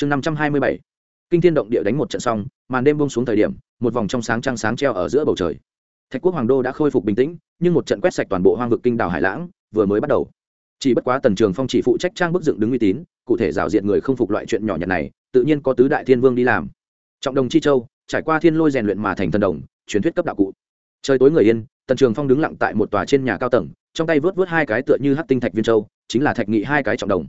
chương năm trăm hai mươi bảy, kinh thiên động địa đánh một trận xong, màn đêm bông xuống thời điểm, một vòng trong sáng trăng sáng treo ở giữa bầu trời. Thạch quốc hoàng đô đã khôi phục bình tĩnh, nhưng một trận quét sạch toàn bộ hoang vực kinh đảo hải lãng vừa mới bắt đầu. Chỉ bất quá tần trường phong chỉ phụ trách trang bức dựng đứng uy tín, cụ thể rào diện người không phục loại chuyện nhỏ nhặt này, tự nhiên có tứ đại thiên vương đi làm. Trọng đồng chi châu, trải qua thiên lôi rèn luyện mà thành thần đồng, truyền thuyết cấp đạo cụ. Trời tối người yên, tần trường phong đứng lặng tại một tòa trên nhà cao tầng, trong tay vớt vớt hai cái tựa như hát tinh thạch viên châu, chính là thạch nghị hai cái trọng đồng.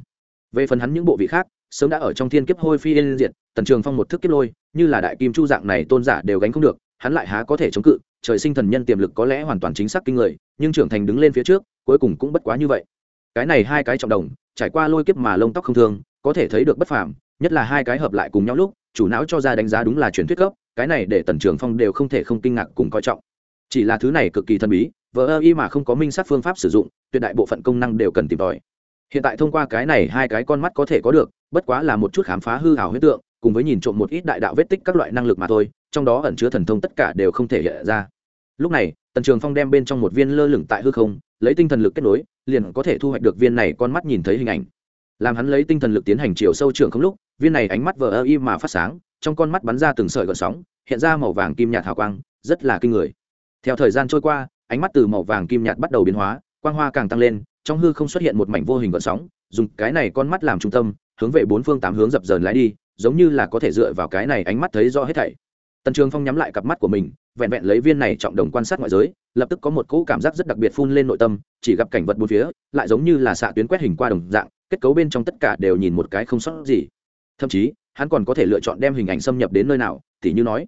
Về phần hắn những bộ vị khác sớm đã ở trong thiên kiếp hôi phi yên diệt, tần trường phong một thức kiếp lôi, như là đại kim chu dạng này tôn giả đều gánh không được, hắn lại há có thể chống cự, trời sinh thần nhân tiềm lực có lẽ hoàn toàn chính xác kinh người, nhưng trưởng thành đứng lên phía trước, cuối cùng cũng bất quá như vậy. Cái này hai cái trọng đồng, trải qua lôi kiếp mà lông tóc không thương, có thể thấy được bất phàm, nhất là hai cái hợp lại cùng nhau lúc, chủ não cho ra đánh giá đúng là truyền thuyết cấp cái này để tần trường phong đều không thể không kinh ngạc cùng coi trọng. Chỉ là thứ này cực kỳ thần bí, vờ ơ y mà không có minh sát phương pháp sử dụng, tuyệt đại bộ phận công năng đều cần tìm tòi hiện tại thông qua cái này hai cái con mắt có thể có được, bất quá là một chút khám phá hư hảo huyết tượng, cùng với nhìn trộm một ít đại đạo vết tích các loại năng lực mà thôi, trong đó ẩn chứa thần thông tất cả đều không thể hiện ra. Lúc này, tần trường phong đem bên trong một viên lơ lửng tại hư không, lấy tinh thần lực kết nối, liền có thể thu hoạch được viên này con mắt nhìn thấy hình ảnh. Làm hắn lấy tinh thần lực tiến hành chiều sâu trường không lúc, viên này ánh mắt vờ ơ y mà phát sáng, trong con mắt bắn ra từng sợi gợn sóng, hiện ra màu vàng kim nhạt hào quang, rất là kinh người. Theo thời gian trôi qua, ánh mắt từ màu vàng kim nhạt bắt đầu biến hóa, quang hoa càng tăng lên trong hư không xuất hiện một mảnh vô hình gợn sóng, dùng cái này con mắt làm trung tâm, hướng về bốn phương tám hướng dập dờn lái đi, giống như là có thể dựa vào cái này ánh mắt thấy rõ hết thảy. Tần trường phong nhắm lại cặp mắt của mình, vẹn vẹn lấy viên này trọng đồng quan sát ngoại giới, lập tức có một cỗ cảm giác rất đặc biệt phun lên nội tâm, chỉ gặp cảnh vật bốn phía, lại giống như là xạ tuyến quét hình qua đồng dạng, kết cấu bên trong tất cả đều nhìn một cái không sót gì. Thậm chí, hắn còn có thể lựa chọn đem hình ảnh xâm nhập đến nơi nào thì như nói,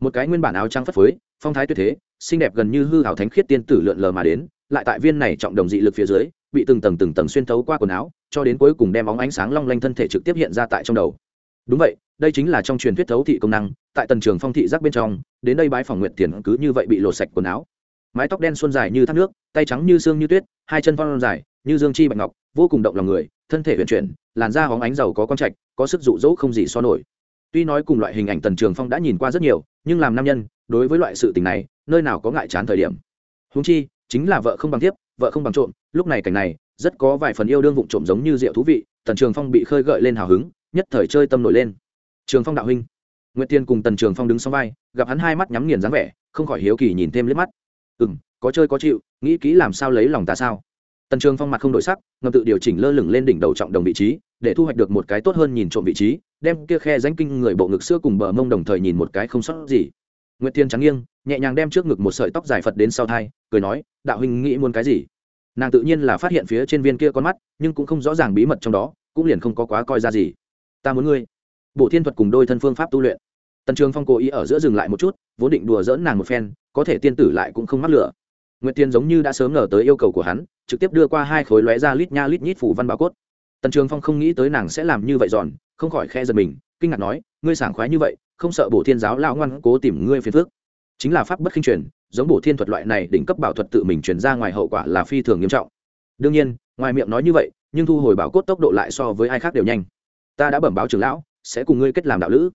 một cái nguyên bản áo trắng phất phới, phong thái tuyệt thế, xinh đẹp gần như hư hảo thánh khiết tiên tử lượn lờ mà đến lại tại viên này trọng đồng dị lực phía dưới, bị từng tầng từng tầng xuyên thấu qua quần áo, cho đến cuối cùng đem bóng ánh sáng long lanh thân thể trực tiếp hiện ra tại trong đầu. Đúng vậy, đây chính là trong truyền thuyết thấu thị công năng, tại tần trường phong thị giác bên trong, đến đây bái phòng nguyện tiền cứ như vậy bị lột sạch quần áo. Mái tóc đen xuân dài như thác nước, tay trắng như xương như tuyết, hai chân phong dài, như dương chi bạch ngọc, vô cùng động lòng người, thân thể huyền chuyển, làn da hóng ánh dầu có con trạch, có sức dụ dỗ không gì so nổi. Tuy nói cùng loại hình ảnh tần trường phong đã nhìn qua rất nhiều, nhưng làm nam nhân, đối với loại sự tình này, nơi nào có ngại chán thời điểm. Húng chi chính là vợ không bằng tiếp vợ không bằng trộm, lúc này cảnh này, rất có vài phần yêu đương vụng trộm giống như rượu thú vị, tần trường phong bị khơi gợi lên hào hứng, nhất thời chơi tâm nổi lên. Trường phong đạo huynh. Nguyệt tiên cùng tần trường phong đứng sau vai, gặp hắn hai mắt nhắm nghiền dáng vẻ, không khỏi hiếu kỳ nhìn thêm liếc mắt. Ừ m có chơi có chịu, nghĩ kỹ làm sao lấy lòng ta sao? Tần trường phong mặt không đổi sắc ngầm tự điều chỉnh lơ lửng lên đỉnh đầu trọng đồng vị trí, để thu hoạch được một cái tốt hơn nhìn trộm vị trí, đem kia khe danh kinh người bộ ngực xưa cùng bờ mông đồng thời nhìn một cái không sót gì. Nguyệt tiên trắng nghiêng nhẹ nhàng đem trước ngực một sợi tóc dài phật đến sau thai, cười nói, đạo huynh nghĩ muốn cái gì? Nàng tự nhiên là phát hiện phía trên viên kia con mắt, nhưng cũng không rõ ràng bí mật trong đó, cũng liền không có quá coi ra gì. Ta muốn ngươi. Bộ thiên thuật cùng đôi thân phương pháp tu luyện. Tần trường phong cố ý ở giữa dừng lại một chút, vốn định đùa dỡn nàng một phen, có thể tiên tử lại cũng không mắc lửa. Nguyệt tiên giống như đã sớm ngờ tới yêu cầu của hắn, trực tiếp đưa qua hai khối lóe ra lít nha lít nhít phủ văn bảo cốt. Tần trường phong không nghĩ tới nàng sẽ làm như vậy giòn, không khỏi khe giật mình, kinh ngạc nói, ngươi sảng khoái như vậy, không sợ bổ thiên giáo lão ngoan cố tìm ngươi phiền phước chính là pháp bất khinh truyền, giống bổ thiên thuật loại này đỉnh cấp bảo thuật tự mình truyền ra ngoài hậu quả là phi thường nghiêm trọng. Đương nhiên, ngoài miệng nói như vậy, nhưng thu hồi bảo cốt tốc độ lại so với ai khác đều nhanh. Ta đã bẩm báo trưởng lão, sẽ cùng ngươi kết làm đạo lữ.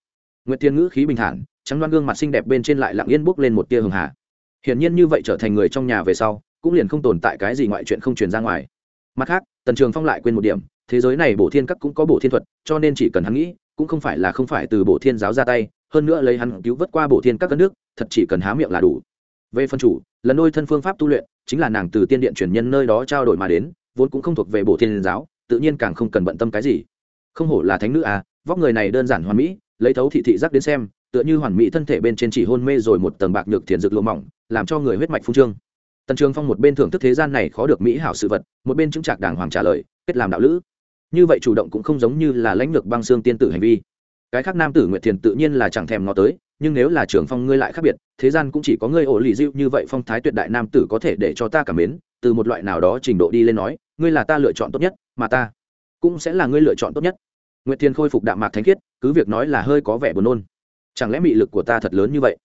Nguyệt thiên ngữ khí bình thản, trắng đoan gương mặt xinh đẹp bên trên lại lặng yên bốc lên một tia hường hà. Hiển nhiên như vậy trở thành người trong nhà về sau, cũng liền không tồn tại cái gì ngoại chuyện không truyền ra ngoài. Mặt khác, tần trường phong lại quên một điểm, thế giới này bổ thiên các cũng có bổ thiên thuật, cho nên chỉ cần hắn nghĩ cũng không phải là không phải từ bộ thiên giáo ra tay, hơn nữa lấy hắn cứu vớt qua bộ thiên các các nước, thật chỉ cần há miệng là đủ. Về phân chủ, lần đôi thân phương pháp tu luyện, chính là nàng từ tiên điện truyền nhân nơi đó trao đổi mà đến, vốn cũng không thuộc về bộ thiên giáo, tự nhiên càng không cần bận tâm cái gì. Không hổ là thánh nữ à vóc người này đơn giản hoàn mỹ, lấy thấu thị thị giác đến xem, tựa như hoàn mỹ thân thể bên trên chỉ hôn mê rồi một tầng bạc nhược thiền dược lụa mỏng, làm cho người huyết mạch phung trương. Tần trường phong một bên thưởng thức thế gian này khó được mỹ hảo sự vật, một bên chứng trạc đàng hoàng trả lời, kết làm đạo lữ như vậy chủ động cũng không giống như là lãnh lược băng xương tiên tử hành vi. Cái khác nam tử nguyệt thiền tự nhiên là chẳng thèm ngó tới, nhưng nếu là trưởng phong ngươi lại khác biệt, thế gian cũng chỉ có ngươi ổ lì dịu như vậy phong thái tuyệt đại nam tử có thể để cho ta cảm mến, từ một loại nào đó trình độ đi lên nói, ngươi là ta lựa chọn tốt nhất, mà ta cũng sẽ là ngươi lựa chọn tốt nhất. Nguyệt thiền khôi phục đạm mạc thánh khiết, cứ việc nói là hơi có vẻ buồn nôn. Chẳng lẽ mị lực của ta thật lớn như vậy?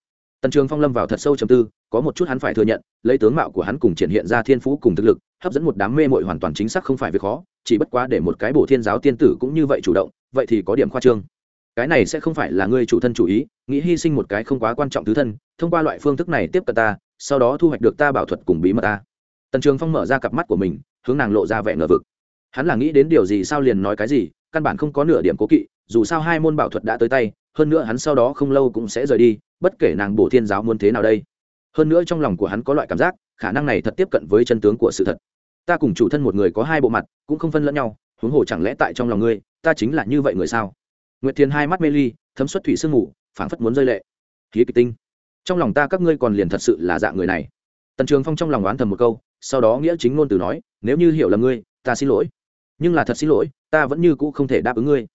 Tần trường phong lâm vào thật sâu trầm tư, có một chút hắn phải thừa nhận, lấy tướng mạo của hắn cùng triển hiện ra thiên phú cùng thực lực, hấp dẫn một đám mê mội hoàn toàn chính xác không phải việc khó, chỉ bất quá để một cái bổ thiên giáo tiên tử cũng như vậy chủ động, vậy thì có điểm khoa trương. Cái này sẽ không phải là ngươi chủ thân chủ ý, nghĩ hy sinh một cái không quá quan trọng thứ thân, thông qua loại phương thức này tiếp cận ta, sau đó thu hoạch được ta bảo thuật cùng bí mật ta. Tần trường phong mở ra cặp mắt của mình, hướng nàng lộ ra vẻ ngờ vực. Hắn là nghĩ đến điều gì sao liền nói cái gì, căn bản không có nửa điểm cố kỵ, dù sao hai môn bảo thuật đã tới tay, hơn nữa hắn sau đó không lâu cũng sẽ rời đi bất kể nàng bổ thiên giáo muốn thế nào đây. Hơn nữa trong lòng của hắn có loại cảm giác, khả năng này thật tiếp cận với chân tướng của sự thật. Ta cùng chủ thân một người có hai bộ mặt, cũng không phân lẫn nhau, huống hồ chẳng lẽ tại trong lòng ngươi, ta chính là như vậy người sao? Nguyệt thiền hai mắt mê ly, thấm xuất thủy sương ngủ phảng phất muốn rơi lệ. Khí kịch tinh. Trong lòng ta các ngươi còn liền thật sự là dạng người này. Tần trường phong trong lòng oán thầm một câu, sau đó nghĩa chính ngôn từ nói, nếu như hiểu là ngươi, ta xin lỗi. Nhưng là thật xin lỗi, ta vẫn như cũ không thể đáp ứng ngươi.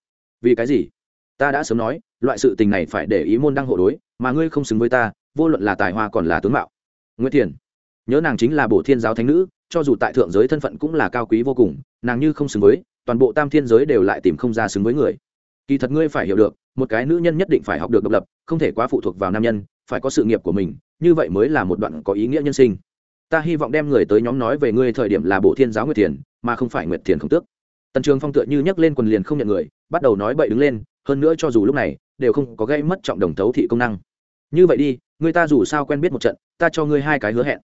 Vì cái gì? Ta đã sớm nói, loại sự tình này phải để ý môn đăng hộ đối, mà ngươi không xứng với ta, vô luận là tài hoa còn là tướng mạo. Nguyễn thiền, nhớ nàng chính là bổ thiên giáo thánh nữ, cho dù tại thượng giới thân phận cũng là cao quý vô cùng, nàng như không xứng với, toàn bộ tam thiên giới đều lại tìm không ra xứng với người. Kỳ thật ngươi phải hiểu được, một cái nữ nhân nhất định phải học được độc lập, không thể quá phụ thuộc vào nam nhân, phải có sự nghiệp của mình, như vậy mới là một đoạn có ý nghĩa nhân sinh. Ta hy vọng đem người tới nhóm nói về ngươi thời điểm là bộ thiên giáo nguyệt thiền, mà không phải nguyệt thiền không tước. Tần trường phong tựa như nhấc lên quần liền không nhận người, bắt đầu nói bậy đứng lên hơn nữa cho dù lúc này đều không có gây mất trọng đồng thấu thị công năng. Như vậy đi, người ta dù sao quen biết một trận, ta cho ngươi hai cái hứa hẹn.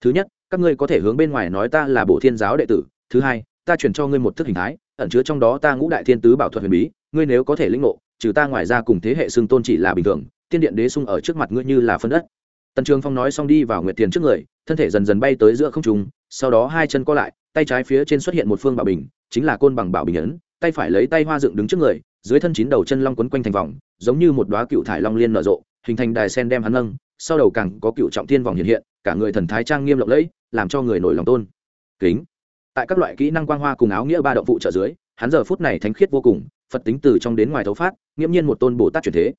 Thứ nhất, các ngươi có thể hướng bên ngoài nói ta là bộ thiên giáo đệ tử. Thứ hai, ta chuyển cho ngươi một thức hình thái, ẩn chứa trong đó ta ngũ đại thiên tứ bảo thuật huyền bí. Ngươi nếu có thể lĩnh ngộ, trừ ta ngoài ra cùng thế hệ xưng tôn chỉ là bình thường, tiên điện đế sung ở trước mặt ngươi như là phân đất. Tần trường phong nói xong đi vào nguyệt tiền trước người, thân thể dần dần bay tới giữa không trung, sau đó hai chân co lại, tay trái phía trên xuất hiện một phương bảo bình, chính là côn bằng bảo bình ấn tay phải lấy tay hoa dựng đứng trước người, dưới thân chín đầu chân long quấn quanh thành vòng, giống như một đoá cựu thải long liên nở rộ, hình thành đài sen đem hắn nâng, sau đầu càng có cựu trọng thiên vòng hiện hiện, cả người thần thái trang nghiêm lộng lẫy, làm cho người nổi lòng tôn. Kính. Tại các loại kỹ năng quang hoa cùng áo nghĩa ba động phụ trợ dưới, hắn giờ phút này thánh khiết vô cùng, phật tính từ trong đến ngoài thấu phát, nghiễm nhiên một tôn bồ tát truyền thế.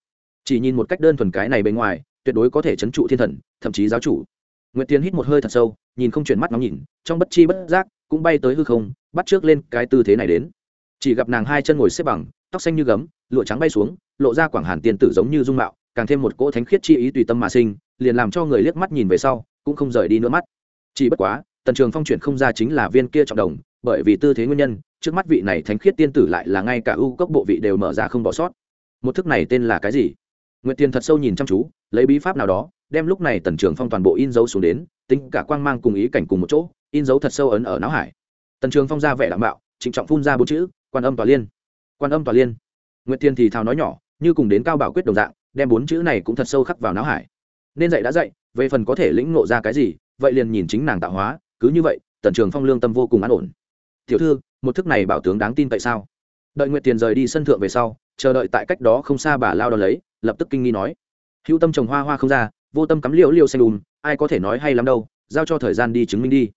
Chỉ nhìn một cách đơn thuần cái này bên ngoài, tuyệt đối có thể chấn trụ thiên thần, thậm chí giáo chủ. Nguyệt tiến hít một hơi thật sâu, nhìn không chuyển mắt nóng nhìn, trong bất chi bất giác, cũng bay tới hư không, bắt trước lên cái tư thế này đến chỉ gặp nàng hai chân ngồi xếp bằng, tóc xanh như gấm, lụa trắng bay xuống, lộ ra quảng hàn tiền tử giống như dung mạo, càng thêm một cỗ thánh khiết chi ý tùy tâm mà sinh, liền làm cho người liếc mắt nhìn về sau, cũng không rời đi nữa mắt. Chỉ bất quá, tần trường phong chuyển không ra chính là viên kia trọng đồng, bởi vì tư thế nguyên nhân, trước mắt vị này thánh khiết tiên tử lại là ngay cả ưu cốc bộ vị đều mở ra không bỏ sót. Một thức này tên là cái gì? Nguyệt tiền thật sâu nhìn chăm chú, lấy bí pháp nào đó, đem lúc này tần trường phong toàn bộ in dấu xuống đến, tính cả quang mang cùng ý cảnh cùng một chỗ, in dấu thật sâu ấn ở não hải. Tần trường phong ra vẻ đảm bảo trịnh trọng phun ra bốn chữ, quan âm tòa liên. Quan âm tòa liên. Nguyệt tiên thì thào nói nhỏ, như cùng đến cao bảo quyết đồng dạng, đem bốn chữ này cũng thật sâu khắc vào não hải. Nên dạy đã dạy, về phần có thể lĩnh ngộ ra cái gì, vậy liền nhìn chính nàng tạo hóa, cứ như vậy, tần trường phong lương tâm vô cùng an ổn. Tiểu thư, một thức này bảo tướng đáng tin tại sao? Đợi nguyệt tiền rời đi sân thượng về sau, chờ đợi tại cách đó không xa bà lao đ lấy, lập tức kinh nghi nói. Hữu tâm trồng hoa hoa không ra, vô tâm cắm liễu liễu xanh đùm, ai có thể nói hay lắm đâu, giao cho thời gian đi chứng minh đi.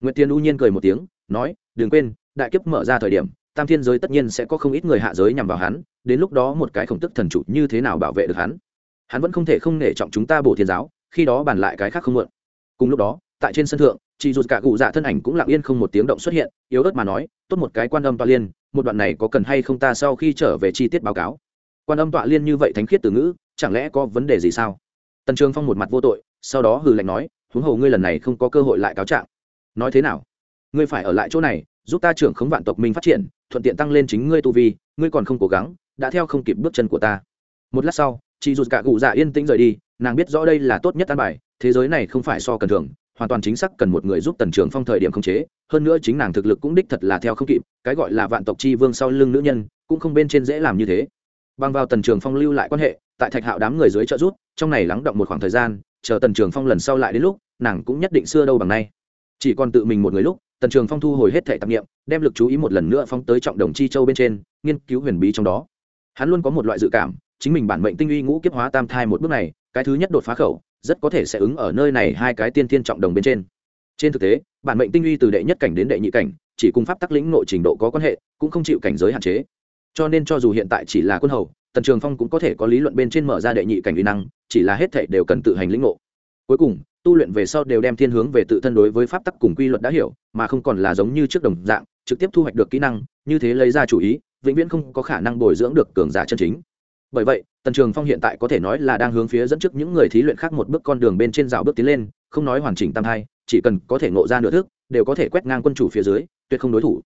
Nguyệt tiền u nhiên cười một tiếng, nói, đừng quên đại kiếp mở ra thời điểm, tam thiên giới tất nhiên sẽ có không ít người hạ giới nhằm vào hắn, đến lúc đó một cái khổng tức thần chủ như thế nào bảo vệ được hắn? Hắn vẫn không thể không nể trọng chúng ta bổ thiên giáo, khi đó bàn lại cái khác không mượn. Cùng lúc đó, tại trên sân thượng, chị dù cả cụ dạ thân ảnh cũng lặng yên không một tiếng động xuất hiện, yếu ớt mà nói, tốt một cái quan âm toa liên, một đoạn này có cần hay không ta sau khi trở về chi tiết báo cáo. Quan âm tọa liên như vậy thánh khiết từ ngữ, chẳng lẽ có vấn đề gì sao? Tần trường phong một mặt vô tội, sau đó hừ lạnh nói, huống hồ ngươi lần này không có cơ hội lại cáo trạng. Nói thế nào? Ngươi phải ở lại chỗ này giúp ta trưởng khống vạn tộc minh phát triển, thuận tiện tăng lên chính ngươi tu vi, ngươi còn không cố gắng, đã theo không kịp bước chân của ta. Một lát sau, chị dù cả cụ dạ yên tĩnh rời đi, nàng biết rõ đây là tốt nhất an bài, thế giới này không phải so cần thường, hoàn toàn chính xác cần một người giúp tần trường phong thời điểm khống chế, hơn nữa chính nàng thực lực cũng đích thật là theo không kịp, cái gọi là vạn tộc chi vương sau lưng nữ nhân, cũng không bên trên dễ làm như thế. Bằng vào tần trường phong lưu lại quan hệ, tại thạch hạo đám người dưới trợ rút trong này lắng động một khoảng thời gian, chờ tần trường phong lần sau lại đến lúc, nàng cũng nhất định xưa đâu bằng nay. Chỉ còn tự mình một người lúc tần trường phong thu hồi hết thẻ tạp nghiệm đem lực chú ý một lần nữa phong tới trọng đồng chi châu bên trên, nghiên cứu huyền bí trong đó. Hắn luôn có một loại dự cảm, chính mình bản mệnh tinh uy ngũ kiếp hóa tam thai một bước này, cái thứ nhất đột phá khẩu, rất có thể sẽ ứng ở nơi này hai cái tiên thiên trọng đồng bên trên. Trên thực tế, bản mệnh tinh uy từ đệ nhất cảnh đến đệ nhị cảnh, chỉ cung pháp tắc lĩnh nội trình độ có quan hệ, cũng không chịu cảnh giới hạn chế. Cho nên cho dù hiện tại chỉ là quân hầu, tần trường phong cũng có thể có lý luận bên trên mở ra đệ nhị cảnh uy năng, chỉ là hết thể đều cần tự hành lĩnh ngộ. Cuối cùng tu luyện về sau đều đem thiên hướng về tự thân đối với pháp tắc cùng quy luật đã hiểu, mà không còn là giống như trước đồng dạng, trực tiếp thu hoạch được kỹ năng, như thế lấy ra chủ ý, vĩnh viễn không có khả năng bồi dưỡng được cường giả chân chính. Bởi vậy, tần trường phong hiện tại có thể nói là đang hướng phía dẫn trước những người thí luyện khác một bước con đường bên trên rào bước tiến lên, không nói hoàn chỉnh tam hai chỉ cần có thể ngộ ra nửa thức, đều có thể quét ngang quân chủ phía dưới, tuyệt không đối thủ.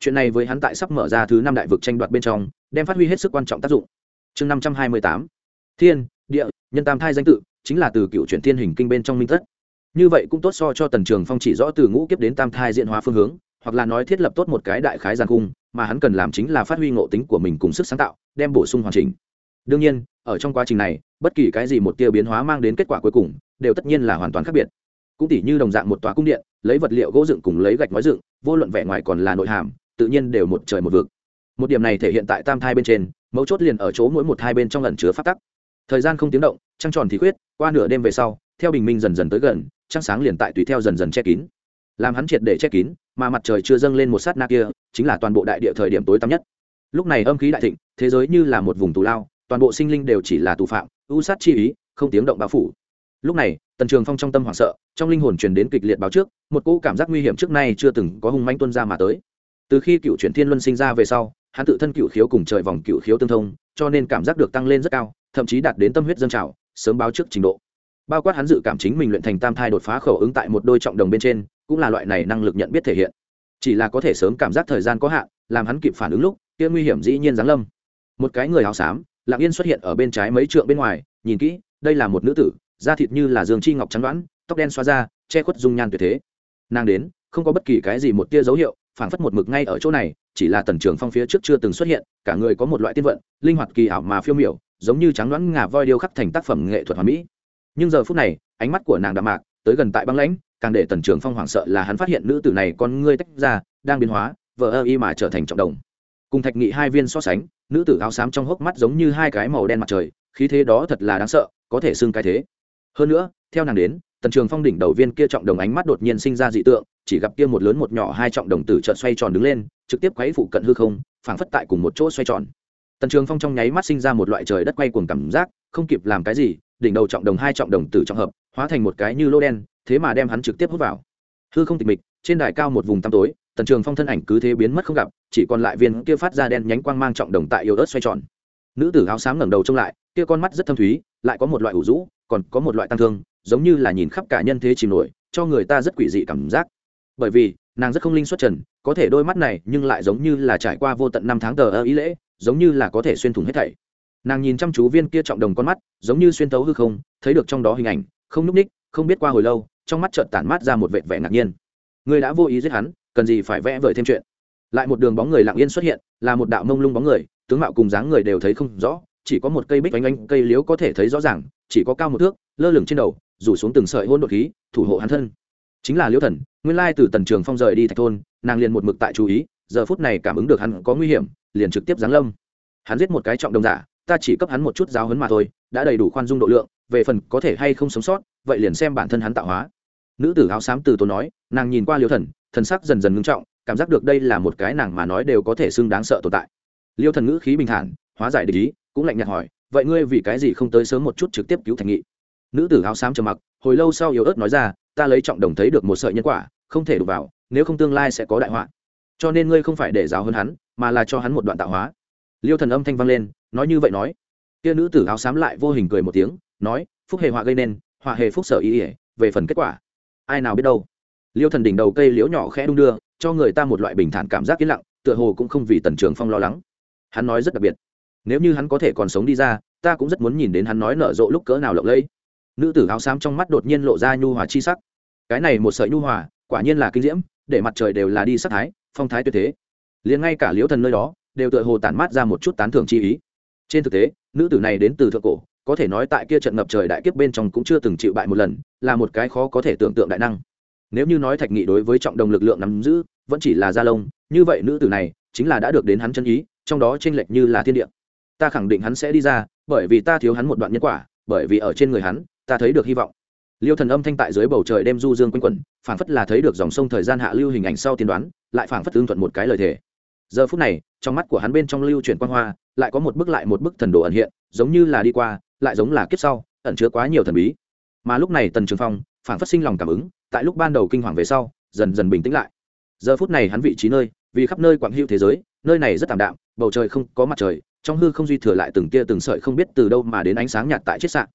Chuyện này với hắn tại sắp mở ra thứ năm đại vực tranh đoạt bên trong, đem phát huy hết sức quan trọng tác dụng. Chương năm trăm hai mươi tám. Thiên, địa, nhân tam thai danh tự chính là từ cựu chuyển thiên hình kinh bên trong minh thất. Như vậy cũng tốt so cho tần trường phong chỉ rõ từ ngũ kiếp đến tam thai diện hóa phương hướng, hoặc là nói thiết lập tốt một cái đại khái giàn cung mà hắn cần làm chính là phát huy ngộ tính của mình cùng sức sáng tạo, đem bổ sung hoàn chỉnh. Đương nhiên, ở trong quá trình này, bất kỳ cái gì một tia biến hóa mang đến kết quả cuối cùng, đều tất nhiên là hoàn toàn khác biệt. Cũng tỉ như đồng dạng một tòa cung điện, lấy vật liệu gỗ dựng cùng lấy gạch nói dựng, vô luận vẻ ngoài còn là nội hàm, tự nhiên đều một trời một vực. Một điểm này thể hiện tại tam thai bên trên, mấu chốt liền ở chỗ mỗi một hai bên trong lần chứa phát tắc thời gian không tiếng động, trăng tròn thì khuyết, qua nửa đêm về sau, theo bình minh dần dần tới gần, trăng sáng liền tại tùy theo dần dần che kín. Làm hắn triệt để che kín, mà mặt trời chưa dâng lên một sát na kia, chính là toàn bộ đại địa thời điểm tối tăm nhất. Lúc này âm khí đại thịnh, thế giới như là một vùng tù lao, toàn bộ sinh linh đều chỉ là tù phạm, u sát chi ý, không tiếng động bao phủ. Lúc này, tần trường phong trong tâm hoảng sợ, trong linh hồn truyền đến kịch liệt báo trước, một cỗ cảm giác nguy hiểm trước nay chưa từng có hung manh tuân ra mà tới. Từ khi cựu chuyển thiên luân sinh ra về sau, hắn tự thân cựu khiếu cùng trời vòng cựu khiếu tương thông, cho nên cảm giác được tăng lên rất cao thậm chí đạt đến tâm huyết dân trào, sớm báo trước trình độ. Bao quát hắn dự cảm chính mình luyện thành tam thai đột phá khẩu ứng tại một đôi trọng đồng bên trên, cũng là loại này năng lực nhận biết thể hiện. Chỉ là có thể sớm cảm giác thời gian có hạn, làm hắn kịp phản ứng lúc, kia nguy hiểm dĩ nhiên giáng lâm. Một cái người áo xám, lặng yên xuất hiện ở bên trái mấy trượng bên ngoài, nhìn kỹ, đây là một nữ tử, da thịt như là dương chi ngọc trắng đoán, tóc đen xoa ra che khuất dung nhan tuyệt thế. Nàng đến, không có bất kỳ cái gì một tia dấu hiệu, phảng phất một mực ngay ở chỗ này, chỉ là tần trường phong phía trước chưa từng xuất hiện, cả người có một loại tiên vận, linh hoạt kỳ ảo mà phiêu miểu giống như trắng đoán ngà voi điêu khắc thành tác phẩm nghệ thuật hoàn mỹ. Nhưng giờ phút này, ánh mắt của nàng đạm mạc, tới gần tại băng lãnh, càng để tần trường phong hoảng sợ là hắn phát hiện nữ tử này con ngươi tách ra, đang biến hóa, vờ ơ y mà trở thành trọng đồng. Cùng thạch nghị hai viên so sánh, nữ tử áo xám trong hốc mắt giống như hai cái màu đen mặt trời, khí thế đó thật là đáng sợ, có thể xưng cái thế. Hơn nữa, theo nàng đến, tần trường phong đỉnh đầu viên kia trọng đồng ánh mắt đột nhiên sinh ra dị tượng, chỉ gặp kia một lớn một nhỏ hai trọng đồng tử trợn xoay tròn đứng lên, trực tiếp quấy phụ cận hư không, phảng phất tại cùng một chỗ xoay tròn tần trường phong trong nháy mắt sinh ra một loại trời đất quay cuồng cảm giác, không kịp làm cái gì, đỉnh đầu trọng đồng hai trọng đồng tử trọng hợp, hóa thành một cái như lô đen, thế mà đem hắn trực tiếp hút vào. Hư không tịch mịch, trên đài cao một vùng tăm tối, tần trường phong thân ảnh cứ thế biến mất không gặp, chỉ còn lại viên kia phát ra đen nhánh quang mang trọng đồng tại yếu ớt xoay tròn. Nữ tử áo xám ngẩng đầu trông lại, kia con mắt rất thâm thúy, lại có một loại ủ rũ, còn có một loại tăng thương, giống như là nhìn khắp cả nhân thế chìm nổi, cho người ta rất quỷ dị cảm giác. Bởi vì, nàng rất không linh xuất trần, có thể đôi mắt này nhưng lại giống như là trải qua vô tận năm tháng tờ ơ ý lễ giống như là có thể xuyên thủng hết thảy. Nàng nhìn chăm chú viên kia trọng đồng con mắt, giống như xuyên tấu hư không, thấy được trong đó hình ảnh, không núp ních không biết qua hồi lâu, trong mắt trợn tản mát ra một vệt vẻ ngạc nhiên. Người đã vô ý giết hắn, cần gì phải vẽ vời thêm chuyện. Lại một đường bóng người lặng yên xuất hiện, là một đạo mông lung bóng người, tướng mạo cùng dáng người đều thấy không rõ, chỉ có một cây bích oanh oanh, cây liếu có thể thấy rõ ràng, chỉ có cao một thước, lơ lửng trên đầu, rủ xuống từng sợi hôn đột khí, thủ hộ hắn thân. Chính là liễu thần, nguyên lai từ tần trường phong rời đi thạch thôn, nàng liền một mực tại chú ý, giờ phút này cảm ứng được hắn có nguy hiểm liền trực tiếp giáng lâm. Hắn giết một cái trọng đồng giả, ta chỉ cấp hắn một chút giáo hấn mà thôi, đã đầy đủ khoan dung độ lượng, về phần có thể hay không sống sót, vậy liền xem bản thân hắn tạo hóa. Nữ tử áo xám từ tốn nói, nàng nhìn qua liêu thần thần sắc dần dần ngưng trọng, cảm giác được đây là một cái nàng mà nói đều có thể xưng đáng sợ tồn tại. Liêu thần ngữ khí bình thản, hóa giải địch ý, cũng lạnh nhạt hỏi, vậy ngươi vì cái gì không tới sớm một chút trực tiếp cứu thành nghị? Nữ tử áo xám trầm mặc, hồi lâu sau yếu ớt nói ra, ta lấy trọng đồng thấy được một sợi nhân quả, không thể đụng vào, nếu không tương lai sẽ có đại họa. Cho nên ngươi không phải để giáo hơn hắn mà là cho hắn một đoạn tạo hóa. Liêu thần âm thanh vang lên, nói như vậy nói. Kia nữ tử áo xám lại vô hình cười một tiếng, nói, phúc hề họa gây nên, họa hề phúc sở ý ỉa về phần kết quả. Ai nào biết đâu. Liêu thần đỉnh đầu cây liễu nhỏ khẽ đung đưa, cho người ta một loại bình thản cảm giác yên lặng, tựa hồ cũng không vì tần trường phong lo lắng. Hắn nói rất đặc biệt. Nếu như hắn có thể còn sống đi ra, ta cũng rất muốn nhìn đến hắn nói nở rộ lúc cỡ nào lộng lẫy. Nữ tử áo xám trong mắt đột nhiên lộ ra nhu hòa chi sắc. Cái này một sợi nhu hòa, quả nhiên là kinh diễm, để mặt trời đều là đi sắc thái, phong thái tuyệt thế liền ngay cả liễu thần nơi đó đều tựa hồ tản mát ra một chút tán thưởng chi ý. Trên thực tế, nữ tử này đến từ thượng cổ, có thể nói tại kia trận ngập trời đại kiếp bên trong cũng chưa từng chịu bại một lần, là một cái khó có thể tưởng tượng đại năng. Nếu như nói thạch nghị đối với trọng đồng lực lượng nắm giữ, vẫn chỉ là gia lông, như vậy nữ tử này chính là đã được đến hắn chân ý, trong đó tranh lệch như là thiên địa. Ta khẳng định hắn sẽ đi ra, bởi vì ta thiếu hắn một đoạn nhân quả, bởi vì ở trên người hắn, ta thấy được hy vọng. Liêu thần âm thanh tại dưới bầu trời đem du dương quanh quẩn, phảng phất là thấy được dòng sông thời gian hạ lưu hình ảnh sau tiên đoán, lại phảng phất tương thuận một cái lời thề giờ phút này, trong mắt của hắn bên trong lưu chuyển quan hoa, lại có một bức lại một bức thần đồ ẩn hiện, giống như là đi qua, lại giống là kiếp sau, ẩn chứa quá nhiều thần bí. Mà lúc này tần trường phong, phảng phát sinh lòng cảm ứng, tại lúc ban đầu kinh hoàng về sau, dần dần bình tĩnh lại. Giờ phút này hắn vị trí nơi, vì khắp nơi quảng hữu thế giới, nơi này rất tạm đạm, bầu trời không có mặt trời, trong hư không duy thừa lại từng tia từng sợi không biết từ đâu mà đến ánh sáng nhạt tại chiết sạn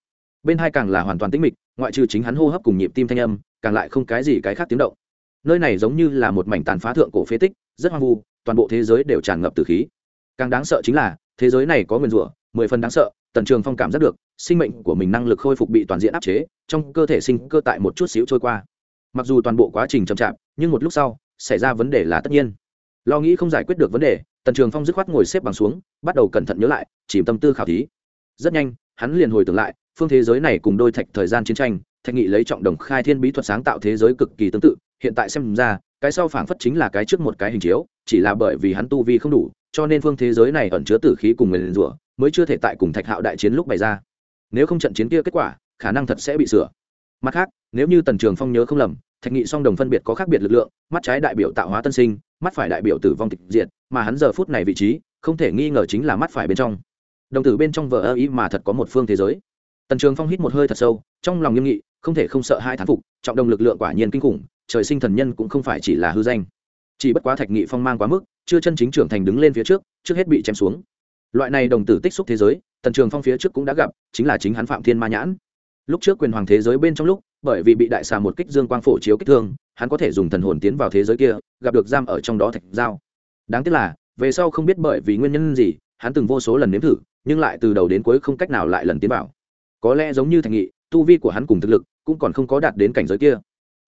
bên hai càng là hoàn toàn tĩnh mịch, ngoại trừ chính hắn hô hấp cùng nhịp tim thanh âm, càng lại không cái gì cái khác tiếng động. Nơi này giống như là một mảnh tàn phá thượng cổ phế tích, rất hoang vu toàn bộ thế giới đều tràn ngập từ khí. Càng đáng sợ chính là, thế giới này có nguyên rủa, mười phần đáng sợ, tần trường phong cảm giác được, sinh mệnh của mình năng lực khôi phục bị toàn diện áp chế, trong cơ thể sinh cơ tại một chút xíu trôi qua. Mặc dù toàn bộ quá trình chậm chạp, nhưng một lúc sau, xảy ra vấn đề là tất nhiên. Lo nghĩ không giải quyết được vấn đề, tần trường phong dứt khoát ngồi xếp bằng xuống, bắt đầu cẩn thận nhớ lại, chìm tâm tư khảo thí. Rất nhanh, hắn liền hồi tưởng lại, phương thế giới này cùng đôi thạch thời gian chiến tranh, thạch nghị lấy trọng đồng khai thiên bí thuật sáng tạo thế giới cực kỳ tương tự, hiện tại xem ra cái sau phảng phất chính là cái trước một cái hình chiếu, chỉ là bởi vì hắn tu vi không đủ, cho nên phương thế giới này ẩn chứa tử khí cùng người lừa rủa mới chưa thể tại cùng thạch hạo đại chiến lúc bày ra. Nếu không trận chiến kia kết quả, khả năng thật sẽ bị sửa. Mặt khác, nếu như tần trường phong nhớ không lầm, thạch nghị song đồng phân biệt có khác biệt lực lượng, mắt trái đại biểu tạo hóa tân sinh, mắt phải đại biểu tử vong tịch diệt, mà hắn giờ phút này vị trí, không thể nghi ngờ chính là mắt phải bên trong. Đồng tử bên trong vờ ơ ý mà thật có một phương thế giới. Tần trường phong hít một hơi thật sâu, trong lòng nghiêm nghị, không thể không sợ hai thán phục, trọng đồng lực lượng quả nhiên kinh khủng trời sinh thần nhân cũng không phải chỉ là hư danh. Chỉ bất quá thạch nghị phong mang quá mức, chưa chân chính trưởng thành đứng lên phía trước trước hết bị chém xuống. Loại này đồng tử tích xúc thế giới, tần trường phong phía trước cũng đã gặp, chính là chính hắn phạm thiên ma nhãn. Lúc trước quyền hoàng thế giới bên trong lúc, bởi vì bị đại xà một kích dương quang phổ chiếu kích thương, hắn có thể dùng thần hồn tiến vào thế giới kia, gặp được giam ở trong đó thạch giao. Đáng tiếc là, về sau không biết bởi vì nguyên nhân gì, hắn từng vô số lần nếm thử, nhưng lại từ đầu đến cuối không cách nào lại lần tiến vào. Có lẽ giống như Thạch nghị, tu vi của hắn cùng thực lực cũng còn không có đạt đến cảnh giới kia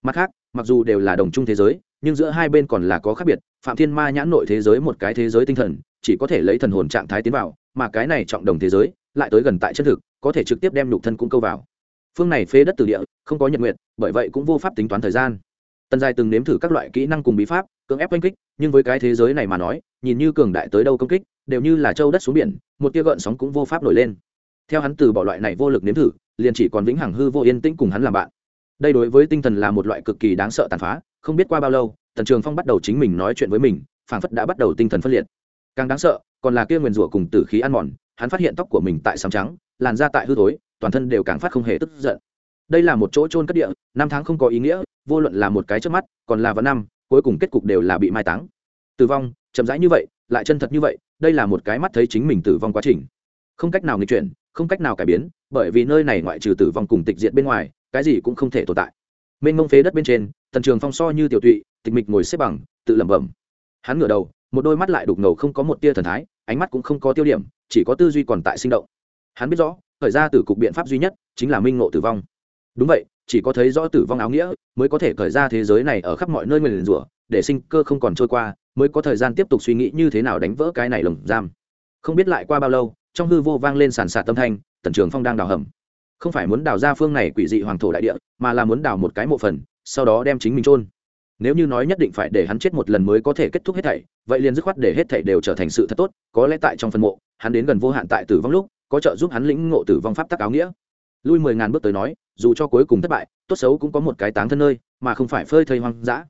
mặt khác, mặc dù đều là đồng chung thế giới, nhưng giữa hai bên còn là có khác biệt. Phạm thiên ma nhãn nội thế giới một cái thế giới tinh thần, chỉ có thể lấy thần hồn trạng thái tiến vào, mà cái này trọng đồng thế giới, lại tới gần tại chân thực, có thể trực tiếp đem nhục thân cũng câu vào. Phương này phế đất từ địa, không có nhật nguyện bởi vậy cũng vô pháp tính toán thời gian. Tần dài từng nếm thử các loại kỹ năng cùng bí pháp, cưỡng ép oanh kích, nhưng với cái thế giới này mà nói, nhìn như cường đại tới đâu công kích, đều như là châu đất xuống biển, một tia gợn sóng cũng vô pháp nổi lên. Theo hắn từ bỏ loại này vô lực nếm thử, liền chỉ còn vĩnh hằng hư vô yên tĩnh cùng hắn làm bạn đây đối với tinh thần là một loại cực kỳ đáng sợ tàn phá, không biết qua bao lâu, tần trường phong bắt đầu chính mình nói chuyện với mình, phảng phất đã bắt đầu tinh thần phân liệt. Càng đáng sợ, còn là kia nguyền rủa cùng tử khí ăn mòn, hắn phát hiện tóc của mình tại sám trắng, làn da tại hư thối, toàn thân đều càng phát không hề tức giận. Đây là một chỗ trôn cất địa, năm tháng không có ý nghĩa, vô luận là một cái trước mắt, còn là vào năm, cuối cùng kết cục đều là bị mai táng. Tử vong, chậm rãi như vậy, lại chân thật như vậy, đây là một cái mắt thấy chính mình tử vong quá trình. Không cách nào nghịch chuyển, không cách nào cải biến, bởi vì nơi này ngoại trừ tử vong cùng tịch diện bên ngoài cái gì cũng không thể tồn tại. Mênh mông phế đất bên trên tần trường phong so như tiểu tụy, tịch mịch ngồi xếp bằng, tự lẩm bẩm. Hắn ngửa đầu, một đôi mắt lại đục ngầu không có một tia thần thái, ánh mắt cũng không có tiêu điểm, chỉ có tư duy còn tại sinh động. Hắn biết rõ, khởi ra từ cục biện pháp duy nhất chính là minh ngộ tử vong. Đúng vậy, chỉ có thấy rõ tử vong áo nghĩa, mới có thể khởi ra thế giới này ở khắp mọi nơi nguyền rủa, để sinh cơ không còn trôi qua, mới có thời gian tiếp tục suy nghĩ như thế nào đánh vỡ cái này lồng giam. Không biết lại qua bao lâu, trong hư vô vang lên sàn sạt tâm thanh tần trường phong đang đào hầm không phải muốn đào ra phương này quỷ dị hoàng thổ đại địa, mà là muốn đào một cái mộ phần, sau đó đem chính mình trôn nếu như nói nhất định phải để hắn chết một lần mới có thể kết thúc hết thảy, vậy liền dứt khoát để hết thảy đều trở thành sự thật tốt, có lẽ tại trong phần mộ, hắn đến gần vô hạn tại tử vong lúc, có trợ giúp hắn lĩnh ngộ tử vong pháp tắc áo nghĩa. Lui mười ngàn bước tới nói, dù cho cuối cùng thất bại, tốt xấu cũng có một cái táng thân nơi, mà không phải phơi thây hoang dã.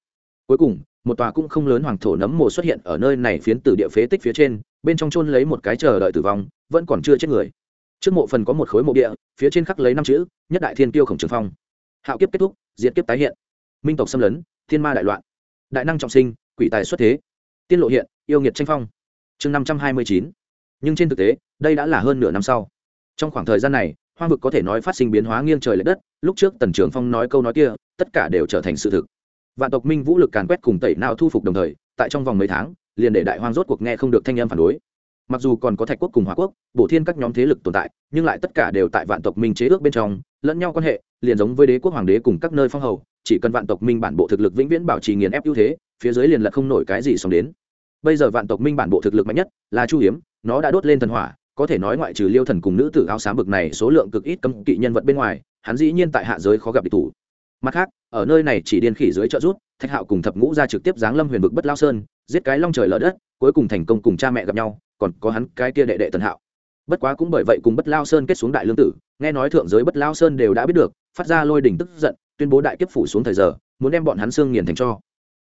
Cuối cùng, một tòa cũng không lớn hoàng thổ nấm mồ xuất hiện ở nơi này phiến tử địa phế tích phía trên, bên trong chôn lấy một cái chờ đợi tử vong, vẫn còn chưa chết người trước mộ phần có một khối mộ địa, phía trên khắc lấy năm chữ, nhất đại thiên tiêu khổng trường phong. Hạo kiếp kết thúc, diệt kiếp tái hiện. Minh tộc xâm lấn, thiên ma đại loạn. Đại năng trọng sinh, quỷ tài xuất thế. Tiên lộ hiện, yêu nghiệt tranh phong. Chương năm trăm hai mươi chín. Nhưng trên thực tế, đây đã là hơn nửa năm sau. Trong khoảng thời gian này, hoang vực có thể nói phát sinh biến hóa nghiêng trời l ệ đất, lúc trước tần trường phong nói câu nói kia, tất cả đều trở thành sự thực. Vạn tộc minh vũ lực càn quét cùng tẩy nào thu phục đồng thời, tại trong vòng mấy tháng, liền để đại hoang rốt cuộc nghe không được thanh âm phản đối mặc dù còn có thạch quốc cùng hòa quốc, bổ thiên các nhóm thế lực tồn tại, nhưng lại tất cả đều tại vạn tộc minh chế ước bên trong, lẫn nhau quan hệ, liền giống với đế quốc hoàng đế cùng các nơi phong hầu, chỉ cần vạn tộc minh bản bộ thực lực vĩnh viễn bảo trì nghiền ép ưu thế, phía dưới liền là không nổi cái gì xong đến. Bây giờ vạn tộc minh bản bộ thực lực mạnh nhất là chu hiếm, nó đã đốt lên thần hỏa, có thể nói ngoại trừ liêu thần cùng nữ tử áo xám bực này số lượng cực ít cấm kỵ nhân vật bên ngoài, hắn dĩ nhiên tại hạ giới khó gặp địch thủ. Mặt khác, ở nơi này chỉ điên khỉ dưới trợ rút thạch hạo cùng thập ngũ ra trực tiếp giáng lâm huyền vực bất lao sơn, giết cái long trời lở đất, cuối cùng thành công cùng cha mẹ gặp nhau, còn có hắn cái kia đệ đệ tần hạo. Bất quá cũng bởi vậy cùng bất lao sơn kết xuống đại lương tử, nghe nói thượng giới bất lao sơn đều đã biết được, phát ra lôi đỉnh tức giận, tuyên bố đại kiếp phủ xuống thời giờ, muốn đem bọn hắn xương nghiền thành cho.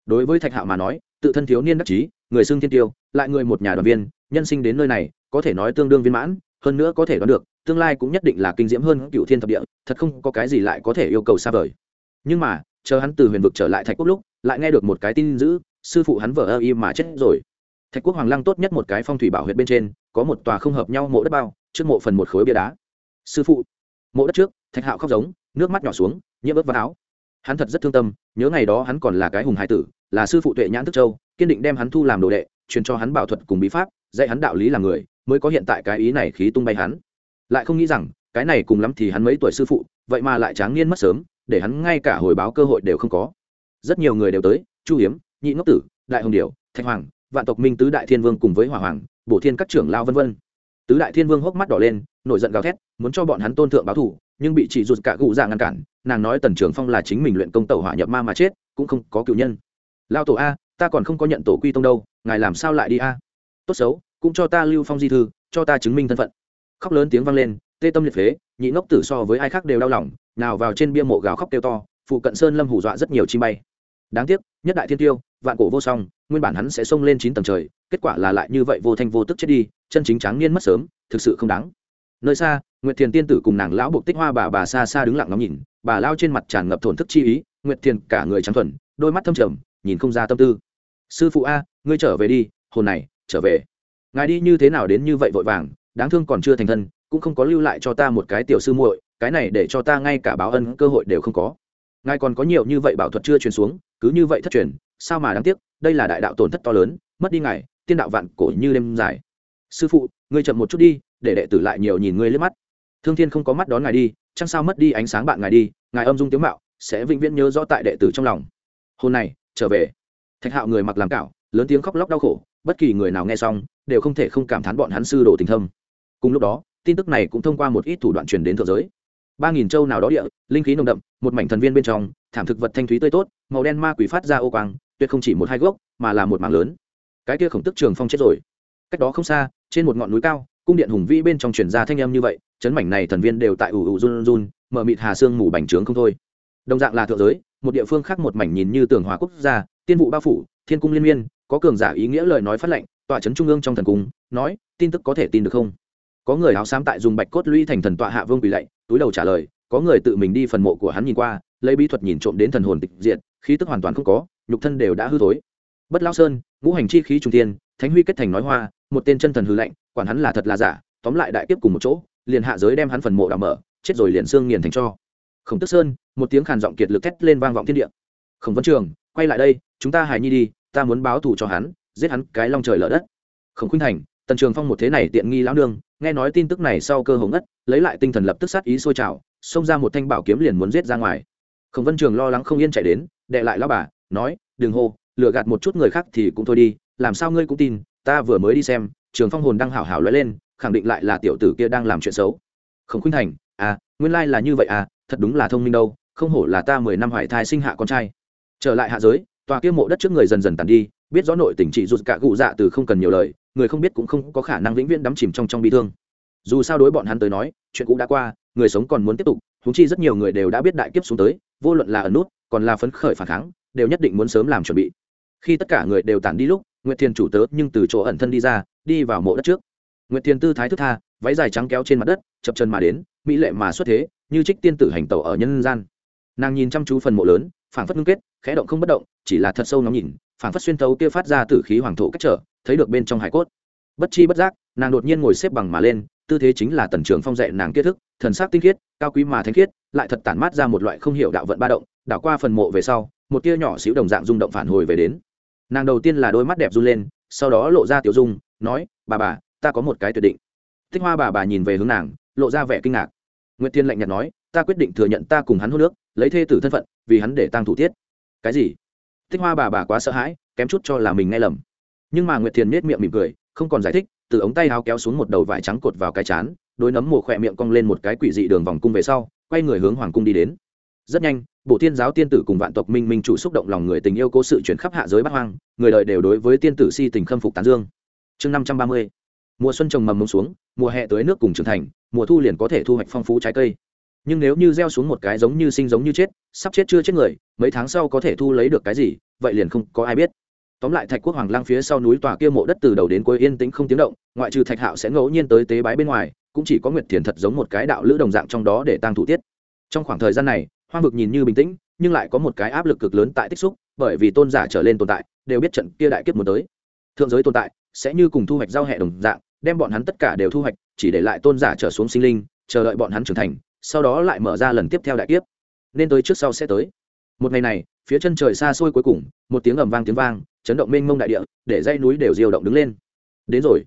Đối với thạch hạo mà nói, tự thân thiếu niên đắc chí, người xương thiên tiêu, lại người một nhà đoàn viên, nhân sinh đến nơi này, có thể nói tương đương viên mãn, hơn nữa có thể đoán được, tương lai cũng nhất định là kinh diễm hơn cựu thiên thập địa, thật không có cái gì lại có thể yêu cầu xa vời. Nhưng mà chờ hắn từ huyền vực trở lại thạch quốc lúc, lại nghe được một cái tin dữ, sư phụ hắn vợ ơ y mà chết rồi. Thạch quốc hoàng lăng tốt nhất một cái phong thủy bảo huyện bên trên, có một tòa không hợp nhau mộ đất bao, trước mộ phần một khối bia đá. Sư phụ, mộ đất trước, thạch hạo khóc giống, nước mắt nhỏ xuống, nhiễm ướt vào áo. Hắn thật rất thương tâm, nhớ ngày đó hắn còn là cái hùng hải tử, là sư phụ tuệ nhãn tức châu, kiên định đem hắn thu làm đồ đệ, truyền cho hắn bảo thuật cùng bí pháp, dạy hắn đạo lý làm người, mới có hiện tại cái ý này khí tung bay hắn. Lại không nghĩ rằng, cái này cùng lắm thì hắn mấy tuổi sư phụ, vậy mà lại tráng niên mất sớm để hắn ngay cả hồi báo cơ hội đều không có. Rất nhiều người đều tới, chu hiếm, nhị ngốc tử, đại hồng điều thạch hoàng, vạn tộc minh tứ đại thiên vương cùng với hỏa hoàng, bổ thiên các trưởng lao vân vân. Tứ đại thiên vương hốc mắt đỏ lên, nổi giận gào thét, muốn cho bọn hắn tôn thượng báo thủ, nhưng bị chỉ rụt cả cụ dạ ngăn cản, nàng nói tần trường phong là chính mình luyện công tẩu hỏa nhập ma mà chết, cũng không có cựu nhân. Lao tổ a, ta còn không có nhận tổ quy tông đâu, ngài làm sao lại đi a? Tốt xấu, cũng cho ta lưu phong di thư, cho ta chứng minh thân phận. Khóc lớn tiếng vang lên, tê tâm liệt phế nhị ngốc tử so với ai khác đều đau lòng, nào vào trên bia mộ gào khóc kêu to, phụ cận sơn lâm hù dọa rất nhiều chim bay. Đáng tiếc, nhất đại thiên tiêu, vạn cổ vô song, nguyên bản hắn sẽ xông lên chín tầng trời, kết quả là lại như vậy vô thanh vô tức chết đi, chân chính tráng niên mất sớm, thực sự không đáng. Nơi xa, nguyệt thiền tiên tử cùng nàng lão buộc tích hoa bà bà xa xa đứng lặng ngắm nhìn, bà lao trên mặt tràn ngập thổn thức chi ý, nguyệt thiền cả người trắng thuần, đôi mắt thâm trầm, nhìn không ra tâm tư. Sư phụ a, ngươi trở về đi, hồn này, trở về. Ngài đi như thế nào đến như vậy vội vàng, đáng thương còn chưa thành thân cũng không có lưu lại cho ta một cái tiểu sư muội cái này để cho ta ngay cả báo ân cơ hội đều không có. Ngài còn có nhiều như vậy bảo thuật chưa truyền xuống cứ như vậy thất truyền sao mà đáng tiếc đây là đại đạo tổn thất to lớn mất đi ngài tiên đạo vạn cổ như đêm dài. Sư phụ ngươi chậm một chút đi để đệ tử lại nhiều nhìn ngươi liếc mắt. Thương thiên không có mắt đón ngài đi chẳng sao mất đi ánh sáng bạn ngài đi ngài âm dung tiếng mạo sẽ vĩnh viễn nhớ rõ tại đệ tử trong lòng. Hôm nay trở về. Thạch hạo người mặc làm cảo, lớn tiếng khóc lóc đau khổ bất kỳ người nào nghe xong đều không thể không cảm thán bọn hắn sư đồ tình thâm. Cùng lúc đó tin tức này cũng thông qua một ít thủ đoạn truyền đến thượng giới. Ba nghìn châu nào đó địa, linh khí nồng đậm, một mảnh thần viên bên trong, thảm thực vật thanh thúy tươi tốt, màu đen ma quỷ phát ra ô quang, tuyệt không chỉ một hai gốc, mà là một mảng lớn. Cái kia khổng tức trường phong chết rồi. Cách đó không xa, trên một ngọn núi cao, cung điện hùng vĩ bên trong truyền ra thanh âm như vậy, chấn mảnh này thần viên đều tại ủ ủ run run, mở mịt hà xương mù bành trướng không thôi. Đồng dạng là thượng giới, một địa phương khác một mảnh nhìn như tường hòa quốc gia, tiên vụ bao phủ, thiên cung liên miên, có cường giả ý nghĩa lời nói phát lệnh, tọa trấn trung ương trong thần cung, nói, tin tức có thể tin được không? Có người áo xám tại dùng bạch cốt lũy thành thần tọa hạ vương quỳ lạy, túi đầu trả lời, có người tự mình đi phần mộ của hắn nhìn qua, lấy bí thuật nhìn trộm đến thần hồn tịch diện khí tức hoàn toàn không có, nhục thân đều đã hư thối. Bất lao sơn, ngũ hành chi khí trung tiên thánh huy kết thành nói hoa, một tên chân thần hư lạnh, quản hắn là thật là giả, tóm lại đại tiếp cùng một chỗ, liền hạ giới đem hắn phần mộ đào mở, chết rồi liền xương nghiền thành cho. Khổng tức sơn, một tiếng khàn giọng kiệt lực thét lên vang vọng thiên địa. Khổng văn trường, quay lại đây, chúng ta hài nhi đi, ta muốn báo thù cho hắn, giết hắn cái long trời lở đất. Khổng khuynh thành, tần trường phong một thế này tiện nghi lão nương nghe nói tin tức này sau cơ hồ ngất, lấy lại tinh thần lập tức sát ý sôi trào, xông ra một thanh bảo kiếm liền muốn giết ra ngoài. Khổng vân trường lo lắng không yên chạy đến, đệ lại lão bà, nói, đừng hô, lừa gạt một chút người khác thì cũng thôi đi, làm sao ngươi cũng tin, ta vừa mới đi xem, trường phong hồn đang hảo hảo lóe lên, khẳng định lại là tiểu tử kia đang làm chuyện xấu. Khổng khuynh thành à nguyên lai là như vậy à thật đúng là thông minh đâu, không hổ là ta mười năm hoại thai sinh hạ con trai. Trở lại hạ giới, tòa kia mộ đất trước người dần dần tàn đi, biết rõ nội tình trị rụt cả cụ dạ từ không cần nhiều lời người không biết cũng không có khả năng vĩnh viễn đắm chìm trong trong bi thương. Dù sao đối bọn hắn tới nói, chuyện cũ đã qua, người sống còn muốn tiếp tục húng chi rất nhiều người đều đã biết đại kiếp xuống tới, vô luận là ẩn nút, còn là phấn khởi phản kháng, đều nhất định muốn sớm làm chuẩn bị. Khi tất cả người đều tản đi lúc, nguyệt thiền chủ tớ nhưng từ chỗ ẩn thân đi ra, đi vào mộ đất trước. Nguyệt thiền tư thái thức tha, váy dài trắng kéo trên mặt đất, chập chân mà đến, mỹ lệ mà xuất thế, như trích tiên tử hành tẩu ở nhân gian. Nàng nhìn chăm chú phần mộ lớn, phảng phất ngưng kết, khẽ động không bất động, chỉ là thật sâu nóng nhìn, phảng phất xuyên thấu kia phát ra tử khí hoàng thổ cách trở thấy được bên trong hải cốt. Bất chi bất giác, nàng đột nhiên ngồi xếp bằng mà lên, tư thế chính là tần trường phong dạy nàng kết thức, thần sắc tinh khiết, cao quý mà thanh khiết, lại thật tản mát ra một loại không hiểu đạo vận ba động, đảo qua phần mộ về sau, một tia nhỏ xíu đồng dạng rung động phản hồi về đến. Nàng đầu tiên là đôi mắt đẹp run lên, sau đó lộ ra tiểu dung, nói, bà bà, ta có một cái tuyệt định. Thích hoa bà bà nhìn về hướng nàng, lộ ra vẻ kinh ngạc. Nguyệt tiên lạnh nhạt nói, ta quyết định thừa nhận ta cùng hắn hô nước lấy thê tử thân phận, vì hắn để tăng thủ tiết. Cái gì? Thích hoa bà bà quá sợ hãi, kém chút cho là mình nghe lầm nhưng mà nguyệt thiền nết miệng mỉm cười, không còn giải thích, từ ống tay áo kéo xuống một đầu vải trắng cột vào cái chán, đôi nấm mồ khỏe miệng cong lên một cái quỷ dị đường vòng cung về sau, quay người hướng hoàng cung đi đến. Rất nhanh bộ Thiên giáo tiên tử cùng vạn tộc minh minh chủ xúc động lòng người tình yêu cố sự chuyển khắp hạ giới bát hoang, người đời đều đối với tiên tử si tình khâm phục tán dương. Chương năm trăm ba mươi, mùa xuân trồng mầm mông xuống, mùa hè tới nước cùng trưởng thành, mùa thu liền có thể thu hoạch phong phú trái cây. Nhưng nếu như gieo xuống một cái giống như sinh giống như chết, sắp chết chưa chết người, mấy tháng sau có thể thu lấy được cái gì, vậy liền không có ai biết tóm lại thạch quốc hoàng lang phía sau núi tòa kia mộ đất từ đầu đến cuối yên tĩnh không tiếng động, ngoại trừ thạch hạo sẽ ngẫu nhiên tới tế bái bên ngoài, cũng chỉ có nguyệt thiền thật giống một cái đạo lữ đồng dạng trong đó để tăng thủ tiết. Trong khoảng thời gian này, hoang vực nhìn như bình tĩnh, nhưng lại có một cái áp lực cực lớn tại tích xúc, bởi vì tôn giả trở lên tồn tại, đều biết trận kia đại kiếp muốn tới. Thượng giới tồn tại, sẽ như cùng thu hoạch giao hệ đồng dạng, đem bọn hắn tất cả đều thu hoạch, chỉ để lại tôn giả trở xuống sinh linh, chờ đợi bọn hắn trưởng thành, sau đó lại mở ra lần tiếp theo đại kiếp. Nên tới trước sau sẽ tới. Một ngày này, phía chân trời xa xôi cuối cùng, một tiếng ầm vang tiếng vang chấn động mênh mông đại địa, để dây núi đều diều động đứng lên. Đến rồi.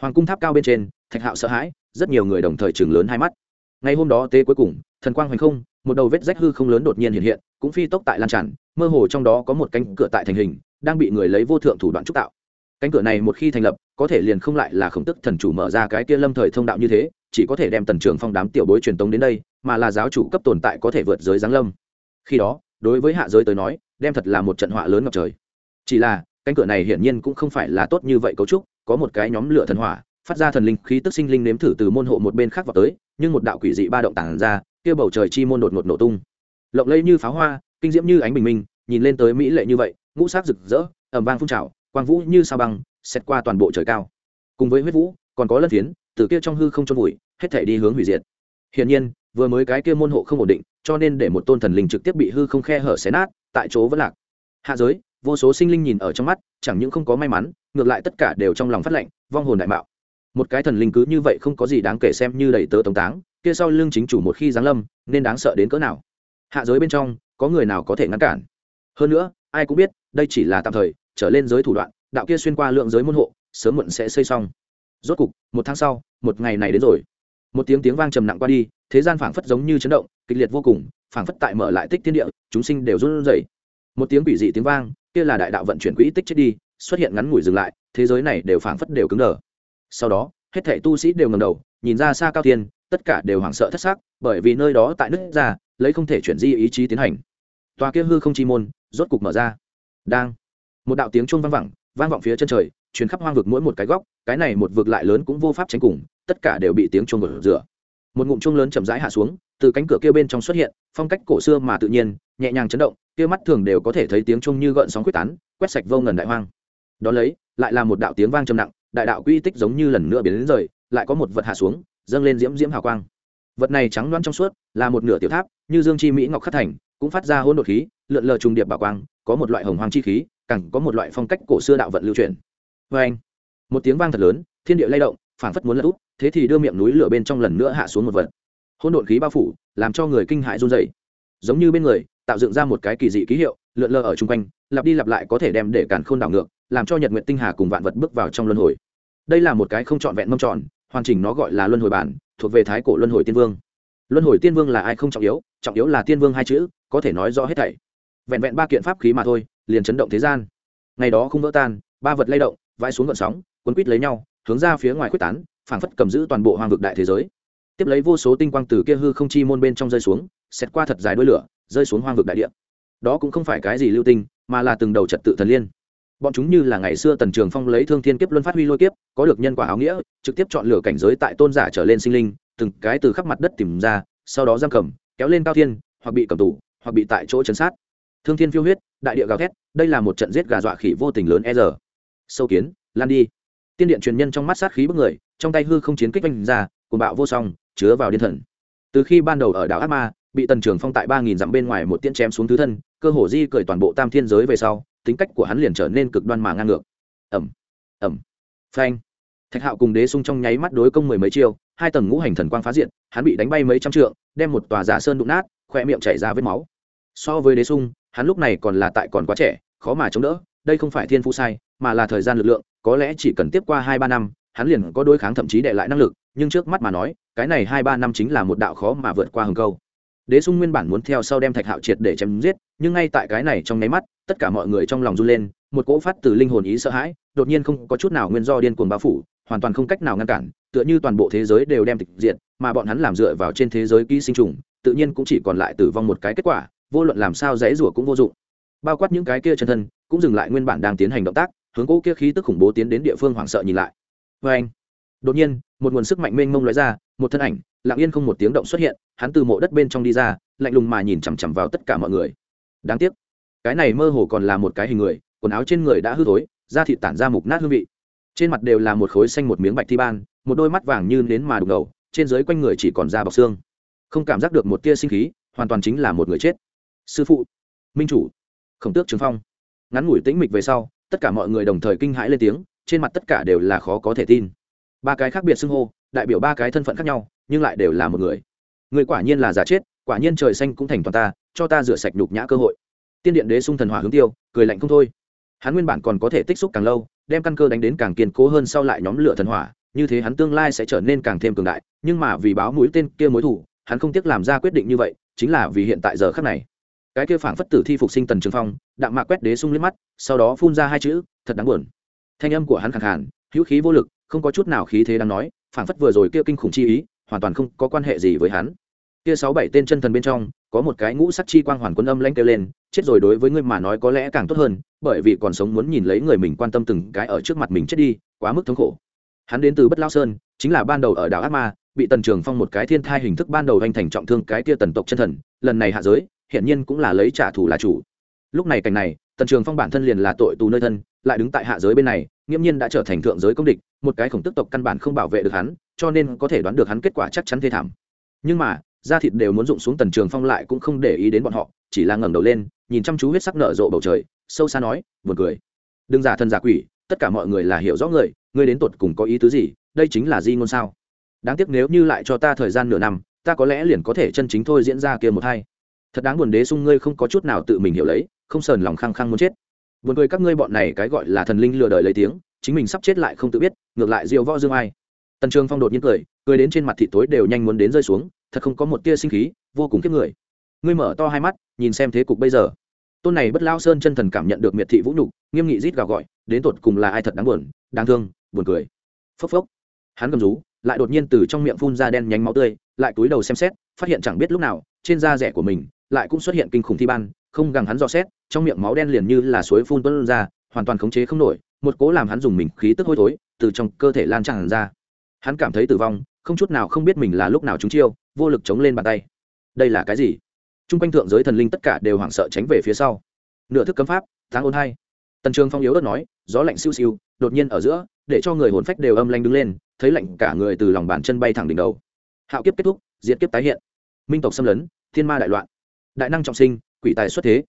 Hoàng cung tháp cao bên trên, thạch hạo sợ hãi, rất nhiều người đồng thời chừng lớn hai mắt. Ngày hôm đó tế cuối cùng, thần quang hoành không, một đầu vết rách hư không lớn đột nhiên hiện hiện, cũng phi tốc tại lan tràn, mơ hồ trong đó có một cánh cửa tại thành hình, đang bị người lấy vô thượng thủ đoạn trúc tạo. Cánh cửa này một khi thành lập, có thể liền không lại là khổng tức thần chủ mở ra cái kia lâm thời thông đạo như thế, chỉ có thể đem tần trường phong đám tiểu bối truyền tống đến đây, mà là giáo chủ cấp tồn tại có thể vượt giới giáng lâm. Khi đó, đối với hạ giới tới nói, đem thật là một trận họa lớn ngập trời chỉ là, cánh cửa này hiển nhiên cũng không phải là tốt như vậy cấu trúc, có một cái nhóm lửa thần hỏa, phát ra thần linh khí tức sinh linh nếm thử từ môn hộ một bên khác vào tới, nhưng một đạo quỷ dị ba động tản ra, kia bầu trời chi môn đột ngột nổ tung. Lộng lẫy như pháo hoa, kinh diễm như ánh bình minh, nhìn lên tới mỹ lệ như vậy, ngũ sắc rực rỡ ẩm vang phun trào, quang vũ như sao băng xét qua toàn bộ trời cao. Cùng với huyết vũ, còn có lân phiến, từ kia trong hư không trôn vùi, hết thể đi hướng hủy diệt. Hiển nhiên, vừa mới cái kia môn hộ không ổn định, cho nên để một tôn thần linh trực tiếp bị hư không khe hở xé nát, tại chỗ vẫn lạc. Hạ giới vô số sinh linh nhìn ở trong mắt, chẳng những không có may mắn, ngược lại tất cả đều trong lòng phát lệnh, vong hồn đại mạo. Một cái thần linh cứ như vậy không có gì đáng kể xem như đầy tớ tống táng, kia sau lưng chính chủ một khi giáng lâm, nên đáng sợ đến cỡ nào? Hạ giới bên trong, có người nào có thể ngăn cản? Hơn nữa, ai cũng biết, đây chỉ là tạm thời, trở lên giới thủ đoạn, đạo kia xuyên qua lượng giới môn hộ, sớm muộn sẽ xây xong. Rốt cục, một tháng sau, một ngày này đến rồi. Một tiếng tiếng vang trầm nặng qua đi, thế gian phảng phất giống như chấn động, kịch liệt vô cùng, phảng phất tại mở lại tích thiên địa, chúng sinh đều run rẩy một tiếng quỷ dị tiếng vang, kia là đại đạo vận chuyển quỹ tích chết đi, xuất hiện ngắn ngủi dừng lại, thế giới này đều phảng phất đều cứng đờ. Sau đó, hết thảy tu sĩ đều ngầm đầu, nhìn ra xa cao thiên, tất cả đều hoảng sợ thất xác bởi vì nơi đó tại nước ra, lấy không thể chuyển di ý chí tiến hành. Tòa kia hư không chi môn, rốt cục mở ra. Đang. Một đạo tiếng chuông vang vẳng, vang vọng phía chân trời chuyến khắp hoang vực mỗi một cái góc, cái này một vực lại lớn cũng vô pháp tránh cùng, tất cả đều bị tiếng chuông gột rửa. Một ngụm chuông lớn chậm rãi hạ xuống, từ cánh cửa kia bên trong xuất hiện, phong cách cổ xưa mà tự nhiên nhẹ nhàng chấn động, kia mắt thường đều có thể thấy tiếng trung như gợn sóng quyết tán, quét sạch vô ngần đại hoang. Đó lấy, lại là một đạo tiếng vang trầm nặng, đại đạo quy tích giống như lần nữa biến đến rời, lại có một vật hạ xuống, dâng lên diễm diễm hào quang. Vật này trắng loáng trong suốt, là một nửa tiểu tháp, như dương chi mỹ ngọc khắc thành, cũng phát ra hôn đột khí, lượn lờ trùng điệp bảo quang, có một loại hồng hoàng chi khí, càng có một loại phong cách cổ xưa đạo vận lưu truyền. Vê anh, một tiếng vang thật lớn, thiên địa lay động, phảng phất muốn lật úp, thế thì đưa miệng núi lửa bên trong lần nữa hạ xuống một vật. Hôn đột khí bao phủ, làm cho người kinh hại run dày giống như bên người tạo dựng ra một cái kỳ dị ký hiệu, lượn lờ ở chung quanh, lặp đi lặp lại có thể đem để càn khôn đảo ngược, làm cho nhật nguyện tinh hà cùng vạn vật bước vào trong luân hồi. Đây là một cái không trọn vẹn mâm tròn, hoàn chỉnh nó gọi là luân hồi bản, thuộc về thái cổ luân hồi tiên vương. Luân hồi tiên vương là ai không trọng yếu trọng yếu là tiên vương hai chữ, có thể nói rõ hết thảy. Vẹn vẹn ba kiện pháp khí mà thôi, liền chấn động thế gian. Ngày đó không vỡ tan, ba vật lay động, vãi xuống gợn sóng quấn quít lấy nhau, hướng ra phía ngoài quyết tán, phảng phất cầm giữ toàn bộ hoang vực đại thế giới. Tiếp lấy vô số tinh quang từ kia hư không chi môn bên trong rơi xuống xét qua thật dài đuôi lửa rơi xuống hoang vực đại địa. Đó cũng không phải cái gì lưu tinh, mà là từng đầu trật tự thần liên. Bọn chúng như là ngày xưa tần trường phong lấy thương thiên kiếp luân phát huy lôi kiếp, có được nhân quả áo nghĩa, trực tiếp chọn lựa cảnh giới tại tôn giả trở lên sinh linh, từng cái từ khắp mặt đất tìm ra, sau đó giam cầm, kéo lên cao thiên, hoặc bị cầm tủ hoặc bị tại chỗ chấn sát. Thương thiên phiêu huyết, đại địa gào thét, đây là một trận giết gà dọa khỉ vô tình lớn e giờ sâu kiến, lan đi. Tiên điện truyền nhân trong mắt sát khí bức người, trong tay hư không chiến kích oanh ra cùng bạo vô song, chứa vào điên thần. Từ khi ban đầu ở đảo ác ma bị tần trường phong tại ba nghìn dặm bên ngoài một tiễn chém xuống thứ thân, cơ hồ di cởi toàn bộ tam thiên giới về sau, tính cách của hắn liền trở nên cực đoan mà ngang ngược. Ẩm ẩm, phanh. Thạch hạo cùng đế sung trong nháy mắt đối công mười mấy chiêu, hai tầng ngũ hành thần quang phá diện, hắn bị đánh bay mấy trăm trượng, đem một tòa giả sơn đụng nát khoe miệng chảy ra vết máu. So với đế sung, hắn lúc này còn là tại còn quá trẻ, khó mà chống đỡ, đây không phải thiên phu sai, mà là thời gian lực lượng, có lẽ chỉ cần tiếp qua hai ba năm, hắn liền có đối kháng thậm chí đệ lại năng lực, nhưng trước mắt mà nói, cái này hai ba năm chính là một đạo khó mà vượt qua hừng câu đế sung nguyên bản muốn theo sau đem thạch hạo triệt để chém giết, nhưng ngay tại cái này trong nháy mắt, tất cả mọi người trong lòng run lên, một cỗ phát từ linh hồn ý sợ hãi, đột nhiên không có chút nào nguyên do điên cuồng bao phủ, hoàn toàn không cách nào ngăn cản, tựa như toàn bộ thế giới đều đem tịch diệt, mà bọn hắn làm dựa vào trên thế giới ký sinh trùng, tự nhiên cũng chỉ còn lại tử vong một cái kết quả, vô luận làm sao dễ rủa cũng vô dụng. Bao quát những cái kia chân thân, cũng dừng lại nguyên bản đang tiến hành động tác, hướng cỗ kia khí tức khủng bố tiến đến địa phương hoảng sợ nhìn lại. Vê anh đột nhiên, một nguồn sức mạnh mênh mông lóe ra một thân ảnh, lặng yên không một tiếng động xuất hiện, hắn từ mộ đất bên trong đi ra, lạnh lùng mà nhìn chằm chằm vào tất cả mọi người. Đáng tiếc, cái này mơ hồ còn là một cái hình người, quần áo trên người đã hư thối, da thịt tản ra mục nát hương vị. Trên mặt đều là một khối xanh một miếng bạch thi ban, một đôi mắt vàng như nến mà đục ngầu, trên dưới quanh người chỉ còn da bọc xương. Không cảm giác được một tia sinh khí, hoàn toàn chính là một người chết. Sư phụ, minh chủ, khổng tước trường phong. Ngắn ngủi tĩnh mịch về sau, tất cả mọi người đồng thời kinh hãi lên tiếng, trên mặt tất cả đều là khó có thể tin. Ba cái khác biệt xưng hô đại biểu ba cái thân phận khác nhau, nhưng lại đều là một người. Người quả nhiên là giả chết, quả nhiên trời xanh cũng thành toàn ta, cho ta rửa sạch nhục nhã cơ hội. Tiên điện đế sung thần hỏa hướng tiêu, cười lạnh không thôi. Hắn nguyên bản còn có thể tích xúc càng lâu, đem căn cơ đánh đến càng kiên cố hơn sau lại nhóm lửa thần hỏa, như thế hắn tương lai sẽ trở nên càng thêm cường đại, nhưng mà vì báo mũi tên kia mối thủ hắn không tiếc làm ra quyết định như vậy, chính là vì hiện tại giờ khắc này. Cái kia phảng phất tử thi phục sinh tần trường phong, đạm mạc quét đế sung liếc mắt, sau đó phun ra hai chữ, thật đáng buồn. Thanh âm của hắn khẳng hẳn hữu khí vô lực, không có chút nào khí thế đang nói phản phất vừa rồi kia kinh khủng chi ý, hoàn toàn không có quan hệ gì với hắn. Kia sáu bảy tên chân thần bên trong, có một cái ngũ sắc chi quang hoàn quân âm lanh kêu lên, chết rồi đối với ngươi mà nói có lẽ càng tốt hơn, bởi vì còn sống muốn nhìn lấy người mình quan tâm từng cái ở trước mặt mình chết đi, quá mức thống khổ. Hắn đến từ bất lao sơn, chính là ban đầu ở đảo ác ma, bị tần trường phong một cái thiên thai hình thức ban đầu anh thành trọng thương cái kia tần tộc chân thần, lần này hạ giới hiện nhiên cũng là lấy trả thù là chủ lúc này cảnh này, tần trường phong bản thân liền là tội tù nơi thân, lại đứng tại hạ giới bên này, nghiễm nhiên đã trở thành thượng giới công địch, một cái khổng tức tộc căn bản không bảo vệ được hắn, cho nên có thể đoán được hắn kết quả chắc chắn thê thảm. Nhưng mà, da thịt đều muốn rụng xuống tần trường phong lại cũng không để ý đến bọn họ, chỉ là ngẩng đầu lên, nhìn chăm chú huyết sắc nở rộ bầu trời, sâu xa nói, buồn cười. Đừng giả thân giả quỷ, tất cả mọi người là hiểu rõ người ngươi đến tột cùng có ý tứ gì, đây chính là di ngôn sao. Đáng tiếc nếu như lại cho ta thời gian nửa năm, ta có lẽ liền có thể chân chính thôi diễn ra kia một hai. Thật đáng buồn đế sung ngươi không có chút nào tự mình hiểu lấy không sờn lòng khăng khăng muốn chết. Buồn cười các ngươi bọn này cái gọi là thần linh lừa đời lấy tiếng, chính mình sắp chết lại không tự biết, ngược lại diều võ dương ai. Tần trường phong đột nhiên cười cười đến trên mặt thị tối đều nhanh muốn đến rơi xuống, thật không có một tia sinh khí, vô cùng kiếp người. Ngươi mở to hai mắt, nhìn xem thế cục bây giờ. Tôn này bất lao sơn chân thần cảm nhận được miệt thị vũ nhục, nghiêm nghị rít gào gọi, đến tột cùng là ai thật đáng buồn, đáng thương, buồn cười. Phốc phốc. Hắn cầm rú, lại đột nhiên từ trong miệng phun ra đen nhánh máu tươi, lại túi đầu xem xét, phát hiện chẳng biết lúc nào, trên da rẻ của mình, lại cũng xuất hiện kinh khủng thi ban, không gằng hắn dò xét trong miệng máu đen liền như là suối phun tuôn ra, hoàn toàn khống chế không nổi, một cố làm hắn dùng mình khí tức hôi thối, từ trong cơ thể lan tràn ra. Hắn cảm thấy tử vong, không chút nào không biết mình là lúc nào chúng chiêu, vô lực chống lên bàn tay. Đây là cái gì? T r u n g quanh thượng giới thần linh tất cả đều hoảng sợ tránh về phía sau. Nửa thức cấm pháp tháng ôn hai. Tần trường phong yếu ớt nói, gió lạnh siêu siêu, đột nhiên ở giữa, để cho người hồn phách đều âm lanh đứng lên, thấy lạnh cả người từ lòng bàn chân bay thẳng đỉnh đầu. Hạo kiếp kết thúc, diệt kiếp tái hiện. Minh tộc xâm lấn, thiên ma đại loạn. Đại năng trọng sinh, quỷ tài xuất thế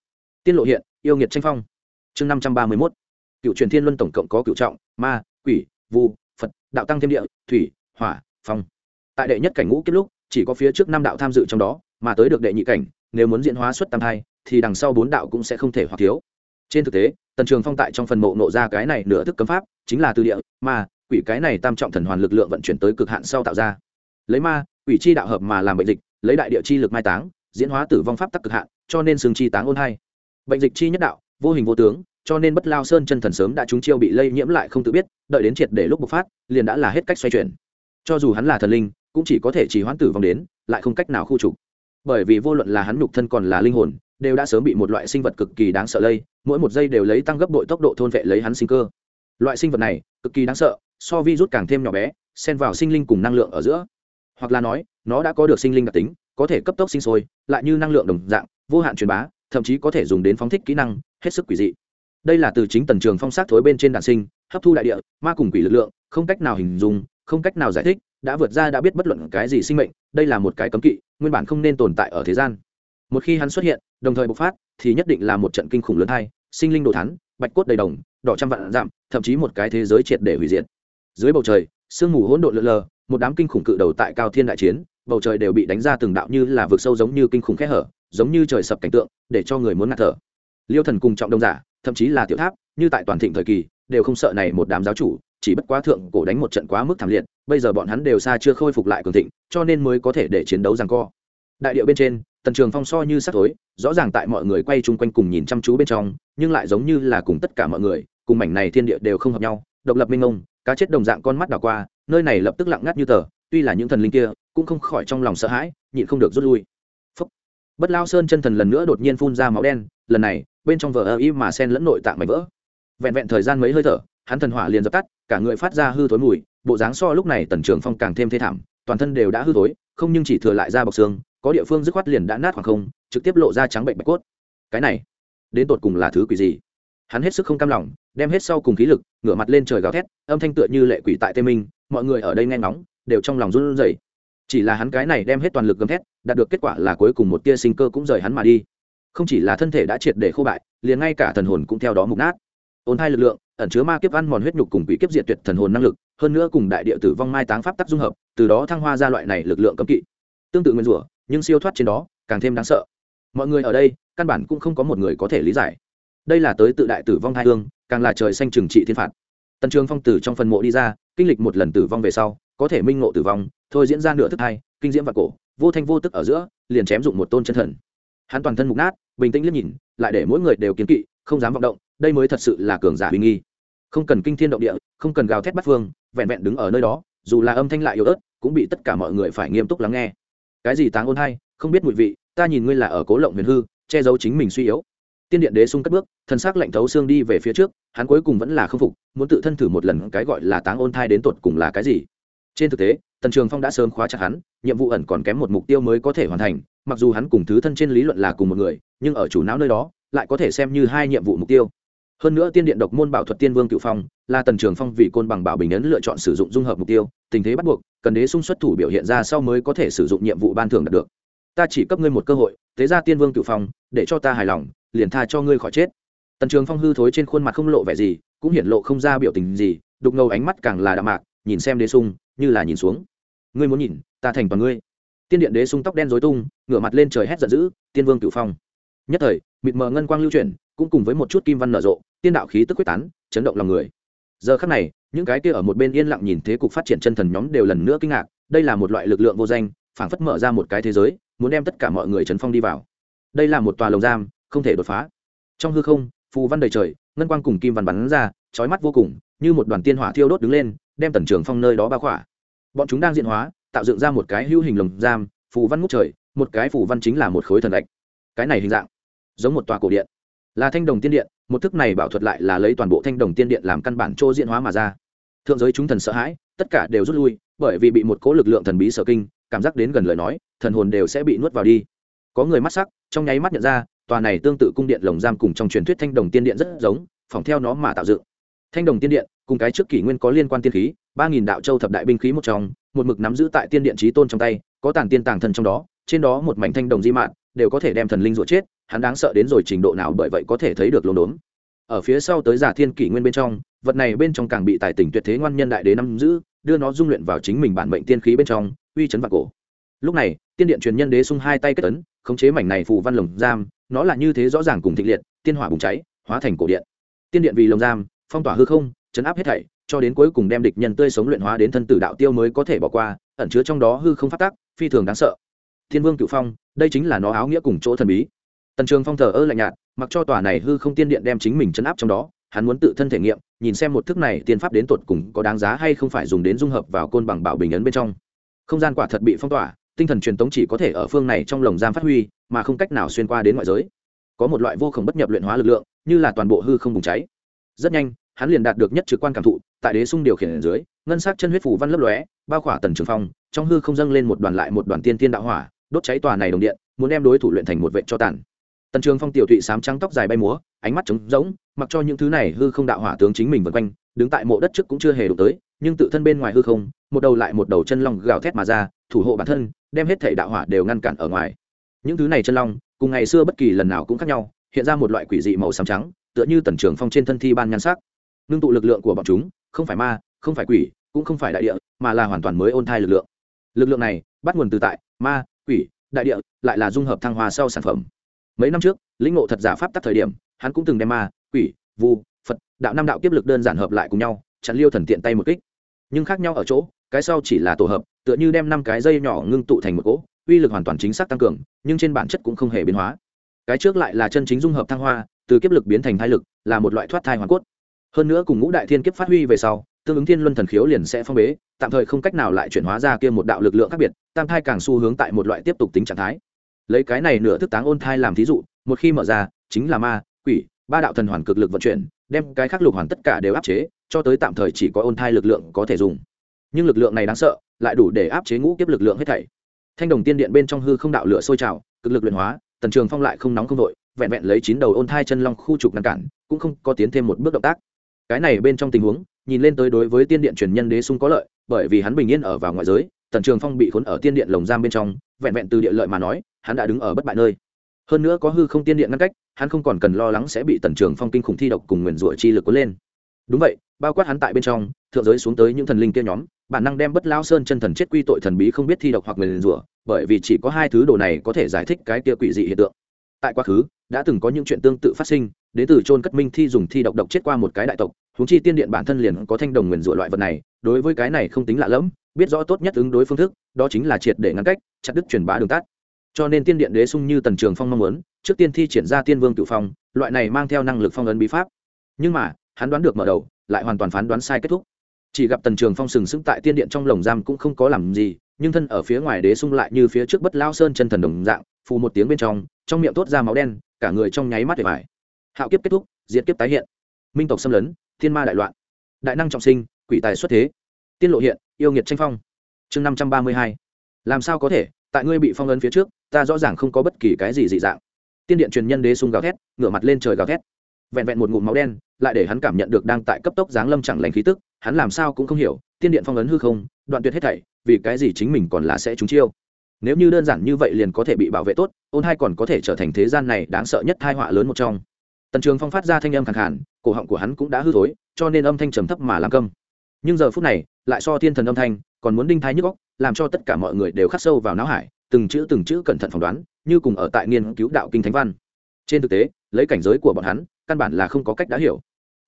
tiên lộ hiện, yêu nghiệt tranh phong. Chương năm trăm ba mươi mốt. Cựu truyền thiên luân tổng cộng có cựu trọng, ma, quỷ, vu, phật, đạo tăng thêm địa, thủy, hỏa, phong. Tại đệ nhất cảnh ngũ kết lúc, chỉ có phía trước năm đạo tham dự trong đó, mà tới được đệ nhị cảnh, nếu muốn diễn hóa xuất tam thai, thì đằng sau bốn đạo cũng sẽ không thể hoặc thiếu. Trên thực tế, tần trường phong tại trong phần mộ nộ ra cái này nửa thức cấm pháp, chính là từ địa, ma, quỷ cái này tam trọng thần hoàn lực lượng vận chuyển tới cực hạn sau tạo ra. Lấy ma, quỷ chi đạo hợp mà làm bệnh dịch, lấy đại địa chi lực mai táng, diễn hóa tử vong pháp tắc cực hạn, cho nên xương chi táng ôn hai bệnh dịch chi nhất đạo, vô hình vô tướng, cho nên bất lao sơn chân thần sớm đã trúng chiêu bị lây nhiễm lại không tự biết, đợi đến triệt để lúc bộc phát, liền đã là hết cách xoay chuyển. Cho dù hắn là thần linh, cũng chỉ có thể chỉ hoãn tử vong đến, lại không cách nào khu trục. Bởi vì vô luận là hắn nhục thân còn là linh hồn, đều đã sớm bị một loại sinh vật cực kỳ đáng sợ lây, mỗi một giây đều lấy tăng gấp bội tốc độ thôn vệ lấy hắn sinh cơ. Loại sinh vật này, cực kỳ đáng sợ, so vi rút càng thêm nhỏ bé, xen vào sinh linh cùng năng lượng ở giữa. Hoặc là nói, nó đã có được sinh linh đặc tính, có thể cấp tốc sinh sôi, lại như năng lượng đồng dạng, vô hạn truyền bá thậm chí có thể dùng đến phóng thích kỹ năng, hết sức quỷ dị. Đây là từ chính tần trường phong sát thối bên trên đạn sinh, hấp thu đại địa, ma cùng quỷ lực lượng, không cách nào hình dung, không cách nào giải thích, đã vượt ra đã biết bất luận cái gì sinh mệnh, đây là một cái cấm kỵ, nguyên bản không nên tồn tại ở thế gian. Một khi hắn xuất hiện, đồng thời bộc phát, thì nhất định là một trận kinh khủng lớn hai, sinh linh đồ thắn, bạch cốt đầy đồng, đỏ trăm vạn dặm, thậm chí một cái thế giới triệt để hủy diệt. Dưới bầu trời, sương mù hỗn độn lượn lờ, một đám kinh khủng cự đầu tại cao thiên đại chiến, bầu trời đều bị đánh ra từng đạo như là vực sâu giống như kinh khủng kẽ hở giống như trời sập cảnh tượng, để cho người muốn ngạt thở. Liêu thần cùng trọng đông giả, thậm chí là tiểu tháp, như tại toàn thịnh thời kỳ, đều không sợ này một đám giáo chủ, chỉ bất quá thượng cổ đánh một trận quá mức thảm liệt, bây giờ bọn hắn đều xa chưa khôi phục lại cường thịnh, cho nên mới có thể để chiến đấu rằng co. Đại điệu bên trên, tần trường phong so như sát tối rõ ràng tại mọi người quay chung quanh cùng nhìn chăm chú bên trong, nhưng lại giống như là cùng tất cả mọi người, cùng mảnh này thiên địa đều không hợp nhau, độc lập minh ông, cá chết đồng dạng con mắt đảo qua, nơi này lập tức lặng ngắt như tờ, tuy là những thần linh kia, cũng không khỏi trong lòng sợ hãi, nhịn không được rút lui bất lao sơn chân thần lần nữa đột nhiên phun ra máu đen, lần này, bên trong vờ ơ y mà sen lẫn nội tạng mảnh vỡ. Vẹn vẹn thời gian mấy hơi thở, hắn thần hỏa liền dập tắt, cả người phát ra hư thối mùi, bộ dáng so lúc này tần trường phong càng thêm thê thảm, toàn thân đều đã hư thối, không nhưng chỉ thừa lại da bọc xương, có địa phương dứt khoát liền đã nát khoảng không, trực tiếp lộ ra trắng bệnh bạch cốt. Cái này, đến tột cùng là thứ quỷ gì? Hắn hết sức không cam lòng, đem hết sau cùng khí lực, ngửa mặt lên trời gào thét, âm thanh tựa như lệ quỷ tại tây minh, mọi người ở đây nghe ngóng, đều trong lòng run rẩy chỉ là hắn cái này đem hết toàn lực gầm thét, đạt được kết quả là cuối cùng một tia sinh cơ cũng rời hắn mà đi. Không chỉ là thân thể đã triệt để khô bại, liền ngay cả thần hồn cũng theo đó mục nát. Ôn hai lực lượng, ẩn chứa ma kiếp ăn mòn huyết nhục cùng quỷ kiếp diệt tuyệt thần hồn năng lực, hơn nữa cùng đại địa tử vong mai táng pháp tắc dung hợp, từ đó thăng hoa ra loại này lực lượng cấm kỵ. Tương tự nguyên rủa, nhưng siêu thoát trên đó, càng thêm đáng sợ. Mọi người ở đây, căn bản cũng không có một người có thể lý giải. Đây là tới tự đại tử vong hai hương, càng là trời xanh trừng trị thiên phạt tần trường phong tử trong phần mộ đi ra, kinh lịch một lần tử vong về sau, có thể minh ngộ tử vong, thôi diễn ra nửa thức hai, kinh diễm và cổ, vô thanh vô tức ở giữa, liền chém dụng một tôn chân thần. Hắn toàn thân mục nát, bình tĩnh liếc nhìn, lại để mỗi người đều kiến kỵ, không dám vọng động, đây mới thật sự là cường giả uy nghi. Không cần kinh thiên động địa, không cần gào thét bắt phương, vẹn vẹn đứng ở nơi đó, dù là âm thanh lại yếu ớt, cũng bị tất cả mọi người phải nghiêm túc lắng nghe. Cái gì táng ôn hay, không biết mùi vị, ta nhìn ngươi là ở cố lộng huyền hư, che giấu chính mình suy yếu tiên điện đế sung cất bước, thân xác lạnh thấu xương đi về phía trước, hắn cuối cùng vẫn là không phục, muốn tự thân thử một lần cái gọi là táng ôn thai đến tột cùng là cái gì. Trên thực tế, tần trường phong đã sớm khóa chặt hắn, nhiệm vụ ẩn còn kém một mục tiêu mới có thể hoàn thành, mặc dù hắn cùng thứ thân trên lý luận là cùng một người, nhưng ở chủ não nơi đó, lại có thể xem như hai nhiệm vụ mục tiêu. Hơn nữa tiên điện độc môn bảo thuật tiên vương cựu phong, là tần trường phong vì côn bằng bảo bình ấn lựa chọn sử dụng dung hợp mục tiêu, tình thế bắt buộc, cần đế sung xuất thủ biểu hiện ra sau mới có thể sử dụng nhiệm vụ ban thưởng đạt được. Ta chỉ cấp ngươi một cơ hội, thế ra tiên vương cựu phong, để cho ta hài lòng liền tha cho ngươi khỏi chết. Tần trường phong hư thối trên khuôn mặt không lộ vẻ gì, cũng hiển lộ không ra biểu tình gì, đục ngầu ánh mắt càng là đạm mạc, nhìn xem đế sung, như là nhìn xuống. Ngươi muốn nhìn, ta thành toàn ngươi. Tiên điện đế sung tóc đen dối tung, ngửa mặt lên trời hét giận dữ, tiên vương cửu phong. Nhất thời, mịt mờ ngân quang lưu chuyển, cũng cùng với một chút kim văn nở rộ, tiên đạo khí tức quyết tán, chấn động lòng người. Giờ khắc này, những cái kia ở một bên yên lặng nhìn thế cục phát triển chân thần nhóm đều lần nữa kinh ngạc, đây là một loại lực lượng vô danh, phảng phất mở ra một cái thế giới, muốn đem tất cả mọi người chấn phong đi vào. Đây là một tòa lồng giam không thể đột phá. Trong hư không, phù văn đầy trời, ngân quang cùng kim văn bắn ra, chói mắt vô cùng, như một đoàn tiên hỏa thiêu đốt đứng lên, đem tần trường phong nơi đó bao khỏa. Bọn chúng đang diễn hóa, tạo dựng ra một cái hữu hình lồng giam, phù văn ngút trời, một cái phù văn chính là một khối thần lạch cái này hình dạng, giống một tòa cổ điện. Là thanh đồng tiên điện, một thức này bảo thuật lại là lấy toàn bộ thanh đồng tiên điện làm căn bản chỗ diễn hóa mà ra. Thượng giới chúng thần sợ hãi, tất cả đều rút lui, bởi vì bị một cỗ lực lượng thần bí sở kinh, cảm giác đến gần lời nói, thần hồn đều sẽ bị nuốt vào đi. Có người mắt sắc, trong nháy mắt nhận ra tòa này tương tự cung điện lồng giam cùng trong truyền thuyết thanh đồng tiên điện rất giống, phỏng theo nó mà tạo dựng. Thanh đồng tiên điện, cùng cái trước kỷ nguyên có liên quan tiên khí, ba nghìn đạo châu thập đại binh khí một trong, một mực nắm giữ tại tiên điện trí tôn trong tay, có tàn tiên tàng thần trong đó, trên đó một mảnh thanh đồng di mạn, đều có thể đem thần linh rủa chết, hắn đáng sợ đến rồi trình độ nào bởi vậy có thể thấy được lồn đốn ở phía sau tới giả thiên kỷ nguyên bên trong, vật này bên trong càng bị tài tình tuyệt thế ngoan nhân đại đế nắm giữ, đưa nó dung luyện vào chính mình bản mệnh tiên khí bên trong, uy chấn vào cổ. Lúc này, tiên điện truyền nhân đế sung hai tay kết tấn khống chế mảnh này phù văn lồng giam, nó là như thế rõ ràng cùng thịnh liệt, tiên hỏa bùng cháy, hóa thành cổ điện. Tiên điện vì lồng giam, phong tỏa hư không, chấn áp hết thảy, cho đến cuối cùng đem địch nhân tươi sống luyện hóa đến thân tử đạo tiêu mới có thể bỏ qua, ẩn chứa trong đó hư không phát tác phi thường đáng sợ. Thiên vương cựu phong, đây chính là nó áo nghĩa cùng chỗ thần bí. Tần trường phong thờ ơ lạnh nhạt, mặc cho tòa này hư không tiên điện đem chính mình chấn áp trong đó, hắn muốn tự thân thể nghiệm, nhìn xem một thức này tiên pháp đến tột cùng có đáng giá hay không phải dùng đến dung hợp vào côn bằng bảo bình ấn bên trong. Không gian quả thật bị phong tỏa tinh thần truyền tống chỉ có thể ở phương này trong lồng giam phát huy, mà không cách nào xuyên qua đến ngoại giới. Có một loại vô khổng bất nhập luyện hóa lực lượng, như là toàn bộ hư không bùng cháy. Rất nhanh, hắn liền đạt được nhất trực quan cảm thụ, tại đế sung điều khiển ở dưới, ngân sắc chân huyết phủ văn lấp lóe, bao khỏa tần trường phong, trong hư không dâng lên một đoàn lại một đoàn tiên tiên đạo hỏa, đốt cháy tòa này đồng điện, muốn đem đối thủ luyện thành một vệ cho tàn. Tần trường phong tiểu thụy sám trắng tóc dài bay múa, ánh mắt trống rỗng, mặc cho những thứ này hư không đạo hỏa tướng chính mình vân quanh đứng tại mộ đất trước cũng chưa hề đụng tới, nhưng tự thân bên ngoài hư không, một đầu lại một đầu chân long gào thét mà ra, thủ hộ bản thân, đem hết thể đạo hỏa đều ngăn cản ở ngoài. Những thứ này chân long, cùng ngày xưa bất kỳ lần nào cũng khác nhau, hiện ra một loại quỷ dị màu xám trắng, tựa như tần trường phong trên thân thi ban nhan sắc. Ngưng tụ lực lượng của bọn chúng, không phải ma, không phải quỷ, cũng không phải đại địa, mà là hoàn toàn mới ôn thai lực lượng. Lực lượng này, bắt nguồn từ tại, ma, quỷ, đại địa, lại là dung hợp thăng hoa sau sản phẩm. Mấy năm trước, lĩnh ngộ thật giả pháp tắc thời điểm, hắn cũng từng đem ma, quỷ, vu đạo năm đạo kiếp lực đơn giản hợp lại cùng nhau, chặn liêu thần tiện tay một kích. Nhưng khác nhau ở chỗ, cái sau chỉ là tổ hợp, tựa như đem năm cái dây nhỏ ngưng tụ thành một cỗ, uy lực hoàn toàn chính xác tăng cường, nhưng trên bản chất cũng không hề biến hóa. Cái trước lại là chân chính dung hợp thăng hoa, từ kiếp lực biến thành thai lực, là một loại thoát thai hoàn cốt. Hơn nữa cùng ngũ đại thiên kiếp phát huy về sau, tương ứng thiên luân thần khiếu liền sẽ phong bế, tạm thời không cách nào lại chuyển hóa ra kia một đạo lực lượng khác biệt, tam thai càng xu hướng tại một loại tiếp tục tính trạng thái. Lấy cái này nửa thức táng ôn thai làm thí dụ, một khi mở ra, chính là ma, quỷ, ba đạo thần hoàn cực lực vận chuyển đem cái khắc lục hoàn tất cả đều áp chế, cho tới tạm thời chỉ có ôn thai lực lượng có thể dùng. Nhưng lực lượng này đáng sợ, lại đủ để áp chế ngũ kiếp lực lượng hết thảy. Thanh đồng tiên điện bên trong hư không đạo lửa sôi trào, cực lực luyện hóa, tần trường phong lại không nóng không đội vẹn vẹn lấy chín đầu ôn thai chân long khu trục ngăn cản, cũng không có tiến thêm một bước động tác. Cái này bên trong tình huống, nhìn lên tới đối với tiên điện truyền nhân đế sung có lợi, bởi vì hắn bình yên ở vào ngoại giới, tần trường phong bị khốn ở tiên điện lồng giam bên trong, vẹn vẹn từ địa lợi mà nói, hắn đã đứng ở bất bại nơi. Hơn nữa có hư không tiên điện ngăn cách hắn không còn cần lo lắng sẽ bị tần trường phong kinh khủng thi độc cùng nguyền rủa chi lực cuốn lên. Đúng vậy, bao quát hắn tại bên trong, thượng giới xuống tới những thần linh kia nhóm, bản năng đem bất lao sơn chân thần chết quy tội thần bí không biết thi độc hoặc nguyền rủa, bởi vì chỉ có hai thứ đồ này có thể giải thích cái kia quỷ dị hiện tượng. Tại quá khứ, đã từng có những chuyện tương tự phát sinh đến từ chôn cất minh thi dùng thi độc độc chết qua một cái đại tộc, huống chi tiên điện bản thân liền có thanh đồng nguyền rủa loại vật này, đối với cái này không tính lạ lẫm, biết rõ tốt nhất ứng đối phương thức, đó chính là triệt để ngăn cách, chặt đứt truyền bá đường tắt cho nên tiên điện đế sung như tần trường phong mong muốn, trước tiên thi triển ra tiên vương cựu phong, loại này mang theo năng lực phong ấn bí pháp. Nhưng mà, hắn đoán được mở đầu, lại hoàn toàn phán đoán sai kết thúc. Chỉ gặp tần trường phong sừng sững tại tiên điện trong lồng giam cũng không có làm gì, nhưng thân ở phía ngoài đế sung lại như phía trước bất lao sơn chân thần đồng dạng, phù một tiếng bên trong trong miệng tốt ra máu đen, cả người trong nháy mắt để vải hạo kiếp kết thúc diễn kiếp tái hiện. Minh tộc xâm lấn, thiên ma đại loạn. Đại năng trọng sinh, quỷ tài xuất thế. Tiên lộ hiện, yêu nghiệt tranh phong. Chương năm trăm ba mươi hai. Làm sao có thể? Tại ngươi bị phong ấn phía trước, ta rõ ràng không có bất kỳ cái gì dị dạng. Tiên điện truyền nhân đế sung gào thét, ngửa mặt lên trời gào thét. Vẹn vẹn một ngụm máu đen, lại để hắn cảm nhận được đang tại cấp tốc giáng lâm chẳng lành khí tức, hắn làm sao cũng không hiểu, tiên điện phong ấn hư không, đoạn tuyệt hết thảy, vì cái gì chính mình còn là sẽ trúng chiêu? Nếu như đơn giản như vậy liền có thể bị bảo vệ tốt, ôn hai còn có thể trở thành thế gian này đáng sợ nhất hai họa lớn một trong. Tần trường phong phát ra thanh âm khẳng hẳn cổ họng của hắn cũng đã hư thối, cho nên âm thanh trầm thấp mà làm câm. Nhưng giờ phút này, lại so thiên thần âm thanh còn muốn đinh thái nhức góc làm cho tất cả mọi người đều khắc sâu vào não hải, từng chữ từng chữ cẩn thận phỏng đoán, như cùng ở tại nghiên cứu đạo kinh thánh văn. Trên thực tế, lấy cảnh giới của bọn hắn, căn bản là không có cách đã hiểu.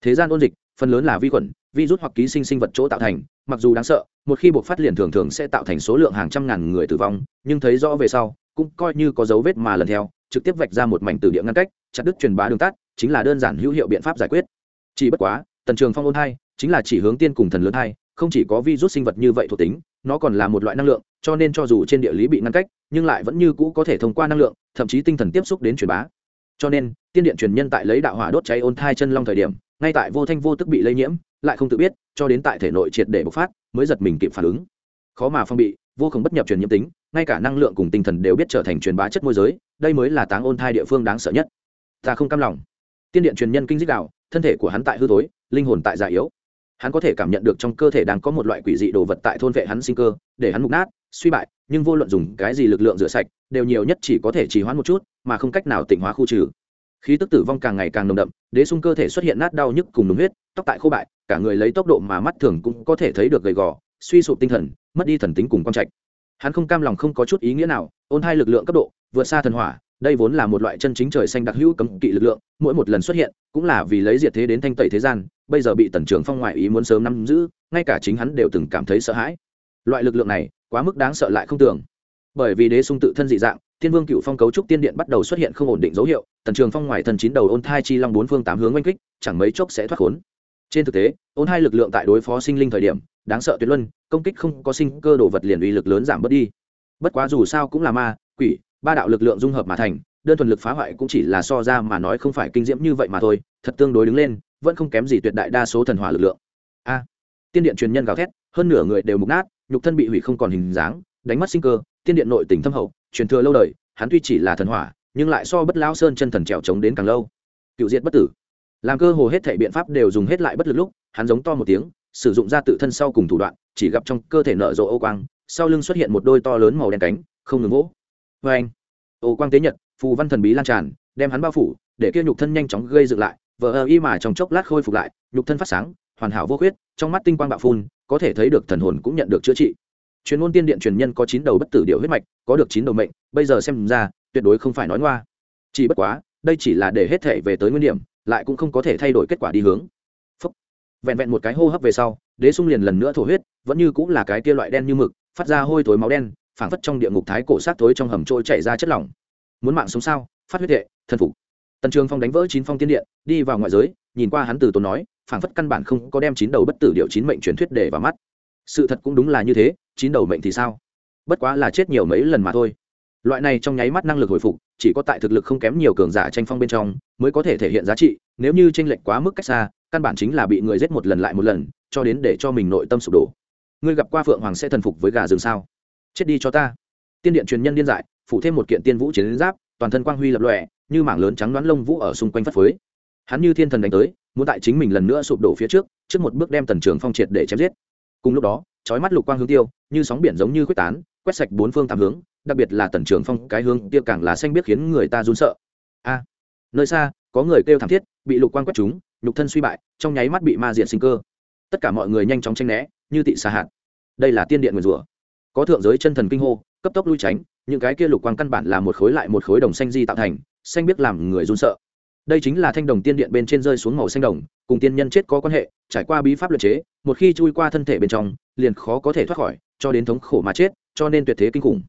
Thế gian ôn dịch, phần lớn là vi khuẩn, virus hoặc ký sinh sinh vật chỗ tạo thành, mặc dù đáng sợ, một khi buộc phát liền thường thường sẽ tạo thành số lượng hàng trăm ngàn người tử vong, nhưng thấy rõ về sau, cũng coi như có dấu vết mà lần theo, trực tiếp vạch ra một mảnh từ địa ngăn cách, chặt đứt truyền bá đường tắt, chính là đơn giản hữu hiệu biện pháp giải quyết. Chỉ bất quá, tần trường phong ôn hai, chính là chỉ hướng tiên cùng thần lớn hai không chỉ có virus sinh vật như vậy thuộc tính, nó còn là một loại năng lượng, cho nên cho dù trên địa lý bị ngăn cách, nhưng lại vẫn như cũ có thể thông qua năng lượng, thậm chí tinh thần tiếp xúc đến truyền bá. Cho nên, tiên điện truyền nhân tại lấy đạo hỏa đốt cháy ôn thai chân long thời điểm, ngay tại vô thanh vô tức bị lây nhiễm, lại không tự biết, cho đến tại thể nội triệt để bộc phát, mới giật mình kịp phản ứng. Khó mà phong bị, vô không bất nhập truyền nhiễm tính, ngay cả năng lượng cùng tinh thần đều biết trở thành truyền bá chất môi giới, đây mới là táng ôn thai địa phương đáng sợ nhất. Ta không cam lòng. Tiên điện truyền nhân kinh dích đạo, thân thể của hắn tại hư tối, linh hồn tại già yếu hắn có thể cảm nhận được trong cơ thể đang có một loại quỷ dị đồ vật tại thôn vệ hắn sinh cơ, để hắn mục nát, suy bại, nhưng vô luận dùng cái gì lực lượng rửa sạch, đều nhiều nhất chỉ có thể trì hoãn một chút, mà không cách nào tịnh hóa khu trừ. Khí tức tử vong càng ngày càng nồng đậm, đế sung cơ thể xuất hiện nát đau nhức cùng đúng huyết, tóc tại khô bại, cả người lấy tốc độ mà mắt thường cũng có thể thấy được gầy gò, suy sụp tinh thần, mất đi thần tính cùng quang trạch. Hắn không cam lòng không có chút ý nghĩa nào, ôn hai lực lượng cấp độ, vượt xa thần hỏa đây vốn là một loại chân chính trời xanh đặc hữu cấm kỵ lực lượng, mỗi một lần xuất hiện, cũng là vì lấy diệt thế đến thanh tẩy thế gian, bây giờ bị tần trưởng phong ngoại ý muốn sớm nắm giữ, ngay cả chính hắn đều từng cảm thấy sợ hãi. Loại lực lượng này, quá mức đáng sợ lại không tưởng. Bởi vì đế sung tự thân dị dạng, thiên vương cựu phong cấu trúc tiên điện bắt đầu xuất hiện không ổn định dấu hiệu, tần trường phong ngoài thần chín đầu ôn thai chi long bốn phương tám hướng oanh kích, chẳng mấy chốc sẽ thoát khốn. Trên thực tế, ôn hai lực lượng tại đối phó sinh linh thời điểm, đáng sợ tuyệt luân, công kích không có sinh cơ đồ vật liền uy lực lớn giảm bớt đi. Bất quá dù sao cũng là ma, quỷ ba đạo lực lượng dung hợp mà thành, đơn thuần lực phá hoại cũng chỉ là so ra mà nói không phải kinh diễm như vậy mà thôi, thật tương đối đứng lên, vẫn không kém gì tuyệt đại đa số thần hỏa lực lượng. A, tiên điện truyền nhân gào thét, hơn nửa người đều mục nát, nhục thân bị hủy không còn hình dáng, đánh mất sinh cơ, tiên điện nội tình thâm hậu, truyền thừa lâu đời, hắn tuy chỉ là thần hỏa, nhưng lại so bất lão sơn chân thần trèo trống đến càng lâu. Cựu diệt bất tử. Làm cơ hồ hết thể biện pháp đều dùng hết lại bất lực lúc, hắn giống to một tiếng, sử dụng ra tự thân sau cùng thủ đoạn, chỉ gặp trong cơ thể nở rộ ô quang, sau lưng xuất hiện một đôi to lớn màu đen cánh, không ngừng vỗ vê anh. Ô quang tế nhật, phù văn thần bí lan tràn, đem hắn bao phủ, để kia nhục thân nhanh chóng gây dựng lại, vờ ơ y mà trong chốc lát khôi phục lại, nhục thân phát sáng, hoàn hảo vô khuyết, trong mắt tinh quang bạo phun, có thể thấy được thần hồn cũng nhận được chữa trị. Chuyên môn tiên điện truyền nhân có chín đầu bất tử điệu huyết mạch, có được chín đầu mệnh, bây giờ xem ra, tuyệt đối không phải nói ngoa. Chỉ bất quá, đây chỉ là để hết thể về tới nguyên điểm, lại cũng không có thể thay đổi kết quả đi hướng. Phúc. vẹn vẹn một cái hô hấp về sau, đế sung liền lần nữa thổ huyết, vẫn như cũng là cái kia loại đen như mực, phát ra hôi thối máu đen phảng phất trong địa ngục thái cổ sát thối trong hầm trôi chảy ra chất lỏng. Muốn mạng sống sao? Phát huyết hệ thân phục. Tần trường phong đánh vỡ chín phong tiên điện, đi vào ngoại giới, nhìn qua hắn từ tốn nói, phảng phất căn bản không có đem chín đầu bất tử điệu chín mệnh truyền thuyết để vào mắt. Sự thật cũng đúng là như thế, chín đầu mệnh thì sao? Bất quá là chết nhiều mấy lần mà thôi. Loại này trong nháy mắt năng lực hồi phục, chỉ có tại thực lực không kém nhiều cường giả tranh phong bên trong, mới có thể thể hiện giá trị, nếu như tranh lệch quá mức cách xa, căn bản chính là bị người giết một lần lại một lần, cho đến để cho mình nội tâm sụp đổ. Ngươi gặp qua phượng hoàng sẽ thần phục với gà rừng sao? Chết đi cho ta. Tiên điện truyền nhân điên dại, phủ thêm một kiện tiên vũ chiến giáp, toàn thân quang huy lập lòe, như mảng lớn trắng đoán lông vũ ở xung quanh phất phới. Hắn như thiên thần đánh tới, muốn tại chính mình lần nữa sụp đổ phía trước trước một bước đem tần trường phong triệt để chém giết. Cùng lúc đó trói mắt lục quang hướng tiêu, như sóng biển giống như quyết tán, quét sạch bốn phương tám hướng, đặc biệt là tần trường phong, cái hướng tiêu càng là xanh biết khiến người ta run sợ. A, nơi xa, có người kêu thảm thiết, bị lục quang quét trúng, nhục thân suy bại, trong nháy mắt bị ma diện sinh cơ. Tất cả mọi người nhanh chóng tranh né, như tị xa hạt. Đây là tiên điện nguyền rủa có thượng giới chân thần kinh hô, cấp tốc lui tránh, những cái kia lục quang căn bản là một khối lại một khối đồng xanh di tạo thành, xanh biết làm người run sợ. Đây chính là thanh đồng tiên điện bên trên rơi xuống màu xanh đồng, cùng tiên nhân chết có quan hệ, trải qua bí pháp luật chế, một khi chui qua thân thể bên trong, liền khó có thể thoát khỏi, cho đến thống khổ mà chết, cho nên tuyệt thế kinh khủng.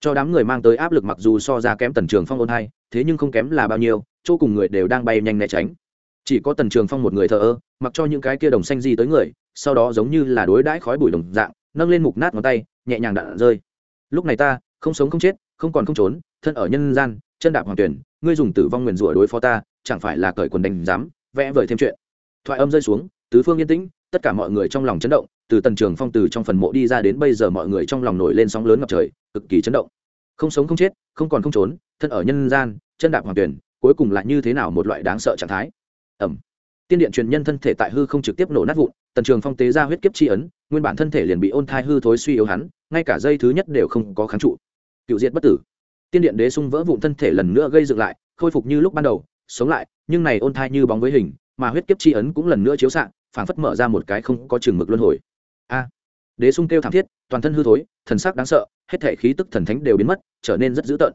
Cho đám người mang tới áp lực mặc dù so ra kém tần trường phong ôn hai, thế nhưng không kém là bao nhiêu, chỗ cùng người đều đang bay nhanh né tránh. Chỉ có tần trường phong một người thờ ơ, mặc cho những cái kia đồng xanh di tới người, sau đó giống như là đối đãi khói bụi đồng dạng nâng lên mục nát ngón tay, nhẹ nhàng đạn rơi. Lúc này ta, không sống không chết, không còn không trốn, thân ở nhân gian, chân đạp hoàng tuyển, ngươi dùng tử vong nguyền rủa đối phó ta, chẳng phải là cởi quần đánh dám vẽ vời thêm chuyện. Thoại âm rơi xuống, tứ phương yên tĩnh, tất cả mọi người trong lòng chấn động, từ tần trường phong từ trong phần mộ đi ra đến bây giờ mọi người trong lòng nổi lên sóng lớn ngập trời, cực kỳ chấn động. Không sống không chết, không còn không trốn, thân ở nhân gian, chân đạp hoàng tuyển, cuối cùng là như thế nào một loại đáng sợ trạng thái? Ẩm tiên điện truyền nhân thân thể tại hư không trực tiếp nổ nát vụn, tần trường phong tế ra huyết kiếp tri ấn, nguyên bản thân thể liền bị ôn thai hư thối suy yếu hắn, ngay cả dây thứ nhất đều không có kháng trụ. Cựu diệt bất tử. Tiên điện đế sung vỡ vụn thân thể lần nữa gây dựng lại, khôi phục như lúc ban đầu, sống lại, nhưng này ôn thai như bóng với hình, mà huyết kiếp tri ấn cũng lần nữa chiếu s ạ phảng phất mở ra một cái không có chừng mực luân hồi. A. Đế sung kêu thảm thiết, toàn thân hư thối, thần sắc đáng sợ, hết thể khí tức thần thánh đều biến mất, trở nên rất dữ tợn.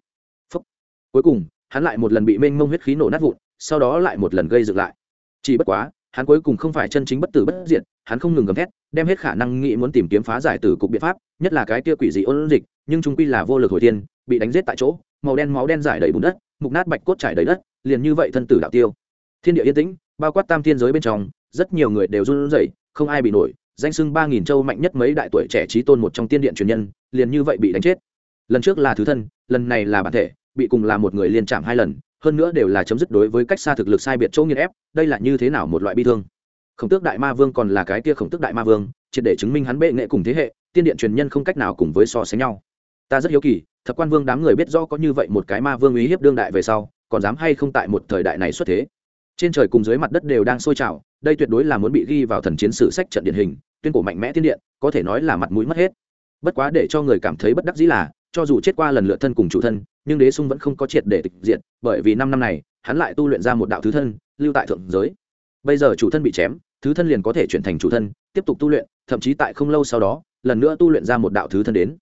Phúc. cuối cùng, hắn lại một lần bị mênh mông huyết khí nổ nát vụn, sau đó lại một lần gây dựng lại chỉ bất quá, hắn cuối cùng không phải chân chính bất tử bất diệt, hắn không ngừng gầm thét, đem hết khả năng nghĩ muốn tìm kiếm phá giải từ cục biện pháp, nhất là cái kia quỷ dị ôn dịch, nhưng trung quy là vô lực hồi tiên bị đánh giết tại chỗ, màu đen máu đen giải đầy bùn đất, mục nát bạch cốt trải đầy đất, liền như vậy thân tử đạo tiêu. Thiên địa yên tĩnh, bao quát tam thiên giới bên trong, rất nhiều người đều run rẩy, không ai bị nổi, danh sưng ba nghìn châu mạnh nhất mấy đại tuổi trẻ trí tôn một trong tiên điện truyền nhân, liền như vậy bị đánh chết. Lần trước là thứ thân, lần này là bản thể, bị cùng là một người liên chạm hai lần hơn nữa đều là chấm dứt đối với cách xa thực lực sai biệt chỗ nghiên ép, đây là như thế nào một loại bi thương? Khổng tước đại ma vương còn là cái kia khổng tước đại ma vương, triệt để chứng minh hắn bệ nghệ cùng thế hệ, tiên điện truyền nhân không cách nào cùng với so sánh nhau. Ta rất hiếu kỳ, thập quan vương đám người biết rõ có như vậy một cái ma vương uy hiếp đương đại về sau, còn dám hay không tại một thời đại này xuất thế? Trên trời cùng dưới mặt đất đều đang sôi trào, đây tuyệt đối là muốn bị ghi vào thần chiến sử sách trận điển hình, tuyên cổ mạnh mẽ tiên điện, có thể nói là mặt mũi mất hết. Bất quá để cho người cảm thấy bất đắc dĩ là, cho dù chết qua lần lượt thân cùng chủ thân nhưng đế sung vẫn không có triệt để tịch diện bởi vì năm năm này, hắn lại tu luyện ra một đạo thứ thân, lưu tại thượng giới. Bây giờ chủ thân bị chém, thứ thân liền có thể chuyển thành chủ thân, tiếp tục tu luyện, thậm chí tại không lâu sau đó, lần nữa tu luyện ra một đạo thứ thân đến.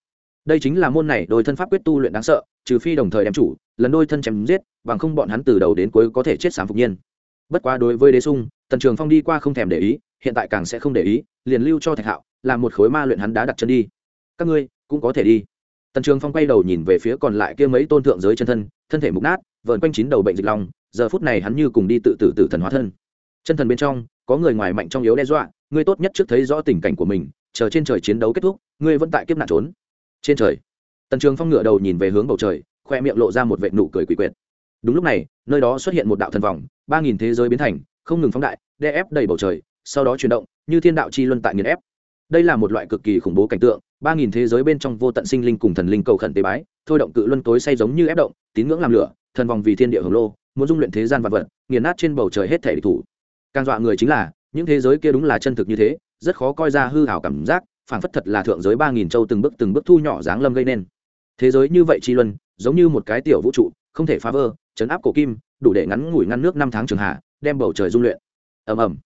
Đây chính là môn này đôi thân pháp quyết tu luyện đáng sợ, trừ phi đồng thời đem chủ, lần đôi thân chém giết, bằng không bọn hắn từ đầu đến cuối có thể chết sám phục nhiên. Bất quá đối với đế sung, tần trường phong đi qua không thèm để ý, hiện tại càng sẽ không để ý, liền lưu cho thạch hạo là một khối ma luyện hắn đã đặt chân đi. Các ngươi cũng có thể đi tần trường phong quay đầu nhìn về phía còn lại kia mấy tôn thượng giới chân thân thân thể mục nát vợn quanh chín đầu bệnh dịch lòng giờ phút này hắn như cùng đi tự tử tử thần hóa thân. Chân thần bên trong, có người ngoài mạnh trong yếu đe dọa, ngươi tốt nhất trước thấy rõ tình cảnh của mình, chờ trên trời chiến đấu kết thúc, ngươi vẫn tại kiếp nạn trốn. Trên trời, tần trường phong ngựa đầu nhìn về hướng bầu trời, khoe miệng lộ ra một vệ nụ cười quỷ quyệt. Đúng lúc này, nơi đó xuất hiện một đạo thần vòng, ba nghìn thế giới biến thành, không ngừng phóng đại đe ép đầy bầu trời, sau đó chuyển động, như thiên đạo chi luân tại nghiền ép đây là một loại cực kỳ khủng bố cảnh tượng, ba nghìn thế giới bên trong vô tận sinh linh cùng thần linh cầu khẩn tế bái, thôi động cự luân tối say giống như ép động, tín ngưỡng làm lửa, thần vòng vì thiên địa hồng lô, muốn dung luyện thế gian vật vật, nghiền nát trên bầu trời hết thể địch thủ. Càng dọa người chính là, những thế giới kia đúng là chân thực như thế, rất khó coi ra hư hảo cảm giác, phảng phất thật là thượng giới ba nghìn châu từng bước từng bước thu nhỏ dáng lâm gây nên. Thế giới như vậy chi luân, giống như một cái tiểu vũ trụ, không thể phá vỡ, chấn áp cổ kim, đủ để ngắn ngủi ngăn nước năm tháng trường hạ, đem bầu trời dung luyện. Ầm ầm.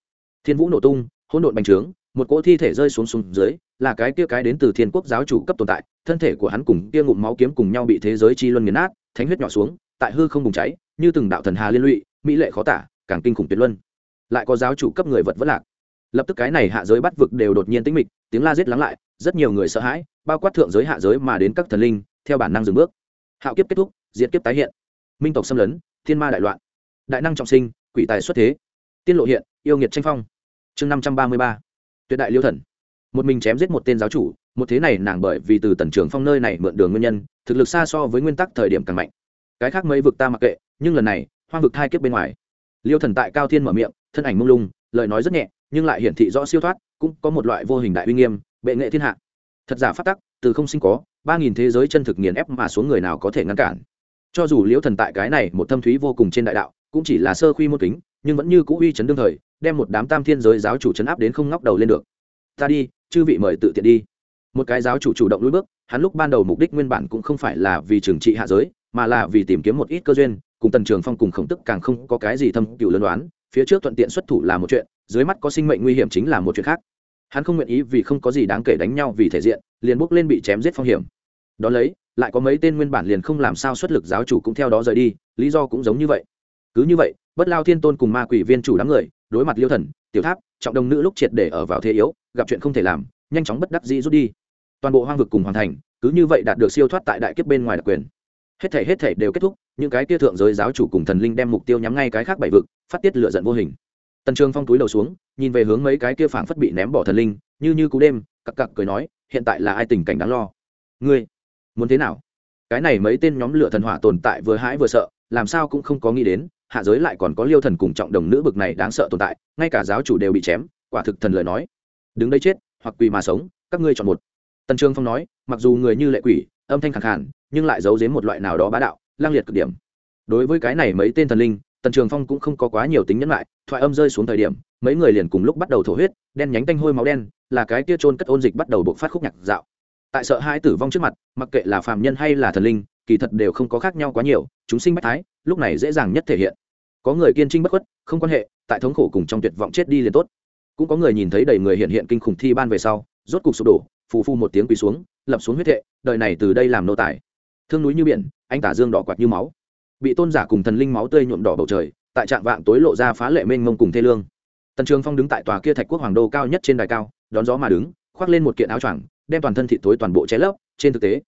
Thiên vũ nổ tung, hỗn độn bành trướng một cỗ thi thể rơi xuống xuống dưới, là cái kia cái đến từ thiên quốc giáo chủ cấp tồn tại, thân thể của hắn cùng kia ngụm máu kiếm cùng nhau bị thế giới chi luân nghiền nát, thánh huyết nhỏ xuống, tại hư không bùng cháy, như từng đạo thần hà liên lụy, mỹ lệ khó tả, càng kinh khủng tuyệt luân. Lại có giáo chủ cấp người vật vất lạc. Lập tức cái này hạ giới bắt vực đều đột nhiên tĩnh mịch, tiếng la giết lắng lại, rất nhiều người sợ hãi, bao quát thượng giới hạ giới mà đến các thần linh, theo bản năng dừng bước. Hạo kiếp kết thúc diễn kiếp tái hiện. Minh tộc xâm lấn, thiên ma đại loạn. Đại năng trọng sinh, quỷ tài xuất thế. Tiên lộ hiện, yêu nghiệt tranh phong. Chương năm trăm ba mươi ba tuyệt đại liêu thần. Một mình chém giết một tên giáo chủ, một thế này nàng bởi vì từ tần trường phong nơi này mượn đường nguyên nhân, thực lực xa so với nguyên tắc thời điểm càng mạnh. Cái khác mấy vực ta mặc kệ, nhưng lần này, hoang vực hai kiếp bên ngoài. Liêu thần tại cao thiên mở miệng, thân ảnh mông lung, lời nói rất nhẹ, nhưng lại hiển thị rõ siêu thoát, cũng có một loại vô hình đại uy nghiêm, bệ nghệ thiên hạ. Thật giả phát tắc, từ không sinh có, ba nghìn thế giới chân thực nghiền ép mà xuống người nào có thể ngăn cản. Cho dù liễu thần tại cái này một thâm thúy vô cùng trên đại đạo, cũng chỉ là sơ khuy môn kính, nhưng vẫn như cũ uy chấn đương thời đem một đám tam thiên giới giáo chủ chấn áp đến không ngóc đầu lên được. Ta đi, chư vị mời tự tiện đi. Một cái giáo chủ chủ động lùi bước, hắn lúc ban đầu mục đích nguyên bản cũng không phải là vì trừng trị hạ giới, mà là vì tìm kiếm một ít cơ duyên, cùng tần trường phong cùng khổng tức càng không có cái gì thâm cựu lân đoán, phía trước thuận tiện xuất thủ là một chuyện, dưới mắt có sinh mệnh nguy hiểm chính là một chuyện khác. Hắn không nguyện ý vì không có gì đáng kể đánh nhau vì thể diện, liền bước lên bị chém giết phong hiểm. Đón lấy, lại có mấy tên nguyên bản liền không làm sao xuất lực giáo chủ cũng theo đó rời đi, lý do cũng giống như vậy. Cứ như vậy, bất lao thiên tôn cùng ma quỷ viên chủ đám người đối mặt liêu thần, tiểu tháp, trọng đồng nữ lúc triệt để ở vào thế yếu, gặp chuyện không thể làm, nhanh chóng bất đắc dĩ rút đi. Toàn bộ hoang vực cùng hoàn thành, cứ như vậy đạt được siêu thoát tại đại kiếp bên ngoài đặc quyền. Hết thể hết thể đều kết thúc, những cái kia thượng giới giáo chủ cùng thần linh đem mục tiêu nhắm ngay cái khác bảy vực, phát tiết lựa giận vô hình. Tần trường phong túi đầu xuống, nhìn về hướng mấy cái kia phảng phất bị ném bỏ thần linh, như như cú đêm, cặc cặc cười nói, hiện tại là ai tình cảnh đáng lo? Ngươi, muốn thế nào? Cái này mấy tên nhóm lửa thần hỏa tồn tại vừa hãi vừa sợ, làm sao cũng không có nghĩ đến hạ giới lại còn có liêu thần cùng trọng đồng nữ bực này đáng sợ tồn tại, ngay cả giáo chủ đều bị chém, quả thực thần lời nói. Đứng đây chết, hoặc quỳ mà sống, các ngươi chọn một. Tần trường phong nói, mặc dù người như lệ quỷ, âm thanh khẳng khản nhưng lại giấu giếm một loại nào đó bá đạo, lang liệt cực điểm. Đối với cái này mấy tên thần linh, tần trường phong cũng không có quá nhiều tính nhẫn lại, thoại âm rơi xuống thời điểm, mấy người liền cùng lúc bắt đầu thổ huyết, đen nhánh tanh hôi máu đen, là cái kia trôn cất ôn dịch bắt đầu buộc phát khúc nhạc dạo. Tại sợ hai tử vong trước mặt, mặc kệ là phàm nhân hay là thần linh kỳ thật đều không có khác nhau quá nhiều, chúng sinh bách thái, lúc này dễ dàng nhất thể hiện. Có người kiên trinh bất khuất, không quan hệ, tại thống khổ cùng trong tuyệt vọng chết đi liền tốt. Cũng có người nhìn thấy đầy người hiện hiện kinh khủng thi ban về sau, rốt cục sụp đổ, phù phu một tiếng quỳ xuống, lập xuống huyết thệ, đời này từ đây làm nô tài. Thương núi như biển, anh tả dương đỏ quạt như máu. Bị tôn giả cùng thần linh máu tươi nhuộm đỏ bầu trời, tại trạng vạng tối lộ ra phá lệ mênh mông cùng thê lương. Tần trường phong đứng tại tòa kia thạch quốc hoàng đô cao nhất trên đài cao, đón gió mà đứng, khoác lên một kiện áo choàng, đem toàn thân thị tối toàn bộ cháy lấp, trên thực tế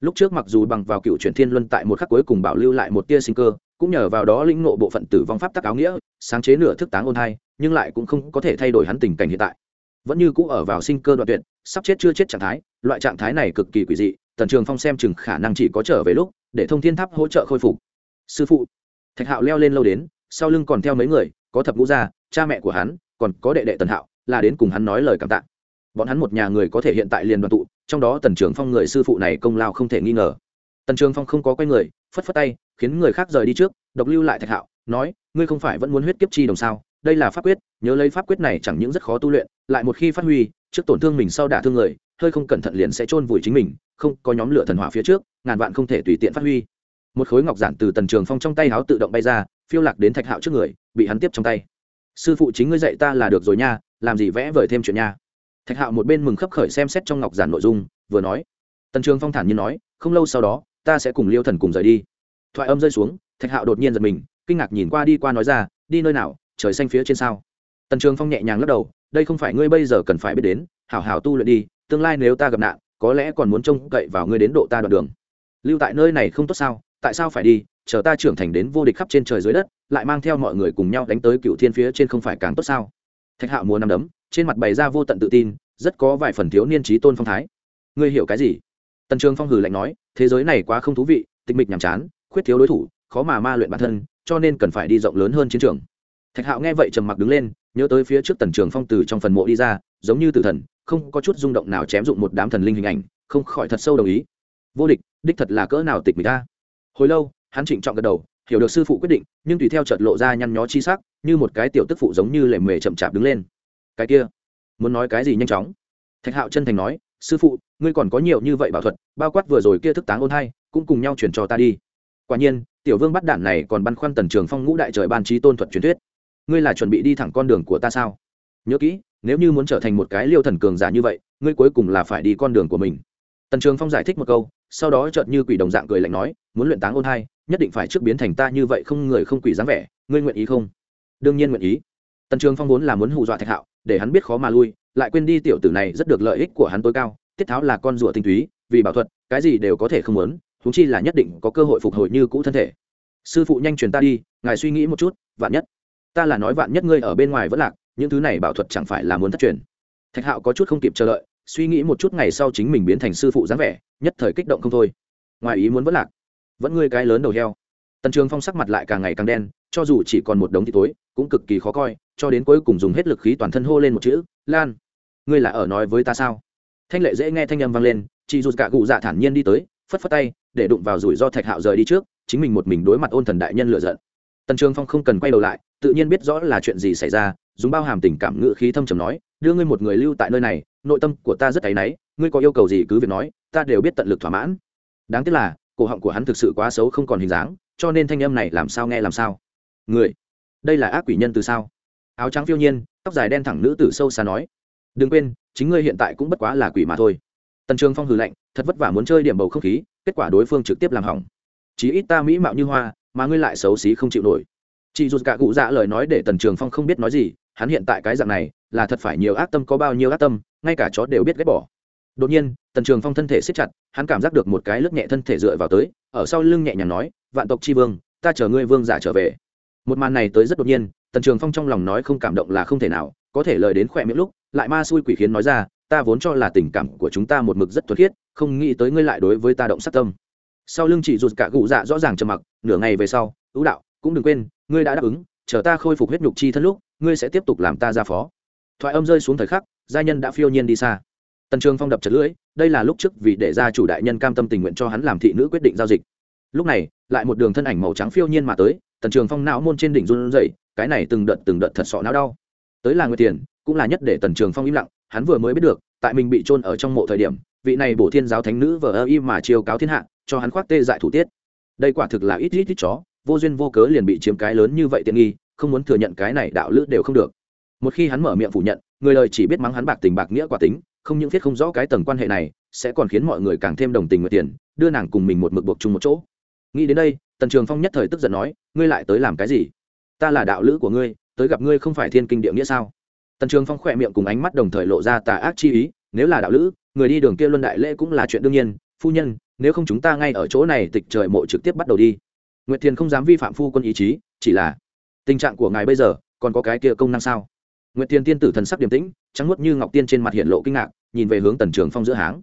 lúc trước mặc dù bằng vào cựu chuyển thiên luân tại một khắc cuối cùng bảo lưu lại một tia sinh cơ, cũng nhờ vào đó lĩnh ngộ bộ phận tử vong pháp tắc áo nghĩa, sáng chế nửa thức táng ôn thai, nhưng lại cũng không có thể thay đổi hắn tình cảnh hiện tại. Vẫn như cũ ở vào sinh cơ đoạn tuyệt, sắp chết chưa chết trạng thái, loại trạng thái này cực kỳ quỷ dị, tần trường phong xem chừng khả năng chỉ có trở về lúc, để thông thiên tháp hỗ trợ khôi phục. Sư phụ, thạch hạo leo lên lâu đến, sau lưng còn theo mấy người, có thập ngũ gia, cha mẹ của hắn, còn có đệ đệ tần hạo, là đến cùng hắn nói lời cảm tạ bọn hắn một nhà người có thể hiện tại liền đoàn tụ, trong đó tần trường phong người sư phụ này công lao không thể nghi ngờ. Tần trường phong không có quay người, phất phất tay, khiến người khác rời đi trước, độc lưu lại thạch hạo, nói, ngươi không phải vẫn muốn huyết kiếp chi đồng sao? Đây là pháp quyết, nhớ lấy pháp quyết này chẳng những rất khó tu luyện, lại một khi phát huy, trước tổn thương mình sau đả thương người, hơi không cẩn thận liền sẽ chôn vùi chính mình, không có nhóm lửa thần hỏa phía trước, ngàn vạn không thể tùy tiện phát huy. Một khối ngọc giản từ tần trường phong trong tay háo tự động bay ra, phiêu lạc đến thạch hạo trước người, bị hắn tiếp trong tay. Sư phụ chính ngươi dạy ta là được rồi nha, làm gì vẽ vời thêm chuyện nha thạch hạo một bên mừng khấp khởi xem xét trong ngọc giản nội dung, vừa nói, tần trường phong thản nhiên nói, không lâu sau đó, ta sẽ cùng liêu thần cùng rời đi. Thoại âm rơi xuống, thạch hạo đột nhiên giật mình, kinh ngạc nhìn qua đi qua nói ra, đi nơi nào, trời xanh phía trên sao? Tần trường phong nhẹ nhàng lắc đầu, đây không phải ngươi bây giờ cần phải biết đến, hảo hảo tu luyện đi, tương lai nếu ta gặp nạn, có lẽ còn muốn trông cậy vào ngươi đến độ ta đoạn đường. Lưu tại nơi này không tốt sao, tại sao phải đi, chờ ta trưởng thành đến vô địch khắp trên trời dưới đất, lại mang theo mọi người cùng nhau đánh tới cựu thiên phía trên không phải càng tốt sao? Thạch hạo mua năm đấm trên mặt bày ra vô tận tự tin, rất có vài phần thiếu niên trí tôn phong thái. Ngươi hiểu cái gì? Tần trường phong hử lạnh nói, thế giới này quá không thú vị, tịch mịch nhàm chán, khuyết thiếu đối thủ, khó mà ma luyện bản thân, cho nên cần phải đi rộng lớn hơn chiến trường. Thạch hạo nghe vậy trầm mặc đứng lên, nhớ tới phía trước tần trường phong từ trong phần mộ đi ra, giống như tử thần, không có chút rung động nào chém dụng một đám thần linh hình ảnh, không khỏi thật sâu đồng ý. Vô địch, đích thật là cỡ nào tịch mịch ta. Hồi lâu, hắn trịnh trọng gật đầu, hiểu được sư phụ quyết định, nhưng tùy theo chợt lộ ra nhăn nhó chi sắc, như một cái tiểu tức phụ giống như lề mề chậm chạp đứng lên cái kia. Muốn nói cái gì nhanh chóng? Thạch hạo chân thành nói, sư phụ, ngươi còn có nhiều như vậy bảo thuật, bao quát vừa rồi kia thức táng ôn hay cũng cùng nhau chuyển cho ta đi. Quả nhiên, tiểu vương bắt đản này còn băn khoăn tần trường phong ngũ đại trời ban trí tôn thuật truyền thuyết. Ngươi là chuẩn bị đi thẳng con đường của ta sao? Nhớ kỹ, nếu như muốn trở thành một cái liêu thần cường giả như vậy, ngươi cuối cùng là phải đi con đường của mình. Tần trường phong giải thích một câu, sau đó chợt như quỷ đồng dạng cười lạnh nói, muốn luyện táng ôn hai, nhất định phải trước biến thành ta như vậy không người không quỷ dáng vẻ, ngươi nguyện ý không? Đương nhiên nguyện ý tần trường phong vốn là muốn hù dọa thạch hạo, để hắn biết khó mà lui, lại quên đi tiểu tử này rất được lợi ích của hắn tối cao, tiết tháo là con rùa tinh túy, vì bảo thuật, cái gì đều có thể không muốn thúng chi là nhất định có cơ hội phục hồi như cũ thân thể. Sư phụ nhanh truyền ta đi, ngài suy nghĩ một chút, vạn nhất. Ta là nói vạn nhất ngươi ở bên ngoài vẫn lạc, những thứ này bảo thuật chẳng phải là muốn thất truyền. Thạch hạo có chút không kịp chờ đợi, suy nghĩ một chút ngày sau chính mình biến thành sư phụ dáng vẻ, nhất thời kích động không thôi. Ngoài ý muốn vẫn lạc. Vẫn ngươi cái lớn đầu heo. Tần trường phong sắc mặt lại càng ngày càng đen, cho dù chỉ còn một đống thì tối, cũng cực kỳ khó coi cho đến cuối cùng dùng hết lực khí toàn thân hô lên một chữ, lan, ngươi là ở nói với ta sao? Thanh lệ dễ nghe thanh âm vang lên, chị rụt cả cụ dạ thản nhiên đi tới, phất phất tay, để đụng vào rủi ro thạch hạo rời đi trước, chính mình một mình đối mặt ôn thần đại nhân lựa giận. Tần trường phong không cần quay đầu lại, tự nhiên biết rõ là chuyện gì xảy ra, dùng bao hàm tình cảm ngự khí thâm trầm nói, đưa ngươi một người lưu tại nơi này, nội tâm của ta rất áy náy, ngươi có yêu cầu gì cứ việc nói, ta đều biết tận lực thỏa mãn. Đáng tiếc là, cổ họng của hắn thực sự quá xấu không còn hình dáng, cho nên thanh âm này làm sao nghe làm sao. Người, đây là ác quỷ nhân từ sao? Áo trắng phiêu nhiên, tóc dài đen thẳng nữ tử sâu xa nói, đừng quên, chính ngươi hiện tại cũng bất quá là quỷ mà thôi. Tần trường phong hừ lạnh, thật vất vả muốn chơi điểm bầu không khí, kết quả đối phương trực tiếp làm hỏng. Chí ít ta mỹ mạo như hoa, mà ngươi lại xấu xí không chịu nổi. Chị dù cả cụ dạ lời nói để tần trường phong không biết nói gì, hắn hiện tại cái dạng này, là thật phải nhiều ác tâm có bao nhiêu ác tâm, ngay cả chó đều biết ghét bỏ. Đột nhiên, tần trường phong thân thể siết chặt, hắn cảm giác được một cái lướt nhẹ thân thể dựa vào tới, ở sau lưng nhẹ nhàng nói, vạn tộc tri vương, ta chờ ngươi vương giả trở về. Một màn này tới rất đột nhiên tần trường phong trong lòng nói không cảm động là không thể nào, có thể lời đến khỏe miệng lúc, lại ma xui quỷ khiến nói ra, ta vốn cho là tình cảm của chúng ta một mực rất thuật khiết, không nghĩ tới ngươi lại đối với ta động sát tâm. Sau lưng chỉ rụt cả cụ dạ rõ ràng trầm mặc, nửa ngày về sau ưu đạo, cũng đừng quên, ngươi đã đáp ứng, chờ ta khôi phục huyết nhục chi thân lúc, ngươi sẽ tiếp tục làm ta ra phó. Thoại âm rơi xuống thời khắc, gia nhân đã phiêu nhiên đi xa. Tần trường phong đập chật lưỡi, đây là lúc trước vì để ra chủ đại nhân cam tâm tình nguyện cho hắn làm thị nữ quyết định giao dịch. Lúc này, lại một đường thân ảnh màu trắng phiêu nhiên mà tới, tần trường phong não môn trên đỉnh run rẩy cái này từng đợt từng đợt thật sọ não đau. Tới là nguyệt tiền cũng là nhất để tần trường phong im lặng, hắn vừa mới biết được, tại mình bị trôn ở trong mộ thời điểm, vị này bổ thiên giáo thánh nữ vờ ơ im mà chiêu cáo thiên hạ, cho hắn khoác tê dại thủ tiết. Đây quả thực là ít ít ít chó, vô duyên vô cớ liền bị chiếm cái lớn như vậy tiện nghi, không muốn thừa nhận cái này đạo lữ đều không được. Một khi hắn mở miệng phủ nhận, người lời chỉ biết mắng hắn bạc tình bạc nghĩa quả tính, không những viết không rõ cái tầng quan hệ này, sẽ còn khiến mọi người càng thêm đồng tình nguyệt tiền đưa nàng cùng mình một mực buộc chung một chỗ. Nghĩ đến đây, tần trường phong nhất thời tức giận nói, ngươi lại tới làm cái gì? Ta là đạo lữ của ngươi, tới gặp ngươi không phải thiên kinh địa nghĩa sao? Tần trường phong khỏe miệng cùng ánh mắt đồng thời lộ ra tà ác chi ý, nếu là đạo lữ, người đi đường kia luân đại lễ cũng là chuyện đương nhiên, phu nhân, nếu không chúng ta ngay ở chỗ này tịch trời mộ trực tiếp bắt đầu đi. Nguyệt thiền không dám vi phạm phu quân ý chí, chỉ là, tình trạng của ngài bây giờ, còn có cái kia công năng sao? Nguyệt thiền tiên tử thần sắc điềm tĩnh, trắng nuốt như ngọc tiên trên mặt hiện lộ kinh ngạc, nhìn về hướng tần trường phong giữa háng.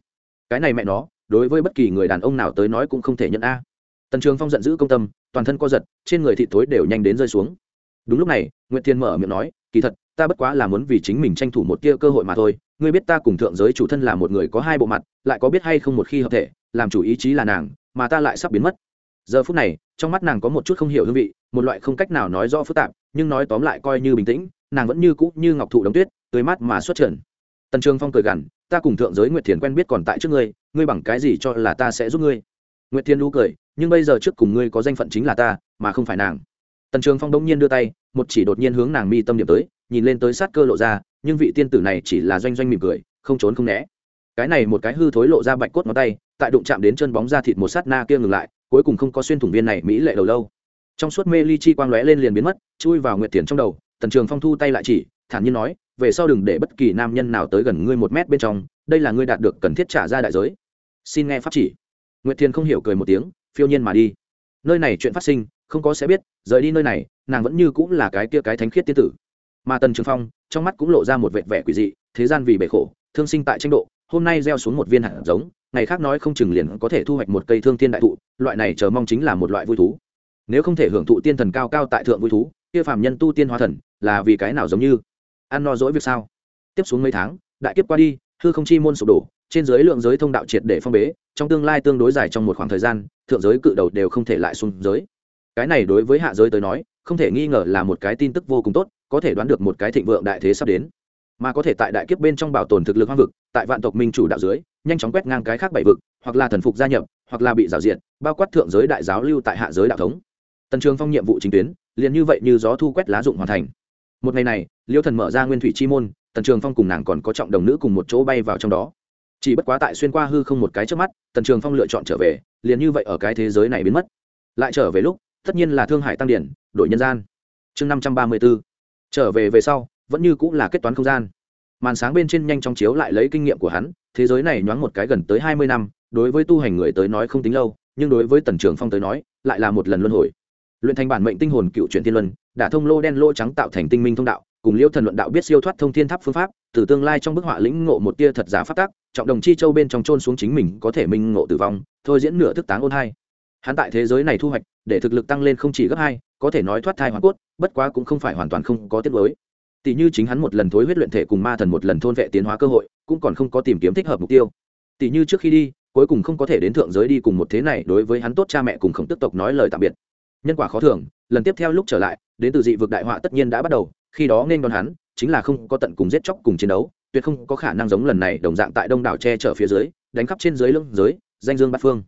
Cái này mẹ nó, đối với bất kỳ người đàn ông nào tới nói cũng không thể nhận a. Tần trường phong giận dữ công tâm, toàn thân co giật, trên người thị thối đều nhanh đến rơi xuống đúng lúc này, nguyệt thiên mở miệng nói, kỳ thật, ta bất quá là muốn vì chính mình tranh thủ một tia cơ hội mà thôi. Ngươi biết ta cùng thượng giới chủ thân là một người có hai bộ mặt, lại có biết hay không một khi hợp thể, làm chủ ý chí là nàng, mà ta lại sắp biến mất. Giờ phút này, trong mắt nàng có một chút không hiểu hương vị, một loại không cách nào nói rõ phức tạp, nhưng nói tóm lại coi như bình tĩnh, nàng vẫn như cũ như ngọc thụ đống tuyết, tươi mắt mà xuất trần. Tần trường phong cười gằn, ta cùng thượng giới nguyệt thiền quen biết còn tại trước ngươi ngươi bằng cái gì cho là ta sẽ giúp ngươi? Nguyệt thiên lũ cười, nhưng bây giờ trước cùng ngươi có danh phận chính là ta, mà không phải nàng tần trường phong đông nhiên đưa tay, một chỉ đột nhiên hướng nàng mi tâm điểm tới, nhìn lên tới sát cơ lộ ra, nhưng vị tiên tử này chỉ là doanh doanh mỉm cười, không trốn không né. Cái này một cái hư thối lộ ra bạch cốt ngón tay, tại đụng chạm đến chân bóng da thịt một sát na kia ngừng lại, cuối cùng không có xuyên thủng viên này mỹ lệ đầu lâu. Trong suốt mê ly chi quang lóe lên liền biến mất, chui vào nguyệt tiền trong đầu, tần trường phong thu tay lại chỉ, thản nhiên nói, về sau đừng để bất kỳ nam nhân nào tới gần ngươi một mét bên trong, đây là ngươi đạt được cần thiết trả ra đại giới. Xin nghe pháp chỉ. Nguyệt thiền không hiểu cười một tiếng, phiêu nhiên mà đi. Nơi này chuyện phát sinh không có sẽ biết, rời đi nơi này, nàng vẫn như cũng là cái kia cái thánh khiết tiên tử. Mà tần trường phong, trong mắt cũng lộ ra một vẹn vẻ quỷ dị, thế gian vì bể khổ, thương sinh tại tranh độ, hôm nay gieo xuống một viên hạt giống, ngày khác nói không chừng liền có thể thu hoạch một cây thương tiên đại thụ, loại này chờ mong chính là một loại vui thú. Nếu không thể hưởng thụ tiên thần cao cao tại thượng vui thú, kia phàm nhân tu tiên hóa thần, là vì cái nào giống như? Ăn no dỗi việc sao? Tiếp xuống mấy tháng, đại kiếp qua đi, hư không chi môn sụp đổ, trên giới lượng giới thông đạo triệt để phong bế, trong tương lai tương đối dài trong một khoảng thời gian, thượng giới cự đầu đều không thể lại xuống giới cái này đối với hạ giới tới nói, không thể nghi ngờ là một cái tin tức vô cùng tốt, có thể đoán được một cái thịnh vượng đại thế sắp đến. Mà có thể tại đại kiếp bên trong bảo tồn thực lực hoang vực, tại vạn tộc minh chủ đạo dưới, nhanh chóng quét ngang cái khác bảy vực, hoặc là thần phục gia nhập, hoặc là bị rào diện bao quát thượng giới đại giáo lưu tại hạ giới đạo thống. Tần trường phong nhiệm vụ chính tuyến, liền như vậy như gió thu quét lá dụng hoàn thành. Một ngày này, liêu thần mở ra nguyên thủy chi môn, tần trường phong cùng nàng còn có trọng đồng nữ cùng một chỗ bay vào trong đó. Chỉ bất quá tại xuyên qua hư không một cái trước mắt, tần trường phong lựa chọn trở về, liền như vậy ở cái thế giới này biến mất. Lại trở về lúc tất nhiên là thương hải tăng điển, đổi nhân gian. Chương năm trăm ba mươi b ố trở về về sau, vẫn như cũng là kết toán không gian. Màn sáng bên trên nhanh chóng chiếu lại lấy kinh nghiệm của hắn, thế giới này nhoáng một cái gần tới hai mươi năm, đối với tu hành người tới nói không tính lâu, nhưng đối với tần trường phong tới nói, lại là một lần luân hồi. Luyện thành bản mệnh tinh hồn cựu truyện thiên luân, đã thông lô đen lô trắng tạo thành tinh minh thông đạo, cùng liêu thần luận đạo biết siêu thoát thông thiên tháp phương pháp, từ tương lai trong bức họa lĩnh ngộ một tia thật giả phát tác trọng đồng chi châu bên trong trôn xuống chính mình có thể minh ngộ tử vong, thôi diễn nửa thức táng ôn hai hắn tại thế giới này thu hoạch, để thực lực tăng lên không chỉ gấp hai, có thể nói thoát thai hoàn cốt, bất quá cũng không phải hoàn toàn không có tiết mới tỷ như chính hắn một lần thối huyết luyện thể cùng ma thần một lần thôn vệ tiến hóa cơ hội, cũng còn không có tìm kiếm thích hợp mục tiêu. Tỷ như trước khi đi, cuối cùng không có thể đến thượng giới đi cùng một thế này đối với hắn tốt cha mẹ cùng khổng tức tộc nói lời tạm biệt. Nhân quả khó thường, lần tiếp theo lúc trở lại, đến từ dị vực đại họa tất nhiên đã bắt đầu, khi đó nên đón hắn, chính là không có tận cùng giết chóc cùng chiến đấu, tuyệt không có khả năng giống lần này đồng dạng tại đông đảo che chở phía dưới, đánh khắp trên dưới lưng giới, danh dương bát phương.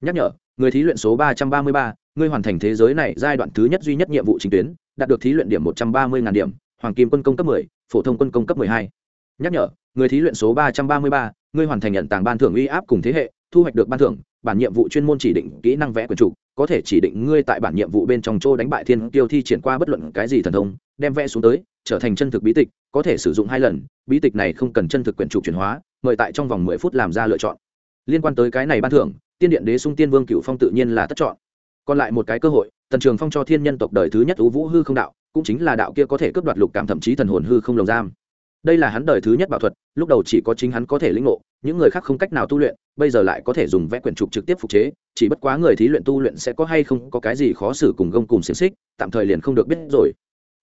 Nhắc nhở người thí luyện số ba trăm ba mươi ba, ngươi hoàn thành thế giới này giai đoạn thứ nhất duy nhất nhiệm vụ chính tuyến, đạt được thí luyện điểm một trăm ba mươi điểm, hoàng kim quân công cấp mười, phổ thông quân công cấp mười hai. Nhắc nhở, người thí luyện số ba trăm ba mươi ba, ngươi hoàn thành nhận tàng ban thưởng uy áp cùng thế hệ, thu hoạch được ban thưởng, bản nhiệm vụ chuyên môn chỉ định kỹ năng vẽ quyền chủ, có thể chỉ định ngươi tại bản nhiệm vụ bên trong chỗ đánh bại thiên tiêu thi triển qua bất luận cái gì thần thông, đem vẽ xuống tới, trở thành chân thực bí tịch, có thể sử dụng hai lần, bí tịch này không cần chân thực quyền chủ chuyển hóa, mời tại trong vòng mười phút làm ra lựa chọn. Liên quan tới cái này ban thưởng tiên điện đế sung tiên vương cựu phong tự nhiên là tất chọn. Còn lại một cái cơ hội, tần trường phong cho thiên nhân tộc đời thứ nhất ú vũ hư không đạo, cũng chính là đạo kia có thể cướp đoạt lục cảm thậm chí thần hồn hư không lồng giam. Đây là hắn đời thứ nhất bảo thuật, lúc đầu chỉ có chính hắn có thể lĩnh ngộ, những người khác không cách nào tu luyện, bây giờ lại có thể dùng vẽ quyển trục trực tiếp phục chế, chỉ bất quá người thí luyện tu luyện sẽ có hay không có cái gì khó xử cùng gông cùng xiềng xích, tạm thời liền không được biết rồi.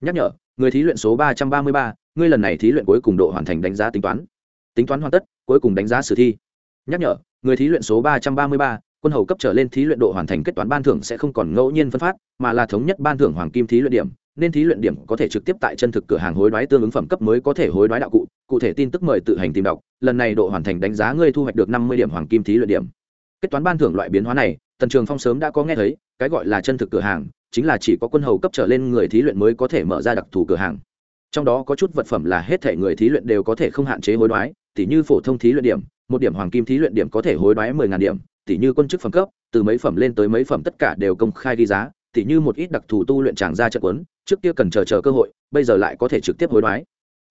Nhắc nhở, người thí luyện số ba trăm ba mươi ba, ngươi lần này thí luyện cuối cùng độ hoàn thành đánh giá tính toán. Tính toán hoàn tất, cuối cùng đánh giá sử thi nhắc nhở, người thí luyện số ba trăm ba mươi ba, quân hầu cấp trở lên thí luyện độ hoàn thành kết toán ban thưởng sẽ không còn ngẫu nhiên phân phát, mà là thống nhất ban thưởng hoàng kim thí luyện điểm, nên thí luyện điểm có thể trực tiếp tại chân thực cửa hàng hối đoái tương ứng phẩm cấp mới có thể hối đoái đạo cụ cụ thể tin tức mời tự hành tìm đọc, lần này độ hoàn thành đánh giá ngươi thu hoạch được năm mươi điểm hoàng kim thí luyện điểm. Kết toán ban thưởng loại biến hóa này, tần trường phong sớm đã có nghe thấy, cái gọi là chân thực cửa hàng, chính là chỉ có quân hầu cấp trở lên người thí luyện mới có thể mở ra đặc thù cửa hàng. Trong đó có chút vật phẩm là hết thể người thí luyện đều có thể không hạn chế hối đoái, tỉ như phổ thông thí luyện điểm một điểm hoàng kim thí luyện điểm có thể hối đoái mười ngàn điểm, tỉ như quân chức phẩm cấp, từ mấy phẩm lên tới mấy phẩm tất cả đều công khai ghi giá, tỉ như một ít đặc thù tu luyện tràng ra trận quấn trước kia cần chờ chờ cơ hội, bây giờ lại có thể trực tiếp hối đoái.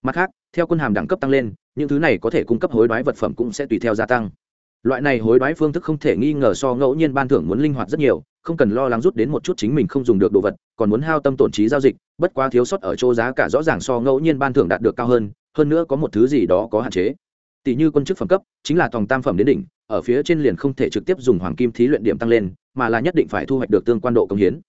Mặt khác, theo quân hàm đẳng cấp tăng lên, những thứ này có thể cung cấp hối đoái vật phẩm cũng sẽ tùy theo gia tăng. Loại này hối đoái phương thức không thể nghi ngờ so ngẫu nhiên ban thưởng muốn linh hoạt rất nhiều, không cần lo lắng rút đến một chút chính mình không dùng được đồ vật, còn muốn hao tâm tổn trí giao dịch, bất quá thiếu sót ở chỗ giá cả rõ ràng so ngẫu nhiên ban thưởng đạt được cao hơn hơn nữa có một thứ gì đó có hạn chế tỷ như quân chức phẩm cấp, chính là tòng tam phẩm đến đỉnh, ở phía trên liền không thể trực tiếp dùng hoàng kim thí luyện điểm tăng lên, mà là nhất định phải thu hoạch được tương quan độ công hiến.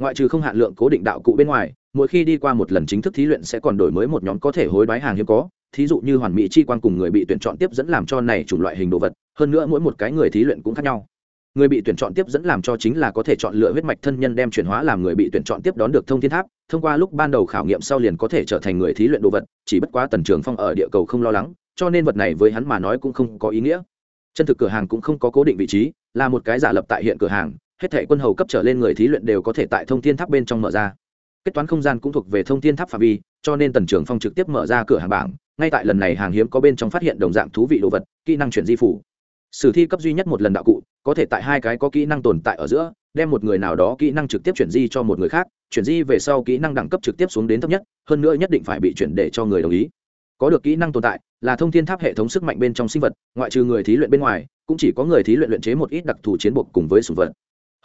Ngoại trừ không hạn lượng cố định đạo cụ bên ngoài, mỗi khi đi qua một lần chính thức thí luyện sẽ còn đổi mới một nhóm có thể hối đoái hàng hiếm có, thí dụ như hoàn mỹ chi quan cùng người bị tuyển chọn tiếp dẫn làm cho này chủng loại hình đồ vật, hơn nữa mỗi một cái người thí luyện cũng khác nhau. Người bị tuyển chọn tiếp dẫn làm cho chính là có thể chọn lựa huyết mạch thân nhân đem chuyển hóa làm người bị tuyển chọn tiếp đón được thông thiên tháp, thông qua lúc ban đầu khảo nghiệm sau liền có thể trở thành người thí luyện đồ vật, chỉ bất quá tần trường phong ở địa cầu không lo lắng cho nên vật này với hắn mà nói cũng không có ý nghĩa. Chân thực cửa hàng cũng không có cố định vị trí, là một cái giả lập tại hiện cửa hàng, hết thảy quân hầu cấp trở lên người thí luyện đều có thể tại thông thiên tháp bên trong mở ra. Kết toán không gian cũng thuộc về thông thiên tháp phạm vi, cho nên tần trưởng phong trực tiếp mở ra cửa hàng bảng, ngay tại lần này hàng hiếm có bên trong phát hiện đồng dạng thú vị đồ vật, kỹ năng chuyển di phủ. Sử thi cấp duy nhất một lần đạo cụ, có thể tại hai cái có kỹ năng tồn tại ở giữa, đem một người nào đó kỹ năng trực tiếp chuyển di cho một người khác, chuyển di về sau kỹ năng đẳng cấp trực tiếp xuống đến thấp nhất, hơn nữa nhất định phải bị chuyển để cho người đồng ý. Có được kỹ năng tồn tại là thông thiên tháp hệ thống sức mạnh bên trong sinh vật, ngoại trừ người thí luyện bên ngoài, cũng chỉ có người thí luyện luyện chế một ít đặc thù chiến buộc cùng với sùng vật.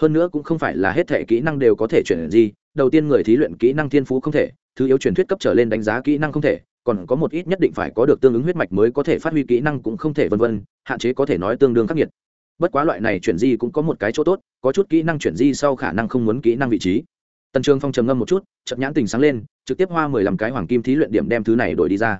Hơn nữa cũng không phải là hết thể kỹ năng đều có thể chuyển di, đầu tiên người thí luyện kỹ năng thiên phú không thể, thứ yếu truyền thuyết cấp trở lên đánh giá kỹ năng không thể, còn có một ít nhất định phải có được tương ứng huyết mạch mới có thể phát huy kỹ năng cũng không thể vân vân, hạn chế có thể nói tương đương khắc nghiệt. Bất quá loại này chuyển di cũng có một cái chỗ tốt, có chút kỹ năng chuyển di sau khả năng không muốn kỹ năng vị trí. Tần trường phong trầm ngâm một chút chậm nhãn tình sáng lên, trực tiếp hoa mười làm cái hoàng kim thí luyện điểm đem thứ này đổi đi ra.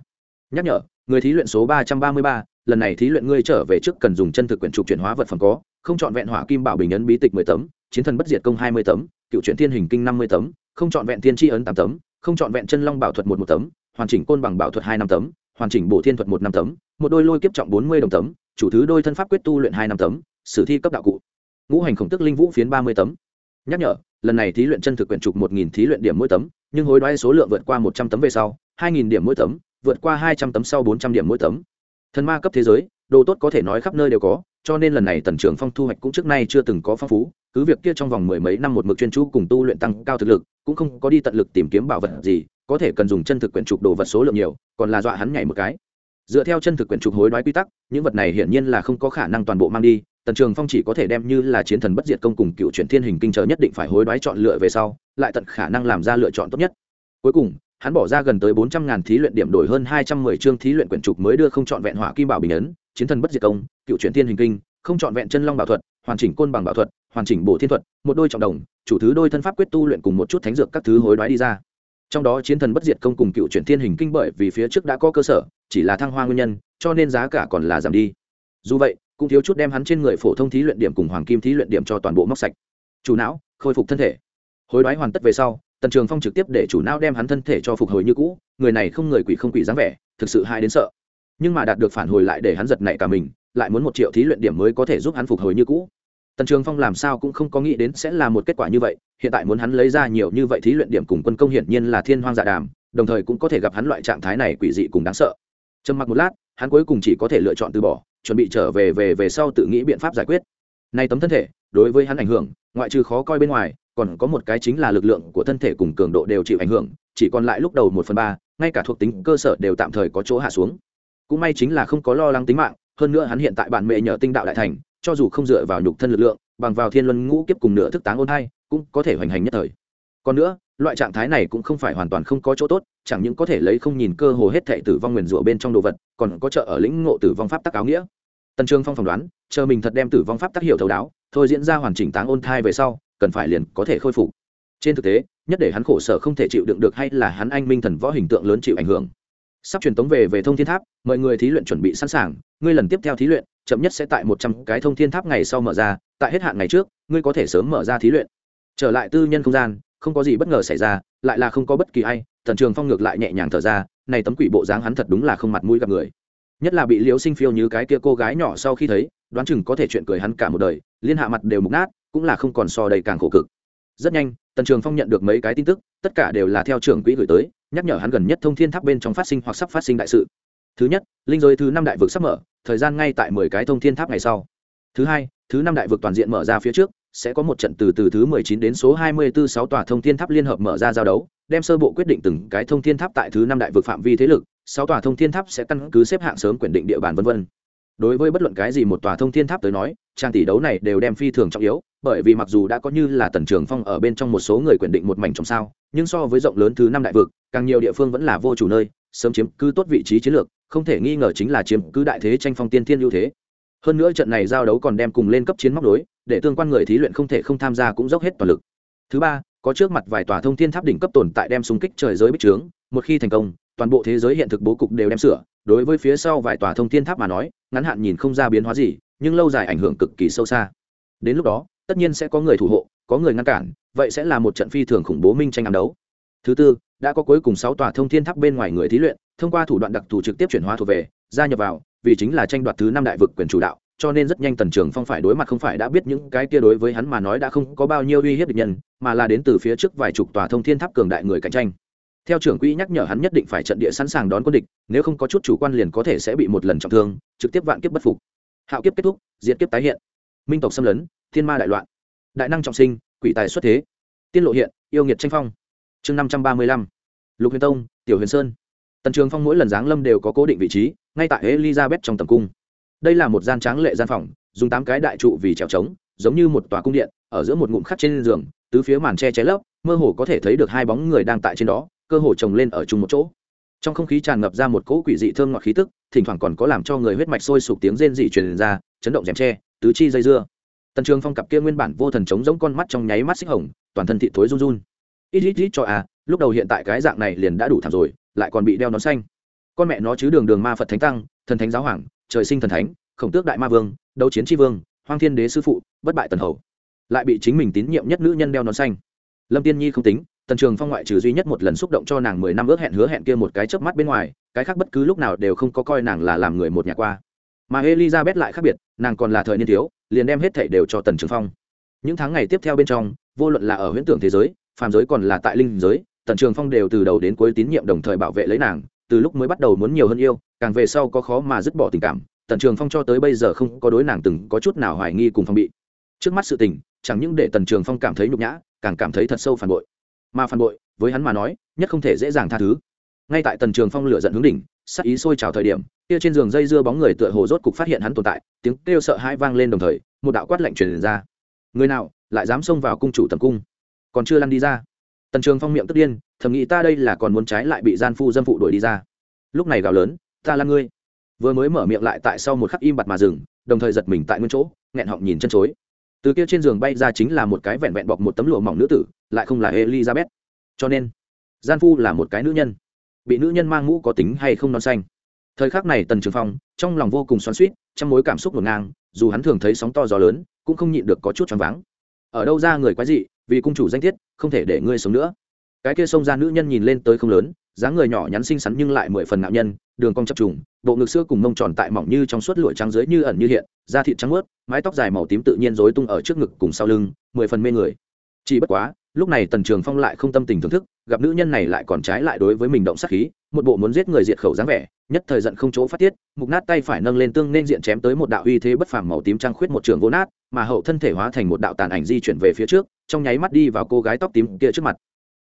Nhắc nhở người thí luyện số ba trăm ba mươi ba, lần này thí luyện ngươi trở về trước cần dùng chân thực quyển trục chuyển hóa vật phẩm có, không chọn vẹn hỏa kim bảo bình ấn bí tịch mười tấm, chiến thần bất diệt công hai mươi tấm, cựu truyện thiên hình kinh năm mươi tấm, không chọn vẹn thiên tri ấn tám tấm, không chọn vẹn chân long bảo thuật một một tấm, hoàn chỉnh côn bằng bảo thuật hai năm tấm, hoàn chỉnh bổ thiên thuật một năm tấm, một đôi lôi kiếp trọng bốn mươi đồng tấm, chủ thứ đôi thân pháp quyết tu luyện hai năm tấm, sử thi cấp đạo cụ. Ngũ hành khổng tức linh vũ phiến ba mươi tấm. Nhắc nhở, lần này thí luyện chân thực quyển trục một nghìn thí luyện điểm mỗi tấm, nhưng hối đoái số lượng vượt qua một trăm tấm về sau, hai nghìn điểm mỗi tấm vượt qua hai trăm tấm sau bốn trăm điểm mỗi tấm. Thần ma cấp thế giới, đồ tốt có thể nói khắp nơi đều có, cho nên lần này tần trưởng phong thu hoạch cũng trước nay chưa từng có phong phú, cứ việc kia trong vòng mười mấy năm một mực chuyên chú cùng tu luyện tăng cao thực lực, cũng không có đi tận lực tìm kiếm bảo vật gì, có thể cần dùng chân thực quyển trục đồ vật số lượng nhiều, còn là dọa hắn nhảy một cái. Dựa theo chân thực quyển trục hối đoái quy tắc, những vật này hiển nhiên là không có khả năng toàn bộ mang đi, tần trường phong chỉ có thể đem như là chiến thần bất diệt công cùng cựu chuyển thiên hình kinh chờ nhất định phải hối đoái chọn lựa về sau, lại tận khả năng làm ra lựa chọn tốt nhất. Cuối cùng hắn bỏ ra gần tới bốn trăm ngàn thí luyện điểm đổi hơn hai trăm mười chương thí luyện quyển trục mới đưa không chọn vẹn hỏa kim bảo bình ấn, chiến thần bất diệt công, cựu chuyển thiên hình kinh, không chọn vẹn chân long bảo thuật, hoàn chỉnh côn bằng bảo thuật, hoàn chỉnh bổ thiên thuật, một đôi trọng đồng, chủ thứ đôi thân pháp quyết tu luyện cùng một chút thánh dược các thứ hối đoái đi ra. Trong đó chiến thần bất diệt công cùng cựu chuyển thiên hình kinh bởi vì phía trước đã có cơ sở, chỉ là thăng hoa nguyên nhân, cho nên giá cả còn là giảm đi. Dù vậy, cũng thiếu chút đem hắn trên người phổ thông thí luyện điểm cùng hoàng kim thí luyện điểm cho toàn bộ móc sạch. Chủ não, khôi phục thân thể. Hối đoái hoàn tất về sau tần trường phong trực tiếp để chủ não đem hắn thân thể cho phục hồi như cũ, người này không người quỷ không quỷ dáng vẻ, thực sự hai đến sợ. Nhưng mà đạt được phản hồi lại để hắn giật nảy cả mình, lại muốn một triệu thí luyện điểm mới có thể giúp hắn phục hồi như cũ. Tần trường phong làm sao cũng không có nghĩ đến sẽ là một kết quả như vậy, hiện tại muốn hắn lấy ra nhiều như vậy thí luyện điểm cùng quân công hiển nhiên là thiên hoang dạ đàm, đồng thời cũng có thể gặp hắn loại trạng thái này quỷ dị cùng đáng sợ. Trầm mặc một lát, hắn cuối cùng chỉ có thể lựa chọn từ bỏ, chuẩn bị trở về về về sau tự nghĩ biện pháp giải quyết. Nay tấm thân thể, đối với hắn ảnh hưởng, ngoại trừ khó coi bên ngoài còn có một cái chính là lực lượng của thân thể cùng cường độ đều chịu ảnh hưởng, chỉ còn lại lúc đầu một phần ba, ngay cả thuộc tính cơ sở đều tạm thời có chỗ hạ xuống. Cũng may chính là không có lo lắng tính mạng, hơn nữa hắn hiện tại bản mệ nhờ tinh đạo đại thành, cho dù không dựa vào nhục thân lực lượng, bằng vào thiên luân ngũ kiếp cùng nửa thức táng ôn hai, cũng có thể hoành hành nhất thời. Còn nữa, loại trạng thái này cũng không phải hoàn toàn không có chỗ tốt, chẳng những có thể lấy không nhìn cơ hồ hết thệ tử vong nguyền rủa bên trong đồ vật, còn có trợ ở lĩnh ngộ tử vong pháp tắc áo nghĩa. Tần trường phong phỏng đoán, chờ mình thật đem tử vong pháp tắc hiểu thấu đáo, thôi diễn ra hoàn chỉnh táng ôn thai về sau cần phải liền có thể khôi phục. Trên thực tế, nhất để hắn khổ sở không thể chịu đựng được hay là hắn anh minh thần võ hình tượng lớn chịu ảnh hưởng. Sắp truyền tống về về thông thiên tháp, mọi người thí luyện chuẩn bị sẵn sàng, ngươi lần tiếp theo thí luyện, chậm nhất sẽ tại một trăm cái thông thiên tháp ngày sau mở ra, tại hết hạn ngày trước, ngươi có thể sớm mở ra thí luyện. Trở lại tư nhân không gian, không có gì bất ngờ xảy ra, lại là không có bất kỳ ai, thần trường phong ngược lại nhẹ nhàng thở ra, này tấm quỷ bộ dáng hắn thật đúng là không mặt mũi gặp người. Nhất là bị liếu sinh phiêu như cái kia cô gái nhỏ sau khi thấy, đoán chừng có thể chuyện cười hắn cả một đời, liên hạ mặt đều mục nát cũng là không còn so đầy càng khổ cực. Rất nhanh, tần trường phong nhận được mấy cái tin tức, tất cả đều là theo trưởng quỹ gửi tới, nhắc nhở hắn gần nhất thông thiên tháp bên trong phát sinh hoặc sắp phát sinh đại sự. Thứ nhất, linh giới thứ năm đại vực sắp mở, thời gian ngay tại mười cái thông thiên tháp ngày sau. Thứ hai, thứ năm đại vực toàn diện mở ra phía trước, sẽ có một trận từ từ thứ mười chín đến số hai mươi 24 sáu tòa thông thiên tháp liên hợp mở ra giao đấu, đem sơ bộ quyết định từng cái thông thiên tháp tại thứ năm đại vực phạm vi thế lực, sáu tòa thông thiên tháp sẽ căn cứ xếp hạng sớm quyền định địa bàn vân vân. Đối với bất luận cái gì một tòa thông thiên tháp tới nói, trang tỷ đấu này đều đem phi thường trọng yếu bởi vì mặc dù đã có như là tần trường phong ở bên trong một số người quyền định một mảnh trong sao, nhưng so với rộng lớn thứ năm đại vực, càng nhiều địa phương vẫn là vô chủ nơi, sớm chiếm cứ tốt vị trí chiến lược, không thể nghi ngờ chính là chiếm cứ đại thế tranh phong tiên thiên ưu thế. Hơn nữa trận này giao đấu còn đem cùng lên cấp chiến móc đối, để tương quan người thí luyện không thể không tham gia cũng dốc hết toàn lực. Thứ ba, có trước mặt vài tòa thông thiên tháp đỉnh cấp tồn tại đem xung kích trời giới bích trướng, một khi thành công, toàn bộ thế giới hiện thực bố cục đều đem sửa. Đối với phía sau vài tòa thông thiên tháp mà nói, ngắn hạn nhìn không ra biến hóa gì, nhưng lâu dài ảnh hưởng cực kỳ sâu xa. Đến lúc đó tất nhiên sẽ có người thủ hộ, có người ngăn cản, vậy sẽ là một trận phi thường khủng bố minh tranh ám đấu. Thứ tư, đã có cuối cùng sáu tòa thông thiên tháp bên ngoài người thí luyện, thông qua thủ đoạn đặc thù trực tiếp chuyển hóa thuộc về, gia nhập vào, vì chính là tranh đoạt thứ năm đại vực quyền chủ đạo, cho nên rất nhanh tần trường phong phải đối mặt không phải đã biết những cái kia đối với hắn mà nói đã không có bao nhiêu uy hiếp địch nhân, mà là đến từ phía trước vài chục tòa thông thiên tháp cường đại người cạnh tranh. Theo trưởng quỹ nhắc nhở hắn nhất định phải trận địa sẵn sàng đón quân địch, nếu không có chút chủ quan liền có thể sẽ bị một lần trọng thương, trực tiếp vạn kiếp bất phục. Hạo kiếp kết thúc diễn kiếp tái hiện minh tộc xâm lấn, thiên ma đại loạn, đại năng trọng sinh, quỷ tài xuất thế. Tiên lộ hiện, yêu nghiệt tranh phong. Chương năm trăm ba mươi lăm. Lục huyền tông, tiểu huyền sơn. Tần trường phong mỗi lần giáng lâm đều có cố định vị trí, ngay tại elizabeth trong tầm cung. Đây là một gian tráng lệ gian phòng, dùng tám cái đại trụ vì trèo trống, giống như một tòa cung điện, ở giữa một ngụm khắc trên giường, tứ phía màn che cháy lấp, mơ hồ có thể thấy được hai bóng người đang tại trên đó, cơ hồ chồng lên ở chung một chỗ. Trong không khí tràn ngập ra một cỗ quỷ dị thơm ngọt khí tức, thỉnh thoảng còn có làm cho người huyết mạch sôi sục tiếng rên dị truyền ra, chấn động rèm tre tứ chi dây dưa. Tần trường phong cặp kia nguyên bản vô thần trống giống con mắt trong nháy mắt xích hồng, toàn thân thị thối run run. Ít ít ít cho à lúc đầu hiện tại cái dạng này liền đã đủ thảm rồi, lại còn bị đeo nón xanh. Con mẹ nó chứ đường đường ma phật thánh tăng, thần thánh giáo hoàng, trời sinh thần thánh, khổng tước đại ma vương, đấu chiến tri vương, hoang thiên đế sư phụ, bất bại tần hầu. Lại bị chính mình tín nhiệm nhất nữ nhân đeo nón xanh. Lâm tiên nhi không tính, tần trường phong ngoại trừ duy nhất một lần xúc động cho nàng mười năm ước hẹn hứa hẹn kia một cái chớp mắt bên ngoài, cái khác bất cứ lúc nào đều không có coi nàng là làm người một nhà qua. Mà elizabeth lại khác biệt nàng còn là thời niên thiếu, liền đem hết thảy đều cho tần trường phong. Những tháng ngày tiếp theo bên trong, vô luận là ở huyễn tưởng thế giới, phàm giới còn là tại linh giới, tần trường phong đều từ đầu đến cuối tín nhiệm đồng thời bảo vệ lấy nàng, từ lúc mới bắt đầu muốn nhiều hơn yêu, càng về sau có khó mà dứt bỏ tình cảm, tần trường phong cho tới bây giờ không có đối nàng từng có chút nào hoài nghi cùng phong bị. Trước mắt sự tình, chẳng những để tần trường phong cảm thấy nhục nhã, càng cảm thấy thật sâu phản bội. Mà phản bội, với hắn mà nói, nhất không thể dễ dàng tha thứ. Ngay tại tần trường phong lửa giận hướng đỉnh sắc ý sôi trào thời điểm kia trên giường dây dưa bóng người tựa hồ rốt cục phát hiện hắn tồn tại, tiếng kêu sợ hãi vang lên đồng thời, một đạo quát lạnh truyền ra. Người nào, lại dám xông vào cung chủ tầm cung? Còn chưa lăn đi ra. Tần trường phong miệng tức điên, thầm nghĩ ta đây là còn muốn trái lại bị gian phu dâm phụ đuổi đi ra. Lúc này gào lớn, ta là ngươi. Vừa mới mở miệng lại tại sau một khắc im bặt mà dừng, đồng thời giật mình tại nguyên chỗ, nghẹn họng nhìn chân chối. Từ kia trên giường bay ra chính là một cái vẹn vẹn bọc một tấm lụa mỏng nữ tử, lại không là elizabeth. Cho nên, gian phu là một cái nữ nhân. Bị nữ nhân mang mũ có tính hay không non xanh thời khắc này tần trường phong, trong lòng vô cùng xoắn suýt trong mối cảm xúc ngổn ngang, dù hắn thường thấy sóng to gió lớn, cũng không nhịn được có chút choáng váng. Ở đâu ra người quái dị, vì cung chủ danh thiết, không thể để ngươi sống nữa. Cái kia xông ra nữ nhân nhìn lên tới không lớn, dáng người nhỏ nhắn xinh xắn nhưng lại mười phần ngạo nhân, đường cong chập trùng, bộ ngực xưa cùng mông tròn tại mỏng như trong suốt lụa trắng dưới như ẩn như hiện, da thịt trắng ướt mái tóc dài màu tím tự nhiên rối tung ở trước ngực cùng sau lưng, mười phần mê người. Chỉ bất quá lúc này tần trường phong lại không tâm tình thưởng thức, gặp nữ nhân này lại còn trái lại đối với mình động sát khí, một bộ muốn giết người diệt khẩu dáng vẻ, nhất thời giận không chỗ phát tiết, mục nát tay phải nâng lên tương nên diện chém tới một đạo uy thế bất phàm màu tím trăng khuyết một trường vô nát, mà hậu thân thể hóa thành một đạo tàn ảnh di chuyển về phía trước, trong nháy mắt đi vào cô gái tóc tím kia trước mặt.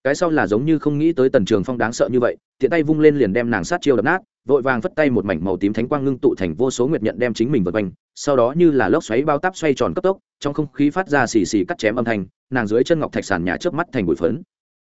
Cái sau là giống như không nghĩ tới tần trường phong đáng sợ như vậy, tiện tay vung lên liền đem nàng sát chiêu đập nát vội vàng vất tay một mảnh màu tím thánh quang ngưng tụ thành vô số nguyệt nhận đem chính mình vượt quanh, sau đó như là lốc xoáy bao táp xoay tròn cấp tốc, trong không khí phát ra xì xì cắt chém âm thanh, nàng dưới chân ngọc thạch sàn nhà trước mắt thành bụi phấn.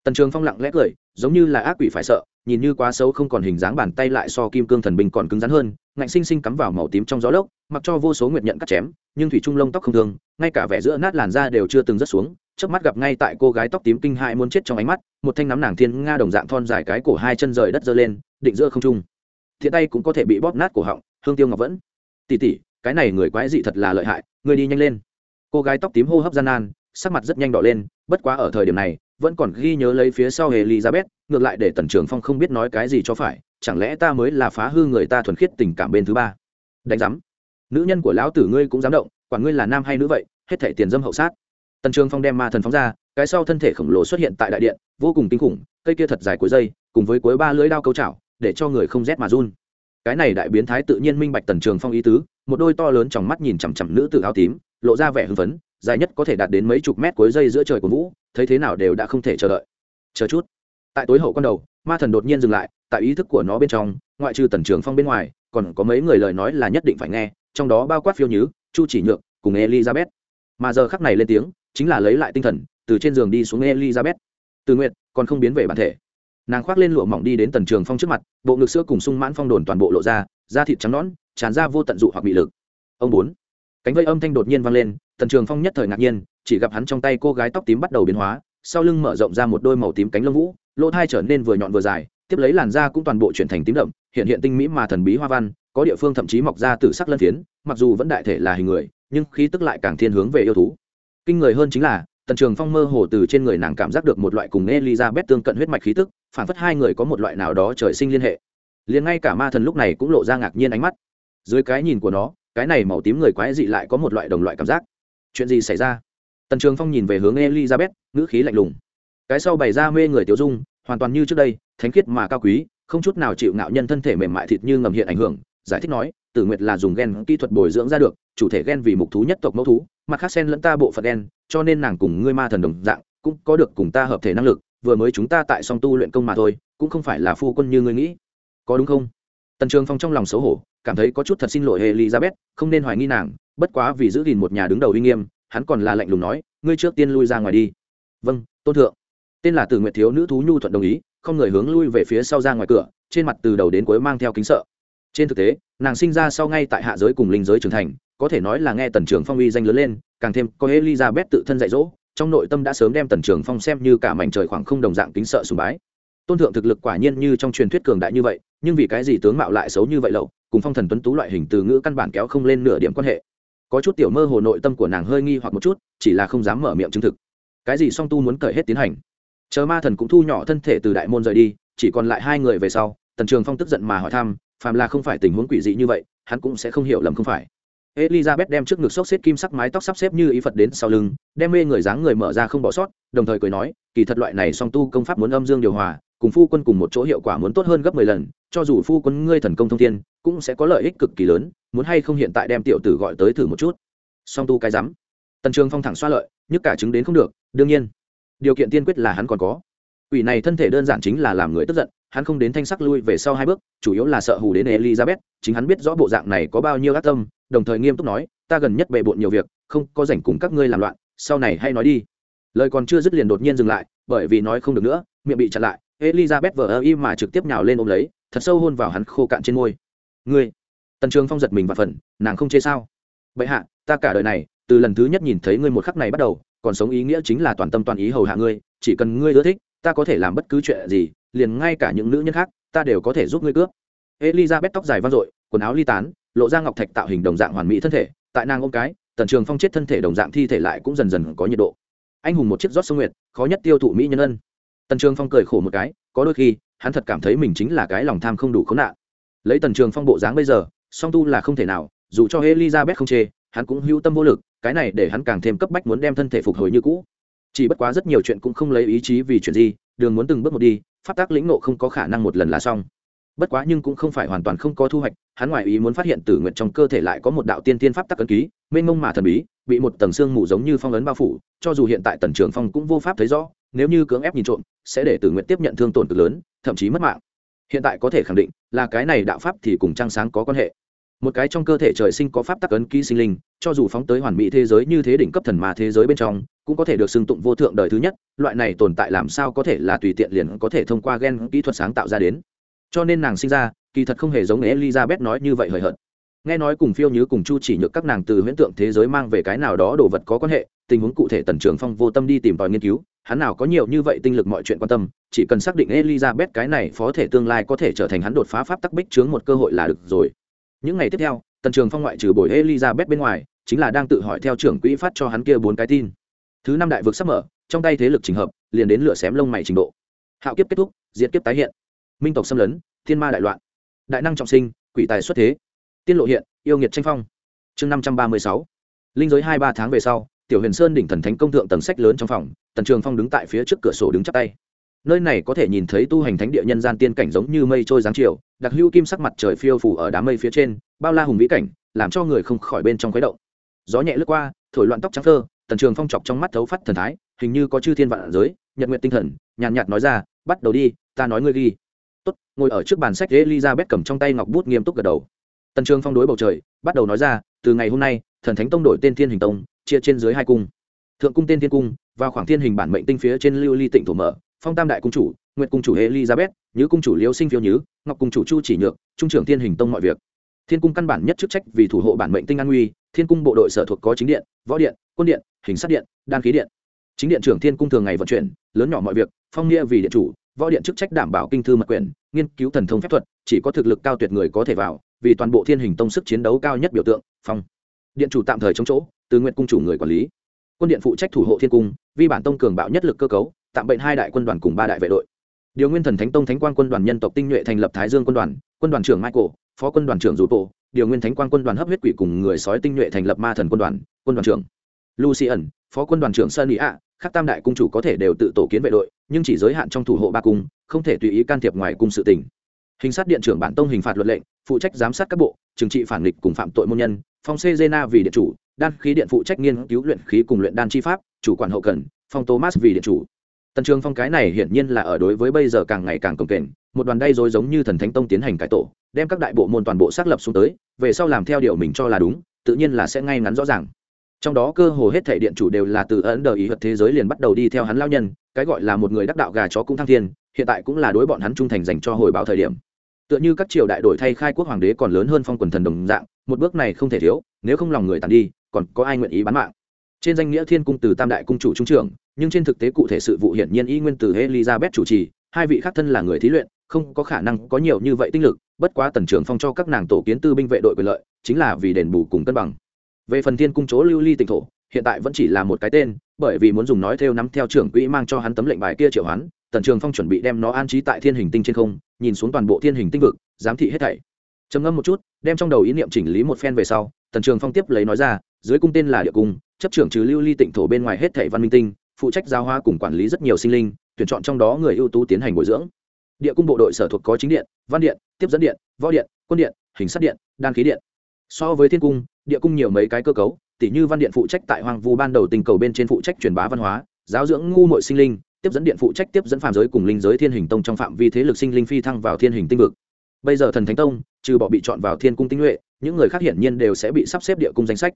Tần trường phong lặng lẽ cười, giống như là ác quỷ phải sợ, nhìn như quá xấu không còn hình dáng bàn tay lại so kim cương thần binh còn cứng rắn hơn, ngạnh sinh sinh cắm vào màu tím trong gió lốc, mặc cho vô số nguyệt nhận cắt chém, nhưng thủy trung lông tóc không thương, ngay cả vẻ giữa nát làn da đều chưa từng rớt xuống trước mắt gặp ngay tại cô gái tóc tím kinh hại muốn chết trong ánh mắt, một thanh nắm nàng thiên nga đồng dạng thon dài cái cổ hai chân rời đất giơ lên, định giữa không trung thiện tay cũng có thể bị bóp nát cổ họng, hương tiêu ngọc vẫn tỉ tỉ cái này người quái dị thật là lợi hại người đi nhanh lên. Cô gái tóc tím hô hấp gian nan, sắc mặt rất nhanh đỏ lên, bất quá ở thời điểm này, vẫn còn ghi nhớ lấy phía sau hề elizabeth, ngược lại để tần trường phong không biết nói cái gì cho phải, chẳng lẽ ta mới là phá hư người ta thuần khiết tình cảm bên thứ ba? Đánh giám, nữ nhân của lão tử ngươi cũng dám động quản ngươi là nam hay nữ vậy, hết thảy tiền dâm hậu sát. Tần trường phong đem ma thần phóng ra, cái sau thân thể khổng lồ xuất hiện tại đại điện, vô cùng kinh khủng, cây kia thật dài cuối dây, cùng với cuối ba lưỡi đao câu chảo để cho người không rét mà run. Cái này đại biến thái tự nhiên minh bạch tần trường phong ý tứ, một đôi to lớn trong mắt nhìn chằm chằm nữ tử áo tím, lộ ra vẻ hưng phấn, dài nhất có thể đạt đến mấy chục mét cuối dây giữa trời của vũ, thấy thế nào đều đã không thể chờ đợi. Chờ chút. Tại tối hậu con đầu, ma thần đột nhiên dừng lại, tại ý thức của nó bên trong, ngoại trừ tần trường phong bên ngoài, còn có mấy người lời nói là nhất định phải nghe, trong đó bao quát phiêu nhứ, chu chỉ nhược cùng elizabeth. Mà giờ khắc này lên tiếng, chính là lấy lại tinh thần, từ trên giường đi xuống elizabeth. Từ nguyện còn không biến về bản thể nàng khoác lên lụa mỏng đi đến tần trường phong trước mặt, bộ ngực sữa cùng sung mãn phong đồn toàn bộ lộ ra, da thịt trắng nõn, tràn ra vô tận dụ hoặc bị lực. Ông bốn, cánh vây âm thanh đột nhiên vang lên, tần trường phong nhất thời ngạc nhiên, chỉ gặp hắn trong tay cô gái tóc tím bắt đầu biến hóa, sau lưng mở rộng ra một đôi màu tím cánh lông vũ, lỗ thai trở nên vừa nhọn vừa dài, tiếp lấy làn da cũng toàn bộ chuyển thành tím đậm, hiện hiện tinh mỹ mà thần bí hoa văn, có địa phương thậm chí mọc ra từ sắc lân phiến, mặc dù vẫn đại thể là hình người, nhưng khí tức lại càng thiên hướng về yêu thú. Kinh người hơn chính là tần trường phong mơ hồ từ trên người nàng cảm giác được một loại cùng elizabeth tương cận huyết mạch khí tức, phản phất hai người có một loại nào đó trời sinh liên hệ. Liền ngay cả ma thần lúc này cũng lộ ra ngạc nhiên ánh mắt. Dưới cái nhìn của nó, cái này màu tím người quái dị lại có một loại đồng loại cảm giác. Chuyện gì xảy ra? Tần trường phong nhìn về hướng elizabeth, ngữ khí lạnh lùng. Cái sau bày ra mê người tiêu dung, hoàn toàn như trước đây, thánh khiết mà cao quý, không chút nào chịu ngạo nhân thân thể mềm mại thịt như ngầm hiện ảnh hưởng. Giải thích nói, tử nguyệt là dùng gen kỹ thuật bồi dưỡng ra được chủ thể gen vì mục thú nhất tộc mẫu thú, mặt khác sen lẫn ta bộ phận gen cho nên nàng cùng ngươi ma thần đồng dạng, cũng có được cùng ta hợp thể năng lực, vừa mới chúng ta tại song tu luyện công mà thôi, cũng không phải là phu quân như ngươi nghĩ. Có đúng không? Tần trường phong trong lòng xấu hổ, cảm thấy có chút thật xin lỗi elizabeth, không nên hoài nghi nàng, bất quá vì giữ gìn một nhà đứng đầu uy nghiêm, hắn còn là lạnh lùng nói, ngươi trước tiên lui ra ngoài đi. Vâng tôn thượng. Tên là từ nguyệt thiếu nữ thú nhu thuận đồng ý, không người hướng lui về phía sau ra ngoài cửa, trên mặt từ đầu đến cuối mang theo kính sợ. Trên thực tế, nàng sinh ra sau ngay tại hạ giới cùng linh giới trưởng thành có thể nói là nghe tần trường phong uy danh lớn lên, càng thêm có elizabeth tự thân dạy dỗ, trong nội tâm đã sớm đem tần trường phong xem như cả mảnh trời khoảng không đồng dạng kính sợ sùng bái. Tôn thượng thực lực quả nhiên như trong truyền thuyết cường đại như vậy, nhưng vì cái gì tướng mạo lại xấu như vậy lậu, cùng phong thần tuấn tú loại hình từ ngữ căn bản kéo không lên nửa điểm quan hệ. Có chút tiểu mơ hồ nội tâm của nàng hơi nghi hoặc một chút, chỉ là không dám mở miệng chứng thực. Cái gì song tu muốn cởi hết tiến hành? Chờ ma thần cũng thu nhỏ thân thể từ đại môn rời đi, chỉ còn lại hai người về sau, tần trường phong tức giận mà hỏi thăm, phàm là không phải tình huống quỷ dị như vậy, hắn cũng sẽ không hiểu lầm không phải elizabeth đem trước ngực xốc xếp kim sắc mái tóc sắp xếp như ý phật đến sau lưng, đem mê người dáng người mở ra không bỏ sót, đồng thời cười nói, kỳ thật loại này song tu công pháp muốn âm dương điều hòa, cùng phu quân cùng một chỗ hiệu quả muốn tốt hơn gấp mười lần, cho dù phu quân ngươi thần công thông thiên, cũng sẽ có lợi ích cực kỳ lớn, muốn hay không hiện tại đem tiểu tử gọi tới thử một chút. Song tu cái rắm. Tần trường phong thẳng xoa lợi, nhức cả chứng đến không được, đương nhiên, điều kiện tiên quyết là hắn còn có. Quỷ này thân thể đơn giản chính là làm người tức giận, hắn không đến thanh sắc lui về sau hai bước, chủ yếu là sợ hù đến elizabeth, chính hắn biết rõ bộ dạng này có bao nhiêu ác tâm đồng thời nghiêm túc nói, ta gần nhất bề bộn nhiều việc, không có rảnh cùng các ngươi làm loạn, sau này hay nói đi. Lời còn chưa dứt liền đột nhiên dừng lại, bởi vì nói không được nữa, miệng bị chặn lại, elizabeth vờ ơ y mà trực tiếp nhào lên ôm lấy, thật sâu hôn vào hắn khô cạn trên môi. Ngươi? Tần trường phong giật mình và phần nàng không chê sao? Bệ hạ, ta cả đời này, từ lần thứ nhất nhìn thấy ngươi một khắc này bắt đầu, còn sống ý nghĩa chính là toàn tâm toàn ý hầu hạ ngươi, chỉ cần ngươi ưa thích, ta có thể làm bất cứ chuyện gì, liền ngay cả những nữ nhân khác, ta đều có thể giúp ngươi cướp. Elizabeth tóc dài vang dội, quần áo ly tán lộ ra ngọc thạch tạo hình đồng dạng hoàn mỹ thân thể, tại nàng ôm cái, tần trường phong chết thân thể đồng dạng thi thể lại cũng dần dần có nhiệt độ. Anh hùng một chiếc rót sông nguyệt, khó nhất tiêu thụ mỹ nhân ân. Tần trường phong cười khổ một cái, có đôi khi, hắn thật cảm thấy mình chính là cái lòng tham không đủ khốn nạn. Lấy tần trường phong bộ dáng bây giờ, song tu là không thể nào, dù cho elizabeth không chê, hắn cũng hưu tâm vô lực, cái này để hắn càng thêm cấp bách muốn đem thân thể phục hồi như cũ. Chỉ bất quá rất nhiều chuyện cũng không lấy ý chí vì chuyện gì, đường muốn từng bước một đi phát tác lĩnh nộ không có khả năng một lần là xong bất quá nhưng cũng không phải hoàn toàn không có thu hoạch, hắn ngoài ý muốn phát hiện tử nguyện trong cơ thể lại có một đạo tiên tiên pháp tắc ấn ký, mênh mông mà thần bí, bị một tầng xương mù giống như phong ấn bao phủ, cho dù hiện tại tần trường phong cũng vô pháp thấy rõ, nếu như cưỡng ép nhìn trộm, sẽ để tử nguyện tiếp nhận thương tổn cực lớn, thậm chí mất mạng. Hiện tại có thể khẳng định là cái này đạo pháp thì cùng trăng sáng có quan hệ. Một cái trong cơ thể trời sinh có pháp tắc ấn ký sinh linh, cho dù phóng tới hoàn mỹ thế giới như thế đỉnh cấp thần mà thế giới bên trong, cũng có thể được xưng tụng vô thượng đời thứ nhất, loại này tồn tại làm sao có thể là tùy tiện liền có thể thông qua gen kỹ thuật sáng tạo ra đến cho nên nàng sinh ra, kỳ thật không hề giống elizabeth nói như vậy hời hợt. Nghe nói cùng phiêu như cùng chu chỉ nhược các nàng từ huyễn tượng thế giới mang về cái nào đó đồ vật có quan hệ, tình huống cụ thể tần trường phong vô tâm đi tìm tòi nghiên cứu, hắn nào có nhiều như vậy tinh lực mọi chuyện quan tâm, chỉ cần xác định elizabeth cái này phó thể tương lai có thể trở thành hắn đột phá pháp tắc bích chướng một cơ hội là được rồi. Những ngày tiếp theo, tần trường phong ngoại trừ buổi elizabeth bên ngoài, chính là đang tự hỏi theo trưởng quỹ phát cho hắn kia bốn cái tin. Thứ năm đại vực sắp mở, trong tay thế lực trình hợp, liền đến lửa xém lông mày trình độ. Hạo kiếp kết thúc diễn kiếp tái hiện minh tộc xâm lấn, thiên ma đại loạn, đại năng trọng sinh, quỷ tài xuất thế, tiên lộ hiện, yêu nghiệt tranh phong. Chương năm trăm ba mươi sáu, linh giới hai ba tháng về sau, tiểu huyền sơn đỉnh thần thánh công thượng tầng sách lớn trong phòng, tần trường phong đứng tại phía trước cửa sổ đứng chắp tay. Nơi này có thể nhìn thấy tu hành thánh địa nhân gian tiên cảnh giống như mây trôi dáng chiều, đặc hữu kim sắc mặt trời phiêu phủ ở đám mây phía trên, bao la hùng vĩ cảnh, làm cho người không khỏi bên trong khuấy động. Gió nhẹ lướt qua, thổi loạn tóc trắng thơ tần trường phong chọc trong mắt thấu phát thần thái, hình như có chư thiên vạn giới, nhật nguyện tinh thần, nhàn nhạt nói ra, bắt đầu đi, ta nói ngươi ghi ngồi ở trước bàn sách elizabeth cầm trong tay ngọc bút nghiêm túc gật đầu. Tần trường phong đối bầu trời, bắt đầu nói ra, từ ngày hôm nay, thần thánh tông đổi tên thiên hình tông, chia trên dưới hai cung. Thượng cung tên thiên cung, và khoảng thiên hình bản mệnh tinh phía trên lưu ly tịnh thổ mở, phong tam đại cung chủ nguyện cung chủ elizabeth, nhứ cung chủ liễu sinh phiêu nhứ, ngọc cung chủ chu chỉ nhược, trung trưởng thiên hình tông mọi việc. Thiên cung căn bản nhất chức trách vì thủ hộ bản mệnh tinh an nguy, thiên cung bộ đội sở thuộc có chính điện, võ điện, quân điện, hình sát điện, đan khí điện. Chính điện trưởng thiên cung thường ngày vận chuyển, lớn nhỏ mọi việc, phong nghĩa vì điện chủ, võ điện chức trách đảm bảo kinh thư mật quyền nghiên cứu thần thông phép thuật, chỉ có thực lực cao tuyệt người có thể vào, vì toàn bộ thiên hình tông sức chiến đấu cao nhất biểu tượng, phong. Điện chủ tạm thời chống chỗ, từ nguyện cung chủ người quản lý. Quân điện phụ trách thủ hộ thiên cung, vi bản tông cường bạo nhất lực cơ cấu, tạm bệnh hai đại quân đoàn cùng ba đại vệ đội. Điều nguyên thần thánh tông thánh quan quân đoàn nhân tộc tinh nhuệ thành lập thái dương quân đoàn quân đoàn trưởng michael, phó quân đoàn trưởng dù bộ điều nguyên thánh quan quân đoàn hấp huyết quỷ cùng người sói tinh nhuệ thành lập ma thần quân đoàn quân đoàn trưởng lucian, phó quân đoàn trưởng sơn ý ạ các tam đại cung chủ có thể đều tự tổ kiến vệ đội, nhưng chỉ giới hạn trong thủ hộ ba cung không thể tùy ý can thiệp ngoài cung sự tình, hình sát điện trưởng bản tông hình phạt luật lệnh phụ trách giám sát các bộ trừng trị phản nghịch cùng phạm tội môn nhân phong cezena vì điện chủ đan khí điện phụ trách nghiên cứu luyện khí cùng luyện đan chi pháp chủ quản hậu cần phong thomas vì điện chủ. Tần trường phong cái này hiển nhiên là ở đối với bây giờ càng ngày càng cồng kềnh một đoàn đay dối giống như thần thánh tông tiến hành cải tổ đem các đại bộ môn toàn bộ xác lập xuống tới về sau làm theo điều mình cho là đúng tự nhiên là sẽ ngay ngắn rõ ràng trong đó cơ hồ hết thể điện chủ đều là từ ấn đờ ý hợp thế giới liền bắt đầu đi theo hắn lao nhân, cái gọi là một người đắc đạo gà chó cũng thăng thiên, hiện tại cũng là đối bọn hắn trung thành dành cho hồi báo thời điểm. Tựa như các triều đại đổi thay khai quốc hoàng đế còn lớn hơn phong quần thần đồng dạng, một bước này không thể thiếu, nếu không lòng người tàn đi, còn có ai nguyện ý bán mạng? Trên danh nghĩa thiên cung từ tam đại cung chủ trung trưởng, nhưng trên thực tế cụ thể sự vụ hiển nhiên y nguyên từ elizabeth chủ trì, hai vị khác thân là người thí luyện, không có khả năng có nhiều như vậy tinh lực, bất quá tần trưởng phong cho các nàng tổ kiến tư binh vệ đội quyền lợi, chính là vì đền bù cùng cân bằng về phần thiên cung chỗ lưu ly tịnh thổ, hiện tại vẫn chỉ là một cái tên, bởi vì muốn dùng nói theo nắm theo trưởng quỹ mang cho hắn tấm lệnh bài kia triệu hoán, tần trường phong chuẩn bị đem nó an trí tại thiên hình tinh trên không, nhìn xuống toàn bộ thiên hình tinh vực, giám thị hết thảy. Trầm ngâm một chút, đem trong đầu ý niệm chỉnh lý một phen về sau, tần trường phong tiếp lấy nói ra, dưới cung tên là địa cung, chấp trưởng trừ lưu ly tịnh thổ bên ngoài hết thảy văn minh tinh, phụ trách giao hoa cùng quản lý rất nhiều sinh linh, tuyển chọn trong đó người ưu tú tiến hành bồi dưỡng. Địa cung bộ đội sở thuộc có chính điện, văn điện, tiếp dẫn điện, võ điện, quân điện, hình sát điện, đan khí điện. So với thiên cung địa cung nhiều mấy cái cơ cấu tỷ như văn điện phụ trách tại hoàng vu ban đầu tình cầu bên trên phụ trách truyền bá văn hóa, giáo dưỡng ngu mội sinh linh, tiếp dẫn điện phụ trách tiếp dẫn phạm giới cùng linh giới thiên hình tông trong phạm vi thế lực sinh linh phi thăng vào thiên hình tinh vực. Bây giờ thần thánh tông, trừ bỏ bị chọn vào thiên cung tinh nhuệ, những người khác hiển nhiên đều sẽ bị sắp xếp địa cung danh sách.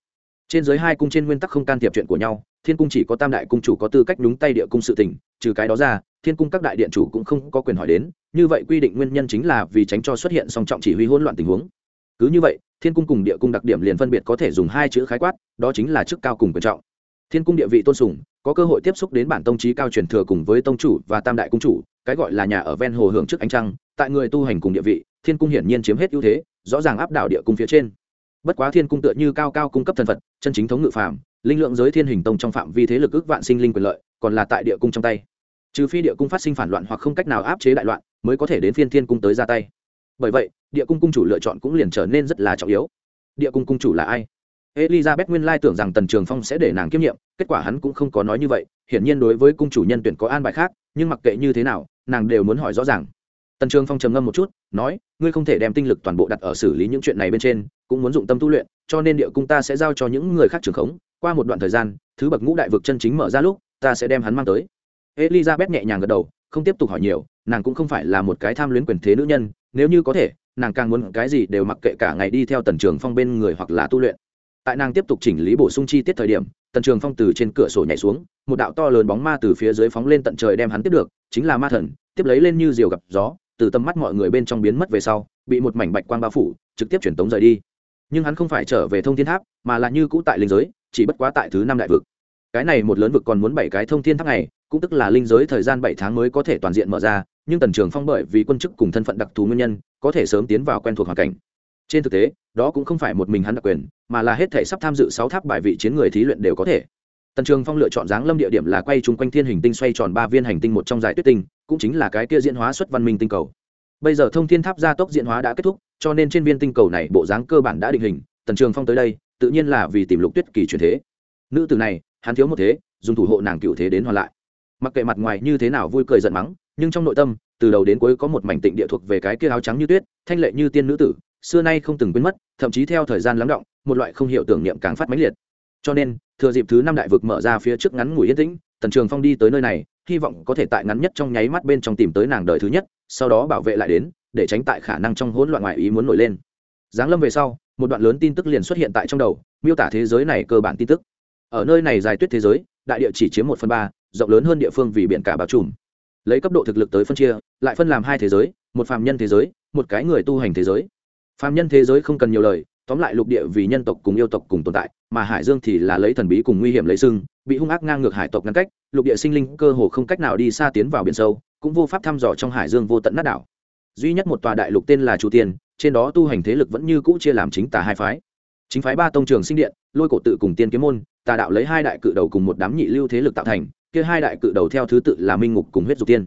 Trên giới hai cung trên nguyên tắc không can thiệp chuyện của nhau, thiên cung chỉ có tam đại cung chủ có tư cách đúng tay địa cung sự tình, trừ cái đó ra, thiên cung các đại điện chủ cũng không có quyền hỏi đến, như vậy quy định nguyên nhân chính là vì tránh cho xuất hiện song trọng chỉ huy hỗn loạn tình huống cứ như vậy, thiên cung cùng địa cung đặc điểm liền phân biệt có thể dùng hai chữ khái quát, đó chính là chức cao cùng quyền trọng. Thiên cung địa vị tôn sùng, có cơ hội tiếp xúc đến bản tông trí cao truyền thừa cùng với tông chủ và tam đại cung chủ, cái gọi là nhà ở ven hồ hưởng trước ánh trăng, tại người tu hành cùng địa vị, thiên cung hiển nhiên chiếm hết ưu thế, rõ ràng áp đảo địa cung phía trên. Bất quá thiên cung tựa như cao cao cung cấp thần phật, chân chính thống ngự phạm linh lượng giới thiên hình tông trong phạm vi thế lực ước vạn sinh linh quyền lợi, còn là tại địa cung trong tay. Trừ phi địa cung phát sinh phản loạn hoặc không cách nào áp chế đại loạn, mới có thể đến phiên thiên cung tới ra tay bởi vậy, địa cung cung chủ lựa chọn cũng liền trở nên rất là trọng yếu. Địa cung cung chủ là ai? Elizabeth nguyên lai tưởng rằng tần trường phong sẽ để nàng kiêm nhiệm, kết quả hắn cũng không có nói như vậy. Hiển nhiên đối với cung chủ nhân tuyển có an bài khác, nhưng mặc kệ như thế nào, nàng đều muốn hỏi rõ ràng. Tần trường phong trầm ngâm một chút, nói, ngươi không thể đem tinh lực toàn bộ đặt ở xử lý những chuyện này bên trên, cũng muốn dụng tâm tu luyện, cho nên địa cung ta sẽ giao cho những người khác trường khống. Qua một đoạn thời gian, thứ bậc ngũ đại vực chân chính mở ra lúc, ta sẽ đem hắn mang tới. Elizabeth nhẹ nhàng gật đầu không tiếp tục hỏi nhiều, nàng cũng không phải là một cái tham luyến quyền thế nữ nhân, nếu như có thể, nàng càng muốn cái gì đều mặc kệ cả ngày đi theo tần trường phong bên người hoặc là tu luyện. Tại nàng tiếp tục chỉnh lý bổ sung chi tiết thời điểm, tần trường phong từ trên cửa sổ nhảy xuống, một đạo to lớn bóng ma từ phía dưới phóng lên tận trời đem hắn tiếp được, chính là ma thần, tiếp lấy lên như diều gặp gió, từ tầm mắt mọi người bên trong biến mất về sau, bị một mảnh bạch quang bao phủ, trực tiếp chuyển tống rời đi. Nhưng hắn không phải trở về thông thiên tháp, mà là như cũ tại linh giới, chỉ bất quá tại thứ năm đại vực. Cái này một lớn vực còn muốn bảy cái thông thiên tháp này cũng tức là linh giới thời gian bảy tháng mới có thể toàn diện mở ra, nhưng tần trường phong bởi vì quân chức cùng thân phận đặc thù nguyên nhân, có thể sớm tiến vào quen thuộc hoàn cảnh. Trên thực tế, đó cũng không phải một mình hắn đặc quyền, mà là hết thể sắp tham dự sáu tháp bài vị chiến người thí luyện đều có thể. Tần trường phong lựa chọn dáng lâm địa điểm là quay chung quanh thiên hình tinh xoay tròn ba viên hành tinh một trong giải tuyết tinh, cũng chính là cái kia diễn hóa xuất văn minh tinh cầu. Bây giờ thông thiên tháp gia tốc diễn hóa đã kết thúc, cho nên trên viên tinh cầu này bộ dáng cơ bản đã định hình, tần trường phong tới đây, tự nhiên là vì tìm lục tuyết kỳ truyền thế. Nữ từ này, hắn thiếu một thế, dùng thủ hộ nàng cựu thế đến hoàn lại mặc kệ mặt ngoài như thế nào vui cười giận mắng, nhưng trong nội tâm, từ đầu đến cuối có một mảnh tịnh địa thuộc về cái kia áo trắng như tuyết, thanh lệ như tiên nữ tử, xưa nay không từng quên mất, thậm chí theo thời gian lắng động, một loại không hiểu tưởng niệm càng phát mãnh liệt. Cho nên, thừa dịp thứ năm đại vực mở ra phía trước ngắn ngủi yên tĩnh, tần trường phong đi tới nơi này, hy vọng có thể tại ngắn nhất trong nháy mắt bên trong tìm tới nàng đời thứ nhất, sau đó bảo vệ lại đến, để tránh tại khả năng trong hỗn loạn ngoại ý muốn nổi lên. Giáng lâm về sau, một đoạn lớn tin tức liền xuất hiện tại trong đầu, miêu tả thế giới này cơ bản tin tức. Ở nơi này dài tuyết thế giới đại địa chỉ chiếm một phần ba, rộng lớn hơn địa phương vì biển cả bao trùm. Lấy cấp độ thực lực tới phân chia, lại phân làm hai thế giới, một phàm nhân thế giới, một cái người tu hành thế giới. Phàm nhân thế giới không cần nhiều lời, tóm lại lục địa vì nhân tộc cùng yêu tộc cùng tồn tại, mà hải dương thì là lấy thần bí cùng nguy hiểm lấy sưng bị hung ác ngang ngược hải tộc ngăn cách, lục địa sinh linh cơ hồ không cách nào đi xa tiến vào biển sâu, cũng vô pháp thăm dò trong hải dương vô tận nát đảo. Duy nhất một tòa đại lục tên là chu tiên, trên đó tu hành thế lực vẫn như cũ chia làm chính tà hai phái chính phái ba tông trường sinh điện, lôi cổ tự cùng tiên kiếm môn, tà đạo lấy hai đại cự đầu cùng một đám nhị lưu thế lực tạo thành, kia hai đại cự đầu theo thứ tự là minh ngục cùng huyết dục tiên.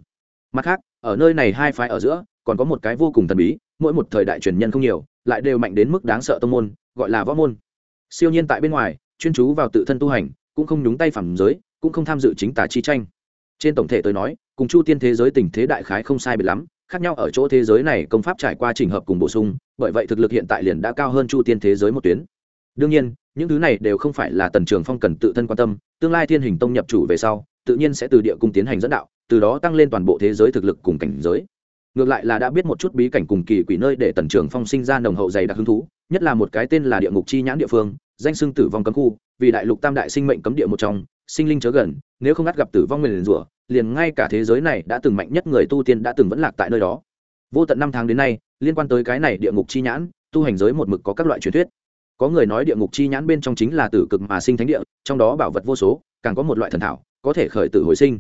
Mặt khác, ở nơi này hai phái ở giữa, còn có một cái vô cùng thần bí, mỗi một thời đại truyền nhân không nhiều, lại đều mạnh đến mức đáng sợ tông môn, gọi là võ môn. Siêu nhiên tại bên ngoài, chuyên chú vào tự thân tu hành, cũng không nhúng tay phản giới, cũng không tham dự chính tà chi tranh. Trên tổng thể tôi nói, cùng chu tiên thế giới tình thế đại khái không sai biệt lắm, khác nhau ở chỗ thế giới này công pháp trải qua trình hợp cùng bổ sung, bởi vậy thực lực hiện tại liền đã cao hơn chu tiên thế giới một tuyến đương nhiên, những thứ này đều không phải là tần trường phong cần tự thân quan tâm, tương lai thiên hình tông nhập chủ về sau, tự nhiên sẽ từ địa cung tiến hành dẫn đạo, từ đó tăng lên toàn bộ thế giới thực lực cùng cảnh giới. Ngược lại là đã biết một chút bí cảnh cùng kỳ quỷ nơi để tần trường phong sinh ra nồng hậu dày đặc hứng thú, nhất là một cái tên là địa ngục chi nhãn địa phương, danh xưng tử vong cấm khu, vì đại lục tam đại sinh mệnh cấm địa một trong, sinh linh chớ gần, nếu không ngắt gặp tử vong nguyền rủa, liền ngay cả thế giới này đã từng mạnh nhất người tu tiên đã từng vẫn lạc tại nơi đó. Vô tận năm tháng đến nay, liên quan tới cái này địa ngục chi nhãn, tu hành giới một mực có các loại truyền thuyết có người nói địa ngục chi nhãn bên trong chính là tử cực mà sinh thánh địa, trong đó bảo vật vô số, càng có một loại thần thảo, có thể khởi tử hồi sinh.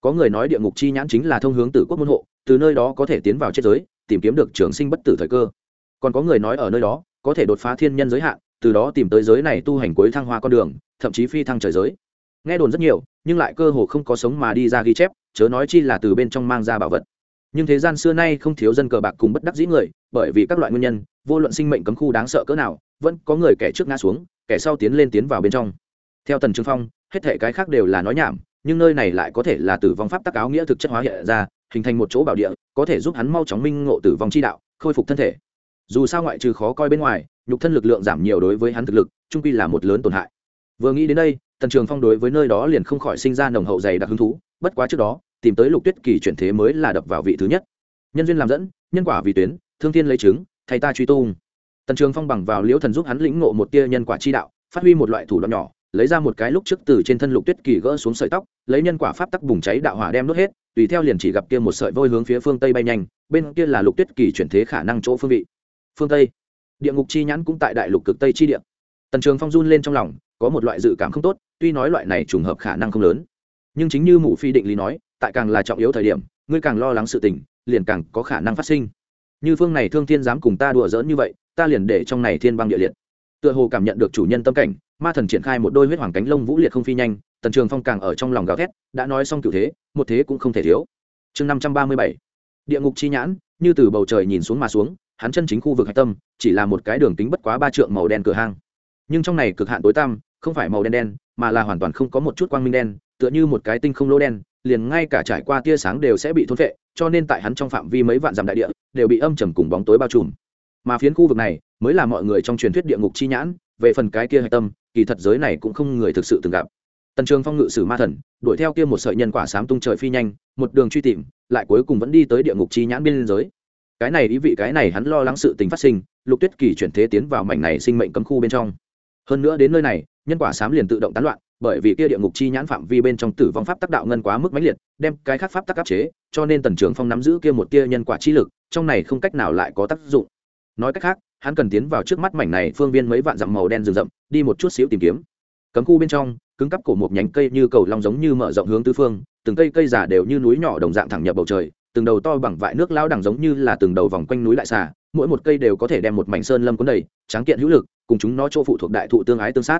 Có người nói địa ngục chi nhãn chính là thông hướng tử quốc môn hộ, từ nơi đó có thể tiến vào chết giới, tìm kiếm được trường sinh bất tử thời cơ. Còn có người nói ở nơi đó, có thể đột phá thiên nhân giới hạn, từ đó tìm tới giới này tu hành cuối thăng hoa con đường, thậm chí phi thăng trời giới. Nghe đồn rất nhiều, nhưng lại cơ hồ không có sống mà đi ra ghi chép, chớ nói chi là từ bên trong mang ra bảo vật. Nhưng thế gian xưa nay không thiếu dân cờ bạc cùng bất đắc dĩ người, bởi vì các loại nguyên nhân, vô luận sinh mệnh cấm khu đáng sợ cỡ nào vẫn có người kẻ trước ngã xuống, kẻ sau tiến lên tiến vào bên trong. Theo tần trương phong, hết thể cái khác đều là nói nhảm, nhưng nơi này lại có thể là tử vong pháp tắc áo nghĩa thực chất hóa hiện ra, hình thành một chỗ bảo địa, có thể giúp hắn mau chóng minh ngộ tử vong chi đạo, khôi phục thân thể. Dù sao ngoại trừ khó coi bên ngoài, nhục thân lực lượng giảm nhiều đối với hắn thực lực, trung quy là một lớn tổn hại. Vừa nghĩ đến đây, tần trường phong đối với nơi đó liền không khỏi sinh ra nồng hậu dày đặc hứng thú, bất quá trước đó, tìm tới lục tuyết kỳ chuyển thế mới là đập vào vị thứ nhất. Nhân duyên làm dẫn, nhân quả vì tuyến, thương thiên lấy chứng thầy ta truy tung tần trường phong bằng vào liễu thần giúp hắn lĩnh ngộ một tia nhân quả chi đạo, phát huy một loại thủ đoạn nhỏ, lấy ra một cái lúc trước từ trên thân lục tuyết kỳ gỡ xuống sợi tóc, lấy nhân quả pháp tắc bùng cháy đạo hỏa đem đốt hết, tùy theo liền chỉ gặp kia một sợi vôi hướng phía phương tây bay nhanh, bên kia là lục tuyết kỳ chuyển thế khả năng chỗ phương vị. Phương tây, địa ngục chi nhãn cũng tại đại lục cực tây chi địa. Tần trường phong run lên trong lòng, có một loại dự cảm không tốt, tuy nói loại này trùng hợp khả năng không lớn, nhưng chính như mụ phi định lý nói, tại càng là trọng yếu thời điểm, ngươi càng lo lắng sự tình, liền càng có khả năng phát sinh. Như phương này thương thiên dám cùng ta đùa giỡn như vậy ta liền để trong này thiên băng địa liệt. Tựa hồ cảm nhận được chủ nhân tâm cảnh, ma thần triển khai một đôi huyết hoàng cánh lông vũ liệt không phi nhanh, tần trường phong càng ở trong lòng gào thét, đã nói xong cựu thế, một thế cũng không thể thiếu. Chương năm trăm ba mươi bảy, địa ngục chi nhãn, như từ bầu trời nhìn xuống mà xuống, hắn chân chính khu vực hạch tâm, chỉ là một cái đường tính bất quá ba trượng màu đen cửa hang. Nhưng trong này cực hạn tối tăm, không phải màu đen đen, mà là hoàn toàn không có một chút quang minh đen, tựa như một cái tinh không lỗ đen, liền ngay cả trải qua tia sáng đều sẽ bị thôn phệ, cho nên tại hắn trong phạm vi mấy vạn dặm đại địa, đều bị âm trầm cùng bóng tối bao trùm mà phiến khu vực này mới là mọi người trong truyền thuyết địa ngục chi nhãn, về phần cái kia hạch tâm, kỳ thật giới này cũng không người thực sự từng gặp. Tần trường phong ngự sử ma thần, đuổi theo kia một sợi nhân quả sám tung trời phi nhanh, một đường truy tìm, lại cuối cùng vẫn đi tới địa ngục chi nhãn biên giới. Cái này ý vị, cái này hắn lo lắng sự tình phát sinh, lục tuyết kỳ chuyển thế tiến vào mảnh này sinh mệnh cấm khu bên trong. Hơn nữa đến nơi này, nhân quả sám liền tự động tán loạn, bởi vì kia địa ngục chi nhãn phạm vi bên trong tử vong pháp tác đạo ngân quá mức mãnh liệt, đem cái khác pháp tác áp chế, cho nên tần trường phong nắm giữ kia một tia nhân quả chi lực, trong này không cách nào lại có tác dụng nói cách khác, hắn cần tiến vào trước mắt mảnh này phương viên mấy vạn dặm màu đen rừng rậm, đi một chút xíu tìm kiếm. Cấm khu bên trong, cứng cắp cổ một nhánh cây như cầu long giống như mở rộng hướng tứ phương, từng cây cây giả đều như núi nhỏ đồng dạng thẳng nhập bầu trời, từng đầu to bằng vại nước lao đẳng giống như là từng đầu vòng quanh núi lại xà, mỗi một cây đều có thể đem một mảnh sơn lâm cuốn đầy, tráng kiện hữu lực, cùng chúng nó chỗ phụ thuộc đại thụ tương ái tương sát.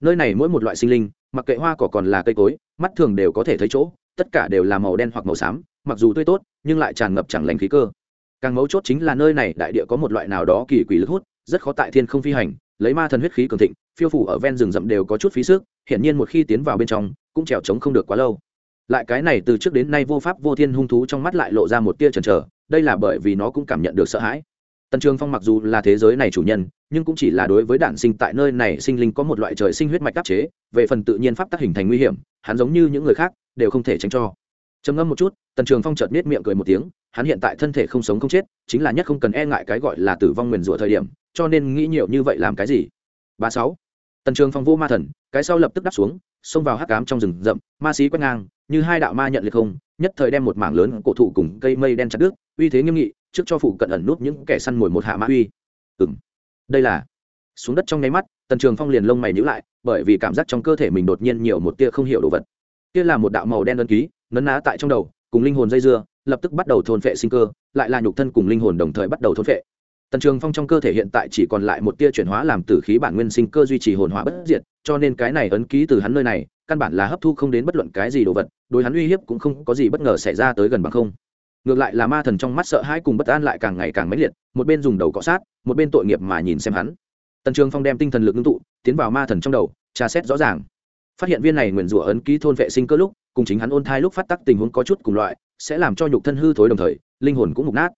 Nơi này mỗi một loại sinh linh, mặc kệ hoa cỏ còn là cây cối, mắt thường đều có thể thấy chỗ, tất cả đều là màu đen hoặc màu xám, mặc dù tươi tốt, nhưng lại tràn ngập chẳng lành khí cơ càng mấu chốt chính là nơi này, đại địa có một loại nào đó kỳ quỷ lực hút, rất khó tại thiên không phi hành, lấy ma thần huyết khí cường thịnh, phiêu phủ ở ven rừng rậm đều có chút phí sức, hiển nhiên một khi tiến vào bên trong, cũng trèo trống không được quá lâu. Lại cái này từ trước đến nay vô pháp vô thiên hung thú trong mắt lại lộ ra một tia chần chờ, đây là bởi vì nó cũng cảm nhận được sợ hãi. Tần trường phong mặc dù là thế giới này chủ nhân, nhưng cũng chỉ là đối với đản sinh tại nơi này sinh linh có một loại trời sinh huyết mạch đắc chế, về phần tự nhiên pháp tác hình thành nguy hiểm, hắn giống như những người khác, đều không thể tránh cho trầm ngâm một chút, tần trường phong chợt miết miệng cười một tiếng, hắn hiện tại thân thể không sống không chết, chính là nhất không cần e ngại cái gọi là tử vong nguyền rủa thời điểm, cho nên nghĩ nhiều như vậy làm cái gì? Ba sáu. Tần trường phong vô ma thần, cái sau lập tức đắp xuống, xông vào hắc cám trong rừng rậm, ma sĩ quét ngang, như hai đạo ma nhận liệt không, nhất thời đem một mảng lớn cổ thụ cùng cây mây đen chặt đứt, uy thế nghiêm nghị, trước cho phụ cận ẩn núp những kẻ săn mồi một hạ mã uy. Ừng đây là xuống đất trong nháy mắt, tần trường phong liền lông mày nhữ lại, bởi vì cảm giác trong cơ thể mình đột nhiên nhiều một tia không hiểu đồ vật. Kia là một đạo màu đen đơn ký nấn ná tại trong đầu, cùng linh hồn dây dưa, lập tức bắt đầu thôn phệ sinh cơ, lại là nhục thân cùng linh hồn đồng thời bắt đầu thôn phệ. Tần trường phong trong cơ thể hiện tại chỉ còn lại một tia chuyển hóa làm tử khí bản nguyên sinh cơ duy trì hồn hóa bất diệt, cho nên cái này ấn ký từ hắn nơi này, căn bản là hấp thu không đến bất luận cái gì đồ vật, đối hắn uy hiếp cũng không có gì bất ngờ xảy ra tới gần bằng không. Ngược lại là ma thần trong mắt sợ hãi cùng bất an lại càng ngày càng mãnh liệt, một bên dùng đầu cọ sát, một bên tội nghiệp mà nhìn xem hắn. Tần trường phong đem tinh thần lực ngưng tụ, tiến vào ma thần trong đầu, tra xét rõ ràng phát hiện viên này nguyền rủa ấn ký thôn vệ sinh cơ lúc, cùng chính hắn ôn thai lúc phát tắc tình huống có chút cùng loại, sẽ làm cho nhục thân hư thối đồng thời, linh hồn cũng mục nát.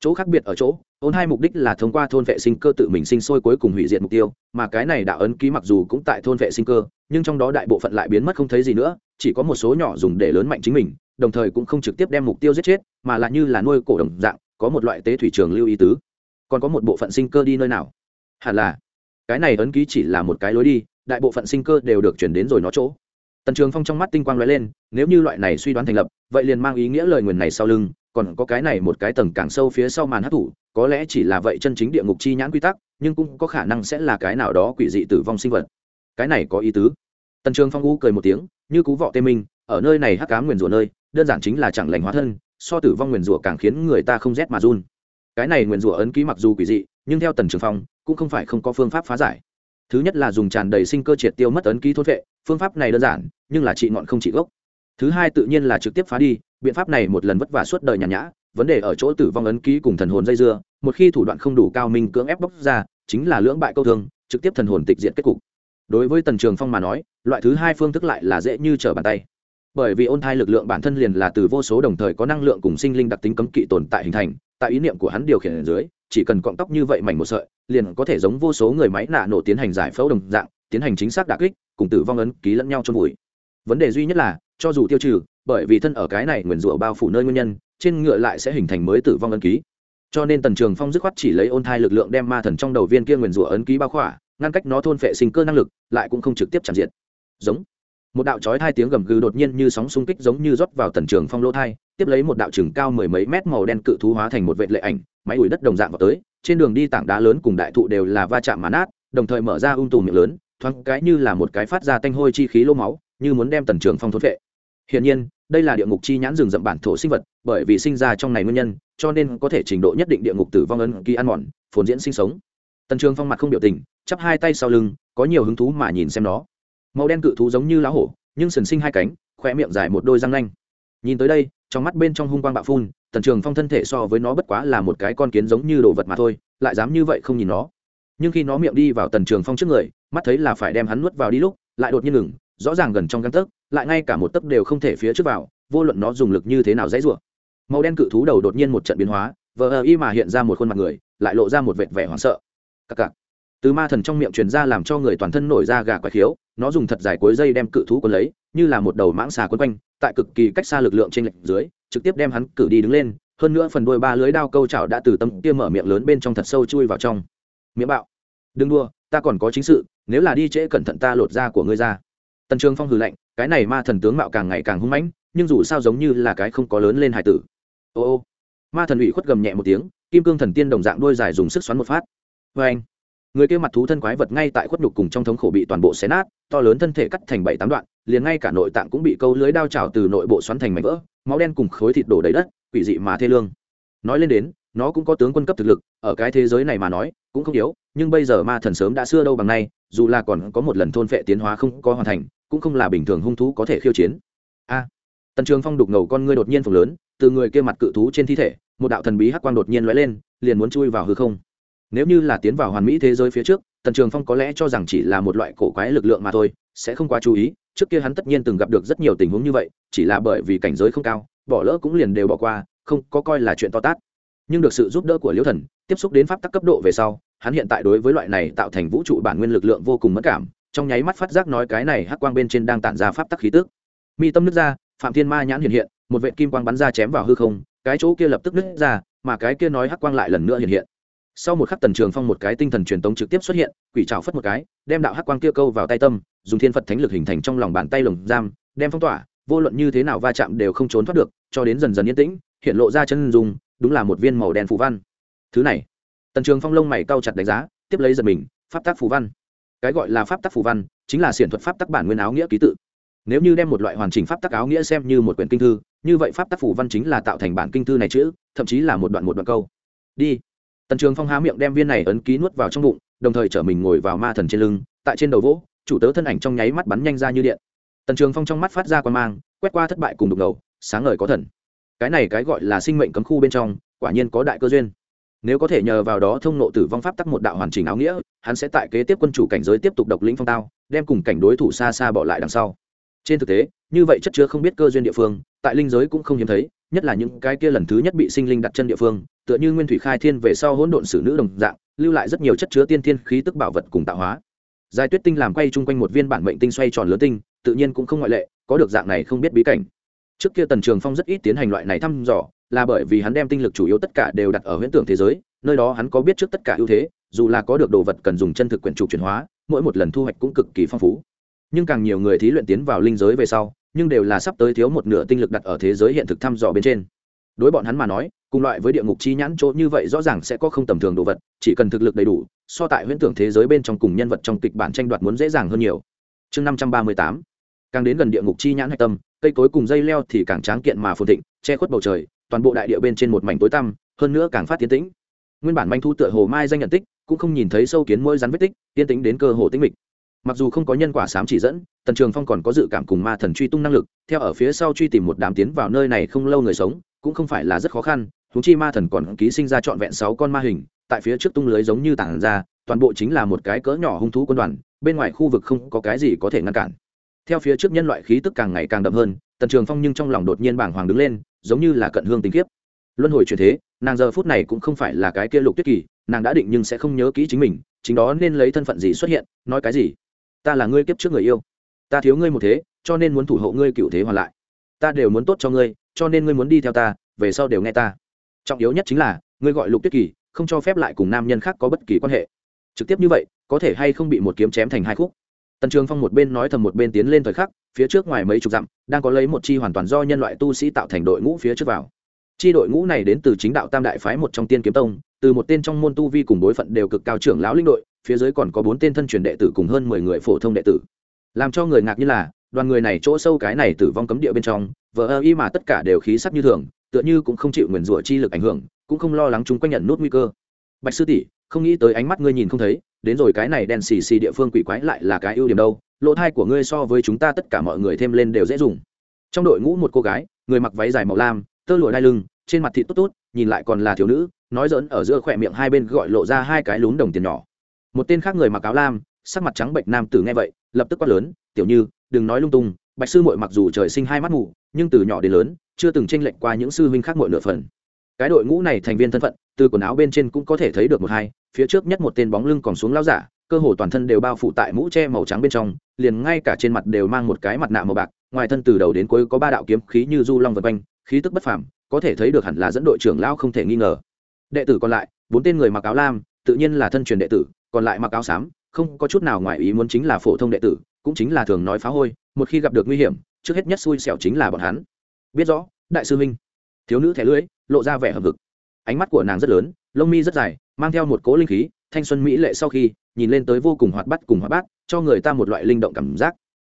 Chỗ khác biệt ở chỗ, ôn hai mục đích là thông qua thôn vệ sinh cơ tự mình sinh sôi cuối cùng hủy diệt mục tiêu, mà cái này đạo ấn ký mặc dù cũng tại thôn vệ sinh cơ, nhưng trong đó đại bộ phận lại biến mất không thấy gì nữa, chỉ có một số nhỏ dùng để lớn mạnh chính mình, đồng thời cũng không trực tiếp đem mục tiêu giết chết, mà là như là nuôi cổ đồng dạng, có một loại tế thủy trường lưu ý tứ. Còn có một bộ phận sinh cơ đi nơi nào? Hẳn là, cái này ấn ký chỉ là một cái lối đi đại bộ phận sinh cơ đều được chuyển đến rồi nó chỗ. Tần trường phong trong mắt tinh quang l ó e lên, nếu như loại này suy đoán thành lập, vậy liền mang ý nghĩa lời nguyền này sau lưng, còn có cái này một cái tầng càng sâu phía sau màn hát thủ có lẽ chỉ là vậy chân chính địa ngục chi nhãn quy tắc, nhưng cũng có khả năng sẽ là cái nào đó quỷ dị tử vong sinh vật. Cái này có ý tứ. Tần trường phong u cười một tiếng, như cú vọ tê minh, ở nơi này hắc cá nguyền rủa nơi, đơn giản chính là chẳng lành hóa thân, so tử vong nguyền rủa càng khiến người ta không rét mà run. Cái này nguyền rủa ấn ký mặc dù quỷ dị, nhưng theo tần trường phong, cũng không phải không có phương pháp phá giải thứ nhất là dùng tràn đầy sinh cơ triệt tiêu mất ấn ký thôn vệ, phương pháp này đơn giản, nhưng là trị ngọn không trị gốc. Thứ hai tự nhiên là trực tiếp phá đi, biện pháp này một lần vất vả suốt đời nhàn nhã, vấn đề ở chỗ tử vong ấn ký cùng thần hồn dây dưa, một khi thủ đoạn không đủ cao minh cưỡng ép bóc ra, chính là lưỡng bại câu thương, trực tiếp thần hồn tịch diện kết cục. Đối với tần trường phong mà nói, loại thứ hai phương thức lại là dễ như trở bàn tay. Bởi vì ôn thai lực lượng bản thân liền là từ vô số đồng thời có năng lượng cùng sinh linh đặc tính cấm kỵ tồn tại hình thành, tại ý niệm của hắn điều khiển ở dưới chỉ cần cọng tóc như vậy mảnh một sợi, liền có thể giống vô số người máy nạ nổ tiến hành giải phẫu đồng dạng, tiến hành chính xác đả kích, cùng tử vong ấn ký lẫn nhau trong bụi vấn đề duy nhất là, cho dù tiêu trừ, bởi vì thân ở cái này nguyền rủa bao phủ nơi nguyên nhân, trên ngựa lại sẽ hình thành mới tử vong ấn ký. Cho nên tần trường phong dứt khoát chỉ lấy ôn thai lực lượng đem ma thần trong đầu viên kia nguyền rủa ấn ký bao khỏa, ngăn cách nó thôn phệ sinh cơ năng lực, lại cũng không trực tiếp chạm diện. Giống. Một đạo chói hai tiếng gầm gừ đột nhiên như sóng xung kích giống như rót vào tần trường phong lỗ thai tiếp lấy một đạo chừng cao mười mấy mét màu đen cự thú hóa thành một vệ lệ ảnh, máy ủi đất đồng dạng vào tới, trên đường đi tảng đá lớn cùng đại thụ đều là va chạm mán át đồng thời mở ra ung tùm miệng lớn, thoáng cái như là một cái phát ra tanh hôi chi khí lô máu, như muốn đem tần trường phong thốt vệ. Hiển nhiên, đây là địa ngục chi nhãn rừng rậm bản thổ sinh vật, bởi vì sinh ra trong này nguyên nhân, cho nên có thể trình độ nhất định địa ngục tử vong ân kỳ ăn mòn, phồn diễn sinh sống. Tần trường phong mặt không biểu tình, chắp hai tay sau lưng, có nhiều hứng thú mà nhìn xem nó. Màu đen cự thú giống như lá hổ, nhưng sần sinh hai cánh khoe miệng dài một đôi răng nanh nhìn tới đây, trong mắt bên trong hung quang bạo phun, tần trường phong thân thể so với nó bất quá là một cái con kiến giống như đồ vật mà thôi, lại dám như vậy không nhìn nó. Nhưng khi nó miệng đi vào tần trường phong trước người, mắt thấy là phải đem hắn nuốt vào đi lúc, lại đột nhiên ngừng, rõ ràng gần trong găng tấc, lại ngay cả một tấc đều không thể phía trước vào, vô luận nó dùng lực như thế nào dãy rủa. Màu đen cự thú đầu đột nhiên một trận biến hóa, vờ ờ y mà hiện ra một khuôn mặt người, lại lộ ra một vệt vẻ hoảng sợ. Cặc cặc. Từ ma thần trong miệng truyền ra làm cho người toàn thân nổi ra gà quái khiếu, nó dùng thật dài cuối dây đem cự thú quấn lấy như là một đầu mãng xà quấn quanh, tại cực kỳ cách xa lực lượng trên lệnh dưới, trực tiếp đem hắn cử đi đứng lên, hơn nữa phần đuôi ba lưới đao câu chảo đã từ tâm kia mở miệng lớn bên trong thật sâu chui vào trong. Miệng bạo. Đừng đua ta còn có chính sự, nếu là đi trễ cẩn thận ta lột da của ngươi ra. Tần trường phong hừ lạnh, cái này ma thần tướng mạo càng ngày càng hung mãnh, nhưng dù sao giống như là cái không có lớn lên hải tử. Ô ô. Ma thần ủy khuất gầm nhẹ một tiếng, kim cương thần tiên đồng dạng đuôi dài dùng sức xoắn một phát. Vê người kia mặt thú thân quái vật ngay tại khuất nhục cùng trong thống khổ bị toàn bộ xé nát, to lớn thân thể cắt thành bảy tám đoạn, liền ngay cả nội tạng cũng bị câu lưới đao trào từ nội bộ xoắn thành mảnh vỡ, máu đen cùng khối thịt đổ đầy đất, quỷ dị mà thê lương. Nói lên đến, nó cũng có tướng quân cấp thực lực, ở cái thế giới này mà nói, cũng không yếu, nhưng bây giờ ma thần sớm đã xưa đâu bằng nay, dù là còn có một lần thôn phệ tiến hóa không có hoàn thành, cũng không là bình thường hung thú có thể khiêu chiến. A! Tần trường phong đục ngầu con ngươi đột nhiên phồng lớn, từ người kia mặt cự thú trên thi thể, một đạo thần bí hắc quang đột nhiên lóe lên, liền muốn chui vào hư không nếu như là tiến vào hoàn mỹ thế giới phía trước, tần trường phong có lẽ cho rằng chỉ là một loại cổ quái lực lượng mà thôi, sẽ không quá chú ý, trước kia hắn tất nhiên từng gặp được rất nhiều tình huống như vậy, chỉ là bởi vì cảnh giới không cao, bỏ lỡ cũng liền đều bỏ qua, không có coi là chuyện to tát. Nhưng được sự giúp đỡ của liễu thần, tiếp xúc đến pháp tắc cấp độ về sau, hắn hiện tại đối với loại này tạo thành vũ trụ bản nguyên lực lượng vô cùng mất cảm, trong nháy mắt phát giác nói cái này hắc quang bên trên đang tản ra pháp tắc khí tức. Mi tâm nứt ra, phạm thiên ma nhãn hiện hiện, một vệ kim quang bắn ra chém vào hư không, cái chỗ kia lập tức nứt ra, mà cái kia nói hắc quang lại lần nữa hiện hiện sau một khắc tần trường phong một cái tinh thần truyền tống trực tiếp xuất hiện, quỷ trào phất một cái, đem đạo hắc quang kia câu vào tay tâm, dùng thiên phật thánh lực hình thành trong lòng bàn tay lồng giam, đem phong tỏa, vô luận như thế nào va chạm đều không trốn thoát được, cho đến dần dần yên tĩnh, hiện lộ ra chân dùng đúng là một viên màu đen phù văn. Thứ này, tần trường phong lông mày cau chặt đánh giá, tiếp lấy giật mình, pháp tác phù văn. Cái gọi là pháp tác phù văn, chính là xiển thuật pháp tác bản nguyên áo nghĩa ký tự. Nếu như đem một loại hoàn chỉnh pháp tác áo nghĩa xem như một quyển kinh thư, như vậy pháp tác phù văn chính là tạo thành bản kinh thư này chữ, thậm chí là một đoạn một đoạn câu. Đi tần trường phong há miệng đem viên này ấn ký nuốt vào trong bụng, đồng thời chở mình ngồi vào ma thần trên lưng, tại trên đầu vỗ, chủ tớ thân ảnh trong nháy mắt bắn nhanh ra như điện. Tần trường phong trong mắt phát ra quan mang, quét qua thất bại cùng đục ngầu sáng ngời có thần. Cái này cái gọi là sinh mệnh cấm khu bên trong, quả nhiên có đại cơ duyên. Nếu có thể nhờ vào đó thông nộ tử vong pháp tắc một đạo hoàn chỉnh áo nghĩa, hắn sẽ tại kế tiếp quân chủ cảnh giới tiếp tục độc lĩnh phong tao, đem cùng cảnh đối thủ xa xa bỏ lại đằng sau. Trên thực tế, như vậy chất chứa không biết cơ duyên địa phương, tại linh giới cũng không hiếm thấy, nhất là những cái kia lần thứ nhất bị sinh linh đặt chân địa phương tựa như nguyên thủy khai thiên về sau hỗn độn sử nữ đồng dạng, lưu lại rất nhiều chất chứa tiên thiên khí tức bảo vật cùng tạo hóa. Giai tuyết tinh làm quay chung quanh một viên bản mệnh tinh xoay tròn lớn tinh, tự nhiên cũng không ngoại lệ, có được dạng này không biết bí cảnh. Trước kia tần trường phong rất ít tiến hành loại này thăm dò, là bởi vì hắn đem tinh lực chủ yếu tất cả đều đặt ở huyễn tưởng thế giới, nơi đó hắn có biết trước tất cả ưu thế, dù là có được đồ vật cần dùng chân thực quyển trục chuyển hóa, mỗi một lần thu hoạch cũng cực kỳ phong phú. Nhưng càng nhiều người thí luyện tiến vào linh giới về sau, nhưng đều là sắp tới thiếu một nửa tinh lực đặt ở thế giới hiện thực thăm dò bên trên. Đối bọn hắn mà nói cùng loại với địa ngục chi nhãn chỗ như vậy rõ ràng sẽ có không tầm thường đồ vật, chỉ cần thực lực đầy đủ, so tại huyễn tưởng thế giới bên trong cùng nhân vật trong kịch bản tranh đoạt muốn dễ dàng hơn nhiều. Chương năm trăm ba mươi tám. Càng đến gần địa ngục chi nhãn hạch tâm, cây cối cùng dây leo thì càng tráng kiện mà phồn thịnh, che khuất bầu trời, toàn bộ đại địa bên trên một mảnh tối tăm, hơn nữa càng phát tiến tĩnh. Nguyên bản manh thu tựa hồ mai danh nhận tích, cũng không nhìn thấy sâu kiến mỗi rắn vết tích, tiến tĩnh đến cơ hồ tĩnh mịch. Mặc dù không có nhân quả sám chỉ dẫn, tần trường phong còn có dự cảm cùng ma thần truy tung năng lực, theo ở phía sau truy tìm một đám tiến vào nơi này không lâu người sống, cũng không phải là rất khó khăn huống chi ma thần còn ký sinh ra trọn vẹn sáu con ma hình, tại phía trước tung lưới giống như tảng ra, toàn bộ chính là một cái cỡ nhỏ hung thú quân đoàn, bên ngoài khu vực không có cái gì có thể ngăn cản. Theo phía trước nhân loại khí tức càng ngày càng đậm hơn, tần trường phong nhưng trong lòng đột nhiên bảng hoàng đứng lên, giống như là cận hương tình kiếp. Luân hồi chuyển thế, nàng giờ phút này cũng không phải là cái kia lục tuyết kỳ, nàng đã định nhưng sẽ không nhớ kỹ chính mình, chính đó nên lấy thân phận gì xuất hiện, nói cái gì? Ta là ngươi kiếp trước người yêu. Ta thiếu ngươi một thế, cho nên muốn thủ hộ ngươi cựu thế hoàn lại. Ta đều muốn tốt cho ngươi, cho nên ngươi muốn đi theo ta, về sau đều nghe ta trọng yếu nhất chính là, ngươi gọi lục tuyết kỳ, không cho phép lại cùng nam nhân khác có bất kỳ quan hệ. Trực tiếp như vậy, có thể hay không bị một kiếm chém thành hai khúc? Tần trường phong một bên nói thầm một bên tiến lên thời khắc, phía trước ngoài mấy chục dặm, đang có lấy một chi hoàn toàn do nhân loại tu sĩ tạo thành đội ngũ phía trước vào. Chi đội ngũ này đến từ chính đạo tam đại phái một trong tiên kiếm tông, từ một tên trong môn tu vi cùng đối phận đều cực cao trưởng lão linh đội, phía dưới còn có bốn tên thân truyền đệ tử cùng hơn mười người phổ thông đệ tử. Làm cho người ngạc như là, đoàn người này chỗ sâu cái này tử vong cấm địa bên trong, vờ ơ y mà tất cả đều khí sắc như thường tựa như cũng không chịu nguyền rủa chi lực ảnh hưởng, cũng không lo lắng chúng quanh nhận nút nguy cơ. Bạch sư tỷ, không nghĩ tới ánh mắt ngươi nhìn không thấy, đến rồi cái này đen xì xì địa phương quỷ quái lại là cái ưu điểm đâu, lỗ thai của ngươi so với chúng ta tất cả mọi người thêm lên đều dễ dùng. Trong đội ngũ một cô gái, người mặc váy dài màu lam, tơ lụa đai lưng, trên mặt thịt tốt tốt, nhìn lại còn là thiếu nữ, nói dỡn ở giữa khỏe miệng hai bên gọi lộ ra hai cái lún đồng tiền nhỏ. Một tên khác người mặc áo lam, sắc mặt trắng bệnh nam tử nghe vậy, lập tức quát lớn, tiểu như, đừng nói lung tung, bạch sư muội mặc dù trời sinh hai mắt mù, nhưng từ nhỏ đến lớn chưa từng tranh lệch qua những sư huynh khác muội nửa phần. Cái đội ngũ này thành viên thân phận, từ quần áo bên trên cũng có thể thấy được một hai, phía trước nhất một tên bóng lưng còn xuống lao giả, cơ hồ toàn thân đều bao phủ tại mũ tre màu trắng bên trong, liền ngay cả trên mặt đều mang một cái mặt nạ màu bạc, ngoài thân từ đầu đến cuối có ba đạo kiếm khí như du long vật quanh, khí tức bất phàm, có thể thấy được hẳn là dẫn đội trưởng lão không thể nghi ngờ. Đệ tử còn lại, bốn tên người mặc áo lam, tự nhiên là thân truyền đệ tử, còn lại mặc áo xám, không có chút nào ngoài ý muốn chính là phổ thông đệ tử, cũng chính là thường nói phá hôi, một khi gặp được nguy hiểm, trước hết nhất xui xẻo chính là bọn hắn biết rõ, đại sư minh thiếu nữ thẻ lưỡi lộ ra vẻ hầm vực ánh mắt của nàng rất lớn, lông mi rất dài, mang theo một cỗ linh khí, thanh xuân mỹ lệ sau khi, nhìn lên tới vô cùng hoạt bắt cùng hoạt bát, cho người ta một loại linh động cảm giác.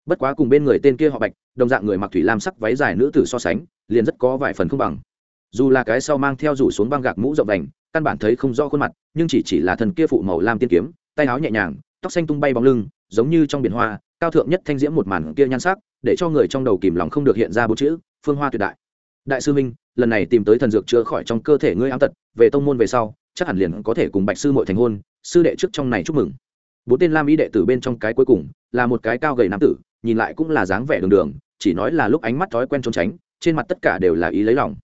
Bất quá cùng bên người tên kia họ bạch, đồng dạng người mặc thủy lam sắc váy dài nữ tử so sánh, liền rất có vài phần không bằng. Dù là cái sau mang theo rủ xuống băng gạc mũ rộng đành căn bản thấy không rõ khuôn mặt, nhưng chỉ chỉ là thần kia phụ màu lam tiên kiếm, tay áo nhẹ nhàng, tóc xanh tung bay bóng lưng, giống như trong biển hoa, cao thượng nhất thanh diễm một màn kia nhan sắc, để cho người trong đầu kìm lòng không được hiện ra bốn chữ phương hoa tuyệt đại. Đại sư minh, lần này tìm tới thần dược chữa khỏi trong cơ thể ngươi ám tật, về tông môn về sau, chắc hẳn liền có thể cùng bạch sư mội thành hôn, sư đệ trước trong này chúc mừng. Bốn tên lam ý đệ tử bên trong cái cuối cùng, là một cái cao gầy nam tử, nhìn lại cũng là dáng vẻ đường đường, chỉ nói là lúc ánh mắt thói quen trốn tránh, trên mặt tất cả đều là ý lấy lòng.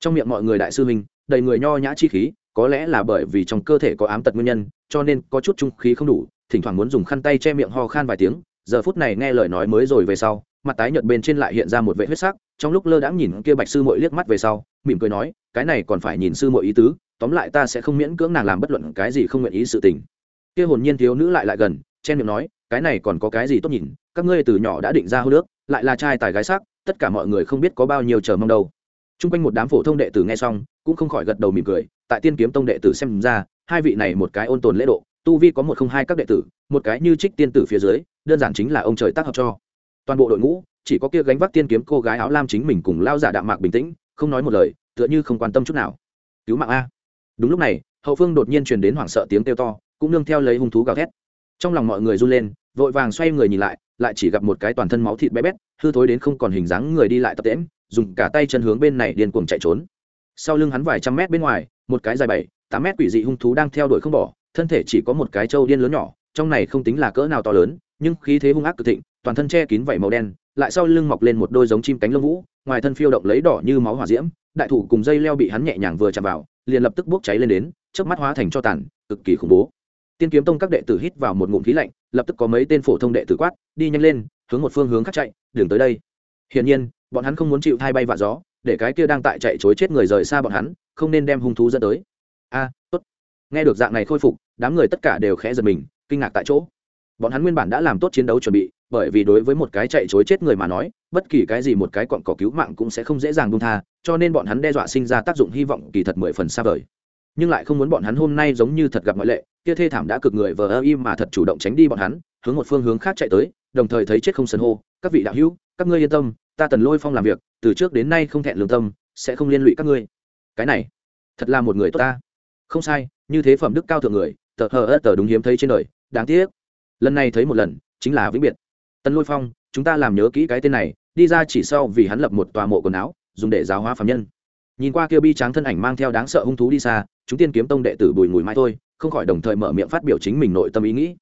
Trong miệng mọi người đại sư minh, đầy người nho nhã chi khí, có lẽ là bởi vì trong cơ thể có ám tật nguyên nhân, cho nên có chút trung khí không đủ, thỉnh thoảng muốn dùng khăn tay che miệng ho khan vài tiếng, giờ phút này nghe lời nói mới rồi về sau, mặt tái nhợt bên trên lại hiện ra một vệ huyết sắc trong lúc lơ đãng nhìn kia bạch sư muội liếc mắt về sau, mỉm cười nói, cái này còn phải nhìn sư muội ý tứ, tóm lại ta sẽ không miễn cưỡng nàng làm bất luận cái gì không nguyện ý sự tình. Kia hồn nhiên thiếu nữ lại lại gần, chen miệng nói, cái này còn có cái gì tốt nhìn, các ngươi từ nhỏ đã định ra hô nước, lại là trai tài gái sắc, tất cả mọi người không biết có bao nhiêu chờ mong đâu. Chung quanh một đám phổ thông đệ tử nghe xong, cũng không khỏi gật đầu mỉm cười, tại tiên kiếm tông đệ tử xem ra, hai vị này một cái ôn tồn lễ độ, tu vi có một không hai các đệ tử, một cái như trích tiên tử phía dưới, đơn giản chính là ông trời tác hợp cho. Toàn bộ đội ngũ chỉ có kia gánh vác tiên kiếm cô gái áo lam chính mình cùng lao giả đạm mạc bình tĩnh, không nói một lời, tựa như không quan tâm chút nào. Cứu mạng a. Đúng lúc này, hậu phương đột nhiên truyền đến hoảng sợ tiếng kêu to, cũng nương theo lấy hung thú gào thét. Trong lòng mọi người run lên, vội vàng xoay người nhìn lại lại chỉ gặp một cái toàn thân máu thịt bé bét, hư thối đến không còn hình dáng người đi lại tập tễm dùng cả tay chân hướng bên này điên cuồng chạy trốn. Sau lưng hắn vài trăm mét bên ngoài, một cái dài bảy, tám mét quỷ dị hung thú đang theo đuổi không bỏ, thân thể chỉ có một cái trâu điên lớn nhỏ, trong này không tính là cỡ nào to lớn, nhưng khí thế hung ác cực thịnh, toàn thân che kín vảy màu đen lại sau lưng mọc lên một đôi giống chim cánh lông vũ, ngoài thân phiêu động lấy đỏ như máu hỏa diễm, đại thủ cùng dây leo bị hắn nhẹ nhàng vừa chạm vào, liền lập tức bốc cháy lên đến trước mắt hóa thành cho tàn, cực kỳ khủng bố. Tiên kiếm tông các đệ tử hít vào một ngụm khí lạnh, lập tức có mấy tên phổ thông đệ tử quát, đi nhanh lên, hướng một phương hướng khác chạy, đường tới đây. Hiển nhiên, bọn hắn không muốn chịu thay bay vạ gió, để cái kia đang tại chạy chối chết người rời xa bọn hắn, không nên đem hung thú dẫn tới. A, tốt. Nghe được dạng này khôi phục, đám người tất cả đều khẽ giật mình, kinh ngạc tại chỗ bọn hắn nguyên bản đã làm tốt chiến đấu chuẩn bị, bởi vì đối với một cái chạy chối chết người mà nói, bất kỳ cái gì một cái cọn cỏ cứu mạng cũng sẽ không dễ dàng buông tha, cho nên bọn hắn đe dọa sinh ra tác dụng hy vọng kỳ thật mười phần xa vời. Nhưng lại không muốn bọn hắn hôm nay giống như thật gặp ngoại lệ, kia thê thảm đã cực người vờ ơ im mà thật chủ động tránh đi bọn hắn, hướng một phương hướng khác chạy tới, đồng thời thấy chết không sân hô, các vị đạo hữu, các ngươi yên tâm, ta tần lôi phong làm việc, từ trước đến nay không thẹn lương tâm, sẽ không liên lụy các ngươi. Cái này, thật là một người tốt ta. Không sai, như thế phẩm đức cao thượng người, tờ hờ ớt tờ đúng hiếm thấy trên đời, đáng tiếc lần này thấy một lần, chính là vĩnh biệt. Tần lôi phong, chúng ta làm nhớ kỹ cái tên này, đi ra chỉ sau vì hắn lập một tòa mộ quần áo, dùng để giáo hóa phạm nhân. Nhìn qua kia bi tráng thân ảnh mang theo đáng sợ hung thú đi xa, chúng tiên kiếm tông đệ tử bùi mùi mai thôi, không khỏi đồng thời mở miệng phát biểu chính mình nội tâm ý nghĩ.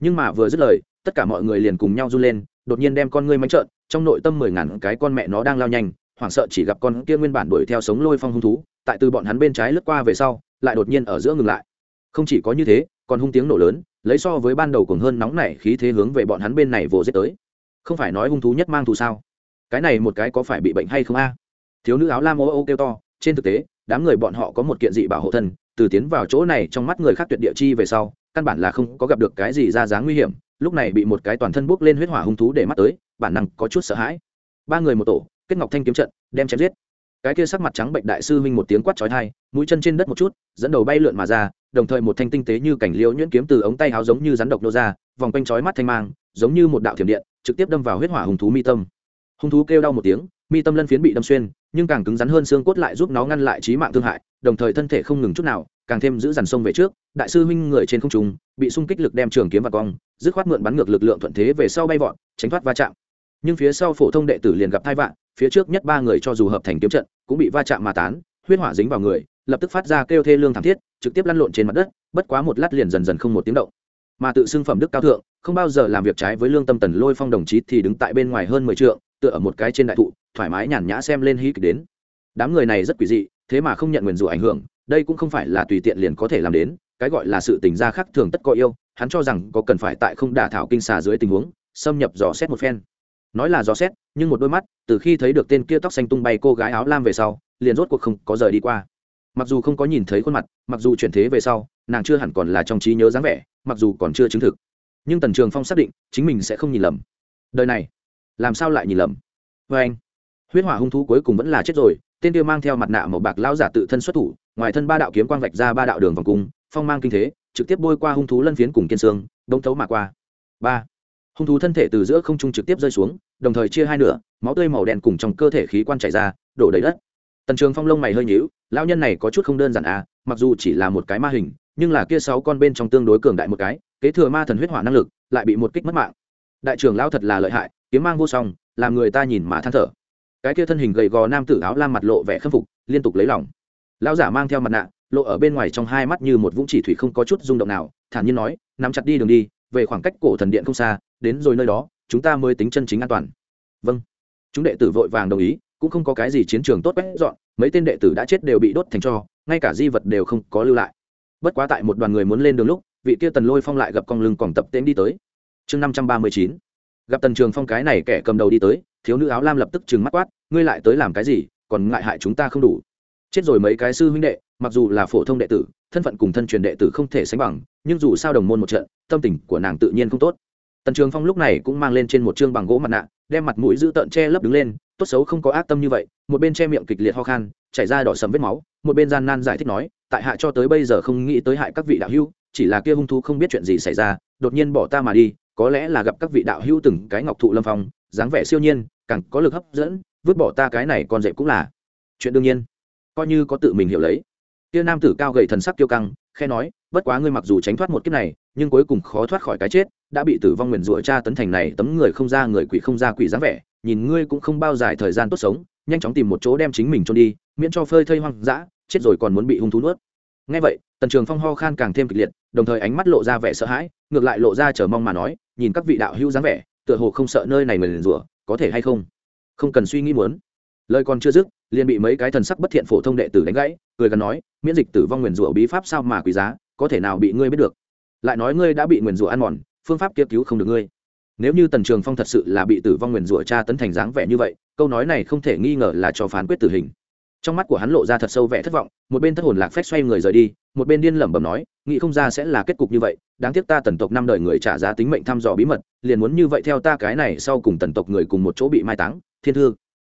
Nhưng mà vừa dứt lời, tất cả mọi người liền cùng nhau run lên, đột nhiên đem con ngươi mánh trợn, trong nội tâm mười ngàn cái con mẹ nó đang lao nhanh, hoảng sợ chỉ gặp con kia nguyên bản đuổi theo sống lôi phong hung thú, tại từ bọn hắn bên trái lướt qua về sau, lại đột nhiên ở giữa ngừng lại. Không chỉ có như thế, còn hung tiếng nổ lớn lấy so với ban đầu cùng hơn nóng nảy khí thế hướng về bọn hắn bên này vồ giết tới. Không phải nói hung thú nhất mang thù sao? Cái này một cái có phải bị bệnh hay không a? Thiếu nữ áo lam ô ô kêu to, trên thực tế, đám người bọn họ có một kiện dị bảo hộ thân, từ tiến vào chỗ này trong mắt người khác tuyệt địa chi về sau, căn bản là không có gặp được cái gì ra dáng nguy hiểm, lúc này bị một cái toàn thân bốc lên huyết hỏa hung thú để mắt tới, bản năng có chút sợ hãi. Ba người một tổ, kết ngọc thanh kiếm trận, đem chém giết cái kia sắc mặt trắng bệnh đại sư huynh một tiếng quát chói tai, mũi chân trên đất một chút, dẫn đầu bay lượn mà ra, đồng thời một thanh tinh tế như cảnh liễu nhuyễn kiếm từ ống tay háo giống như rắn độc nô ra, vòng quanh chói mắt thanh mang, giống như một đạo thiểm điện, trực tiếp đâm vào huyết hỏa hung thú mi tâm. Hung thú kêu đau một tiếng, mi tâm lân phiến bị đâm xuyên, nhưng càng cứng rắn hơn xương cốt lại giúp nó ngăn lại trí mạng thương hại, đồng thời thân thể không ngừng chút nào, càng thêm giữ dằn sông về trước, đại sư huynh người trên không trung, bị xung kích lực đem trường kiếm và cong, dứt khoát mượn bắn ngược lực lượng thuận thế về sau bay vọt, tránh thoát va chạm nhưng phía sau phổ thông đệ tử liền gặp thai vạn, phía trước nhất ba người cho dù hợp thành kiếm trận, cũng bị va chạm mà tán, huyết hỏa dính vào người, lập tức phát ra kêu thê lương thảm thiết, trực tiếp lăn lộn trên mặt đất, bất quá một lát liền dần dần không một tiếng động. Mà tự xưng phẩm đức cao thượng, không bao giờ làm việc trái với lương tâm tần lôi phong đồng chí thì đứng tại bên ngoài hơn mười trượng, tựa ở một cái trên đại thụ, thoải mái nhàn nhã xem lên hí kịch đến. Đám người này rất quỷ dị, thế mà không nhận nguyền rủa ảnh hưởng, đây cũng không phải là tùy tiện liền có thể làm đến, cái gọi là sự tình gia khác thường tất có yêu, hắn cho rằng có cần phải tại không đả thảo kinh xà dưới tình huống, xâm nhập dò xét một phen nói là gió xét nhưng một đôi mắt, từ khi thấy được tên kia tóc xanh tung bay cô gái áo lam về sau, liền rốt cuộc không có rời đi qua. Mặc dù không có nhìn thấy khuôn mặt, mặc dù chuyển thế về sau, nàng chưa hẳn còn là trong trí nhớ dáng vẻ, mặc dù còn chưa chứng thực. Nhưng tần trường phong xác định, chính mình sẽ không nhìn lầm. Đời này, làm sao lại nhìn lầm? Vê anh, huyết hỏa hung thú cuối cùng vẫn là chết rồi, tên kia mang theo mặt nạ màu bạc lao giả tự thân xuất thủ, ngoài thân ba đạo kiếm quang vạch ra ba đạo đường vòng cung, phong mang kinh thế, trực tiếp bôi qua hung thú lân phiến cùng kiên xương đống thấu mà qua. Ba, hung thú thân thể từ giữa không trung trực tiếp rơi xuống đồng thời chia hai nửa, máu tươi màu đen cùng trong cơ thể khí quan chảy ra, đổ đầy đất. Tần trường phong lông mày hơi nhíu lao nhân này có chút không đơn giản à mặc dù chỉ là một cái ma hình, nhưng là kia sáu con bên trong tương đối cường đại một cái, kế thừa ma thần huyết hỏa năng lực, lại bị một kích mất mạng. Đại trưởng lao thật là lợi hại, kiếm mang vô song, làm người ta nhìn mà than thở. Cái kia thân hình gầy gò nam tử áo lam mặt lộ vẻ khâm phục, liên tục lấy lòng. Lão giả mang theo mặt nạ, lộ ở bên ngoài trong hai mắt như một vũng chỉ thủy không có chút rung động nào, thản nhiên nói, nắm chặt đi đường đi, về khoảng cách cổ thần điện không xa, đến rồi nơi đó chúng ta mới tính chân chính an toàn. Vâng. Chúng đệ tử vội vàng đồng ý, cũng không có cái gì chiến trường tốt quét dọn, mấy tên đệ tử đã chết đều bị đốt thành cho, ngay cả di vật đều không có lưu lại. Bất quá tại một đoàn người muốn lên đường lúc, vị kia tần lôi phong lại gặp con lưng còn tập tễnh đi tới. Chương năm trăm ba mươi chín. Gặp tần trường phong cái này kẻ cầm đầu đi tới, thiếu nữ áo lam lập tức trừng mắt quát, ngươi lại tới làm cái gì? Còn ngại hại chúng ta không đủ. Chết rồi mấy cái sư huynh đệ, mặc dù là phổ thông đệ tử, thân phận cùng thân truyền đệ tử không thể sánh bằng, nhưng dù sao đồng môn một trận, tâm tình của nàng tự nhiên không tốt tần trường phong lúc này cũng mang lên trên một chương bằng gỗ mặt nạ, đem mặt mũi giữ tợn che lấp đứng lên, tốt xấu không có ác tâm như vậy, một bên che miệng kịch liệt ho khan, chảy ra đỏ sầm vết máu, một bên gian nan giải thích nói, tại hạ cho tới bây giờ không nghĩ tới hại các vị đạo hữu, chỉ là kia hung thú không biết chuyện gì xảy ra, đột nhiên bỏ ta mà đi, có lẽ là gặp các vị đạo hữu từng cái ngọc thụ lâm phong, dáng vẻ siêu nhiên, càng có lực hấp dẫn, vứt bỏ ta cái này còn dễ cũng là. Chuyện đương nhiên, coi như có tự mình hiểu lấy. Kia nam tử cao gầy thần sắc kiêu căng khe nói, bất quá ngươi mặc dù tránh thoát một kiếp này nhưng cuối cùng khó thoát khỏi cái chết, đã bị tử vong nguyền rủa cha tấn thành này tấm người không ra người quỷ không ra quỷ dáng vẻ, nhìn ngươi cũng không bao dài thời gian tốt sống, nhanh chóng tìm một chỗ đem chính mình trôn đi, miễn cho phơi thây hoang dã, chết rồi còn muốn bị hung thú nuốt. Ngay vậy, tần trường phong ho khan càng thêm kịch liệt, đồng thời ánh mắt lộ ra vẻ sợ hãi, ngược lại lộ ra chờ mong mà nói, nhìn các vị đạo hữu dáng vẻ, tựa hồ không sợ nơi này mình rủa, có thể hay không? Không cần suy nghĩ muốn. Lời còn chưa dứt, liền bị mấy cái thần sắc bất thiện phổ thông đệ tử đánh gãy, cười gần nói, miễn dịch tử vong nguyền rủa bí pháp sao mà quý giá, có thể nào bị ngươi biết được? Lại nói ngươi đã bị nguyền rủa ăn mòn, phương pháp kia cứu không được ngươi. Nếu như tần trường phong thật sự là bị tử vong nguyền rủa tra tấn thành dáng vẻ như vậy, câu nói này không thể nghi ngờ là cho phán quyết tử hình. Trong mắt của hắn lộ ra thật sâu vẻ thất vọng, một bên thất hồn lạc phách xoay người rời đi, một bên điên lẩm bẩm nói, nghĩ không ra sẽ là kết cục như vậy, đáng tiếc ta tần tộc năm đời người trả giá tính mệnh thăm dò bí mật, liền muốn như vậy theo ta cái này sau cùng tần tộc người cùng một chỗ bị mai táng, thiên thương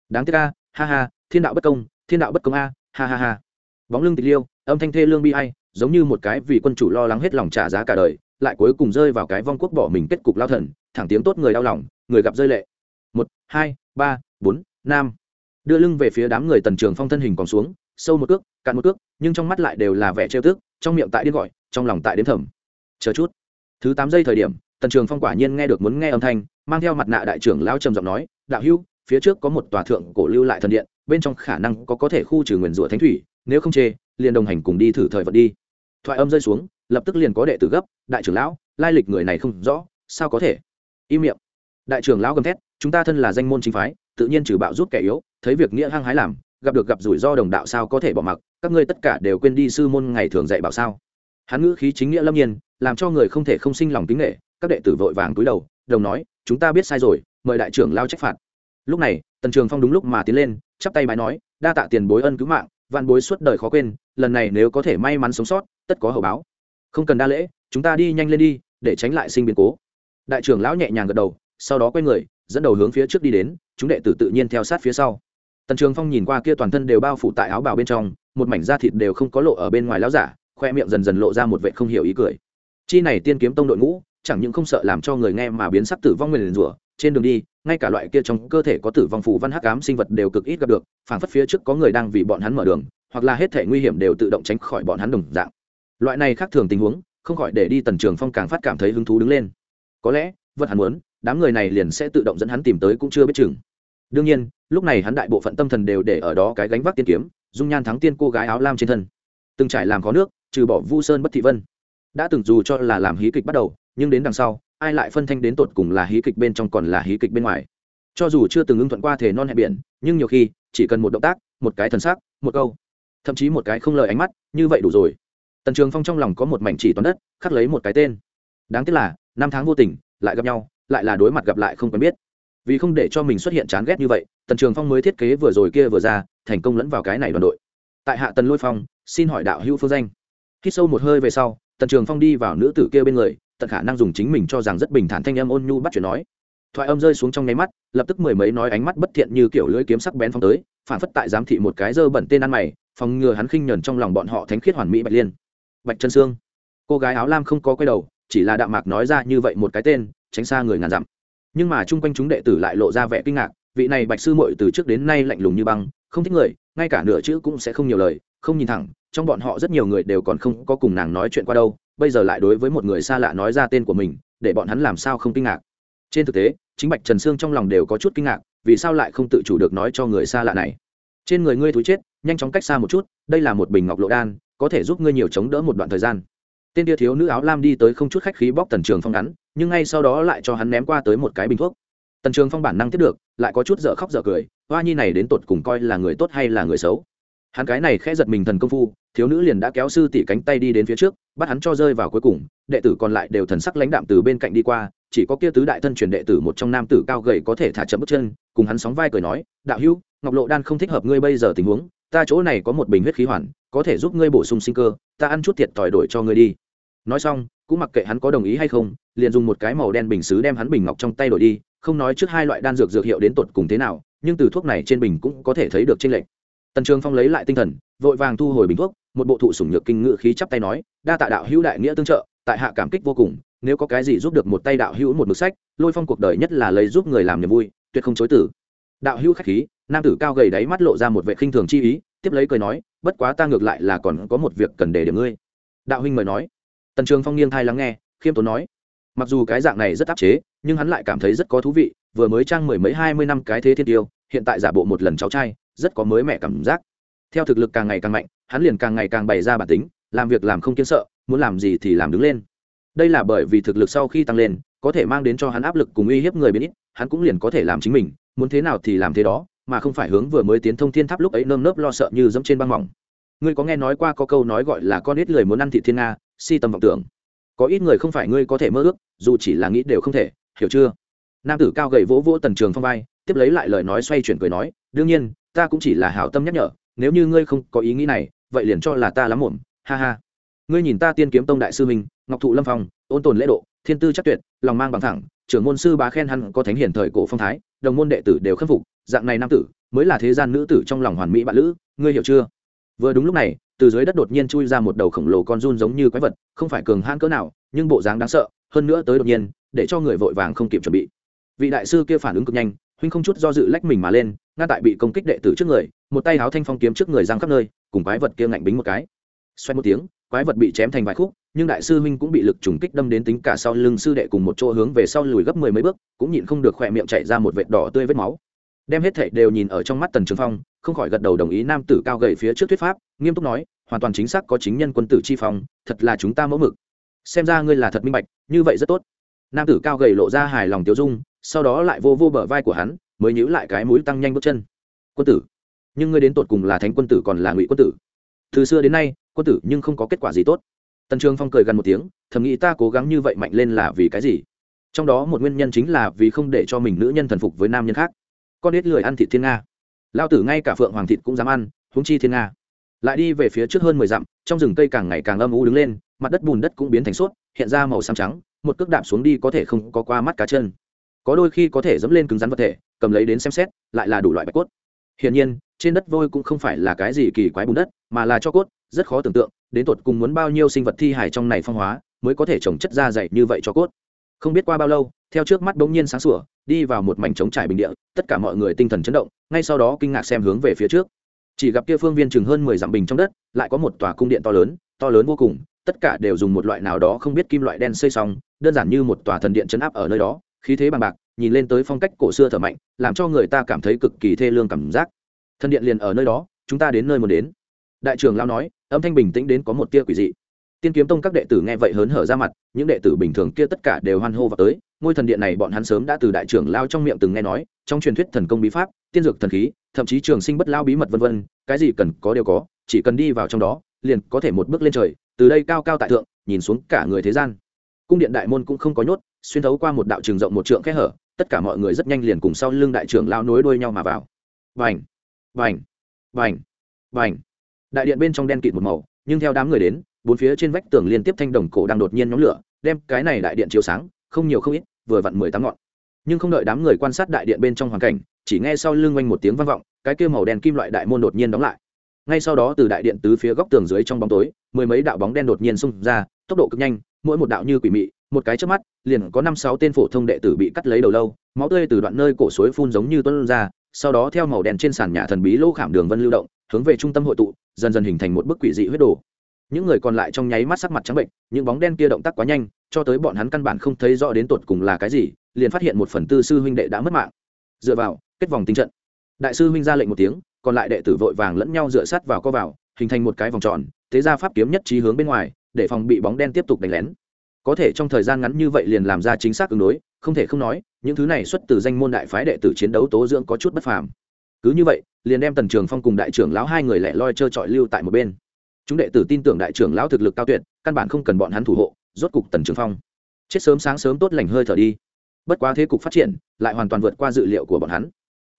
đáng tiếc a, ha ha, thiên đạo bất công, thiên đạo bất công a, ha ha ha. Bóng lưng tịch liêu, âm thanh thê lương bi hay giống như một cái vì quân chủ lo lắng hết lòng trả giá cả đời, lại cuối cùng rơi vào cái vong quốc bỏ mình kết cục lao thần, thẳng tiếng tốt người đau lòng, người gặp rơi lệ. Một, hai, ba, bốn, năm. Đưa lưng về phía đám người tần trường phong thân hình còn xuống, sâu một cước, cạn một cước, nhưng trong mắt lại đều là vẻ trêu tức, trong miệng tại điên gọi, trong lòng tại đếm thầm. Chờ chút. Thứ tám giây thời điểm, tần trường phong quả nhiên nghe được muốn nghe âm thanh, mang theo mặt nạ đại trưởng lao trầm giọng nói, đạo hữu, phía trước có một tòa thượng cổ lưu lại thần điện, bên trong khả năng có có thể khu trừ nguyền rủa thánh thủy, nếu không chê, liền đồng hành cùng đi thử thời vận đi thoại âm rơi xuống, lập tức liền có đệ tử gấp, đại trưởng lão, lai lịch người này không rõ, sao có thể? Im miệng. Đại trưởng lão gầm thét, chúng ta thân là danh môn chính phái, tự nhiên trừ bạo giúp kẻ yếu, thấy việc nghĩa hăng hái làm, gặp được gặp rủi ro đồng đạo sao có thể bỏ mặc, các ngươi tất cả đều quên đi sư môn ngày thường dạy bảo sao? Hắn ngữ khí chính nghĩa lâm nhiên, làm cho người không thể không sinh lòng kính nghệ các đệ tử vội vàng túi đầu, đồng nói, chúng ta biết sai rồi, mời đại trưởng lao trách phạt. Lúc này, tần trường phong đúng lúc mà tiến lên, chắp tay bái nói, đa tạ tiền bối ân cứu mạng, vạn bối suốt đời khó quên, lần này nếu có thể may mắn sống sót tất có hậu báo. Không cần đa lễ, chúng ta đi nhanh lên đi, để tránh lại sinh biến cố. Đại trưởng lão nhẹ nhàng gật đầu, sau đó quay người, dẫn đầu hướng phía trước đi đến, chúng đệ tử tự nhiên theo sát phía sau. Tần trường phong nhìn qua kia toàn thân đều bao phủ tại áo bào bên trong, một mảnh da thịt đều không có lộ ở bên ngoài lão giả, khoe miệng dần dần lộ ra một vệ không hiểu ý cười. Chi này tiên kiếm tông đội ngũ, chẳng những không sợ làm cho người nghe mà biến sắc tử vong nguyền rủa, trên đường đi, ngay cả loại kia trong cơ thể có tử vong phù văn hắc ám sinh vật đều cực ít gặp được, phảng phất phía trước có người đang vì bọn hắn mở đường, hoặc là hết thể nguy hiểm đều tự động tránh khỏi bọn hắn đồng dạng loại này khác thường tình huống, không khỏi để đi tần trường phong càng phát cảm thấy hứng thú đứng lên. Có lẽ, vật hắn muốn, đám người này liền sẽ tự động dẫn hắn tìm tới cũng chưa biết chừng. Đương nhiên, lúc này hắn đại bộ phận tâm thần đều để ở đó cái gánh vác tiên kiếm, dung nhan thắng tiên cô gái áo lam trên thân. Từng trải làm khó nước, trừ bỏ vu sơn bất thị vân. Đã từng dù cho là làm hí kịch bắt đầu, nhưng đến đằng sau, ai lại phân thanh đến tột cùng là hí kịch bên trong còn là hí kịch bên ngoài. Cho dù chưa từng ưng thuận qua thể non hẹn biển, nhưng nhiều khi, chỉ cần một động tác, một cái thần sắc, một câu, thậm chí một cái không lời ánh mắt, như vậy đủ rồi tần trường phong trong lòng có một mảnh chỉ toàn đất, khắc lấy một cái tên. Đáng tiếc là, năm tháng vô tình, lại gặp nhau, lại là đối mặt gặp lại không quen biết. Vì không để cho mình xuất hiện chán ghét như vậy, tần trường phong mới thiết kế vừa rồi kia vừa ra, thành công lẫn vào cái này đoàn đội. Tại hạ tần lôi phong, xin hỏi đạo hữu phương danh. Khi sâu một hơi về sau, tần trường phong đi vào nữ tử kia bên người, tận khả năng dùng chính mình cho rằng rất bình thản thanh âm ôn nhu bắt chuyện nói. Thoại âm rơi xuống trong nháy mắt, lập tức mười mấy nói ánh mắt bất thiện như kiểu lưỡi kiếm sắc bén phong tới, phản phất tại giám thị một cái dơ bẩn tên ăn mày, phòng ngừa hắn khinh nhẫn trong lòng bọn họ thánh khiết hoàn mỹ bạch liên bạch chân sương. Cô gái áo lam không có quay đầu, chỉ là đạm mạc nói ra như vậy một cái tên, tránh xa người ngàn dặm. Nhưng mà chung quanh chúng đệ tử lại lộ ra vẻ kinh ngạc, vị này bạch sư muội từ trước đến nay lạnh lùng như băng, không thích người, ngay cả nửa chữ cũng sẽ không nhiều lời, không nhìn thẳng, trong bọn họ rất nhiều người đều còn không có cùng nàng nói chuyện qua đâu, bây giờ lại đối với một người xa lạ nói ra tên của mình, để bọn hắn làm sao không kinh ngạc. Trên thực tế, chính bạch trần sương trong lòng đều có chút kinh ngạc, vì sao lại không tự chủ được nói cho người xa lạ này? Trên người ngươi thú chết, nhanh chóng cách xa một chút, đây là một bình ngọc lộ đan có thể giúp ngươi nhiều chống đỡ một đoạn thời gian. Tên tia thiếu nữ áo lam đi tới không chút khách khí bóc tần trường phong ngắn, nhưng ngay sau đó lại cho hắn ném qua tới một cái bình thuốc. Tần trường phong bản năng tiếp được, lại có chút dở khóc dở cười, hoa nhi này đến tột cùng coi là người tốt hay là người xấu? Hắn cái này khẽ giật mình thần công phu, thiếu nữ liền đã kéo sư tỷ cánh tay đi đến phía trước, bắt hắn cho rơi vào cuối cùng, đệ tử còn lại đều thần sắc lãnh đạm từ bên cạnh đi qua, chỉ có kia tứ đại thân truyền đệ tử một trong nam tử cao gầy có thể thả chậm bước chân, cùng hắn sóng vai cười nói, đạo hữu, ngọc lộ đan không thích hợp ngươi bây giờ tình huống ta chỗ này có một bình huyết khí hoàn, có thể giúp ngươi bổ sung sinh cơ, ta ăn chút thiệt thòi đổi cho ngươi đi. Nói xong, cũng mặc kệ hắn có đồng ý hay không, liền dùng một cái màu đen bình xứ đem hắn bình ngọc trong tay đổi đi, không nói trước hai loại đan dược dược hiệu đến tột cùng thế nào, nhưng từ thuốc này trên bình cũng có thể thấy được tranh lệch. Tần trường phong lấy lại tinh thần, vội vàng thu hồi bình thuốc, một bộ thụ sủng nhược kinh ngự khí chắp tay nói, đa tạ đạo hữu đại nghĩa tương trợ, tại hạ cảm kích vô cùng, nếu có cái gì giúp được một tay đạo hữu một mực sách, lôi phong cuộc đời nhất là lấy giúp người làm niềm vui, tuyệt không chối tử đạo hữu khách khí nam tử cao gầy đáy mắt lộ ra một vệ khinh thường chi ý, tiếp lấy cười nói, bất quá ta ngược lại là còn có một việc cần để điểm ngươi. Đạo huynh mời nói. Tần trường phong nghiêng thai lắng nghe, khiêm tốn nói, mặc dù cái dạng này rất áp chế, nhưng hắn lại cảm thấy rất có thú vị, vừa mới trang mười mấy hai mươi năm cái thế thiên tiêu, hiện tại giả bộ một lần cháu trai, rất có mới mẻ cảm giác. Theo thực lực càng ngày càng mạnh, hắn liền càng ngày càng bày ra bản tính, làm việc làm không kiên sợ, muốn làm gì thì làm đứng lên. Đây là bởi vì thực lực sau khi tăng lên, có thể mang đến cho hắn áp lực cùng uy hiếp người biến ít, hắn cũng liền có thể làm chính mình, muốn thế nào thì làm thế đó mà không phải hướng vừa mới tiến thông thiên tháp lúc ấy nơm nớp lo sợ như dẫm trên băng mỏng. Ngươi có nghe nói qua có câu nói gọi là con ít người muốn ăn thị thiên nga si tầm vọng tưởng. Có ít người không phải ngươi có thể mơ ước dù chỉ là nghĩ đều không thể hiểu chưa? Nam tử cao gầy vỗ vỗ tần trường phong vai tiếp lấy lại lời nói xoay chuyển cười nói đương nhiên ta cũng chỉ là hảo tâm nhắc nhở nếu như ngươi không có ý nghĩ này vậy liền cho là ta lắm muộn ha ha. Ngươi nhìn ta tiên kiếm tông đại sư mình, ngọc thụ lâm phong ôn tồn lễ độ thiên tư chắc tuyệt, lòng mang bằng thẳng, trưởng môn sư bá khen hắn có thánh hiển thời cổ phong thái, đồng môn đệ tử đều khâm phục, dạng này nam tử mới là thế gian nữ tử trong lòng hoàn mỹ bạn lữ, ngươi hiểu chưa? Vừa đúng lúc này, từ dưới đất đột nhiên chui ra một đầu khổng lồ con run giống như quái vật, không phải cường hãn cỡ nào, nhưng bộ dáng đáng sợ, hơn nữa tới đột nhiên, để cho người vội vàng không kịp chuẩn bị. Vị đại sư kia phản ứng cực nhanh, huynh không chút do dự lách mình mà lên ngay tại bị công kích đệ tử trước người, một tay háo thanh phong kiếm trước người giang khắp nơi, cùng quái vật kia ngạnh bính một cái. Xoay một tiếng, quái vật bị chém thành vài khúc nhưng đại sư huynh cũng bị lực trùng kích đâm đến tính cả sau lưng sư đệ cùng một chỗ hướng về sau lùi gấp mười mấy bước, cũng nhịn không được khỏe miệng chạy ra một vệt đỏ tươi vết máu. Đem hết thảy đều nhìn ở trong mắt tần trường phong, không khỏi gật đầu đồng ý nam tử cao gầy phía trước thuyết pháp, nghiêm túc nói, hoàn toàn chính xác có chính nhân quân tử chi phong, thật là chúng ta mẫu mực. Xem ra ngươi là thật minh bạch, như vậy rất tốt. Nam tử cao gầy lộ ra hài lòng tiêu dung, sau đó lại vô vô bờ vai của hắn, mới nhíu lại cái mũi tăng nhanh bước chân. Quân tử, nhưng ngươi đến tột cùng là thánh quân tử còn là ngụy quân tử. Từ xưa đến nay, quân tử nhưng không có kết quả gì tốt tần trường phong cười gần một tiếng, thầm nghĩ ta cố gắng như vậy mạnh lên là vì cái gì? Trong đó một nguyên nhân chính là vì không để cho mình nữ nhân thần phục với nam nhân khác. Con ít lười ăn thịt thiên nga. Lao tử ngay cả phượng hoàng thịt cũng dám ăn húng chi thiên nga. Lại đi về phía trước hơn mười dặm, trong rừng cây càng ngày càng âm u đứng lên, mặt đất bùn đất cũng biến thành suốt hiện ra màu xám trắng, một cước đạp xuống đi có thể không có qua mắt cá chân. Có đôi khi có thể dẫm lên cứng rắn vật thể, cầm lấy đến xem xét, lại là đủ loại bạch cốt. Hiển nhiên, trên đất vôi cũng không phải là cái gì kỳ quái bùn đất, mà là cho cốt, rất khó tưởng tượng đến tột cùng muốn bao nhiêu sinh vật thi hài trong này phong hóa mới có thể trồng chất ra dày như vậy cho cốt. Không biết qua bao lâu, theo trước mắt bỗng nhiên sáng sủa, đi vào một mảnh trống trải bình địa, tất cả mọi người tinh thần chấn động, ngay sau đó kinh ngạc xem hướng về phía trước. Chỉ gặp kia phương viên chừng hơn mười dặm bình trong đất, lại có một tòa cung điện to lớn to lớn vô cùng, tất cả đều dùng một loại nào đó không biết kim loại đen xây xong, đơn giản như một tòa thần điện chấn áp ở nơi đó, khí thế bằng bạc, nhìn lên tới phong cách cổ xưa thở mạnh, làm cho người ta cảm thấy cực kỳ thê lương cảm giác. Thần điện liền ở nơi đó, chúng ta đến nơi muốn đến. Đại trưởng lao nói âm thanh bình tĩnh đến có một tia quỷ dị. Tiên kiếm tông các đệ tử nghe vậy hớn hở ra mặt, những đệ tử bình thường kia tất cả đều hoan hô vào tới. Ngôi thần điện này bọn hắn sớm đã từ đại trưởng lao trong miệng từng nghe nói, trong truyền thuyết thần công bí pháp, tiên dược thần khí, thậm chí trường sinh bất lao bí mật vân vân, cái gì cần có đều có, chỉ cần đi vào trong đó, liền có thể một bước lên trời, từ đây cao cao tại thượng, nhìn xuống cả người thế gian. Cung điện đại môn cũng không có nhốt, xuyên thấu qua một đạo trường rộng một trượng kẽ hở, tất cả mọi người rất nhanh liền cùng sau lưng đại trưởng lao nối đuôi nhau mà vào. Vành vành vành vành đại điện bên trong đen kịt một màu, nhưng theo đám người đến, bốn phía trên vách tường liên tiếp thanh đồng cổ đang đột nhiên nhóm lửa, đem cái này đại điện chiếu sáng, không nhiều không ít, vừa vặn mười tám ngọn. Nhưng không đợi đám người quan sát đại điện bên trong hoàn cảnh, chỉ nghe sau lưng quanh một tiếng vang vọng, cái kia màu đen kim loại đại môn đột nhiên đóng lại. Ngay sau đó từ đại điện tứ phía góc tường dưới trong bóng tối, mười mấy đạo bóng đen đột nhiên xung ra, tốc độ cực nhanh, mỗi một đạo như quỷ mị, một cái trước mắt, liền có năm sáu tên phổ thông đệ tử bị cắt lấy đầu lâu, máu tươi từ đoạn nơi cổ suối phun giống như tuân ra, sau đó theo màu đen trên sàn nhà thần bí lỗ khảm đường vân lưu động hướng về trung tâm hội tụ, dần dần hình thành một bức quỷ dị huyết đồ. Những người còn lại trong nháy mắt sắc mặt trắng bệnh, những bóng đen kia động tác quá nhanh, cho tới bọn hắn căn bản không thấy rõ đến tột cùng là cái gì, liền phát hiện một phần tư sư huynh đệ đã mất mạng. Dựa vào, kết vòng tinh trận. Đại sư huynh ra lệnh một tiếng, còn lại đệ tử vội vàng lẫn nhau dựa sát vào co vào, hình thành một cái vòng tròn, thế ra pháp kiếm nhất trí hướng bên ngoài, để phòng bị bóng đen tiếp tục đánh lén. Có thể trong thời gian ngắn như vậy liền làm ra chính xác ứng đối, không thể không nói, những thứ này xuất từ danh môn đại phái đệ tử chiến đấu tố dưỡng có chút bất phàm cứ như vậy, liền đem tần trường phong cùng đại trưởng lão hai người lẻ loi trơ trọi lưu tại một bên. Chúng đệ tử tin tưởng đại trưởng lão thực lực cao tuyệt, căn bản không cần bọn hắn thủ hộ, rốt cục tần trường phong. Chết sớm sáng sớm tốt lành hơi thở đi. Bất quá thế cục phát triển, lại hoàn toàn vượt qua dự liệu của bọn hắn.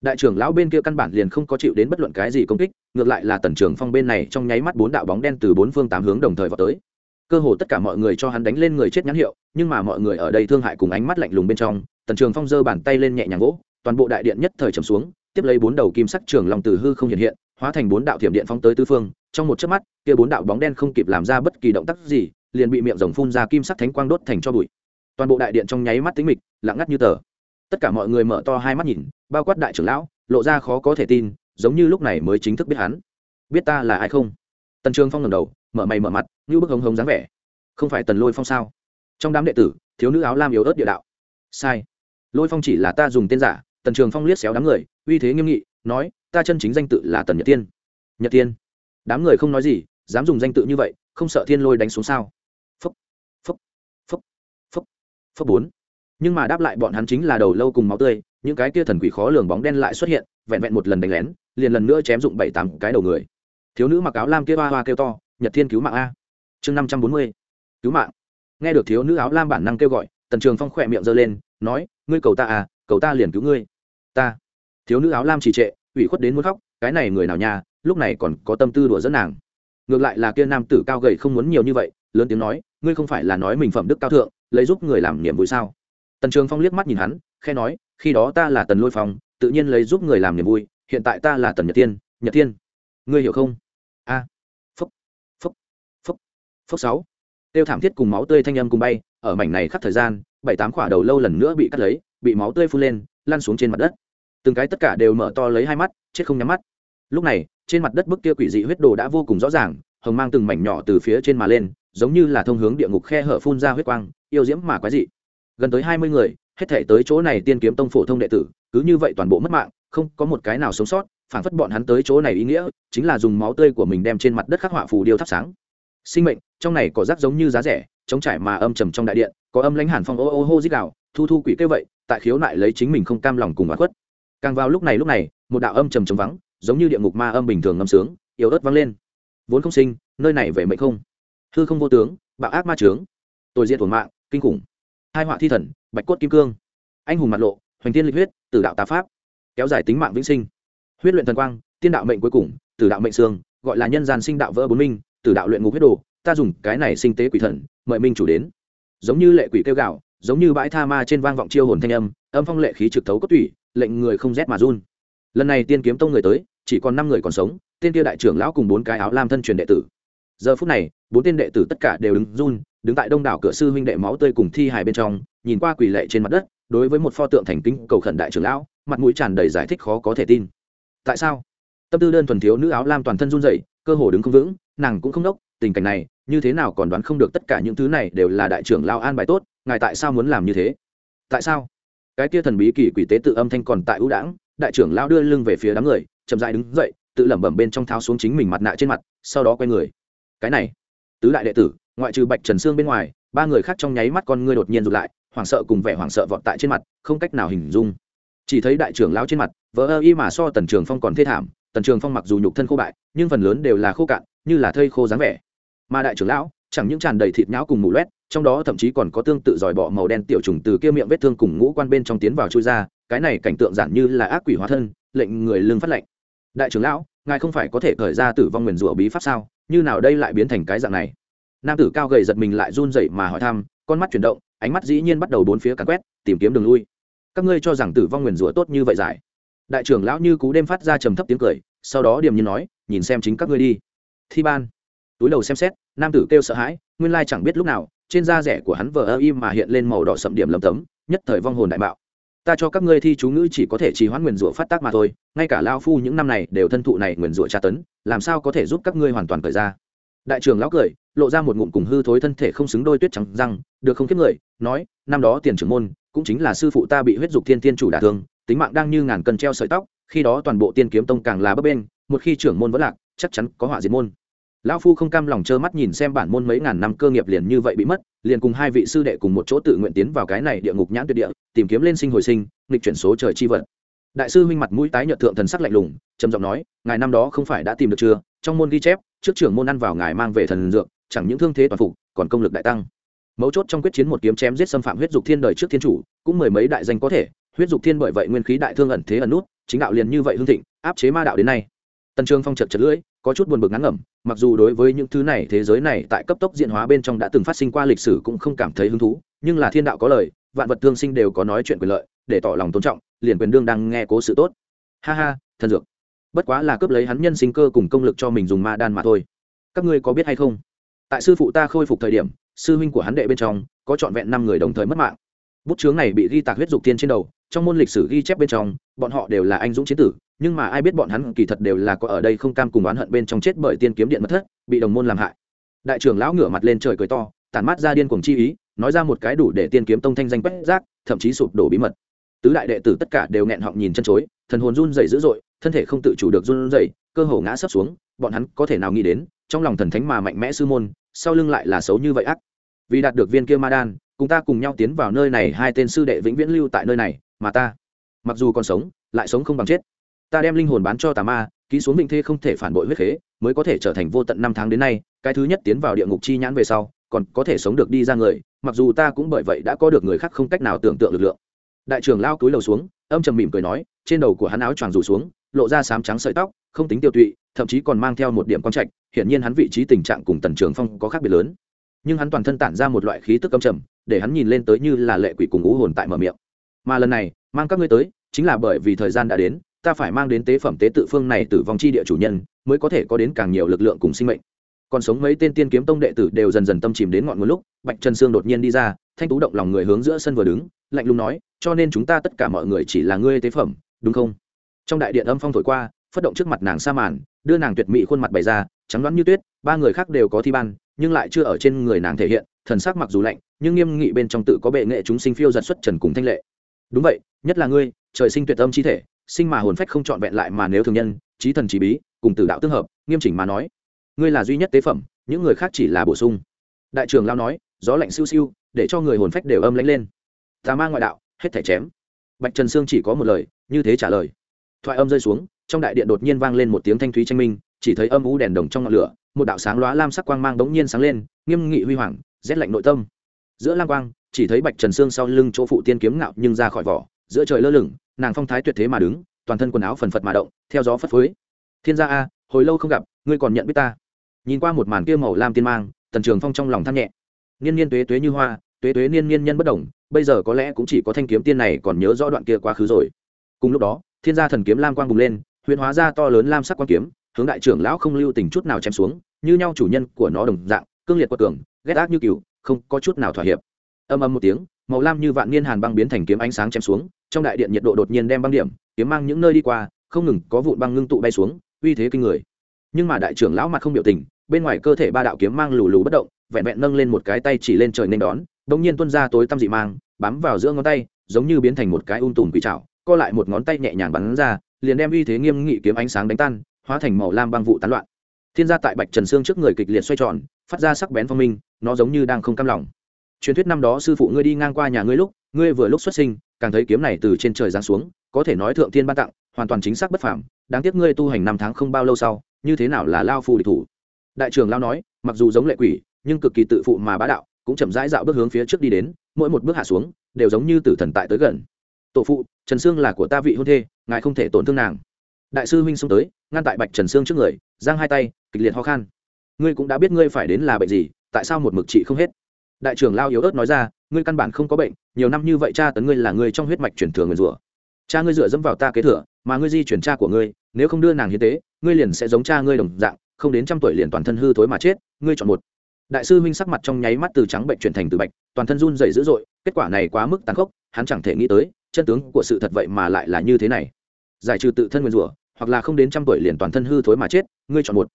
Đại trưởng lão bên kia căn bản liền không có chịu đến bất luận cái gì công kích, ngược lại là tần trường phong bên này trong nháy mắt bốn đạo bóng đen từ bốn phương tám hướng đồng thời vào tới. Cơ hồ tất cả mọi người cho hắn đánh lên người chết nhãn hiệu, nhưng mà mọi người ở đây thương hại cùng ánh mắt lạnh lùng bên trong, tần trường phong giơ bàn tay lên nhẹ nhàng gỗ toàn bộ đại điện nhất thời trầm xuống tiếp lấy bốn đầu kim sắc trường lòng từ hư không hiện hiện, hóa thành bốn đạo thiểm điện phóng tới tư phương. Trong một chớp mắt, kia bốn đạo bóng đen không kịp làm ra bất kỳ động tác gì, liền bị miệng rồng phun ra kim sắc thánh quang đốt thành cho bụi. Toàn bộ đại điện trong nháy mắt tính mịch, lặng ngắt như tờ. Tất cả mọi người mở to hai mắt nhìn, bao quát đại trưởng lão, lộ ra khó có thể tin, giống như lúc này mới chính thức biết hắn. Biết ta là ai không? Tần trường phong ngẩng đầu, mở mày mở mặt, như bức hống hống dáng vẻ. Không phải tần lôi phong sao? Trong đám đệ tử, thiếu nữ áo lam yếu ớt địa đạo. Sai. Lôi phong chỉ là ta dùng tên giả tần trường phong liếc xéo đám người, uy thế nghiêm nghị, nói, ta chân chính danh tự là tần nhật tiên. Nhật tiên? Đám người không nói gì, dám dùng danh tự như vậy, không sợ thiên lôi đánh xuống sao? Phúc phúc phúc phúc phúc bốn. Nhưng mà đáp lại bọn hắn chính là đầu lâu cùng máu tươi, những cái kia thần quỷ khó lường bóng đen lại xuất hiện, vẹn vẹn một lần đánh lén, liền lần nữa chém dụng bảy tám cái đầu người. Thiếu nữ mặc áo lam kia hoa hoa kêu to, nhật thiên cứu mạng a. Chương năm trăm bốn mươi. Cứu mạng. Nghe được thiếu nữ áo lam bản năng kêu gọi, tần trường phong khỏe miệng giơ lên, nói, ngươi cầu ta à cầu ta liền cứu ngươi ta. Thiếu nữ áo lam trì trệ, ủy khuất đến muốn khóc, cái này người nào nhà lúc này còn có tâm tư đùa dẫn nàng. Ngược lại là kia nam tử cao gầy không muốn nhiều như vậy, lớn tiếng nói, ngươi không phải là nói mình phẩm đức cao thượng, lấy giúp người làm niềm vui sao? Tần trường phong liếc mắt nhìn hắn khe nói, khi đó ta là tần lôi phong, tự nhiên lấy giúp người làm niềm vui, hiện tại ta là tần nhật tiên nhật tiên ngươi hiểu không? A. Phúc. Phúc. Phúc. Phúc sáu. Tiêu thảm thiết cùng máu tươi thanh âm cùng bay, ở mảnh này khắp thời gian, bảy tám khỏa đầu lâu lần nữa bị cắt lấy, bị máu tươi phun lên lăn xuống trên mặt đất. Từng cái tất cả đều mở to lấy hai mắt, chết không nhắm mắt. Lúc này, trên mặt đất bức kia quỷ dị huyết đồ đã vô cùng rõ ràng, hồng mang từng mảnh nhỏ từ phía trên mà lên, giống như là thông hướng địa ngục khe hở phun ra huyết quang, yêu diễm mà quái dị. Gần tới hai mươi người, hết thể tới chỗ này tiên kiếm tông phổ thông đệ tử, cứ như vậy toàn bộ mất mạng, không có một cái nào sống sót phản phất bọn hắn tới chỗ này ý nghĩa, chính là dùng máu tươi của mình đem trên mặt đất khắc họa phù điêu thắp sáng. Sinh mệnh, trong này có rác giống như giá rẻ chống trải mà âm trầm trong đại điện, có âm lãnh hàn phong ô ô hô dích đạo thu thu quỷ kêu vậy, tại khiếu nại lấy chính mình không cam lòng cùng hóa khuất. Càng vào lúc này lúc này, một đạo âm trầm trống vắng, giống như địa ngục ma âm bình thường ngâm sướng, yếu ớt vang lên. Vốn không sinh, nơi này về mệnh không. Hư không vô tướng, bạo ác ma trướng. Tôi diện thuần mạng, kinh khủng. Hai họa thi thần, bạch cốt kim cương. Anh hùng mặt lộ, hoành thiên lịch huyết, tử đạo tá pháp. Kéo dài tính mạng vĩnh sinh. Huyết luyện thần quang, tiên đạo mệnh cuối cùng, tử đạo mệnh xương, gọi là nhân gian sinh đạo vỡ bốn minh, tử đạo luyện ngục huyết đồ, ta dùng cái này sinh tế quỷ thần, mời minh chủ đến. Giống như lệ quỷ kêu gạo giống như bãi tha ma trên vang vọng chiêu hồn thanh âm âm phong lệ khí trực thấu cốt tủy, lệnh người không rét mà run. Lần này tiên kiếm tông người tới, chỉ còn năm người còn sống, tên kia đại trưởng lão cùng bốn cái áo lam thân truyền đệ tử. Giờ phút này, bốn tên đệ tử tất cả đều đứng run, đứng tại đông đảo cửa sư huynh đệ máu tươi cùng thi hài bên trong, nhìn qua quỷ lệ trên mặt đất, đối với một pho tượng thành kính cầu khẩn đại trưởng lão, mặt mũi tràn đầy giải thích khó có thể tin. Tại sao? Tâm tư đơn thuần thiếu nữ áo lam toàn thân run rẩy, cơ hồ đứng không vững, nàng cũng không đốc, tình cảnh này, như thế nào còn đoán không được tất cả những thứ này đều là đại trưởng lao an bài tốt ngài tại sao muốn làm như thế? Tại sao? Cái kia thần bí kỳ quỷ tế tự âm thanh còn tại ưu đãng, đại trưởng lao đưa lưng về phía đám người, chậm dại đứng dậy, tự lẩm bẩm bên trong tháo xuống chính mình mặt nạ trên mặt, sau đó quay người. Cái này, tứ đại đệ tử, ngoại trừ bạch trần sương bên ngoài, ba người khác trong nháy mắt con ngươi đột nhiên rụt lại, hoảng sợ cùng vẻ hoảng sợ vọt tại trên mặt, không cách nào hình dung. Chỉ thấy đại trưởng lao trên mặt, vỡ ơ y mà so tần trường phong còn thê thảm, tần trường phong mặc dù nhục thân khô bại, nhưng phần lớn đều là khô cạn, như là thây khô dáng vẻ. Mà đại trưởng lão, chẳng những tràn đầy thịt nhão cùng mù loét trong đó thậm chí còn có tương tự dòi bọ màu đen tiểu trùng từ kia miệng vết thương cùng ngũ quan bên trong tiến vào chui ra, cái này cảnh tượng giản như là ác quỷ hóa thân, lệnh người lương phát lệnh. Đại trưởng lão, ngài không phải có thể khởi ra tử vong nguyền rủa bí pháp sao? Như nào đây lại biến thành cái dạng này? Nam tử cao gầy giật mình lại run rẩy mà hỏi thăm, con mắt chuyển động, ánh mắt dĩ nhiên bắt đầu bốn phía càn quét, tìm kiếm đường lui. Các ngươi cho rằng tử vong nguyền rủa tốt như vậy giải? Đại trưởng lão như cú đêm phát ra trầm thấp tiếng cười, sau đó điềm nhiên nói, nhìn xem chính các ngươi đi. Thi ban. Túi đầu xem xét, nam tử kêu sợ hãi, nguyên lai chẳng biết lúc nào trên da rẻ của hắn vờ ơ im mà hiện lên màu đỏ sậm điểm lấm tấm, nhất thời vong hồn đại bạo. Ta cho các ngươi thi chú ngữ chỉ có thể trì hoãn nguyền rủa phát tác mà thôi, ngay cả lao phu những năm này đều thân thụ này nguyền rủa tra tấn, làm sao có thể giúp các ngươi hoàn toàn thời ra? Đại trưởng lão cười, lộ ra một ngụm cùng hư thối thân thể không xứng đôi tuyết trắng răng, được không kiếp người, nói, năm đó tiền trưởng môn, cũng chính là sư phụ ta bị huyết dục thiên thiên chủ đả thương, tính mạng đang như ngàn cân treo sợi tóc, khi đó toàn bộ tiên kiếm tông càng là bấp bên một khi trưởng môn vẫn lạc, chắc chắn có họa diệt môn lão phu không cam lòng trơ mắt nhìn xem bản môn mấy ngàn năm cơ nghiệp liền như vậy bị mất, liền cùng hai vị sư đệ cùng một chỗ tự nguyện tiến vào cái này địa ngục nhãn tuyệt địa, tìm kiếm lên sinh hồi sinh, nghịch chuyển số trời chi vật. Đại sư huynh mặt mũi tái nhợt thượng thần sắc lạnh lùng, trầm giọng nói, ngài năm đó không phải đã tìm được chưa? Trong môn ghi chép, trước trưởng môn ăn vào ngài mang về thần dược, chẳng những thương thế toàn phục, còn công lực đại tăng. Mấu chốt trong quyết chiến một kiếm chém giết xâm phạm huyết dục thiên đời trước thiên chủ, cũng mười mấy đại danh có thể, huyết dục thiên bởi vậy nguyên khí đại thương ẩn thế ẩn nút, chính đạo liền như vậy hương thịnh, áp chế ma đạo đến nay. Tần trường phong chật chật lưỡi có chút buồn bực ngắn ngẩm, mặc dù đối với những thứ này, thế giới này tại cấp tốc diễn hóa bên trong đã từng phát sinh qua lịch sử cũng không cảm thấy hứng thú, nhưng là thiên đạo có lời, vạn vật thương sinh đều có nói chuyện quyền lợi, để tỏ lòng tôn trọng, liền quyền đương đang nghe cố sự tốt. Ha ha, thần dược. Bất quá là cướp lấy hắn nhân sinh cơ cùng công lực cho mình dùng ma đan mà thôi. Các ngươi có biết hay không? Tại sư phụ ta khôi phục thời điểm, sư huynh của hắn đệ bên trong, có trọn vẹn năm người đồng thời mất mạng. Bút chướng này bị ghi tạc huyết dục tiên trên đầu, trong môn lịch sử ghi chép bên trong, bọn họ đều là anh dũng chiến tử nhưng mà ai biết bọn hắn kỳ thật đều là có ở đây không cam cùng oán hận bên trong chết bởi tiên kiếm điện mất thất, bị đồng môn làm hại. Đại trưởng lão ngửa mặt lên trời cười to, tản mát ra điên cuồng chi ý, nói ra một cái đủ để tiên kiếm tông thanh danh quét rác, thậm chí sụp đổ bí mật. Tứ đại đệ tử tất cả đều nghẹn họng nhìn chân chối, thần hồn run rẩy dữ dội, thân thể không tự chủ được run rẩy, cơ hồ ngã sấp xuống, bọn hắn có thể nào nghĩ đến, trong lòng thần thánh mà mạnh mẽ sư môn, sau lưng lại là xấu như vậy ác. Vì đạt được viên kia ma đan, cùng ta cùng nhau tiến vào nơi này, hai tên sư đệ vĩnh viễn lưu tại nơi này, mà ta, mặc dù còn sống, lại sống không bằng chết ta đem linh hồn bán cho tà ma, ký xuống vĩnh thê không thể phản bội huyết khế, mới có thể trở thành vô tận năm tháng đến nay, cái thứ nhất tiến vào địa ngục chi nhãn về sau, còn có thể sống được đi ra người, mặc dù ta cũng bởi vậy đã có được người khác không cách nào tưởng tượng lực lượng. Đại trưởng lao túi lầu xuống, âm trầm mỉm cười nói, trên đầu của hắn áo choàng rủ xuống, lộ ra sám trắng sợi tóc, không tính tiêu tụy, thậm chí còn mang theo một điểm quan trạch, hiển nhiên hắn vị trí tình trạng cùng tần trường phong có khác biệt lớn. Nhưng hắn toàn thân tản ra một loại khí tức âm trầm, để hắn nhìn lên tới như là lệ quỷ cùng ngũ hồn tại mở miệng. Mà lần này, mang các ngươi tới, chính là bởi vì thời gian đã đến ta phải mang đến tế phẩm tế tự phương này tử vong chi địa chủ nhân, mới có thể có đến càng nhiều lực lượng cùng sinh mệnh. Còn sống mấy tên tiên kiếm tông đệ tử đều dần dần tâm chìm đến ngọn nguồn lúc, bạch trần sương đột nhiên đi ra, thanh tú động lòng người hướng giữa sân vừa đứng, lạnh lùng nói, cho nên chúng ta tất cả mọi người chỉ là ngươi tế phẩm, đúng không? Trong đại điện âm phong thổi qua, phất động trước mặt nàng sa màn, đưa nàng tuyệt mỹ khuôn mặt bày ra, trắng đoán như tuyết, ba người khác đều có thi ban, nhưng lại chưa ở trên người nàng thể hiện, thần sắc mặc dù lạnh, nhưng nghiêm nghị bên trong tự có bệ nghệ chúng sinh phiêu giật xuất trần cùng thanh lệ. Đúng vậy, nhất là ngươi, trời sinh tuyệt âm chi thể sinh mà hồn phách không trọn vẹn lại mà nếu thường nhân, trí thần trí bí, cùng tử đạo tương hợp, nghiêm chỉnh mà nói, ngươi là duy nhất tế phẩm, những người khác chỉ là bổ sung. Đại trưởng lao nói, gió lạnh siêu siêu, để cho người hồn phách đều âm lãnh lên. Tà ma ngoại đạo, hết thể chém. Bạch trần sương chỉ có một lời, như thế trả lời. Thoại âm rơi xuống, trong đại điện đột nhiên vang lên một tiếng thanh thúy tranh minh, chỉ thấy âm u đèn đồng trong ngọn lửa, một đạo sáng lóa lam sắc quang mang đống nhiên sáng lên, nghiêm nghị huy hoàng, rét lạnh nội tâm. Giữa lam quang, chỉ thấy bạch trần sương sau lưng chỗ phụ tiên kiếm ngạo nhưng ra khỏi vỏ giữa trời lơ lửng, nàng phong thái tuyệt thế mà đứng, toàn thân quần áo phần phật mà động, theo gió phất phới. Thiên gia a, hồi lâu không gặp, ngươi còn nhận biết ta? Nhìn qua một màn kia màu lam tiên mang, tần trường phong trong lòng than nhẹ. Niên niên tuế tuế như hoa, tuế tuế niên niên nhân bất đồng bây giờ có lẽ cũng chỉ có thanh kiếm tiên này còn nhớ rõ đoạn kia quá khứ rồi. Cùng lúc đó, thiên gia thần kiếm lam quang bùng lên huyền hóa ra to lớn lam sắc quang kiếm, hướng đại trưởng lão không lưu tình chút nào chém xuống, như nhau chủ nhân của nó đồng dạng, cương liệt quật cường, ghét ác như cừu, không có chút nào thỏa hiệp. Âm âm một tiếng, màu lam như vạn niên hàn băng biến thành kiếm ánh sáng chém xuống trong đại điện nhiệt độ đột nhiên đem băng điểm, kiếm mang những nơi đi qua, không ngừng có vụn băng ngưng tụ bay xuống, uy thế kinh người. Nhưng mà đại trưởng lão mặt không biểu tình, bên ngoài cơ thể ba đạo kiếm mang lù lù bất động, vẹn vẹn nâng lên một cái tay chỉ lên trời nên đón, đống nhiên tuân ra tối tăm dị mang, bám vào giữa ngón tay, giống như biến thành một cái un tùm quỷ trảo, co lại một ngón tay nhẹ nhàng bắn ra, liền đem uy thế nghiêm nghị kiếm ánh sáng đánh tan, hóa thành màu lam băng vụ tán loạn. Thiên gia tại bạch trần xương trước người kịch liệt xoay tròn, phát ra sắc bén phong minh, nó giống như đang không cam lòng. Truyền thuyết năm đó sư phụ ngươi đi ngang qua nhà ngươi lúc, ngươi vừa lúc xuất sinh càng thấy kiếm này từ trên trời giáng xuống, có thể nói thượng thiên ban tặng, hoàn toàn chính xác bất phàm. Đáng tiếc ngươi tu hành năm tháng không bao lâu sau, như thế nào là lao phù địch thủ? Đại trưởng lao nói, mặc dù giống lệ quỷ, nhưng cực kỳ tự phụ mà bá đạo, cũng chậm rãi dạo bước hướng phía trước đi đến, mỗi một bước hạ xuống, đều giống như tử thần tại tới gần. Tổ phụ, trần sương là của ta vị hôn thê, ngài không thể tổn thương nàng. Đại sư huynh xông tới, ngăn tại bạch trần sương trước người, giang hai tay, kịch liệt ho khan. Ngươi cũng đã biết ngươi phải đến là bệnh gì, tại sao một mực trị không hết? Đại trưởng lao yếu ớt nói ra ngươi căn bản không có bệnh, nhiều năm như vậy cha tấn ngươi là ngươi trong huyết mạch chuyển thừa người rủa cha ngươi dựa dẫm vào ta kế thừa, mà ngươi di chuyển cha của ngươi, nếu không đưa nàng hiến tế, ngươi liền sẽ giống cha ngươi đồng dạng, không đến trăm tuổi liền toàn thân hư thối mà chết, ngươi chọn một. Đại sư huynh sắc mặt trong nháy mắt từ trắng bệnh chuyển thành từ bạch, toàn thân run dày dữ dội, kết quả này quá mức tàn khốc, hắn chẳng thể nghĩ tới, chân tướng của sự thật vậy mà lại là như thế này. Giải trừ tự thân nguyên rủa hoặc là không đến trăm tuổi liền toàn thân hư thối mà chết, ngươi chọn một.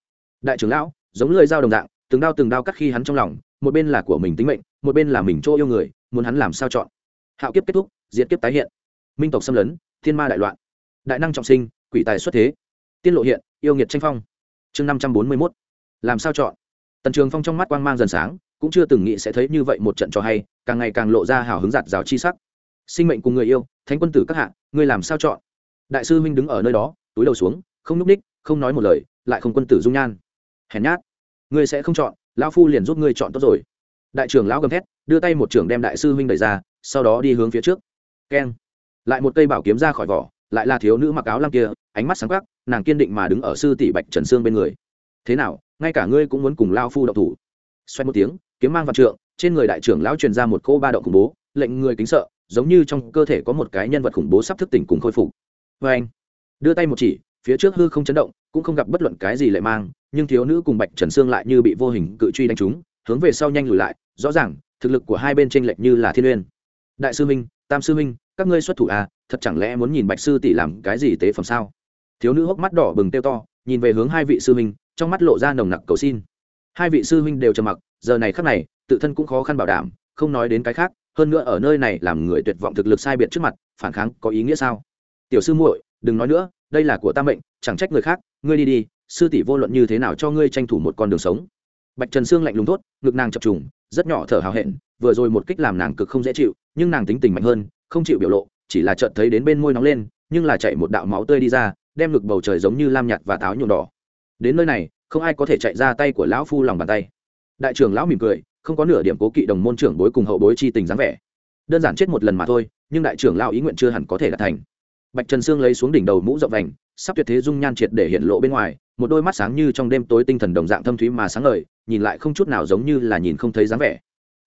Đại trưởng lão, giống lưỡi dao đồng dạng, từng đao từng đao cắt khi hắn trong lòng, một bên là của mình tính mệnh một bên là mình chỗ yêu người, muốn hắn làm sao chọn. Hạo kiếp kết thúc diễn kiếp tái hiện. Minh tộc xâm lấn, thiên ma đại loạn. Đại năng trọng sinh, quỷ tài xuất thế. Tiên lộ hiện, yêu nghiệt tranh phong. Chương năm trăm bốn mươi mốt. Làm sao chọn? Tần trường phong trong mắt quang mang dần sáng, cũng chưa từng nghĩ sẽ thấy như vậy một trận cho hay, càng ngày càng lộ ra hào hứng giạt rào chi sắc. Sinh mệnh cùng người yêu, thánh quân tử các hạ, ngươi làm sao chọn? Đại sư minh đứng ở nơi đó, túi đầu xuống, không núp ních không nói một lời, lại không quân tử dung nhan. Hèn nhát. Ngươi sẽ không chọn, lão phu liền giúp ngươi chọn tốt rồi đại trưởng lão gầm thét, đưa tay một trưởng đem đại sư huynh đẩy ra, sau đó đi hướng phía trước. Keng. Lại một cây bảo kiếm ra khỏi vỏ, lại là thiếu nữ mặc áo lam kia, ánh mắt sáng khắc nàng kiên định mà đứng ở sư tỷ bạch trần sương bên người. Thế nào, ngay cả ngươi cũng muốn cùng lao phu động thủ? Xoay một tiếng, kiếm mang vào trượng, trên người đại trưởng lão truyền ra một cô ba động khủng bố, lệnh người kính sợ, giống như trong cơ thể có một cái nhân vật khủng bố sắp thức tỉnh cùng khôi phục. Vê anh, đưa tay một chỉ, phía trước hư không chấn động, cũng không gặp bất luận cái gì lại mang, nhưng thiếu nữ cùng bạch trần sương lại như bị vô hình cự truy đánh trúng, hướng về sau nhanh lùi lại rõ ràng, thực lực của hai bên tranh lệch như là thiên uyên đại sư minh tam sư minh các ngươi xuất thủ à thật chẳng lẽ muốn nhìn bạch sư tỷ làm cái gì tế phẩm sao? Thiếu nữ hốc mắt đỏ bừng teo to, nhìn về hướng hai vị sư minh trong mắt lộ ra nồng nặc cầu xin. Hai vị sư huynh đều trầm mặc, giờ này khắc này, tự thân cũng khó khăn bảo đảm, không nói đến cái khác, hơn nữa ở nơi này làm người tuyệt vọng thực lực sai biệt trước mặt, phản kháng có ý nghĩa sao? Tiểu sư muội, đừng nói nữa, đây là của ta mệnh, chẳng trách người khác, ngươi đi đi, sư tỷ vô luận như thế nào cho ngươi tranh thủ một con đường sống. Bạch trần sương lạnh lùng thốt, ngực nàng chập trùng rất nhỏ thở hào hẹn, vừa rồi một kích làm nàng cực không dễ chịu, nhưng nàng tính tình mạnh hơn, không chịu biểu lộ, chỉ là chợt thấy đến bên môi nóng lên, nhưng là chạy một đạo máu tươi đi ra, đem ngực bầu trời giống như lam nhạt và táo nhuộm đỏ. Đến nơi này, không ai có thể chạy ra tay của lão phu lòng bàn tay. Đại trưởng lão mỉm cười, không có nửa điểm cố kỵ đồng môn trưởng bối cùng hậu bối chi tình dáng vẻ. Đơn giản chết một lần mà thôi, nhưng đại trưởng lão ý nguyện chưa hẳn có thể đạt thành. Bạch trần sương lấy xuống đỉnh đầu mũ rộng vành, sắp tuyệt thế dung nhan triệt để hiện lộ bên ngoài một đôi mắt sáng như trong đêm tối tinh thần đồng dạng thâm thúy mà sáng ngời, nhìn lại không chút nào giống như là nhìn không thấy dáng vẻ.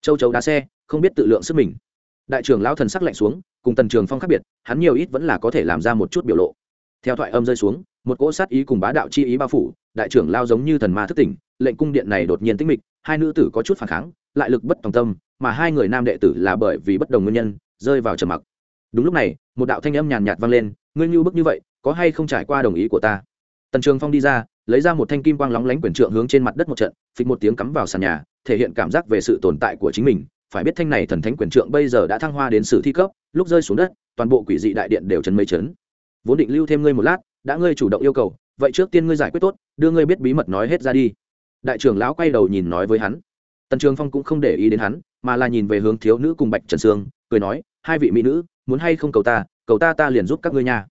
Châu chấu đá xe, không biết tự lượng sức mình. Đại trưởng lão thần sắc lạnh xuống, cùng tần trường phong khác biệt, hắn nhiều ít vẫn là có thể làm ra một chút biểu lộ. Theo thoại âm rơi xuống, một cỗ sát ý cùng bá đạo chi ý bao phủ, đại trưởng lao giống như thần ma thức tỉnh, lệnh cung điện này đột nhiên tĩnh mịch, hai nữ tử có chút phản kháng, lại lực bất tòng tâm, mà hai người nam đệ tử là bởi vì bất đồng nguyên nhân, rơi vào trầm mặc. Đúng lúc này, một đạo thanh âm nhàn nhạt vang lên, ngươi như bức như vậy, có hay không trải qua đồng ý của ta? Tần trường phong đi ra, lấy ra một thanh kim quang lóng lánh quyển trượng hướng trên mặt đất một trận, phịch một tiếng cắm vào sàn nhà, thể hiện cảm giác về sự tồn tại của chính mình. Phải biết thanh này thần thánh quyển trượng bây giờ đã thăng hoa đến sử thi cấp, lúc rơi xuống đất, toàn bộ quỷ dị đại điện đều chấn mây chấn. Vốn định lưu thêm ngươi một lát, đã ngươi chủ động yêu cầu, vậy trước tiên ngươi giải quyết tốt, đưa ngươi biết bí mật nói hết ra đi. Đại trưởng lão quay đầu nhìn nói với hắn. Tần trường phong cũng không để ý đến hắn, mà là nhìn về hướng thiếu nữ cùng bạch trần sương, cười nói, hai vị mỹ nữ, muốn hay không cầu ta cầu ta ta liền giúp các ngươi nha.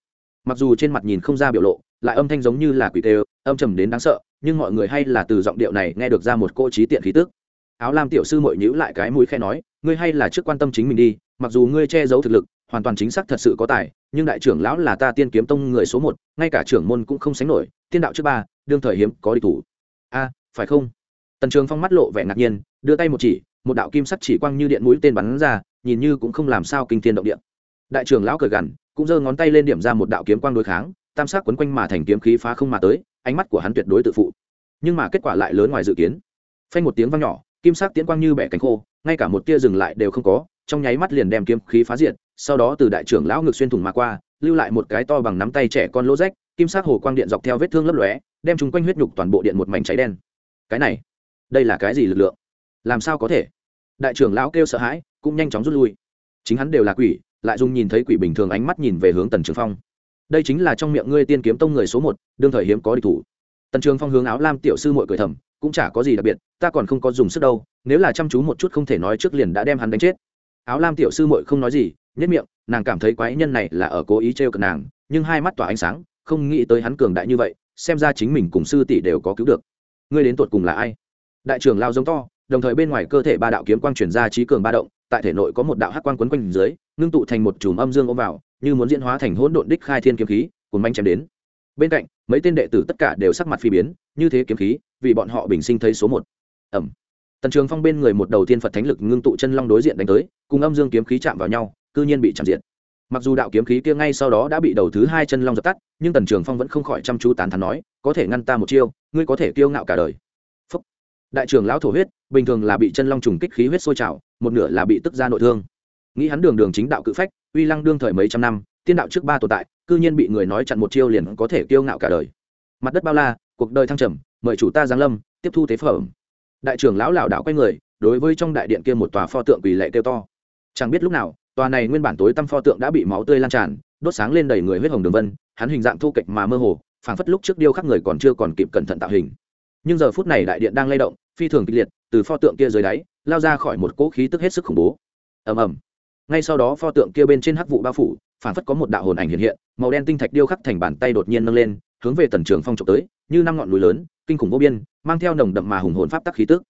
Mặc dù trên mặt nhìn không ra biểu lộ lại âm thanh giống như là quỷ tê âm trầm đến đáng sợ, nhưng mọi người hay là từ giọng điệu này nghe được ra một cô trí tiện khí tức. Áo lam tiểu sư mội nhữ lại cái mũi khe nói, ngươi hay là trước quan tâm chính mình đi, mặc dù ngươi che giấu thực lực, hoàn toàn chính xác thật sự có tài, nhưng đại trưởng lão là ta tiên kiếm tông người số một, ngay cả trưởng môn cũng không sánh nổi, tiên đạo trước ba, đương thời hiếm có địch thủ. A, phải không? Tần trường phong mắt lộ vẻ ngạc nhiên, đưa tay một chỉ, một đạo kim sắt chỉ quang như điện mũi tên bắn ra, nhìn như cũng không làm sao kinh thiên động điện đại trưởng lão cười gằn, cũng giơ ngón tay lên điểm ra một đạo kiếm quang đối kháng tam sắc quấn quanh mà thành kiếm khí phá không mà tới, ánh mắt của hắn tuyệt đối tự phụ. Nhưng mà kết quả lại lớn ngoài dự kiến. Phanh một tiếng vang nhỏ, kim sắc tiễn quang như bẻ cánh khô, ngay cả một tia dừng lại đều không có, trong nháy mắt liền đem kiếm khí phá diệt, sau đó từ đại trưởng lão ngực xuyên thủng mà qua, lưu lại một cái to bằng nắm tay trẻ con lỗ rách, kim sắc hồ quang điện dọc theo vết thương lấp lóe, đem chúng quanh huyết nhục toàn bộ điện một mảnh cháy đen. Cái này, đây là cái gì lực lượng? Làm sao có thể? Đại trưởng lão kêu sợ hãi, cũng nhanh chóng rút lui. Chính hắn đều là quỷ, lại dùng nhìn thấy quỷ bình thường ánh mắt nhìn về hướng tần trường phong đây chính là trong miệng ngươi tiên kiếm tông người số một, đương thời hiếm có địch thủ. Tần trường phong hướng áo lam tiểu sư mội cười thầm, cũng chả có gì đặc biệt, ta còn không có dùng sức đâu, nếu là chăm chú một chút không thể nói trước liền đã đem hắn đánh chết. Áo lam tiểu sư mội không nói gì nhất miệng, nàng cảm thấy quái nhân này là ở cố ý trêu cận nàng, nhưng hai mắt tỏa ánh sáng, không nghĩ tới hắn cường đại như vậy, xem ra chính mình cùng sư tỷ đều có cứu được. Ngươi đến tuột cùng là ai? Đại trưởng lao giống to, đồng thời bên ngoài cơ thể ba đạo kiếm quang chuyển ra trí cường ba động, tại thể nội có một đạo hắc quang quấn quanh dưới, ngưng tụ thành một chùm âm dương ôm vào như muốn diễn hóa thành hỗn độn đích khai thiên kiếm khí cùng manh chém đến. Bên cạnh, mấy tên đệ tử tất cả đều sắc mặt phi biến, như thế kiếm khí, vì bọn họ bình sinh thấy số một. Ẩm. Tần trường phong bên người một đầu tiên phật thánh lực ngưng tụ chân long đối diện đánh tới, cùng âm dương kiếm khí chạm vào nhau, cư nhiên bị chạm diện mặc dù đạo kiếm khí kia ngay sau đó đã bị đầu thứ hai chân long dập tắt, nhưng tần trường phong vẫn không khỏi chăm chú tán thắn nói, có thể ngăn ta một chiêu, ngươi có thể kiêu ngạo cả đời. Phúc. đại trưởng lão thổ huyết, bình thường là bị chân long trùng kích khí huyết sôi trào, một nửa là bị tức ra nội thương. Nghĩ hắn đường đường chính đạo cự phách uy lăng đương thời mấy trăm năm, tiên đạo trước ba tồn tại, cư nhiên bị người nói chặn một chiêu liền có thể kiêu ngạo cả đời. Mặt đất bao la, cuộc đời thăng trầm, mời chủ ta giáng lâm, tiếp thu tế phẩm. Đại trưởng lão lảo đảo quay người, đối với trong đại điện kia một tòa pho tượng quỳ lệ kêu to. Chẳng biết lúc nào, tòa này nguyên bản tối tăm pho tượng đã bị máu tươi lan tràn, đốt sáng lên đầy người huyết hồng đường vân, hắn hình dạng thu kịch mà mơ hồ, phảng phất lúc trước điêu khắc người còn chưa còn kịp cẩn thận tạo hình. Nhưng giờ phút này đại điện đang lay động, phi thường kịch liệt, từ pho tượng kia dưới đáy, lao ra khỏi một cỗ khí tức hết sức khủng bố. Ầm ầm ngay sau đó pho tượng kia bên trên hắc vụ bao phủ phản phất có một đạo hồn ảnh hiện hiện, màu đen tinh thạch điêu khắc thành bàn tay đột nhiên nâng lên, hướng về tần trường phong trộm tới, như năm ngọn núi lớn, kinh khủng vô biên, mang theo nồng đậm mà hùng hồn pháp tắc khí tức.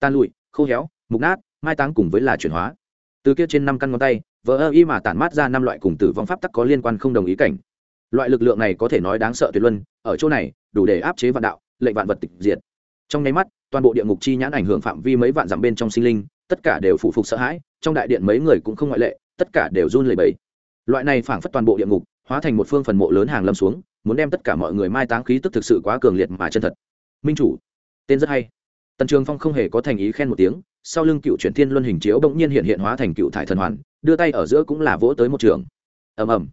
Tan lụi, khô héo, mục nát, mai táng cùng với là chuyển hóa. Từ kia trên năm căn ngón tay vỡ ơ y mà tản mát ra năm loại cùng tử vong pháp tắc có liên quan không đồng ý cảnh. Loại lực lượng này có thể nói đáng sợ tuyệt luân, ở chỗ này, đủ để áp chế vạn đạo, lệnh vạn vật tịch diệt. Trong nháy mắt, toàn bộ địa ngục chi nhãn ảnh hưởng phạm vi mấy vạn dặm bên trong sinh linh, tất cả đều phụ phục sợ hãi trong đại điện mấy người cũng không ngoại lệ, tất cả đều run lẩy bẩy. Loại này phảng phất toàn bộ địa ngục, hóa thành một phương phần mộ lớn hàng lâm xuống, muốn đem tất cả mọi người mai táng khí tức thực sự quá cường liệt mà chân thật. Minh chủ, tên rất hay. Tần trường phong không hề có thành ý khen một tiếng, sau lưng cựu chuyển thiên luân hình chiếu bỗng nhiên hiện hiện hóa thành cựu thải thần hoàn, đưa tay ở giữa cũng là vỗ tới một trường. Ầm ầm.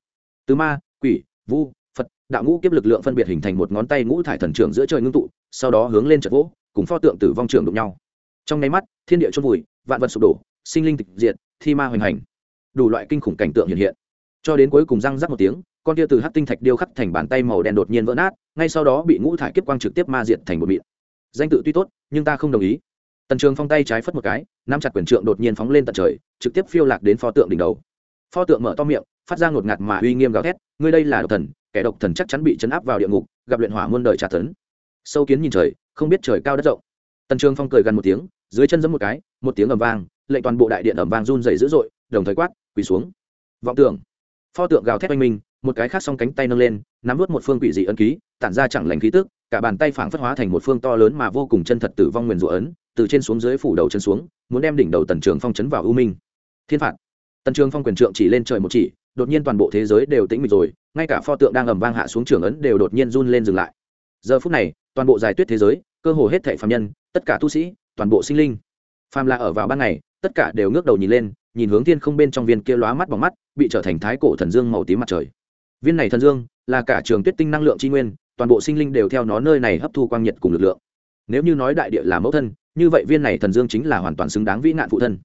Tứ ma, quỷ, vu, phật, đạo ngũ kiếp lực lượng phân biệt hình thành một ngón tay ngũ thải thần trưởng giữa trời ngưng tụ, sau đó hướng lên trận vỗ, cùng pho tượng tử vong trường đụng nhau. Trong nháy mắt, thiên địa chôn vùi, vạn vật sụp đổ sinh linh tịch diệt, thi ma hoành hành. Đủ loại kinh khủng cảnh tượng hiện hiện. Cho đến cuối cùng răng rắc một tiếng, con tia từ hát tinh thạch điêu khắc thành bàn tay màu đen đột nhiên vỡ nát, ngay sau đó bị ngũ thải kiếp quang trực tiếp ma diệt thành một mịn. Danh tự tuy tốt, nhưng ta không đồng ý. Tần trường phong tay trái phất một cái, nắm chặt quyền trượng đột nhiên phóng lên tận trời, trực tiếp phiêu lạc đến pho tượng đỉnh đầu. Pho tượng mở to miệng, phát ra ngột ngạt mà uy nghiêm gào thét, ngươi đây là độc thần, kẻ độc thần chắc chắn bị chấn áp vào địa ngục, gặp luyện hỏa muôn đời trả tấn. Sâu kiến nhìn trời, không biết trời cao đất rộng. Tần trường phong cười gần một tiếng, dưới chân giẫm một cái, một tiếng ầm vang lệnh toàn bộ đại điện ầm vang run rẩy dữ dội, đồng thời quát, quỳ xuống. Vọng tưởng. Pho tượng gào thét oanh minh, một cái khác song cánh tay nâng lên, nắm vút một phương quỷ dị ân ký, tản ra chẳng lành khí tức, cả bàn tay phảng phất hóa thành một phương to lớn mà vô cùng chân thật tử vong nguyền rủa ấn, từ trên xuống dưới phủ đầu chân xuống, muốn đem đỉnh đầu tần trường phong chấn vào ưu minh. Thiên phạt. Tần trường phong quyền trượng chỉ lên trời một chỉ, đột nhiên toàn bộ thế giới đều tĩnh mịch rồi, ngay cả pho tượng đang ầm vang hạ xuống trường ấn đều đột nhiên run lên dừng lại. Giờ phút này, toàn bộ giải tuyết thế giới, cơ hồ hết thảy phàm nhân, tất cả tu sĩ, toàn bộ sinh linh. Phàm là ở vào ban ngày tất cả đều ngước đầu nhìn lên, nhìn hướng thiên không bên trong viên kia lóa mắt bằng mắt, bị trở thành thái cổ thần dương màu tím mặt trời. Viên này thần dương là cả trường tuyết tinh năng lượng tri nguyên, toàn bộ sinh linh đều theo nó nơi này hấp thu quang nhiệt cùng lực lượng. Nếu như nói đại địa là mẫu thân, như vậy viên này thần dương chính là hoàn toàn xứng đáng vĩ nạn phụ thân.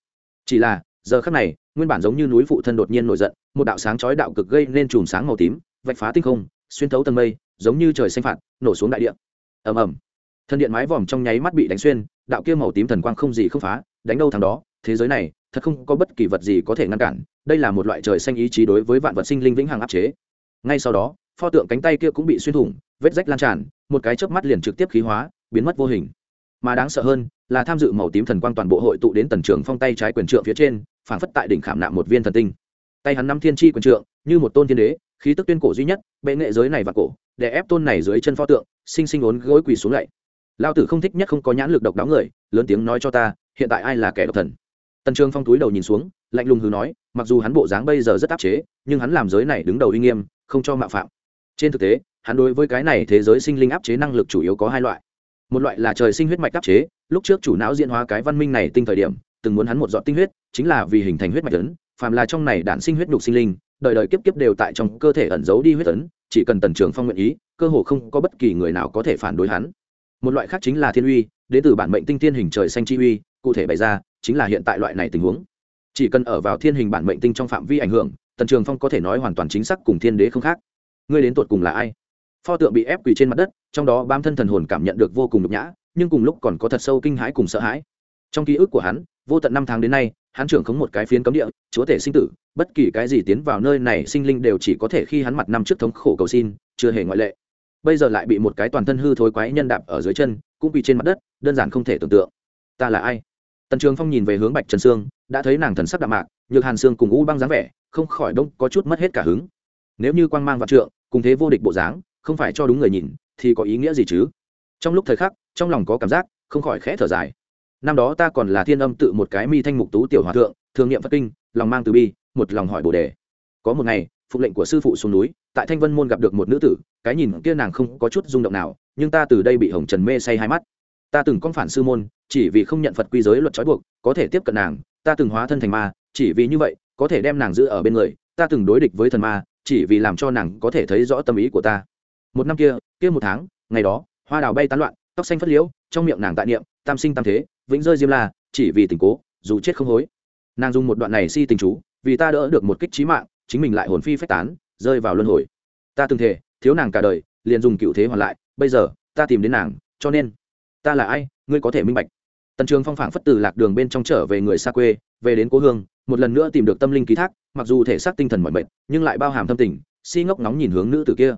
Chỉ là, giờ khắc này, nguyên bản giống như núi phụ thân đột nhiên nổi giận, một đạo sáng chói đạo cực gây nên chùm sáng màu tím, vạch phá tinh không, xuyên thấu tầng mây, giống như trời xanh phạt, nổ xuống đại địa. Ầm ầm. Thần điện mái vòm trong nháy mắt bị đánh xuyên, đạo kia màu tím thần quang không gì không phá, đánh đâu thằng đó thế giới này, thật không có bất kỳ vật gì có thể ngăn cản. Đây là một loại trời xanh ý chí đối với vạn vật sinh linh vĩnh hằng áp chế. Ngay sau đó, pho tượng cánh tay kia cũng bị xuyên thủng, vết rách lan tràn, một cái chớp mắt liền trực tiếp khí hóa, biến mất vô hình. Mà đáng sợ hơn, là tham dự màu tím thần quang toàn bộ hội tụ đến tần trường phong tay trái quyền trượng phía trên phản phất tại đỉnh khảm nạm một viên thần tinh. Tay hắn năm thiên tri quyền trượng, như một tôn thiên đế, khí tức tuyên cổ duy nhất, bệ nghệ giới này và cổ, để ép tôn này dưới chân pho tượng, sinh sinh ốn gối quỳ xuống lạy lao tử không thích nhất không có nhãn lực độc đáo người, lớn tiếng nói cho ta, hiện tại ai là kẻ độc thần? Tần trường phong túi đầu nhìn xuống lạnh lùng hừ nói mặc dù hắn bộ dáng bây giờ rất áp chế nhưng hắn làm giới này đứng đầu uy nghiêm không cho mạo phạm. Trên thực tế hắn đối với cái này thế giới sinh linh áp chế năng lực chủ yếu có hai loại. Một loại là trời sinh huyết mạch áp chế lúc trước chủ não diễn hóa cái văn minh này tinh thời điểm từng muốn hắn một giọt tinh huyết chính là vì hình thành huyết mạch lớn phàm là trong này đản sinh huyết đục sinh linh đời đời kiếp kiếp đều tại trong cơ thể ẩn giấu đi huyết tấn, chỉ cần tần trường phong nguyện ý cơ hồ không có bất kỳ người nào có thể phản đối hắn. Một loại khác chính là thiên uy đến từ bản mệnh tinh thiên hình trời xanh chi uy cụ thể bày ra chính là hiện tại loại này tình huống. Chỉ cần ở vào thiên hình bản mệnh tinh trong phạm vi ảnh hưởng, tần trường phong có thể nói hoàn toàn chính xác cùng thiên đế không khác. Ngươi đến tột cùng là ai? Pho tượng bị ép quỳ trên mặt đất, trong đó bám thân thần hồn cảm nhận được vô cùng nhục nhã, nhưng cùng lúc còn có thật sâu kinh hãi cùng sợ hãi. Trong ký ức của hắn, vô tận năm tháng đến nay, hắn trưởng khống một cái phiến cấm địa, chúa tể sinh tử, bất kỳ cái gì tiến vào nơi này sinh linh đều chỉ có thể khi hắn mặt năm trước thống khổ cầu xin, chưa hề ngoại lệ. Bây giờ lại bị một cái toàn thân hư thối quái nhân đạp ở dưới chân, cũng bị trên mặt đất, đơn giản không thể tưởng tượng. Ta là ai? Tần trường phong nhìn về hướng bạch trần sương, đã thấy nàng thần sắc đạm mạc, nhược hàn sương cùng u băng dáng vẻ, không khỏi đông, có chút mất hết cả hứng. Nếu như quang mang vạn trượng, cùng thế vô địch bộ dáng, không phải cho đúng người nhìn, thì có ý nghĩa gì chứ? Trong lúc thời khắc, trong lòng có cảm giác, không khỏi khẽ thở dài. Năm đó ta còn là thiên âm tự một cái mi thanh mục tú tiểu hòa thượng, thường nghiệm phật kinh, lòng mang từ bi, một lòng hỏi bồ đề. Có một ngày, phục lệnh của sư phụ xuống núi, tại thanh vân môn gặp được một nữ tử, cái nhìn kia nàng không có chút rung động nào, nhưng ta từ đây bị hồng trần mê say hai mắt. Ta từng con phản sư môn chỉ vì không nhận phật quy giới luật trói buộc, có thể tiếp cận nàng, ta từng hóa thân thành ma, chỉ vì như vậy, có thể đem nàng giữ ở bên người, ta từng đối địch với thần ma, chỉ vì làm cho nàng có thể thấy rõ tâm ý của ta. Một năm kia kia một tháng, ngày đó, hoa đào bay tán loạn, tóc xanh phất liễu, trong miệng nàng tại niệm, tam sinh tam thế, vĩnh rơi diêm la, chỉ vì tình cố, dù chết không hối. Nàng dùng một đoạn này si tình chú, vì ta đỡ được một kích trí mạng, chính mình lại hồn phi phách tán, rơi vào luân hồi. Ta từng thể thiếu nàng cả đời, liền dùng cựu thế hoàn lại, bây giờ, ta tìm đến nàng, cho nên, ta là ai, ngươi có thể minh bạch tần trường phong phảng phất từ lạc đường bên trong trở về người xa quê, về đến cố hương, một lần nữa tìm được tâm linh ký thác, mặc dù thể xác tinh thần mọi mệt, nhưng lại bao hàm thâm tình, si ngốc nóng nhìn hướng nữ tử kia.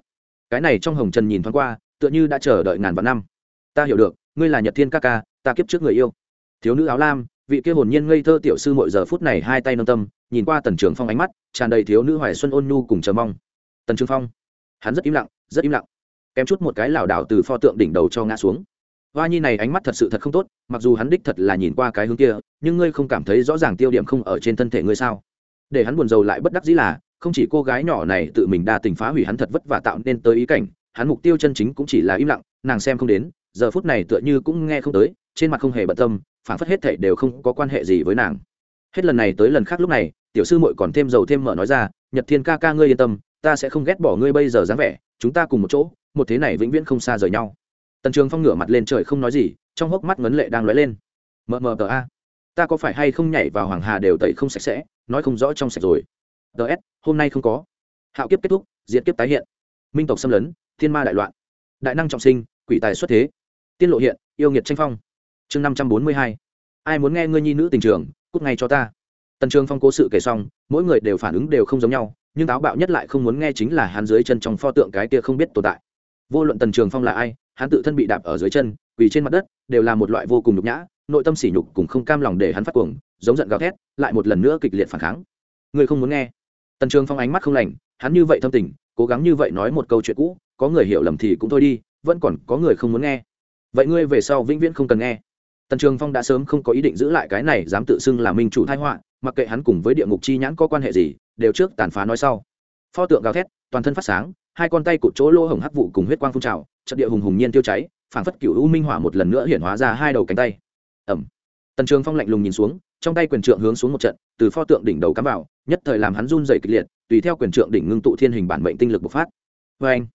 Cái này trong hồng trần nhìn thoáng qua, tựa như đã chờ đợi ngàn vạn năm. Ta hiểu được, ngươi là nhật thiên ca ca, ta kiếp trước người yêu. Thiếu nữ áo lam, vị kia hồn nhiên ngây thơ tiểu sư mỗi giờ phút này hai tay nâng tâm, nhìn qua tần trường phong ánh mắt, tràn đầy thiếu nữ hoài xuân ôn nhu cùng chờ mong. Tần trường phong, hắn rất im lặng, rất im lặng. Kém chút một cái lảo đảo từ pho tượng đỉnh đầu cho ngã xuống hoa nhi này ánh mắt thật sự thật không tốt, mặc dù hắn đích thật là nhìn qua cái hướng kia, nhưng ngươi không cảm thấy rõ ràng tiêu điểm không ở trên thân thể ngươi sao? Để hắn buồn rầu lại bất đắc dĩ là, không chỉ cô gái nhỏ này tự mình đa tình phá hủy hắn thật vất vả tạo nên tới ý cảnh, hắn mục tiêu chân chính cũng chỉ là im lặng, nàng xem không đến, giờ phút này tựa như cũng nghe không tới, trên mặt không hề bận tâm phản phất hết thảy đều không có quan hệ gì với nàng. Hết lần này tới lần khác lúc này, tiểu sư muội còn thêm dầu thêm mỡ nói ra, nhật thiên ca ca ngươi yên tâm, ta sẽ không ghét bỏ ngươi bây giờ dáng vẻ, chúng ta cùng một chỗ, một thế này vĩnh viễn không xa rời nhau tần trường phong ngửa mặt lên trời không nói gì, trong hốc mắt ngấn lệ đang lóe lên. Mờ mờ tờ a. Ta có phải hay không nhảy vào hoàng hà đều tẩy không sạch sẽ, nói không rõ trong sạch rồi. Ts hôm nay không có. Hạo kiếp kết thúc diễn kiếp tái hiện. Minh tộc xâm lấn, thiên ma đại loạn. Đại năng trọng sinh, quỷ tài xuất thế. Tiên lộ hiện, yêu nghiệt tranh phong. Chương năm trăm bốn mươi hai. Ai muốn nghe ngươi nhi nữ tình trường, cút ngay cho ta. Tần trường phong cố sự kể xong, mỗi người đều phản ứng đều không giống nhau, nhưng táo bạo nhất lại không muốn nghe chính là hắn dưới chân trong pho tượng cái kia không biết tồn tại. Vô luận tần trường phong là ai hắn tự thân bị đạp ở dưới chân, quỳ trên mặt đất, đều là một loại vô cùng nhục nhã, nội tâm sỉ nhục cùng không cam lòng để hắn phát cuồng, giống giận gào thét, lại một lần nữa kịch liệt phản kháng. Người không muốn nghe. Tần trường phong ánh mắt không lành, hắn như vậy thâm tình, cố gắng như vậy nói một câu chuyện cũ, có người hiểu lầm thì cũng thôi đi, vẫn còn có người không muốn nghe. Vậy ngươi về sau vĩnh viễn không cần nghe. Tần trường phong đã sớm không có ý định giữ lại cái này, dám tự xưng là minh chủ thái họa, mặc kệ hắn cùng với địa ngục chi nhãn có quan hệ gì, đều trước tàn phá nói sau. Pho tượng gào thét, toàn thân phát sáng hai con tay cụt chỗ lỗ hổng hắc vụ cùng huyết quang phun trào, trận địa hùng hùng nhiên tiêu cháy, phảng phất cựu u minh hỏa một lần nữa hiện hóa ra hai đầu cánh tay. Ẩm. Tần trường phong lạnh lùng nhìn xuống, trong tay quyền trượng hướng xuống một trận, từ pho tượng đỉnh đầu cắm vào, nhất thời làm hắn run dày kịch liệt, tùy theo quyền trượng đỉnh ngưng tụ thiên hình bản mệnh tinh lực bộc phát. Vê anh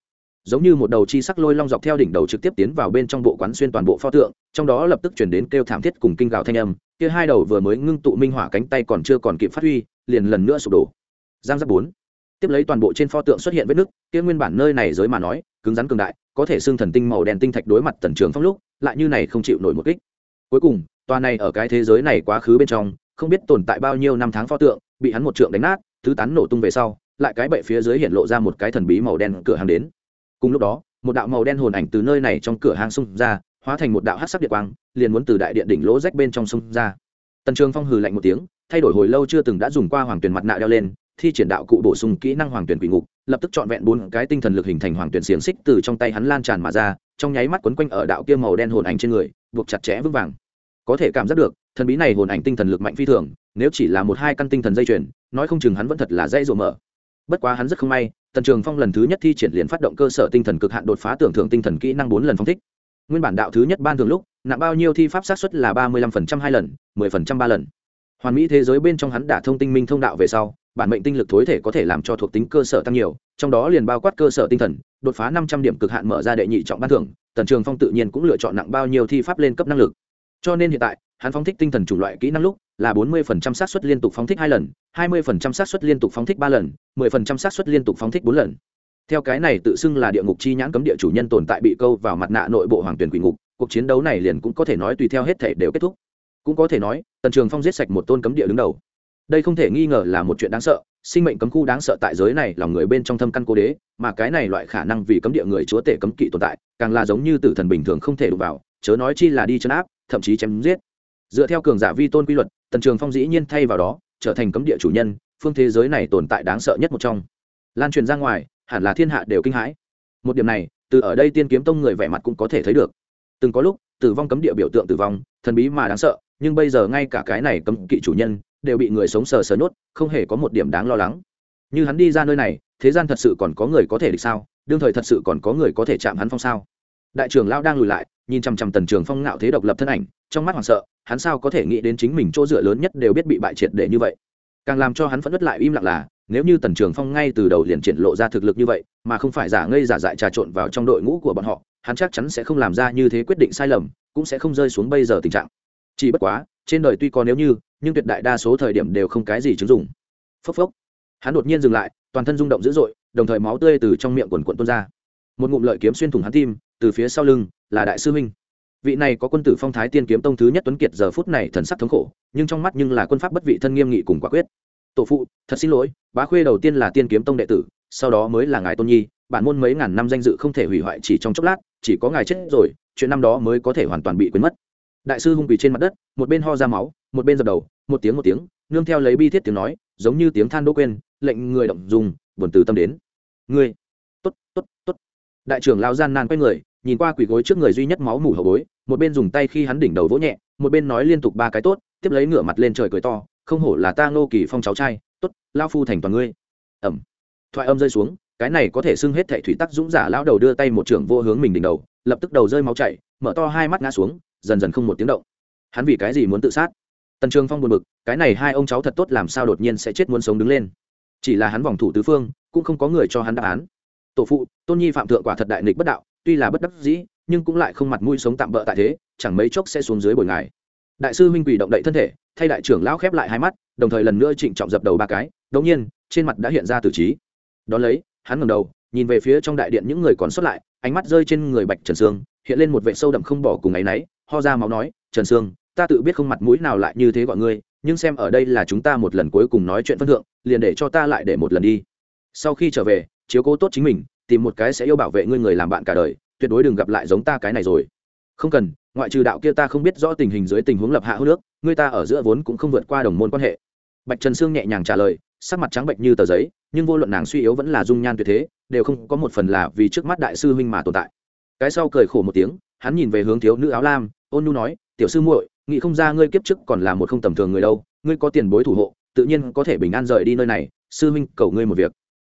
giống như một đầu chi sắc lôi long dọc theo đỉnh đầu trực tiếp tiến vào bên trong bộ quán xuyên toàn bộ pho tượng, trong đó lập tức chuyển đến kêu thảm thiết cùng kinh gào thanh âm, kia hai đầu vừa mới ngưng tụ minh hỏa cánh tay còn chưa còn kịp phát huy, liền lần nữa sụp đổ. Giang giáp bốn tiếp lấy toàn bộ trên pho tượng xuất hiện vết nứt, kia nguyên bản nơi này giới mà nói, cứng rắn cường đại, có thể xương thần tinh màu đen tinh thạch đối mặt tần trường phong lúc, lại như này không chịu nổi một kích. Cuối cùng, tòa này ở cái thế giới này quá khứ bên trong, không biết tồn tại bao nhiêu năm tháng pho tượng, bị hắn một trượng đánh nát, thứ tán nổ tung về sau, lại cái bệ phía dưới hiện lộ ra một cái thần bí màu đen cửa hàng đến. Cùng lúc đó, một đạo màu đen hồn ảnh từ nơi này trong cửa hàng xung ra, hóa thành một đạo hát sắc điện quang, liền muốn từ đại điện đỉnh lỗ rách bên trong xung ra. Tần trường phong hừ lạnh một tiếng, thay đổi hồi lâu chưa từng đã dùng qua hoàng tuyển mặt nạ đeo lên thi triển đạo cụ bổ sung kỹ năng hoàng tuyển quỷ ngục, lập tức trọn vẹn bốn cái tinh thần lực hình thành hoàng tuyển xiềng xích từ trong tay hắn lan tràn mà ra, trong nháy mắt quấn quanh ở đạo kia màu đen hồn ảnh trên người, buộc chặt chẽ vững vàng. Có thể cảm giác được, thần bí này hồn ảnh tinh thần lực mạnh phi thường, nếu chỉ là một hai căn tinh thần dây chuyền, nói không chừng hắn vẫn thật là dây rộ mở. Bất quá hắn rất không may, tần trường phong lần thứ nhất thi triển liền phát động cơ sở tinh thần cực hạn đột phá tưởng thưởng tinh thần kỹ năng bốn lần phong thích. Nguyên bản đạo thứ nhất ban thường lúc, nặng bao nhiêu thi pháp sát xuất là ba mươi lăm phần trăm hai lần, mười phần trăm ba lần. Hoàn mỹ thế giới bên trong hắn đả thông tinh minh thông đạo về sau bản mệnh tinh lực thối thể có thể làm cho thuộc tính cơ sở tăng nhiều, trong đó liền bao quát cơ sở tinh thần, đột phá năm trăm điểm cực hạn mở ra đệ nhị trọng ban thưởng, tần trường phong tự nhiên cũng lựa chọn nặng bao nhiêu thi pháp lên cấp năng lực. Cho nên hiện tại, hắn phóng thích tinh thần chủng loại kỹ năng lúc là bốn mươi phần trăm xác suất liên tục phóng thích hai lần, hai mươi phần trăm xác suất liên tục phóng thích ba lần, mười phần trăm xác suất liên tục phóng thích bốn lần. Theo cái này tự xưng là địa ngục chi nhãn cấm địa chủ nhân tồn tại bị câu vào mặt nạ nội bộ hoàng tuyển quỷ ngục, cuộc chiến đấu này liền cũng có thể nói tùy theo hết thể đều kết thúc. Cũng có thể nói, tần trường phong giết sạch một tôn cấm địa đứng đầu đây không thể nghi ngờ là một chuyện đáng sợ, sinh mệnh cấm khu đáng sợ tại giới này lòng người bên trong thâm căn cố đế, mà cái này loại khả năng vì cấm địa người chúa tể cấm kỵ tồn tại, càng là giống như tử thần bình thường không thể đụng vào, chớ nói chi là đi chấn áp, thậm chí chém giết. Dựa theo cường giả vi tôn quy luật, tần trường phong dĩ nhiên thay vào đó, trở thành cấm địa chủ nhân, phương thế giới này tồn tại đáng sợ nhất một trong. Lan truyền ra ngoài, hẳn là thiên hạ đều kinh hãi. Một điểm này, từ ở đây tiên kiếm tông người vẻ mặt cũng có thể thấy được. Từng có lúc, tử vong cấm địa biểu tượng tử vong, thần bí mà đáng sợ, nhưng bây giờ ngay cả cái này cấm kỵ chủ nhân đều bị người sống sờ sờ nhốt, không hề có một điểm đáng lo lắng. Như hắn đi ra nơi này, thế gian thật sự còn có người có thể địch sao? Đương thời thật sự còn có người có thể chạm hắn phong sao? Đại trưởng lão đang lùi lại, nhìn chằm chằm tần trường phong ngạo thế độc lập thân ảnh, trong mắt hoảng sợ, hắn sao có thể nghĩ đến chính mình chỗ dựa lớn nhất đều biết bị bại triệt để như vậy? Càng làm cho hắn phẫn nộ lại im lặng là, nếu như tần trường phong ngay từ đầu liền triển lộ ra thực lực như vậy, mà không phải giả ngây giả dại trà trộn vào trong đội ngũ của bọn họ, hắn chắc chắn sẽ không làm ra như thế quyết định sai lầm, cũng sẽ không rơi xuống bây giờ tình trạng. Chỉ bất quá trên đời tuy có nếu như, nhưng tuyệt đại đa số thời điểm đều không cái gì chứng dụng. Phốc phốc. Hắn đột nhiên dừng lại, toàn thân rung động dữ dội, đồng thời máu tươi từ trong miệng quần quận tuôn ra. Một ngụm lợi kiếm xuyên thủng hắn tim, từ phía sau lưng, là đại sư huynh. vị này có quân tử phong thái tiên kiếm tông thứ nhất tuấn kiệt giờ phút này thần sắc thống khổ, nhưng trong mắt nhưng là quân pháp bất vị thân nghiêm nghị cùng quả quyết. Tổ phụ, thật xin lỗi, bá khuê đầu tiên là tiên kiếm tông đệ tử, sau đó mới là ngài tôn nhi, bản môn mấy ngàn năm danh dự không thể hủy hoại chỉ trong chốc lát, chỉ có ngài chết rồi, chuyện năm đó mới có thể hoàn toàn bị quên mất đại sư hung quỳ trên mặt đất, một bên ho ra máu, một bên dập đầu, một tiếng một tiếng, nương theo lấy bi thiết tiếng nói, giống như tiếng than đỗ quên, lệnh người động dùng, buồn từ tâm đến. Ngươi, tốt tốt tốt. Đại trưởng lao gian nan quay người, nhìn qua quỳ gối trước người duy nhất máu mủ hậu bối, một bên dùng tay khi hắn đỉnh đầu vỗ nhẹ, một bên nói liên tục ba cái tốt, tiếp lấy ngửa mặt lên trời cười to, không hổ là ta ngô kỳ phong cháu trai, tốt lao phu thành toàn ngươi. Ẩm. Thoại âm rơi xuống, cái này có thể xưng hết thệ thủy tắc dũng giả lão đầu đưa tay một trưởng vô hướng mình đỉnh đầu, lập tức đầu rơi máu chảy, mở to hai mắt ngã xuống dần dần không một tiếng động. Hắn vì cái gì muốn tự sát? Tần trường phong buồn bực, cái này hai ông cháu thật tốt làm sao đột nhiên sẽ chết muốn sống đứng lên? Chỉ là hắn vòng thủ tứ phương, cũng không có người cho hắn đáp án. Tổ phụ, tôn nhi phạm thượng quả thật đại nghịch bất đạo, tuy là bất đắc dĩ, nhưng cũng lại không mặt mũi sống tạm bỡ tại thế, chẳng mấy chốc sẽ xuống dưới bồi ngài. Đại sư huynh quỳ động đậy thân thể, thay đại trưởng lão khép lại hai mắt, đồng thời lần nữa trịnh trọng dập đầu ba cái, đống nhiên, trên mặt đã hiện ra tử trí. Đón lấy, hắn ngầm đầu, nhìn về phía trong đại điện những người còn sót lại, ánh mắt rơi trên người bạch trần sương, hiện lên một vệ sâu đậm không bỏ cùng áy náy ho ra máu nói, trần sương, ta tự biết không mặt mũi nào lại như thế gọi ngươi, nhưng xem ở đây là chúng ta một lần cuối cùng nói chuyện phân thượng, liền để cho ta lại để một lần đi. Sau khi trở về, chiếu cố tốt chính mình, tìm một cái sẽ yêu bảo vệ ngươi người làm bạn cả đời, tuyệt đối đừng gặp lại giống ta cái này rồi. Không cần, ngoại trừ đạo kia ta không biết rõ tình hình dưới tình huống lập hạ hữu nước ngươi ta ở giữa vốn cũng không vượt qua đồng môn quan hệ. Bạch trần sương nhẹ nhàng trả lời, sắc mặt trắng bệnh như tờ giấy, nhưng vô luận nàng suy yếu vẫn là dung nhan tuyệt thế, đều không có một phần là vì trước mắt đại sư huynh mà tồn tại. Cái sau cười khổ một tiếng, hắn nhìn về hướng thiếu nữ áo lam ôn nhu nói, tiểu sư muội, nghĩ không ra ngươi kiếp trước còn là một không tầm thường người đâu. Ngươi có tiền bối thủ hộ, tự nhiên có thể bình an rời đi nơi này. Sư huynh, cầu ngươi một việc.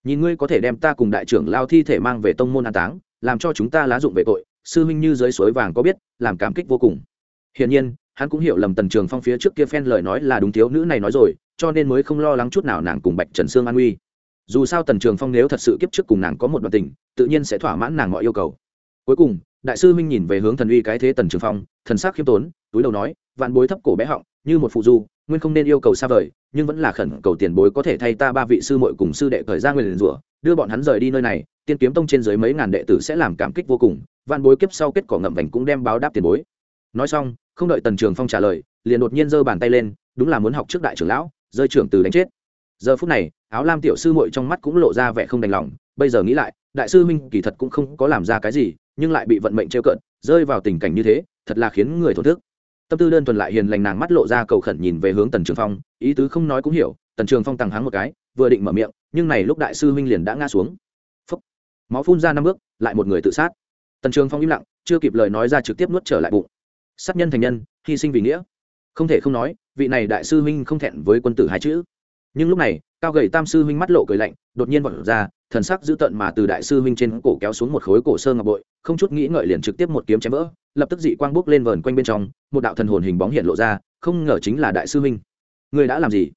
Nhìn ngươi có thể đem ta cùng đại trưởng lao thi thể mang về tông môn an táng, làm cho chúng ta lá dụng về tội. Sư huynh như dưới suối vàng có biết, làm cảm kích vô cùng. Hiển nhiên, hắn cũng hiểu lầm tần trường phong phía trước kia phen lời nói là đúng thiếu nữ này nói rồi, cho nên mới không lo lắng chút nào nàng cùng bạch trần sương an uy dù sao tần trường phong nếu thật sự kiếp trước cùng nàng có một đoạn tình, tự nhiên sẽ thỏa mãn nàng mọi yêu cầu. Cuối cùng đại sư minh nhìn về hướng thần uy cái thế tần trường phong, thần sắc khiêm tốn, túi đầu nói, vạn bối thấp cổ bé họng, như một phụ du, nguyên không nên yêu cầu xa vời, nhưng vẫn là khẩn cầu tiền bối có thể thay ta ba vị sư muội cùng sư đệ thời gian nguyên rủa, đưa bọn hắn rời đi nơi này, tiên kiếm tông trên dưới mấy ngàn đệ tử sẽ làm cảm kích vô cùng, vạn bối kiếp sau kết cỏ ngậm vành cũng đem báo đáp tiền bối. Nói xong, không đợi tần trường phong trả lời, liền đột nhiên giơ bàn tay lên, đúng là muốn học trước đại trưởng lão, rơi trưởng từ đánh chết. Giờ phút này, áo lam tiểu sư muội trong mắt cũng lộ ra vẻ không đành lòng, bây giờ nghĩ lại đại sư huynh kỳ thật cũng không có làm ra cái gì, nhưng lại bị vận mệnh trêu cợt, rơi vào tình cảnh như thế, thật là khiến người thổn thức. Tâm tư đơn thuần lại hiền lành nàng mắt lộ ra cầu khẩn nhìn về hướng tần trường phong, ý tứ không nói cũng hiểu, tần trường phong tằng hắng một cái, vừa định mở miệng, nhưng này lúc đại sư huynh liền đã ngã xuống. Phấp máu phun ra năm bước, lại một người tự sát. Tần trường phong im lặng, chưa kịp lời nói ra trực tiếp nuốt trở lại bụng. Sát nhân thành nhân, hy sinh vì nghĩa. Không thể không nói, vị này đại sư huynh không thẹn với quân tử hai chữ. Nhưng lúc này, cao gầy tam sư huynh mắt lộ cười lạnh, đột nhiên vọt ra thần sắc dữ tợn mà từ đại sư huynh trên cổ kéo xuống một khối cổ sơ ngọc bội, không chút nghĩ ngợi liền trực tiếp một kiếm chém vỡ, lập tức dị quang bước lên vờn quanh bên trong, một đạo thần hồn hình bóng hiện lộ ra, không ngờ chính là đại sư huynh. Người đã làm gì?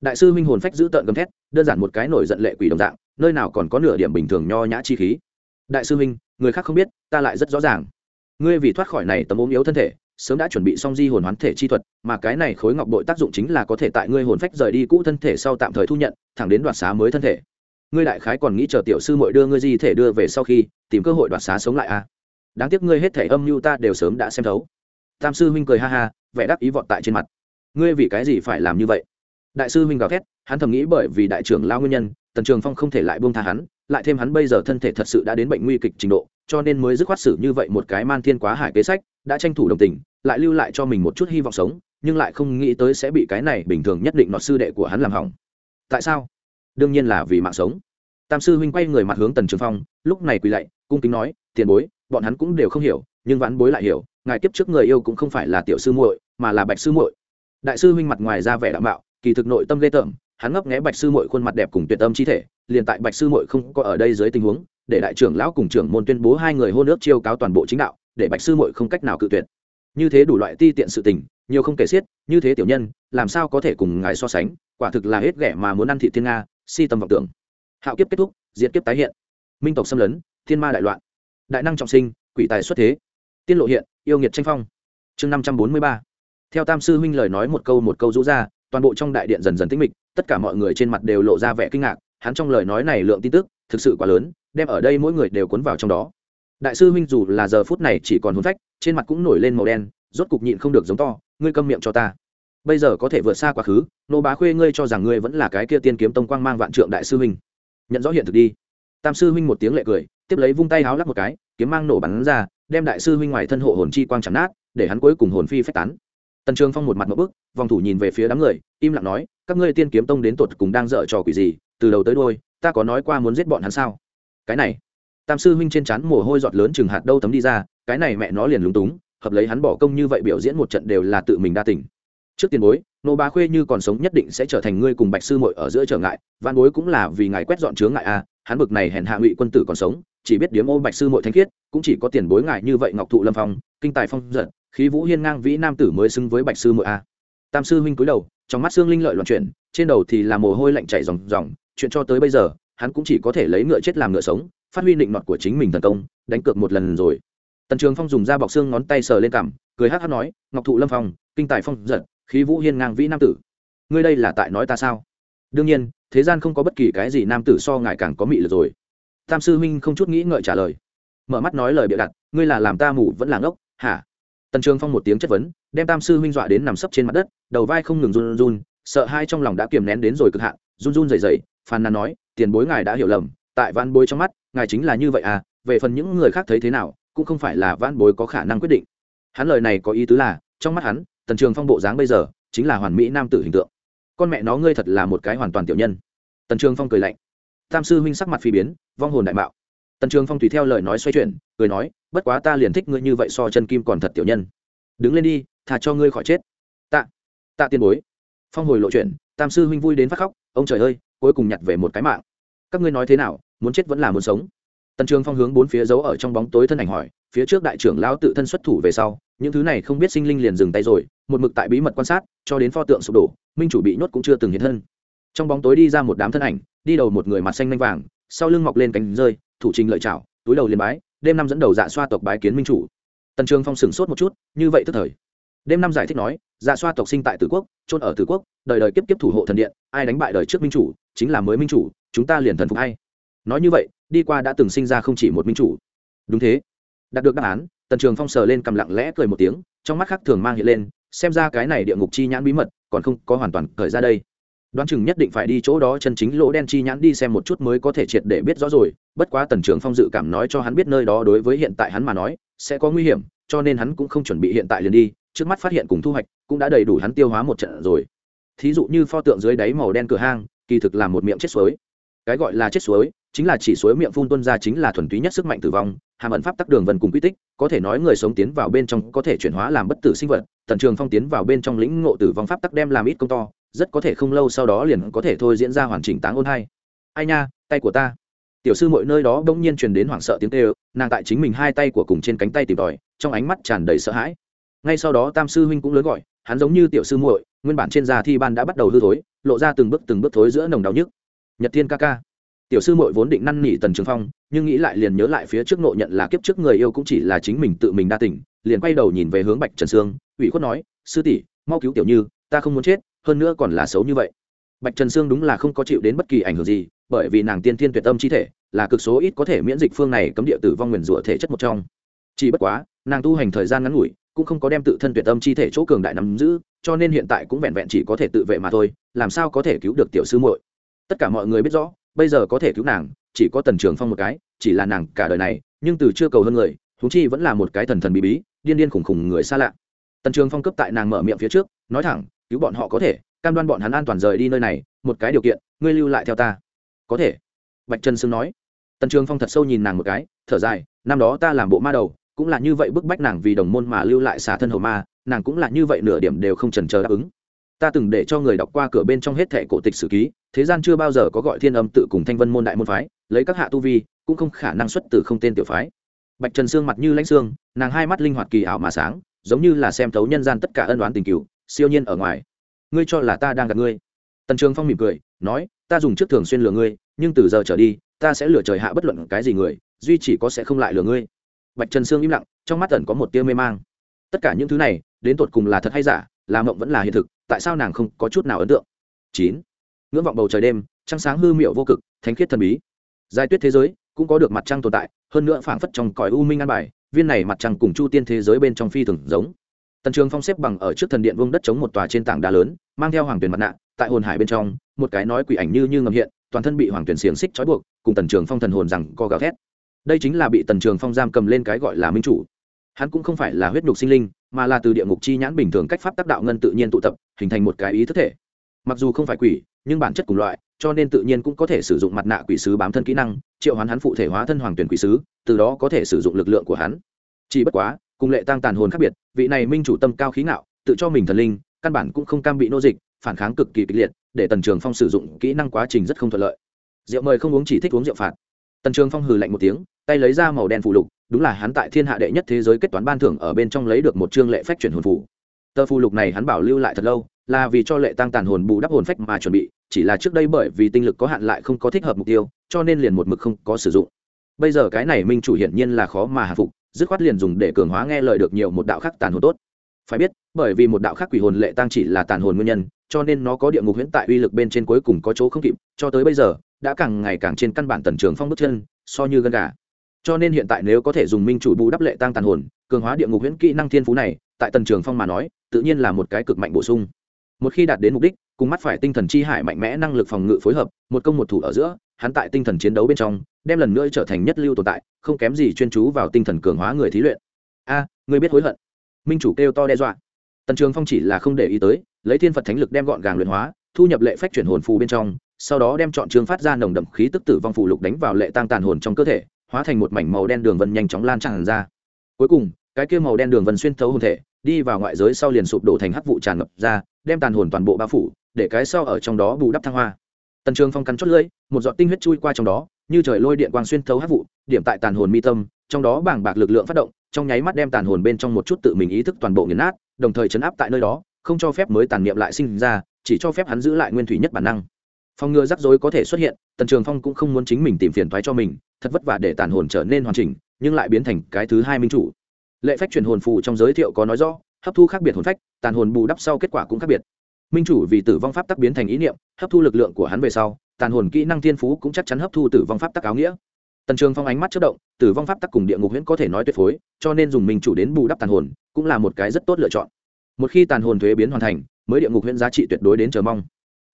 Đại sư huynh hồn phách dữ tợn gầm thét, đơn giản một cái nổi giận lệ quỷ đồng dạng, nơi nào còn có nửa điểm bình thường nho nhã chi khí. Đại sư huynh, người khác không biết, ta lại rất rõ ràng. Ngươi vì thoát khỏi này tấm ốm yếu thân thể, sớm đã chuẩn bị xong di hồn hoán thể chi thuật, mà cái này khối ngọc bội tác dụng chính là có thể tại ngươi hồn phách rời đi cũ thân thể sau tạm thời thu nhận, thẳng đến đoạt xá mới thân thể ngươi đại khái còn nghĩ chờ tiểu sư muội đưa ngươi di thể đưa về sau khi tìm cơ hội đoạt xá sống lại à? Đáng tiếc ngươi hết thể âm mưu ta đều sớm đã xem thấu. Tam sư huynh cười ha ha, vẻ đắc ý vọt tại trên mặt. Ngươi vì cái gì phải làm như vậy? Đại sư huynh gào thét, hắn thầm nghĩ bởi vì đại trưởng lao nguyên nhân, tần trường phong không thể lại buông tha hắn, lại thêm hắn bây giờ thân thể thật sự đã đến bệnh nguy kịch trình độ, cho nên mới dứt khoát xử như vậy một cái man thiên quá hải kế sách, đã tranh thủ đồng tình, lại lưu lại cho mình một chút hy vọng sống, nhưng lại không nghĩ tới sẽ bị cái này bình thường nhất định nọ sư đệ của hắn làm hỏng. Tại sao? Đương nhiên là vì mạng sống. Tam sư huynh quay người mặt hướng tần trường phong, lúc này quỳ lạy, cung kính nói, tiền bối, bọn hắn cũng đều không hiểu, nhưng vãn bối lại hiểu, ngài kiếp trước người yêu cũng không phải là tiểu sư muội, mà là bạch sư muội. Đại sư huynh mặt ngoài ra vẻ đạo mạo, kỳ thực nội tâm ghê tởm, hắn ngấp nghé bạch sư muội khuôn mặt đẹp cùng tuyệt tâm chi thể, liền tại bạch sư muội không có ở đây dưới tình huống, để đại trưởng lão cùng trưởng môn tuyên bố hai người hôn ước chiêu cáo toàn bộ chính đạo, để bạch sư muội không cách nào cự tuyệt. Như thế đủ loại ti tiện sự tình, nhiều không kể xiết, như thế tiểu nhân, làm sao có thể cùng ngài so sánh, quả thực là hết ghẻ mà muốn ăn thị thiên nga si tâm vọng tưởng. Hạo kiếp kết thúc, diệt kiếp tái hiện. Minh tộc xâm lấn, thiên ma đại loạn. Đại năng trọng sinh, quỷ tài xuất thế. Tiên lộ hiện, yêu nghiệt tranh phong. Chương năm trăm bốn mươi ba. Theo tam sư huynh lời nói một câu một câu rũ ra, toàn bộ trong đại điện dần dần tĩnh mịch, tất cả mọi người trên mặt đều lộ ra vẻ kinh ngạc, hắn trong lời nói này lượng tin tức thực sự quá lớn, đem ở đây mỗi người đều cuốn vào trong đó. Đại sư huynh dù là giờ phút này chỉ còn hôn phách, trên mặt cũng nổi lên màu đen, rốt cục nhịn không được giống to, ngươi câm miệng cho ta bây giờ có thể vượt xa quá khứ, nô bá khuê ngươi cho rằng ngươi vẫn là cái kia tiên kiếm tông quang mang vạn trượng đại sư huynh. Nhận rõ hiện thực đi. Tam sư huynh một tiếng lệ cười, tiếp lấy vung tay háo lắc một cái, kiếm mang nổ bắn ra, đem đại sư huynh ngoài thân hộ hồn chi quang chạm nát, để hắn cuối cùng hồn phi phách tán. Tần trường phong một mặt một bức, vòng thủ nhìn về phía đám người, im lặng nói, các ngươi tiên kiếm tông đến tột cùng đang dở trò quỷ gì, từ đầu tới đôi ta có nói qua muốn giết bọn hắn sao? Cái này, tam sư huynh trên chắn mồ hôi giọt lớn chừng hạt đâu tấm đi ra, cái này mẹ nó liền lúng túng, hợp lấy hắn bỏ công như vậy biểu diễn một trận đều là tự mình đa tỉnh trước tiền bối, nô bá khuê như còn sống nhất định sẽ trở thành ngươi cùng bạch sư muội ở giữa trở ngại, văn bối cũng là vì ngài quét dọn chướng ngại a, hắn bực này hèn hạ ngụy quân tử còn sống, chỉ biết điếm ô bạch sư muội thanh khiết, cũng chỉ có tiền bối ngài như vậy ngọc thụ lâm phong, kinh tài phong giận, khí vũ hiên ngang vĩ nam tử mới xứng với bạch sư muội a. Tam sư huynh cúi đầu, trong mắt xương linh lợi loạn chuyển, trên đầu thì là mồ hôi lạnh chảy ròng ròng, chuyện cho tới bây giờ, hắn cũng chỉ có thể lấy ngựa chết làm ngựa sống, phát huy định mọt của chính mình thần công, đánh cược một lần rồi. Tần trường phong dùng da bọc xương ngón tay sờ lên cằm, cười hát hát nói, ngọc thụ lâm phong, kinh tài phong giật khí vũ hiên ngang vĩ nam tử. Ngươi đây là tại nói ta sao? Đương nhiên, thế gian không có bất kỳ cái gì nam tử so ngài càng có mị lực rồi. Tam sư huynh không chút nghĩ ngợi trả lời. Mở mắt nói lời bịa đặt, ngươi là làm ta mù vẫn là ngốc, hả? Tần trường phong một tiếng chất vấn, đem tam sư huynh dọa đến nằm sấp trên mặt đất, đầu vai không ngừng run run, sợ hai trong lòng đã kiềm nén đến rồi cực hạn, run run rẩy rẩy, phàn nàn nói, tiền bối ngài đã hiểu lầm, tại van bối trong mắt, ngài chính là như vậy à về phần những người khác thấy thế nào, cũng không phải là van bối có khả năng quyết định. Hắn lời này có ý tứ là, trong mắt hắn tần trường phong bộ dáng bây giờ chính là hoàn mỹ nam tử hình tượng. Con mẹ nó ngươi thật là một cái hoàn toàn tiểu nhân. Tần trường phong cười lạnh. Tam sư huynh sắc mặt phi biến, vong hồn đại mạo. Tần trường phong tùy theo lời nói xoay chuyển, cười nói, bất quá ta liền thích ngươi như vậy so chân kim còn thật tiểu nhân. Đứng lên đi thà cho ngươi khỏi chết. Tạ tạ tiền bối. Phong hồi lộ chuyện, tam sư huynh vui đến phát khóc, ông trời ơi, cuối cùng nhặt về một cái mạng. Các ngươi nói thế nào, muốn chết vẫn là muốn sống? Tần trường phong hướng bốn phía giấu ở trong bóng tối thân ảnh hỏi, phía trước đại trưởng lão tự thân xuất thủ về sau, những thứ này không biết sinh linh liền dừng tay rồi một mực tại bí mật quan sát, cho đến pho tượng sụp đổ, minh chủ bị nhốt cũng chưa từng hiện thân. Trong bóng tối đi ra một đám thân ảnh, đi đầu một người mặt xanh lanh vàng, sau lưng mọc lên cánh rơi, thủ trình lợi chảo túi đầu liền bái, đêm năm dẫn đầu dạ xoa tộc bái kiến minh chủ. Tần trường phong sửng sốt một chút, như vậy tức thời. Đêm năm giải thích nói dạ xoa tộc sinh tại tử quốc trôn ở tử quốc, đời đời kiếp kiếp thủ hộ thần điện, ai đánh bại đời trước minh chủ, chính là mới minh chủ, chúng ta liền thần phục hay nói như vậy, đi qua đã từng sinh ra không chỉ một minh chủ. Đúng thế. Đạt được đáp án, tần trường phong sờ lên cầm lặng lẽ cười một tiếng, trong mắt khác thường mang hiện lên xem ra cái này địa ngục chi nhãn bí mật còn không có hoàn toàn khởi ra đây. Đoán chừng nhất định phải đi chỗ đó chân chính lỗ đen chi nhãn đi xem một chút mới có thể triệt để biết rõ rồi, bất quá tần trưởng phong dự cảm nói cho hắn biết nơi đó đối với hiện tại hắn mà nói sẽ có nguy hiểm, cho nên hắn cũng không chuẩn bị hiện tại liền đi, trước mắt phát hiện cùng thu hoạch cũng đã đầy đủ hắn tiêu hóa một trận rồi. Thí dụ như pho tượng dưới đáy màu đen cửa hang, kỳ thực là một miệng chết suối. Cái gọi là chết suối chính là chỉ suối miệng phun tuân ra chính là thuần túy nhất sức mạnh tử vong, hàm ẩn pháp tắc đường vần cùng quy tích, có thể nói người sống tiến vào bên trong có thể chuyển hóa làm bất tử sinh vật, tần trường phong tiến vào bên trong lĩnh ngộ tử vong pháp tắc đem làm ít công to, rất có thể không lâu sau đó liền có thể thôi diễn ra hoàn chỉnh táng ôn hai ai nha, tay của ta. Tiểu sư mọi nơi đó bỗng nhiên truyền đến hoảng sợ tiếng tê ơ nàng tại chính mình hai tay của cùng trên cánh tay tìm tòi, trong ánh mắt tràn đầy sợ hãi. Ngay sau đó tam sư huynh cũng lớn gọi, hắn giống như tiểu sư muội, nguyên bản trên da thi ban đã bắt đầu hư thối, lộ ra từng bước từng bước thối giữa nồng đau nhức. Nhật thiên ca ca tiểu sư muội vốn định năn nỉ tần trường phong, nhưng nghĩ lại liền nhớ lại phía trước nộ nhận là kiếp trước người yêu cũng chỉ là chính mình tự mình đa tỉnh liền quay đầu nhìn về hướng bạch trần sương, ủy khuất nói, sư tỷ, mau cứu tiểu như, ta không muốn chết, hơn nữa còn là xấu như vậy. Bạch trần sương đúng là không có chịu đến bất kỳ ảnh hưởng gì, bởi vì nàng tiên thiên tuyệt tâm chi thể, là cực số ít có thể miễn dịch phương này cấm địa tử vong nguyền rủa thể chất một trong. Chỉ bất quá, nàng tu hành thời gian ngắn ngủi, cũng không có đem tự thân tuyệt tâm chi thể chỗ cường đại nắm giữ, cho nên hiện tại cũng vẹn vẹn chỉ có thể tự vệ mà thôi, làm sao có thể cứu được tiểu sư muội? Tất cả mọi người biết rõ bây giờ có thể cứu nàng, chỉ có tần trường phong một cái, chỉ là nàng cả đời này, nhưng từ chưa cầu hơn người thú chi vẫn là một cái thần thần bí bí, điên điên khủng khủng người xa lạ. Tần trường phong cấp tại nàng mở miệng phía trước, nói thẳng, cứu bọn họ có thể, cam đoan bọn hắn an toàn rời đi nơi này, một cái điều kiện, ngươi lưu lại theo ta. Có thể. Bạch trần sương nói. Tần trường phong thật sâu nhìn nàng một cái, thở dài, năm đó ta làm bộ ma đầu, cũng là như vậy bức bách nàng vì đồng môn mà lưu lại xả thân hầu ma, nàng cũng là như vậy nửa điểm đều không trần chờ đáp ứng ta từng để cho người đọc qua cửa bên trong hết thệ cổ tịch sử ký, thế gian chưa bao giờ có gọi thiên âm tự cùng thanh vân môn đại môn phái, lấy các hạ tu vi, cũng không khả năng xuất từ không tên tiểu phái. Bạch trần sương mặt như lãnh xương nàng hai mắt linh hoạt kỳ ảo mà sáng, giống như là xem thấu nhân gian tất cả ân đoán tình cựu siêu nhiên ở ngoài. Ngươi cho là ta đang gặp ngươi. Tần trường phong mỉm cười, nói, ta dùng trước thường xuyên lừa ngươi, nhưng từ giờ trở đi, ta sẽ lừa trời hạ bất luận cái gì người, duy chỉ có sẽ không lại lừa ngươi. Bạch trần sương im lặng, trong mắt tần có một tia mê mang. Tất cả những thứ này, đến tột cùng là thật hay giả, là mộng vẫn là hiện thực tại sao nàng không có chút nào ấn tượng? Chín. Ngưỡng vọng bầu trời đêm, trăng sáng hư miệu vô cực, thánh khiết thần bí. Giai tuyết thế giới cũng có được mặt trăng tồn tại, hơn nữa phảng phất trong cõi u minh an bài, viên này mặt trăng cùng chu tiên thế giới bên trong phi thường giống. Tần trường phong xếp bằng ở trước thần điện vương đất chống một tòa trên tảng đá lớn, mang theo hoàng tuyển mặt nạ, tại hồn hải bên trong, một cái nói quỷ ảnh như như ngầm hiện, toàn thân bị hoàng tuyển xiềng xích trói buộc, cùng tần trường phong thần hồn rằng co gào thét. Đây chính là bị tần trường phong giam cầm lên cái gọi là minh chủ. Hắn cũng không phải là huyết nhục sinh linh mà là từ địa ngục chi nhãn bình thường cách pháp tác đạo ngân tự nhiên tụ tập, hình thành một cái ý thức thể. Mặc dù không phải quỷ, nhưng bản chất cùng loại, cho nên tự nhiên cũng có thể sử dụng mặt nạ quỷ sứ bám thân kỹ năng, triệu hoán hắn phụ thể hóa thân hoàng tuyển quỷ sứ, từ đó có thể sử dụng lực lượng của hắn. Chỉ bất quá, cùng lệ tăng tàn hồn khác biệt, vị này minh chủ tâm cao khí ngạo, tự cho mình thần linh, căn bản cũng không cam bị nô dịch, phản kháng cực kỳ kịch liệt, để tần trường phong sử dụng kỹ năng quá trình rất không thuận lợi. Rượu mời không uống chỉ thích uống rượu phạt tần trường phong hừ lạnh một tiếng, tay lấy ra màu đen phụ lục, đúng là hắn tại thiên hạ đệ nhất thế giới kết toán ban thưởng ở bên trong lấy được một chương lệ phách chuyển hồn phủ. Tờ phù lục này hắn bảo lưu lại thật lâu, là vì cho lệ tăng tàn hồn bù đắp hồn phách mà chuẩn bị, chỉ là trước đây bởi vì tinh lực có hạn lại không có thích hợp mục tiêu, cho nên liền một mực không có sử dụng. Bây giờ cái này minh chủ hiển nhiên là khó mà hạ phục, dứt khoát liền dùng để cường hóa nghe lời được nhiều một đạo khác tàn hồn tốt. Phải biết, bởi vì một đạo khác quỷ hồn lệ tăng chỉ là tàn hồn nguyên nhân, cho nên nó có địa ngục huyễn tại uy lực bên trên cuối cùng có chỗ không kịp, cho tới bây giờ đã càng ngày càng trên căn bản tần trường phong bước chân so như gân gà. Cho nên hiện tại nếu có thể dùng minh chủ bù đắp lệ tăng tàn hồn cường hóa địa ngục huyễn kỹ năng thiên phú này tại tần trường phong mà nói tự nhiên là một cái cực mạnh bổ sung. Một khi đạt đến mục đích cùng mắt phải tinh thần chi hải mạnh mẽ năng lực phòng ngự phối hợp một công một thủ ở giữa hắn tại tinh thần chiến đấu bên trong đem lần nữa trở thành nhất lưu tồn tại không kém gì chuyên chú vào tinh thần cường hóa người thí luyện. A à, người biết hối hận. Minh chủ kêu to đe dọa. Tần trường phong chỉ là không để ý tới lấy thiên phật thánh lực đem gọn gàng luyện hóa thu nhập lệ phách chuyển hồn phù bên trong sau đó đem chọn trường phát ra nồng đậm khí tức tử vong phủ lục đánh vào lệ tăng tàn hồn trong cơ thể, hóa thành một mảnh màu đen đường vân nhanh chóng lan tràn ra. Cuối cùng, cái kia màu đen đường vân xuyên thấu hồn thể, đi vào ngoại giới sau liền sụp đổ thành hắc vụ tràn ngập ra, đem tàn hồn toàn bộ bao phủ, để cái sau ở trong đó bù đắp thăng hoa. Tần trường phong cắn chót lưỡi, một giọt tinh huyết chui qua trong đó, như trời lôi điện quang xuyên thấu hắc vụ, điểm tại tàn hồn mi tâm, trong đó bảng bạc lực lượng phát động, trong nháy mắt đem tàn hồn bên trong một chút tự mình ý thức toàn bộ nghiền nát, đồng thời chấn áp tại nơi đó, không cho phép mới tàn niệm lại sinh ra, chỉ cho phép hắn giữ lại nguyên thủy nhất bản năng phòng ngừa rắc rối có thể xuất hiện, tần trường phong cũng không muốn chính mình tìm phiền thoái cho mình, thật vất vả để tàn hồn trở nên hoàn chỉnh, nhưng lại biến thành cái thứ hai minh chủ. Lệ phách truyền hồn phù trong giới thiệu có nói rõ, hấp thu khác biệt hồn phách, tàn hồn bù đắp sau kết quả cũng khác biệt. Minh chủ vì tử vong pháp tắc biến thành ý niệm, hấp thu lực lượng của hắn về sau, tàn hồn kỹ năng thiên phú cũng chắc chắn hấp thu tử vong pháp tắc áo nghĩa. Tần trường phong ánh mắt chất động, tử vong pháp tắc cùng địa ngục huyễn có thể nói tuyệt phối, cho nên dùng minh chủ đến bù đắp tàn hồn, cũng là một cái rất tốt lựa chọn. Một khi tàn hồn thuế biến hoàn thành, mới địa ngục huyễn giá trị tuyệt đối đến chờ mong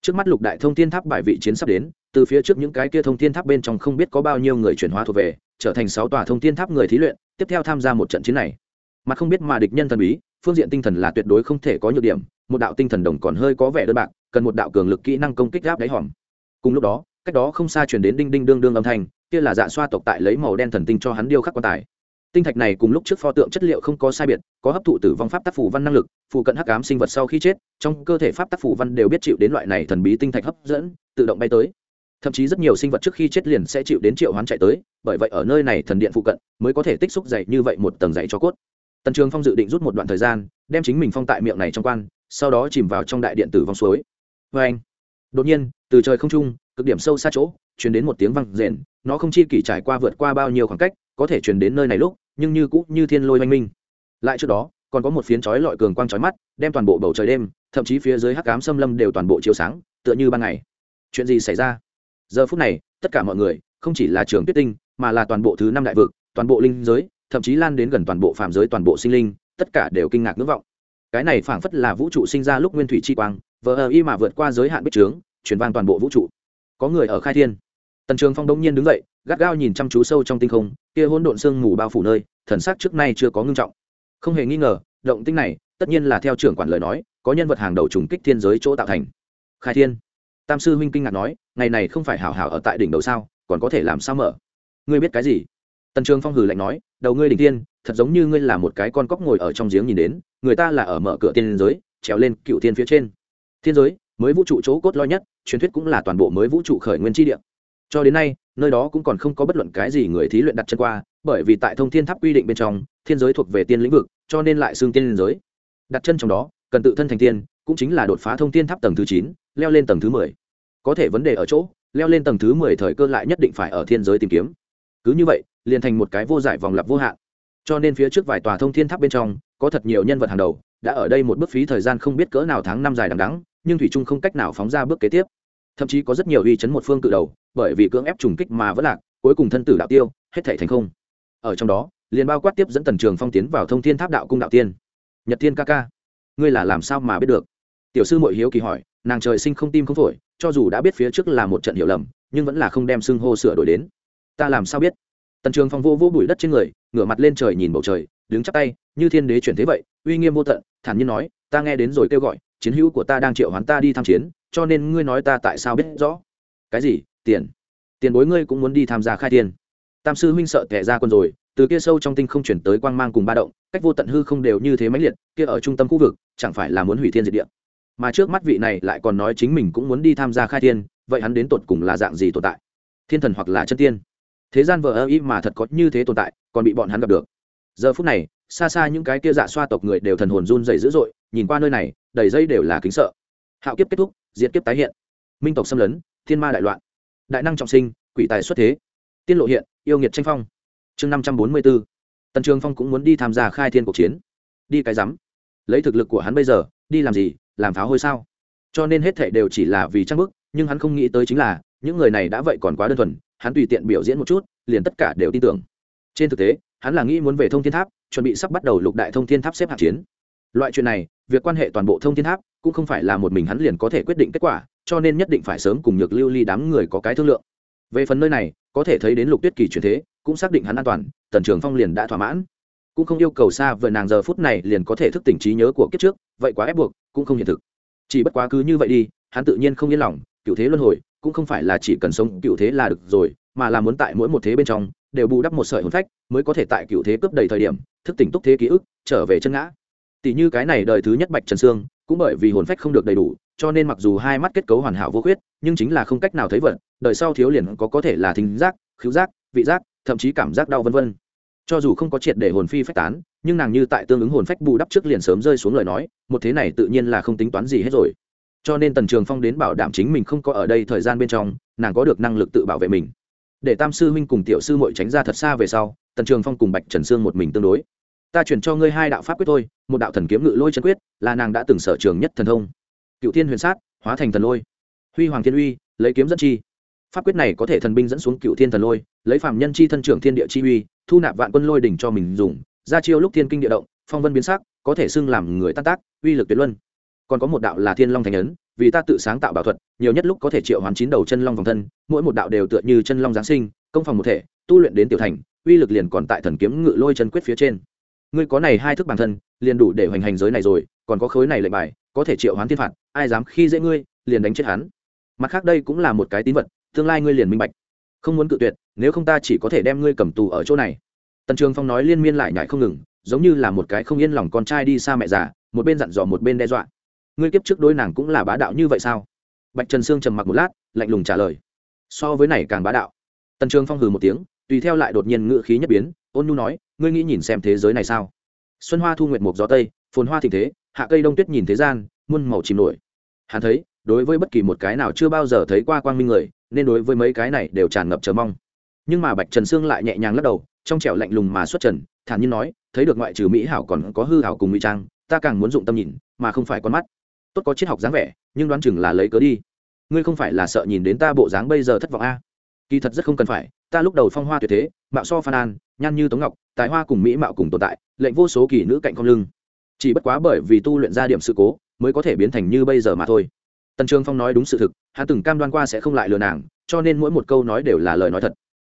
trước mắt lục đại thông thiên tháp bài vị chiến sắp đến, từ phía trước những cái kia thông thiên tháp bên trong không biết có bao nhiêu người chuyển hóa thuộc về, trở thành sáu tòa thông thiên tháp người thí luyện, tiếp theo tham gia một trận chiến này. Mà không biết mà địch nhân thần bí, phương diện tinh thần là tuyệt đối không thể có nhược điểm, một đạo tinh thần đồng còn hơi có vẻ đơn bạc, cần một đạo cường lực kỹ năng công kích gáp đáy hòm. Cùng lúc đó, cách đó không xa chuyển đến đinh đinh đương đương âm thanh, kia là dạ xoa tộc tại lấy màu đen thần tinh cho hắn điêu khắc quan tài tinh thạch này cùng lúc trước pho tượng chất liệu không có sai biệt, có hấp thụ tử vong pháp tác phủ văn năng lực phụ cận hắc ám sinh vật sau khi chết, trong cơ thể pháp tác phủ văn đều biết chịu đến loại này thần bí tinh thạch hấp dẫn, tự động bay tới. Thậm chí rất nhiều sinh vật trước khi chết liền sẽ chịu đến triệu hoán chạy tới, bởi vậy ở nơi này thần điện phụ cận mới có thể tích xúc dày như vậy một tầng dày cho cốt. Tần trường phong dự định rút một đoạn thời gian, đem chính mình phong tại miệng này trong quan, sau đó chìm vào trong đại điện tử vong suối. Vê anh, đột nhiên, từ trời không trung, cực điểm sâu xa chỗ chuyển đến một tiếng văng rền, nó không chi kỷ trải qua vượt qua bao nhiêu khoảng cách, có thể chuyển đến nơi này lúc nhưng như cũ như thiên lôi oanh minh. Lại trước đó, còn có một phiến chói lọi cường quang chói mắt, đem toàn bộ bầu trời đêm, thậm chí phía dưới hắc cám xâm lâm đều toàn bộ chiếu sáng, tựa như ban ngày. Chuyện gì xảy ra? Giờ phút này, tất cả mọi người, không chỉ là trường tuyết tinh, mà là toàn bộ thứ năm đại vực, toàn bộ linh giới, thậm chí lan đến gần toàn bộ phạm giới, toàn bộ sinh linh, tất cả đều kinh ngạc ngưỡng vọng. Cái này phảng phất là vũ trụ sinh ra lúc nguyên thủy chi quang, vờ ờ y mà vượt qua giới hạn bích trướng chuyển vang toàn bộ vũ trụ. Có người ở khai thiên. Tần trường phong đông nhiên đứng dậy, gắt gao nhìn chăm chú sâu trong tinh không, kia hỗn độn sương mù bao phủ nơi thần sắc trước nay chưa có ngưng trọng. Không hề nghi ngờ, động tinh này, tất nhiên là theo trưởng quản lời nói, có nhân vật hàng đầu trùng kích thiên giới chỗ tạo thành. Khai thiên. Tam sư huynh kinh ngạc nói, ngày này không phải hảo hảo ở tại đỉnh đầu sao, còn có thể làm sao mở? Ngươi biết cái gì? Tần trường phong hừ lạnh nói, đầu ngươi đỉnh tiên thật giống như ngươi là một cái con cóc ngồi ở trong giếng nhìn đến, người ta là ở mở cửa tiên giới, trèo lên cựu tiên phía trên. Thiên giới, mới vũ trụ chỗ cốt lõi nhất, truyền thuyết cũng là toàn bộ mới vũ trụ khởi nguyên tri địa. Cho đến nay, nơi đó cũng còn không có bất luận cái gì người thí luyện đặt chân qua bởi vì tại thông thiên tháp quy định bên trong, thiên giới thuộc về tiên lĩnh vực, cho nên lại xương tiên giới. Đặt chân trong đó, cần tự thân thành tiên, cũng chính là đột phá thông thiên tháp tầng thứ chín, leo lên tầng thứ mười. Có thể vấn đề ở chỗ, leo lên tầng thứ mười thời cơ lại nhất định phải ở thiên giới tìm kiếm. Cứ như vậy, liền thành một cái vô giải vòng lặp vô hạn. Cho nên phía trước vài tòa thông thiên tháp bên trong, có thật nhiều nhân vật hàng đầu, đã ở đây một bước phí thời gian không biết cỡ nào tháng năm dài đằng đắng nhưng thủy trung không cách nào phóng ra bước kế tiếp. Thậm chí có rất nhiều uy chấn một phương cự đầu, bởi vì cưỡng ép trùng kích mà vẫn lạc, cuối cùng thân tử đạo tiêu, hết thể thành không ở trong đó, liền bao quát tiếp dẫn tần trường phong tiến vào thông thiên tháp đạo cung đạo tiên. Nhật thiên ca ca, ngươi là làm sao mà biết được? Tiểu sư mội hiếu kỳ hỏi, nàng trời sinh không tim không phổi, cho dù đã biết phía trước là một trận hiểu lầm, nhưng vẫn là không đem xưng hô sửa đổi đến. Ta làm sao biết? Tần trường phong vô vô bụi đất trên người, ngửa mặt lên trời nhìn bầu trời, đứng chắp tay, như thiên đế chuyển thế vậy, uy nghiêm vô tận, thản nhiên nói, ta nghe đến rồi kêu gọi, chiến hữu của ta đang triệu hoán ta đi tham chiến, cho nên ngươi nói ta tại sao biết rõ? Cái gì? Tiền. Tiền bối ngươi cũng muốn đi tham gia khai tiền tam sư huynh sợ tệ ra quân rồi, từ kia sâu trong tinh không chuyển tới quang mang cùng ba động, cách vô tận hư không đều như thế mãnh liệt, kia ở trung tâm khu vực, chẳng phải là muốn hủy thiên diệt địa. Mà trước mắt vị này lại còn nói chính mình cũng muốn đi tham gia khai thiên, vậy hắn đến tột cùng là dạng gì tồn tại? Thiên thần hoặc là chân tiên? Thế gian vợ ơ ý mà thật có như thế tồn tại, còn bị bọn hắn gặp được. Giờ phút này, xa xa những cái kia dạ xoa tộc người đều thần hồn run dày dữ dội, nhìn qua nơi này, đầy dây đều là kính sợ. Hạo kiếp kết thúc diễn kiếp tái hiện. Minh tộc xâm lấn, thiên ma đại loạn. Đại năng trọng sinh, quỷ tài xuất thế tiên lộ hiện, yêu nghiệt tranh phong. Chương năm trăm bốn mươi bốn. Tần trường phong cũng muốn đi tham gia khai thiên cuộc chiến. Đi cái rắm. Lấy thực lực của hắn bây giờ, đi làm gì, làm pháo hôi sao? Cho nên hết thệ đều chỉ là vì trang bức, nhưng hắn không nghĩ tới chính là, những người này đã vậy còn quá đơn thuần, hắn tùy tiện biểu diễn một chút, liền tất cả đều tin tưởng. Trên thực tế, hắn là nghĩ muốn về thông thiên tháp, chuẩn bị sắp bắt đầu lục đại thông thiên tháp xếp hạng chiến. Loại chuyện này, việc quan hệ toàn bộ thông thiên tháp, cũng không phải là một mình hắn liền có thể quyết định kết quả, cho nên nhất định phải sớm cùng nhược lưu ly đám người có cái thương lượng. Về phần nơi này có thể thấy đến lục tuyết kỳ chuyển thế, cũng xác định hắn an toàn, tần trường phong liền đã thỏa mãn. Cũng không yêu cầu xa vừa nàng giờ phút này liền có thể thức tỉnh trí nhớ của kiếp trước, vậy quá ép buộc, cũng không hiện thực. Chỉ bất quá cứ như vậy đi, hắn tự nhiên không yên lòng, cựu thế luân hồi, cũng không phải là chỉ cần sống cựu thế là được rồi, mà là muốn tại mỗi một thế bên trong, đều bù đắp một sợi hồn phách, mới có thể tại cựu thế cướp đầy thời điểm, thức tỉnh túc thế ký ức, trở về chân ngã. Tỷ như cái này đời thứ nhất bạch trần sương, cũng bởi vì hồn phách không được đầy đủ cho nên mặc dù hai mắt kết cấu hoàn hảo vô khuyết, nhưng chính là không cách nào thấy vật, đời sau thiếu liền có có thể là thính giác, khứu giác, vị giác, thậm chí cảm giác đau vân vân. Cho dù không có triệt để hồn phi phách tán, nhưng nàng như tại tương ứng hồn phách bù đắp trước liền sớm rơi xuống lời nói, một thế này tự nhiên là không tính toán gì hết rồi. Cho nên tần trường phong đến bảo đảm chính mình không có ở đây thời gian bên trong, nàng có được năng lực tự bảo vệ mình. Để tam sư huynh cùng tiểu sư mội tránh ra thật xa về sau, tần trường phong cùng bạch trần sương một mình tương đối. Ta chuyển cho ngươi hai đạo pháp quyết thôi, một đạo thần kiếm ngự lôi chân quyết, là nàng đã từng sở trường nhất thần thông cựu thiên huyền sát, hóa thành thần lôi. Huy hoàng thiên uy, lấy kiếm dẫn chi. Pháp quyết này có thể thần binh dẫn xuống cựu thiên thần lôi, lấy phạm nhân chi thân trưởng thiên địa chi uy, thu nạp vạn quân lôi đỉnh cho mình dùng, ra chiêu lúc thiên kinh địa động, phong vân biến sắc, có thể xưng làm người tan tác, uy lực tuyệt luân. Còn có một đạo là thiên long thành ấn, vì ta tự sáng tạo bảo thuật, nhiều nhất lúc có thể triệu hoán chín đầu chân long vòng thân, mỗi một đạo đều tựa như chân long giáng sinh, công phòng một thể, tu luyện đến tiểu thành, uy lực liền còn tại thần kiếm ngự lôi chân quyết phía trên. Ngươi có này hai thức bản thân, liền đủ để hoành hành giới này rồi, còn có khối này lệnh bài có thể triệu hoán thiên phạt, ai dám khi dễ ngươi, liền đánh chết hắn. Mặt khác đây cũng là một cái tín vật, tương lai ngươi liền minh bạch. Không muốn cự tuyệt, nếu không ta chỉ có thể đem ngươi cầm tù ở chỗ này. Tần trường phong nói liên miên lại nhại không ngừng, giống như là một cái không yên lòng con trai đi xa mẹ già, một bên dặn dò một bên đe dọa. Ngươi kiếp trước đôi nàng cũng là bá đạo như vậy sao? Bạch trần sương trầm mặc một lát, lạnh lùng trả lời. So với này càng bá đạo. Tần trường phong hừ một tiếng, tùy theo lại đột nhiên ngự khí nhất biến, ôn nhu nói, ngươi nghĩ nhìn xem thế giới này sao? Xuân hoa thu nguyện mục gió tây phồn hoa thịnh thế, hạ cây đông tuyết nhìn thế gian, muôn màu chìm nổi. Hắn thấy, đối với bất kỳ một cái nào chưa bao giờ thấy qua quang minh người, nên đối với mấy cái này đều tràn ngập chờ mong. Nhưng mà bạch trần sương lại nhẹ nhàng lắc đầu, trong trẻo lạnh lùng mà xuất trần, thản nhiên nói, thấy được ngoại trừ mỹ hảo còn có hư hảo cùng mỹ trang, ta càng muốn dụng tâm nhìn, mà không phải con mắt. Tốt có triết học dáng vẻ, nhưng đoán chừng là lấy cớ đi. Ngươi không phải là sợ nhìn đến ta bộ dáng bây giờ thất vọng a? Kỳ thật rất không cần phải, ta lúc đầu phong hoa tuyệt thế, mạo so phan an, nhan như tống ngọc, tài hoa cùng mỹ mạo cùng tồn tại, lệnh vô số kỳ nữ cạnh con lưng chỉ bất quá bởi vì tu luyện ra điểm sự cố, mới có thể biến thành như bây giờ mà thôi. Tần trường phong nói đúng sự thực, hắn từng cam đoan qua sẽ không lại lừa nàng, cho nên mỗi một câu nói đều là lời nói thật.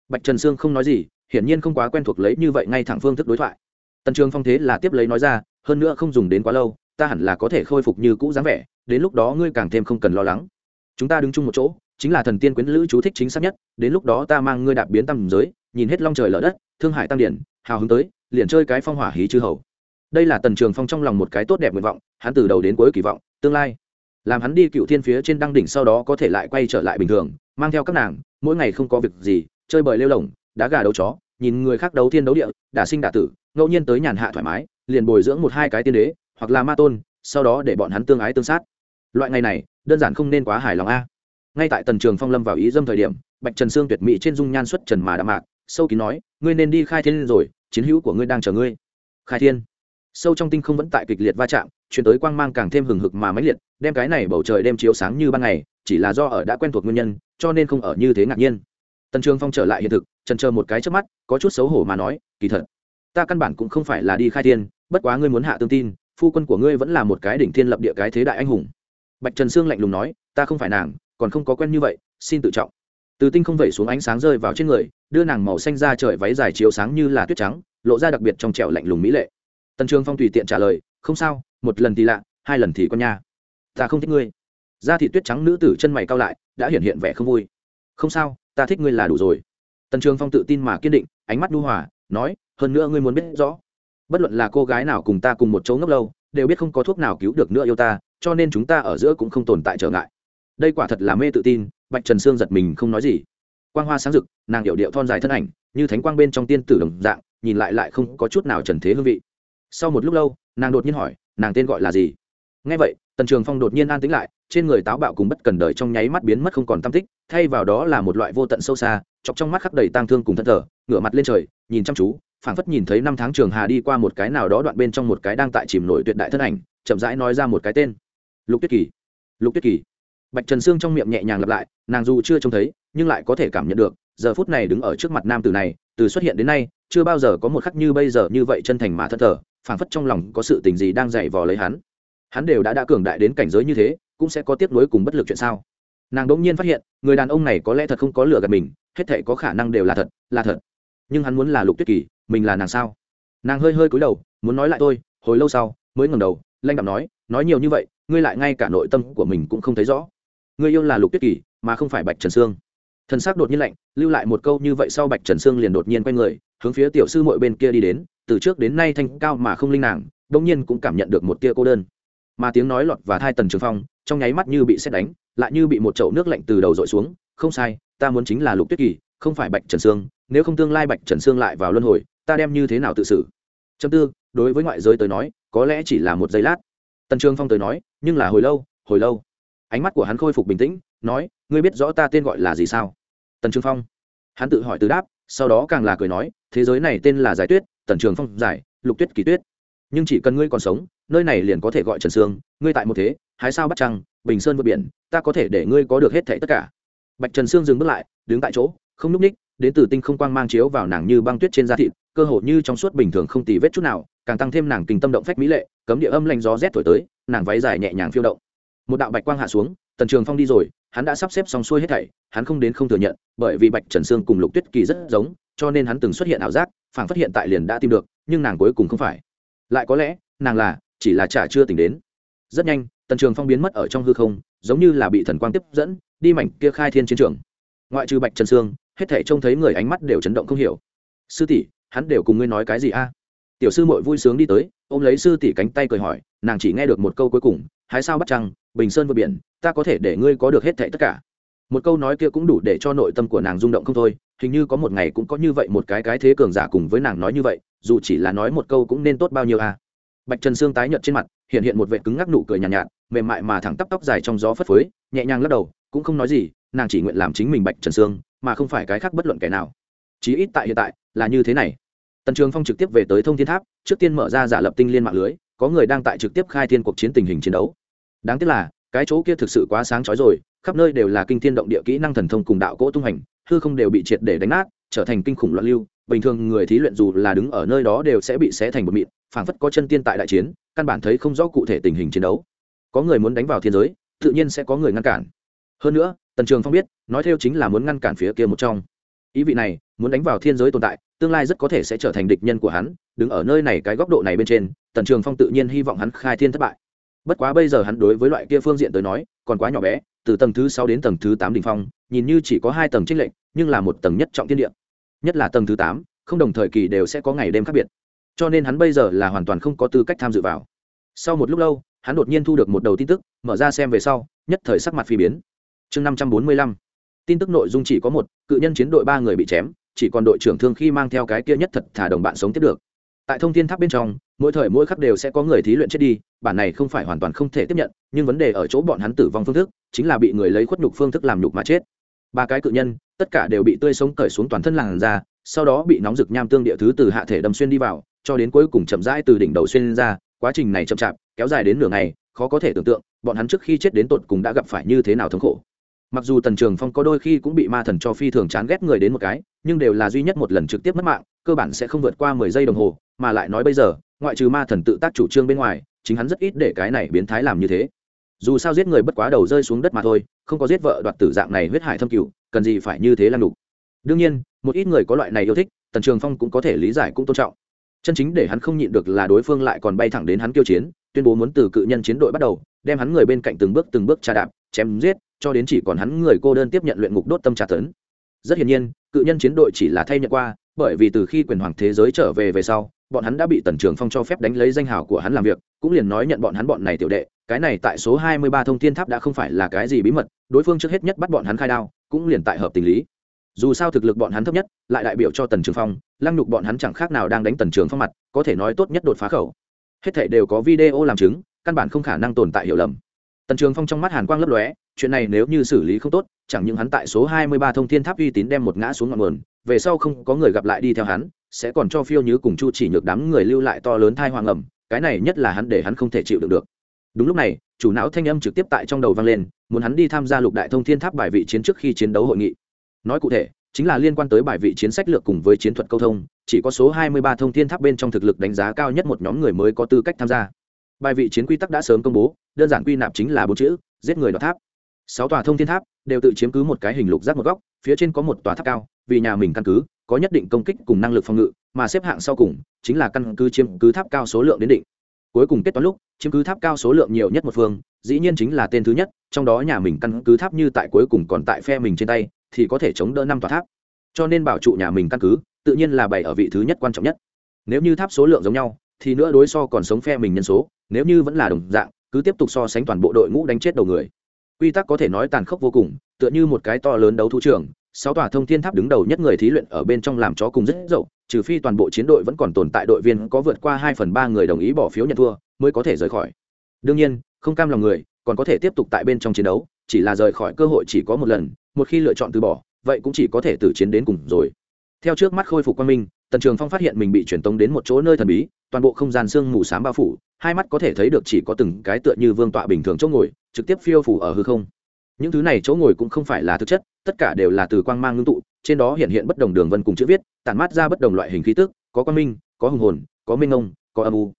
Bạch trần sương không nói gì, hiển nhiên không quá quen thuộc lấy như vậy ngay thẳng phương thức đối thoại. Tần trường phong thế là tiếp lấy nói ra, hơn nữa không dùng đến quá lâu, ta hẳn là có thể khôi phục như cũ dáng vẻ, đến lúc đó ngươi càng thêm không cần lo lắng. Chúng ta đứng chung một chỗ, chính là thần tiên quyến lữ chú thích chính xác nhất, đến lúc đó ta mang ngươi đạp biến tam giới, nhìn hết long trời lở đất, thương hải tăng điển, hào hứng tới, liền chơi cái phong hỏa hí chư hầu đây là tần trường phong trong lòng một cái tốt đẹp nguyện vọng, hắn từ đầu đến cuối kỳ vọng, tương lai. Làm hắn đi cựu thiên phía trên đăng đỉnh sau đó có thể lại quay trở lại bình thường, mang theo các nàng, mỗi ngày không có việc gì, chơi bời lêu lồng đá gà đấu chó, nhìn người khác đấu thiên đấu địa, đả sinh đả tử, ngẫu nhiên tới nhàn hạ thoải mái, liền bồi dưỡng một hai cái tiên đế, hoặc là ma tôn, sau đó để bọn hắn tương ái tương sát. Loại ngày này, đơn giản không nên quá hài lòng a. Ngay tại tần trường phong lâm vào ý dâm thời điểm, bạch trần sương tuyệt mỹ trên dung nhan xuất trần mà đạm mạc, sâu kín nói, ngươi nên đi khai thiên rồi, chiến hữu của ngươi đang chờ ngươi. Khai thiên? Sâu trong tinh không vẫn tại kịch liệt va chạm, chuyển tới quang mang càng thêm hừng hực mà mãnh liệt, đem cái này bầu trời đem chiếu sáng như ban ngày, chỉ là do ở đã quen thuộc nguyên nhân, cho nên không ở như thế ngạc nhiên. Tần trường phong trở lại hiện thực, trần chờ một cái trước mắt, có chút xấu hổ mà nói, kỳ thật, ta căn bản cũng không phải là đi khai thiên, bất quá ngươi muốn hạ tương tin, phu quân của ngươi vẫn là một cái đỉnh thiên lập địa cái thế đại anh hùng. Bạch trần sương lạnh lùng nói, ta không phải nàng, còn không có quen như vậy, xin tự trọng. Từ tinh không vẩy xuống ánh sáng rơi vào trên người, đưa nàng màu xanh ra trời váy dài chiếu sáng như là tuyết trắng, lộ ra đặc biệt trong trẻo lạnh lùng mỹ lệ tần trường phong tùy tiện trả lời, không sao, một lần thì lạ, hai lần thì con nha. Ta không thích ngươi. Da thị tuyết trắng nữ tử chân mày cao lại, đã hiện hiện vẻ không vui. Không sao, ta thích ngươi là đủ rồi. Tần trường phong tự tin mà kiên định, ánh mắt đu hòa, nói, hơn nữa ngươi muốn biết rõ, bất luận là cô gái nào cùng ta cùng một chỗ ngốc lâu, đều biết không có thuốc nào cứu được nữa yêu ta, cho nên chúng ta ở giữa cũng không tồn tại trở ngại. Đây quả thật là mê tự tin, bạch trần sương giật mình không nói gì. Quang hoa sáng rực, nàng điệu điệu thon dài thân ảnh, như thánh quang bên trong tiên tử đồng dạng, nhìn lại lại không có chút nào trần thế hương vị sau một lúc lâu, nàng đột nhiên hỏi, nàng tên gọi là gì? Ngay vậy, tần trường phong đột nhiên an tĩnh lại, trên người táo bạo cùng bất cần đời trong nháy mắt biến mất không còn tam tích, thay vào đó là một loại vô tận sâu xa, chọc trong mắt khắc đầy tang thương cùng thân thờ, ngửa mặt lên trời, nhìn chăm chú, phảng phất nhìn thấy năm tháng trường hà đi qua một cái nào đó đoạn bên trong một cái đang tại chìm nổi tuyệt đại thân ảnh, chậm rãi nói ra một cái tên. Lục tuyết kỳ. Lục tuyết kỳ. Bạch trần sương trong miệng nhẹ nhàng lặp lại, nàng dù chưa trông thấy, nhưng lại có thể cảm nhận được, giờ phút này đứng ở trước mặt nam tử này, từ xuất hiện đến nay chưa bao giờ có một khắc như bây giờ như vậy chân thành mà thân thờ, phảng phất trong lòng có sự tình gì đang dày vò lấy hắn. Hắn đều đã đã cường đại đến cảnh giới như thế, cũng sẽ có tiếp nối cùng bất lực chuyện sao? Nàng đỗng nhiên phát hiện, người đàn ông này có lẽ thật không có lửa gạt mình, hết thể có khả năng đều là thật là thật. Nhưng hắn muốn là lục tuyết kỳ, mình là nàng sao? Nàng hơi hơi cúi đầu, muốn nói lại tôi hồi lâu sau, mới ngầm đầu lanh đạm nói nói nhiều như vậy, ngươi lại ngay cả nội tâm của mình cũng không thấy rõ. Ngươi yêu là lục tuyết kỳ, mà không phải bạch trần sương. Thân xác đột nhiên lạnh, lưu lại một câu như vậy sau bạch trần sương liền đột nhiên quay người hướng phía tiểu sư mội bên kia đi đến, từ trước đến nay thanh cao mà không linh nàng đông nhiên cũng cảm nhận được một tia cô đơn. Mà tiếng nói lọt và thai tần trường phong, trong nháy mắt như bị xét đánh, lại như bị một chậu nước lạnh từ đầu dội xuống, không sai, ta muốn chính là lục tuyết kỳ, không phải bạch trần sương, nếu không tương lai bạch trần sương lại vào luân hồi, ta đem như thế nào tự xử? Châm tư, đối với ngoại giới tới nói, có lẽ chỉ là một giây lát. Tần trường phong tới nói, nhưng là hồi lâu hồi lâu. Ánh mắt của hắn khôi phục bình tĩnh, nói, ngươi biết rõ ta tên gọi là gì sao? Tần trường phong, hắn tự hỏi từ đáp, sau đó càng là cười nói thế giới này tên là giải tuyết, tần trường phong giải, lục tuyết kỳ tuyết. Nhưng chỉ cần ngươi còn sống, nơi này liền có thể gọi trần sương, ngươi tại một thế, hái sao bắt trăng, bình sơn vượt biển, ta có thể để ngươi có được hết thảy tất cả. Bạch trần sương dừng bước lại, đứng tại chỗ, không núp ních, đến từ tinh không quang mang chiếu vào nàng như băng tuyết trên da thịt, cơ hồ như trong suốt bình thường không tì vết chút nào, càng tăng thêm nàng kinh tâm động phách mỹ lệ, cấm địa âm lạnh gió rét thổi tới, nàng váy dài nhẹ nhàng phiêu động. Một đạo bạch quang hạ xuống, tần trường phong đi rồi, hắn đã sắp xếp xong xuôi hết thảy, hắn không đến không thừa nhận, bởi vì bạch trần sương cùng lục tuyết kỳ rất giống cho nên hắn từng xuất hiện ảo giác phản phát hiện tại liền đã tìm được, nhưng nàng cuối cùng không phải. Lại có lẽ, nàng là, chỉ là chả chưa tỉnh đến. Rất nhanh, tần trường phong biến mất ở trong hư không, giống như là bị thần quang tiếp dẫn, đi mảnh kia khai thiên chiến trường. Ngoại trừ bạch trần sương, hết thể trông thấy người ánh mắt đều chấn động không hiểu. Sư tỷ, hắn đều cùng ngươi nói cái gì a? Tiểu sư mội vui sướng đi tới, ôm lấy sư tỷ cánh tay cười hỏi, nàng chỉ nghe được một câu cuối cùng, hái sao bắt trăng, bình sơn vượt biển, ta có thể để ngươi có được hết thệ tất cả một câu nói kia cũng đủ để cho nội tâm của nàng rung động không thôi hình như có một ngày cũng có như vậy một cái cái thế cường giả cùng với nàng nói như vậy dù chỉ là nói một câu cũng nên tốt bao nhiêu à bạch trần sương tái nhợt trên mặt hiện hiện một vệ cứng ngắc nụ cười nhàn nhạt, nhạt mềm mại mà thẳng tắp tóc dài trong gió phất phới nhẹ nhàng lắc đầu cũng không nói gì nàng chỉ nguyện làm chính mình bạch trần sương mà không phải cái khác bất luận kẻ nào. Chí ít tại hiện tại là như thế này. Tần trường phong trực tiếp về tới thông thiên tháp trước tiên mở ra giả lập tinh liên mạng lưới có người đang tại trực tiếp khai thiên cuộc chiến tình hình chiến đấu. Đáng tiếc là cái chỗ kia thực sự quá sáng chói rồi, khắp nơi đều là kinh thiên động địa kỹ năng thần thông cùng đạo cỗ tung hành, hư không đều bị triệt để đánh nát, trở thành kinh khủng loạn lưu. Bình thường người thí luyện dù là đứng ở nơi đó đều sẽ bị xé thành một mịn, phảng phất có chân tiên tại đại chiến, căn bản thấy không rõ cụ thể tình hình chiến đấu. Có người muốn đánh vào thiên giới, tự nhiên sẽ có người ngăn cản. Hơn nữa, tần trường phong biết, nói theo chính là muốn ngăn cản phía kia một trong. Ý vị này, muốn đánh vào thiên giới tồn tại, tương lai rất có thể sẽ trở thành địch nhân của hắn, đứng ở nơi này cái góc độ này bên trên, tần trường phong tự nhiên hy vọng hắn khai thiên thất bại bất quá bây giờ hắn đối với loại kia phương diện tới nói còn quá nhỏ bé từ tầng thứ sáu đến tầng thứ tám đ ỉ n h phong nhìn như chỉ có hai tầng tranh lệnh, nhưng là một tầng nhất trọng tiên địa. Nhất là tầng thứ tám không đồng thời kỳ đều sẽ có ngày đêm khác biệt. Cho nên hắn bây giờ là hoàn toàn không có tư cách tham dự vào. Sau một lúc lâu hắn đột nhiên thu được một đầu tin tức mở ra xem về sau nhất thời sắc mặt phi biến. Chương năm trăm bốn mươi lăm tin tức nội dung chỉ có một cự nhân chiến đội ba người bị chém chỉ còn đội trưởng thương khi mang theo cái kia nhất thật thả đồng bạn sống tiếp được tại thông thiên tháp bên trong, mỗi thời mỗi khắc đều sẽ có người thí luyện chết đi, bản này không phải hoàn toàn không thể tiếp nhận, nhưng vấn đề ở chỗ bọn hắn tử vong phương thức, chính là bị người lấy khuất nhục phương thức làm nhục mà chết. Ba cái cự nhân, tất cả đều bị tươi sống cởi xuống toàn thân làn ra sau đó bị nóng rực nham tương địa thứ từ hạ thể đâm xuyên đi vào, cho đến cuối cùng chậm rãi từ đỉnh đầu xuyên ra, quá trình này chậm chạp, kéo dài đến nửa ngày, khó có thể tưởng tượng, bọn hắn trước khi chết đến tột cùng đã gặp phải như thế nào thống khổ. Mặc dù tần trường phong có đôi khi cũng bị ma thần cho phi thường chán ghét người đến một cái, nhưng đều là duy nhất một lần trực tiếp mất mạng, cơ bản sẽ không vượt qua mười giây đồng hồ mà lại nói bây giờ, ngoại trừ ma thần tự tác chủ trương bên ngoài, chính hắn rất ít để cái này biến thái làm như thế. Dù sao giết người bất quá đầu rơi xuống đất mà thôi, không có giết vợ đoạt tử dạng này huyết hải thâm cựu cần gì phải như thế làm đủ đương nhiên, một ít người có loại này yêu thích, tần trường phong cũng có thể lý giải cũng tôn trọng. Chân chính để hắn không nhịn được là đối phương lại còn bay thẳng đến hắn kiêu chiến, tuyên bố muốn từ cự nhân chiến đội bắt đầu, đem hắn người bên cạnh từng bước từng bước tra đạp, chém giết, cho đến chỉ còn hắn người cô đơn tiếp nhận luyện ngục đốt tâm trà tấn. Rất hiển nhiên, cự nhân chiến đội chỉ là thay nhận qua, bởi vì từ khi quyền hoàng thế giới trở về về sau bọn hắn đã bị tần trường phong cho phép đánh lấy danh hào của hắn làm việc, cũng liền nói nhận bọn hắn bọn này tiểu đệ, cái này tại số hai mươi ba thông thiên tháp đã không phải là cái gì bí mật, đối phương trước hết nhất bắt bọn hắn khai đao, cũng liền tại hợp tình lý. Dù sao thực lực bọn hắn thấp nhất, lại đại biểu cho tần trường phong, lăng nhục bọn hắn chẳng khác nào đang đánh tần trường phong mặt, có thể nói tốt nhất đột phá khẩu. Hết thể đều có video làm chứng, căn bản không khả năng tồn tại hiểu lầm. Tần trường phong trong mắt hàn quang lấp lóe, chuyện này nếu như xử lý không tốt, chẳng những hắn tại số hai mươi ba thông thiên tháp uy tín đem một ngã xuống ngọn nguồn, về sau không có người gặp lại đi theo hắn sẽ còn cho phiêu như cùng chu chỉ nhược đám người lưu lại to lớn thai hoàng ẩm, cái này nhất là hắn để hắn không thể chịu được được. Đúng lúc này, chủ não thanh âm trực tiếp tại trong đầu vang lên, muốn hắn đi tham gia lục đại thông thiên tháp bài vị chiến trước khi chiến đấu hội nghị. Nói cụ thể, chính là liên quan tới bài vị chiến sách lược cùng với chiến thuật câu thông, chỉ có số 23 thông thiên tháp bên trong thực lực đánh giá cao nhất một nhóm người mới có tư cách tham gia. Bài vị chiến quy tắc đã sớm công bố, đơn giản quy nạp chính là bốn chữ, giết người đoạt tháp. Sáu tòa thông thiên tháp đều tự chiếm cứ một cái hình lục giác một góc, phía trên có một tòa tháp cao, vì nhà mình căn cứ có nhất định công kích cùng năng lực phòng ngự, mà xếp hạng sau cùng chính là căn cứ chiếm cứ tháp cao số lượng đến định. Cuối cùng kết toán lúc, chiếm cứ tháp cao số lượng nhiều nhất một phương, dĩ nhiên chính là tên thứ nhất, trong đó nhà mình căn cứ tháp như tại cuối cùng còn tại phe mình trên tay, thì có thể chống đỡ năm tòa tháp. Cho nên bảo trụ nhà mình căn cứ, tự nhiên là bày ở vị thứ nhất quan trọng nhất. Nếu như tháp số lượng giống nhau, thì nữa đối so còn sống phe mình nhân số, nếu như vẫn là đồng dạng, cứ tiếp tục so sánh toàn bộ đội ngũ đánh chết đầu người. Quy tắc có thể nói tàn khốc vô cùng, tựa như một cái to lớn đấu thú trường sáu tòa thông thiên tháp đứng đầu nhất người thí luyện ở bên trong làm chó cùng rất dậu, trừ phi toàn bộ chiến đội vẫn còn tồn tại đội viên có vượt qua hai phần ba người đồng ý bỏ phiếu nhận thua mới có thể rời khỏi. Đương nhiên, không cam lòng người, còn có thể tiếp tục tại bên trong chiến đấu, chỉ là rời khỏi cơ hội chỉ có một lần, một khi lựa chọn từ bỏ, vậy cũng chỉ có thể tử chiến đến cùng rồi. Theo trước mắt khôi phục quan minh, tần trường phong phát hiện mình bị truyền tống đến một chỗ nơi thần bí, toàn bộ không gian sương mù s á m bao phủ, hai mắt có thể thấy được chỉ có từng cái tựa như vương tọa bình thường chỗ ngồi, trực tiếp phiêu phủ ở hư không những thứ này chỗ ngồi cũng không phải là thực chất, tất cả đều là từ quang mang ngưng tụ, trên đó hiện hiện bất đồng đường vân cùng chữ viết, tản mát ra bất đồng loại hình khí tức, có quang minh, có hùng hồn, có minh ông có âm u.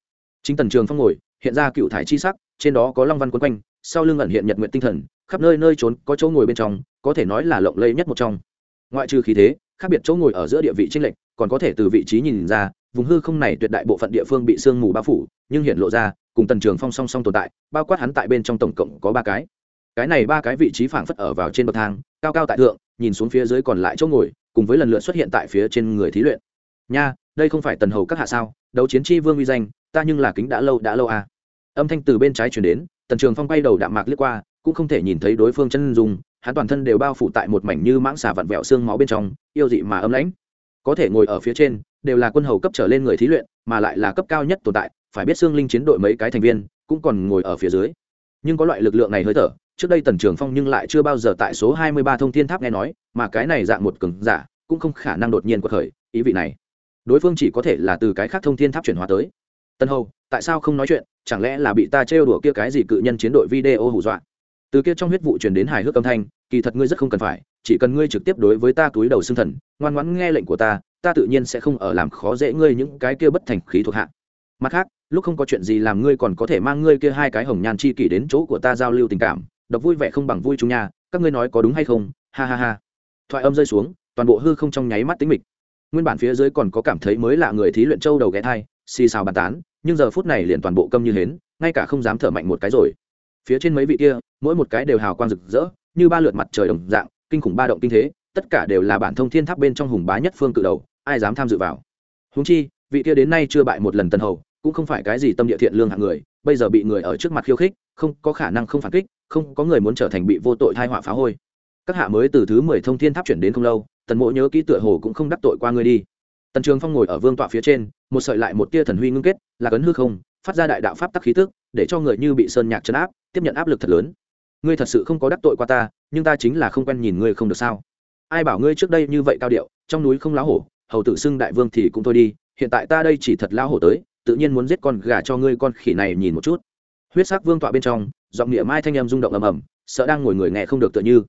Chính tần trường phong ngồi, hiện ra cựu thải chi sắc, trên đó có long văn quấn quanh, sau lưng ẩn hiện nhật nguyện tinh thần, khắp nơi nơi trốn, có chỗ ngồi bên trong, có thể nói là lộng lẫy nhất một trong. Ngoại trừ khí thế, khác biệt chỗ ngồi ở giữa địa vị tranh lệch, còn có thể từ vị trí nhìn ra, vùng hư không này tuyệt đại bộ phận địa phương bị sương mù bao phủ, nhưng hiện lộ ra, cùng tần trường phong song song tồn tại, bao quát hắn tại bên trong tổng cộng có ba cái cái này ba cái vị trí phảng phất ở vào trên bậc thang, cao cao tại thượng, nhìn xuống phía dưới còn lại chỗ ngồi, cùng với lần lượt xuất hiện tại phía trên người thí luyện. Nha, đây không phải tần hầu các hạ sao? Đấu chiến tri vương uy danh, ta nhưng là kính đã lâu đã lâu à. âm thanh từ bên trái chuyển đến, tần trường phong bay đầu đạm mạc liếc qua, cũng không thể nhìn thấy đối phương chân dùng hắn toàn thân đều bao phủ tại một mảnh như mãng xà vặn vẹo xương máu bên trong, yêu dị mà âm lãnh. Có thể ngồi ở phía trên, đều là quân hầu cấp trở lên người thí luyện, mà lại là cấp cao nhất tồn tại, phải biết xương linh chiến đội mấy cái thành viên, cũng còn ngồi ở phía dưới. Nhưng có loại lực lượng này hơi thở trước đây tần trường phong nhưng lại chưa bao giờ tại số hai mươi ba thông thiên tháp nghe nói, mà cái này dạng một cường giả cũng không khả năng đột nhiên của khởi, ý vị này. Đối phương chỉ có thể là từ cái khác thông thiên tháp chuyển hóa tới. Tân hầu, tại sao không nói chuyện? Chẳng lẽ là bị ta trêu đùa kia cái gì cự nhân chiến đội video hù dọa? Từ kia trong huyết vụ truyền đến hài hước âm thanh, kỳ thật ngươi rất không cần phải, chỉ cần ngươi trực tiếp đối với ta túi đầu xương thần, ngoan ngoãn nghe lệnh của ta ta tự nhiên sẽ không ở làm khó dễ ngươi những cái kia bất thành khí thuộc hạ. Mặt khác, lúc không có chuyện gì làm ngươi còn có thể mang ngươi kia hai cái hồng nhan chi kỷ đến chỗ của ta giao lưu tình cảm đọc vui vẻ không bằng vui chúng nhà, các ngươi nói có đúng hay không? Ha ha ha. Thoại âm rơi xuống toàn bộ hư không trong nháy mắt tính mịch. Nguyên bản phía dưới còn có cảm thấy mới lạ người thí luyện châu đầu ghé thai xì xào bàn tán nhưng giờ phút này liền toàn bộ câm như hến ngay cả không dám thở mạnh một cái rồi. Phía trên mấy vị kia mỗi một cái đều hào quang rực rỡ như ba lượt mặt trời đồng dạng kinh khủng ba động kinh thế tất cả đều là bản thông thiên tháp bên trong hùng bá nhất phương cự đầu ai dám tham dự vào? Húng chi vị kia đến nay chưa bại một lần tân hầu cũng không phải cái gì tâm địa thiện lương hạng người bây giờ bị người ở trước mặt khiêu khích không có khả năng không phản kích không có người muốn trở thành bị vô tội thai họa phá hôi. Các hạ mới từ thứ mười thông thiên tháp chuyển đến không lâu, tần mộ nhớ kỹ tựa hồ cũng không đắc tội qua ngươi đi. Tần trường phong ngồi ở vương tọa phía trên, một sợi lại một tia thần huy ngưng kết, là cấn hư không, phát ra đại đạo pháp tắc khí tức, để cho người như bị sơn nhạc chấn áp, tiếp nhận áp lực thật lớn. Ngươi thật sự không có đắc tội qua ta, nhưng ta chính là không quen nhìn ngươi không được sao? Ai bảo ngươi trước đây như vậy cao điệu, trong núi không lá hổ, hầu tự xưng đại vương thì cũng thôi đi, hiện tại ta đây chỉ thật lao hổ tới, tự nhiên muốn giết con gà cho ngươi con khỉ này nhìn một chút. Huyết sắc vương tọa bên trong giọng nghĩa mai thanh em rung động ầm ầm, sợ đang ngồi người nghe không được tựa như.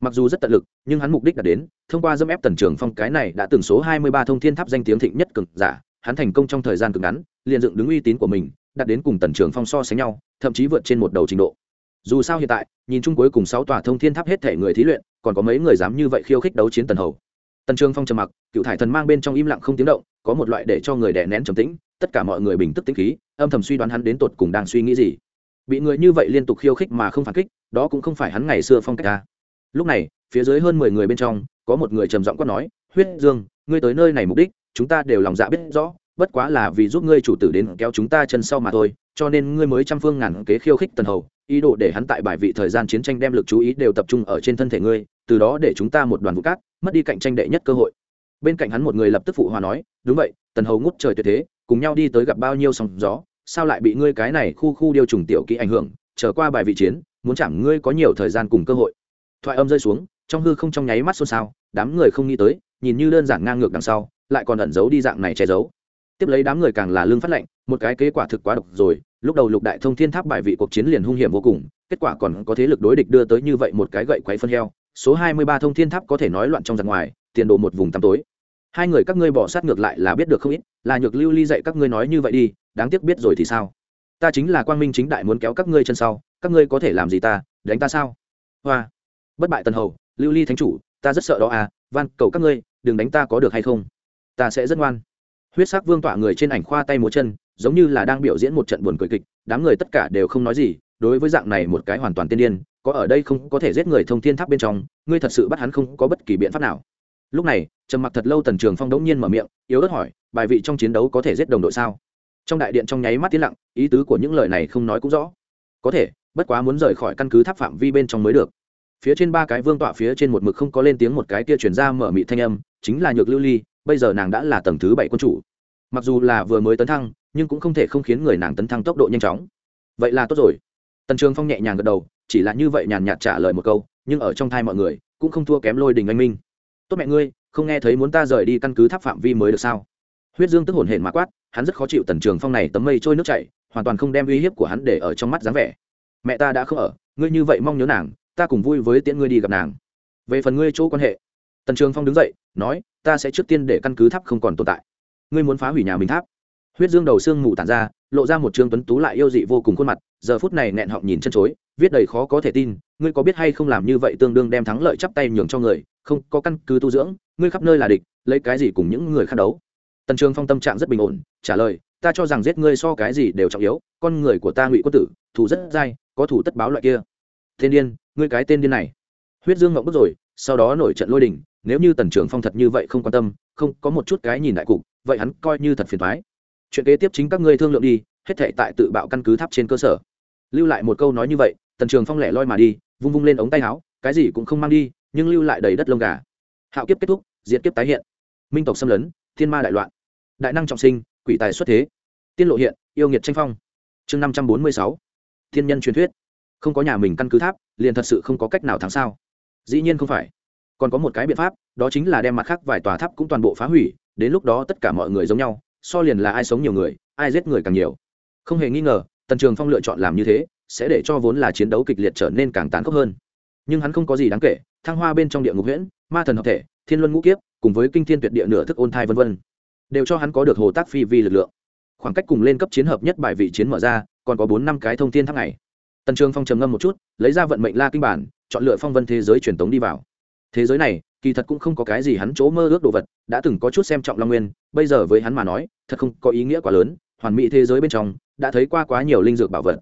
Mặc dù rất tận lực, nhưng hắn mục đích đã đến, thông qua dâm ép tần trường phong, cái này đã từng số hai mươi ba thông thiên tháp danh tiếng thịnh nhất cực giả, hắn thành công trong thời gian cực ngắn, liền dựng đứng uy tín của mình, đạt đến cùng tần trường phong so sánh nhau, thậm chí vượt trên một đầu trình độ. Dù sao hiện tại, nhìn chung cuối cùng sáu tòa thông thiên tháp hết thể người thí luyện, còn có mấy người dám như vậy khiêu khích đấu chiến tần hầu. Tần trường phong trầm mặc, cựu thải thần mang bên trong im lặng không tiếng động, có một loại để cho người đè nén trầm tĩnh, tất cả mọi người bình tức tĩnh khí, âm thầm suy đoán hắn đến tột cùng đang suy nghĩ gì bị người như vậy liên tục khiêu khích mà không phản kích, đó cũng không phải hắn ngày xưa phong cách ta. Lúc này, phía dưới hơn mười người bên trong, có một người trầm giọng quát nói, huyết dương, ngươi tới nơi này mục đích, chúng ta đều lòng dạ biết rõ, bất quá là vì giúp ngươi chủ tử đến kéo chúng ta chân sau mà thôi, cho nên ngươi mới trăm phương ngàn kế khiêu khích tần hầu, ý đồ để hắn tại bài vị thời gian chiến tranh đem lực chú ý đều tập trung ở trên thân thể ngươi, từ đó để chúng ta một đoàn vũ cát, mất đi cạnh tranh đệ nhất cơ hội. Bên cạnh hắn một người lập tức phụ hòa nói, đúng vậy, tần hầu ngút trời tuyệt thế, cùng nhau đi tới gặp bao nhiêu sóng gió sao lại bị ngươi cái này khu khu điêu trùng tiểu kỹ ảnh hưởng trở qua bài vị chiến, muốn chẳng ngươi có nhiều thời gian cùng cơ hội. Thoại âm rơi xuống, trong hư không trong nháy mắt xôn xao, đám người không nghĩ tới, nhìn như đơn giản ngang ngược đằng sau, lại còn ẩn giấu đi dạng này che giấu. Tiếp lấy đám người càng là lương phát lệnh một cái kế quả thực quá độc rồi, lúc đầu lục đại thông thiên tháp bài vị cuộc chiến liền hung hiểm vô cùng, kết quả còn có thế lực đối địch đưa tới như vậy một cái gậy quấy phân heo, số hai mươi ba thông thiên tháp có thể nói loạn trong giặc ngoài, tiền đồ một vùng tăm tối. Hai người các ngươi bỏ sát ngược lại là biết được không ít, là nhược lưu ly dạy các ngươi nói như vậy đi đáng tiếc biết rồi thì sao? Ta chính là quang minh chính đại muốn kéo các ngươi chân sau, các ngươi có thể làm gì ta, đánh ta sao? Hoa. Bất bại tần hầu, lưu ly thánh chủ, ta rất sợ đó à van, cầu các ngươi, đừng đánh ta có được hay không? Ta sẽ rất ngoan. Huyết sắc vương tỏa người trên ảnh khoa tay múa chân, giống như là đang biểu diễn một trận buồn cười kịch, đám người tất cả đều không nói gì, đối với dạng này một cái hoàn toàn tiên điên, có ở đây không có thể giết người thông thiên tháp bên trong, ngươi thật sự bắt hắn không có bất kỳ biện pháp nào. Lúc này, trầm mặc thật lâu tần trường phong đống nhiên mở miệng, yếu ớt hỏi, bài vị trong chiến đấu có thể giết đồng đội sao? Trong đại điện trong nháy mắt tiến lặng, ý tứ của những lời này không nói cũng rõ. Có thể, bất quá muốn rời khỏi căn cứ tháp phạm vi bên trong mới được. Phía trên ba cái vương tọa phía trên một mực không có lên tiếng một cái kia chuyển ra mở mị thanh âm, chính là nhược lưu ly, bây giờ nàng đã là tầng thứ bảy quân chủ. Mặc dù là vừa mới tấn thăng, nhưng cũng không thể không khiến người nàng tấn thăng tốc độ nhanh chóng. Vậy là tốt rồi. Tần trường phong nhẹ nhàng gật đầu, chỉ là như vậy nhàn nhạt trả lời một câu, nhưng ở trong thai mọi người, cũng không thua kém lôi đình anh minh. Tốt mẹ ngươi, không nghe thấy muốn ta rời đi căn cứ tháp phạm vi mới được sao? Huyết dương tức hồn hển mã quát hắn rất khó chịu tần trường phong này tấm mây trôi nước chảy, hoàn toàn không đem uy hiếp của hắn để ở trong mắt dáng vẻ. Mẹ ta đã không ở, ngươi như vậy mong nhớ nàng, ta cùng vui với tiễn ngươi đi gặp nàng. Về phần ngươi chỗ quan hệ, tần trường phong đứng dậy, nói, ta sẽ trước tiên để căn cứ tháp không còn tồn tại. Ngươi muốn phá hủy nhà mình tháp. Huyết dương đầu xương mù tản ra, lộ ra một trương tuấn tú lại yêu dị vô cùng khuôn mặt, giờ phút này nẹn họng nhìn chân chối, viết đầy khó có thể tin, ngươi có biết hay không làm như vậy tương đương đem thắng lợi chắp tay nhường cho người, không có căn cứ tu dưỡng, ngươi khắp nơi là địch, lấy cái gì cùng những người khác đấu? Tần trường phong tâm trạng rất bình ổn, trả lời, ta cho rằng giết ngươi so cái gì đều trọng yếu, con người của ta ngụy quân tử thủ rất dai, có thủ tất báo loại kia. Tên điên, ngươi cái tên điên này. Huyết dương ngậm bức rồi, sau đó nổi trận lôi đình, nếu như tần trường phong thật như vậy không quan tâm, không có một chút cái nhìn đại cục, vậy hắn coi như thật phiền thoái chuyện kế tiếp chính các ngươi thương lượng đi, hết thệ tại tự bạo căn cứ tháp trên cơ sở. Lưu lại một câu nói như vậy, tần trường phong lẻ loi mà đi, vung vung lên ống tay áo, cái gì cũng không mang đi, nhưng lưu lại đầy đất lông gà. Hạo kiếp kết thúc, diệt kiếp tái hiện. Minh tộc xâm lấn, thiên ma đại loạn đại năng trọng sinh, quỷ tài xuất thế. Tiên lộ hiện, yêu nghiệt tranh phong. Chương năm trăm bốn mươi sáu. Thiên nhân truyền thuyết. Không có nhà mình căn cứ tháp, liền thật sự không có cách nào thắng sao? Dĩ nhiên không phải. Còn có một cái biện pháp, đó chính là đem mặt khác vài tòa tháp cũng toàn bộ phá hủy, đến lúc đó tất cả mọi người giống nhau, so liền là ai sống nhiều người, ai giết người càng nhiều. Không hề nghi ngờ, tần trường phong lựa chọn làm như thế, sẽ để cho vốn là chiến đấu kịch liệt trở nên càng tán khốc hơn. Nhưng hắn không có gì đáng kể, thăng hoa bên trong địa ngục huyễn, ma thần hợp thể, thiên luân ngũ kiếp, cùng với kinh thiên tuyệt địa nửa thức ôn thai vân vân đều cho hắn có được hồ tác phi vi lực lượng. Khoảng cách cùng lên cấp chiến hợp nhất bài vị chiến mở ra, còn có bốn năm cái thông tin tháp này tần trường phong trầm ngâm một chút, lấy ra vận mệnh la kinh bản, chọn lựa phong vân thế giới truyền tống đi vào. Thế giới này, kỳ thật cũng không có cái gì hắn chỗ mơ ước đồ vật, đã từng có chút xem trọng long nguyên, bây giờ với hắn mà nói, thật không có ý nghĩa quá lớn, hoàn mỹ thế giới bên trong, đã thấy qua quá nhiều linh dược bảo vật.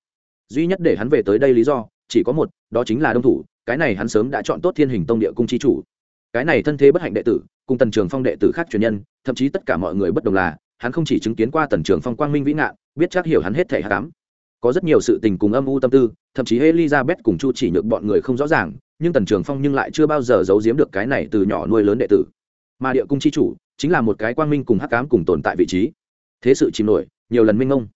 Duy nhất để hắn về tới đây lý do, chỉ có một, đó chính là đông thủ, cái này hắn sớm đã chọn tốt thiên hình tông địa cung chi chủ. Cái này thân thế bất hạnh đệ tử cùng tần trường phong đệ tử khác truyền nhân, thậm chí tất cả mọi người bất đồng là, hắn không chỉ chứng kiến qua tần trường phong quang minh vĩ ngạn, biết chắc hiểu hắn hết thể hạ cám có rất nhiều sự tình cùng âm u tâm tư, thậm chí elizabeth cùng chu chỉ nhược bọn người không rõ ràng, nhưng tần trường phong nhưng lại chưa bao giờ giấu giếm được cái này từ nhỏ nuôi lớn đệ tử. Mà địa cung chi chủ, chính là một cái quang minh cùng hắc cám cùng tồn tại vị trí. Thế sự chìm nổi, nhiều lần minh ngông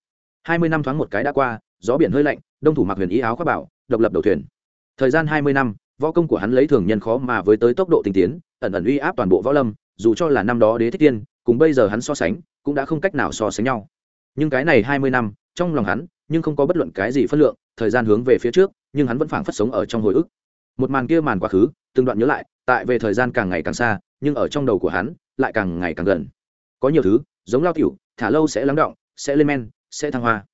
hai mươi năm thoáng một cái đã qua, gió biển hơi lạnh, đông thủ mặc huyền ý áo khoác bảo, độc lập đầu thuyền. Thời gian hai mươi năm, võ công của hắn lấy thường nhân khó mà với tới tốc độ tinh tiến ẩn ẩn uy áp toàn bộ võ lâm, dù cho là năm đó đế thích tiên, cùng bây giờ hắn so sánh, cũng đã không cách nào so sánh nhau. Nhưng cái này hai mươi năm, trong lòng hắn, nhưng không có bất luận cái gì phân lượng, thời gian hướng về phía trước, nhưng hắn vẫn phảng phất sống ở trong hồi ức. Một màn kia màn quá khứ, từng đoạn nhớ lại, tại về thời gian càng ngày càng xa, nhưng ở trong đầu của hắn, lại càng ngày càng gần. Có nhiều thứ, giống lao tiểu, thả lâu sẽ lắng động, sẽ lên men, sẽ thăng hoa.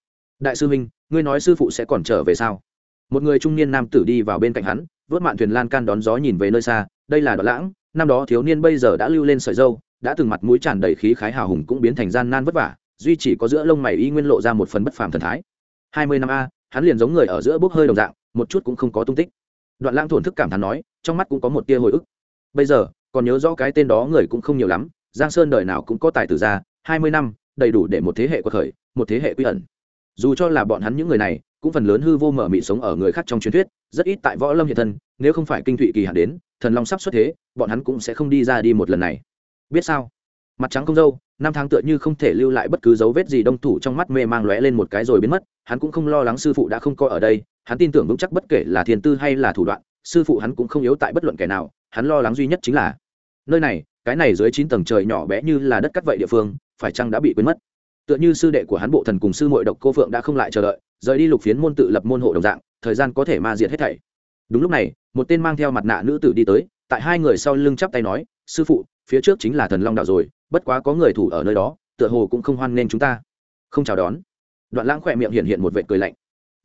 Đại sư huynh ngươi nói sư phụ sẽ còn trở về sao? Một người trung niên nam tử đi vào bên cạnh hắn, vớt mạn thuyền lan can đón gió nhìn về nơi xa, đây là đoạn lãng năm đó thiếu niên bây giờ đã lưu lên sợi dâu, đã từng mặt mũi tràn đầy khí khái hào hùng cũng biến thành gian nan vất vả, duy chỉ có giữa lông mày y nguyên lộ ra một phần bất phàm thần thái. Hai mươi năm a, hắn liền giống người ở giữa bốc hơi đồng dạng, một chút cũng không có tung tích. Đoạn lãng thổn thức cảm thán nói, trong mắt cũng có một tia hồi ức. Bây giờ, còn nhớ rõ cái tên đó người cũng không nhiều lắm, giang sơn đời nào cũng có tài tử ra, hai mươi năm, đầy đủ để một thế hệ quật khởi, một thế hệ quy ẩn. Dù cho là bọn hắn những người này, cũng phần lớn hư vô mở mị sống ở người khác trong truyền thuyết, rất ít tại võ lâm hiện thân, nếu không phải kinh thụy kỳ hạn đến thần long sắp xuất thế, bọn hắn cũng sẽ không đi ra đi một lần này. Biết sao? Mặt trắng không dâu, năm tháng tựa như không thể lưu lại bất cứ dấu vết gì đông thủ trong mắt mê mang lóe lên một cái rồi biến mất, hắn cũng không lo lắng sư phụ đã không coi ở đây, hắn tin tưởng vững chắc bất kể là thiền tư hay là thủ đoạn, sư phụ hắn cũng không yếu tại bất luận kẻ nào, hắn lo lắng duy nhất chính là, nơi này, cái này dưới chín tầng trời nhỏ bé như là đất cắt vậy địa phương, phải chăng đã bị quên mất? Tựa như sư đệ của hắn bộ thần cùng sư muội độc cô phượng đã không lại chờ đợi, rời đi lục phiến môn tự lập môn hộ đồng dạng, thời gian có thể ma diệt hết thảy đúng lúc này, một tên mang theo mặt nạ nữ tử đi tới, tại hai người sau lưng chắp tay nói, sư phụ, phía trước chính là thần long đảo rồi, bất quá có người thủ ở nơi đó, tựa hồ cũng không hoan nên chúng ta. Không chào đón. Đoạn lãng khỏe miệng hiện hiện một vệt cười lạnh.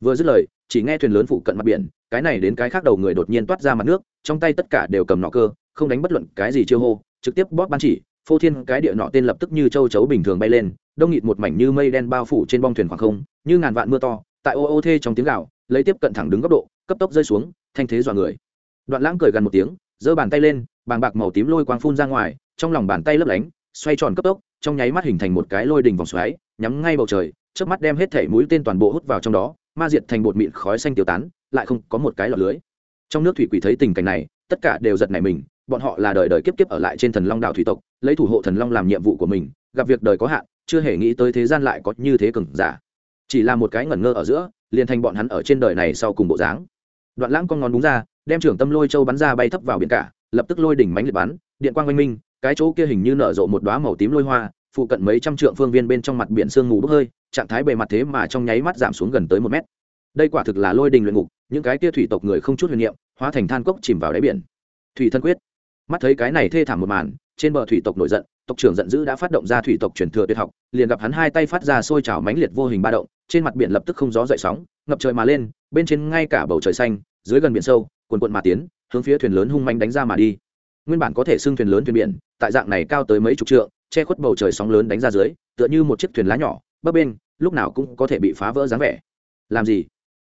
Vừa dứt lời, chỉ nghe thuyền lớn phụ cận mặt biển, cái này đến cái khác đầu người đột nhiên toát ra mặt nước, trong tay tất cả đều cầm nọ cơ, không đánh bất luận cái gì chiêu hô, trực tiếp bóp ban chỉ, phô thiên cái địa nọ tên lập tức như châu chấu bình thường bay lên, đông nghịt một mảnh như mây đen bao phủ trên bong thuyền khoảng không, như ngàn vạn mưa to, tại ô ô thê trong tiếng gạo lấy tiếp cận thẳng đứng góc độ cấp tốc rơi xuống, thanh thế dọa người. Đoạn lãng cười gần một tiếng, giơ bàn tay lên, bàng bạc màu tím lôi quang phun ra ngoài, trong lòng bàn tay lấp lánh, xoay tròn cấp tốc, trong nháy mắt hình thành một cái lôi đỉnh vòng xoáy, nhắm ngay bầu trời trước mắt đem hết thể mũi tên toàn bộ hút vào trong đó, ma diệt thành bột mịn khói xanh tiêu tán, lại không có một cái lọt lưới. Trong nước thủy quỷ thấy tình cảnh này, tất cả đều giật nảy mình, bọn họ là đời đời kiếp kiếp ở lại trên thần long đảo thủy tộc, lấy thủ hộ thần long làm nhiệm vụ của mình, gặp việc đời có hạn, chưa hề nghĩ tới thế gian lại có như thế cường giả. Chỉ là một cái ngẩn ngơ ở giữa, liền thành bọn hắn ở trên đời này sau cùng bộ dáng đoạn lãng con ngón đúng ra, đem trưởng tâm lôi châu bắn ra bay thấp vào biển cả, lập tức lôi đỉnh mánh liệt bắn, điện quang oanh minh, cái chỗ kia hình như nở rộ một đoá màu tím lôi hoa, phụ cận mấy trăm trượng phương viên bên trong mặt biển sương mù bốc hơi, trạng thái bề mặt thế mà trong nháy mắt giảm xuống gần tới một mét. Đây quả thực là lôi đình luyện ngục, những cái kia thủy tộc người không chút huyền niệm, hóa thành than cốc chìm vào đáy biển. Thủy thân quyết. Mắt thấy cái này thê thảm một màn, trên bờ thủy tộc nổi giận, tộc trưởng giận dữ đã phát động ra thủy tộc truyền thừa tuyệt học, liền gặp hắn hai tay phát ra sôi trào mãnh liệt vô hình ba động trên mặt biển lập tức không gió dậy sóng, ngập trời mà lên, bên trên ngay cả bầu trời xanh, dưới gần biển sâu quần quận mà tiến, hướng phía thuyền lớn hung manh đánh ra mà đi. Nguyên bản có thể xưng thuyền lớn thuyền biển, tại dạng này cao tới mấy chục trượng, che khuất bầu trời sóng lớn đánh ra dưới, tựa như một chiếc thuyền lá nhỏ, bấp bên lúc nào cũng có thể bị phá vỡ dáng vẻ. Làm gì?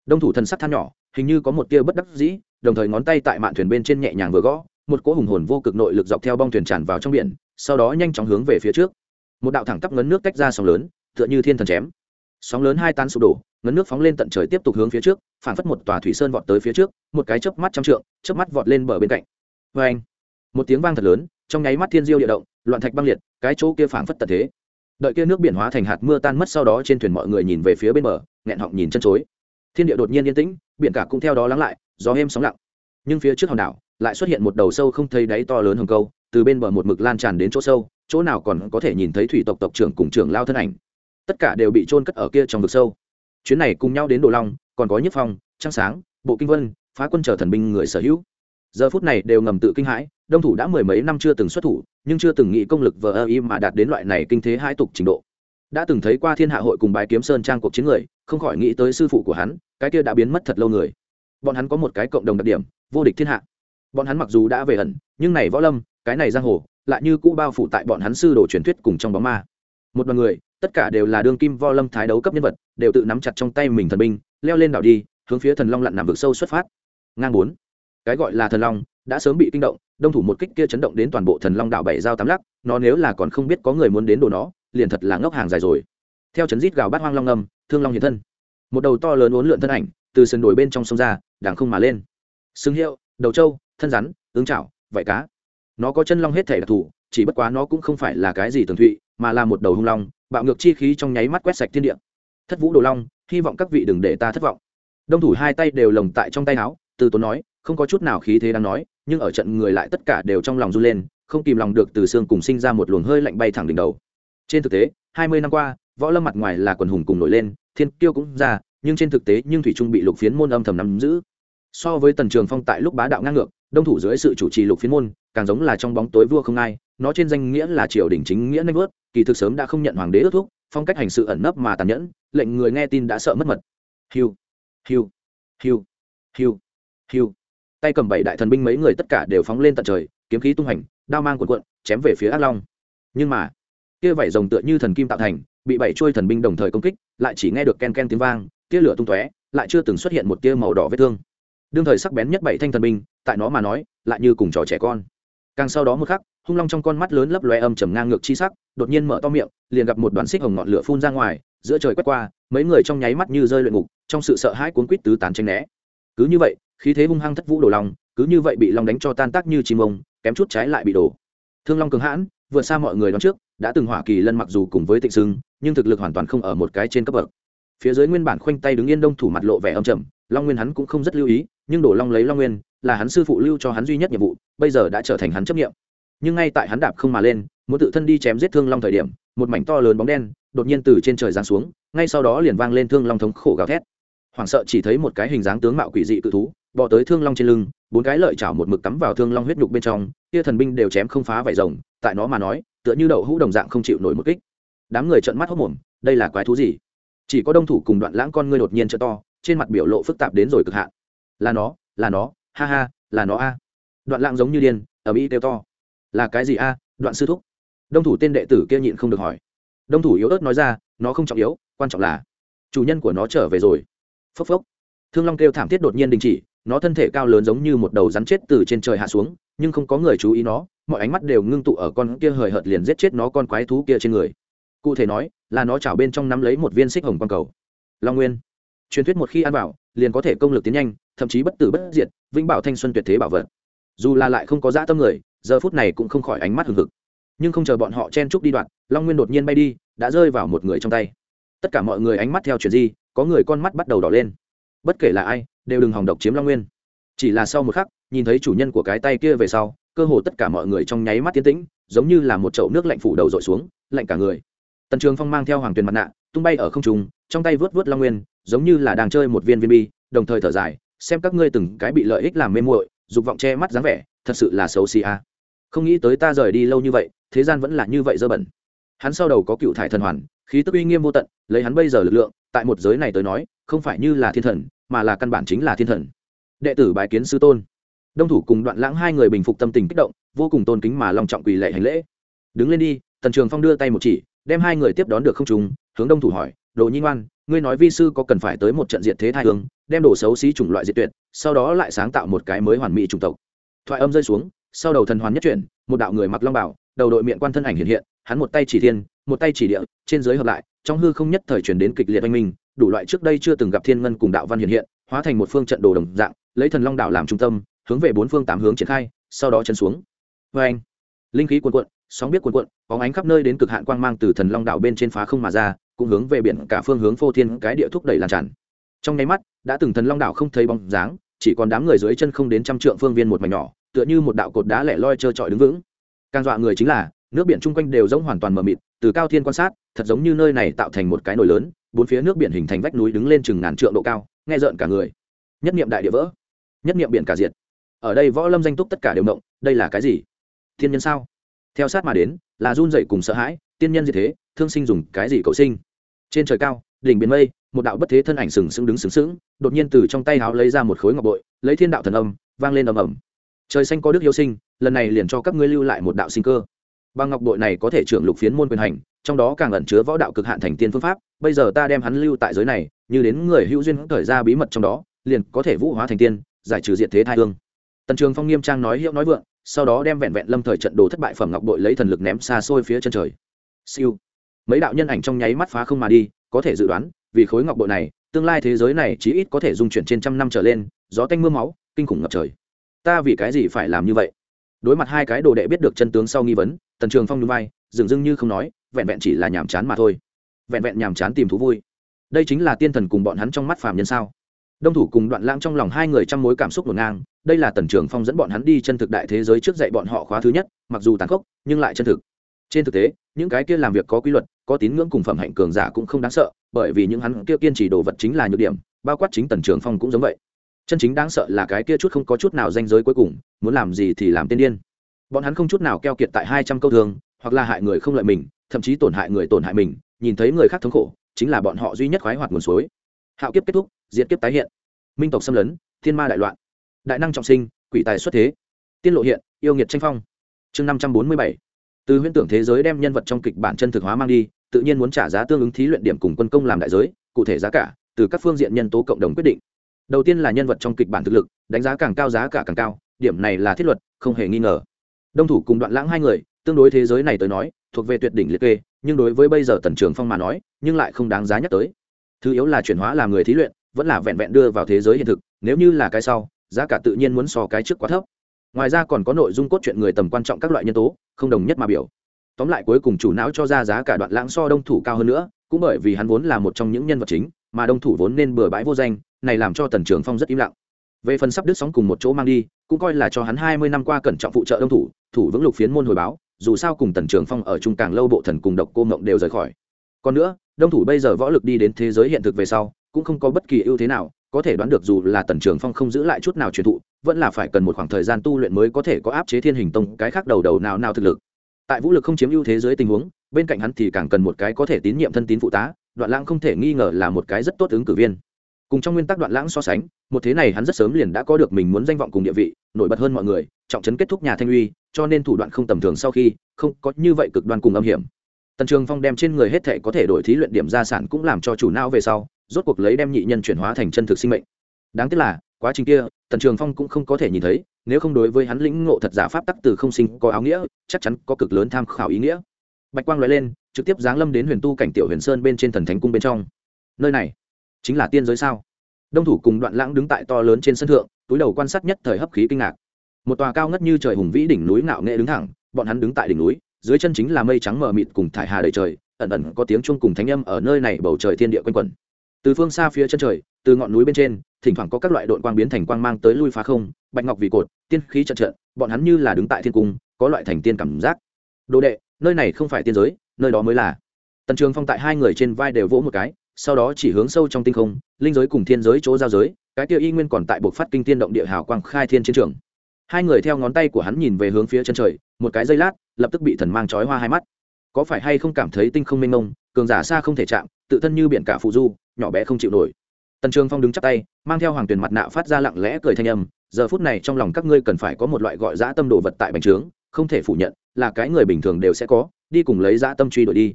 Đông thủ thần sắc than nhỏ, hình như có một tia bất đắc dĩ, đồng thời ngón tay tại mạn thuyền bên trên nhẹ nhàng vừa gõ, một cỗ hùng hồn vô cực nội lực dọc theo bong thuyền tràn vào trong biển, sau đó nhanh chóng hướng về phía trước. Một đạo thẳng tắp ngấn nước tách ra sóng lớn, tựa như thiên thần chém sóng lớn hai tan sụp đổ, ngấn nước phóng lên tận trời tiếp tục hướng phía trước phản phất một tòa thủy sơn vọt tới phía trước, một cái chớp mắt trăm trượng, chớp mắt vọt lên bờ bên cạnh. Vê anh, một tiếng vang thật lớn, trong nháy mắt thiên diêu địa động, loạn thạch băng liệt, cái chỗ kia phảng phất tật thế. Đợi kia nước biển hóa thành hạt mưa tan mất sau đó trên thuyền mọi người nhìn về phía bên bờ, nghẹn họng nhìn chân chối. Thiên địa đột nhiên yên tĩnh, biển cả cũng theo đó lắng lại, gió êm sóng lặng. Nhưng phía trước hòn đảo lại xuất hiện một đầu sâu không thấy đáy to lớn hồng câu, từ bên bờ một mực lan tràn đến chỗ sâu, chỗ nào còn có thể nhìn thấy thủy tộc tộc trưởng cùng trưởng lao thân ảnh tất cả đều bị trôn cất ở kia trong vực sâu. Chuyến này cùng nhau đến đồ long, còn có nhất phong, trăng sáng, bộ kinh vân, phá quân chờ thần binh người sở hữu. Giờ phút này đều ngầm tự kinh hãi, đông thủ đã mười mấy năm chưa từng xuất thủ, nhưng chưa từng nghĩ công lực vờ ơ y mà đạt đến loại này kinh thế hai tục trình độ. Đã từng thấy qua thiên hạ hội cùng bái kiếm sơn trang cuộc chiến người, không khỏi nghĩ tới sư phụ của hắn, cái kia đã biến mất thật lâu người. Bọn hắn có một cái cộng đồng đặc điểm, vô địch thiên hạ. Bọn hắn mặc dù đã về ẩn, nhưng này võ lâm, cái này giang hồ, lại như cũ bao phủ tại bọn hắn sư đồ truyền thuyết cùng trong bóng ma. Một đoàn người tất cả đều là đương kim võ lâm thái đấu cấp nhân vật, đều tự nắm chặt trong tay mình thần binh, leo lên đảo đi, hướng phía thần long lặn nằm vực sâu xuất phát. Ngang bốn. Cái gọi là thần long đã sớm bị kinh động, đông thủ một kích kia chấn động đến toàn bộ thần long đảo bảy giao tám lắc, nó nếu là còn không biết có người muốn đến đồ nó, liền thật là ngốc hàng dài rồi. Theo chấn rít gào bát hoang long ngâm thương long hiện thân. Một đầu to lớn uốn lượn thân ảnh từ sườn đồi bên trong sông ra đàng không mà lên. Xương hiệu, đầu trâu, thân rắn, ứng chảo, vảy cá. Nó có chân long hết thể đặc thù, chỉ bất quá nó cũng không phải là cái gì tường thụy, mà là một đầu hung long bạo ngược chi khí trong nháy mắt quét sạch thiên địa. Thất vũ đồ long, hy vọng các vị đừng để ta thất vọng. Đông thủ hai tay đều lồng tại trong tay áo, từ tốn nói, không có chút nào khí thế đang nói, nhưng ở trận người lại tất cả đều trong lòng run lên, không kìm lòng được từ xương cùng sinh ra một luồng hơi lạnh bay thẳng đỉnh đầu. Trên thực tế, hai mươi năm qua, võ lâm mặt ngoài là quần hùng cùng nổi lên, thiên kiêu cũng ra, nhưng trên thực tế nhưng thủy trung bị lục phiến môn âm thầm nắm giữ. So với tần trường phong tại lúc bá đạo ngang ngược, đông thủ dưới sự chủ trì lục phiến môn, càng giống là trong bóng tối vua không ai, nó trên danh nghĩa là triều đình chính nghĩa nanh vớt kỳ thực sớm đã không nhận hoàng đế ước thúc, phong cách hành sự ẩn nấp mà tàn nhẫn, lệnh người nghe tin đã sợ mất mật. Hiu hiu hiu hiu hiu. Tay cầm bảy đại thần binh mấy người tất cả đều phóng lên tận trời, kiếm khí tung hành, đao mang cuộn cuộn, chém về phía ác long. Nhưng mà, kia vảy rồng tựa như thần kim tạo thành, bị bảy chuôi thần binh đồng thời công kích, lại chỉ nghe được ken ken tiếng vang, tia lửa tung tóe, lại chưa từng xuất hiện một tia màu đỏ vết thương. Đương thời sắc bén nhất bảy thanh thần binh, tại nó mà nói, lại như cùng trò trẻ con càng sau đó một khắc, hung long trong con mắt lớn lấp loe âm trầm ngang ngược chi sắc, đột nhiên mở to miệng, liền gặp một đoàn xích hồng ngọn lửa phun ra ngoài, giữa trời quét qua, mấy người trong nháy mắt như rơi luyện ngục, trong sự sợ hãi cuốn quýt tứ tán tranh né. Cứ như vậy, khí thế hung hăng thất vũ đổ lòng, cứ như vậy bị long đánh cho tan tác như chim ông, kém chút trái lại bị đổ. Thương long cường hãn, vượt xa mọi người đón trước, đã từng hỏa kỳ lân mặc dù cùng với tịnh sưng, nhưng thực lực hoàn toàn không ở một cái trên cấp bậc. Phía dưới nguyên bản khoanh tay đứng yên đông thủ mặt lộ vẻ âm trầm, long nguyên hắn cũng không rất lưu ý nhưng đổ long lấy long nguyên là hắn sư phụ lưu cho hắn duy nhất nhiệm vụ, bây giờ đã trở thành hắn chấp nghiệm nhưng ngay tại hắn đạp không mà lên, muốn tự thân đi chém giết thương long thời điểm, một mảnh to lớn bóng đen đột nhiên từ trên trời giáng xuống, ngay sau đó liền vang lên thương long thống khổ gào thét. Hoảng sợ chỉ thấy một cái hình dáng tướng mạo quỷ dị cự thú, bò tới thương long trên lưng, bốn cái lợi chảo một mực cắm vào thương long huyết nhục bên trong, kia thần binh đều chém không phá vải rồng, tại nó mà nói, tựa như đậu hũ đồng dạng không chịu nổi một kích. Đám người trợn mắt hốc mồm đây là quái thú gì? Chỉ có đông thủ cùng đoạn lãng con ngươi đột nhiên trợ to, trên mặt biểu lộ phức tạp đến rồi cực hạn là nó là nó, ha ha, là nó a. Đoạn lạng giống như điên ở mỹ kêu to. Là cái gì a? Đoạn sư thúc. Đông thủ tên đệ tử kia nhịn không được hỏi. Đông thủ yếu ớt nói ra, nó không trọng yếu, quan trọng là chủ nhân của nó trở về rồi. Phốc phốc. Thương long kêu thảm thiết đột nhiên đình chỉ, nó thân thể cao lớn giống như một đầu rắn chết từ trên trời hạ xuống, nhưng không có người chú ý nó, mọi ánh mắt đều ngưng tụ ở con kia hời hợt liền giết chết nó con quái thú kia trên người. Cụ thể nói, là nó chảo bên trong nắm lấy một viên xích hồng quang cầu. Long nguyên. Truyền thuyết một khi ăn vào, liền có thể công lực tiến nhanh thậm chí bất tử bất diệt, vĩnh bảo thanh xuân tuyệt thế bảo vật. Dù là lại không có dã tâm người, giờ phút này cũng không khỏi ánh mắt hừng hực. Nhưng không chờ bọn họ chen chúc đi đoạn, long nguyên đột nhiên bay đi, đã rơi vào một người trong tay. Tất cả mọi người ánh mắt theo chuyện gì có người con mắt bắt đầu đỏ lên. Bất kể là ai, đều đừng hòng độc chiếm long nguyên. Chỉ là sau một khắc, nhìn thấy chủ nhân của cái tay kia về sau, cơ hồ tất cả mọi người trong nháy mắt tiến tĩnh, giống như là một chậu nước lạnh phủ đầu dội xuống, lạnh cả người. Tần trường phong mang theo hoàng tuyền mặt nạ, tung bay ở không trung, trong tay vớt vớt long nguyên, giống như là đang chơi một viên viên bi, đồng thời thở dài xem các ngươi từng cái bị lợi ích làm mê muội, dục vọng che mắt dáng vẻ, thật sự là xấu xì a. Không nghĩ tới ta rời đi lâu như vậy, thế gian vẫn là như vậy dơ bẩn. Hắn sau đầu có cựu thải thần hoàn, khí tức uy nghiêm vô tận, lấy hắn bây giờ lực lượng, tại một giới này tới nói, không phải như là thiên thần, mà là căn bản chính là thiên thần. Đệ tử bài kiến sư tôn. Đông thủ cùng đoạn lãng hai người bình phục tâm tình kích động, vô cùng tôn kính mà lòng trọng quỳ lệ hành lễ. Đứng lên đi, tần trường phong đưa tay một chỉ, đem hai người tiếp đón được không trùng hướng đông thủ hỏi, đồ nhi ngoan, ngươi nói vi sư có cần phải tới một trận diện thế thai hướng đem đồ xấu xí chủng loại diệt tuyệt, sau đó lại sáng tạo một cái mới hoàn mỹ chủng tộc. Thoại âm rơi xuống, sau đầu thần hoàn nhất chuyển, một đạo người mặc long bảo, đầu đội miệng quan thân ảnh hiện hiện, hắn một tay chỉ thiên, một tay chỉ địa, trên dưới hợp lại, trong hư không nhất thời chuyển đến kịch liệt oanh minh, đủ loại trước đây chưa từng gặp thiên ngân cùng đạo văn hiện hiện, hóa thành một phương trận đồ đồng dạng, lấy thần long đạo làm trung tâm, hướng về bốn phương tám hướng triển khai, sau đó chân xuống. Vê anh linh khí cuồn cuộn, sóng biết cuồn cuộn, bóng ánh khắp nơi đến cực hạn quang mang từ thần long đạo bên trên phá không mà ra, cũng hướng về biển cả phương hướng phô thiên cái địa thúc đẩy lan tràn. Trong nháy mắt đã từng thần long đảo không thấy bóng dáng, chỉ còn đám người dưới chân không đến trăm trượng phương viên một mảnh nhỏ, tựa như một đạo cột đá lẻ loi trơ trọi đứng vững. Càng dọa người chính là, nước biển chung quanh đều giống hoàn toàn mờ mịt, từ cao thiên quan sát, thật giống như nơi này tạo thành một cái nồi lớn, bốn phía nước biển hình thành vách núi đứng lên chừng ngàn trượng độ cao, nghe rợn cả người. Nhất niệm đại địa vỡ, nhất niệm biển cả diệt. Ở đây võ lâm danh túc tất cả đều động, đây là cái gì? Thiên nhân sao? Theo sát mà đến, là run dậy cùng sợ hãi, tiên nhân gì thế, thương sinh dùng cái gì cầu sinh? Trên trời cao, đỉnh biển mây một đạo bất thế thân ảnh sừng sững đứng sừng sững, đột nhiên từ trong tay háo lấy ra một khối ngọc bội, lấy thiên đạo thần âm, vang lên ầm ầm. Trời xanh có đức yêu sinh, lần này liền cho các ngươi lưu lại một đạo sinh cơ. Bằng ngọc bội này có thể trưởng lục phiến môn quyền hành, trong đó càng ẩn chứa võ đạo cực hạn thành tiên phương pháp, bây giờ ta đem hắn lưu tại giới này, như đến người hữu duyên thời ra bí mật trong đó, liền có thể vũ hóa thành tiên, giải trừ diện thế thai hương. Tần trường phong nghiêm trang nói hiệu nói vượng, sau đó đem vẹn vẹn lâm thời trận đồ thất bại phẩm ngọc bội lấy thần lực ném xa xôi phía chân trời. Siêu. Mấy đạo nhân ảnh trong nháy mắt phá không mà đi, có thể dự đoán vì khối ngọc bội này, tương lai thế giới này chí ít có thể dung chuyển trên trăm năm trở lên, gió tanh mưa máu, kinh khủng ngập trời. Ta vì cái gì phải làm như vậy? Đối mặt hai cái đồ đệ biết được chân tướng sau nghi vấn, tần trường phong núi vai, dường dưng như không nói, vẹn vẹn chỉ là nhàm chán mà thôi. Vẹn vẹn nhàm chán tìm thú vui. Đây chính là tiên thần cùng bọn hắn trong mắt phàm nhân sao? Đông thủ cùng đoạn lãng trong lòng hai người trăm mối cảm xúc ngổn ngang, đây là tần trường phong dẫn bọn hắn đi chân thực đại thế giới trước dạy bọn họ khóa thứ nhất, mặc dù tàn khốc, nhưng lại chân thực. Trên thực tế, những cái kia làm việc có quy luật có tín ngưỡng cùng phẩm hạnh cường giả cũng không đáng sợ, bởi vì những hắn kia kiên trì đồ vật chính là nhược điểm, bao quát chính tần trường phong cũng giống vậy. Chân chính đáng sợ là cái kia chút không có chút nào danh giới cuối cùng, muốn làm gì thì làm tiên điên. Bọn hắn không chút nào keo kiệt tại hai trăm câu thường, hoặc là hại người không lợi mình, thậm chí tổn hại người tổn hại mình, nhìn thấy người khác thống khổ, chính là bọn họ duy nhất khoái hoạt nguồn suối. Hạo kiếp kết thúc diễn kiếp tái hiện. Minh tộc xâm lấn, thiên ma đại loạn. Đại năng trọng sinh, quỷ tài xuất thế. Tiên lộ hiện, yêu nghiệt tranh phong. Chương năm trăm bốn mươi bảy. Từ huyễn tưởng thế giới đem nhân vật trong kịch bản chân thực hóa mang đi tự nhiên muốn trả giá tương ứng thí luyện điểm cùng quân công làm đại giới, cụ thể giá cả, từ các phương diện nhân tố cộng đồng quyết định. Đầu tiên là nhân vật trong kịch bản thực lực, đánh giá càng cao giá cả càng cao, điểm này là thiết luật, không hề nghi ngờ. Đông thủ cùng đoạn lãng hai người, tương đối thế giới này tới nói, thuộc về tuyệt đỉnh liệt kê, nhưng đối với bây giờ tần trường phong mà nói, nhưng lại không đáng giá nhắc tới. Thứ yếu là chuyển hóa làm người thí luyện, vẫn là vẹn vẹn đưa vào thế giới hiện thực, nếu như là cái sau, giá cả tự nhiên muốn so cái trước quá thấp. Ngoài ra còn có nội dung cốt truyện người tầm quan trọng các loại nhân tố, không đồng nhất mà biểu tóm lại cuối cùng chủ não cho ra giá cả đoạn lãng so đông thủ cao hơn nữa, cũng bởi vì hắn vốn là một trong những nhân vật chính, mà đông thủ vốn nên bừa bãi vô danh, này làm cho tần trường phong rất im lặng. Về phần sắp đứt sóng cùng một chỗ mang đi, cũng coi là cho hắn hai mươi năm qua cẩn trọng phụ trợ đông thủ thủ vững lục phiến môn hồi báo, dù sao cùng tần trường phong ở chung càng lâu bộ thần cùng độc cô mộng đều rời khỏi. Còn nữa, đông thủ bây giờ võ lực đi đến thế giới hiện thực về sau, cũng không có bất kỳ ưu thế nào, có thể đoán được dù là tần trường phong không giữ lại chút nào truyền thụ, vẫn là phải cần một khoảng thời gian tu luyện mới có thể có áp chế thiên hình tông cái khác đầu đầu nào nào thực lực tại vũ lực không chiếm ưu thế dưới tình huống, bên cạnh hắn thì càng cần một cái có thể tín nhiệm thân tín phụ tá, đoạn lãng không thể nghi ngờ là một cái rất tốt ứng cử viên. Cùng trong nguyên tắc đoạn lãng so sánh, một thế này hắn rất sớm liền đã có được mình muốn danh vọng cùng địa vị, nổi bật hơn mọi người, trọng trấn kết thúc nhà thanh uy, cho nên thủ đoạn không tầm thường sau khi, không có như vậy cực đoan cùng âm hiểm. Tần trường phong đem trên người hết thể có thể đổi thí luyện điểm gia sản cũng làm cho chủ não về sau, rốt cuộc lấy đem nhị nhân chuyển hóa thành chân thực sinh mệnh. Đáng tiếc là, quá trình kia, tần trường phong cũng không có thể nhìn thấy nếu không đối với hắn lĩnh ngộ thật giả pháp tắc từ không sinh có áo nghĩa, chắc chắn có cực lớn tham khảo ý nghĩa. Bạch quang nói lên, trực tiếp giáng lâm đến huyền tu cảnh tiểu huyền sơn bên trên thần thánh cung bên trong. Nơi này chính là tiên giới sao? Đông thủ cùng đoạn lãng đứng tại to lớn trên sân thượng, túi đầu quan sát nhất thời hấp khí kinh ngạc. Một tòa cao ngất như trời hùng vĩ đỉnh núi ngạo nghệ đứng thẳng, bọn hắn đứng tại đỉnh núi, dưới chân chính là mây trắng mờ mịt cùng thải hà đầy trời, ẩn ẩn có tiếng chuông cùng thánh âm ở nơi này bầu trời thiên địa quanh quẩn từ phương xa phía chân trời, từ ngọn núi bên trên, thỉnh thoảng có các loại đội quang biến thành quang mang tới lui phá không, bạch ngọc vì cột, tiên khí trận trận, bọn hắn như là đứng tại thiên cung, có loại thành tiên cảm giác. Đồ đệ, nơi này không phải tiên giới, nơi đó mới là. Tần trường phong tại hai người trên vai đều vỗ một cái, sau đó chỉ hướng sâu trong tinh không, linh giới cùng thiên giới chỗ giao giới, cái kia y nguyên còn tại buộc phát kinh tiên động địa hào quang khai thiên chiến trường. Hai người theo ngón tay của hắn nhìn về hướng phía chân trời, một cái giây lát, lập tức bị thần mang trói hoa hai mắt. Có phải hay không cảm thấy tinh không mênh mông, cường giả xa không thể chạm, tự thân như biển cả phụ du nhỏ bé không chịu nổi. Tần trường phong đứng chắp tay, mang theo hoàng tuyền mặt nạ phát ra lặng lẽ cười thanh âm, giờ phút này trong lòng các ngươi cần phải có một loại gọi dã tâm đồ vật tại bành trướng, không thể phủ nhận, là cái người bình thường đều sẽ có, đi cùng lấy dã tâm truy đuổi đi.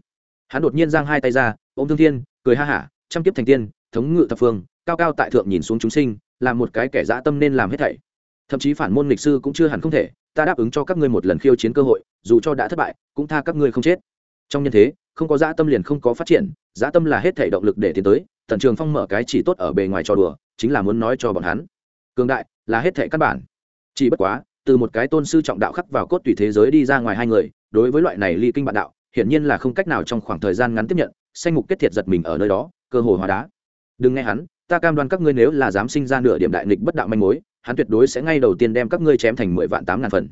Hắn đột nhiên giang hai tay ra, ôm thương thiên, cười ha hả, trăm kiếp thành tiên, thống ngự thập phương, cao cao tại thượng nhìn xuống chúng sinh, là một cái kẻ dã tâm nên làm hết thảy. Thậm chí phản môn lịch sư cũng chưa hẳn không thể, ta đáp ứng cho các ngươi một lần khiêu chiến cơ hội, dù cho đã thất bại, cũng tha các ngươi không chết. Trong nhân thế không có dã tâm liền không có phát triển, dã tâm là hết thảy động lực để tiến tới, tần trường phong mở cái chỉ tốt ở bề ngoài trò đùa, chính là muốn nói cho bọn hắn. Cường đại là hết thảy căn bản. Chỉ bất quá, từ một cái tôn sư trọng đạo khắc vào cốt tùy thế giới đi ra ngoài hai người, đối với loại này ly kinh bạn đạo, hiển nhiên là không cách nào trong khoảng thời gian ngắn tiếp nhận, sanh mục kết thiệt giật mình ở nơi đó, cơ hồ hóa đá. Đừng nghe hắn, ta cam đoan các ngươi nếu là dám sinh ra nửa điểm đại nghịch bất đạo manh mối, hắn tuyệt đối sẽ ngay đầu tiên đem các ngươi chém thành mười vạn tám ngàn phần.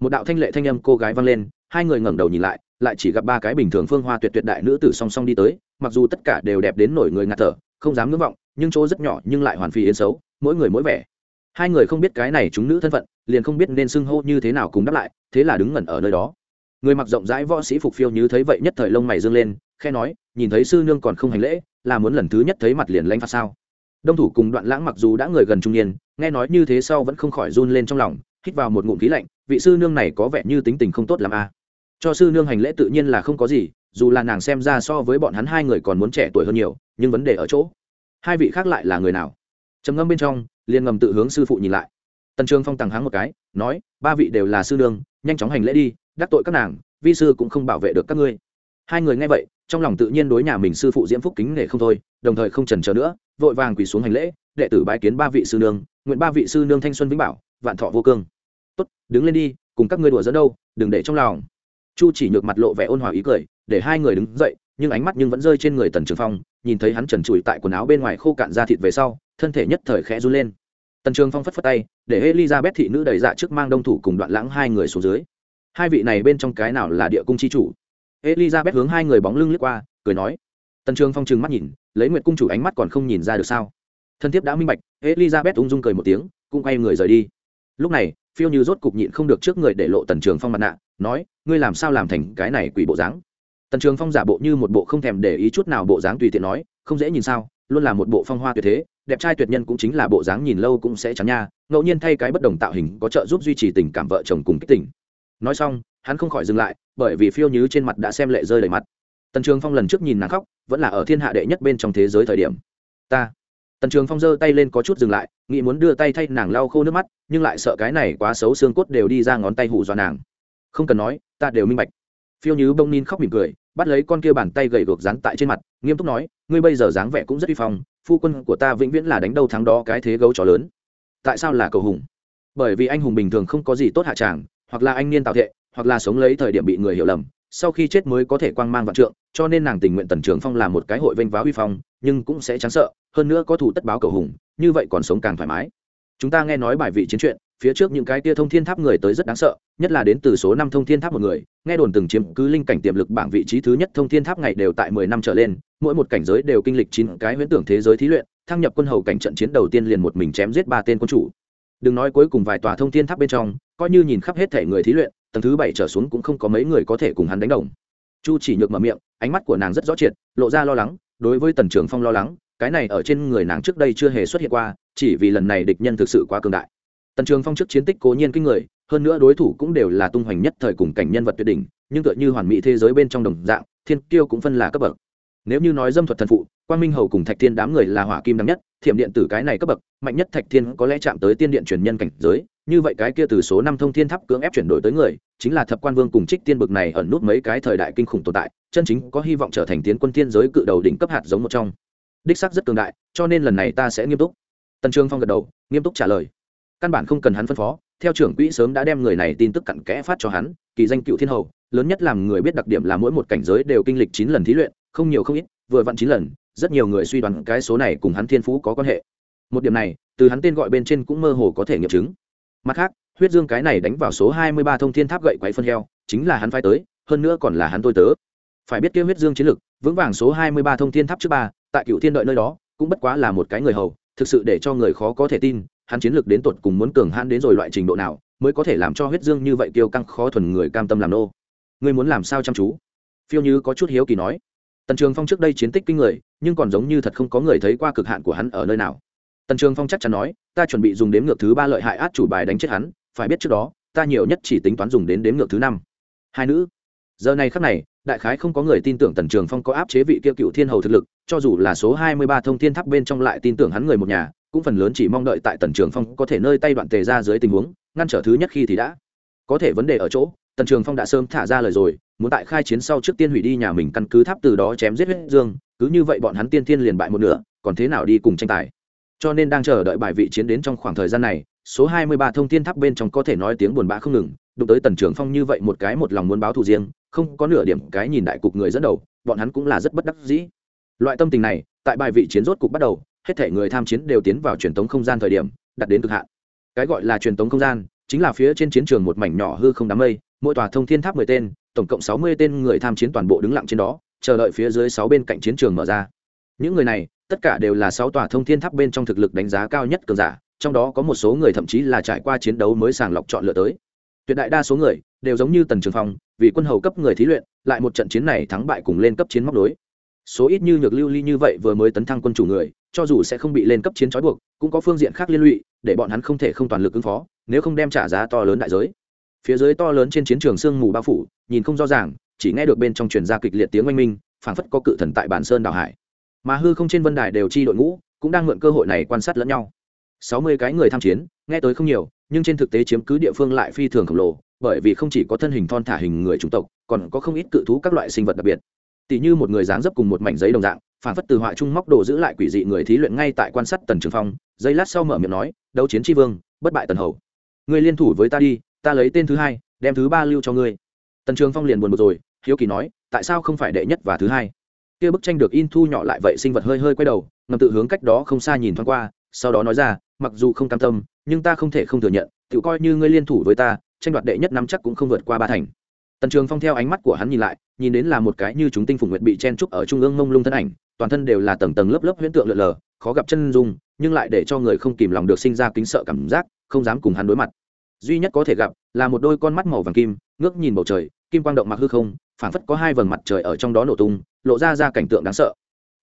Một đạo thanh lệ thanh âm cô gái vang lên, hai người ngẩng đầu nhìn lại lại chỉ gặp ba cái bình thường phương hoa tuyệt tuyệt đại nữ tử song song đi tới, mặc dù tất cả đều đẹp đến nổi người ngạt thở, không dám ngưỡng vọng, nhưng chỗ rất nhỏ nhưng lại hoàn phi yến xấu, mỗi người mỗi vẻ. Hai người không biết cái này chúng nữ thân phận, liền không biết nên xưng hô như thế nào cùng đáp lại, thế là đứng ngẩn ở nơi đó. Người mặc rộng rãi võ sĩ phục phiêu như thấy vậy nhất thời lông mày dương lên, khe nói, nhìn thấy sư nương còn không hành lễ, là muốn lần thứ nhất thấy mặt liền lanh phạt sao? Đông thủ cùng đoạn lãng mặc dù đã người gần trung niên, nghe nói như thế sau vẫn không khỏi run lên trong lòng, hít vào một ngụm khí lạnh, vị sư nương này có vẻ như tính tình không tốt làm a à cho sư nương hành lễ tự nhiên là không có gì, dù là nàng xem ra so với bọn hắn hai người còn muốn trẻ tuổi hơn nhiều, nhưng vấn đề ở chỗ, hai vị khác lại là người nào? Trầm ngâm bên trong, liền ngầm tự hướng sư phụ nhìn lại. Tần trường phong tằng háng một cái, nói, ba vị đều là sư nương, nhanh chóng hành lễ đi, đắc tội các nàng, vi sư cũng không bảo vệ được các ngươi. Hai người nghe vậy, trong lòng tự nhiên đối nhà mình sư phụ diễm phúc kính nể không thôi, đồng thời không trần chờ nữa, vội vàng quỳ xuống hành lễ, đệ tử bái kiến ba vị sư nương, nguyện ba vị sư nương thanh xuân vĩnh bảo, vạn thọ vô cương. Tốt, đứng lên đi, cùng các ngươi đùa dẫn đâu, đừng để trong lòng chu chỉ nhược mặt lộ vẻ ôn hòa ý cười, để hai người đứng dậy, nhưng ánh mắt nhưng vẫn rơi trên người tần trường phong, nhìn thấy hắn trần trụi tại quần áo bên ngoài khô cạn ra thịt về sau, thân thể nhất thời khẽ run lên. Tần trường phong phất phất tay, để elizabeth thị nữ đầy dạ trước mang đông thủ cùng đoạn lãng hai người xuống dưới. Hai vị này bên trong cái nào là địa cung chi chủ? Elizabeth hướng hai người bóng lưng lướt qua, cười nói. Tần trường phong trừng mắt nhìn, lấy nguyệt cung chủ ánh mắt còn không nhìn ra được sao? Thân thiết đã minh bạch, elizabeth ung dung cười một tiếng, cũng quay người rời đi. Lúc này, phiêu như rốt cục nhịn không được trước người để lộ tần trường phong mặt nạ nói, ngươi làm sao làm thành cái này quỷ bộ dáng? Tần trường phong giả bộ như một bộ không thèm để ý chút nào bộ dáng tùy tiện nói, không dễ nhìn sao, luôn là một bộ phong hoa tuyệt thế, đẹp trai tuyệt nhân cũng chính là bộ dáng nhìn lâu cũng sẽ chán nha, ngẫu nhiên thay cái bất đồng tạo hình có trợ giúp duy trì tình cảm vợ chồng cùng kích tình. Nói xong, hắn không khỏi dừng lại, bởi vì phiêu nhứ trên mặt đã xem lệ rơi đầy mặt. Tần trường phong lần trước nhìn nàng khóc, vẫn là ở thiên hạ đệ nhất bên trong thế giới thời điểm. Ta. Tần trường phong giơ tay lên có chút dừng lại, nghĩ muốn đưa tay thay nàng lau khô nước mắt, nhưng lại sợ cái này quá xấu xương cốt đều đi ra ngón tay hù dọa nàng không cần nói, ta đều minh bạch. Phiêu nhứ bông nín khóc mỉm cười, bắt lấy con kia bàn tay gầy gược dán tại trên mặt, nghiêm túc nói, ngươi bây giờ dáng vẻ cũng rất uy phong, phu quân của ta vĩnh viễn là đánh đầu thắng đó cái thế gấu chó lớn. Tại sao là cầu hùng? Bởi vì anh hùng bình thường không có gì tốt hạ tràng, hoặc là anh niên tạo thệ, hoặc là sống lấy thời điểm bị người hiểu lầm, sau khi chết mới có thể quang mang vạn trượng, cho nên nàng tình nguyện tần trường phong là một cái hội vênh váo uy phong, nhưng cũng sẽ chán sợ, hơn nữa có thủ tất báo cầu hùng, như vậy còn sống càng thoải mái. Chúng ta nghe nói bài vị chiến truyện phía trước những cái tia thông thiên tháp người tới rất đáng sợ, nhất là đến từ số năm thông thiên tháp một người, nghe đồn từng chiếm cứ linh cảnh tiềm lực bảng vị trí thứ nhất thông thiên tháp ngày đều tại mười năm trở lên, mỗi một cảnh giới đều kinh lịch chín cái huyễn tưởng thế giới thí luyện, thăng nhập quân hầu cảnh trận chiến đầu tiên liền một mình chém giết ba tên quân chủ. Đừng nói cuối cùng vài tòa thông thiên tháp bên trong, coi như nhìn khắp hết thể người thí luyện, tầng thứ bảy trở xuống cũng không có mấy người có thể cùng hắn đánh đồng. Chu chỉ nhược mở miệng, ánh mắt của nàng rất rõ triệt, lộ ra lo lắng, đối với tần trường phong lo lắng, cái này ở trên người nàng trước đây chưa hề xuất hiện qua, chỉ vì lần này địch nhân thực sự quá cường đại tần trường phong trước chiến tích cố nhiên kinh người, hơn nữa đối thủ cũng đều là tung hoành nhất thời cùng cảnh nhân vật tuyệt đỉnh, nhưng tựa như hoàn mỹ thế giới bên trong đồng dạng, thiên kiêu cũng phân là cấp bậc. Nếu như nói dâm thuật thần phụ quan minh hầu cùng thạch thiên đám người là hỏa kim đắm nhất, thiểm điện tử cái này cấp bậc, mạnh nhất thạch thiên có lẽ chạm tới tiên điện truyền nhân cảnh giới, như vậy cái kia từ số năm thông thiên tháp cưỡng ép chuyển đổi tới người, chính là thập quan vương cùng trích tiên bực này ẩn nút mấy cái thời đại kinh khủng tồn tại, chân chính có hy vọng trở thành tiến quân tiên giới cự đầu đỉnh cấp hạt giống một trong. Đích sắc rất cường đại, cho nên lần này ta sẽ nghiêm túc. Tần trương phong gật đầu, nghiêm túc trả lời căn bản không cần hắn phân phó, theo trưởng quỹ sớm đã đem người này tin tức cặn kẽ phát cho hắn, kỳ danh cựu thiên hầu, lớn nhất làm người biết đặc điểm là mỗi một cảnh giới đều kinh lịch chín lần thí luyện, không nhiều không ít, vừa vặn chín lần, rất nhiều người suy đoán cái số này cùng hắn thiên phú có quan hệ. Một điểm này, từ hắn tên gọi bên trên cũng mơ hồ có thể nghiệm chứng. Mặt khác, huyết dương cái này đánh vào số hai mươi ba thông thiên tháp gậy quấy phân heo, chính là hắn phái tới, hơn nữa còn là hắn tôi tớ. Phải biết kia huyết dương chiến lực, vững vàng số hai mươi ba thông thiên tháp trước ba, tại cựu thiên đợi nơi đó, cũng bất quá là một cái người hầu, thực sự để cho người khó có thể tin hắn chiến lược đến tột cùng muốn cường hãn đến rồi loại trình độ nào, mới có thể làm cho huyết dương như vậy tiêu căng khó thuần người cam tâm làm nô. Ngươi muốn làm sao chăm chú? Phiêu như có chút hiếu kỳ nói. Tần trường phong trước đây chiến tích kinh người, nhưng còn giống như thật không có người thấy qua cực hạn của hắn ở nơi nào. Tần trường phong chắc chắn nói, ta chuẩn bị dùng đếm ngược thứ ba lợi hại át chủ bài đánh chết hắn, phải biết trước đó, ta nhiều nhất chỉ tính toán dùng đến đếm ngược thứ năm. Hai nữ. Giờ này khắc này, đại khái không có người tin tưởng tần trường phong có áp chế vị kia cựu thiên hầu thực lực, cho dù là số hai mươi ba thông thiên tháp bên trong lại tin tưởng hắn người một nhà cũng phần lớn chỉ mong đợi tại tần trường phong có thể nơi tay đoạn tề ra dưới tình huống, ngăn trở thứ nhất khi thì đã. Có thể vấn đề ở chỗ, tần trường phong đã sớm thả ra lời rồi, muốn tại khai chiến sau trước tiên hủy đi nhà mình căn cứ tháp từ đó chém giết huyết dương, cứ như vậy bọn hắn tiên tiên liền bại một nửa, còn thế nào đi cùng tranh tài. Cho nên đang chờ đợi bài vị chiến đến trong khoảng thời gian này, số 23 thông thiên tháp bên trong có thể nói tiếng buồn bã không ngừng, đụng tới tần trường phong như vậy một cái một lòng muốn báo thù riêng, không có nửa điểm cái nhìn đại cục người dẫn đầu, bọn hắn cũng là rất bất đắc dĩ. Loại tâm tình này, tại bài vị chiến rốt cục bắt đầu hết thể người tham chiến đều tiến vào truyền tống không gian thời điểm, đặt đến cực hạn. Cái gọi là truyền tống không gian, chính là phía trên chiến trường một mảnh nhỏ hư không đám mây, mỗi tòa thông thiên tháp mười tên, tổng cộng sáu mươi tên người tham chiến toàn bộ đứng lặng trên đó, chờ đợi phía dưới sáu bên cạnh chiến trường mở ra. Những người này, tất cả đều là sáu tòa thông thiên tháp bên trong thực lực đánh giá cao nhất cường giả, trong đó có một số người thậm chí là trải qua chiến đấu mới sàng lọc chọn lựa tới. Tuyệt đại đa số người đều giống như tần trường phong, vì quân hầu cấp người thí luyện, lại một trận chiến này thắng bại cùng lên cấp chiến móc đối số ít như nhược lưu ly như vậy vừa mới tấn thăng quân chủ người, cho dù sẽ không bị lên cấp chiến trói buộc, cũng có phương diện khác liên lụy, để bọn hắn không thể không toàn lực ứng phó, nếu không đem trả giá to lớn đại giới. Phía dưới to lớn trên chiến trường sương mù bao phủ, nhìn không rõ ràng, chỉ nghe được bên trong truyền ra kịch liệt tiếng oanh minh, phảng phất có cự thần tại bản sơn đào hải. Mà hư không trên vân đài đều chi đội ngũ, cũng đang mượn cơ hội này quan sát lẫn nhau. Sáu mươi cái người tham chiến, nghe tới không nhiều, nhưng trên thực tế chiếm cứ địa phương lại phi thường khổng lồ, bởi vì không chỉ có thân hình thon thả hình người chủng tộc, còn có không ít cự thú các loại sinh vật đặc biệt tỉ như một người dáng dấp cùng một mảnh giấy đồng dạng, phản phất từ họa trung móc đồ giữ lại quỷ dị người thí luyện ngay tại quan sát tần trường phong, giây lát sau mở miệng nói, đấu chiến tri vương, bất bại tần hầu. Ngươi liên thủ với ta đi, ta lấy tên thứ hai, đem thứ ba lưu cho ngươi. Tần trường phong liền buồn một rồi, hiếu kỳ nói, tại sao không phải đệ nhất và thứ hai? Kia bức tranh được in thu nhỏ lại vậy sinh vật hơi hơi quay đầu, ngầm tự hướng cách đó không xa nhìn thoáng qua, sau đó nói ra, mặc dù không cam tâm, nhưng ta không thể không thừa nhận tự coi như ngươi liên thủ với ta, tranh đoạt đệ nhất năm chắc cũng không vượt qua ba thành tần trường phong theo ánh mắt của hắn nhìn lại, nhìn đến là một cái như chúng tinh phủ nguyệt bị chen trúc ở trung ương mông lung thân ảnh, toàn thân đều là tầng tầng lớp lớp huyễn tượng lượn lờ, khó gặp chân dung, nhưng lại để cho người không kìm lòng được sinh ra kính sợ cảm giác, không dám cùng hắn đối mặt. Duy nhất có thể gặp là một đôi con mắt màu vàng kim, ngước nhìn bầu trời, kim quang động mặc hư không, phảng phất có hai vầng mặt trời ở trong đó nổ tung, lộ ra ra cảnh tượng đáng sợ.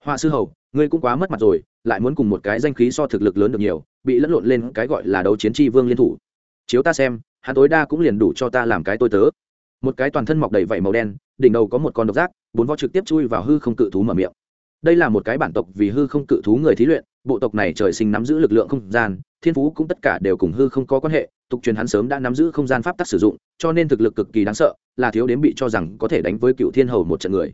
Họa sư hầu, ngươi cũng quá mất mặt rồi, lại muốn cùng một cái danh khí so thực lực lớn được nhiều, bị lẫn lộn lên cái gọi là đấu chiến tri vương liên thủ. Chiếu ta xem, hắn tối đa cũng liền đủ cho ta làm cái tôi tớ một cái toàn thân mọc đầy vảy màu đen, đỉnh đầu có một con độc giác, bốn vó trực tiếp chui vào hư không cự thú mở miệng. Đây là một cái bản tộc vì hư không cự thú người thí luyện, bộ tộc này trời sinh nắm giữ lực lượng không gian, thiên phú cũng tất cả đều cùng hư không có quan hệ, tục truyền hắn sớm đã nắm giữ không gian pháp tắc sử dụng, cho nên thực lực cực kỳ đáng sợ, là thiếu đến bị cho rằng có thể đánh với cựu thiên hầu một trận người.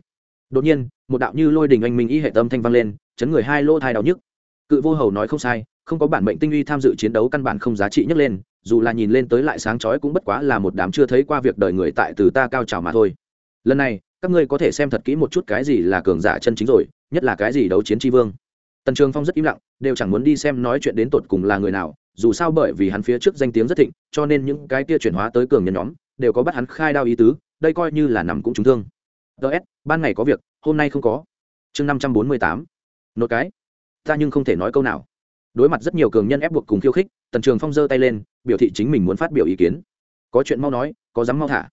Đột nhiên, một đạo như lôi đình anh minh y hệ tâm thanh vang lên, chấn người hai lô thai đau nhức. Cự vô hầu nói không sai, không có bản mệnh tinh uy tham dự chiến đấu căn bản không giá trị nhấc lên dù là nhìn lên tới lại sáng chói cũng bất quá là một đám chưa thấy qua việc đời người tại từ ta cao trào mà thôi. Lần này, các ngươi có thể xem thật kỹ một chút cái gì là cường giả chân chính rồi, nhất là cái gì đấu chiến tri vương. Tần trường phong rất im lặng, đều chẳng muốn đi xem nói chuyện đến tột cùng là người nào, dù sao bởi vì hắn phía trước danh tiếng rất thịnh, cho nên những cái kia chuyển hóa tới cường nhân nhóm, đều có bắt hắn khai đao ý tứ, đây coi như là nằm cũng trúng thương. Ts ban ngày có việc, hôm nay không có. Chương năm trăm bốn mươi tám. Nốt cái. Ta nhưng không thể nói câu nào đối mặt rất nhiều cường nhân ép buộc cùng khiêu khích, tần trường phong giơ tay lên, biểu thị chính mình muốn phát biểu ý kiến. Có chuyện mau nói, có dám mau thả.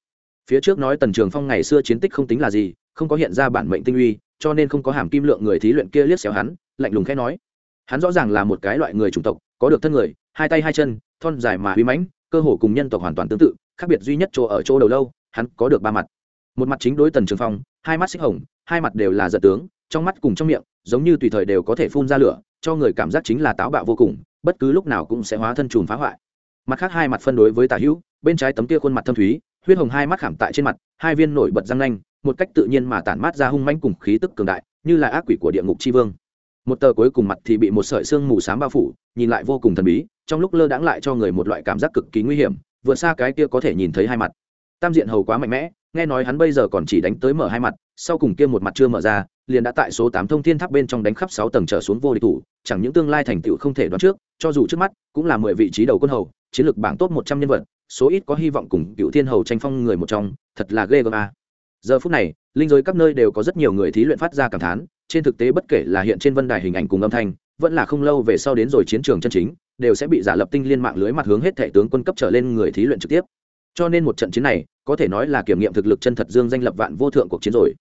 Phía trước nói tần trường phong ngày xưa chiến tích không tính là gì, không có hiện ra bản mệnh tinh uy, cho nên không có hàm kim lượng người thí luyện kia liếc xéo hắn, lạnh lùng khẽ nói. Hắn rõ ràng là một cái loại người chủng tộc, có được thân người, hai tay hai chân, thon dài mà huy mãnh, cơ hồ cùng nhân tộc hoàn toàn tương tự, khác biệt duy nhất chỗ ở chỗ đầu lâu, hắn có được ba mặt. Một mặt chính đối tần trường phong, hai mắt xích hồng, hai mặt đều là giật tướng, trong mắt cùng trong miệng, giống như tùy thời đều có thể phun ra lửa cho người cảm giác chính là táo bạo vô cùng, bất cứ lúc nào cũng sẽ hóa thân trùm phá hoại. Mặt khác hai mặt phân đối với tả hữu, bên trái tấm kia khuôn mặt thâm thúy, huyết hồng hai mắt khảm tại trên mặt, hai viên nổi bật răng nanh, một cách tự nhiên mà tản mát ra hung manh cùng khí tức cường đại, như là ác quỷ của địa ngục tri vương. Một tờ cuối cùng mặt thì bị một sợi xương mù s á m bao phủ, nhìn lại vô cùng thần bí, trong lúc lơ đãng lại cho người một loại cảm giác cực kỳ nguy hiểm vượt xa cái kia có thể nhìn thấy hai mặt. Tam diện hầu quá mạnh mẽ, nghe nói hắn bây giờ còn chỉ đánh tới mở hai mặt, sau cùng kia một mặt chưa mở ra liền đã tại số tám thông thiên tháp bên trong đánh khắp sáu tầng trở xuống vô địch thủ, chẳng những tương lai thành tựu không thể đoán trước, cho dù trước mắt cũng là mười vị trí đầu quân hầu, chiến lược bảng top một trăm nhân vật, số ít có hy vọng cùng cựu thiên hầu tranh phong người một trong, thật là ghê gớm a. Giờ phút này, linh giới các nơi đều có rất nhiều người thí luyện phát ra cảm thán, trên thực tế bất kể là hiện trên vân đài hình ảnh cùng âm thanh, vẫn là không lâu về sau đến rồi chiến trường chân chính, đều sẽ bị giả lập tinh liên mạng lưới mặt hướng hết thể tướng quân cấp trở lên người thí luyện trực tiếp. Cho nên một trận chiến này, có thể nói là kiểm nghiệm thực lực chân thật dương danh lập vạn vô thượng cuộc chiến rồi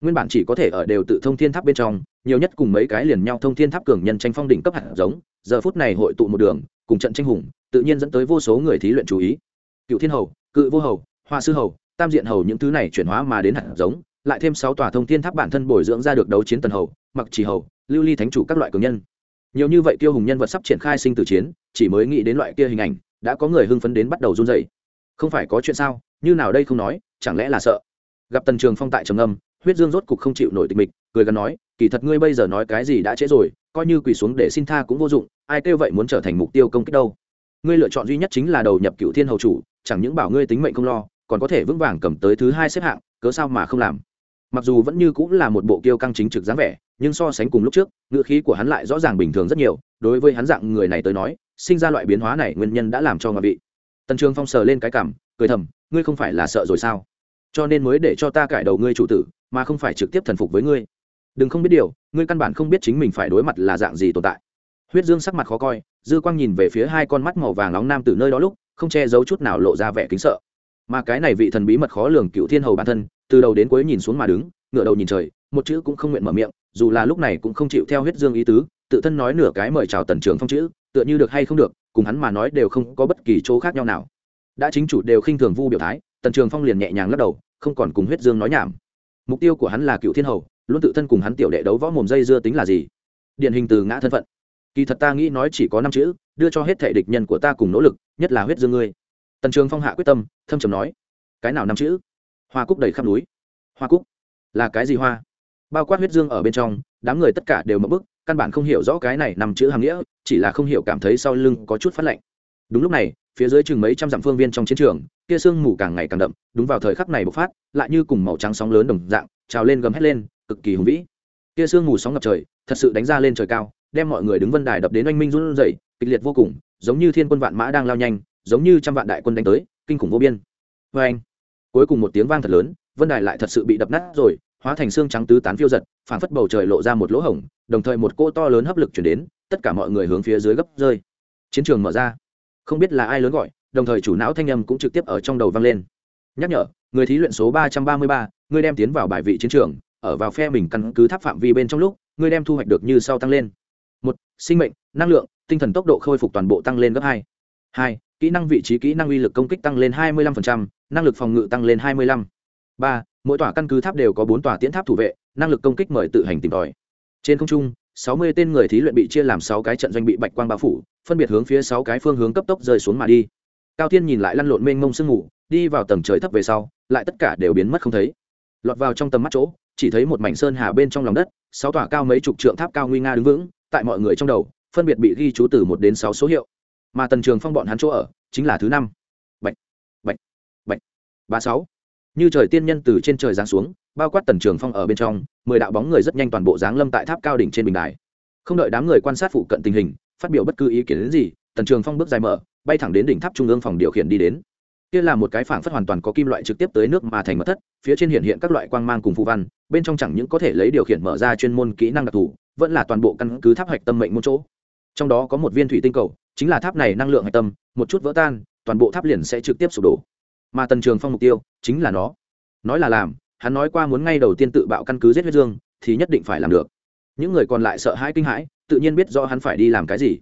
nguyên bản chỉ có thể ở đều tự thông thiên tháp bên trong, nhiều nhất cùng mấy cái liền nhau thông thiên tháp cường nhân tranh phong đỉnh cấp hạt giống, giờ phút này hội tụ một đường, cùng trận tranh hùng, tự nhiên dẫn tới vô số người thí luyện chú ý. Cựu thiên hầu, cự vô hầu, hoa sư hầu, tam diện hầu những thứ này chuyển hóa mà đến hạt giống, lại thêm sáu tòa thông thiên tháp bản thân bồi dưỡng ra được đấu chiến tần hầu, mặc chỉ hầu, lưu ly thánh chủ các loại cường nhân. Nhiều như vậy tiêu hùng nhân vật sắp triển khai sinh tử chiến, chỉ mới nghĩ đến loại kia hình ảnh, đã có người hưng phấn đến bắt đầu run dậy không phải có chuyện sao? Như nào đây không nói, chẳng lẽ là sợ? Gặp tần trường phong tại trầm âm huyết dương rốt cục không chịu nổi tịch mịch, cười gắn nói, kỳ thật ngươi bây giờ nói cái gì đã trễ rồi, coi như quỳ xuống để xin tha cũng vô dụng, ai kêu vậy muốn trở thành mục tiêu công kích đâu? Ngươi lựa chọn duy nhất chính là đầu nhập cựu thiên hầu chủ, chẳng những bảo ngươi tính mệnh không lo, còn có thể vững vàng cầm tới thứ hai xếp hạng, cớ sao mà không làm? Mặc dù vẫn như cũng là một bộ kiêu căng chính trực dáng vẻ, nhưng so sánh cùng lúc trước ngựa khí của hắn lại rõ ràng bình thường rất nhiều, đối với hắn dạng người này tới nói, sinh ra loại biến hóa này nguyên nhân đã làm cho ngọc vị. Tần trường phong sờ lên cái cảm, cười thầm, ngươi không phải là sợ rồi sao? Cho nên mới để cho ta cải đầu ngươi chủ tử mà không phải trực tiếp thần phục với ngươi. Đừng không biết điều, ngươi căn bản không biết chính mình phải đối mặt là dạng gì tồn tại. Huyết dương sắc mặt khó coi, dư quang nhìn về phía hai con mắt màu vàng nóng nam từ nơi đó lúc, không che giấu chút nào lộ ra vẻ kính sợ. Mà cái này vị thần bí mật khó lường cựu thiên hầu bản thân, từ đầu đến cuối nhìn xuống mà đứng ngựa đầu nhìn trời, một chữ cũng không nguyện mở miệng, dù là lúc này cũng không chịu theo huyết dương ý tứ, tự thân nói nửa cái mời chào tần trường phong chữ, tựa như được hay không được, cùng hắn mà nói đều không có bất kỳ chỗ khác nhau nào. Đã chính chủ đều khinh thường vu biểu thái, tần trường phong liền nhẹ nhàng lắc đầu, không còn cùng huyết dương nói nhảm mục tiêu của hắn là cựu thiên hầu, luôn tự thân cùng hắn tiểu đệ đấu võ mồm dây dưa tính là gì? Điển hình từ ngã thân phận. Kỳ thật ta nghĩ nói chỉ có năm chữ, đưa cho hết thể địch nhân của ta cùng nỗ lực, nhất là huyết dương ngươi. Tần trường phong hạ quyết tâm, thâm trầm nói, cái nào năm chữ? Hoa cúc đầy khắp núi. Hoa cúc? Là cái gì hoa? Bao quát huyết dương ở bên trong, đám người tất cả đều mất bức, căn bản không hiểu rõ cái này nằm chữ hàm nghĩa, chỉ là không hiểu cảm thấy sau lưng có chút phát lạnh. Đúng lúc này phía dưới chừng mấy trăm dặm phương viên trong chiến trường, kia sương mù càng ngày càng đậm, đúng vào thời khắc này bộc phát, lại như cùng màu trắng sóng lớn đồng dạng, trào lên gầm hét lên, cực kỳ hùng vĩ. Kia sương mù sóng ngập trời, thật sự đánh ra lên trời cao, đem mọi người đứng vân đài đập đến oanh minh run rẩy, kịch liệt vô cùng, giống như thiên quân vạn mã đang lao nhanh, giống như trăm vạn đại quân đánh tới, kinh khủng vô biên. Vê anh, cuối cùng một tiếng vang thật lớn, vân đài lại thật sự bị đập nát rồi, hóa thành xương trắng tứ tán phiêu giật, phảng phất bầu trời lộ ra một lỗ hổng, đồng thời một cỗ to lớn hấp lực chuyển đến, tất cả mọi người hướng phía dưới gấp rơi. Chiến trường mở ra không biết là ai lớn gọi đồng thời chủ não thanh âm cũng trực tiếp ở trong đầu vang lên. Nhắc nhở người thí luyện số ba trăm ba mươi ba ngươi đem tiến vào bài vị chiến trường ở vào phe mình căn cứ tháp phạm vi bên trong lúc ngươi đem thu hoạch được như sau tăng lên. Một sinh mệnh năng lượng tinh thần tốc độ khôi phục toàn bộ tăng lên gấp hai. Hai kỹ năng vị trí kỹ năng uy lực công kích tăng lên hai mươi 25%, năng lực phòng ngự tăng lên hai mươi 25. ba mỗi tòa căn cứ tháp đều có bốn tòa tiễn tháp thủ vệ năng lực công kích mời tự hành tìm tòi. Trên không trung sáu mươi tên người thí luyện bị chia làm sáu cái trận doanh bị bạch quang bao phủ, phân biệt hướng phía sáu cái phương hướng cấp tốc rơi xuống mà đi. Cao thiên nhìn lại lăn lộn mênh mông sương ngủ đi vào tầng trời thấp về sau, lại tất cả đều biến mất không thấy. Lọt vào trong tầm mắt chỗ, chỉ thấy một mảnh sơn hà bên trong lòng đất, sáu tòa cao mấy chục trượng tháp cao nguy nga đứng vững, tại mọi người trong đầu, phân biệt bị ghi chú từ một đến sáu số hiệu. Mà tần trường phong bọn hắn chỗ ở, chính là thứ năm. Bạch bạch bạch, ba sáu. Như trời tiên nhân từ trên trời giáng xuống, bao quát tần trường phong ở bên trong mười đạo bóng người rất nhanh toàn bộ giáng lâm tại tháp cao đỉnh trên bình đài. Không đợi đám người quan sát phụ cận tình hình, phát biểu bất cứ ý kiến đến gì, tần trường phong bước dài mở, bay thẳng đến đỉnh tháp trung ương phòng điều khiển đi đến. Kia là một cái phảng phất hoàn toàn có kim loại trực tiếp tới nước mà thành mật thất, phía trên hiện hiện các loại quang mang cùng phù văn, bên trong chẳng những có thể lấy điều khiển mở ra chuyên môn kỹ năng đặc thù, vẫn là toàn bộ căn cứ tháp hạch tâm mệnh một chỗ. Trong đó có một viên thủy tinh cầu, chính là tháp này năng lượng hạch tâm, một chút vỡ tan, toàn bộ tháp liền sẽ trực tiếp sụp đổ. Mà tần trường phong mục tiêu chính là nó. Nói là làm hắn nói qua muốn ngay đầu tiên tự bạo căn cứ giết huyết dương, thì nhất định phải làm được. Những người còn lại sợ hãi kinh hãi, tự nhiên biết rõ hắn phải đi làm cái gì.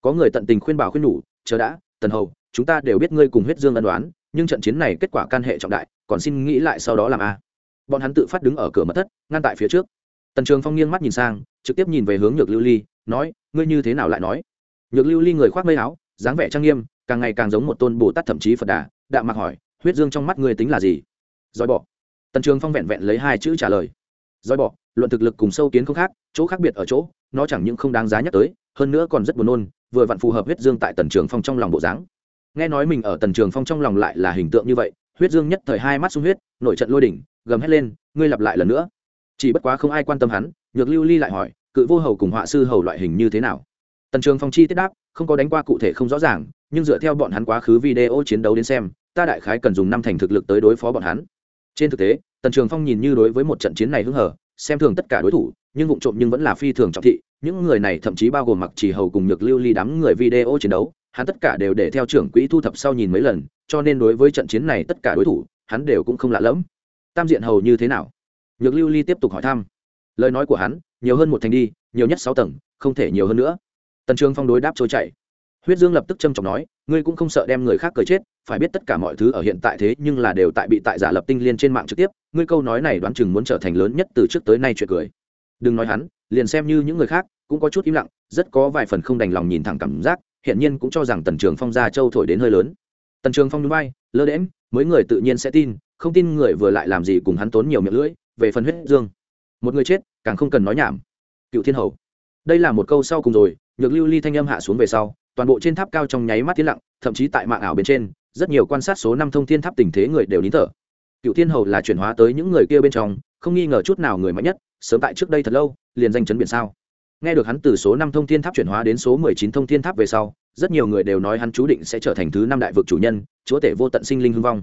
Có người tận tình khuyên bảo khuyên nhủ, chờ đã, tần hầu, chúng ta đều biết ngươi cùng huyết dương ân đoán nhưng trận chiến này kết quả can hệ trọng đại, còn xin nghĩ lại sau đó làm a. Bọn hắn tự phát đứng ở cửa mật thất, ngăn tại phía trước. Tần trường phong nghiêng mắt nhìn sang, trực tiếp nhìn về hướng nhược lưu ly, nói, ngươi như thế nào lại nói? Nhược lưu ly người khoác mây áo, dáng vẻ trang nghiêm, càng ngày càng giống một tôn bồ tát thậm chí phật đà, đạm mặc hỏi, huyết dương trong mắt ngươi tính là gì? Dòi bỏ tần trường phong vẹn vẹn lấy hai chữ trả lời dòi bỏ luận thực lực cùng sâu kiến không khác chỗ khác biệt ở chỗ nó chẳng những không đáng giá nhắc tới hơn nữa còn rất buồn nôn vừa vặn phù hợp huyết dương tại tần trường phong trong lòng bộ dáng nghe nói mình ở tần trường phong trong lòng lại là hình tượng như vậy huyết dương nhất thời hai mắt sung huyết nội trận lôi đỉnh gầm hét lên ngươi lặp lại lần nữa chỉ bất quá không ai quan tâm hắn nhược lưu ly lại hỏi cự vô hầu cùng họa sư hầu loại hình như thế nào tần trường phong chi tiết đáp không có đánh qua cụ thể không rõ ràng nhưng dựa theo bọn hắn quá khứ video chiến đấu đến xem ta đại khái cần dùng năm thành thực lực tới đối phó bọn hắn trên thực tế, tần trường phong nhìn như đối với một trận chiến này hứng hở xem thường tất cả đối thủ, nhưng vụ trộm nhưng vẫn là phi thường trọng thị. Những người này thậm chí bao gồm mặc chỉ hầu cùng nhược lưu ly đám người video chiến đấu, hắn tất cả đều để theo trưởng quỹ thu thập sau nhìn mấy lần, cho nên đối với trận chiến này tất cả đối thủ, hắn đều cũng không lạ lẫm. Tam diện hầu như thế nào? Nhược lưu ly tiếp tục hỏi thăm. Lời nói của hắn, nhiều hơn một thành đi, nhiều nhất sáu tầng, không thể nhiều hơn nữa. Tần trường phong đối đáp trôi chảy. Huyết dương lập tức trâm trọng nói ngươi cũng không sợ đem người khác cười chết, phải biết tất cả mọi thứ ở hiện tại thế nhưng là đều tại bị tại giả lập tinh liên trên mạng trực tiếp, ngươi câu nói này đoán chừng muốn trở thành lớn nhất từ trước tới nay chuyện cười. Đừng nói hắn, liền xem như những người khác, cũng có chút im lặng, rất có vài phần không đành lòng nhìn thẳng cảm giác hiện nhiên cũng cho rằng tần trường phong ra châu thổi đến hơi lớn. Tần trường phong núi bay lơ đễm mấy người tự nhiên sẽ tin, không tin người vừa lại làm gì cùng hắn tốn nhiều miệng lưỡi, về phần huyết dương. Một người chết, càng không cần nói nhảm. Cựu thiên hầu. Đây là một câu sau cùng rồi, nhược lưu ly thanh âm hạ xuống về sau toàn bộ trên tháp cao trong nháy mắt tiến lặng, thậm chí tại mạng ảo bên trên, rất nhiều quan sát số năm thông thiên tháp tình thế người đều nín thở. Cựu thiên hầu là chuyển hóa tới những người kia bên trong, không nghi ngờ chút nào người mạnh nhất, sớm tại trước đây thật lâu, liền danh chấn biển sao. Nghe được hắn từ số năm thông thiên tháp chuyển hóa đến số mười chín thông thiên tháp về sau, rất nhiều người đều nói hắn chú định sẽ trở thành thứ năm đại vực chủ nhân, chúa tể vô tận sinh linh hưng vong.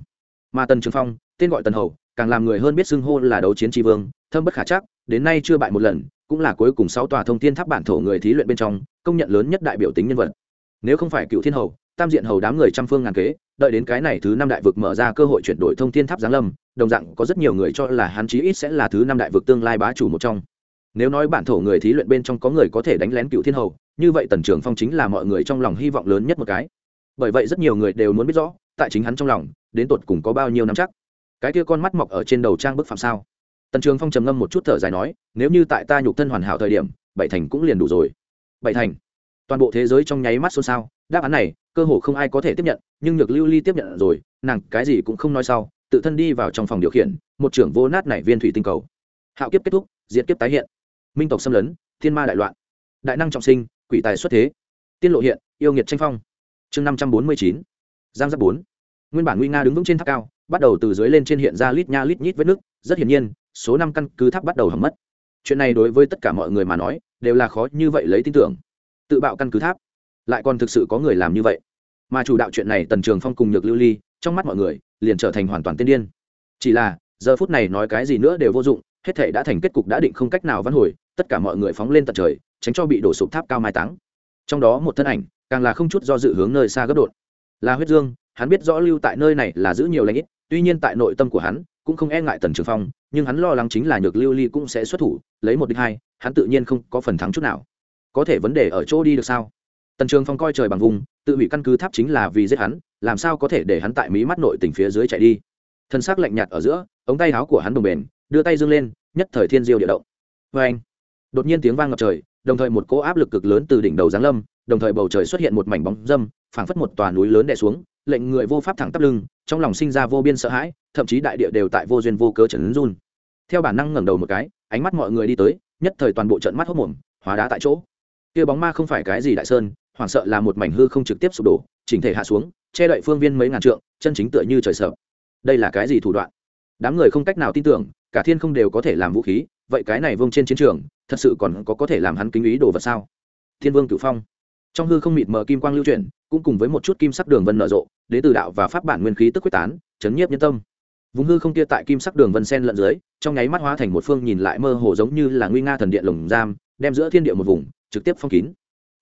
Mà tần trường phong, tên gọi tần hầu, càng làm người hơn biết xưng hô là đấu chiến tri vương, thâm bất khả chắc, đến nay chưa bại một lần, cũng là cuối cùng sáu tòa thông thiên tháp bản thổ người thí luyện bên trong, công nhận lớn nhất đại biểu tính nhân vật nếu không phải cựu thiên hầu, tam diện hầu đám người trăm phương ngàn kế, đợi đến cái này thứ năm đại vực mở ra cơ hội chuyển đổi thông thiên tháp giáng lâm, đồng dạng có rất nhiều người cho là hắn chí ít sẽ là thứ năm đại vực tương lai bá chủ một trong. Nếu nói bản thổ người thí luyện bên trong có người có thể đánh lén cựu thiên hầu, như vậy tần trường phong chính là mọi người trong lòng hy vọng lớn nhất một cái. Bởi vậy rất nhiều người đều muốn biết rõ, tại chính hắn trong lòng, đến tột cùng có bao nhiêu năm chắc. Cái kia con mắt mọc ở trên đầu trang bức phạm sao? Tần trường phong trầm ngâm một chút thở dài nói, nếu như tại ta nhục thân hoàn hảo thời điểm, bảy thành cũng liền đủ rồi. Bảy thành? Toàn bộ thế giới trong nháy mắt xôn xao. Đáp án này, cơ hồ không ai có thể tiếp nhận, nhưng nhược lưu ly tiếp nhận rồi, nàng cái gì cũng không nói sau, tự thân đi vào trong phòng điều khiển, một trưởng vô nát nảy viên thủy tinh cầu. Hạo kiếp kết thúc diễn kiếp tái hiện. Minh tộc xâm lấn, thiên ma đại loạn. Đại năng trọng sinh, quỷ tài xuất thế. Tiên lộ hiện, yêu nghiệt tranh phong. Chương năm trăm bốn mươi chín, giang giáp bốn. Nguyên bản nguy nga đứng vững trên tháp cao, bắt đầu từ dưới lên trên hiện ra lít nha lít nhít vết nước rất hiển nhiên, số năm căn cứ tháp bắt đầu hỏng mất. Chuyện này đối với tất cả mọi người mà nói, đều là khó như vậy lấy tin tưởng tự bạo căn cứ tháp. Lại còn thực sự có người làm như vậy. Mà chủ đạo chuyện này tần trường phong cùng nhược lưu ly, trong mắt mọi người, liền trở thành hoàn toàn tiên điên. Chỉ là, giờ phút này nói cái gì nữa đều vô dụng, hết thể đã thành kết cục đã định không cách nào vãn hồi, tất cả mọi người phóng lên tận trời, tránh cho bị đổ sụp tháp cao mai táng. Trong đó một thân ảnh, càng là không chút do dự hướng nơi xa gấp đột. Là huyết dương, hắn biết rõ lưu tại nơi này là giữ nhiều lãnh ít, tuy nhiên tại nội tâm của hắn, cũng không e ngại tần trường phong, nhưng hắn lo lắng chính là nhược lưu ly cũng sẽ xuất thủ, lấy một đích hai, hắn tự nhiên không có phần thắng chút nào có thể vấn đề ở chỗ đi được sao? Tần trường phong coi trời bằng vùng, tự hủy căn cứ tháp chính là vì giết hắn, làm sao có thể để hắn tại mí mắt nội tỉnh phía dưới chạy đi? Thân xác lạnh nhạt ở giữa, ống tay áo của hắn đồng bền đưa tay dương lên, nhất thời thiên diêu địa động. Vê anh, đột nhiên tiếng vang ngập trời, đồng thời một cỗ áp lực cực lớn từ đỉnh đầu giáng lâm, đồng thời bầu trời xuất hiện một mảnh bóng dâm, phảng phất một tòa núi lớn đè xuống, lệnh người vô pháp thẳng tắp lưng, trong lòng sinh ra vô biên sợ hãi, thậm chí đại địa đều tại vô duyên vô cớ trần run. Theo bản năng ngẩng đầu một cái, ánh mắt mọi người đi tới, nhất thời toàn bộ trận mắt hốc mồm, hóa đá tại chỗ kia bóng ma không phải cái gì đại sơn, hoảng sợ là một mảnh hư không trực tiếp sụp đổ, chỉnh thể hạ xuống, che đậy phương viên mấy ngàn trượng, chân chính tựa như trời sợ. Đây là cái gì thủ đoạn? Đám người không cách nào tin tưởng, cả thiên không đều có thể làm vũ khí, vậy cái này vương trên chiến trường, thật sự còn có có thể làm hắn kính ý đồ vật sao? Thiên vương cửu phong. Trong hư không mịt mờ kim quang lưu chuyển, cũng cùng với một chút kim sắc đường vân nở rộ đến từ đạo và pháp bản nguyên khí tức quyết tán, chấn nhiếp nhân tâm. Vùng hư không kia tại kim sắc đường vân sen lẫn dưới, trong nháy mắt hóa thành một phương nhìn lại mơ hồ giống như là nguy nga thần điện lồng giam, đem giữa thiên địa một vùng trực tiếp phong kín.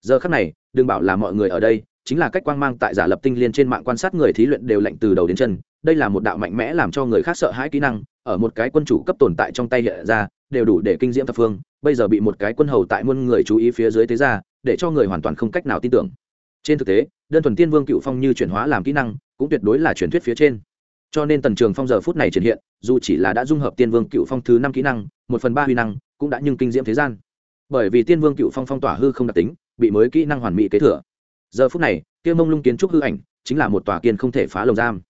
Giờ khắc này, đừng bảo là mọi người ở đây, chính là cách quang mang tại giả lập tinh liên trên mạng quan sát người thí luyện đều lạnh từ đầu đến chân. Đây là một đạo mạnh mẽ làm cho người khác sợ hãi kỹ năng, ở một cái quân chủ cấp tồn tại trong tay hiện ra, đều đủ để kinh diễm thập phương. Bây giờ bị một cái quân hầu tại muôn người chú ý phía dưới thế ra, để cho người hoàn toàn không cách nào tin tưởng. Trên thực tế, đơn thuần tiên vương cựu phong như chuyển hóa làm kỹ năng, cũng tuyệt đối là truyền thuyết phía trên. Cho nên tần trường phong giờ phút này triển hiện, dù chỉ là đã dung hợp tiên vương cựu phong thứ năm kỹ năng, một phần ba huy năng, cũng đã nhưng kinh diễm thế gian bởi vì tiên vương cựu phong phong tỏa hư không đặc tính, bị mới kỹ năng hoàn mỹ kế thừa. Giờ phút này, kia mông lung kiến trúc hư ảnh chính là một tòa kiên không thể phá lồng giam.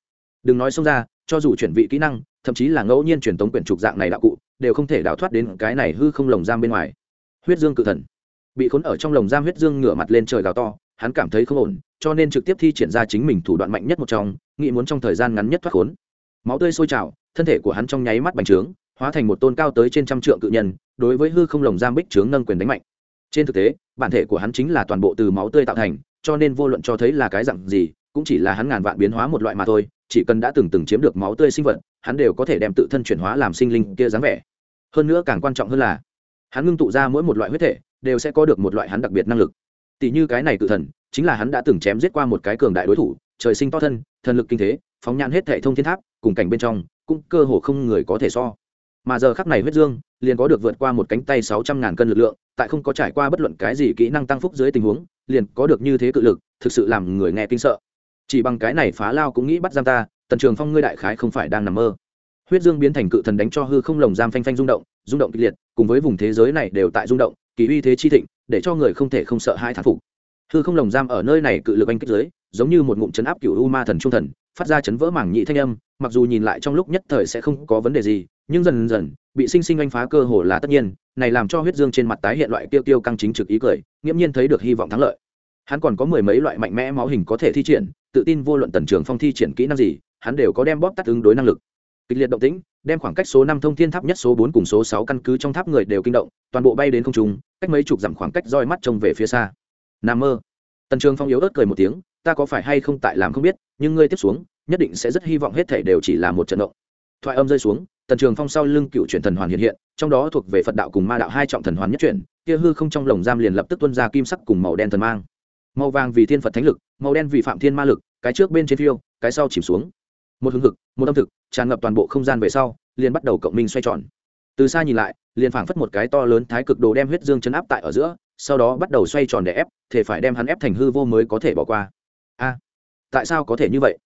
Đừng nói xông ra, cho dù chuyển vị kỹ năng, thậm chí là ngẫu nhiên truyền tống quyển trục dạng này đạo cụ, đều không thể đào thoát đến cái này hư không lồng giam bên ngoài. Huyết dương cự thần. Bị khốn ở trong lồng giam huyết dương ngửa mặt lên trời gào to, hắn cảm thấy không ổn, cho nên trực tiếp thi triển ra chính mình thủ đoạn mạnh nhất một trong, nghĩ muốn trong thời gian ngắn nhất thoát khốn. Máu tươi sôi trào, thân thể của hắn trong nháy mắt bành trướng hóa thành một tôn cao tới trên trăm trượng cự nhân, đối với hư không lồng giam bích trướng nâng quyền đánh mạnh. Trên thực tế, bản thể của hắn chính là toàn bộ từ máu tươi tạo thành, cho nên vô luận cho thấy là cái dặn gì, cũng chỉ là hắn ngàn vạn biến hóa một loại mà thôi, chỉ cần đã từng từng chiếm được máu tươi sinh vật, hắn đều có thể đem tự thân chuyển hóa làm sinh linh kia dáng vẻ. Hơn nữa càng quan trọng hơn là, hắn ngưng tụ ra mỗi một loại huyết thể, đều sẽ có được một loại hắn đặc biệt năng lực. Tỷ như cái này cự thần, chính là hắn đã từng chém giết qua một cái cường đại đối thủ, trời sinh to thân, thần lực kinh thế, phóng nhãn hết thể thông thiên tháp, cùng cảnh bên trong, cũng cơ hồ không người có thể so mà giờ khắc này huyết dương liền có được vượt qua một cánh tay sáu trăm ngàn cân lực lượng, tại không có trải qua bất luận cái gì kỹ năng tăng phúc dưới tình huống, liền có được như thế cự lực, thực sự làm người nghe kinh sợ. Chỉ bằng cái này phá lao cũng nghĩ bắt giam ta, tần trường phong ngươi đại khái không phải đang nằm mơ. Huyết dương biến thành cự thần đánh cho hư không lồng giam phanh phanh rung động rung động kịch liệt, cùng với vùng thế giới này đều tại rung động, kỳ uy thế chi thịnh, để cho người không thể không sợ hai thán phục. Hư không lồng giam ở nơi này cự lực anh kích giới giống như một ngụm chấn áp cựu u ma thần trung thần, phát ra chấn vỡ mảng nhị thanh âm, mặc dù nhìn lại trong lúc nhất thời sẽ không có vấn đề gì nhưng dần dần, bị sinh sinh anh phá cơ hồ là tất nhiên, này làm cho huyết dương trên mặt tái hiện loại tiêu tiêu căng chính trực ý cười, nghiễm nhiên thấy được hy vọng thắng lợi. Hắn còn có mười mấy loại mạnh mẽ máu hình có thể thi triển, tự tin vô luận tần trường phong thi triển kỹ năng gì, hắn đều có đem bóp tắt ứng đối năng lực. Kịch liệt động tĩnh, đem khoảng cách số năm thông thiên tháp nhất số bốn cùng số sáu căn cứ trong tháp người đều kinh động, toàn bộ bay đến không trung, cách mấy chục dặm khoảng cách roi mắt trông về phía xa. Nam mơ. Tần trường phong yếu ớt cười một tiếng, ta có phải hay không tại làm không biết, nhưng ngươi tiếp xuống, nhất định sẽ rất hy vọng hết thể đều chỉ là một trận động. Thoại âm rơi xuống tần trường phong sau lưng cựu chuyển thần hoàn hiện hiện, trong đó thuộc về phật đạo cùng ma đạo hai trọng thần hoàn nhất chuyển, kia hư không trong lồng giam liền lập tức tuân ra kim sắc cùng màu đen thần mang. Màu vàng vì thiên phật thánh lực, màu đen vì phạm thiên ma lực, cái trước bên trên phiêu, cái sau chìm xuống. Một hương thực một âm thực, tràn ngập toàn bộ không gian về sau, liền bắt đầu cộng minh xoay tròn. Từ xa nhìn lại, liền phảng phất một cái to lớn thái cực đồ đem huyết dương chấn áp tại ở giữa, sau đó bắt đầu xoay tròn để ép, thể phải đem hắn ép thành hư vô mới có thể bỏ qua. A, tại sao có thể như vậy?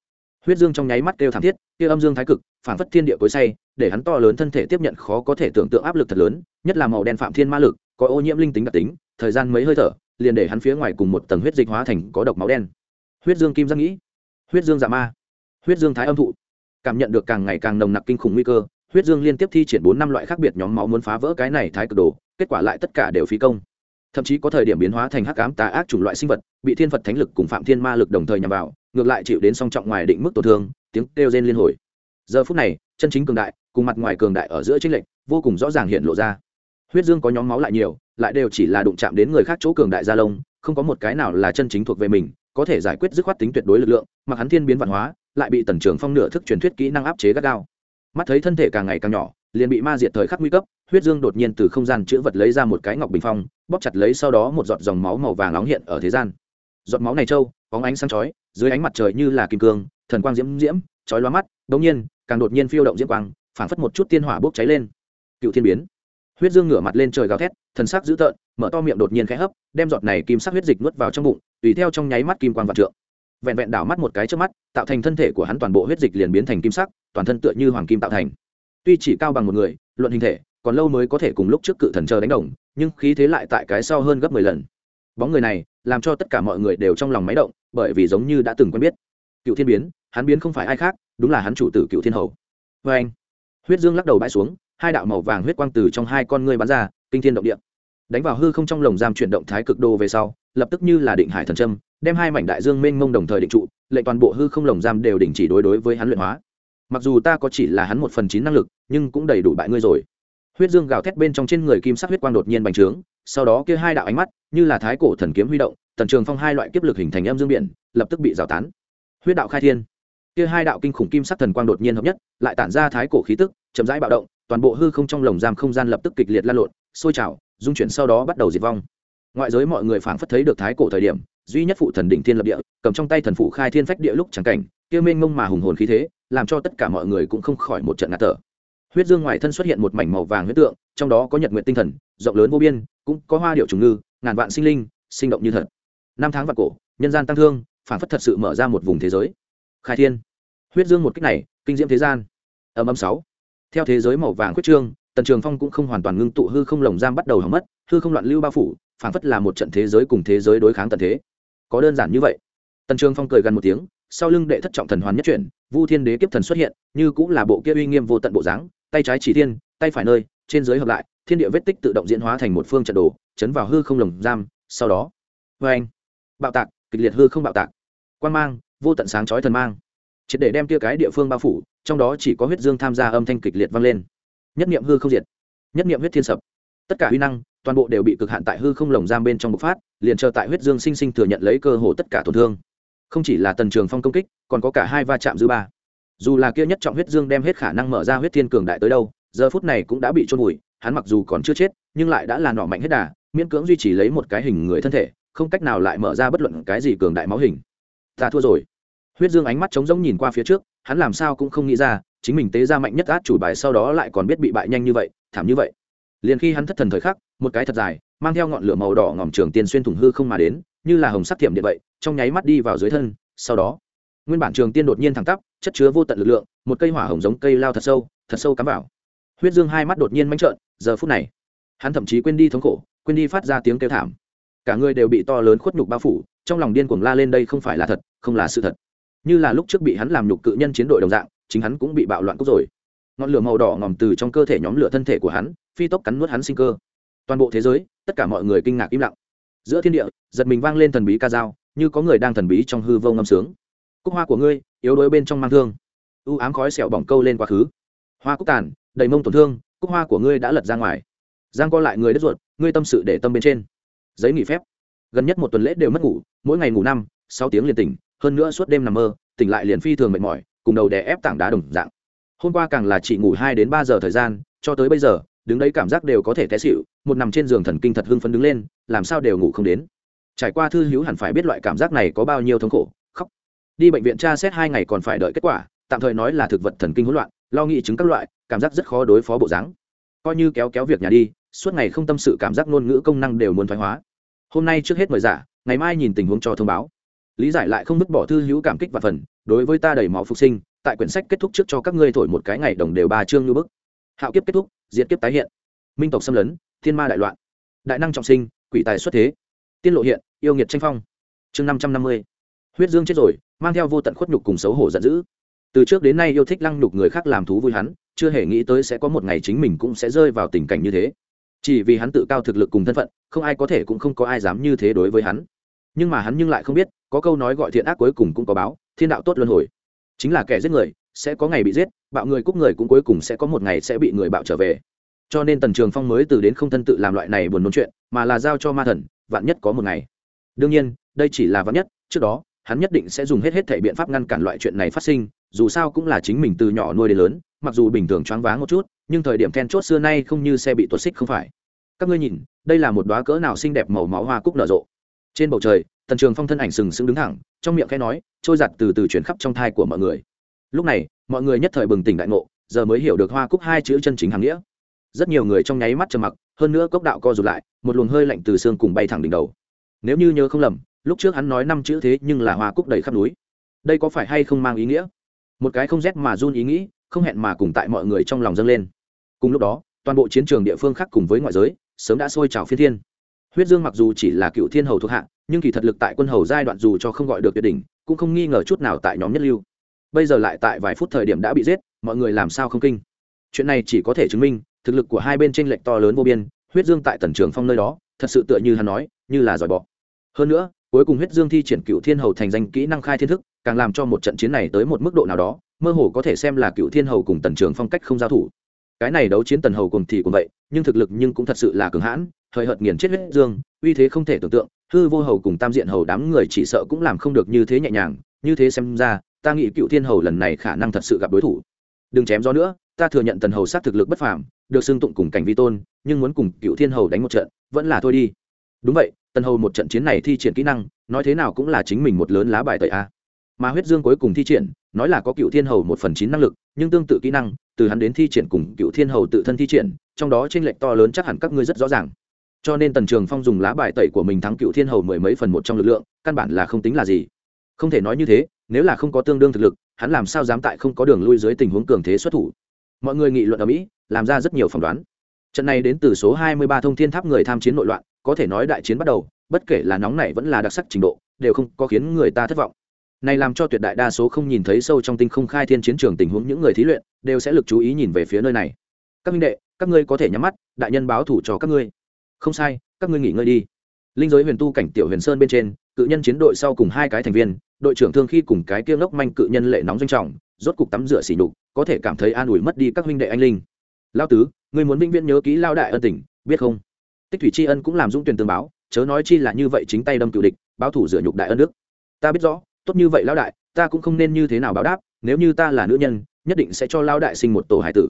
Huyết dương trong nháy mắt kêu thảm thiết, kia âm dương thái cực phản phất thiên địa cối say, để hắn to lớn thân thể tiếp nhận khó có thể tưởng tượng áp lực thật lớn, nhất là màu đen phạm thiên ma lực, có ô nhiễm linh tính đặc tính, thời gian mấy hơi thở, liền để hắn phía ngoài cùng một tầng huyết dịch hóa thành có độc máu đen. Huyết dương kim giác nghĩ, huyết dương dạ ma, huyết dương thái âm thụ. Cảm nhận được càng ngày càng nồng nặc kinh khủng nguy cơ, huyết dương liên tiếp thi triển bốn năm loại khác biệt nhóm máu muốn phá vỡ cái này thái cực đồ, kết quả lại tất cả đều phí công. Thậm chí có thời điểm biến hóa thành hắc ám tà ác chủng loại sinh vật, bị thiên phật thánh lực cùng phạm thiên ma lực đồng thời nhằm vào ngược lại chịu đến song trọng ngoài định mức tổn thương, tiếng kêu rên liên hồi. Giờ phút này, chân chính cường đại, cùng mặt ngoài cường đại ở giữa tranh lệch, vô cùng rõ ràng hiện lộ ra. Huyết dương có nhóm máu lại nhiều, lại đều chỉ là đụng chạm đến người khác chỗ cường đại gia lông, không có một cái nào là chân chính thuộc về mình, có thể giải quyết dứt khoát tính tuyệt đối lực lượng mà hắn thiên biến văn hóa, lại bị tần trường phong nửa thức truyền thuyết kỹ năng áp chế gắt gao. Mắt thấy thân thể càng ngày càng nhỏ, liền bị ma diệt thời khắc nguy cấp, huyết dương đột nhiên từ không gian chữ vật lấy ra một cái ngọc bình phong, bóp chặt lấy sau đó một giọt dòng máu màu vàng nóng hiện ở thế gian. Giọt máu này trâu bóng ánh sáng chói, dưới ánh mặt trời như là kim cương, thần quang diễm diễm, chói lóa mắt đống nhiên, càng đột nhiên phiêu động diễm quang, phảng phất một chút tiên hỏa bốc cháy lên. Cựu thiên biến. Huyết dương ngửa mặt lên trời gào thét, thần sắc dữ tợn, mở to miệng đột nhiên khẽ hấp, đem giọt này kim sắc huyết dịch nuốt vào trong bụng, tùy theo trong nháy mắt kim quang vạn trượng. Vẹn vẹn đảo mắt một cái trước mắt, tạo thành thân thể của hắn toàn bộ huyết dịch liền biến thành kim sắc, toàn thân tựa như hoàng kim tạo thành. Tuy chỉ cao bằng một người, luận hình thể, còn lâu mới có thể cùng lúc trước cự thần chờ đánh đồng, nhưng khí thế lại tại cái sau hơn gấp mười lần bóng người này làm cho tất cả mọi người đều trong lòng máy động, bởi vì giống như đã từng quen biết. Cựu thiên biến, hắn biến không phải ai khác, đúng là hắn chủ tử cựu thiên hầu. Vê anh, huyết dương lắc đầu bãi xuống, hai đạo màu vàng huyết quang từ trong hai con ngươi bắn ra, kinh thiên động địa. Đánh vào hư không trong lồng giam chuyển động thái cực đô về sau, lập tức như là định hải thần trâm đem hai mảnh đại dương mênh mông đồng thời định trụ, lệnh toàn bộ hư không lồng giam đều đình chỉ đối đối với hắn luyện hóa. Mặc dù ta có chỉ là hắn một phần chín năng lực, nhưng cũng đầy đủ bại ngươi rồi huyết dương gào thét bên trong trên người kim sắc huyết quang đột nhiên bành trướng, sau đó kia hai đạo ánh mắt, như là thái cổ thần kiếm huy động, tần trường phong hai loại kiếp lực hình thành âm dương biển, lập tức bị rào tán. Huyết đạo khai thiên. Kia hai đạo kinh khủng kim sắc thần quang đột nhiên hợp nhất, lại tản ra thái cổ khí tức, chậm rãi bạo động, toàn bộ hư không trong lồng giam không gian lập tức kịch liệt lan lộn, sôi trào, dung chuyển sau đó bắt đầu diệt vong. Ngoại giới mọi người phảng phất thấy được thái cổ thời điểm, duy nhất phụ thần đỉnh thiên lập địa, cầm trong tay thần phụ khai thiên phách địa lúc chẳng cảnh, kia mênh mông mà hùng hồn khí thế, làm cho tất cả mọi người cũng không khỏi một trận ngạt thở huyết dương ngoài thân xuất hiện một mảnh màu vàng huyết tượng, trong đó có nhật nguyện tinh thần, rộng lớn vô biên, cũng có hoa điệu trùng ngư, ngàn vạn sinh linh, sinh động như thật. Năm tháng vạn cổ, nhân gian tăng thương phản phất thật sự mở ra một vùng thế giới. Khai thiên. Huyết dương một cách này, kinh diễm thế gian. Âm âm sáu. Theo thế giới màu vàng quyết trương, tần trường phong cũng không hoàn toàn ngưng tụ hư không lồng giam bắt đầu hỏng mất, hư không loạn lưu bao phủ phản phất là một trận thế giới cùng thế giới đối kháng tận thế. Có đơn giản như vậy. Tần trường phong cười gần một tiếng, sau lưng đệ thất trọng thần hoàn nhất chuyển, vu thiên đế kiếp thần xuất hiện, như cũng là bộ kia uy nghiêm vô tận bộ dáng tay trái chỉ thiên, tay phải nơi, trên dưới hợp lại, thiên địa vết tích tự động diễn hóa thành một phương trận đồ, chấn vào hư không lồng giam, sau đó vê anh, bạo tạc, kịch liệt hư không bạo tạc quan mang, vô tận sáng chói thần mang. Triệt để đem kia cái địa phương bao phủ, trong đó chỉ có huyết dương tham gia âm thanh kịch liệt vang lên. Nhất niệm hư không diệt, nhất niệm huyết thiên sập. Tất cả huy năng, toàn bộ đều bị cực hạn tại hư không lồng giam bên trong bộc phát, liền chờ tại huyết dương sinh sinh thừa nhận lấy cơ hồ tất cả tổn thương. Không chỉ là tần trường phong công kích, còn có cả hai va chạm dư ba dù là kia nhất trọng huyết dương đem hết khả năng mở ra huyết thiên cường đại tới đâu, giờ phút này cũng đã bị trôn vùi, hắn mặc dù còn chưa chết, nhưng lại đã là nọ mạnh hết đà, miễn cưỡng duy trì lấy một cái hình người thân thể, không cách nào lại mở ra bất luận cái gì cường đại máu hình. Ta thua rồi. Huyết dương ánh mắt trống rỗng nhìn qua phía trước, hắn làm sao cũng không nghĩ ra, chính mình tế ra mạnh nhất át chủ bài sau đó lại còn biết bị bại nhanh như vậy, thảm như vậy. Liền khi hắn thất thần thời khắc, một cái thật dài, mang theo ngọn lửa màu đỏ ngòm trường tiên xuyên thủng hư không mà đến, như là hồng sắc thiểm điện vậy, trong nháy mắt đi vào dưới thân, sau đó nguyên bản trường tiên đột nhiên thẳng tắp, chất chứa vô tận lực lượng, một cây hỏa hồng giống cây lao thật sâu thật sâu cắm vào. Huyết dương hai mắt đột nhiên mánh trợn, giờ phút này, hắn thậm chí quên đi thống khổ, quên đi phát ra tiếng kêu thảm. Cả người đều bị to lớn khuất nhục bao phủ, trong lòng điên cuồng la lên đây không phải là thật, không là sự thật. Như là lúc trước bị hắn làm nhục cự nhân chiến đội đồng dạng, chính hắn cũng bị bạo loạn cốc rồi. Ngọn lửa màu đỏ ngòm từ trong cơ thể nhóm lửa thân thể của hắn, phi tốc cắn nuốt hắn sinh cơ. Toàn bộ thế giới, tất cả mọi người kinh ngạc im lặng. Giữa thiên địa, giật mình vang lên thần bí ca dao, như có người đang thần bí trong hư vô ngâm sướng cúc hoa của ngươi, yếu đuối bên trong mang thương. U ám khói sẹo bỏng câu lên quá khứ. Hoa cúc tàn, đầy mông tổn thương, cúc hoa của ngươi đã lật ra ngoài. Giang co lại người đất ruột, ngươi tâm sự để tâm bên trên. Giấy nghỉ phép. Gần nhất một tuần lễ đều mất ngủ, mỗi ngày ngủ năm, sáu tiếng liền tỉnh, hơn nữa suốt đêm nằm mơ, tỉnh lại liền phi thường mệt mỏi, cùng đầu đè ép tảng đá đồng dạng. Hôm qua càng là chỉ ngủ hai đến ba giờ thời gian, cho tới bây giờ, đứng đấy cảm giác đều có thể té xịu một nằm trên giường thần kinh thật hưng phấn đứng lên, làm sao đều ngủ không đến. Trải qua thư hữu hẳn phải biết loại cảm giác này có bao nhiêu thống khổ đi bệnh viện tra xét hai ngày còn phải đợi kết quả, tạm thời nói là thực vật thần kinh hỗn loạn, lo nghĩ chứng các loại, cảm giác rất khó đối phó bộ dáng. Coi như kéo kéo việc nhà đi, suốt ngày không tâm sự cảm giác ngôn ngữ công năng đều muốn thoái hóa. Hôm nay trước hết mời giả, ngày mai nhìn tình huống cho thông báo. Lý giải lại không vứt bỏ thư hữu cảm kích và phần, đối với ta đầy máu phục sinh, tại quyển sách kết thúc trước cho các ngươi thổi một cái ngày đồng đều ba chương như bức. Hạo kiếp kết thúc diễn kiếp tái hiện. Minh tộc xâm lấn, thiên ma đại loạn. Đại năng trọng sinh, quỷ tài xuất thế. Tiên lộ hiện, yêu nghiệt tranh phong. Chương năm trăm năm mươi. Huyết dương chết rồi mang theo vô tận khuất nhục cùng xấu hổ giận dữ. Từ trước đến nay yêu thích lăng nhục người khác làm thú vui hắn, chưa hề nghĩ tới sẽ có một ngày chính mình cũng sẽ rơi vào tình cảnh như thế. Chỉ vì hắn tự cao thực lực cùng thân phận, không ai có thể cũng không có ai dám như thế đối với hắn. Nhưng mà hắn nhưng lại không biết, có câu nói gọi thiện ác cuối cùng cũng có báo, thiên đạo tốt luân hồi. Chính là kẻ giết người, sẽ có ngày bị giết, bạo người cúc người cũng cuối cùng sẽ có một ngày sẽ bị người bạo trở về. Cho nên tần trường phong mới từ đến không thân tự làm loại này buồn nôn chuyện, mà là giao cho ma thần, vạn nhất có một ngày. Đương nhiên, đây chỉ là vạn nhất, trước đó hắn nhất định sẽ dùng hết hết thể biện pháp ngăn cản loại chuyện này phát sinh, dù sao cũng là chính mình từ nhỏ nuôi đến lớn, mặc dù bình thường choáng váng một chút, nhưng thời điểm then chốt xưa nay không như xe bị tuột xích không phải. Các ngươi nhìn, đây là một đoá cỡ nào xinh đẹp màu máu hoa cúc nở rộ. Trên bầu trời, tần trường phong thân ảnh sừng sững đứng thẳng, trong miệng khẽ nói, trôi giặt từ từ chuyển khắp trong thai của mọi người. Lúc này, mọi người nhất thời bừng tỉnh đại ngộ, giờ mới hiểu được hoa cúc hai chữ chân chính hàng nghĩa. Rất nhiều người trong nháy mắt trầm mặc, hơn nữa cốc đạo co rụt lại, một luồng hơi lạnh từ xương cùng bay thẳng đỉnh đầu. Nếu như nhớ không lầm lúc trước hắn nói năm chữ thế nhưng là hoa cúc đầy khắp núi. Đây có phải hay không mang ý nghĩa? Một cái không rét mà run ý nghĩ, không hẹn mà cùng tại mọi người trong lòng dâng lên. Cùng lúc đó, toàn bộ chiến trường địa phương khác cùng với ngoại giới, sớm đã sôi trào phi thiên. Huyết dương mặc dù chỉ là cựu thiên hầu thuộc hạ, nhưng kỳ thật lực tại quân hầu giai đoạn dù cho không gọi được tuyệt đỉnh, cũng không nghi ngờ chút nào tại nhóm nhất lưu. Bây giờ lại tại vài phút thời điểm đã bị giết, mọi người làm sao không kinh? Chuyện này chỉ có thể chứng minh, thực lực của hai bên tranh lệch to lớn vô biên, huyết dương tại tần trường phong nơi đó, thật sự tựa như hắn nói, như là giỏi bọ. Hơn nữa cuối cùng huyết dương thi triển cựu thiên hầu thành danh kỹ năng khai thiên thức, càng làm cho một trận chiến này tới một mức độ nào đó, mơ hồ có thể xem là cựu thiên hầu cùng tần trường phong cách không giao thủ. Cái này đấu chiến tần hầu cùng thì cũng vậy, nhưng thực lực nhưng cũng thật sự là cường hãn, hời hợt nghiền chết huyết dương, uy thế không thể tưởng tượng, hư vô hầu cùng tam diện hầu đám người chỉ sợ cũng làm không được như thế nhẹ nhàng, như thế xem ra, ta nghĩ cựu thiên hầu lần này khả năng thật sự gặp đối thủ. Đừng chém gió nữa, ta thừa nhận tần hầu sát thực lực bất phàm, được xưng tụng cùng cảnh vi tôn, nhưng muốn cùng cựu thiên hầu đánh một trận, vẫn là thôi đi. Đúng vậy tần hầu một trận chiến này thi triển kỹ năng, nói thế nào cũng là chính mình một lớn lá bài tẩy a. Mà huyết dương cuối cùng thi triển, nói là có cựu thiên hầu một phần chín năng lực, nhưng tương tự kỹ năng, từ hắn đến thi triển cùng cựu thiên hầu tự thân thi triển, trong đó tranh lệch to lớn chắc hẳn các ngươi rất rõ ràng. Cho nên tần trường phong dùng lá bài tẩy của mình thắng cựu thiên hầu mười mấy phần một trong lực lượng, căn bản là không tính là gì. Không thể nói như thế, nếu là không có tương đương thực lực, hắn làm sao dám tại không có đường lui dưới tình huống cường thế xuất thủ. Mọi người nghị luận ở mỹ, làm ra rất nhiều phỏng đoán. Trận này đến từ số 23 thông thiên tháp người tham chiến nội loạn có thể nói đại chiến bắt đầu, bất kể là nóng này vẫn là đặc sắc trình độ, đều không có khiến người ta thất vọng. Này làm cho tuyệt đại đa số không nhìn thấy sâu trong tinh không khai thiên chiến trường tình huống những người thí luyện, đều sẽ lực chú ý nhìn về phía nơi này. Các minh đệ, các ngươi có thể nhắm mắt, đại nhân báo thủ cho các ngươi. Không sai, các ngươi nghỉ ngơi đi. Linh giới huyền tu cảnh tiểu huyền sơn bên trên, cự nhân chiến đội sau cùng hai cái thành viên, đội trưởng thương khi cùng cái kia ngốc manh cự nhân lệ nóng doanh trọng, rốt cục tắm rửa xỉ nhục, có thể cảm thấy an ủi mất đi các huynh đệ anh linh. Lao tứ người muốn vĩnh viễn nhớ kỹ lao đại ân tình, biết không? Tích thủy tri ân cũng làm dũng tuyển tương báo, chớ nói chi là như vậy chính tay đâm cựu địch, báo thủ rửa nhục đại ân đức. Ta biết rõ, tốt như vậy Lão đại, ta cũng không nên như thế nào báo đáp, nếu như ta là nữ nhân, nhất định sẽ cho Lão đại sinh một tổ hải tử.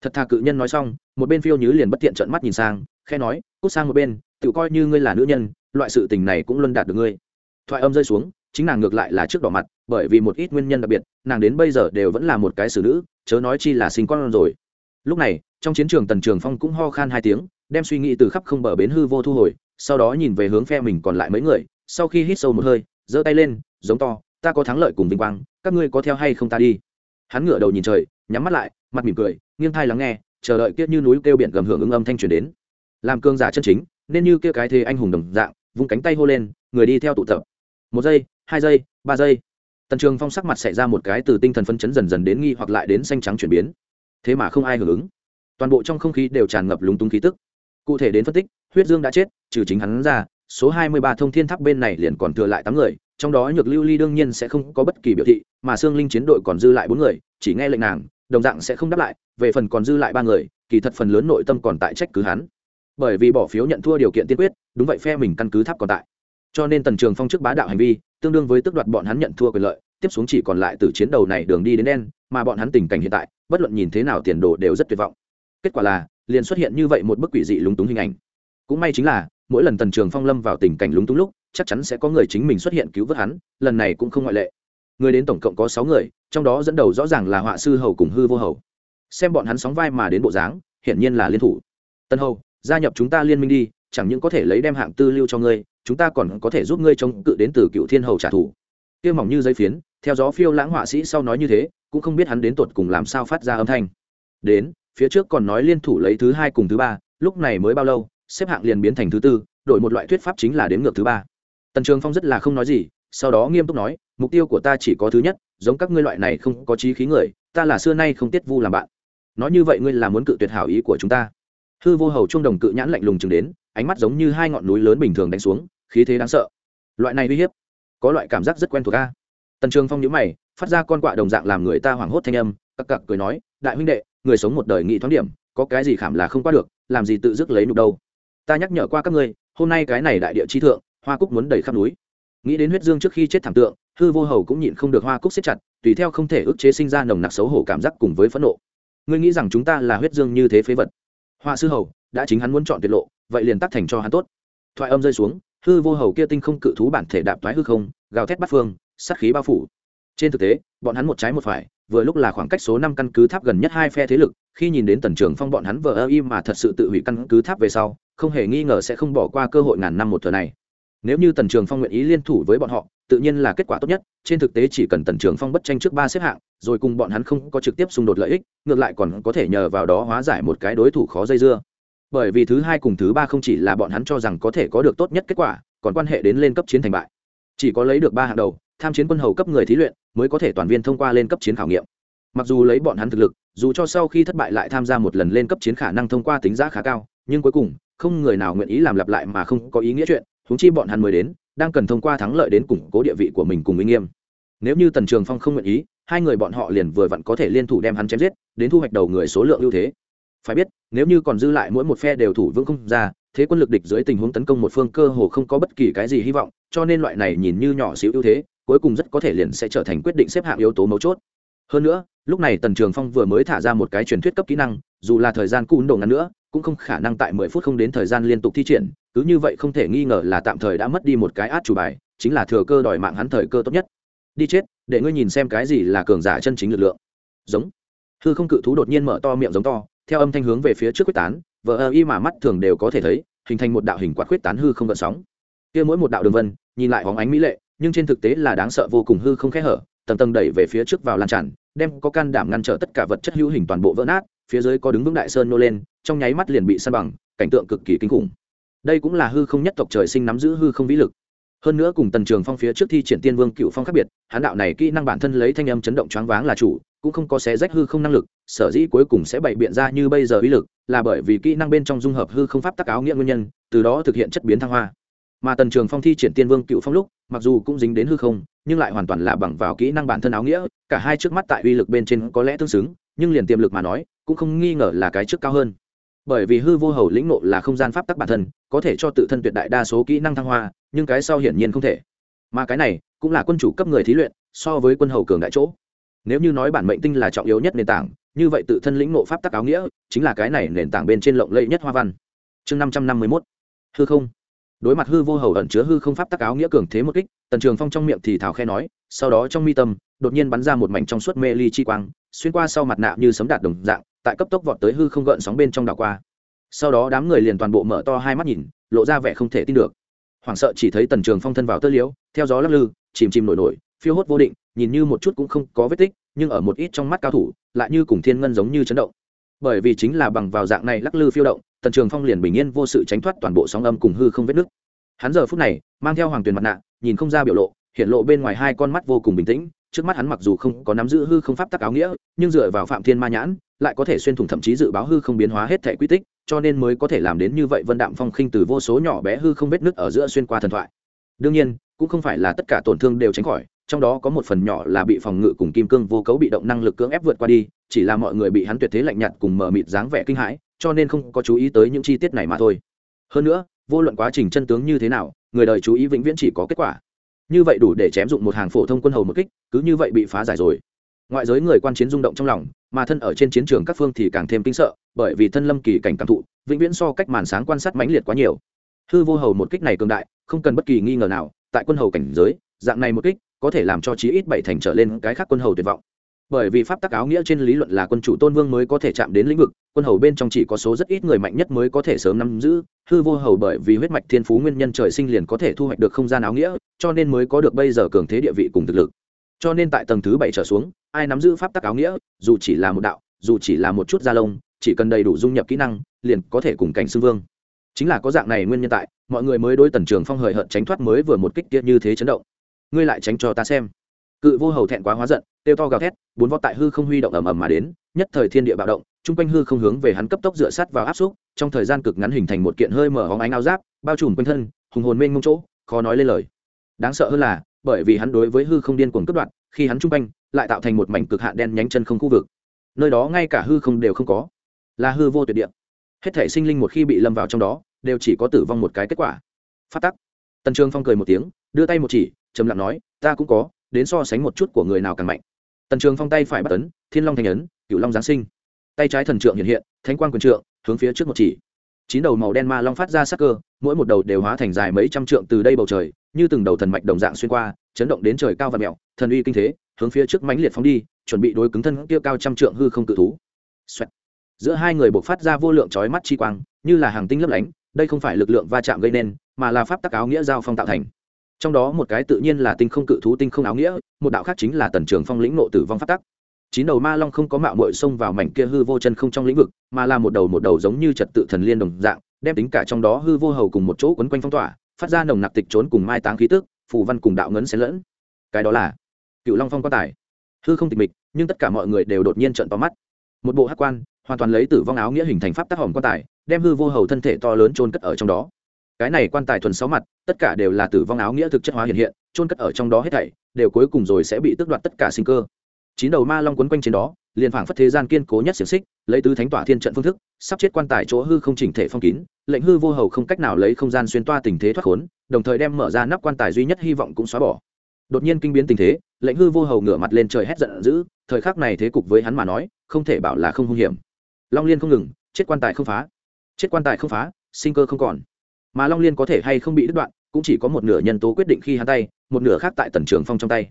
Thật thà cự nhân nói xong, một bên phiêu nhứ liền bất tiện trợn mắt nhìn sang khe nói, cút sang một bên, tự coi như ngươi là nữ nhân, loại sự tình này cũng luân đạt được ngươi. Thoại âm rơi xuống, chính nàng ngược lại là trước đỏ mặt, bởi vì một ít nguyên nhân đặc biệt, nàng đến bây giờ đều vẫn là một cái xử nữ, chớ nói chi là sinh con rồi. Lúc này, trong chiến trường tần trường phong cũng ho khan hai tiếng đem suy nghĩ từ khắp không bờ bến hư vô thu hồi, sau đó nhìn về hướng phe mình còn lại mấy người, sau khi hít sâu một hơi, giơ tay lên, giống to, ta có thắng lợi cùng vinh quang, các ngươi có theo hay không ta đi? Hắn ngửa đầu nhìn trời, nhắm mắt lại, mặt mỉm cười, nghiêng thai lắng nghe, chờ đợi kiết như núi kêu biển gầm hưởng ứng âm thanh truyền đến. Làm cương giả chân chính, nên như kia cái thế anh hùng đồng dạng, vung cánh tay hô lên, người đi theo tụ tập. Một giây, hai giây, ba giây. Tần trường phong sắc mặt xảy ra một cái từ tinh thần phấn chấn dần dần đến nghi hoặc lại đến xanh trắng chuyển biến. Thế mà không ai hưởng ứng. Toàn bộ trong không khí đều tràn ngập lúng túng khí tức cụ thể đến phân tích, huyết dương đã chết, trừ chính hắn ra, số hai mươi ba thông thiên tháp bên này liền còn thừa lại tám người, trong đó nhược lưu ly đương nhiên sẽ không có bất kỳ biểu thị, mà xương linh chiến đội còn dư lại bốn người, chỉ nghe lệnh nàng, đồng dạng sẽ không đáp lại, về phần còn dư lại ba người, kỳ thật phần lớn nội tâm còn tại trách cứ hắn. Bởi vì bỏ phiếu nhận thua điều kiện tiên quyết, đúng vậy phe mình căn cứ tháp còn tại. Cho nên tần trường phong trước bá đạo hành vi, tương đương với tước đoạt bọn hắn nhận thua quyền lợi, tiếp xuống chỉ còn lại từ chiến đầu này đường đi đến đen, mà bọn hắn tình cảnh hiện tại, bất luận nhìn thế nào tiền đồ đều rất tuyệt vọng. Kết quả là liền xuất hiện như vậy một bức quỷ dị lúng túng hình ảnh. Cũng may chính là, mỗi lần tần trường phong lâm vào tình cảnh lúng túng lúc, chắc chắn sẽ có người chính mình xuất hiện cứu vớt hắn, lần này cũng không ngoại lệ. Người đến tổng cộng có sáu người, trong đó dẫn đầu rõ ràng là họa sư hầu cùng hư vô hầu. Xem bọn hắn sóng vai mà đến bộ dáng, hiển nhiên là liên thủ. Tân hầu, gia nhập chúng ta liên minh đi, chẳng những có thể lấy đem hạng tư lưu cho ngươi, chúng ta còn có thể giúp ngươi chống cự đến từ cựu thiên hầu trả thù. Tiêu mỏng như giấy phiến, theo gió phiêu lãng họa sĩ sau nói như thế, cũng không biết hắn đến tột cùng làm sao phát ra âm thanh. Đến phía trước còn nói liên thủ lấy thứ hai cùng thứ ba, lúc này mới bao lâu, xếp hạng liền biến thành thứ tư, đổi một loại thuyết pháp chính là đến ngược thứ ba. Tần trường phong rất là không nói gì, sau đó nghiêm túc nói, mục tiêu của ta chỉ có thứ nhất, giống các ngươi loại này không có trí khí người, ta là xưa nay không tiết vu làm bạn. Nói như vậy ngươi là muốn cự tuyệt hảo ý của chúng ta. Hư vô hầu trung đồng cự nhãn lạnh lùng chừng đến, ánh mắt giống như hai ngọn núi lớn bình thường đánh xuống, khí thế đáng sợ. Loại này uy hiếp, có loại cảm giác rất quen thuộc ca tần trường phong nhữ mày, phát ra con quạ đồng dạng làm người ta hoảng hốt thanh âm, cặc cặc cười nói, đại huynh đệ người sống một đời nghị thoáng điểm, có cái gì khảm là không qua được, làm gì tự dứt lấy nục đâu. Ta nhắc nhở qua các ngươi, hôm nay cái này đại địa chi thượng, hoa cúc muốn đầy khắp núi. Nghĩ đến huyết dương trước khi chết thảm tượng, hư vô hầu cũng nhịn không được hoa cúc siết chặt, tùy theo không thể ức chế sinh ra nồng nặc xấu hổ cảm giác cùng với phẫn nộ. Ngươi nghĩ rằng chúng ta là huyết dương như thế phế vật? Hoa sư hầu, đã chính hắn muốn chọn tiết lộ, vậy liền tắc thành cho hắn tốt. Thoại âm rơi xuống, hư vô hầu kia tinh không cự thú bản thể đạp thoái hư không, gào thét bắt phương, sát khí bao phủ. Trên thực tế, bọn hắn một trái một phải vừa lúc là khoảng cách số năm căn cứ tháp gần nhất hai phe thế lực, khi nhìn đến tần trường phong bọn hắn vờ ơ im mà thật sự tự hủy căn cứ tháp về sau, không hề nghi ngờ sẽ không bỏ qua cơ hội ngàn năm một thừa này. Nếu như tần trường phong nguyện ý liên thủ với bọn họ, tự nhiên là kết quả tốt nhất, trên thực tế chỉ cần tần trường phong bất tranh trước ba xếp hạng, rồi cùng bọn hắn không có trực tiếp xung đột lợi ích, ngược lại còn có thể nhờ vào đó hóa giải một cái đối thủ khó dây dưa. Bởi vì thứ hai cùng thứ ba không chỉ là bọn hắn cho rằng có thể có được tốt nhất kết quả, còn quan hệ đến lên cấp chiến thành bại. Chỉ có lấy được ba hạng đầu tham chiến quân hầu cấp người thí luyện mới có thể toàn viên thông qua lên cấp chiến khảo nghiệm. Mặc dù lấy bọn hắn thực lực, dù cho sau khi thất bại lại tham gia một lần lên cấp chiến khả năng thông qua tính giá khá cao, nhưng cuối cùng, không người nào nguyện ý làm lặp lại mà không có ý nghĩa chuyện húng chi bọn hắn mới đến, đang cần thông qua thắng lợi đến củng cố địa vị của mình cùng uy nghiêm. Nếu như tần trường phong không nguyện ý, hai người bọn họ liền vừa vặn có thể liên thủ đem hắn chém giết, đến thu hoạch đầu người số lượng ưu thế. Phải biết, nếu như còn dư lại mỗi một phe đều thủ vững không ra, thế quân lực địch dưới tình huống tấn công một phương cơ hồ không có bất kỳ cái gì hy vọng, cho nên loại này nhìn như nhỏ xíu ưu thế cuối cùng rất có thể liền sẽ trở thành quyết định xếp hạng yếu tố mấu chốt. Hơn nữa, lúc này tần trường phong vừa mới thả ra một cái truyền thuyết cấp kỹ năng, dù là thời gian cún đồ ngắn nữa, cũng không khả năng tại mười phút không đến thời gian liên tục thi triển, cứ như vậy không thể nghi ngờ là tạm thời đã mất đi một cái át chủ bài, chính là thừa cơ đòi mạng hắn thời cơ tốt nhất. Đi chết, để ngươi nhìn xem cái gì là cường giả chân chính lực lượng. Giống. Hư không cự thú đột nhiên mở to miệng giống to, theo âm thanh hướng về phía trước quyết tán, vờ ơ y mà mắt thường đều có thể thấy, hình thành một đạo hình quạt quyết tán hư không gợn sóng. Kia mỗi một đạo đường vân, nhìn lại hóng ánh mỹ lệ nhưng trên thực tế là đáng sợ vô cùng hư không khẽ hở, tầng tầng đẩy về phía trước vào lan tràn, đem có can đảm ngăn trở tất cả vật chất hữu hình toàn bộ vỡ nát, phía dưới có đứng vững đại sơn nô lên, trong nháy mắt liền bị săn bằng, cảnh tượng cực kỳ kinh khủng. Đây cũng là hư không nhất tộc trời sinh nắm giữ hư không vĩ lực. Hơn nữa cùng tần trường phong phía trước thi triển tiên vương cựu phong khác biệt hãn đạo này kỹ năng bản thân lấy thanh âm chấn động choáng váng là chủ, cũng không có xé rách hư không năng lực, sở dĩ cuối cùng sẽ bày biện ra như bây giờ uy lực, là bởi vì kỹ năng bên trong dung hợp hư không pháp tắc áo nghĩa nguyên nhân, từ đó thực hiện chất biến thăng hoa mà tần trường phong thi triển tiên vương cựu phong lúc, mặc dù cũng dính đến hư không, nhưng lại hoàn toàn là bằng vào kỹ năng bản thân áo nghĩa, cả hai trước mắt tại uy lực bên trên có lẽ tương xứng, nhưng liền tiềm lực mà nói, cũng không nghi ngờ là cái trước cao hơn. Bởi vì hư vô hầu lĩnh nộ là không gian pháp tắc bản thân, có thể cho tự thân tuyệt đại đa số kỹ năng thăng hoa, nhưng cái sau hiển nhiên không thể. Mà cái này, cũng là quân chủ cấp người thí luyện, so với quân hầu cường đại chỗ. Nếu như nói bản mệnh tinh là trọng yếu nhất nền tảng, như vậy tự thân lĩnh nộ pháp tắc áo nghĩa, chính là cái này nền tảng bên trên lộng lẫy nhất hoa văn. Chương năm trăm năm mươi mốt. Hư không đối mặt hư vô hầu ẩn chứa hư không pháp tắc áo nghĩa cường thế một kích, tần trường phong trong miệng thì thảo khe nói, sau đó trong mi tâm, đột nhiên bắn ra một mảnh trong suốt mê ly chi quang, xuyên qua sau mặt nạ như sấm đạt đồng dạng, tại cấp tốc vọt tới hư không gợn sóng bên trong đảo qua. Sau đó đám người liền toàn bộ mở to hai mắt nhìn, lộ ra vẻ không thể tin được. Hoảng sợ chỉ thấy tần trường phong thân vào tơ liễu, theo gió lắc lư, chìm chìm nổi nổi, phiêu hốt vô định, nhìn như một chút cũng không có vết tích, nhưng ở một ít trong mắt cao thủ, lại như cùng thiên ngân giống như chấn động. Bởi vì chính là bằng vào dạng này lắc lư phiêu động tần trường phong liền bình yên vô sự tránh thoát toàn bộ sóng âm cùng hư không vết nứt hắn giờ phút này, mang theo hoàng tuyền mặt nạ, nhìn không ra biểu lộ, hiện lộ bên ngoài hai con mắt vô cùng bình tĩnh, trước mắt hắn mặc dù không có nắm giữ hư không pháp tắc áo nghĩa, nhưng dựa vào phạm thiên ma nhãn, lại có thể xuyên thủng thậm chí dự báo hư không biến hóa hết thể quy tích, cho nên mới có thể làm đến như vậy vân đạm phong khinh từ vô số nhỏ bé hư không vết nứt ở giữa xuyên qua thần thoại. Đương nhiên, cũng không phải là tất cả tổn thương đều tránh khỏi, trong đó có một phần nhỏ là bị phòng ngự cùng kim cương vô cấu bị động năng lực cưỡng ép vượt qua đi, chỉ là mọi người bị hắn tuyệt thế lạnh nhạt cùng mở mịt dáng vẻ kinh hãi cho nên không có chú ý tới những chi tiết này mà thôi. Hơn nữa, vô luận quá trình chân tướng như thế nào, người đời chú ý vĩnh viễn chỉ có kết quả. Như vậy đủ để chém dụng một hàng phổ thông quân hầu một kích, cứ như vậy bị phá giải rồi. Ngoại giới người quan chiến rung động trong lòng, mà thân ở trên chiến trường các phương thì càng thêm kinh sợ, bởi vì thân lâm kỳ cảnh cảm thụ, vĩnh viễn so cách màn sáng quan sát mãnh liệt quá nhiều. Hư vô hầu một kích này cường đại, không cần bất kỳ nghi ngờ nào, tại quân hầu cảnh giới, dạng này một kích có thể làm cho chí ít bảy thành trở lên cái khác quân hầu tuyệt vọng bởi vì pháp tắc áo nghĩa trên lý luận là quân chủ tôn vương mới có thể chạm đến lĩnh vực, quân hầu bên trong chỉ có số rất ít người mạnh nhất mới có thể sớm nắm giữ, hư vô hầu bởi vì huyết mạch thiên phú nguyên nhân trời sinh liền có thể thu hoạch được không gian áo nghĩa, cho nên mới có được bây giờ cường thế địa vị cùng thực lực. Cho nên tại tầng thứ bảy trở xuống, ai nắm giữ pháp tắc áo nghĩa, dù chỉ là một đạo, dù chỉ là một chút gia lông, chỉ cần đầy đủ dung nhập kỹ năng, liền có thể cùng cảnh xưng vương. Chính là có dạng này nguyên nhân tại, mọi người mới đối tần trường phong hời hợt tránh thoát mới vừa một kích tiết như thế chấn động. Ngươi lại tránh cho ta xem cự vô hầu thẹn quá hóa giận tiêu to gào thét, bốn vó tại hư không huy động ầm ầm mà đến, nhất thời thiên địa bạo động, chung quanh hư không hướng về hắn cấp tốc dựa sát vào áp xúc, trong thời gian cực ngắn hình thành một kiện hơi mở hóng ánh áo giáp, bao trùm quanh thân, hùng hồn mênh mông chỗ, khó nói lên lời. Đáng sợ hơn là, bởi vì hắn đối với hư không điên cuồng cướp đoạn khi hắn chung quanh, lại tạo thành một mảnh cực hạn đen nhánh chân không khu vực. Nơi đó ngay cả hư không đều không có. Là hư vô tuyệt địa. Hết thể sinh linh một khi bị lâm vào trong đó, đều chỉ có tử vong một cái kết quả. Phát tắc. Tần trương phong cười một tiếng, đưa tay một chỉ, trầm lặng nói, ta cũng có đến so sánh một chút của người nào càng mạnh. Tần trường phong tay phải bắt tấn thiên long thành ấn cựu long giáng sinh. Tay trái thần trượng hiện hiện, thánh quang quyền trượng, hướng phía trước một chỉ. Chín đầu màu đen ma long phát ra sắc cơ, mỗi một đầu đều hóa thành dài mấy trăm trượng từ đây bầu trời, như từng đầu thần mạch đồng dạng xuyên qua, chấn động đến trời cao và mẹo thần uy kinh thế, hướng phía trước mãnh liệt phóng đi, chuẩn bị đối cứng thân kia cao trăm trượng hư không cự thú. Xoẹt. giữa hai người buộc phát ra vô lượng chói mắt chi quang, như là hàng tinh lấp lánh, đây không phải lực lượng va chạm gây nên, mà là pháp tắc áo nghĩa giao phong tạo thành trong đó một cái tự nhiên là tinh không cự thú tinh không áo nghĩa, một đạo khác chính là tần trường phong lĩnh nộ tử vong pháp tắc. Chín đầu ma long không có mạo mội xông vào mảnh kia hư vô chân không trong lĩnh vực, mà là một đầu một đầu giống như trật tự thần liên đồng dạng, đem tính cả trong đó hư vô hầu cùng một chỗ quấn quanh phong tỏa, phát ra nồng nặc tịch trốn cùng mai táng khí tức, phù văn cùng đạo ngấn xen lẫn. Cái đó là cựu long phong quan tài. Hư không tịch mịch, nhưng tất cả mọi người đều đột nhiên trợn to mắt. Một bộ hát quan, hoàn toàn lấy tử vong áo nghĩa hình thành pháp tác hòm quan tài, đem hư vô hầu thân thể to lớn trôn cất ở trong đó cái này quan tài thuần sáu mặt, tất cả đều là tử vong áo nghĩa thực chất hóa hiện hiện trôn cất ở trong đó hết thảy, đều cuối cùng rồi sẽ bị tước đoạt tất cả sinh cơ. Chín đầu ma long quấn quanh trên đó, liền phảng phất thế gian kiên cố nhất xiềng xích, lấy tứ thánh tỏa thiên trận phương thức, sắp chết quan tài chỗ hư không chỉnh thể phong kín, lệnh hư vô hầu không cách nào lấy không gian xuyên toa tình thế thoát khốn, đồng thời đem mở ra nắp quan tài duy nhất hy vọng cũng xóa bỏ. Đột nhiên kinh biến tình thế, lệnh hư vô hầu ngửa mặt lên trời hét giận dữ, thời khắc này thế cục với hắn mà nói, không thể bảo là không hung hiểm. Long liên không ngừng, chết quan tài không phá. Chết quan tài không phá, sinh cơ không còn mà long liên có thể hay không bị đứt đoạn, cũng chỉ có một nửa nhân tố quyết định khi hắn tay, một nửa khác tại tần trường phong trong tay.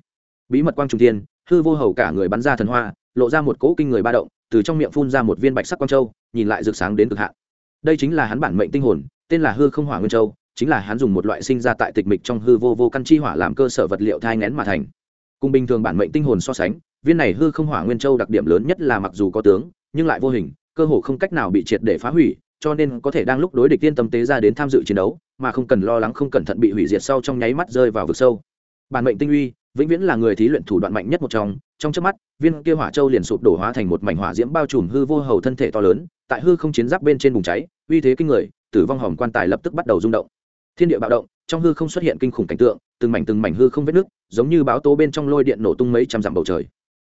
Bí mật quang trung tiên hư vô hầu cả người bắn ra thần hoa, lộ ra một cỗ kinh người ba động, từ trong miệng phun ra một viên bạch sắc quang châu, nhìn lại rực sáng đến cực hạn. Đây chính là hắn bản mệnh tinh hồn, tên là hư không hỏa nguyên châu, chính là hắn dùng một loại sinh ra tại tịch mịch trong hư vô vô căn chi hỏa làm cơ sở vật liệu thai ngén mà thành. Cùng bình thường bản mệnh tinh hồn so sánh, viên này hư không hỏa nguyên châu đặc điểm lớn nhất là mặc dù có tướng, nhưng lại vô hình, cơ hồ không cách nào bị triệt để phá hủy cho nên có thể đang lúc đối địch tiên tâm tế ra đến tham dự chiến đấu, mà không cần lo lắng, không cẩn thận bị hủy diệt sau trong nháy mắt rơi vào vực sâu. Bản mệnh tinh uy, vĩnh viễn là người thí luyện thủ đoạn mạnh nhất một trong. Trong trước mắt, viên kia hỏa châu liền sụp đổ hóa thành một mảnh hỏa diễm bao trùm hư vô hầu thân thể to lớn, tại hư không chiến giáp bên trên bùng cháy, uy thế kinh người, tử vong hòm quan tài lập tức bắt đầu rung động. Thiên địa bạo động, trong hư không xuất hiện kinh khủng cảnh tượng, từng mảnh từng mảnh hư không vết nước giống như báo tố bên trong lôi điện nổ tung mấy trăm dặm bầu trời.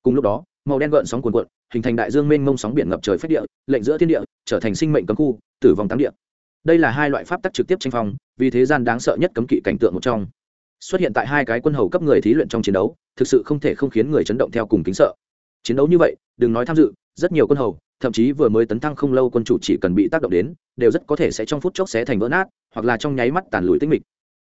Cùng lúc đó màu đen gợn sóng cuồn cuộn, hình thành đại dương mênh mông sóng biển ngập trời phách địa, lệnh giữa thiên địa, trở thành sinh mệnh cấm khu, tử vong táng địa. Đây là hai loại pháp tắc trực tiếp tranh phong, vì thế gian đáng sợ nhất cấm kỵ cảnh tượng một trong. Xuất hiện tại hai cái quân hầu cấp người thí luyện trong chiến đấu, thực sự không thể không khiến người chấn động theo cùng kính sợ. Chiến đấu như vậy, đừng nói tham dự, rất nhiều quân hầu, thậm chí vừa mới tấn thăng không lâu quân chủ chỉ cần bị tác động đến, đều rất có thể sẽ trong phút chốc sẽ thành vỡ nát, hoặc là trong nháy mắt tàn lùi tinh mịch.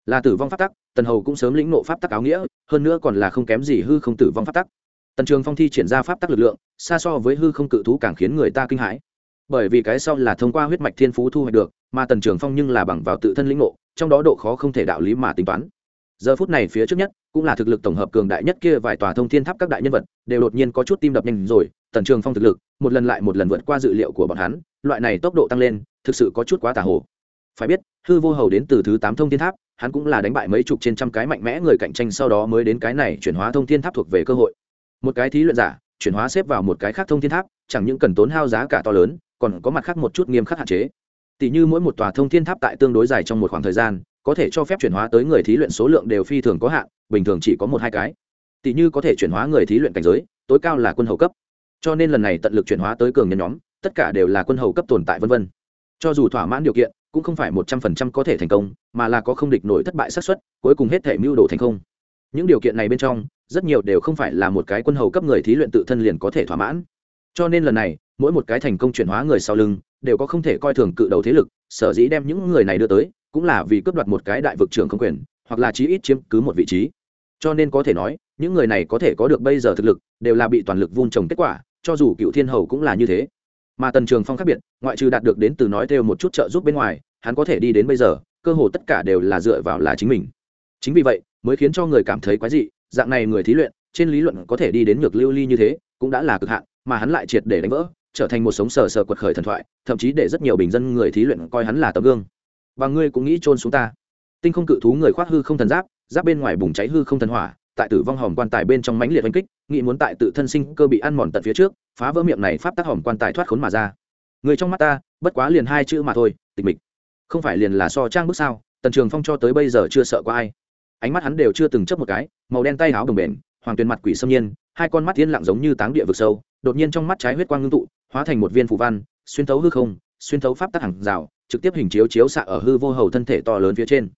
Là tử vong pháp tắc, tần hầu cũng sớm lĩnh nộ pháp tắc áo nghĩa, hơn nữa còn là không kém gì hư không tử vong pháp tắc tần trường phong thi triển ra pháp tắc lực lượng, xa so với hư không cự thú càng khiến người ta kinh hãi. Bởi vì cái sau là thông qua huyết mạch thiên phú thu hoạch được, mà tần trường phong nhưng là bằng vào tự thân lĩnh ngộ, trong đó độ khó không thể đạo lý mà tính toán. Giờ phút này phía trước nhất, cũng là thực lực tổng hợp cường đại nhất kia vài tòa thông thiên tháp các đại nhân vật, đều đột nhiên có chút tim đập nhanh rồi, tần trường phong thực lực, một lần lại một lần vượt qua dự liệu của bọn hắn, loại này tốc độ tăng lên, thực sự có chút quá tà hồ. Phải biết, hư vô hầu đến từ thứ tám thông thiên tháp, hắn cũng là đánh bại mấy chục trên trăm cái mạnh mẽ người cạnh tranh sau đó mới đến cái này chuyển hóa thông thiên tháp thuộc về cơ hội một cái thí luyện giả, chuyển hóa xếp vào một cái khác thông thiên tháp, chẳng những cần tốn hao giá cả to lớn, còn có mặt khác một chút nghiêm khắc hạn chế. Tỷ như mỗi một tòa thông thiên tháp tại tương đối dài trong một khoảng thời gian, có thể cho phép chuyển hóa tới người thí luyện số lượng đều phi thường có hạn, bình thường chỉ có một hai cái. Tỷ như có thể chuyển hóa người thí luyện cảnh giới, tối cao là quân hầu cấp. Cho nên lần này tận lực chuyển hóa tới cường nhân nhóm, tất cả đều là quân hầu cấp tồn tại vân vân. Cho dù thỏa mãn điều kiện, cũng không phải một trăm phần trăm có thể thành công, mà là có không địch nổi thất bại xác suất, cuối cùng hết thể mưu đồ thành công những điều kiện này bên trong rất nhiều đều không phải là một cái quân hầu cấp người thí luyện tự thân liền có thể thỏa mãn. Cho nên lần này, mỗi một cái thành công chuyển hóa người sau lưng, đều có không thể coi thường cự đầu thế lực, sở dĩ đem những người này đưa tới, cũng là vì cướp đoạt một cái đại vực trưởng không quyền, hoặc là chí ít chiếm cứ một vị trí. Cho nên có thể nói, những người này có thể có được bây giờ thực lực, đều là bị toàn lực vun trồng kết quả, cho dù cựu thiên hầu cũng là như thế. Mà tần trường phong khác biệt, ngoại trừ đạt được đến từ nói theo một chút trợ giúp bên ngoài, hắn có thể đi đến bây giờ, cơ hồ tất cả đều là dựa vào là chính mình. Chính vì vậy, mới khiến cho người cảm thấy quái dị dạng này người thí luyện, trên lý luận có thể đi đến ngược lưu ly như thế, cũng đã là cực hạn, mà hắn lại triệt để đánh vỡ, trở thành một sống sờ sờ quật khởi thần thoại, thậm chí để rất nhiều bình dân người thí luyện coi hắn là tấm gương. Và ngươi cũng nghĩ trôn xuống ta. Tinh không cự thú người khoác hư không thần giáp giáp bên ngoài bùng cháy hư không thần hỏa, tại tử vong hòm quan tài bên trong mãnh liệt oanh kích, nghĩ muốn tại tự thân sinh cơ bị ăn mòn tận phía trước, phá vỡ miệng này pháp tác hòm quan tài thoát khốn mà ra. Người trong mắt ta, bất quá liền hai chữ mà thôi, tịch mịch. Không phải liền là so trang bước sao, tần trường phong cho tới bây giờ chưa sợ có ai ánh mắt hắn đều chưa từng chấp một cái, màu đen tay áo đồng bền, hoàng tuyền mặt quỷ xâm nhiên, hai con mắt thiên lặng giống như táng địa vực sâu, đột nhiên trong mắt trái huyết quang ngưng tụ, hóa thành một viên phù văn, xuyên thấu hư không, xuyên thấu pháp tắc hàng rào, trực tiếp hình chiếu chiếu xạ ở hư vô hầu thân thể to lớn phía trên.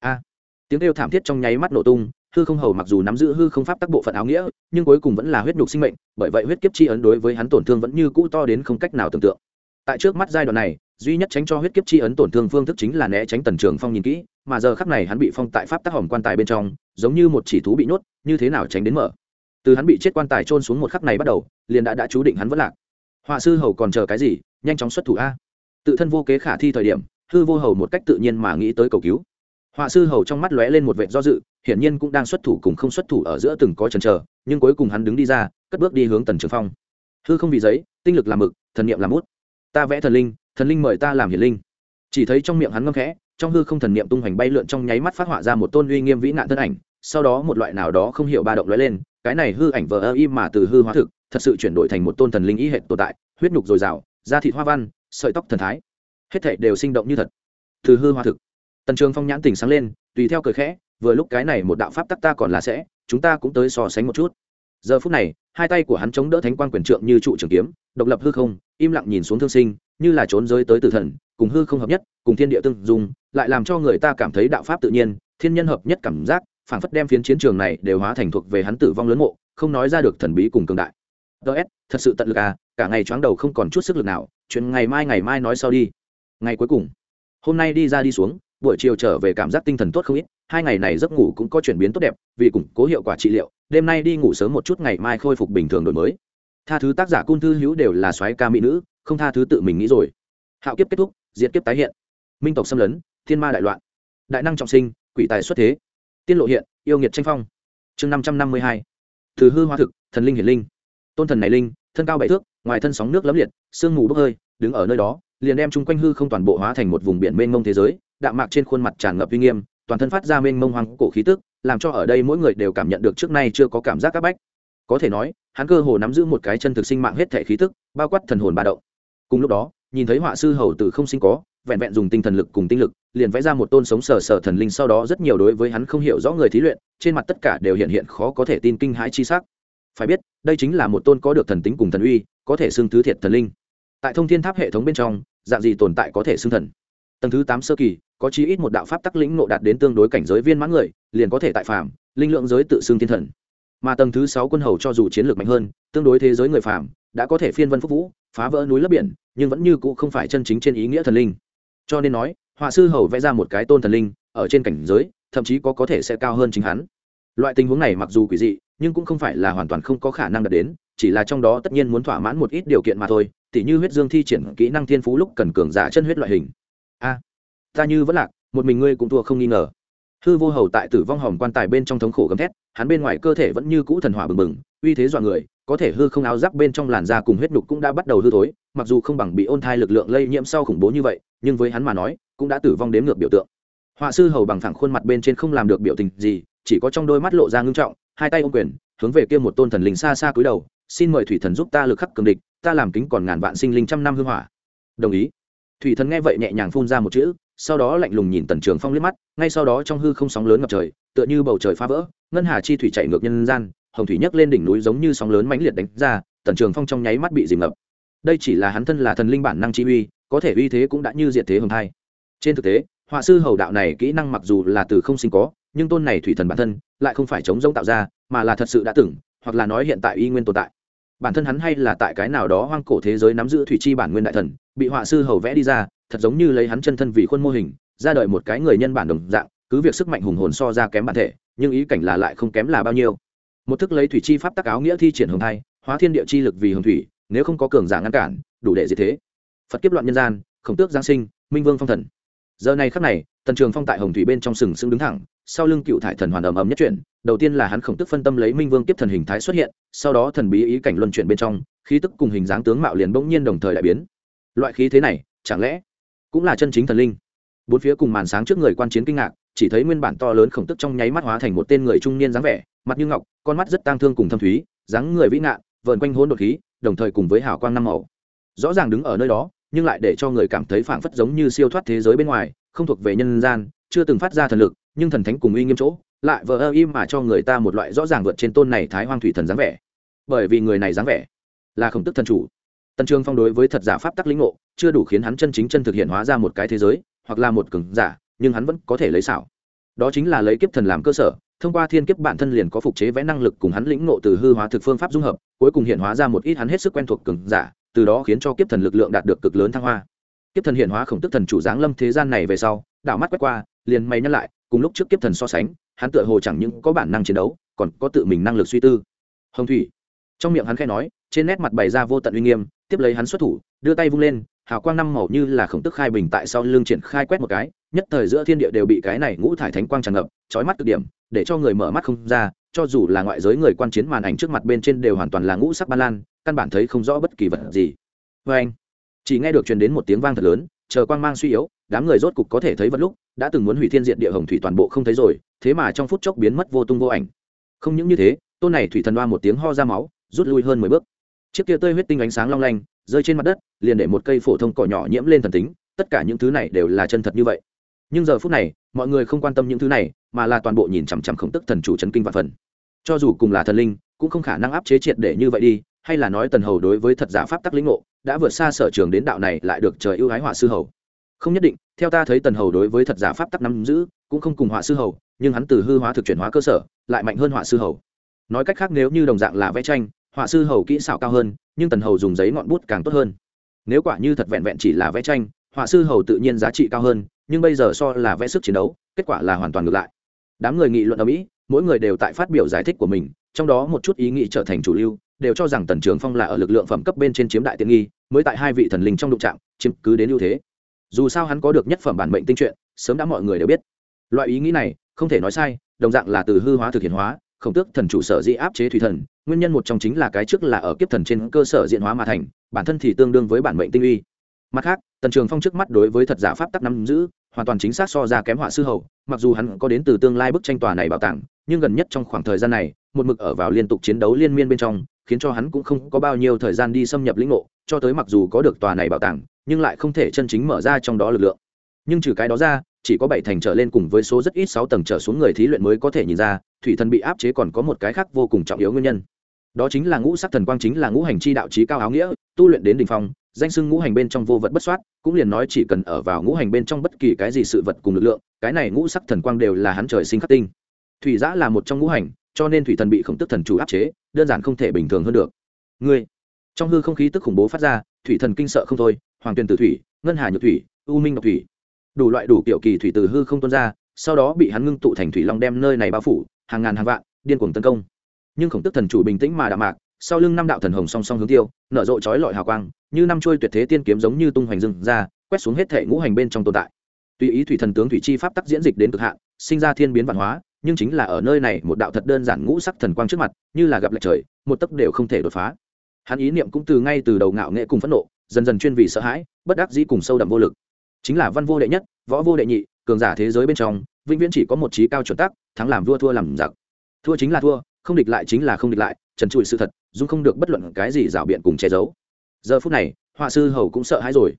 A! Tiếng kêu thảm thiết trong nháy mắt nổ tung, hư không hầu mặc dù nắm giữ hư không pháp tắc bộ phận áo nghĩa, nhưng cuối cùng vẫn là huyết nhục sinh mệnh, bởi vậy huyết kiếp chi ấn đối với hắn tổn thương vẫn như cũ to đến không cách nào tưởng tượng. Tại trước mắt giai đoạn này duy nhất tránh cho huyết kiếp chi ấn tổn thương phương thức chính là né tránh tần trường phong nhìn kỹ, mà giờ khắc này hắn bị phong tại pháp tác hỏng quan tài bên trong, giống như một chỉ thú bị nhốt, như thế nào tránh đến mở? Từ hắn bị chết quan tài trôn xuống một khắc này bắt đầu, liền đã đã chú định hắn vẫn lạc. Họa sư hầu còn chờ cái gì? Nhanh chóng xuất thủ a. Tự thân vô kế khả thi thời điểm, hư vô hầu một cách tự nhiên mà nghĩ tới cầu cứu. Họa sư hầu trong mắt lóe lên một vệ do dự, hiển nhiên cũng đang xuất thủ cùng không xuất thủ ở giữa từng có chần chờ, nhưng cuối cùng hắn đứng đi ra, cất bước đi hướng tần trường phong. Hư không vì giấy, tinh lực làm mực, thần niệm làm mút. Ta vẽ thần linh thần linh mời ta làm hiển linh. Chỉ thấy trong miệng hắn ngâm khẽ, trong hư không thần niệm tung hoành bay lượn trong nháy mắt phát họa ra một tôn uy nghiêm vĩ nạn thân ảnh, sau đó một loại nào đó không hiểu ba động lóe lên, cái này hư ảnh vờ ơ im mà từ hư hóa thực, thật sự chuyển đổi thành một tôn thần linh ý hệ tồn tại, huyết nhục dồi dào, da thịt hoa văn, sợi tóc thần thái. Hết thảy đều sinh động như thật. Từ hư hóa thực, tần trường phong nhãn tỉnh sáng lên, tùy theo cười khẽ, vừa lúc cái này một đạo pháp tắc ta còn là sẽ, chúng ta cũng tới so sánh một chút. Giờ phút này, hai tay của hắn chống đỡ thánh quan quyền trượng như trụ trường kiếm, độc lập hư không im lặng nhìn xuống thương sinh, như là trốn giới tới tử thần, cùng hư không hợp nhất, cùng thiên địa tương dùng lại làm cho người ta cảm thấy đạo pháp tự nhiên, thiên nhân hợp nhất cảm giác, phảng phất đem phiến chiến trường này đều hóa thành thuộc về hắn tử vong lớn mộ, không nói ra được thần bí cùng cường đại. Ts thật sự tận lực à cả ngày choáng đầu không còn chút sức lực nào, chuyện ngày mai ngày mai nói sau đi. Ngày cuối cùng, hôm nay đi ra đi xuống, buổi chiều trở về cảm giác tinh thần tốt không ít, hai ngày này giấc ngủ cũng có chuyển biến tốt đẹp, vì củng cố hiệu quả trị liệu, đêm nay đi ngủ sớm một chút ngày mai khôi phục bình thường đổi mới tha thứ tác giả cun thư hữu đều là soái ca mỹ nữ, không tha thứ tự mình nghĩ rồi. Hạo kiếp kết thúc diễn kiếp tái hiện. Minh tộc xâm lấn, thiên ma đại loạn. Đại năng trọng sinh, quỷ tài xuất thế. Tiên lộ hiện, yêu nghiệt tranh phong. Chương năm trăm năm mươi hai. Từ hư hoa thực, thần linh hiển linh. Tôn thần này linh, thân cao bảy thước, ngoài thân sóng nước lấm liệt, sương mù bốc hơi, đứng ở nơi đó, liền đem chung quanh hư không toàn bộ hóa thành một vùng biển mênh mông thế giới, đạm mạc trên khuôn mặt tràn ngập uy nghiêm, toàn thân phát ra mênh mông hoang cổ khí tức, làm cho ở đây mỗi người đều cảm nhận được trước nay chưa có cảm giác áp bách. Có thể nói hắn cơ hồ nắm giữ một cái chân thực sinh mạng hết thể khí tức, bao quát thần hồn ba động. Cùng lúc đó, nhìn thấy họa sư hầu từ không sinh có, vẹn vẹn dùng tinh thần lực cùng tinh lực, liền vẽ ra một tôn sống sờ sờ thần linh sau đó rất nhiều đối với hắn không hiểu rõ người thí luyện, trên mặt tất cả đều hiện hiện khó có thể tin kinh hãi chi sắc. Phải biết, đây chính là một tôn có được thần tính cùng thần uy, có thể xưng thứ thiệt thần linh. Tại thông thiên tháp hệ thống bên trong, dạng gì tồn tại có thể xưng thần? Tầng thứ tám sơ kỳ, có chí ít một đạo pháp tắc lĩnh nộ đạt đến tương đối cảnh giới viên mãn người, liền có thể tại phạm linh lượng giới tự xưng thiên thần mà tầng thứ sáu quân hầu cho dù chiến lược mạnh hơn, tương đối thế giới người phàm, đã có thể phiên vân phúc vũ, phá vỡ núi lấp biển, nhưng vẫn như cũ không phải chân chính trên ý nghĩa thần linh. Cho nên nói, họa sư hầu vẽ ra một cái tôn thần linh, ở trên cảnh giới, thậm chí có có thể sẽ cao hơn chính hắn. Loại tình huống này mặc dù quỷ dị, nhưng cũng không phải là hoàn toàn không có khả năng đạt đến, chỉ là trong đó tất nhiên muốn thỏa mãn một ít điều kiện mà thôi, tỉ như huyết dương thi triển kỹ năng thiên phú lúc cần cường giả chân huyết loại hình. A, ta như vẫn lạc, một mình ngươi cũng thua không nghi ngờ. Hư vô hầu tại tử vong hòm quan tài bên trong thống khổ gầm thét hắn bên ngoài cơ thể vẫn như cũ thần hỏa bừng bừng, uy thế dọa người, có thể hư không áo giáp bên trong làn da cùng huyết nhục cũng đã bắt đầu hư thối, mặc dù không bằng bị ôn thai lực lượng lây nhiễm sau khủng bố như vậy, nhưng với hắn mà nói, cũng đã tử vong đếm ngược biểu tượng. Họa sư hầu bằng thẳng khuôn mặt bên trên không làm được biểu tình gì, chỉ có trong đôi mắt lộ ra ngưng trọng, hai tay ôm quyền, hướng về kia một tôn thần linh xa xa cúi đầu, xin mời thủy thần giúp ta lực khắc cường địch, ta làm kính còn ngàn vạn sinh linh trăm năm hư hỏa. Đồng ý. Thủy thần nghe vậy nhẹ nhàng phun ra một chữ, sau đó lạnh lùng nhìn tần trường phong liếc mắt, ngay sau đó trong hư không sóng lớn ngập trời, tựa như bầu trời phá vỡ ngân hà chi thủy chạy ngược nhân gian, hồng thủy nhấc lên đỉnh núi giống như sóng lớn mãnh liệt đánh ra, tần trường phong trong nháy mắt bị dìm ngập. Đây chỉ là hắn thân là thần linh bản năng chi uy, có thể uy thế cũng đã như diệt thế hồng thai trên thực tế, họa sư hầu đạo này kỹ năng mặc dù là từ không sinh có, nhưng tôn này thủy thần bản thân lại không phải chống giống tạo ra, mà là thật sự đã từng, hoặc là nói hiện tại y nguyên tồn tại. Bản thân hắn hay là tại cái nào đó hoang cổ thế giới nắm giữ thủy chi bản nguyên đại thần, bị họa sư hầu vẽ đi ra, thật giống như lấy hắn chân thân vì khuôn mô hình, ra đời một cái người nhân bản đồng dạng cứ việc sức mạnh hùng hồn so ra kém bản thể, nhưng ý cảnh là lại không kém là bao nhiêu. Một thức lấy thủy chi pháp tắc áo nghĩa thi triển hồng thai, hóa thiên địa chi lực vì hồng thủy, nếu không có cường giả ngăn cản, đủ để gì thế. Phật kiếp loạn nhân gian, khổng tước giáng sinh, minh vương phong thần. Giờ này khắc này, tần trường phong tại hồng thủy bên trong sừng sững đứng thẳng, sau lưng cựu thải thần hoàn ầm ầm nhất chuyển, đầu tiên là hắn khổng tức phân tâm lấy minh vương kiếp thần hình thái xuất hiện, sau đó thần bí ý cảnh luân chuyển bên trong, khí tức cùng hình dáng tướng mạo liền bỗng nhiên đồng thời đại biến. Loại khí thế này, chẳng lẽ cũng là chân chính thần linh? Bốn phía cùng màn sáng trước người quan chiến kinh ngạc chỉ thấy nguyên bản to lớn khổng tức trong nháy mắt hóa thành một tên người trung niên dáng vẻ, mặt như ngọc, con mắt rất tang thương cùng thâm thúy, dáng người vĩ ngạn, vờn quanh hỗn đột khí, đồng thời cùng với hào quang năm màu. Rõ ràng đứng ở nơi đó, nhưng lại để cho người cảm thấy phảng phất giống như siêu thoát thế giới bên ngoài, không thuộc về nhân gian, chưa từng phát ra thần lực, nhưng thần thánh cùng uy nghiêm chỗ, lại vờ ơ im mà cho người ta một loại rõ ràng vượt trên tôn này thái hoang thủy thần dáng vẻ. Bởi vì người này dáng vẻ là khổng tức thần chủ. Tần trường phong đối với thật giả pháp tắc lĩnh ngộ, chưa đủ khiến hắn chân chính chân thực hiện hóa ra một cái thế giới, hoặc là một cường giả nhưng hắn vẫn có thể lấy xảo. Đó chính là lấy kiếp thần làm cơ sở, thông qua thiên kiếp bản thân liền có phục chế vẽ năng lực cùng hắn lĩnh ngộ từ hư hóa thực phương pháp dung hợp, cuối cùng hiện hóa ra một ít hắn hết sức quen thuộc cường giả, từ đó khiến cho kiếp thần lực lượng đạt được cực lớn thăng hoa. Kiếp thần hiện hóa khổng tức thần chủ giáng lâm thế gian này về sau đảo mắt quét qua, liền mày nhắc lại, cùng lúc trước kiếp thần so sánh, hắn tựa hồ chẳng những có bản năng chiến đấu, còn có tự mình năng lực suy tư. Hồng thủy, trong miệng hắn khẽ nói, trên nét mặt bày ra vô tận uy nghiêm, tiếp lấy hắn xuất thủ, đưa tay vung lên, hào quang năm màu như là khổng tức khai bình tại sau lưng triển khai quét một cái nhất thời giữa thiên địa đều bị cái này ngũ thải thánh quang tràn ngập trói mắt cực điểm, để cho người mở mắt không ra, cho dù là ngoại giới người quan chiến màn ảnh trước mặt bên trên đều hoàn toàn là ngũ sắc ban lan, căn bản thấy không rõ bất kỳ vật gì. Vê anh, chỉ nghe được truyền đến một tiếng vang thật lớn, chờ quang mang suy yếu, đám người rốt cục có thể thấy vật lúc, đã từng muốn hủy thiên diện địa hồng thủy toàn bộ không thấy rồi, thế mà trong phút chốc biến mất vô tung vô ảnh. Không những như thế, tôn này thủy thần đoa một tiếng ho ra máu, rút lui hơn mười bước. Chiếc kia tơi huyết tinh ánh sáng long lanh, rơi trên mặt đất, liền để một cây phổ thông cỏ nhỏ nhiễm lên thần tính, tất cả những thứ này đều là chân thật như vậy nhưng giờ phút này, mọi người không quan tâm những thứ này, mà là toàn bộ nhìn chằm chằm khổng tức thần chủ chấn kinh vạn phần. Cho dù cùng là thần linh, cũng không khả năng áp chế triệt để như vậy đi, hay là nói tần hầu đối với thật giả pháp tắc lĩnh ngộ, đã vượt xa sở trường đến đạo này lại được trời ưu ái họa sư hầu. Không nhất định, theo ta thấy tần hầu đối với thật giả pháp tắc nắm giữ, cũng không cùng họa sư hầu, nhưng hắn từ hư hóa thực chuyển hóa cơ sở, lại mạnh hơn họa sư hầu. Nói cách khác nếu như đồng dạng là vẽ tranh, họa sư hầu kỹ xảo cao hơn, nhưng tần hầu dùng giấy ngọn bút càng tốt hơn. Nếu quả như thật vẹn vẹn chỉ là vẽ tranh, họa sư hầu tự nhiên giá trị cao hơn nhưng bây giờ so là vẽ sức chiến đấu, kết quả là hoàn toàn ngược lại. Đám người nghị luận ở mỹ, mỗi người đều tại phát biểu giải thích của mình, trong đó một chút ý nghĩ trở thành chủ lưu, đều cho rằng tần trường phong là ở lực lượng phẩm cấp bên trên chiếm đại tiện nghi, mới tại hai vị thần linh trong đụng trạm chiếm cứ đến ưu thế. Dù sao hắn có được nhất phẩm bản mệnh tinh truyện, sớm đã mọi người đều biết. Loại ý nghĩ này, không thể nói sai, đồng dạng là từ hư hóa thực hiện hóa, khổng tước thần chủ sở di áp chế thủy thần, nguyên nhân một trong chính là cái trước là ở kiếp thần trên cơ sở diện hóa mà thành, bản thân thì tương đương với bản mệnh tinh uy mặt khác, tần trường phong trước mắt đối với thật giả pháp tắc nắm giữ, hoàn toàn chính xác so ra kém họa sư hầu, mặc dù hắn có đến từ tương lai bức tranh tòa này bảo tàng, nhưng gần nhất trong khoảng thời gian này, một mực ở vào liên tục chiến đấu liên miên bên trong, khiến cho hắn cũng không có bao nhiêu thời gian đi xâm nhập lĩnh ngộ, cho tới mặc dù có được tòa này bảo tàng, nhưng lại không thể chân chính mở ra trong đó lực lượng. Nhưng trừ cái đó ra, chỉ có bảy thành trở lên cùng với số rất ít sáu tầng trở xuống người thí luyện mới có thể nhìn ra, thủy thần bị áp chế còn có một cái khác vô cùng trọng yếu nguyên nhân. Đó chính là ngũ sắc thần quang chính là ngũ hành chi đạo trí cao áo nghĩa, tu luyện đến đ ỉ n h phong danh sưng ngũ hành bên trong vô vật bất soát, cũng liền nói chỉ cần ở vào ngũ hành bên trong bất kỳ cái gì sự vật cùng lực lượng, cái này ngũ sắc thần quang đều là hắn trời sinh khắc tinh. Thủy giã là một trong ngũ hành, cho nên thủy thần bị khổng tức thần chủ áp chế, đơn giản không thể bình thường hơn được. Ngươi, trong hư không khí tức khủng bố phát ra, thủy thần kinh sợ không thôi, hoàng tuyền tử thủy, ngân hà nhược thủy, u minh ngọc thủy, đủ loại đủ kiểu kỳ thủy từ hư không tuôn ra, sau đó bị hắn ngưng tụ thành thủy long đem nơi này bao phủ, hàng ngàn hàng vạn, điên cuồng tấn công. Nhưng khổng tức thần chủ bình tĩnh mà đạm mạc sau lưng năm đạo thần hồng song song hướng tiêu, nở rộ chói lọi hào quang, như năm trôi tuyệt thế tiên kiếm giống như tung hoành rừng ra, quét xuống hết thể ngũ hành bên trong tồn tại. Tùy ý thủy thần tướng thủy chi pháp tắc diễn dịch đến cực hạn, sinh ra thiên biến văn hóa, nhưng chính là ở nơi này một đạo thật đơn giản ngũ sắc thần quang trước mặt, như là gặp lệch trời, một tấc đều không thể đột phá. Hắn ý niệm cũng từ ngay từ đầu ngạo nghệ cùng phẫn nộ, dần dần chuyên vì sợ hãi, bất đắc dĩ cùng sâu đậm vô lực. Chính là văn vô đệ nhất, võ vô đệ nhị, cường giả thế giới bên trong, vĩnh viễn chỉ có một trí cao chuẩn tắc, thắng làm vua thua làm giặc. Thua chính là thua, không địch lại chính là không địch lại trần trụi sự thật dung không được bất luận cái gì rảo biện cùng che giấu. Giờ phút này họa sư hầu cũng sợ hãi rồi.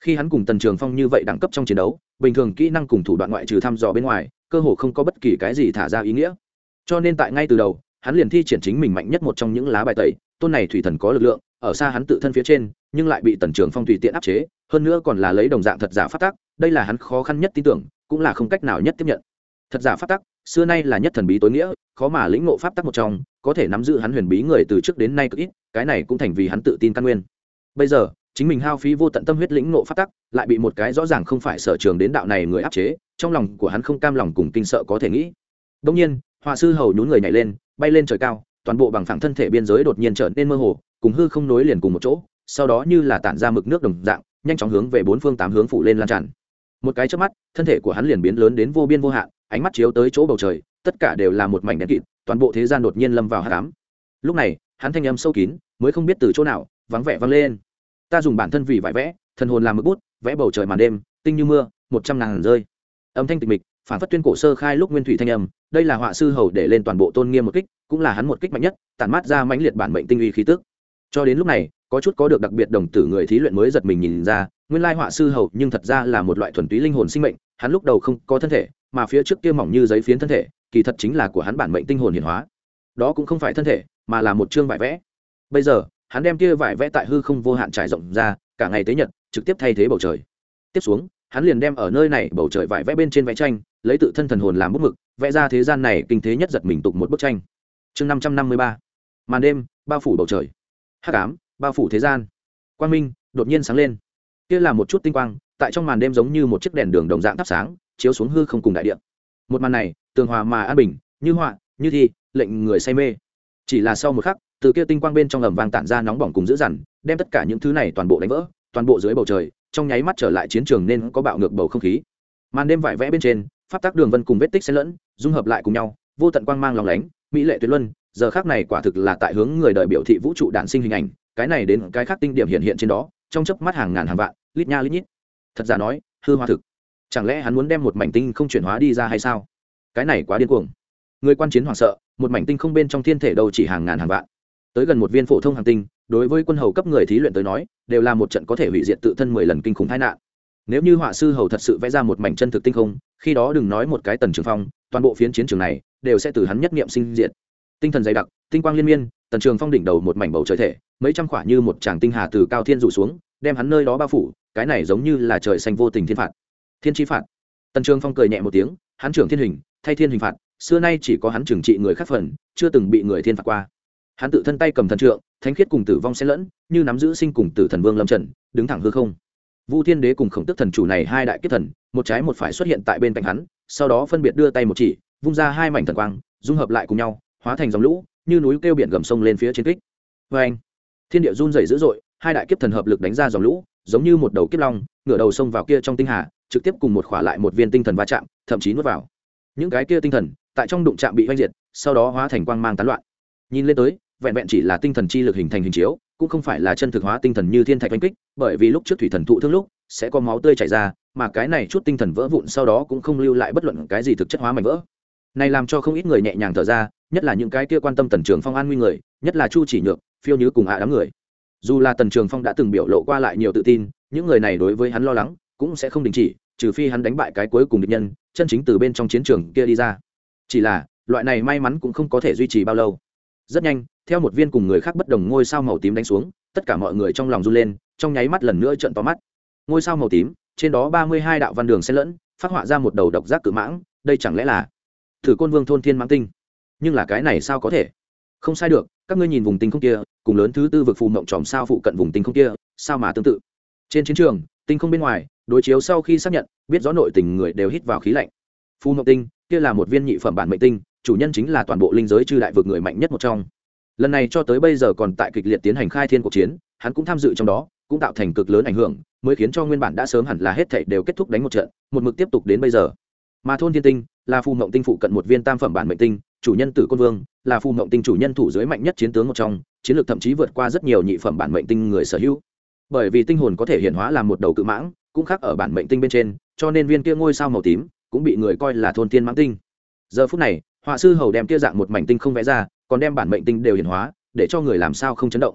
Khi hắn cùng tần trường phong như vậy đẳng cấp trong chiến đấu bình thường kỹ năng cùng thủ đoạn ngoại trừ thăm dò bên ngoài cơ hồ không có bất kỳ cái gì thả ra ý nghĩa. Cho nên tại ngay từ đầu hắn liền thi triển chính mình mạnh nhất một trong những lá bài tẩy tôn này thủy thần có lực lượng ở xa hắn tự thân phía trên nhưng lại bị tần trường phong tùy tiện áp chế hơn nữa còn là lấy đồng dạng thật giả phát tắc, đây là hắn khó khăn nhất tin tưởng cũng là không cách nào nhất tiếp nhận. Thật giả phát tắc xưa nay là nhất thần bí tối nghĩa khó mà lĩnh ngộ pháp tắc một trong có thể nắm giữ hắn huyền bí người từ trước đến nay cực ít, cái này cũng thành vì hắn tự tin căn nguyên. Bây giờ, chính mình hao phí vô tận tâm huyết lĩnh ngộ pháp tắc, lại bị một cái rõ ràng không phải sở trường đến đạo này người áp chế, trong lòng của hắn không cam lòng cùng kinh sợ có thể nghĩ. Đông nhiên, họa sư hầu nhún người nhảy lên, bay lên trời cao, toàn bộ bằng phẳng thân thể biên giới đột nhiên trở nên mơ hồ, cùng hư không nối liền cùng một chỗ, sau đó như là tản ra mực nước đồng dạng, nhanh chóng hướng về bốn phương tám hướng phủ lên lan tràn một cái trước mắt, thân thể của hắn liền biến lớn đến vô biên vô hạn, ánh mắt chiếu tới chỗ bầu trời, tất cả đều là một mảnh đen kịt, toàn bộ thế gian đột nhiên lâm vào hạ cám lúc này, hắn thanh âm sâu kín, mới không biết từ chỗ nào, vắng vẻ vang lên. Ta dùng bản thân vì vải vẽ, thần hồn làm mực bút, vẽ bầu trời màn đêm, tinh như mưa, một trăm ngàn rơi. Âm thanh tịch mịch, phản phất tuyên cổ sơ khai lúc nguyên thủy thanh âm, đây là họa sư hầu để lên toàn bộ tôn nghiêm một kích, cũng là hắn một kích mạnh nhất, tản mát ra mãnh liệt bản mệnh tinh uy khí tức cho đến lúc này, có chút có được đặc biệt đồng tử người thí luyện mới giật mình nhìn ra, nguyên lai họa sư hầu nhưng thật ra là một loại thuần túy linh hồn sinh mệnh, hắn lúc đầu không có thân thể, mà phía trước kia mỏng như giấy phiến thân thể, kỳ thật chính là của hắn bản mệnh tinh hồn hiển hóa. Đó cũng không phải thân thể, mà là một chương vải vẽ. Bây giờ, hắn đem kia vải vẽ tại hư không vô hạn trải rộng ra, cả ngày tế nhật, trực tiếp thay thế bầu trời. Tiếp xuống, hắn liền đem ở nơi này bầu trời vải vẽ bên trên vẽ tranh, lấy tự thân thần hồn làm bút mực, vẽ ra thế gian này kinh thế nhất giật mình tục một bức tranh. Chương năm trăm năm mươi ba. Màn đêm, bao phủ bầu trời hắc ám, bao phủ thế gian. Quang minh đột nhiên sáng lên. Kia là một chút tinh quang, tại trong màn đêm giống như một chiếc đèn đường đồng dạng thắp sáng, chiếu xuống hư không cùng đại điện một màn này, tường hòa mà an bình, như họa, như thi, lệnh người say mê. Chỉ là sau một khắc, từ kia tinh quang bên trong ẩm vang tản ra nóng bỏng cùng dữ dằn, đem tất cả những thứ này toàn bộ đánh vỡ, toàn bộ dưới bầu trời, trong nháy mắt trở lại chiến trường nên có bạo ngược bầu không khí. Màn đêm vải vẽ bên trên, pháp tác đường vân cùng vết tích xen lẫn, dung hợp lại cùng nhau, vô tận quang mang lòng lánh, mỹ lệ tuyệt luân giờ khác này quả thực là tại hướng người đời biểu thị vũ trụ đản sinh hình ảnh, cái này đến cái khác tinh điểm hiện hiện trên đó, trong chớp mắt hàng ngàn hàng vạn, lít nha lít nhít. Thật ra nói, hư hoa thực. Chẳng lẽ hắn muốn đem một mảnh tinh không chuyển hóa đi ra hay sao? Cái này quá điên cuồng. Người quan chiến hoảng sợ, một mảnh tinh không bên trong thiên thể đâu chỉ hàng ngàn hàng vạn. Tới gần một viên phổ thông hàng tinh, đối với quân hầu cấp người thí luyện tới nói, đều là một trận có thể hủy diệt tự thân mười lần kinh khủng tai nạn. Nếu như họa sư hầu thật sự vẽ ra một mảnh chân thực tinh không, khi đó đừng nói một cái tần trường phong, toàn bộ phiến chiến trường này đều sẽ từ hắn nhất niệm sinh diệt tinh thần dày đặc, tinh quang liên miên, tần trường phong đỉnh đầu một mảnh bầu trời thể, mấy trăm khỏa như một tràng tinh hà từ cao thiên rủ xuống, đem hắn nơi đó bao phủ, cái này giống như là trời xanh vô tình thiên phạt. Thiên tri phạt. Tần trường phong cười nhẹ một tiếng, hắn trưởng thiên hình, thay thiên hình phạt, xưa nay chỉ có hắn trừng trị người khác phần, chưa từng bị người thiên phạt qua. Hắn tự thân tay cầm thần trượng, thánh khiết cùng tử vong xen lẫn, như nắm giữ sinh cùng tử thần vương lâm trần đứng thẳng hư không. Vu thiên đế cùng khổng tức thần chủ này hai đại kết thần, một trái một phải xuất hiện tại bên cạnh hắn, sau đó phân biệt đưa tay một chỉ, vung ra hai mảnh thần quang, dung hợp lại cùng nhau hóa thành dòng lũ, như núi kêu biển gầm sông lên phía trên kích. Vê anh, thiên địa run rẩy dữ dội, hai đại kiếp thần hợp lực đánh ra dòng lũ, giống như một đầu kiếp long, ngửa đầu sông vào kia trong tinh hà, trực tiếp cùng một khỏa lại một viên tinh thần va chạm, thậm chí nuốt vào. Những cái kia tinh thần, tại trong đụng chạm bị oanh diệt, sau đó hóa thành quang mang tán loạn. Nhìn lên tới, vẹn vẹn chỉ là tinh thần chi lực hình thành hình chiếu, cũng không phải là chân thực hóa tinh thần như thiên thạch oanh kích, bởi vì lúc trước thủy thần thụ thương lúc, sẽ có máu tươi chảy ra, mà cái này chút tinh thần vỡ vụn sau đó cũng không lưu lại bất luận cái gì thực chất hóa mảnh vỡ. Này làm cho không ít người nhẹ nhàng thở ra nhất là những cái kia quan tâm tần trường phong an nguy người, nhất là chu chỉ nhược, phiêu như cùng hạ đám người. Dù là tần trường phong đã từng biểu lộ qua lại nhiều tự tin, những người này đối với hắn lo lắng, cũng sẽ không đình chỉ, trừ phi hắn đánh bại cái cuối cùng địch nhân, chân chính từ bên trong chiến trường kia đi ra. Chỉ là, loại này may mắn cũng không có thể duy trì bao lâu. Rất nhanh, theo một viên cùng người khác bất đồng ngôi sao màu tím đánh xuống, tất cả mọi người trong lòng run lên, trong nháy mắt lần nữa trận to mắt. Ngôi sao màu tím, trên đó ba mươi hai đạo văn đường xen lẫn, phát họa ra một đầu độc giác cự mãng, đây chẳng lẽ là thử côn vương thôn thiên mãng tinh? Nhưng là cái này sao có thể? Không sai được, các ngươi nhìn vùng tinh không kia, cùng lớn thứ tư vực phù mộng tròm sao phụ cận vùng tinh không kia, sao mà tương tự? Trên chiến trường, tinh không bên ngoài, đối chiếu sau khi xác nhận, biết rõ nội tình người đều hít vào khí lạnh. Phù mộng tinh, kia là một viên nhị phẩm bản mệnh tinh, chủ nhân chính là toàn bộ linh giới chư đại vực người mạnh nhất một trong. Lần này cho tới bây giờ còn tại kịch liệt tiến hành khai thiên cuộc chiến, hắn cũng tham dự trong đó, cũng tạo thành cực lớn ảnh hưởng, mới khiến cho nguyên bản đã sớm hẳn là hết thảy đều kết thúc đánh một trận, một mực tiếp tục đến bây giờ mà thôn thiên tinh là phù mộng tinh phụ cận một viên tam phẩm bản mệnh tinh, chủ nhân tử côn vương, là phù mộng tinh chủ nhân thủ dưới mạnh nhất chiến tướng một trong, chiến lược thậm chí vượt qua rất nhiều nhị phẩm bản mệnh tinh người sở hữu. Bởi vì tinh hồn có thể hiện hóa làm một đầu cự mãng, cũng khác ở bản mệnh tinh bên trên, cho nên viên kia ngôi sao màu tím cũng bị người coi là thôn tiên mãng tinh. Giờ phút này, họa sư hầu đem kia dạng một mảnh tinh không vẽ ra, còn đem bản mệnh tinh đều hiển hóa, để cho người làm sao không chấn động.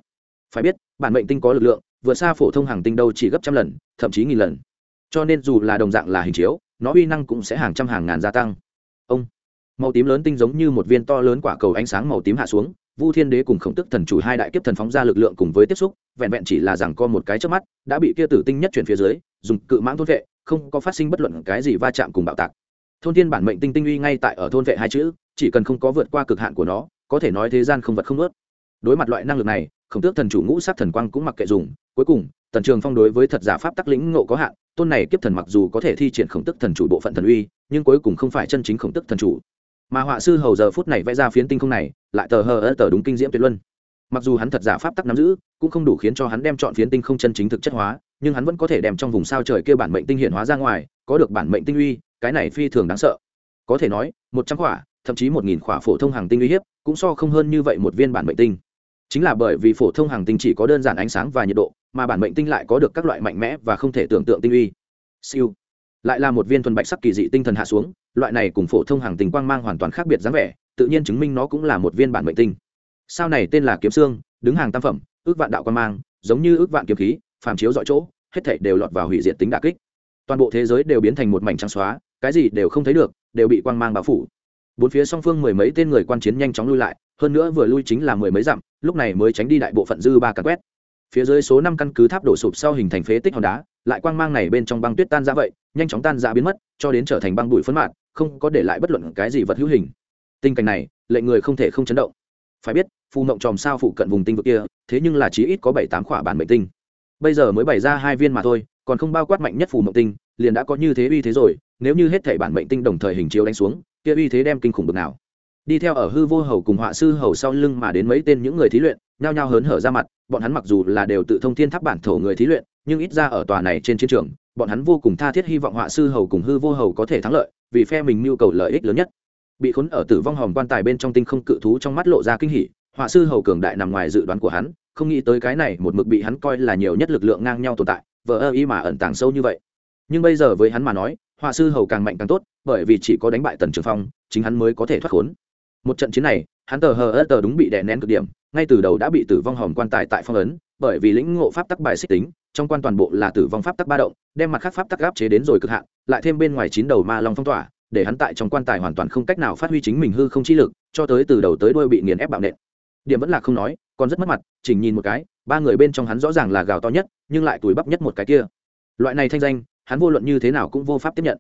Phải biết, bản mệnh tinh có lực lượng, vượt xa phổ thông hàng tinh đâu chỉ gấp trăm lần, thậm chí nghìn lần. Cho nên dù là đồng dạng là hình chiếu nó uy năng cũng sẽ hàng trăm hàng ngàn gia tăng. Ông, màu tím lớn tinh giống như một viên to lớn quả cầu ánh sáng màu tím hạ xuống, vu thiên đế cùng khổng tức thần chủ hai đại kiếp thần phóng ra lực lượng cùng với tiếp xúc, vẹn vẹn chỉ là rằng co một cái trước mắt, đã bị kia tử tinh nhất chuyển phía dưới, dùng cự mãng thôn vệ, không có phát sinh bất luận cái gì va chạm cùng bạo tạc. Thôn thiên bản mệnh tinh tinh uy ngay tại ở thôn vệ hai chữ, chỉ cần không có vượt qua cực hạn của nó, có thể nói thế gian không vật không ướt đối mặt loại năng lực này khổng tước thần chủ ngũ sát thần quang cũng mặc kệ dùng. Cuối cùng, tần trường phong đối với thật giả pháp tắc lĩnh ngộ có hạn, tôn này kiếp thần mặc dù có thể thi triển khổng tức thần chủ bộ phận thần uy, nhưng cuối cùng không phải chân chính khổng tức thần chủ. Mà họa sư hầu giờ phút này vẽ ra phiến tinh không này, lại tờ hờ ơ tờ đúng kinh diễm tuyệt luân. Mặc dù hắn thật giả pháp tắc nắm giữ, cũng không đủ khiến cho hắn đem chọn phiến tinh không chân chính thực chất hóa, nhưng hắn vẫn có thể đem trong vùng sao trời kêu bản mệnh tinh hiện hóa ra ngoài, có được bản mệnh tinh uy, cái này phi thường đáng sợ. Có thể nói, một trăm khỏa, thậm chí một nghìn khỏa phổ thông hàng tinh uy hiếp, cũng so không hơn như vậy một viên bản mệnh tinh chính là bởi vì phổ thông hàng tinh chỉ có đơn giản ánh sáng và nhiệt độ, mà bản mệnh tinh lại có được các loại mạnh mẽ và không thể tưởng tượng tinh uy. Siêu. Lại là một viên thuần bạch sắc kỳ dị tinh thần hạ xuống, loại này cùng phổ thông hàng tình quang mang hoàn toàn khác biệt dáng vẻ, tự nhiên chứng minh nó cũng là một viên bản mệnh tinh. Sao này tên là kiếm xương, đứng hàng tam phẩm, ước vạn đạo quang mang, giống như ước vạn kiếm khí, phàm chiếu dọi chỗ, hết thảy đều lọt vào hủy diệt tính đả kích. Toàn bộ thế giới đều biến thành một mảnh trắng xóa, cái gì đều không thấy được, đều bị quang mang bao phủ. Bốn phía song phương mười mấy tên người quan chiến nhanh chóng lui lại, hơn nữa vừa lui chính là mười mấy dặm lúc này mới tránh đi đại bộ phận dư ba căn quét. Phía dưới số năm căn cứ tháp đổ sụp sau hình thành phế tích hòn đá, lại quang mang này bên trong băng tuyết tan ra vậy, nhanh chóng tan ra biến mất, cho đến trở thành băng bụi phấn mạt không có để lại bất luận cái gì vật hữu hình. Tình cảnh này, lệnh người không thể không chấn động. Phải biết, phù mộng tròm sao phụ cận vùng tinh vực kia, thế nhưng là chí ít có bảy tám khỏa bản mệnh tinh. Bây giờ mới bày ra hai viên mà thôi, còn không bao quát mạnh nhất phù mộng tinh, liền đã có như thế uy thế rồi, nếu như hết thể bản mệnh tinh đồng thời hình chiếu đánh xuống, kia uy thế đem kinh khủng bực nào đi theo ở hư vô hầu cùng họa sư hầu sau lưng mà đến mấy tên những người thí luyện, nhao nhao hớn hở ra mặt, bọn hắn mặc dù là đều tự thông thiên tháp bản thổ người thí luyện, nhưng ít ra ở tòa này trên chiến trường, bọn hắn vô cùng tha thiết hy vọng họa sư hầu cùng hư vô hầu có thể thắng lợi, vì phe mình mưu cầu lợi ích lớn nhất. Bị khốn ở tử vong hòm quan tài bên trong tinh không cự thú trong mắt lộ ra kinh hỉ, họa sư hầu cường đại nằm ngoài dự đoán của hắn, không nghĩ tới cái này một mực bị hắn coi là nhiều nhất lực lượng ngang nhau tồn tại, vờ ơ y mà ẩn tàng sâu như vậy. Nhưng bây giờ với hắn mà nói, họa sư hầu càng mạnh càng tốt, bởi vì chỉ có đánh bại tần trường phong, chính hắn mới có thể thoát khốn một trận chiến này, hắn tờ hờ ớt tờ đúng bị đè nén cực điểm, ngay từ đầu đã bị tử vong hòm quan tài tại phong ấn, bởi vì lĩnh ngộ pháp tắc bài xích tính, trong quan toàn bộ là tử vong pháp tắc ba động, đem mặt khác pháp tắc áp chế đến rồi cực hạn, lại thêm bên ngoài chín đầu ma long phong tỏa, để hắn tại trong quan tài hoàn toàn không cách nào phát huy chính mình hư không chi lực, cho tới từ đầu tới đuôi bị nghiền ép bạo nện. Điểm vẫn là không nói, còn rất mất mặt chỉnh nhìn một cái, ba người bên trong hắn rõ ràng là gào to nhất, nhưng lại túi bắp nhất một cái kia. Loại này thanh danh, hắn vô luận như thế nào cũng vô pháp tiếp nhận.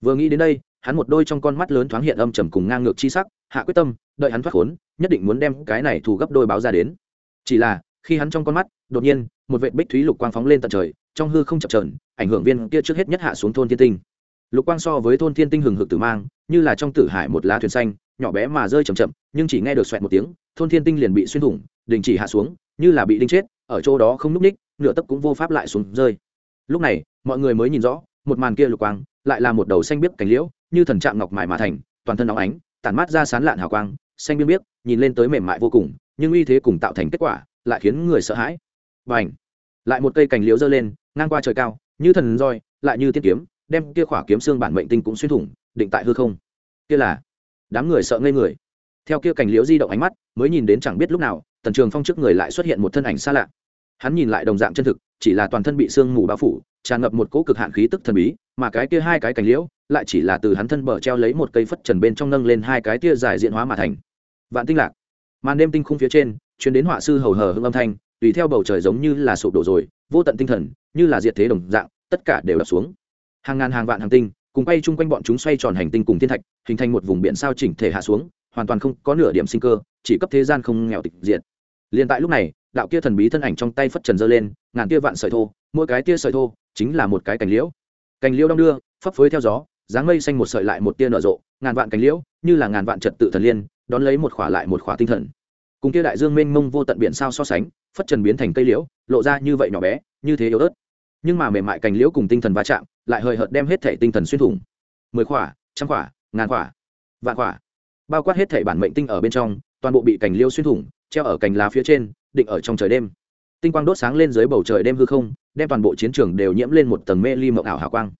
Vừa nghĩ đến đây hắn một đôi trong con mắt lớn thoáng hiện âm trầm cùng ngang ngược chi sắc, hạ quyết tâm, đợi hắn thoát khốn, nhất định muốn đem cái này thù gấp đôi báo ra đến. Chỉ là, khi hắn trong con mắt, đột nhiên, một vệ bích thúy lục quang phóng lên tận trời, trong hư không chập trờn ảnh hưởng viên kia trước hết nhất hạ xuống thôn thiên tinh. Lục quang so với thôn thiên tinh hừng hực tử mang, như là trong tử hải một lá thuyền xanh, nhỏ bé mà rơi chầm chậm, nhưng chỉ nghe được xoẹt một tiếng, thôn thiên tinh liền bị xuyên thủng, đình chỉ hạ xuống, như là bị đinh chết, ở chỗ đó không núp ních, nửa tấc cũng vô pháp lại xuống rơi. Lúc này, mọi người mới nhìn rõ, một màn kia lục quang, lại là một đầu xanh biếc cánh liễu như thần trạng ngọc mài mà thành, toàn thân óng ánh, tản mát ra sán lạn hào quang, xanh biếc biếc, nhìn lên tới mềm mại vô cùng, nhưng uy thế cùng tạo thành kết quả lại khiến người sợ hãi. Và ảnh lại một cây cành liễu dơ lên, ngang qua trời cao, như thần roi, lại như tiên kiếm, đem kia khỏa kiếm xương bản mệnh tinh cũng xuyên thủng, định tại hư không. Kia là đám người sợ ngây người. Theo kia cành liễu di động ánh mắt, mới nhìn đến chẳng biết lúc nào, tần trường phong trước người lại xuất hiện một thân ảnh xa lạ. Hắn nhìn lại đồng dạng chân thực, chỉ là toàn thân bị sương mù bao phủ, tràn ngập một cỗ cực hạn khí tức thần bí, mà cái kia hai cái cành liễu lại chỉ là từ hắn thân bờ treo lấy một cây phất trần bên trong nâng lên hai cái tia dài diện hóa mà thành. Vạn tinh lạc. Màn đêm tinh khung phía trên chuyến đến họa sư hầu hờ hưng âm thanh, tùy theo bầu trời giống như là sụp đổ rồi, vô tận tinh thần, như là diệt thế đồng dạng, tất cả đều đập xuống. Hàng ngàn hàng vạn hàng tinh, cùng bay chung quanh bọn chúng xoay tròn hành tinh cùng thiên thạch, hình thành một vùng biển sao chỉnh thể hạ xuống, hoàn toàn không có nửa điểm sinh cơ, chỉ cấp thế gian không nghèo tịch diệt. Liền tại lúc này, đạo kia thần bí thân ảnh trong tay phất trần dơ lên, ngàn tia vạn sợi thô, mỗi cái tia sợi thô chính là một cái cành liễu. Cành liễu đong đưa, phấp phới theo gió dáng mây xanh một sợi lại một tia nở rộ, ngàn vạn cánh liễu, như là ngàn vạn trật tự thần liên, đón lấy một khỏa lại một khỏa tinh thần. Cùng kia đại dương mênh mông vô tận biển sao so sánh, phất trần biến thành cây liễu, lộ ra như vậy nhỏ bé, như thế yếu ớt. Nhưng mà mềm mại cành liễu cùng tinh thần va chạm, lại hời hợt đem hết thể tinh thần xuyên thủng. Mười khỏa, trăm khỏa, ngàn khỏa, vạn khỏa. Bao quát hết thể bản mệnh tinh ở bên trong, toàn bộ bị cành liễu xuyên thủng, treo ở cành lá phía trên, định ở trong trời đêm. Tinh quang đốt sáng lên dưới bầu trời đêm hư không, đem toàn bộ chiến trường đều nhiễm lên một tầng mê ly mộng ảo hào quang.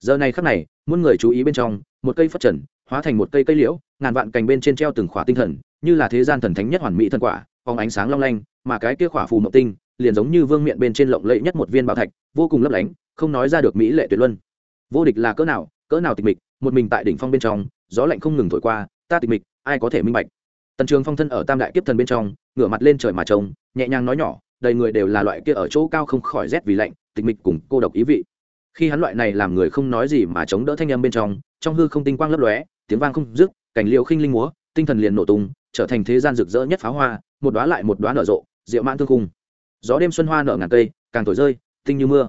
Giờ này khắc này muôn người chú ý bên trong, một cây phất trần, hóa thành một cây cây liễu, ngàn vạn cành bên trên treo từng khỏa tinh thần, như là thế gian thần thánh nhất hoàn mỹ thần quả, phóng ánh sáng long lanh, mà cái kia khỏa phù mộng tinh, liền giống như vương miện bên trên lộng lẫy nhất một viên bảo thạch, vô cùng lấp lánh, không nói ra được mỹ lệ tuyệt luân. Vô địch là cỡ nào cỡ nào tịch mịch, một mình tại đỉnh phong bên trong, gió lạnh không ngừng thổi qua, ta tịch mịch, ai có thể minh bạch? Tần trường phong thân ở tam đại kiếp thần bên trong, ngửa mặt lên trời mà trông, nhẹ nhàng nói nhỏ, đầy người đều là loại kia ở chỗ cao không khỏi rét vì lạnh, tịch mịch cùng cô độc ý vị khi hắn loại này làm người không nói gì mà chống đỡ thanh âm bên trong trong hư không tinh quang lấp lóe, tiếng vang không dứt, cảnh liệu khinh linh múa, tinh thần liền nổ tung, trở thành thế gian rực rỡ nhất pháo hoa, một đóa lại một đóa nở rộ, diệu mãn thương cung gió đêm xuân hoa nở ngàn cây, càng thổi rơi, tinh như mưa.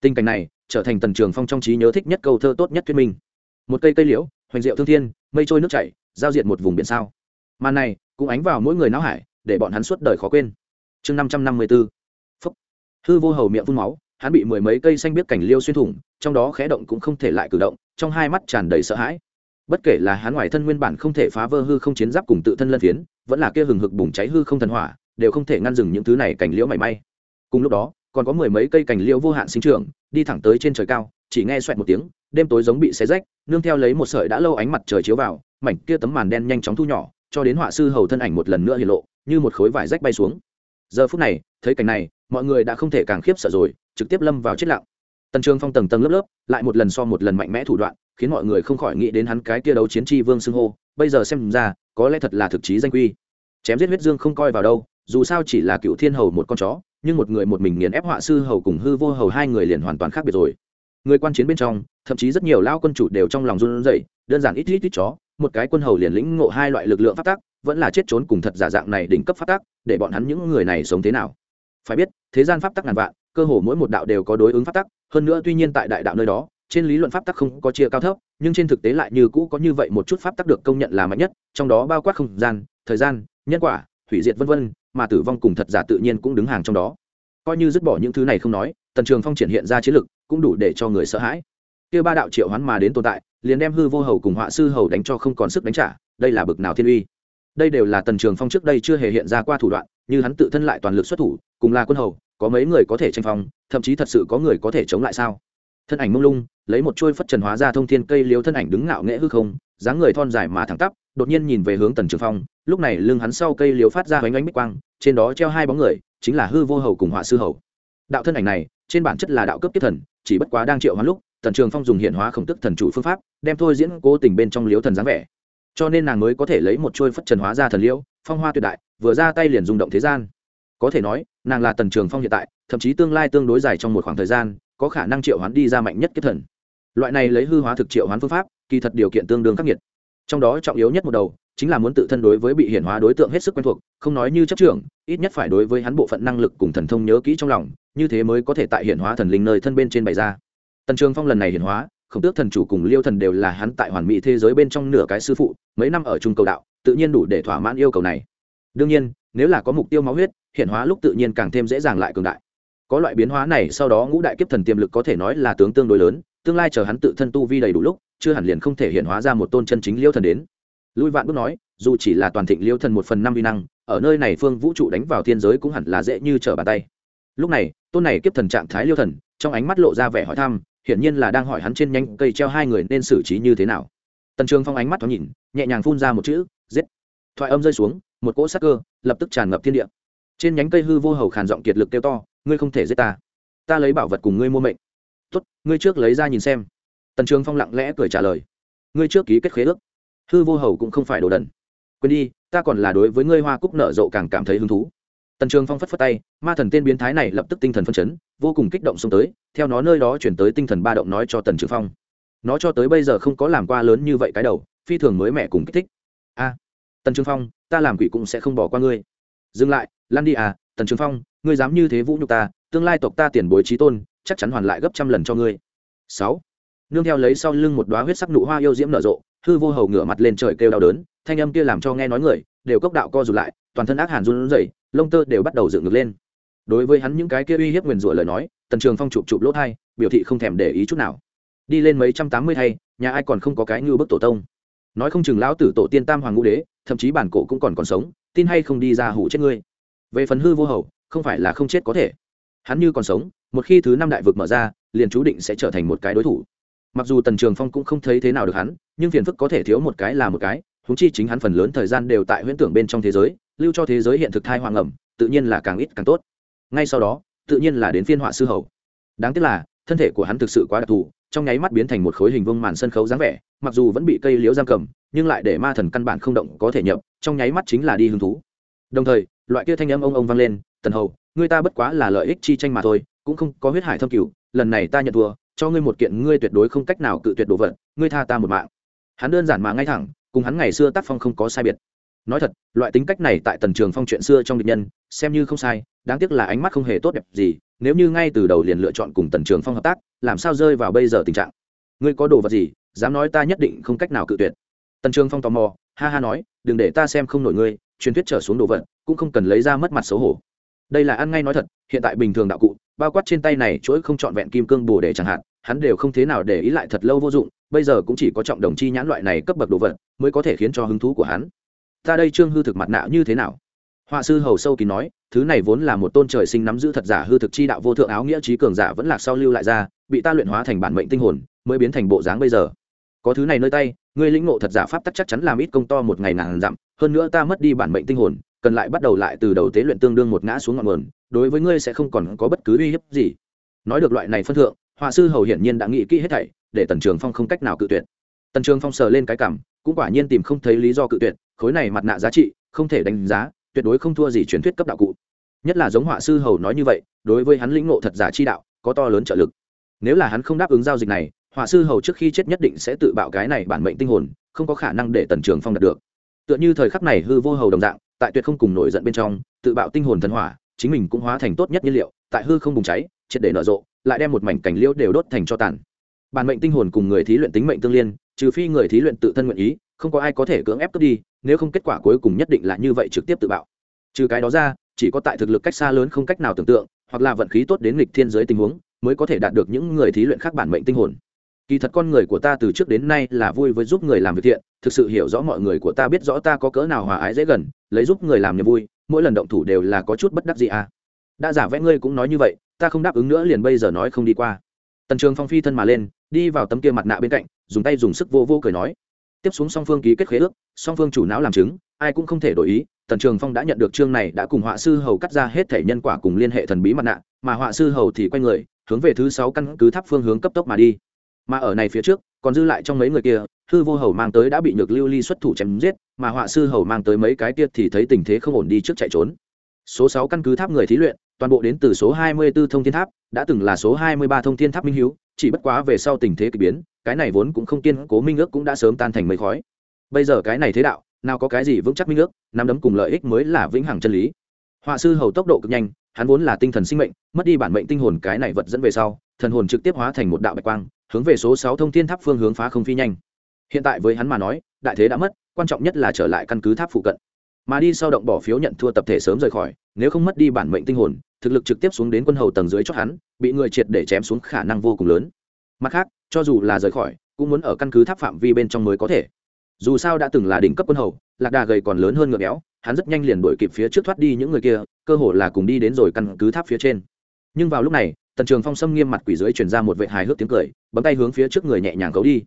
Tinh cảnh này trở thành tần trường phong trong trí nhớ thích nhất câu thơ tốt nhất thuyết minh. Một cây cây liễu, hoành diệu thương thiên, mây trôi nước chảy, giao diện một vùng biển sao. Màn này, cũng ánh vào mỗi người não hải, để bọn hắn suốt đời khó quên. Chương năm trăm năm mươi b ố hư vô hầu miệng phun máu hắn bị mười mấy cây xanh biết cảnh liêu xuyên thủng, trong đó khẽ động cũng không thể lại cử động, trong hai mắt tràn đầy sợ hãi. Bất kể là hắn ngoài thân nguyên bản không thể phá vỡ hư không chiến giáp cùng tự thân lân phiến, vẫn là kia hừng hực bùng cháy hư không thần hỏa, đều không thể ngăn dừng những thứ này cảnh liễu mảy may. Cùng lúc đó, còn có mười mấy cây cảnh liễu vô hạn sinh trưởng, đi thẳng tới trên trời cao, chỉ nghe xoẹt một tiếng, đêm tối giống bị xé rách, nương theo lấy một sợi đã lâu ánh mặt trời chiếu vào, mảnh kia tấm màn đen nhanh chóng thu nhỏ, cho đến họa sư hầu thân ảnh một lần nữa hiện lộ, như một khối vải rách bay xuống giờ phút này, thấy cảnh này, mọi người đã không thể càng khiếp sợ rồi, trực tiếp lâm vào chết lặng. Tần trường phong tầng tầng lớp lớp, lại một lần so một lần mạnh mẽ thủ đoạn, khiến mọi người không khỏi nghĩ đến hắn cái kia đấu chiến tri vương xưng hô, bây giờ xem ra, có lẽ thật là thực chí danh quy. Chém giết huyết dương không coi vào đâu, dù sao chỉ là cựu thiên hầu một con chó, nhưng một người một mình nghiền ép họa sư hầu cùng hư vô hầu hai người liền hoàn toàn khác biệt rồi. Người quan chiến bên trong, thậm chí rất nhiều lao quân chủ đều trong lòng run rẩy, đơn giản ít ít ít chó, một cái quân hầu liền lĩnh ngộ hai loại lực lượng phát tác vẫn là chết trốn cùng thật giả dạng này đỉnh cấp pháp tắc, để bọn hắn những người này sống thế nào? Phải biết, thế gian pháp tắc ngàn vạn, cơ hồ mỗi một đạo đều có đối ứng pháp tắc, hơn nữa tuy nhiên tại đại đạo nơi đó, trên lý luận pháp tắc không có chia cao thấp, nhưng trên thực tế lại như cũ có như vậy một chút pháp tắc được công nhận là mạnh nhất, trong đó bao quát không gian, thời gian, nhân quả, hủy diệt vân vân, mà tử vong cùng thật giả tự nhiên cũng đứng hàng trong đó. Coi như dứt bỏ những thứ này không nói, tần trường phong triển hiện ra chiến lực, cũng đủ để cho người sợ hãi. Kia ba đạo triệu hoán mà đến tồn tại, liền đem hư vô hầu cùng họa sư hầu đánh cho không còn sức đánh trả, đây là bực nào thiên uy đây đều là tần trường phong trước đây chưa hề hiện ra qua thủ đoạn, như hắn tự thân lại toàn lực xuất thủ, cùng là quân hầu, có mấy người có thể tranh phong, thậm chí thật sự có người có thể chống lại sao? Thân ảnh mông lung, lấy một chuôi phất trần hóa ra thông thiên cây liếu thân ảnh đứng ngạo nghễ hư không, dáng người thon dài mà thẳng tắp, đột nhiên nhìn về hướng tần trường phong, lúc này lưng hắn sau cây liếu phát ra hoành ánh bích quang, trên đó treo hai bóng người, chính là hư vô hầu cùng họa sư hầu. Đạo thân ảnh này, trên bản chất là đạo cấp kiếp thần, chỉ bất quá đang triệu hoán lúc, tần trường phong dùng hiện hóa khổng tức thần chủ phương pháp, đem thôi diễn cố tình bên trong liếu thần dáng vẻ cho nên nàng mới có thể lấy một trôi phất trần hóa ra thần liễu, phong hoa tuyệt đại, vừa ra tay liền rung động thế gian. Có thể nói, nàng là tần trường phong hiện tại, thậm chí tương lai tương đối dài trong một khoảng thời gian, có khả năng triệu hoán đi ra mạnh nhất kết thần. Loại này lấy hư hóa thực triệu hoán phương pháp, kỳ thật điều kiện tương đương khắc nghiệt. Trong đó trọng yếu nhất một đầu, chính là muốn tự thân đối với bị hiển hóa đối tượng hết sức quen thuộc, không nói như chấp trưởng, ít nhất phải đối với hắn bộ phận năng lực cùng thần thông nhớ kỹ trong lòng, như thế mới có thể tại hiển hóa thần linh nơi thân bên trên bày ra. Tần trường phong lần này hiển hóa khổng tước thần chủ cùng liêu thần đều là hắn tại hoàn mỹ thế giới bên trong nửa cái sư phụ, mấy năm ở trung cầu đạo, tự nhiên đủ để thỏa mãn yêu cầu này. Đương nhiên, nếu là có mục tiêu máu huyết, hiện hóa lúc tự nhiên càng thêm dễ dàng lại cường đại. Có loại biến hóa này sau đó ngũ đại kiếp thần tiềm lực có thể nói là tướng tương đối lớn, tương lai chờ hắn tự thân tu vi đầy đủ lúc, chưa hẳn liền không thể hiện hóa ra một tôn chân chính liêu thần đến. Lui vạn bước nói, dù chỉ là toàn thịnh liêu thần một phần năm vi năng, ở nơi này phương vũ trụ đánh vào thiên giới cũng hẳn là dễ như trở bàn tay. Lúc này, tôn này kiếp thần trạng thái liêu thần, trong ánh mắt lộ ra vẻ hỏi thăm hiển nhiên là đang hỏi hắn trên nhanh cây treo hai người nên xử trí như thế nào. Tần trường phong ánh mắt thoáng nhìn, nhẹ nhàng phun ra một chữ, giết. Thoại âm rơi xuống, một cỗ sắc cơ lập tức tràn ngập thiên địa. Trên nhánh cây hư vô hầu khàn giọng kiệt lực kêu to, ngươi không thể giết ta. Ta lấy bảo vật cùng ngươi mua mệnh. Tốt, ngươi trước lấy ra nhìn xem. Tần trường phong lặng lẽ cười trả lời. Ngươi trước ký kết khế ước. Hư vô hầu cũng không phải đồ đần. Quên đi, ta còn là đối với ngươi hoa cúc nở rộ càng cảm thấy hứng thú tần trường phong phất phất tay, ma thần tên biến thái này lập tức tinh thần phân chấn, vô cùng kích động xông tới, theo nó nơi đó chuyển tới tinh thần ba động nói cho tần trường phong. Nó cho tới bây giờ không có làm qua lớn như vậy cái đầu, phi thường mới mẹ cùng kích thích. A, tần trường phong, ta làm quỷ cũng sẽ không bỏ qua ngươi. Dừng lại, lan đi à tần trường phong, ngươi dám như thế vũ nhục ta, tương lai tộc ta tiền bối trí tôn, chắc chắn hoàn lại gấp trăm lần cho ngươi. Sáu, nương theo lấy sau lưng một đoá huyết sắc nụ hoa yêu diễm nở rộ, hư vô hầu ngửa mặt lên trời kêu đau đớn, thanh âm kia làm cho nghe nói người, đều cốc đạo co rụt lại, toàn thân ác hàn run rẩy lông tơ đều bắt đầu dựng ngược lên. Đối với hắn những cái kia uy hiếp nguyền rủa lời nói, tần trường phong chụp chụp lỗ thai, biểu thị không thèm để ý chút nào. Đi lên mấy trăm tám mươi thay nhà ai còn không có cái như bức tổ tông. Nói không chừng lão tử tổ tiên tam hoàng ngũ đế, thậm chí bản cổ cũng còn còn sống, tin hay không đi ra hủ chết ngươi. Về phần hư vô hầu, không phải là không chết có thể. Hắn như còn sống, một khi thứ năm đại vực mở ra, liền chú định sẽ trở thành một cái đối thủ. Mặc dù tần trường phong cũng không thấy thế nào được hắn, nhưng phiền phức có thể thiếu một cái là một cái húng chi chính hắn phần lớn thời gian đều tại huyễn tưởng bên trong thế giới, lưu cho thế giới hiện thực thai hoàng ẩm, tự nhiên là càng ít càng tốt. Ngay sau đó, tự nhiên là đến phiên họa sư hầu. Đáng tiếc là, thân thể của hắn thực sự quá đặc thù, trong nháy mắt biến thành một khối hình vuông màn sân khấu dáng vẻ, mặc dù vẫn bị cây liễu giam cầm, nhưng lại để ma thần căn bản không động có thể nhập, trong nháy mắt chính là đi hứng thú. Đồng thời, loại kia thanh âm ông ông vang lên, tần hầu, ngươi ta bất quá là lợi ích chi tranh mà thôi, cũng không có huyết hải thâm cửu, lần này ta nhận thua, cho ngươi một kiện ngươi tuyệt đối không cách nào cự tuyệt đồ vật, ngươi tha ta một mạng. Hắn đơn giản mà ngay thẳng cùng hắn ngày xưa tác phong không có sai biệt. Nói thật, loại tính cách này tại tần trường phong chuyện xưa trong địch nhân, xem như không sai, đáng tiếc là ánh mắt không hề tốt đẹp gì, nếu như ngay từ đầu liền lựa chọn cùng tần trường phong hợp tác, làm sao rơi vào bây giờ tình trạng? Ngươi có đồ vật gì, dám nói ta nhất định không cách nào cự tuyệt. Tần trường phong tò mò, ha ha nói, đừng để ta xem không nổi ngươi, truyền thuyết trở xuống đồ vật, cũng không cần lấy ra mất mặt xấu hổ. Đây là ăn ngay nói thật, hiện tại bình thường đạo cụ, bao quát trên tay này chuỗi không trọn vẹn kim cương bồ để chẳng hạn, hắn đều không thế nào để ý lại thật lâu vô dụng bây giờ cũng chỉ có trọng đồng chi nhãn loại này cấp bậc đồ vật mới có thể khiến cho hứng thú của hắn. Ta đây trương hư thực mặt nạ như thế nào? Họa sư hầu sâu kín nói, thứ này vốn là một tôn trời sinh nắm giữ thật giả hư thực chi đạo vô thượng áo nghĩa trí cường giả vẫn lạc sau lưu lại ra, bị ta luyện hóa thành bản mệnh tinh hồn, mới biến thành bộ dáng bây giờ. Có thứ này nơi tay, ngươi lĩnh ngộ thật giả pháp tắc chắc chắn làm ít công to một ngày ngàn dặm, hơn nữa ta mất đi bản mệnh tinh hồn, cần lại bắt đầu lại từ đầu tế luyện tương đương một ngã xuống ngọn nguồn, đối với ngươi sẽ không còn có bất cứ uy hiếp gì. Nói được loại này phân thượng, họa sư hầu hiển nhiên đã nghĩ kỹ hết thảy để tần trường phong không cách nào cự tuyệt. Tần trường phong sờ lên cái cảm, cũng quả nhiên tìm không thấy lý do cự tuyệt, khối này mặt nạ giá trị, không thể đánh giá, tuyệt đối không thua gì truyền thuyết cấp đạo cụ. Nhất là giống họa sư hầu nói như vậy, đối với hắn lĩnh ngộ thật giả chi đạo, có to lớn trợ lực. Nếu là hắn không đáp ứng giao dịch này, họa sư hầu trước khi chết nhất định sẽ tự bạo cái này bản mệnh tinh hồn, không có khả năng để tần trường phong đạt được. Tựa như thời khắc này hư vô hầu đồng dạng, tại tuyệt không cùng nổi giận bên trong, tự bạo tinh hồn thần hỏa, chính mình cũng hóa thành tốt nhất nhiên liệu, tại hư không bùng cháy, triệt để nở rộ, lại đem một mảnh cảnh liễu đều đốt thành cho tàn bản mệnh tinh hồn cùng người thí luyện tính mệnh tương liên, trừ phi người thí luyện tự thân nguyện ý, không có ai có thể cưỡng ép cướp đi, nếu không kết quả cuối cùng nhất định là như vậy trực tiếp tự bạo. Trừ cái đó ra, chỉ có tại thực lực cách xa lớn không cách nào tưởng tượng, hoặc là vận khí tốt đến nghịch thiên giới tình huống, mới có thể đạt được những người thí luyện khác bản mệnh tinh hồn. Kỳ thật con người của ta từ trước đến nay là vui với giúp người làm việc thiện, thực sự hiểu rõ mọi người của ta biết rõ ta có cỡ nào hòa ái dễ gần, lấy giúp người làm niềm vui, mỗi lần động thủ đều là có chút bất đắc gì à. Đã giả vẽ ngươi cũng nói như vậy, ta không đáp ứng nữa liền bây giờ nói không đi qua. Tần trường phong phi thân mà lên đi vào tấm kia mặt nạ bên cạnh, dùng tay dùng sức vô vô cười nói. Tiếp xuống song phương ký kết khế ước, song phương chủ não làm chứng, ai cũng không thể đổi ý, tần trường phong đã nhận được chương này đã cùng họa sư hầu cắt ra hết thể nhân quả cùng liên hệ thần bí mặt nạ, mà họa sư hầu thì quay người, hướng về thứ sáu căn cứ tháp phương hướng cấp tốc mà đi. Mà ở này phía trước, còn dư lại trong mấy người kia, hư vô hầu mang tới đã bị nhược lưu ly xuất thủ chém giết, mà họa sư hầu mang tới mấy cái kia thì thấy tình thế không ổn đi trước chạy trốn. Số sáu căn cứ tháp người thí luyện, toàn bộ đến từ số hai mươi 24 thông thiên tháp, đã từng là số hai mươi ba thông thiên tháp minh hiếu chỉ bất quá về sau tình thế kỳ biến, cái này vốn cũng không kiên cố minh ước cũng đã sớm tan thành mây khói. Bây giờ cái này thế đạo, nào có cái gì vững chắc minh ước, nắm đấm cùng lợi ích mới là vĩnh hằng chân lý. Họa sư hầu tốc độ cực nhanh, hắn vốn là tinh thần sinh mệnh, mất đi bản mệnh tinh hồn cái này vật dẫn về sau, thần hồn trực tiếp hóa thành một đạo bạch quang, hướng về số sáu thông thiên tháp phương hướng phá không phi nhanh. Hiện tại với hắn mà nói, đại thế đã mất, quan trọng nhất là trở lại căn cứ tháp phụ cận. Mà đi sau động bỏ phiếu nhận thua tập thể sớm rời khỏi, nếu không mất đi bản mệnh tinh hồn thực lực trực tiếp xuống đến quân hầu tầng dưới cho hắn, bị người triệt để chém xuống khả năng vô cùng lớn. Mặt khác, cho dù là rời khỏi, cũng muốn ở căn cứ tháp phạm vi bên trong mới có thể. Dù sao đã từng là đỉnh cấp quân hầu, lạc đà gầy còn lớn hơn ngựa béo, hắn rất nhanh liền đuổi kịp phía trước thoát đi những người kia, cơ hồ là cùng đi đến rồi căn cứ tháp phía trên. Nhưng vào lúc này, tần trường phong xâm nghiêm mặt quỷ dưới chuyển ra một vệ hài hước tiếng cười, bấm tay hướng phía trước người nhẹ nhàng cấu đi.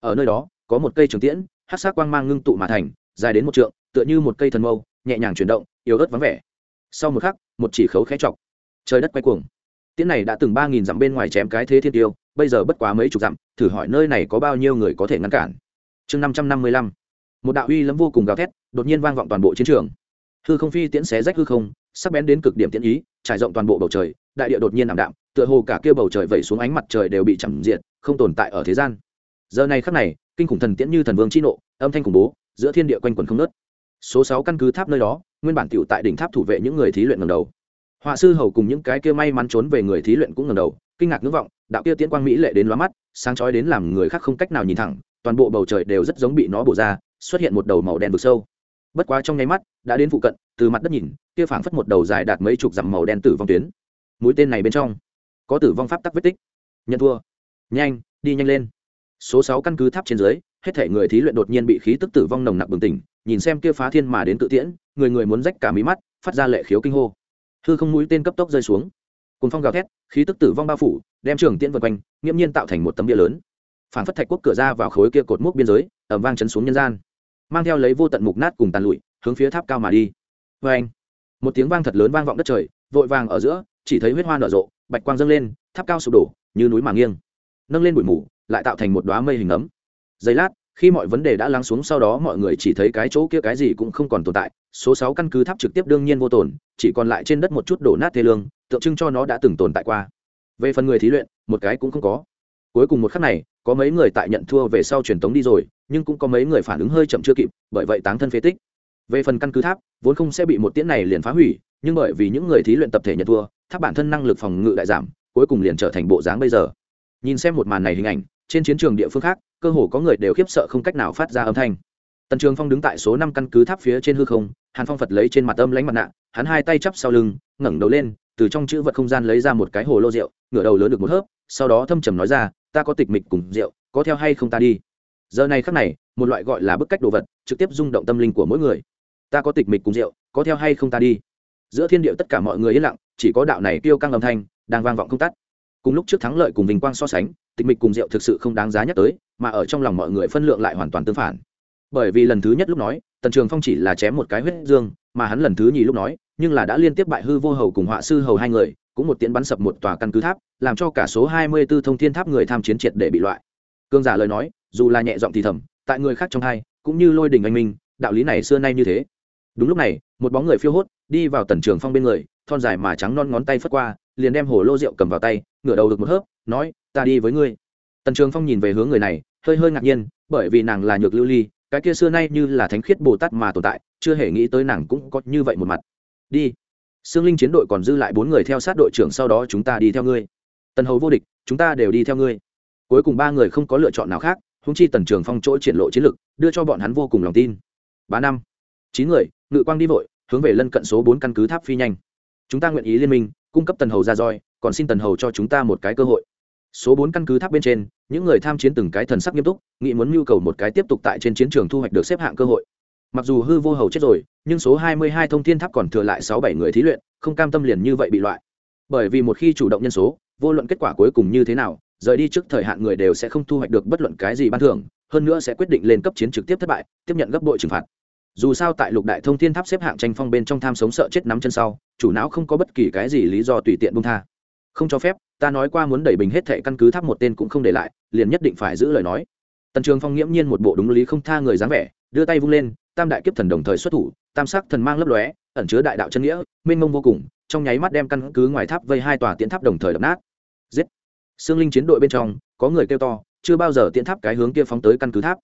Ở nơi đó, có một cây trường tiễn hát sắc quang mang ngưng tụ mà thành, dài đến một trượng, tựa như một cây thần mâu, nhẹ nhàng chuyển động, yếu ớt vắng vẻ sau một khắc, một chỉ khấu khẽ chọc. Trời đất quay cuồng. Tiễn này đã từng ba nghìn dặm bên ngoài chém cái thế thiên tiêu, bây giờ bất quá mấy chục dặm, thử hỏi nơi này có bao nhiêu người có thể ngăn cản. Chương năm trăm năm mươi lăm. Một đạo uy lẫm vô cùng gào thét, đột nhiên vang vọng toàn bộ chiến trường. Hư không phi tiễn xé rách hư không, sắc bén đến cực điểm tiễn ý, trải rộng toàn bộ bầu trời, đại địa đột nhiên ảm đạm, tựa hồ cả kia bầu trời vẩy xuống ánh mặt trời đều bị chẳng diện không tồn tại ở thế gian. Giờ này khắc này, kinh khủng thần tiễn như thần vương chi nộ, âm thanh khủng bố, giữa thiên địa quanh quần không nớt số sáu căn cứ tháp nơi đó nguyên bản tiểu tại đỉnh tháp thủ vệ những người thí luyện ngầm đầu. Họa sư hầu cùng những cái kia may mắn trốn về người thí luyện cũng ngầm đầu, kinh ngạc ngưỡng vọng, đạo kia tiễn quang mỹ lệ đến lóa mắt, sáng chói đến làm người khác không cách nào nhìn thẳng, toàn bộ bầu trời đều rất giống bị nó bổ ra, xuất hiện một đầu màu đen vực sâu. Bất quá trong nháy mắt, đã đến phụ cận, từ mặt đất nhìn, kia phảng phất một đầu dài đạt mấy chục dặm màu đen tử vong tuyến. Mũi tên này bên trong, có tử vong pháp tắc vết tích. Nhận thua. Nhanh, đi nhanh lên. Số sáu căn cứ tháp trên dưới, hết thể người thí luyện đột nhiên bị khí tức tử vong nồng nặc bừng tỉnh, nhìn xem kia phá thiên mà đến tự tiễn người người muốn rách cả mí mắt, phát ra lệ khiếu kinh hô. Hư không mũi tên cấp tốc rơi xuống. Cùng phong gào thét, khí tức tử vong bao phủ, đem trường tiễn vượt quanh, nghiễm nhiên tạo thành một tấm bia lớn. Phản phất thạch quốc cửa ra vào khối kia cột mốc biên giới ẩm vang chấn xuống nhân gian. Mang theo lấy vô tận mục nát cùng tàn lụi, hướng phía tháp cao mà đi. Vê anh, một tiếng vang thật lớn vang vọng đất trời, vội vàng ở giữa, chỉ thấy huyết hoa nở rộ, bạch quang dâng lên, tháp cao sụp đổ, như núi mà nghiêng. Nâng lên bụi mù, lại tạo thành một đoá mây hình ấm. Giây lát khi mọi vấn đề đã lắng xuống sau đó mọi người chỉ thấy cái chỗ kia cái gì cũng không còn tồn tại, số sáu căn cứ tháp trực tiếp đương nhiên vô tồn, chỉ còn lại trên đất một chút đổ nát thê lương, tượng trưng cho nó đã từng tồn tại qua. Về phần người thí luyện, một cái cũng không có. Cuối cùng một khắc này, có mấy người tại nhận thua về sau truyền tống đi rồi, nhưng cũng có mấy người phản ứng hơi chậm chưa kịp, bởi vậy táng thân phế tích. Về phần căn cứ tháp, vốn không sẽ bị một tiễn này liền phá hủy, nhưng bởi vì những người thí luyện tập thể nhận thua, tháp bản thân năng lực phòng ngự đại giảm, cuối cùng liền trở thành bộ dáng bây giờ. Nhìn xem một màn này hình ảnh, trên chiến trường địa phương khác cơ hồ có người đều khiếp sợ không cách nào phát ra âm thanh. Tần trường phong đứng tại số năm căn cứ tháp phía trên hư không, hàn phong phật lấy trên mặt âm lánh mặt nạ, hắn hai tay chắp sau lưng, ngẩng đầu lên, từ trong chữ vật không gian lấy ra một cái hồ lô rượu, ngửa đầu lớn được một hớp, sau đó thâm trầm nói ra, ta có tịch mịch cùng rượu, có theo hay không ta đi? Giờ này khắc này, một loại gọi là bức cách đồ vật, trực tiếp rung động tâm linh của mỗi người. Ta có tịch mịch cùng rượu, có theo hay không ta đi? Giữa thiên địa tất cả mọi người yên lặng, chỉ có đạo này kêu căng âm thanh đang vang vọng không tắt cùng lúc trước thắng lợi cùng vinh quang so sánh, tịch mịch cùng rượu thực sự không đáng giá nhắc tới, mà ở trong lòng mọi người phân lượng lại hoàn toàn tương phản. Bởi vì lần thứ nhất lúc nói, tần trường phong chỉ là chém một cái huyết dương, mà hắn lần thứ nhì lúc nói, nhưng là đã liên tiếp bại hư vô hầu cùng họa sư hầu hai người, cũng một tiễn bắn sập một tòa căn cứ tháp, làm cho cả số hai mươi 24 thông thiên tháp người tham chiến triệt để bị loại. Cương giả lời nói, dù là nhẹ giọng thì thầm, tại người khác trong hai, cũng như lôi đình anh minh, đạo lý này xưa nay như thế. Đúng lúc này, một bóng người phiêu hốt, đi vào tần trường phong bên người, thon dài mà trắng non ngón tay phất qua liền đem hồ lô rượu cầm vào tay, ngửa đầu được một hớp, nói, ta đi với ngươi. Tần trường phong nhìn về hướng người này, hơi hơi ngạc nhiên, bởi vì nàng là nhược lưu ly, cái kia xưa nay như là thánh khiết bồ tát mà tồn tại, chưa hề nghĩ tới nàng cũng có như vậy một mặt. Đi. Sương linh chiến đội còn dư lại bốn người theo sát đội trưởng sau đó chúng ta đi theo ngươi. Tần hầu vô địch, chúng ta đều đi theo ngươi. Cuối cùng ba người không có lựa chọn nào khác húng chi tần trường phong chỗ triển lộ chiến lực, đưa cho bọn hắn vô cùng lòng tin. Ba năm, chín người, ngự quang đi vội, hướng về lân cận số bốn căn cứ tháp phi nhanh. Chúng ta nguyện ý liên minh cung cấp tần hầu ra roi, còn xin tần hầu cho chúng ta một cái cơ hội. Số bốn căn cứ tháp bên trên, những người tham chiến từng cái thần sắc nghiêm túc nghĩ muốn nhu cầu một cái tiếp tục tại trên chiến trường thu hoạch được xếp hạng cơ hội. Mặc dù hư vô hầu chết rồi, nhưng số hai mươi hai thông thiên tháp còn thừa lại sáu bảy người thí luyện, không cam tâm liền như vậy bị loại. Bởi vì một khi chủ động nhân số, vô luận kết quả cuối cùng như thế nào, rời đi trước thời hạn người đều sẽ không thu hoạch được bất luận cái gì ban thưởng, hơn nữa sẽ quyết định lên cấp chiến trực tiếp thất bại, tiếp nhận gấp bội trừng phạt dù sao tại lục đại thông thiên tháp xếp hạng tranh phong bên trong tham sống sợ chết nắm chân sau, chủ não không có bất kỳ cái gì lý do tùy tiện bung tha. Không cho phép, ta nói qua muốn đẩy bình hết thệ căn cứ tháp một tên cũng không để lại, liền nhất định phải giữ lời nói. Tần trường phong nghiễm nhiên một bộ đúng lý không tha người dáng vẻ, đưa tay vung lên, tam đại kiếp thần đồng thời xuất thủ, tam sắc thần mang lấp lóe, ẩn chứa đại đạo chân nghĩa, mênh mông vô cùng, trong nháy mắt đem căn cứ ngoài tháp vây hai tòa tiến tháp đồng thời đập nát. Giết! Xương linh chiến đội bên trong, có người kêu to, chưa bao giờ tiến tháp cái hướng kia phóng tới căn cứ tháp.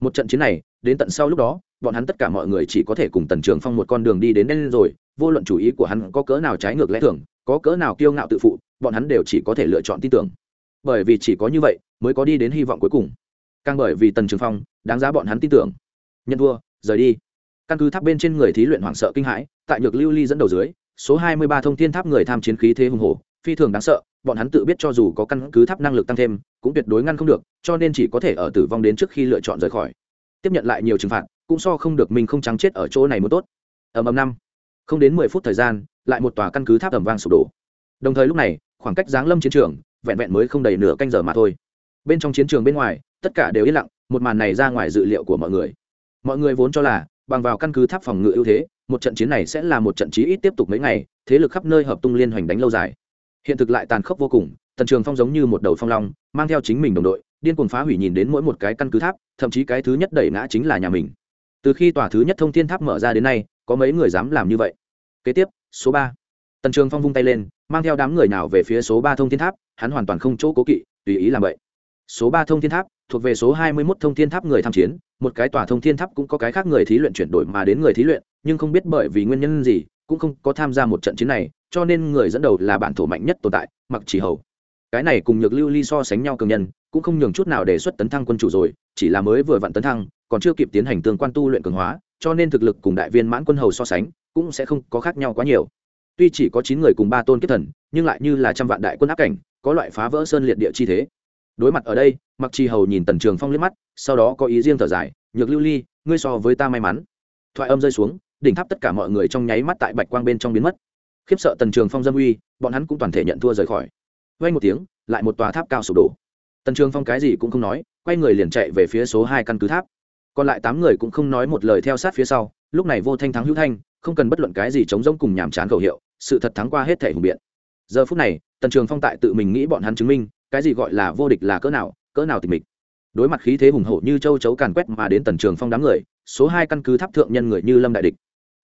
Một trận chiến này, đến tận sau lúc đó bọn hắn tất cả mọi người chỉ có thể cùng tần trường phong một con đường đi đến đen rồi, vô luận chủ ý của hắn có cỡ nào trái ngược lẽ thường, có cỡ nào kiêu ngạo tự phụ, bọn hắn đều chỉ có thể lựa chọn tin tưởng. Bởi vì chỉ có như vậy mới có đi đến hy vọng cuối cùng. Càng bởi vì tần trường phong đáng giá bọn hắn tin tưởng. Nhân thua rời đi. Căn cứ tháp bên trên người thí luyện hoảng sợ kinh hãi, tại nhược lưu ly dẫn đầu dưới, số hai mươi ba thông thiên tháp người tham chiến khí thế hùng hồ phi thường đáng sợ, bọn hắn tự biết cho dù có căn cứ tháp năng lực tăng thêm, cũng tuyệt đối ngăn không được, cho nên chỉ có thể ở tử vong đến trước khi lựa chọn rời khỏi tiếp nhận lại nhiều trừng phạt, cũng so không được mình không trắng chết ở chỗ này mới tốt. Ầm ầm năm. Không đến mười phút thời gian, lại một tòa căn cứ tháp ầm vang sụp đổ. Đồng thời lúc này, khoảng cách giáng lâm chiến trường vẹn vẹn mới không đầy nửa canh giờ mà thôi. Bên trong chiến trường bên ngoài, tất cả đều yên lặng, một màn này ra ngoài dự liệu của mọi người. Mọi người vốn cho là, bằng vào căn cứ tháp phòng ngự ưu thế, một trận chiến này sẽ là một trận chí ít tiếp tục mấy ngày, thế lực khắp nơi hợp tung liên hoành đánh lâu dài. Hiện thực lại tàn khốc vô cùng, tần trường phong giống như một đầu phong long, mang theo chính mình đồng đội điên cuồng phá hủy nhìn đến mỗi một cái căn cứ tháp, thậm chí cái thứ nhất đẩy ngã chính là nhà mình. Từ khi tòa thứ nhất thông thiên tháp mở ra đến nay, có mấy người dám làm như vậy? Kế tiếp, số ba. Tần trường phong vung tay lên, mang theo đám người nào về phía số ba thông thiên tháp, hắn hoàn toàn không chỗ cố kỵ, tùy ý làm vậy. Số ba thông thiên tháp, thuộc về số hai mươi mốt thông thiên tháp người tham chiến, một cái tòa thông thiên tháp cũng có cái khác người thí luyện chuyển đổi mà đến người thí luyện, nhưng không biết bởi vì nguyên nhân gì, cũng không có tham gia một trận chiến này, cho nên người dẫn đầu là bản thổ mạnh nhất tồn tại mặc chỉ hầu cái này cùng nhược lưu ly so sánh nhau cường nhân, cũng không nhường chút nào đề xuất tấn thăng quân chủ rồi, chỉ là mới vừa vặn tấn thăng, còn chưa kịp tiến hành tương quan tu luyện cường hóa, cho nên thực lực cùng đại viên mãn quân hầu so sánh, cũng sẽ không có khác nhau quá nhiều. Tuy chỉ có chín người cùng ba tôn kết thần, nhưng lại như là trăm vạn đại quân áp cảnh, có loại phá vỡ sơn liệt địa chi thế. Đối mặt ở đây, mặc trì hầu nhìn tần trường phong liếc mắt, sau đó có ý riêng thở dài, nhược lưu ly, ngươi so với ta may mắn. Thoại âm rơi xuống, đỉnh tháp tất cả mọi người trong nháy mắt tại bạch quang bên trong biến mất. Khiếp sợ tần trường phong dâm uy, bọn hắn cũng toàn thể nhận thua rời khỏi vay một tiếng, lại một tòa tháp cao sụp đổ. Tần trường phong cái gì cũng không nói, quay người liền chạy về phía số hai căn cứ tháp. Còn lại tám người cũng không nói một lời theo sát phía sau, lúc này vô thanh thắng hữu thanh, không cần bất luận cái gì chống rông cùng nhàm chán khẩu hiệu, sự thật thắng qua hết thể hùng biện. Giờ phút này, tần trường phong tại tự mình nghĩ bọn hắn chứng minh, cái gì gọi là vô địch là cỡ nào cỡ nào tịch mịch. Đối mặt khí thế hùng hổ như châu chấu càn quét mà đến tần trường phong đám người, số hai căn cứ tháp thượng nhân người như lâm đại địch.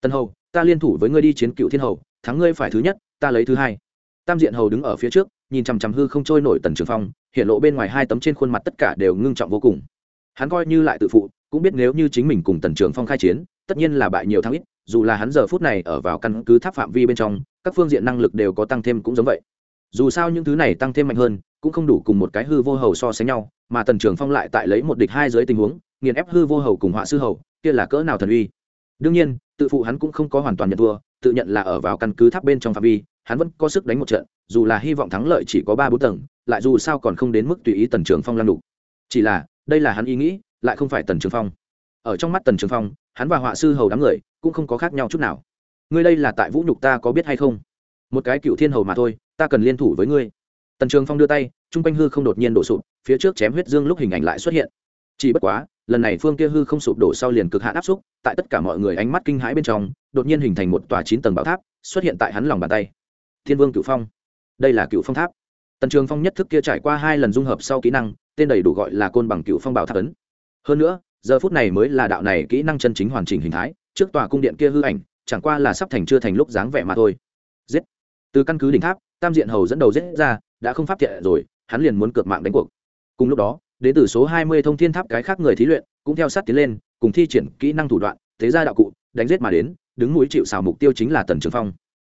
Tân hầu, ta liên thủ với ngươi đi chiến cựu thiên hầu, thắng ngươi phải thứ nhất, ta lấy thứ hai tam diện hầu đứng ở phía trước, nhìn chằm chằm hư không trôi nổi tần trường phong, hiện lộ bên ngoài hai tấm trên khuôn mặt tất cả đều ngưng trọng vô cùng. Hắn coi như lại tự phụ, cũng biết nếu như chính mình cùng tần trường phong khai chiến, tất nhiên là bại nhiều thắng ít, dù là hắn giờ phút này ở vào căn cứ tháp phạm vi bên trong, các phương diện năng lực đều có tăng thêm cũng giống vậy. Dù sao những thứ này tăng thêm mạnh hơn, cũng không đủ cùng một cái hư vô hầu so sánh nhau, mà tần trường phong lại tại lấy một địch hai dưới tình huống, nghiền ép hư vô hầu cùng họa sư hầu, kia là cỡ nào thần uy. Đương nhiên, tự phụ hắn cũng không có hoàn toàn nhận thua, tự nhận là ở vào căn cứ tháp bên trong phạm vi hắn vẫn có sức đánh một trận, dù là hy vọng thắng lợi chỉ có ba bốn tầng, lại dù sao còn không đến mức tùy ý tần trường phong lăng đủ chỉ là, đây là hắn ý nghĩ, lại không phải tần trường phong. Ở trong mắt tần trường phong, hắn và họa sư hầu đám người cũng không có khác nhau chút nào. Ngươi đây là tại vũ nhục ta có biết hay không? Một cái cựu thiên hầu mà thôi, ta cần liên thủ với ngươi. Tần trường phong đưa tay chung quanh hư không đột nhiên đổ sụp, phía trước chém huyết dương lúc hình ảnh lại xuất hiện. Chỉ bất quá, lần này phương kia hư không sụp đổ sau liền cực hạn áp xúc, tại tất cả mọi người ánh mắt kinh hãi bên trong, đột nhiên hình thành một tòa chín tầng bảo tháp, xuất hiện tại hắn lòng bàn tay thiên vương cựu phong. Đây là cựu phong tháp. Tần trường phong nhất thức kia trải qua hai lần dung hợp sau kỹ năng, tên đầy đủ gọi là côn bằng cựu phong bảo tháp ấn. Hơn nữa, giờ phút này mới là đạo này kỹ năng chân chính hoàn chỉnh hình thái, trước tòa cung điện kia hư ảnh, chẳng qua là sắp thành chưa thành lúc dáng vẻ mà thôi. Giết. Từ căn cứ đỉnh tháp, tam diện hầu dẫn đầu giết ra, đã không pháp thiện rồi, hắn liền muốn cược mạng đánh cuộc. Cùng lúc đó, đến từ số hai mươi thông thiên tháp cái khác người thí luyện, cũng theo sát tiến lên, cùng thi triển kỹ năng thủ đoạn, thế ra đạo cụ, đánh giết mà đến, đứng mũi chịu xào mục tiêu chính là tần trường phong.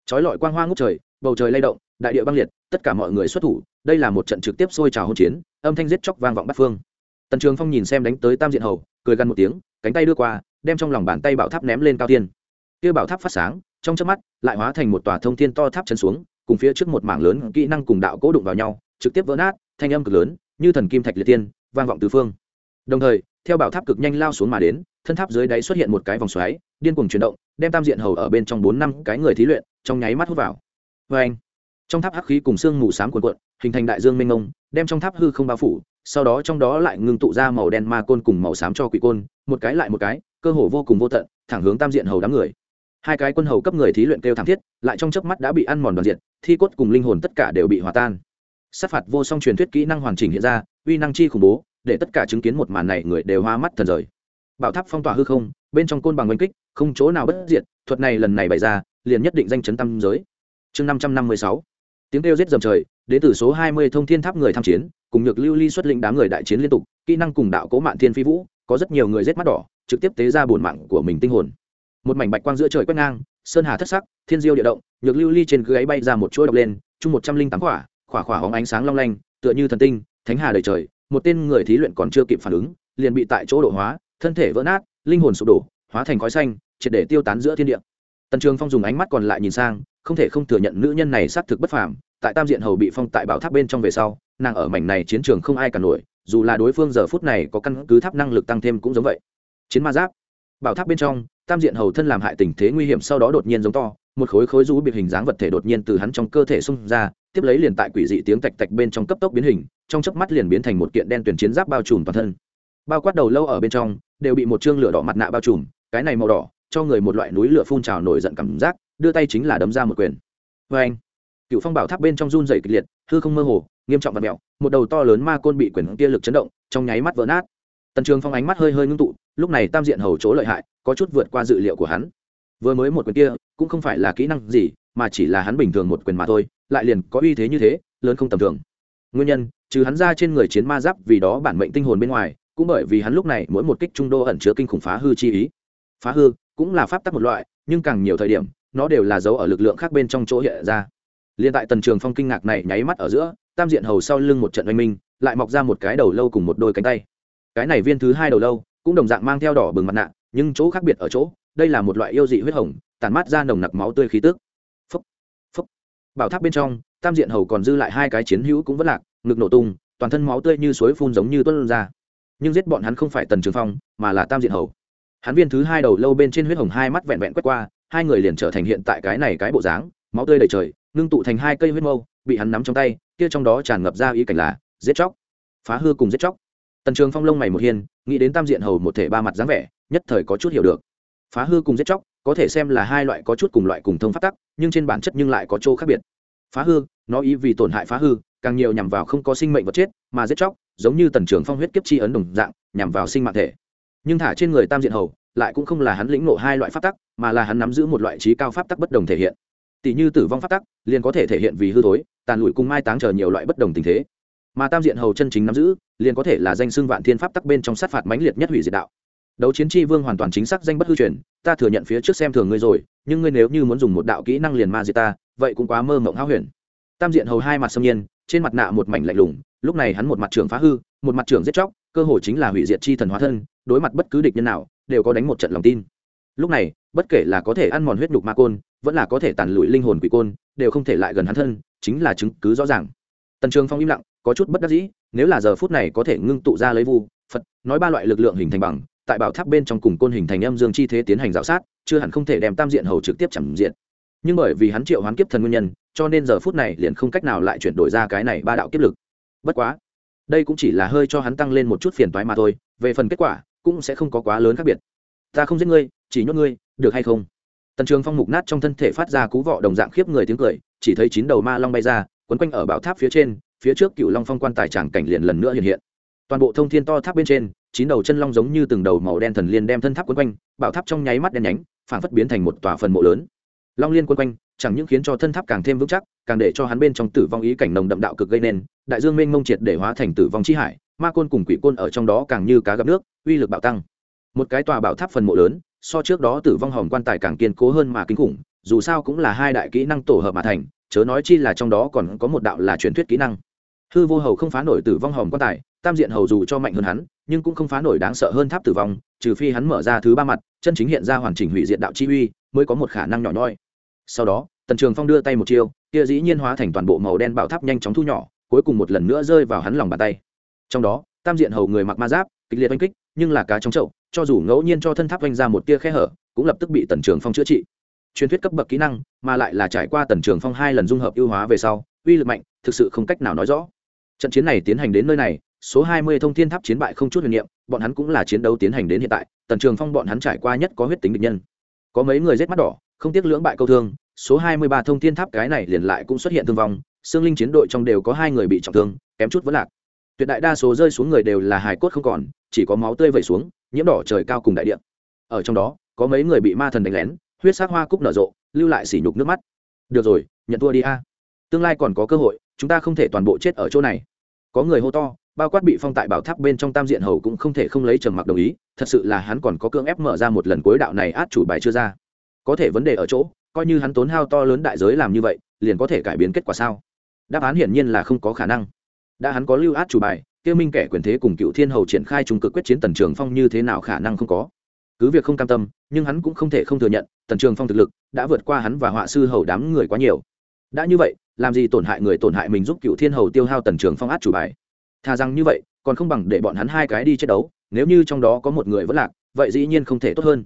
Trói lọi quang hoa ngút trời bầu trời lay động, đại địa băng liệt, tất cả mọi người xuất thủ, đây là một trận trực tiếp sôi trào hỗn chiến, âm thanh giết chóc vang vọng bắt phương. Tần trường phong nhìn xem đánh tới tam diện hầu, cười gần một tiếng, cánh tay đưa qua, đem trong lòng bàn tay bảo tháp ném lên cao tiên. Kia bảo tháp phát sáng, trong chớp mắt, lại hóa thành một tòa thông thiên to tháp chấn xuống, cùng phía trước một mảng lớn kỹ năng cùng đạo cố đụng vào nhau, trực tiếp vỡ nát, thanh âm cực lớn, như thần kim thạch liệt tiên, vang vọng tứ phương. Đồng thời, theo bảo tháp cực nhanh lao xuống mà đến, thân tháp dưới đáy xuất hiện một cái vòng xoáy, điên cuồng chuyển động, đem tam diện hầu ở bên trong bốn năm cái người thí luyện, trong nháy mắt hút vào vê anh. Trong tháp hắc khí cùng xương mù xám cuồn cuộn, hình thành đại dương mênh mông, đem trong tháp hư không bao phủ, sau đó trong đó lại ngưng tụ ra màu đen ma côn cùng màu xám cho quỷ côn, một cái lại một cái, cơ hồ vô cùng vô tận, thẳng hướng tam diện hầu đám người. Hai cái quân hầu cấp người thí luyện kêu thảm thiết, lại trong chớp mắt đã bị ăn mòn đoàn diện, thi cốt cùng linh hồn tất cả đều bị hòa tan. Sát phạt vô song truyền thuyết kỹ năng hoàn chỉnh hiện ra, uy năng chi khủng bố, để tất cả chứng kiến một màn này người đều hoa mắt thần rời. Bảo tháp phong tỏa hư không, bên trong côn bằng oanh kích, không chỗ nào bất diệt, thuật này lần này bày ra, liền nhất định danh chấn tâm giới chương năm trăm năm mươi sáu. Tiếng kêu giết dầm trời đến từ số hai mươi thông thiên tháp người tham chiến, cùng nhược lưu ly xuất lĩnh đám người đại chiến liên tục, kỹ năng cùng đạo cố mạng thiên phi vũ, có rất nhiều người giết mắt đỏ, trực tiếp tế ra bổn mạng của mình tinh hồn. Một mảnh bạch quang giữa trời quét ngang, sơn hà thất sắc, thiên diêu địa động, nhược lưu ly trên gáy bay ra một chuỗi độc lên, chung một trăm linh tám quả khỏa khỏa hóng ánh sáng long lanh, tựa như thần tinh, thánh hà đời trời, một tên người thí luyện còn chưa kịp phản ứng, liền bị tại chỗ độ hóa, thân thể vỡ nát, linh hồn sụp đổ, hóa thành khói xanh, triệt để tiêu tán giữa thiên địa. Tần trường phong dùng ánh mắt còn lại nhìn sang không thể không thừa nhận nữ nhân này xác thực bất phàm, tại tam diện hầu bị phong tại bảo tháp bên trong về sau, nàng ở mảnh này chiến trường không ai cả nổi, dù là đối phương giờ phút này có căn cứ tháp năng lực tăng thêm cũng giống vậy. Chiến ma giáp. Bảo tháp bên trong, tam diện hầu thân làm hại tình thế nguy hiểm sau đó đột nhiên giống to, một khối khối rũ biệt hình dáng vật thể đột nhiên từ hắn trong cơ thể xông ra, tiếp lấy liền tại quỷ dị tiếng tạch tạch bên trong cấp tốc biến hình, trong chớp mắt liền biến thành một kiện đen tuyển chiến giáp bao trùm toàn thân. Bao quát đầu lâu ở bên trong, đều bị một chương lửa đỏ mặt nạ bao trùm, cái này màu đỏ, cho người một loại núi lửa phun trào nổi giận cảm giác đưa tay chính là đấm ra một quyền. Vê anh, cựu phong bảo tháp bên trong run dày kịch liệt, hư không mơ hồ, nghiêm trọng và mẹo, một đầu to lớn ma côn bị quyền kia lực chấn động, trong nháy mắt vỡ nát. Tần trường phong ánh mắt hơi hơi ngưng tụ, lúc này tam diện hầu chỗ lợi hại, có chút vượt qua dự liệu của hắn. Vừa mới một quyền kia, cũng không phải là kỹ năng gì, mà chỉ là hắn bình thường một quyền mà thôi, lại liền có uy thế như thế, lớn không tầm thường. Nguyên nhân, trừ hắn ra trên người chiến ma giáp vì đó bản mệnh tinh hồn bên ngoài, cũng bởi vì hắn lúc này mỗi một kích trung đô ẩn chứa kinh khủng phá hư chi ý. Phá hư cũng là pháp tắc một loại, nhưng càng nhiều thời điểm nó đều là dấu ở lực lượng khác bên trong chỗ hiện ra. Liên tại tần trường phong kinh ngạc này nháy mắt ở giữa, tam diện hầu sau lưng một trận oanh minh, lại mọc ra một cái đầu lâu cùng một đôi cánh tay. Cái này viên thứ hai đầu lâu, cũng đồng dạng mang theo đỏ bừng mặt nạ, nhưng chỗ khác biệt ở chỗ, đây là một loại yêu dị huyết hồng tàn mát ra nồng nặc máu tươi khí tức. Phúc phúc. Bảo tháp bên trong, tam diện hầu còn dư lại hai cái chiến hữu cũng vẫn lạc, ngực nổ tung, toàn thân máu tươi như suối phun giống như tuân ra. Nhưng giết bọn hắn không phải tần trường phong, mà là tam diện hầu. Hắn viên thứ hai đầu lâu bên trên huyết hồng hai mắt vẹn vẹn quét qua hai người liền trở thành hiện tại cái này cái bộ dáng, máu tươi đầy trời, ngưng tụ thành hai cây huyết mâu, bị hắn nắm trong tay, kia trong đó tràn ngập ra ý cảnh là, giết chóc. Phá hư cùng giết chóc. Tần trường phong lông mày một hiên, nghĩ đến tam diện hầu một thể ba mặt dáng vẻ, nhất thời có chút hiểu được. Phá hư cùng giết chóc, có thể xem là hai loại có chút cùng loại cùng thông phát tắc, nhưng trên bản chất nhưng lại có chỗ khác biệt. Phá hư, nó ý vì tổn hại phá hư, càng nhiều nhằm vào không có sinh mệnh vật chết, mà giết chóc, giống như tần trường phong huyết kiếp chi ấn đồng dạng, nhằm vào sinh mạng thể. Nhưng thả trên người tam diện hầu lại cũng không là hắn lĩnh ngộ hai loại pháp tắc, mà là hắn nắm giữ một loại trí cao pháp tắc bất đồng thể hiện. Tỷ như tử vong pháp tắc, liền có thể thể hiện vì hư thối, tàn lụi cùng mai táng chờ nhiều loại bất đồng tình thế. Mà tam diện hầu chân chính nắm giữ, liền có thể là danh xưng vạn thiên pháp tắc bên trong sát phạt mãnh liệt nhất hủy diệt đạo. Đấu chiến tri vương hoàn toàn chính xác danh bất hư truyền, ta thừa nhận phía trước xem thường ngươi rồi, nhưng ngươi nếu như muốn dùng một đạo kỹ năng liền ma diệt ta, vậy cũng quá mơ mộng háo huyền. Tam diện hầu hai mặt xâm nhiên, trên mặt nạ một mảnh lạnh lùng, lúc này hắn một mặt trưởng phá hư, một mặt trưởng giết chóc, cơ hội chính là hủy diệt chi thần hóa thân đối mặt bất cứ địch nhân nào, đều có đánh một trận lòng tin. Lúc này, bất kể là có thể ăn mòn huyết nhục ma côn, vẫn là có thể tàn lụi linh hồn quỷ côn, đều không thể lại gần hắn thân, chính là chứng cứ rõ ràng. Tần trường phong im lặng, có chút bất đắc dĩ, nếu là giờ phút này có thể ngưng tụ ra lấy vu, phật, nói ba loại lực lượng hình thành bằng, tại bảo tháp bên trong cùng côn hình thành âm dương chi thế tiến hành dạo sát, chưa hẳn không thể đem tam diện hầu trực tiếp chẳng diện. Nhưng bởi vì hắn triệu hoán kiếp thần nguyên nhân, cho nên giờ phút này liền không cách nào lại chuyển đổi ra cái này ba đạo kiếp lực. Bất quá, đây cũng chỉ là hơi cho hắn tăng lên một chút phiền toái mà thôi, về phần kết quả cũng sẽ không có quá lớn khác biệt. Ta không giết ngươi, chỉ nhốt ngươi, được hay không? Tần trường phong mục nát trong thân thể phát ra cú vọ đồng dạng khiếp người tiếng cười, chỉ thấy chín đầu ma long bay ra, quấn quanh ở bảo tháp phía trên, phía trước cựu long phong quan tài tràng cảnh liền lần nữa hiện hiện. Toàn bộ thông thiên to tháp bên trên, chín đầu chân long giống như từng đầu màu đen thần liên đem thân tháp quấn quanh, bảo tháp trong nháy mắt đen nhánh, phản phất biến thành một tòa phần mộ lớn. Long liên quấn quanh, chẳng những khiến cho thân tháp càng thêm vững chắc, càng để cho hắn bên trong tử vong ý cảnh nồng đậm đạo cực gây nên, đại dương mênh mông triệt để hóa thành tử vong chi hải ma côn cùng quỷ côn ở trong đó càng như cá gặp nước, uy lực bạo tăng. Một cái tòa bảo tháp phần mộ lớn, so trước đó tử vong hòm quan tài càng kiên cố hơn mà kinh khủng, dù sao cũng là hai đại kỹ năng tổ hợp mà thành, chớ nói chi là trong đó còn có một đạo là truyền thuyết kỹ năng. Hư vô hầu không phá nổi tử vong hòm quan tài, tam diện hầu dù cho mạnh hơn hắn, nhưng cũng không phá nổi đáng sợ hơn tháp tử vong, trừ phi hắn mở ra thứ ba mặt, chân chính hiện ra hoàn chỉnh hủy diện đạo chi uy, mới có một khả năng nhỏ nhoi. Sau đó, tần trường phong đưa tay một chiêu, kia dĩ nhiên hóa thành toàn bộ màu đen bảo tháp nhanh chóng thu nhỏ, cuối cùng một lần nữa rơi vào hắn lòng bàn tay trong đó, tam diện hầu người mặc ma giáp, kịch liệt oanh kích, nhưng là cá trong chậu, cho dù ngẫu nhiên cho thân tháp oanh ra một tia khe hở, cũng lập tức bị tần trường phong chữa trị. Truyền thuyết cấp bậc kỹ năng, mà lại là trải qua tần trường phong hai lần dung hợp ưu hóa về sau, uy lực mạnh, thực sự không cách nào nói rõ. Trận chiến này tiến hành đến nơi này, số hai mươi thông thiên tháp chiến bại không chút huyền niệm, bọn hắn cũng là chiến đấu tiến hành đến hiện tại, tần trường phong bọn hắn trải qua nhất có huyết tính địch nhân. Có mấy người rết mắt đỏ, không tiếc lưỡng bại câu thương, số hai mươi ba thông thiên tháp cái này liền lại cũng xuất hiện thương vong, xương linh chiến đội trong đều có hai người bị trọng thương, kém chút vẫn lạc tuyệt đại đa số rơi xuống người đều là hài cốt không còn, chỉ có máu tươi vẩy xuống, nhiễm đỏ trời cao cùng đại địa. Ở trong đó, có mấy người bị ma thần đánh lén, huyết sắc hoa cúc nở rộ, lưu lại sỉ nhục nước mắt. Được rồi, nhận thua đi a. Tương lai còn có cơ hội, chúng ta không thể toàn bộ chết ở chỗ này. Có người hô to, bao quát bị phong tại bảo tháp bên trong tam diện hầu cũng không thể không lấy trầm mặc đồng ý, thật sự là hắn còn có cưỡng ép mở ra một lần cuối đạo này át chủ bài chưa ra. Có thể vấn đề ở chỗ, coi như hắn tốn hao to lớn đại giới làm như vậy, liền có thể cải biến kết quả sao? Đáp án hiển nhiên là không có khả năng đã hắn có lưu át chủ bài tiêu minh kẻ quyền thế cùng cựu thiên hầu triển khai trung cực quyết chiến tần trường phong như thế nào khả năng không có. Cứ việc không cam tâm, nhưng hắn cũng không thể không thừa nhận, tần trường phong thực lực đã vượt qua hắn và họa sư hầu đám người quá nhiều. Đã như vậy, làm gì tổn hại người tổn hại mình giúp cựu thiên hầu tiêu hao tần trường phong át chủ bài? Thà rằng như vậy, còn không bằng để bọn hắn hai cái đi chiến đấu, nếu như trong đó có một người vẫn lạc, vậy dĩ nhiên không thể tốt hơn.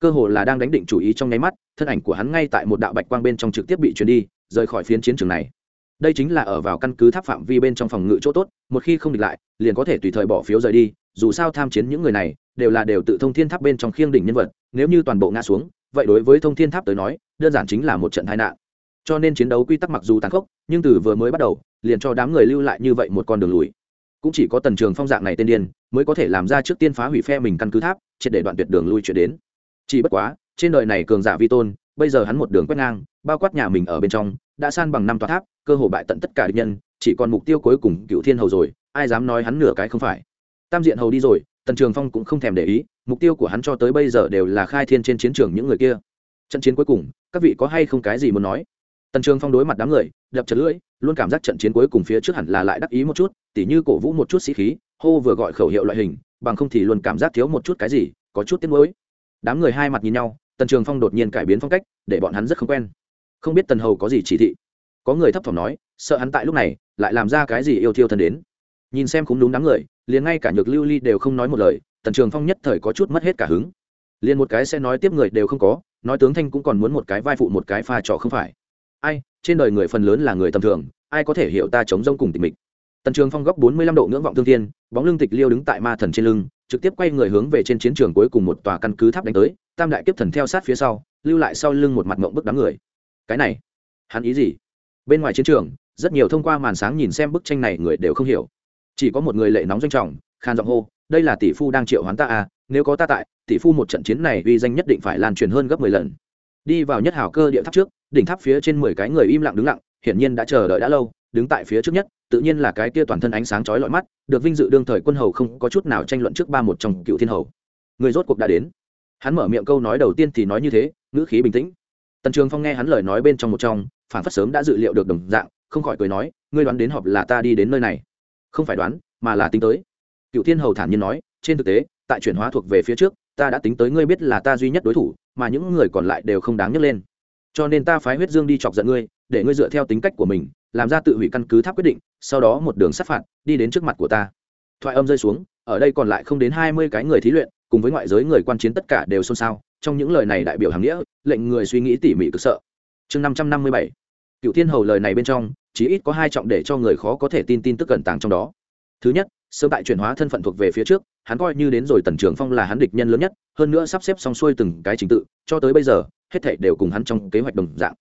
Cơ hồ là đang đánh định chủ ý trong nháy mắt, thân ảnh của hắn ngay tại một đạo bạch quang bên trong trực tiếp bị truyền đi, rời khỏi phiến chiến trường này đây chính là ở vào căn cứ tháp phạm vi bên trong phòng ngự chỗ tốt, một khi không địch lại, liền có thể tùy thời bỏ phiếu rời đi, dù sao tham chiến những người này, đều là đều tự thông thiên tháp bên trong khiêng đỉnh nhân vật, nếu như toàn bộ ngã xuống, vậy đối với thông thiên tháp tới nói, đơn giản chính là một trận tai nạn. Cho nên chiến đấu quy tắc mặc dù tàn khốc, nhưng từ vừa mới bắt đầu, liền cho đám người lưu lại như vậy một con đường lùi. Cũng chỉ có tần trường phong dạng này tên điên, mới có thể làm ra trước tiên phá hủy phe mình căn cứ tháp, triệt để đoạn tuyệt đường lui chuyển đến. Chỉ bất quá, trên đời này cường giả vi tôn, bây giờ hắn một đường quét ngang bao quát nhà mình ở bên trong, đã san bằng năm tòa tháp, cơ hồ bại tận tất cả địch nhân, chỉ còn mục tiêu cuối cùng cựu thiên hầu rồi, ai dám nói hắn nửa cái không phải. Tam diện hầu đi rồi, tần trường phong cũng không thèm để ý, mục tiêu của hắn cho tới bây giờ đều là khai thiên trên chiến trường những người kia. Trận chiến cuối cùng, các vị có hay không cái gì muốn nói? Tần trường phong đối mặt đám người, đập chật lưỡi, luôn cảm giác trận chiến cuối cùng phía trước hẳn là lại đắc ý một chút, tỉ như cổ vũ một chút sĩ khí, hô vừa gọi khẩu hiệu loại hình, bằng không thì luôn cảm giác thiếu một chút cái gì, có chút tiếc nuối. Đám người hai mặt nhìn nhau, tần trường phong đột nhiên cải biến phong cách, để bọn hắn rất không quen không biết tần hầu có gì chỉ thị. Có người thấp thỏm nói, sợ hắn tại lúc này lại làm ra cái gì yêu thiêu thân đến. Nhìn xem cũng đúng đám người, liền ngay cả nhược lưu ly đều không nói một lời, tần trường phong nhất thời có chút mất hết cả hứng. Liền một cái sẽ nói tiếp người đều không có, nói tướng thanh cũng còn muốn một cái vai phụ một cái pha trò không phải. Ai, trên đời người phần lớn là người tầm thường, ai có thể hiểu ta chống rông cùng tịch mịch? Tần trường phong góc bốn mươi lăm độ ngưỡng vọng thương thiên, bóng lưng tịch liêu đứng tại ma thần trên lưng, trực tiếp quay người hướng về trên chiến trường cuối cùng một tòa căn cứ tháp đánh tới, tam đại kiếp thần theo sát phía sau, lưu lại sau lưng một mặt mộng bức đám người cái này, hắn ý gì? Bên ngoài chiến trường, rất nhiều thông qua màn sáng nhìn xem bức tranh này người đều không hiểu. Chỉ có một người lệ nóng doanh trọng, khan giọng hô, đây là tỷ phu đang triệu hoán ta à nếu có ta tại, tỷ phu một trận chiến này uy danh nhất định phải lan truyền hơn gấp mười lần. Đi vào nhất hảo cơ địa tháp trước, đỉnh tháp phía trên mười cái người im lặng đứng lặng, hiển nhiên đã chờ đợi đã lâu, đứng tại phía trước nhất, tự nhiên là cái kia toàn thân ánh sáng chói lọi mắt, được vinh dự đương thời quân hầu không có chút nào tranh luận trước ba một trong cựu thiên hầu. Người rốt cuộc đã đến. Hắn mở miệng câu nói đầu tiên thì nói như thế, ngữ khí bình tĩnh tần trường phong nghe hắn lời nói bên trong một trong phản phát sớm đã dự liệu được đồng dạng, không khỏi cười nói, ngươi đoán đến họp là ta đi đến nơi này? Không phải đoán, mà là tính tới. Cựu thiên hầu thản nhiên nói, trên thực tế, tại chuyển hóa thuộc về phía trước, ta đã tính tới ngươi biết là ta duy nhất đối thủ, mà những người còn lại đều không đáng nhắc lên. Cho nên ta phái huyết dương đi chọc giận ngươi, để ngươi dựa theo tính cách của mình, làm ra tự hủy căn cứ tháp quyết định, sau đó một đường sát phạt, đi đến trước mặt của ta. Thoại âm rơi xuống, ở đây còn lại không đến hai mươi cái người thí luyện cùng với ngoại giới người quan chiến tất cả đều xôn xao, trong những lời này đại biểu hàm nghĩa, lệnh người suy nghĩ tỉ mỉ cực sợ. Chương năm trăm năm mươi bảy. Cựu thiên hầu lời này bên trong, chí ít có hai trọng để cho người khó có thể tin tin tức cẩn tàng trong đó. Thứ nhất, sớm tại chuyển hóa thân phận thuộc về phía trước, hắn coi như đến rồi tần trường phong là hắn địch nhân lớn nhất, hơn nữa sắp xếp xong xuôi từng cái trình tự, cho tới bây giờ, hết thể đều cùng hắn trong kế hoạch đồng dạng.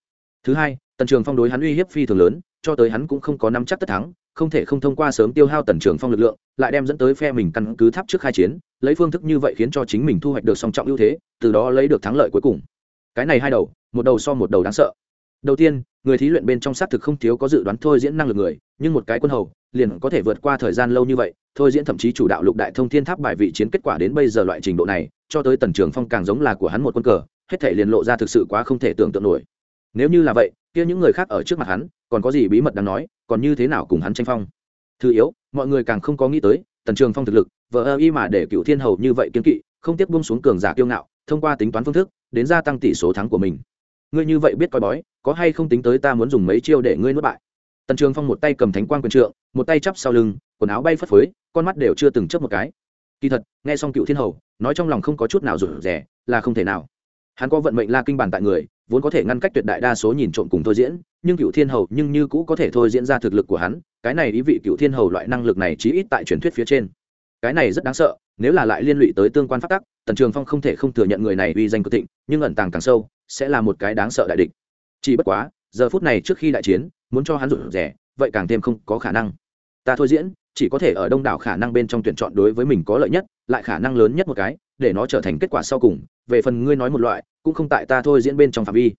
Thứ hai, tần trường phong đối hắn uy hiếp phi thường lớn, cho tới hắn cũng không có năm chắc tất thắng không thể không thông qua sớm tiêu hao tần trường phong lực lượng, lại đem dẫn tới phe mình căn cứ tháp trước khai chiến, lấy phương thức như vậy khiến cho chính mình thu hoạch được song trọng ưu thế, từ đó lấy được thắng lợi cuối cùng. Cái này hai đầu, một đầu so một đầu đáng sợ. Đầu tiên, người thí luyện bên trong xác thực không thiếu có dự đoán thôi diễn năng lực người, nhưng một cái quân hầu, liền có thể vượt qua thời gian lâu như vậy, thôi diễn thậm chí chủ đạo lục đại thông thiên tháp bài vị chiến kết quả đến bây giờ loại trình độ này, cho tới tần trường phong càng giống là của hắn một quân cờ, hết thể liền lộ ra thực sự quá không thể tưởng tượng nổi. Nếu như là vậy kia những người khác ở trước mặt hắn, còn có gì bí mật đáng nói, còn như thế nào cùng hắn tranh phong? Thứ yếu, mọi người càng không có nghĩ tới, tần trường phong thực lực vợ ơ y mà để cựu thiên hầu như vậy kiên kỵ, không tiếp buông xuống cường giả kiêu ngạo, thông qua tính toán phương thức, đến gia tăng tỷ số thắng của mình. Ngươi như vậy biết coi bói, có hay không tính tới ta muốn dùng mấy chiêu để ngươi nuốt bại? Tần trường phong một tay cầm thánh quan quyền trượng, một tay chắp sau lưng, quần áo bay phất phới, con mắt đều chưa từng chớp một cái. Kỳ thật, nghe xong cựu thiên hầu, nói trong lòng không có chút nào rủi rẻ là không thể nào. Hắn có vận mệnh la kinh bản tại người vốn có thể ngăn cách tuyệt đại đa số nhìn trộm cùng thôi diễn, nhưng cựu thiên hầu nhưng như cũ có thể thôi diễn ra thực lực của hắn, cái này ý vị cựu thiên hầu loại năng lực này chí ít tại truyền thuyết phía trên. Cái này rất đáng sợ, nếu là lại liên lụy tới tương quan phát tắc, tần trường phong không thể không thừa nhận người này uy danh cực thịnh, nhưng ẩn tàng càng sâu, sẽ là một cái đáng sợ đại địch. Chỉ bất quá, giờ phút này trước khi đại chiến, muốn cho hắn rụt rẻ vậy càng thêm không có khả năng. Ta thôi diễn, chỉ có thể ở đông đảo khả năng bên trong tuyển chọn đối với mình có lợi nhất, lại khả năng lớn nhất một cái, để nó trở thành kết quả sau cùng. Về phần ngươi nói một loại cũng không tại ta thôi diễn bên trong phạm vi.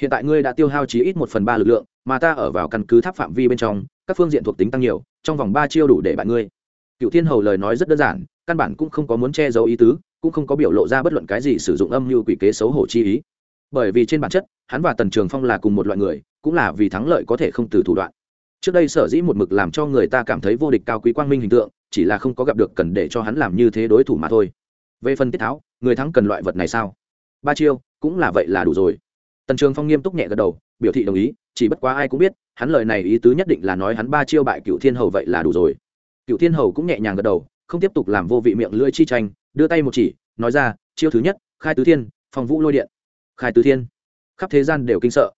Hiện tại ngươi đã tiêu hao chí ít một phần ba lực lượng, mà ta ở vào căn cứ tháp phạm vi bên trong, các phương diện thuộc tính tăng nhiều, trong vòng ba chiêu đủ để bạn ngươi. Cựu thiên hầu lời nói rất đơn giản, căn bản cũng không có muốn che giấu ý tứ, cũng không có biểu lộ ra bất luận cái gì sử dụng âm mưu quỷ kế xấu hổ chi ý. Bởi vì trên bản chất, hắn và tần trường phong là cùng một loại người, cũng là vì thắng lợi có thể không từ thủ đoạn. Trước đây sở dĩ một mực làm cho người ta cảm thấy vô địch cao quý quang minh hình tượng, chỉ là không có gặp được cần để cho hắn làm như thế đối thủ mà thôi. Về phần tiết tháo, người thắng cần loại vật này sao? Ba chiêu, cũng là vậy là đủ rồi. Tần trường phong nghiêm túc nhẹ gật đầu, biểu thị đồng ý, chỉ bất quá ai cũng biết, hắn lời này ý tứ nhất định là nói hắn ba chiêu bại cựu thiên hầu vậy là đủ rồi. Cựu thiên hầu cũng nhẹ nhàng gật đầu, không tiếp tục làm vô vị miệng lưỡi chi tranh, đưa tay một chỉ, nói ra, chiêu thứ nhất, khai tứ thiên, phong vũ lôi điện. Khai tứ thiên. Khắp thế gian đều kinh sợ.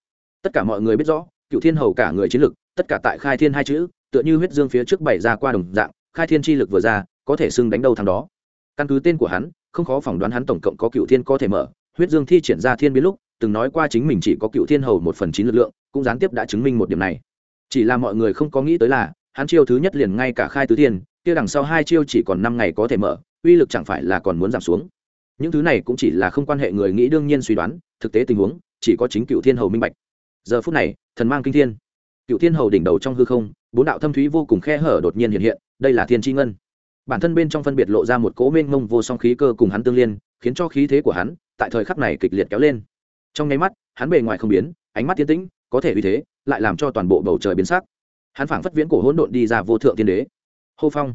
Tất cả mọi người biết rõ cựu thiên hầu cả người chiến lực, tất cả tại khai thiên hai chữ, tựa như huyết dương phía trước bảy ra qua đồng dạng, khai thiên chi lực vừa ra, có thể xưng đánh đầu thằng đó. Căn cứ tên của hắn, không khó phỏng đoán hắn tổng cộng có cựu thiên có thể mở huyết dương thi triển ra thiên biến lúc, từng nói qua chính mình chỉ có cựu thiên hầu một phần chín lực lượng, cũng gián tiếp đã chứng minh một điểm này. Chỉ là mọi người không có nghĩ tới là, hắn chiêu thứ nhất liền ngay cả khai tứ thiên, kia đằng sau hai chiêu chỉ còn năm ngày có thể mở, uy lực chẳng phải là còn muốn giảm xuống. Những thứ này cũng chỉ là không quan hệ người nghĩ đương nhiên suy đoán, thực tế tình huống, chỉ có chính cựu thiên hầu minh bạch. Giờ phút này, thần mang kinh thiên. Cựu thiên hầu đỉnh đầu trong hư không, bốn đạo thâm thúy vô cùng khe hở đột nhiên hiện hiện, đây là thiên tri ngân. Bản thân bên trong phân biệt lộ ra một cỗ mênh mông vô song khí cơ cùng hắn tương liên, khiến cho khí thế của hắn tại thời khắc này kịch liệt kéo lên. Trong nháy mắt, hắn bề ngoài không biến, ánh mắt tiến tĩnh, có thể uy thế, lại làm cho toàn bộ bầu trời biến sắc. Hắn phảng phất viễn cổ hỗn độn đi ra vô thượng tiên đế. Hô phong.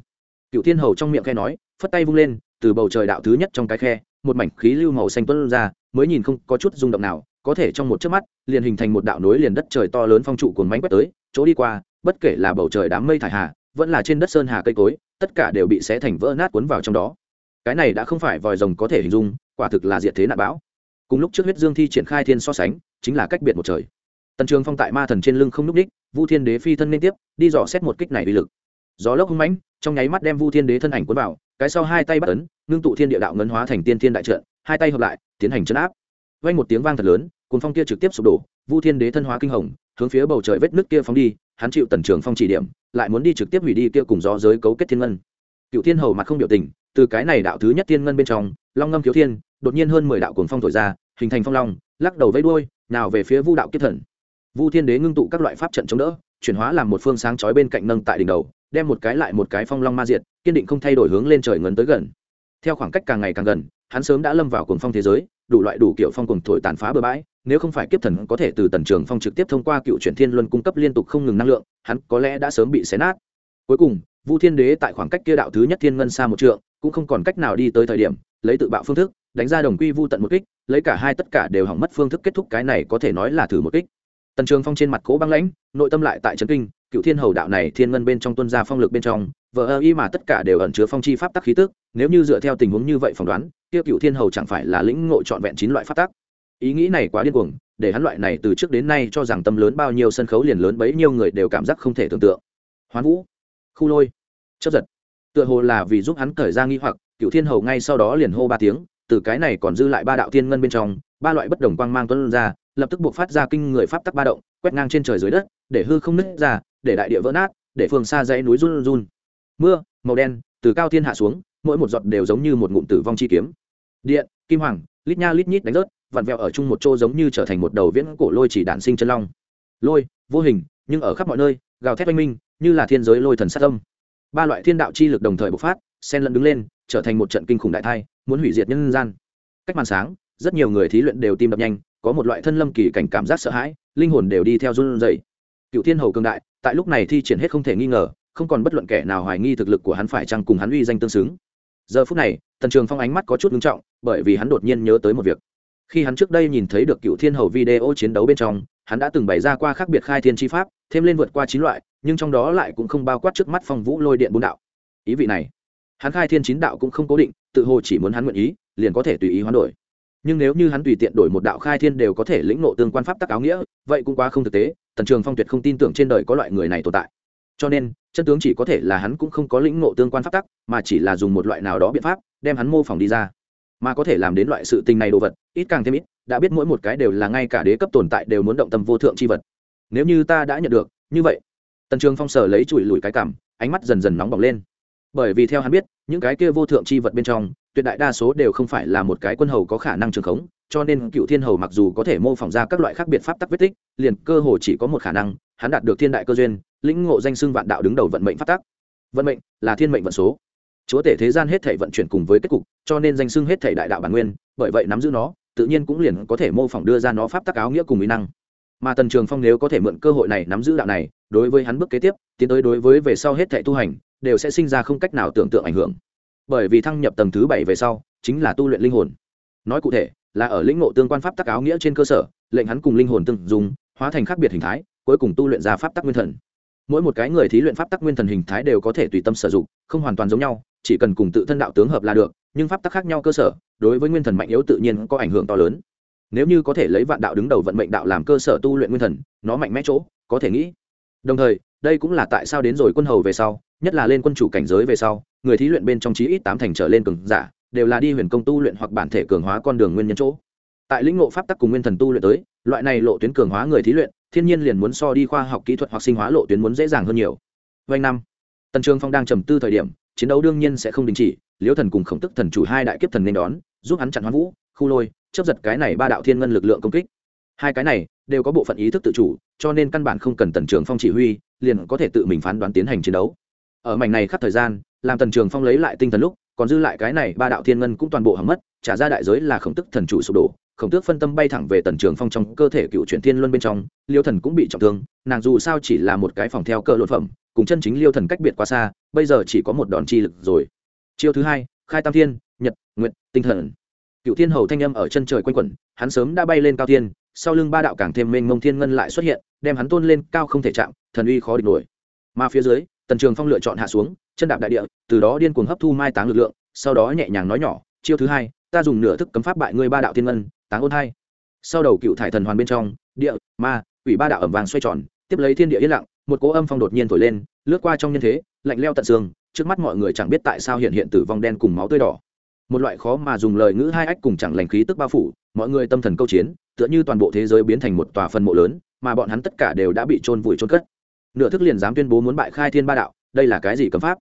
Cựu thiên hầu trong miệng khe nói, phất tay vung lên, từ bầu trời đạo thứ nhất trong cái khe, một mảnh khí lưu màu xanh tuân ra, mới nhìn không có chút rung động nào, có thể trong một chớp mắt, liền hình thành một đạo nối liền đất trời to lớn phong trụ cuồn mánh quét tới, chỗ đi qua, bất kể là bầu trời đám mây thải hà, vẫn là trên đất sơn hà cây cối, tất cả đều bị xé thành vỡ nát cuốn vào trong đó cái này đã không phải vòi rồng có thể hình dung, quả thực là diệt thế nạn bão. Cùng lúc trước huyết dương thi triển khai thiên so sánh, chính là cách biệt một trời. Tần trường phong tại ma thần trên lưng không núp đích, vu thiên đế phi thân liên tiếp, đi dò xét một kích này uy lực. Gió lốc hung mãnh, trong nháy mắt đem vu thiên đế thân ảnh cuốn vào, cái sau hai tay bắt ấn, ngưng tụ thiên địa đạo ngấn hóa thành tiên thiên đại trận, hai tay hợp lại, tiến hành chấn áp. Vang một tiếng vang thật lớn cuốn phong kia trực tiếp sụp đổ, vu thiên đế thân hóa kinh hồng, hướng phía bầu trời vết nước kia phóng đi, hắn chịu tần trường phong chỉ điểm, lại muốn đi trực tiếp hủy đi kia cùng gió giới cấu kết thiên ngân. Cựu thiên hầu mặt không biểu tình từ cái này đạo thứ nhất tiên ngân bên trong, long ngâm thiếu thiên, đột nhiên hơn mười đạo cuồng phong thổi ra, hình thành phong long, lắc đầu vẫy đuôi, nào về phía vu đạo kiếp thần. Vu thiên đế ngưng tụ các loại pháp trận chống đỡ, chuyển hóa làm một phương sáng chói bên cạnh nâng tại đỉnh đầu, đem một cái lại một cái phong long ma diệt, kiên định không thay đổi hướng lên trời ngấn tới gần. Theo khoảng cách càng ngày càng gần, hắn sớm đã lâm vào cuồng phong thế giới, đủ loại đủ kiểu phong cuồng thổi tàn phá bừa bãi, nếu không phải kiếp thần có thể từ tần trường phong trực tiếp thông qua cựu chuyển thiên luân cung cấp liên tục không ngừng năng lượng, hắn có lẽ đã sớm bị xé nát. Cuối cùng vu thiên đế tại khoảng cách kia đạo thứ nhất thiên ngân xa một trượng, cũng không còn cách nào đi tới thời điểm, lấy tự bạo phương thức, đánh ra đồng quy vu tận một kích, lấy cả hai tất cả đều hỏng mất phương thức kết thúc cái này có thể nói là thử một kích. Tần trường phong trên mặt cố băng lãnh, nội tâm lại tại trấn kinh, cựu thiên hầu đạo này thiên ngân bên trong tuân gia phong lực bên trong vợ ơ y mà tất cả đều ẩn chứa phong chi pháp tắc khí tức, nếu như dựa theo tình huống như vậy phỏng đoán, kia cựu thiên hầu chẳng phải là lĩnh ngộ trọn vẹn chín loại pháp tắc. Ý nghĩ này quá điên cuồng, để hắn loại này từ trước đến nay cho rằng tâm lớn bao nhiêu sân khấu liền lớn bấy nhiêu người đều cảm giác không thể tưởng tượng. Hoán vũ khu lôi. Chấp giật. Tựa hồ là vì giúp hắn cởi ra nghi hoặc cựu thiên hầu ngay sau đó liền hô ba tiếng, từ cái này còn dư lại ba đạo thiên ngân bên trong, ba loại bất đồng quang mang tuấn ra, lập tức buộc phát ra kinh người pháp tắc ba động, quét ngang trên trời dưới đất, để hư không nứt ra, để đại địa vỡ nát, để phương xa dãy núi run run. Mưa, màu đen, từ cao thiên hạ xuống, mỗi một giọt đều giống như một ngụm tử vong chi kiếm. Điện, kim hoàng, lít nha lít nhít đánh rớt, vặn vẹo ở chung một chỗ giống như trở thành một đầu viễn cổ lôi chỉ Đạn sinh chân long. Lôi, vô hình, nhưng ở khắp mọi nơi, gào thét oanh minh như là thiên giới lôi thần sát âm. Ba loại thiên đạo chi lực đồng thời bộc phát sen lẫn đứng lên, trở thành một trận kinh khủng đại thai, muốn hủy diệt nhân gian. Cách màn sáng, rất nhiều người thí luyện đều tim đập nhanh, có một loại thân lâm kỳ cảnh cảm giác sợ hãi, linh hồn đều đi theo run rẩy. Cựu thiên hầu cường đại, tại lúc này thi triển hết không thể nghi ngờ, không còn bất luận kẻ nào hoài nghi thực lực của hắn phải chăng cùng hắn uy danh tương xứng. Giờ phút này, tần trường phong ánh mắt có chút ngưng trọng, bởi vì hắn đột nhiên nhớ tới một việc. Khi hắn trước đây nhìn thấy được cựu thiên hầu video chiến đấu bên trong, hắn đã từng bày ra qua khác biệt khai thiên tri pháp thêm lên vượt qua chín loại, nhưng trong đó lại cũng không bao quát trước mắt phong vũ lôi điện bốn đạo. Ý vị này, hắn khai thiên chín đạo cũng không cố định, tự hồ chỉ muốn hắn nguyện ý, liền có thể tùy ý hoán đổi. Nhưng nếu như hắn tùy tiện đổi một đạo khai thiên đều có thể lĩnh nộ tương quan pháp tắc áo nghĩa, vậy cũng quá không thực tế, tần trường phong tuyệt không tin tưởng trên đời có loại người này tồn tại. Cho nên, chân tướng chỉ có thể là hắn cũng không có lĩnh nộ tương quan pháp tắc, mà chỉ là dùng một loại nào đó biện pháp, đem hắn mô phỏng đi ra. Mà có thể làm đến loại sự tình này đồ vật, ít càng thêm ít, đã biết mỗi một cái đều là ngay cả đế cấp tồn tại đều muốn động tâm vô thượng c h i vật nếu như ta đã nhận được, như vậy. Tần trường phong sở lấy chùi lùi cái cảm, ánh mắt dần dần nóng bỏng lên. Bởi vì theo hắn biết, những cái kia vô thượng c h i vật bên trong, tuyệt đại đa số đều không phải là một cái quân hầu có khả năng trường khống, cho nên cựu thiên hầu mặc dù có thể mô phỏng ra các loại khác biệt pháp tắc vết tích, liền cơ hồ chỉ có một khả năng, hắn đạt được thiên đại cơ duyên, lĩnh ngộ danh xưng vạn đạo đứng đầu vận mệnh pháp tắc. Vận mệnh là thiên mệnh vận số. Chúa tể thế gian hết thể vận chuyển cùng với kết cục, cho nên danh xưng hết thể đại đạo bản nguyên, bởi vậy nắm giữ nó, tự nhiên cũng liền có thể mô phỏng đưa ra nó pháp tắc áo nghĩa cùng mỹ năng mà tần trường phong nếu có thể mượn cơ hội này nắm giữ đạo này, đối với hắn bước kế tiếp, tiến tới đối với về sau hết thể tu hành, đều sẽ sinh ra không cách nào tưởng tượng ảnh hưởng. Bởi vì thăng nhập tầng thứ bảy về sau, chính là tu luyện linh hồn. Nói cụ thể, là ở lĩnh ngộ tương quan pháp tắc áo nghĩa trên cơ sở, lệnh hắn cùng linh hồn tương dùng, hóa thành khác biệt hình thái, cuối cùng tu luyện ra pháp tắc nguyên thần. Mỗi một cái người thí luyện pháp tắc nguyên thần hình thái đều có thể tùy tâm sử dụng, không hoàn toàn giống nhau, chỉ cần cùng tự thân đạo tướng hợp là được, nhưng pháp tắc khác nhau cơ sở, đối với nguyên thần mạnh yếu tự nhiên có ảnh hưởng to lớn nếu như có thể lấy vạn đạo đứng đầu vận mệnh đạo làm cơ sở tu luyện nguyên thần, nó mạnh mẽ chỗ, có thể nghĩ. Đồng thời, đây cũng là tại sao đến rồi quân hầu về sau, nhất là lên quân chủ cảnh giới về sau, người thí luyện bên trong chí ít tám thành trở lên cường giả, đều là đi huyền công tu luyện hoặc bản thể cường hóa con đường nguyên nhân chỗ. Tại lĩnh ngộ pháp tắc cùng nguyên thần tu luyện tới, loại này lộ tuyến cường hóa người thí luyện, thiên nhiên liền muốn so đi khoa học kỹ thuật hoặc sinh hóa lộ tuyến muốn dễ dàng hơn nhiều. Vanh năm. Tần trường phong đang trầm tư thời điểm, chiến đấu đương nhiên sẽ không đình chỉ, liễu thần cùng khổng tức thần chủ hai đại kiếp thần nên đón, giúp hắn chặn hoán vũ, khu lôi chấp giật cái này ba đạo thiên ngân lực lượng công kích. Hai cái này đều có bộ phận ý thức tự chủ, cho nên căn bản không cần tần trường phong chỉ huy, liền có thể tự mình phán đoán tiến hành chiến đấu. Ở mảnh này khắp thời gian, làm tần trường phong lấy lại tinh thần lúc, còn dư lại cái này ba đạo thiên ngân cũng toàn bộ hỏng mất, trả ra đại giới là khổng tức thần chủ sụp đổ, khổng tước phân tâm bay thẳng về tần trường phong trong cơ thể cựu chuyển thiên luân bên trong, liêu thần cũng bị trọng thương, nàng dù sao chỉ là một cái phòng theo cơ lộn phẩm, cùng chân chính liêu thần cách biệt quá xa, bây giờ chỉ có một đòn chi lực rồi. Chiêu thứ hai, khai tam thiên, nhật nguyện tinh thần cựu thiên hầu thanh âm ở chân trời quanh quẩn, hắn sớm đã bay lên cao thiên, sau lưng ba đạo càng thêm mênh mông thiên ngân lại xuất hiện, đem hắn tôn lên cao không thể chạm, thần uy khó địch nổi. Mà phía dưới, tần trường phong lựa chọn hạ xuống, chân đạp đại địa, từ đó điên cuồng hấp thu mai táng lực lượng, sau đó nhẹ nhàng nói nhỏ, chiêu thứ hai, ta dùng nửa thức cấm pháp bại ngươi ba đạo thiên ngân, táng ôn hai. Sau đầu cựu thải thần hoàn bên trong, địa, ma ủy ba đạo ẩm vàng xoay tròn, tiếp lấy thiên địa yên lặng, một cỗ âm phong đột nhiên thổi lên, lướt qua trong nhân thế, lạnh leo tận xương, trước mắt mọi người chẳng biết tại sao hiện hiện tử vong đen cùng máu tươi đỏ một loại khó mà dùng lời ngữ hai ách cùng chẳng lành khí tức bao phủ, mọi người tâm thần câu chiến, tựa như toàn bộ thế giới biến thành một tòa phân mộ lớn, mà bọn hắn tất cả đều đã bị trôn vùi trôn cất. Nửa thức liền dám tuyên bố muốn bại khai thiên ba đạo, đây là cái gì cấm pháp?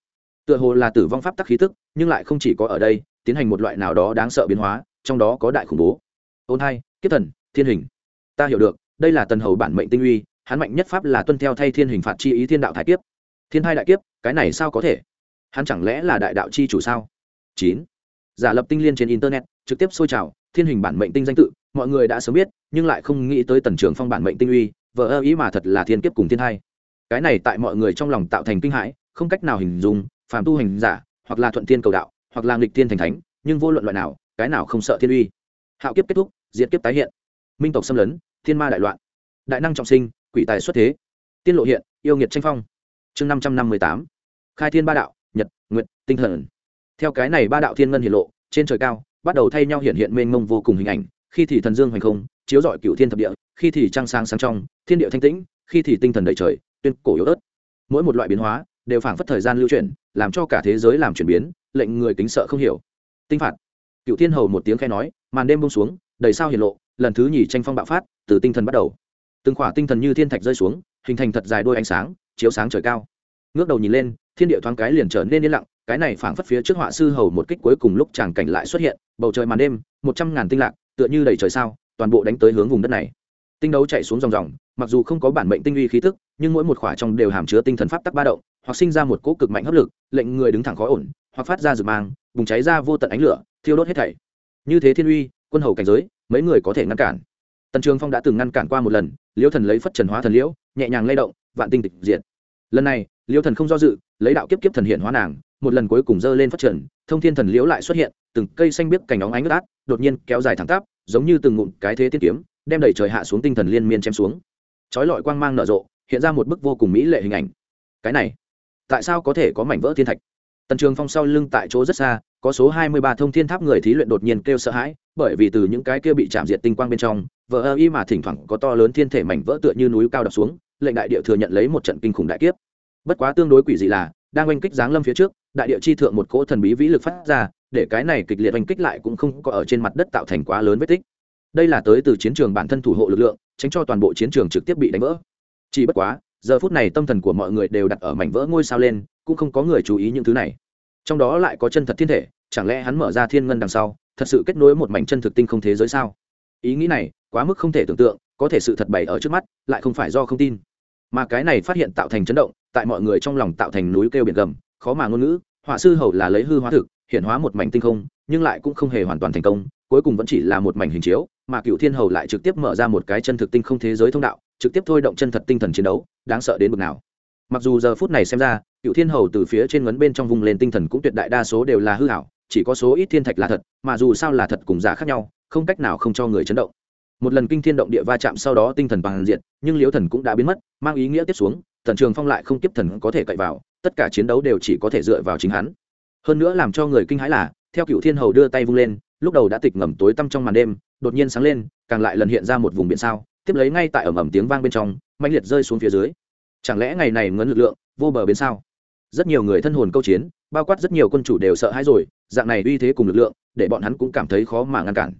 Tựa hồ là tử vong pháp tắc khí tức, nhưng lại không chỉ có ở đây, tiến hành một loại nào đó đáng sợ biến hóa, trong đó có đại khủng bố. Ôn hai, kiếp thần, thiên hình. Ta hiểu được, đây là tần hầu bản mệnh tinh uy, hắn mạnh nhất pháp là tuân theo thay thiên hình phạt chi ý thiên đạo thái kiếp. Thiên hai đại kiếp, cái này sao có thể? Hắn chẳng lẽ là đại đạo chi chủ sao? Chín giả lập tinh liên trên internet, trực tiếp sôi trào, thiên hình bản mệnh tinh danh tự, mọi người đã sớm biết, nhưng lại không nghĩ tới tần trường phong bản mệnh tinh uy, vờ ơ ý mà thật là thiên kiếp cùng thiên hai. cái này tại mọi người trong lòng tạo thành kinh hãi, không cách nào hình dung, phàm tu hành giả, hoặc là thuận tiên cầu đạo, hoặc là nghịch tiên thành thánh, nhưng vô luận loại nào, cái nào không sợ thiên uy. Hạo kiếp kết thúc diễn kiếp tái hiện. Minh tộc xâm lấn, thiên ma đại loạn. Đại năng trọng sinh, quỷ tài xuất thế. Tiên lộ hiện, yêu nghiệt tranh phong. Chương năm trăm năm mươi tám. Khai thiên ba đạo, nhật nguyện tinh thần theo cái này ba đạo thiên ngân hiển lộ, trên trời cao, bắt đầu thay nhau hiện hiện mênh mông vô cùng hình ảnh. Khi thì thần dương hoành không, chiếu rọi cựu thiên thập địa, khi thì trăng sáng sáng trong, thiên địa thanh tĩnh, khi thì tinh thần đầy trời, tuyên cổ yếu ớt. Mỗi một loại biến hóa đều phảng phất thời gian lưu chuyển, làm cho cả thế giới làm chuyển biến, lệnh người kính sợ không hiểu. Tinh phạt. Cựu thiên hầu một tiếng khai nói, màn đêm bông xuống, đầy sao hiển lộ, lần thứ nhì tranh phong bạo phát, từ tinh thần bắt đầu. Từng khỏa tinh thần như thiên thạch rơi xuống, hình thành thật dài đôi ánh sáng, chiếu sáng trời cao. Ngước đầu nhìn lên, thiên địa thoáng cái liền trở nên yên lặng cái này phảng phất phía trước họa sư hầu một kích cuối cùng lúc chàng cảnh lại xuất hiện, bầu trời màn đêm, một trăm ngàn tinh lạc, tựa như đầy trời sao, toàn bộ đánh tới hướng vùng đất này. Tinh đấu chạy xuống dòng dòng, mặc dù không có bản mệnh tinh uy khí tức, nhưng mỗi một khỏa trong đều hàm chứa tinh thần pháp tắc ba động, hoặc sinh ra một cỗ cực mạnh hấp lực, lệnh người đứng thẳng khó ổn, hoặc phát ra rực mang, bùng cháy ra vô tận ánh lửa, thiêu đốt hết thảy. Như thế thiên uy, quân hầu cảnh giới, mấy người có thể ngăn cản. Tần trường phong đã từng ngăn cản qua một lần liễu thần lấy phất trần hóa thần liễu, nhẹ nhàng lay động, vạn tinh tịch diệt. Lần này liễu thần không do dự, lấy đạo kiếp kiếp thần hiện hóa nàng một lần cuối cùng dơ lên phát triển thông thiên thần liễu lại xuất hiện, từng cây xanh biếc cành óng ánh ướt át, đột nhiên kéo dài thẳng tắp, giống như từng ngụm cái thế tiết kiếm, đem đẩy trời hạ xuống tinh thần liên miên chém xuống. Chói lọi quang mang nở rộ, hiện ra một bức vô cùng mỹ lệ hình ảnh. Cái này, tại sao có thể có mảnh vỡ thiên thạch? Tần trường phong sau lưng tại chỗ rất xa, có số hai mươi ba thông thiên tháp người thí luyện đột nhiên kêu sợ hãi, bởi vì từ những cái kia bị chạm diệt tinh quang bên trong vỡ ơ y mà thỉnh thoảng có to lớn thiên thể mảnh vỡ tựa như núi cao đập xuống, lệnh đại địa thừa nhận lấy một trận kinh khủng đại kiếp. Bất quá tương đối quỷ dị là, đang oanh kích giáng lâm phía trước đại địa chi thượng một cỗ thần bí vĩ lực phát ra, để cái này kịch liệt oanh kích lại cũng không có ở trên mặt đất tạo thành quá lớn vết tích. Đây là tới từ chiến trường bản thân thủ hộ lực lượng, tránh cho toàn bộ chiến trường trực tiếp bị đánh vỡ. Chỉ bất quá, giờ phút này tâm thần của mọi người đều đặt ở mảnh vỡ ngôi sao lên, cũng không có người chú ý những thứ này. Trong đó lại có chân thật thiên thể, chẳng lẽ hắn mở ra thiên ngân đằng sau, thật sự kết nối một mảnh chân thực tinh không thế giới sao? Ý nghĩ này, quá mức không thể tưởng tượng, có thể sự thật bày ở trước mắt, lại không phải do không tin. Mà cái này phát hiện tạo thành chấn động, tại mọi người trong lòng tạo thành núi kêu biển gầm khó mà ngôn ngữ, họa sư hầu là lấy hư hóa thực hiện hóa một mảnh tinh không, nhưng lại cũng không hề hoàn toàn thành công, cuối cùng vẫn chỉ là một mảnh hình chiếu, mà cựu thiên hầu lại trực tiếp mở ra một cái chân thực tinh không thế giới thông đạo, trực tiếp thôi động chân thật tinh thần chiến đấu, đáng sợ đến bực nào. Mặc dù giờ phút này xem ra cựu thiên hầu từ phía trên ngấn bên trong vùng lên tinh thần cũng tuyệt đại đa số đều là hư hảo chỉ có số ít thiên thạch là thật, mà dù sao là thật cùng giả khác nhau, không cách nào không cho người chấn động. Một lần kinh thiên động địa va chạm sau đó tinh thần bằng diện nhưng liễu thần cũng đã biến mất, mang ý nghĩa tiếp xuống thần trường phong lại không tiếp thần có thể cậy vào tất cả chiến đấu đều chỉ có thể dựa vào chính hắn. Hơn nữa làm cho người kinh hãi là, theo cựu thiên hầu đưa tay vung lên, lúc đầu đã tịch ngầm tối tăm trong màn đêm, đột nhiên sáng lên, càng lại lần hiện ra một vùng biển sao, tiếp lấy ngay tại ẩm ẩm tiếng vang bên trong mạnh liệt rơi xuống phía dưới. Chẳng lẽ ngày này ngấn lực lượng vô bờ biển sao? Rất nhiều người thân hồn câu chiến, bao quát rất nhiều quân chủ đều sợ hãi rồi, dạng này uy thế cùng lực lượng, để bọn hắn cũng cảm thấy khó mà ngăn cản.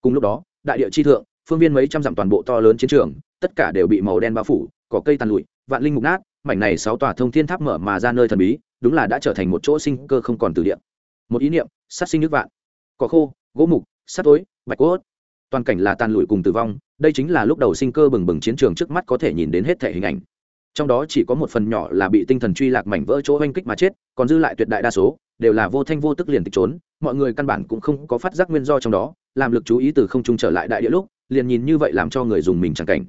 Cùng lúc đó, đại địa chi thượng, phương viên mấy trăm dặm toàn bộ to lớn chiến trường, tất cả đều bị màu đen bao phủ, cỏ cây tàn lụi, vạn linh mục nát mảnh này sáu tòa thông thiên tháp mở mà ra nơi thần bí, đúng là đã trở thành một chỗ sinh cơ không còn từ địa. Một ý niệm, sát sinh nước vạn. Cỏ khô, gỗ mục, sắt tối, bạch cốt. Toàn cảnh là tàn lụi cùng tử vong, đây chính là lúc đầu sinh cơ bừng bừng chiến trường trước mắt có thể nhìn đến hết thể hình ảnh. Trong đó chỉ có một phần nhỏ là bị tinh thần truy lạc mảnh vỡ chỗ oanh kích mà chết, còn dư lại tuyệt đại đa số, đều là vô thanh vô tức liền tịch trốn, mọi người căn bản cũng không có phát giác nguyên do trong đó, làm lực chú ý từ không trung trở lại đại địa lúc, liền nhìn như vậy làm cho người dùng mình chẳng cảnh.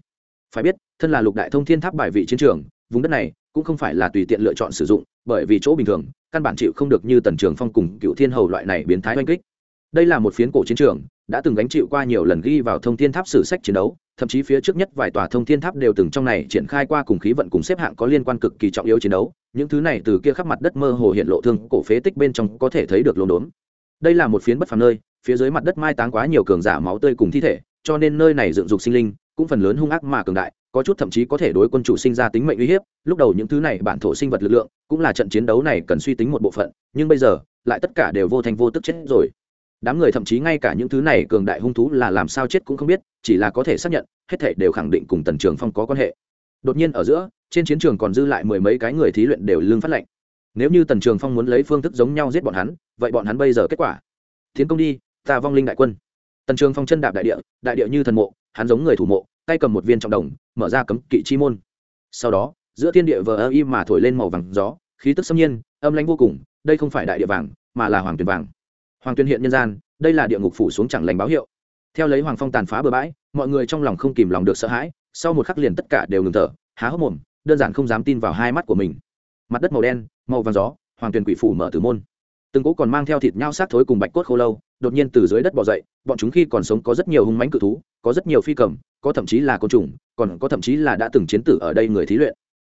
Phải biết, thân là lục đại thông thiên tháp bài vị chiến trường vùng đất này cũng không phải là tùy tiện lựa chọn sử dụng, bởi vì chỗ bình thường, căn bản chịu không được như tần trường phong cùng cựu thiên hầu loại này biến thái oanh kích. Đây là một phiến cổ chiến trường, đã từng gánh chịu qua nhiều lần ghi vào thông thiên tháp sử sách chiến đấu, thậm chí phía trước nhất vài tòa thông thiên tháp đều từng trong này triển khai qua cùng khí vận cùng xếp hạng có liên quan cực kỳ trọng yếu chiến đấu, những thứ này từ kia khắp mặt đất mơ hồ hiện lộ thương cổ phế tích bên trong có thể thấy được lồn đốn đây là một phiến bất phàm nơi, phía dưới mặt đất mai táng quá nhiều cường giả máu tươi cùng thi thể, cho nên nơi này dựng dục sinh linh cũng phần lớn hung ác mà cường đại có chút thậm chí có thể đối quân chủ sinh ra tính mệnh uy hiếp, lúc đầu những thứ này bản thổ sinh vật lực lượng cũng là trận chiến đấu này cần suy tính một bộ phận, nhưng bây giờ, lại tất cả đều vô thành vô tức chết rồi. Đám người thậm chí ngay cả những thứ này cường đại hung thú là làm sao chết cũng không biết, chỉ là có thể xác nhận, hết thể đều khẳng định cùng tần trường phong có quan hệ. Đột nhiên ở giữa, trên chiến trường còn dư lại mười mấy cái người thí luyện đều lương phát lệnh nếu như tần trường phong muốn lấy phương thức giống nhau giết bọn hắn, vậy bọn hắn bây giờ kết quả? Tiến công đi, ta vong linh đại quân. Tần trường phong chân đạp đại địa đại địa như thần mộ, hắn giống người thủ mộ tay cầm một viên trọng đồng, mở ra cấm kỵ chi môn. Sau đó, giữa thiên địa vờ ơ im mà thổi lên màu vàng gió, khí tức xâm nhiên, âm lãnh vô cùng, đây không phải đại địa vàng, mà là hoàng tuyền vàng. Hoàng tuyên hiện nhân gian, đây là địa ngục phủ xuống chẳng lành báo hiệu. Theo lấy hoàng phong tàn phá bừa bãi, mọi người trong lòng không kìm lòng được sợ hãi, sau một khắc liền tất cả đều ngừng thở, há hốc mồm, đơn giản không dám tin vào hai mắt của mình. Mặt đất màu đen, màu vàng gió, hoàng tuyền quỷ phủ mở từ môn. Từng cỗ còn mang theo thịt nhau sát thối cùng bạch cốt khô lâu đột nhiên từ dưới đất bò dậy, bọn chúng khi còn sống có rất nhiều hung mãnh cự thú, có rất nhiều phi cầm, có thậm chí là côn trùng, còn có thậm chí là đã từng chiến tử ở đây người thí luyện.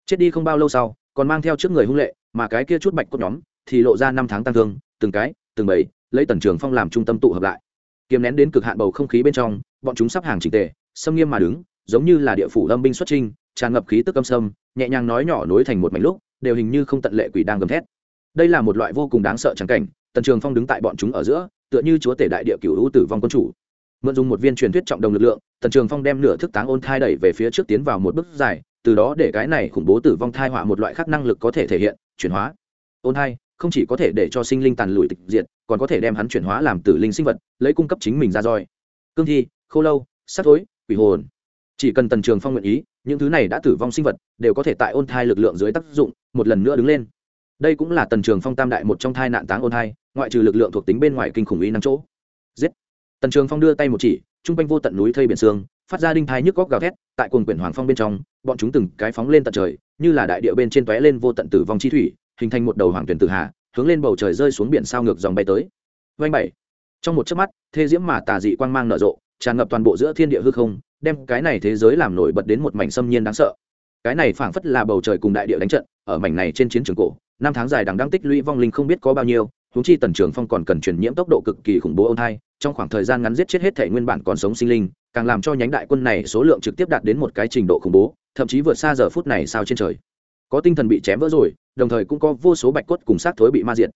Chết đi không bao lâu sau, còn mang theo trước người hung lệ, mà cái kia chút bạch cốt nhóm thì lộ ra năm tháng tăng thương, từng cái, từng bảy lấy tần trường phong làm trung tâm tụ hợp lại. Kiềm nén đến cực hạn bầu không khí bên trong, bọn chúng sắp hàng trình tề, xâm nghiêm mà đứng, giống như là địa phủ lâm binh xuất trinh tràn ngập khí tức âm sâm, nhẹ nhàng nói nhỏ nối thành một mảnh lúc, đều hình như không tận lệ quỷ đang gầm thét. Đây là một loại vô cùng đáng sợ trắng cảnh, tần trường phong đứng tại bọn chúng ở giữa tựa như chúa tể đại địa cửu hữu tử vong quân chủ. Mượn dùng một viên truyền thuyết trọng đồng lực lượng, tần trường phong đem nửa thức táng ôn thai đẩy về phía trước tiến vào một bước dài, từ đó để cái này khủng bố tử vong thai họa một loại khác năng lực có thể thể hiện, chuyển hóa. Ôn thai không chỉ có thể để cho sinh linh tàn lùi tịch diệt, còn có thể đem hắn chuyển hóa làm tử linh sinh vật, lấy cung cấp chính mình ra roi. Cương thi, khô lâu sắt thối, quỷ hồn. Chỉ cần tần trường phong nguyện ý, những thứ này đã tử vong sinh vật đều có thể tại ôn thai lực lượng dưới tác dụng, một lần nữa đứng lên. Đây cũng là tần trường phong tam đại một trong thai nạn táng ôn thai ngoại trừ lực lượng thuộc tính bên ngoài kinh khủng ý năng chỗ. Giết. Tần trường phong đưa tay một chỉ t r u n g quanh vô tận núi thây biển sương phát ra đinh thai nhức góc gào thét, tại cuồng quyển hoàng phong bên trong, bọn chúng từng cái phóng lên tận trời, như là đại địa bên trên tóe lên vô tận tử vong chi thủy, hình thành một đầu hoàng tuyển tử hạ hướng lên bầu trời rơi xuống biển sao ngược dòng bay tới. Vanh bảy. Trong một chớp mắt, thế diễm mà tà dị quang mang nở rộ, tràn ngập toàn bộ giữa thiên địa hư không, đem cái này thế giới làm nổi bật đến một mảnh xâm nhiên đáng sợ. Cái này phảng phất là bầu trời cùng đại địa đánh trận, ở mảnh này trên chiến trường cổ năm tháng dài đằng đang tích lũy vong linh không biết có bao nhiêu, huống chi tần trường phong còn cần truyền nhiễm tốc độ cực kỳ khủng bố ôn thai, trong khoảng thời gian ngắn giết chết hết thể nguyên bản còn sống sinh linh, càng làm cho nhánh đại quân này số lượng trực tiếp đạt đến một cái trình độ khủng bố, thậm chí vượt xa giờ phút này sao trên trời. Có tinh thần bị chém vỡ rồi, đồng thời cũng có vô số bạch cốt cùng xác thối bị ma diệt.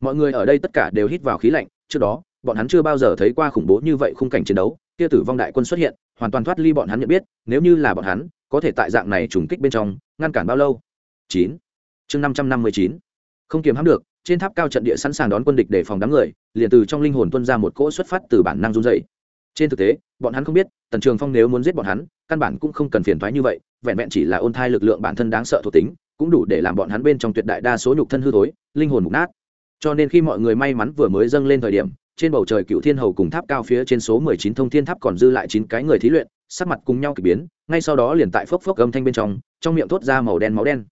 Mọi người ở đây tất cả đều hít vào khí lạnh, trước đó, bọn hắn chưa bao giờ thấy qua khủng bố như vậy khung cảnh chiến đấu, kia tử vong đại quân xuất hiện, hoàn toàn thoát ly bọn hắn nhận biết, nếu như là bọn hắn, có thể tại dạng này trùng kích bên trong, ngăn cản bao lâu? Chín chương năm trăm năm mươi chín. Không kiềm hãm được, trên tháp cao trận địa sẵn sàng đón quân địch để phòng đám người, liền từ trong linh hồn tuân ra một cỗ xuất phát từ bản năng run dày trên thực tế, bọn hắn không biết, tần trường phong nếu muốn giết bọn hắn, căn bản cũng không cần phiền thoái như vậy, vẹn vẹn chỉ là ôn thai lực lượng bản thân đáng sợ thuộc tính, cũng đủ để làm bọn hắn bên trong tuyệt đại đa số nhục thân hư thối, linh hồn mục nát. Cho nên khi mọi người may mắn vừa mới dâng lên thời điểm, trên bầu trời cựu thiên hầu cùng tháp cao phía trên số mười chín thông thiên tháp còn dư lại chín cái người thí luyện, sắc mặt cùng nhau k ỳ biến, ngay sau đó liền tại phốc phốc âm thanh bên trong trong miệng thốt ra màu đen máu đen.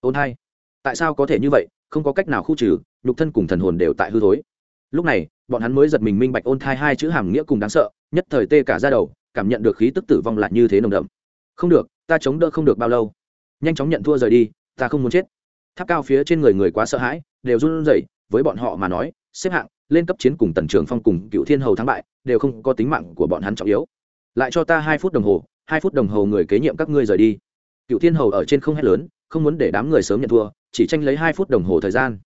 Ôn hai tại sao có thể như vậy, không có cách nào khu trừ, nhục thân cùng thần hồn đều tại hư thối. Lúc này, bọn hắn mới giật mình minh bạch ôn thai hai chữ hàm nghĩa cùng đáng sợ, nhất thời tê cả ra đầu, cảm nhận được khí tức tử vong lại như thế nồng đậm. Không được, ta chống đỡ không được bao lâu. Nhanh chóng nhận thua rời đi, ta không muốn chết. Tháp cao phía trên người người quá sợ hãi, đều run rẩy, với bọn họ mà nói, xếp hạng, lên cấp chiến cùng tần trường phong cùng cựu thiên hầu thắng bại, đều không có tính mạng của bọn hắn trọng yếu. Lại cho ta hai phút đồng hồ, hai phút đồng hồ người kế nhiệm các ngươi rời đi. Cựu thiên hầu ở trên không hét lớn, không muốn để đám người sớm nhận thua chỉ tranh lấy hai phút đồng hồ thời gian.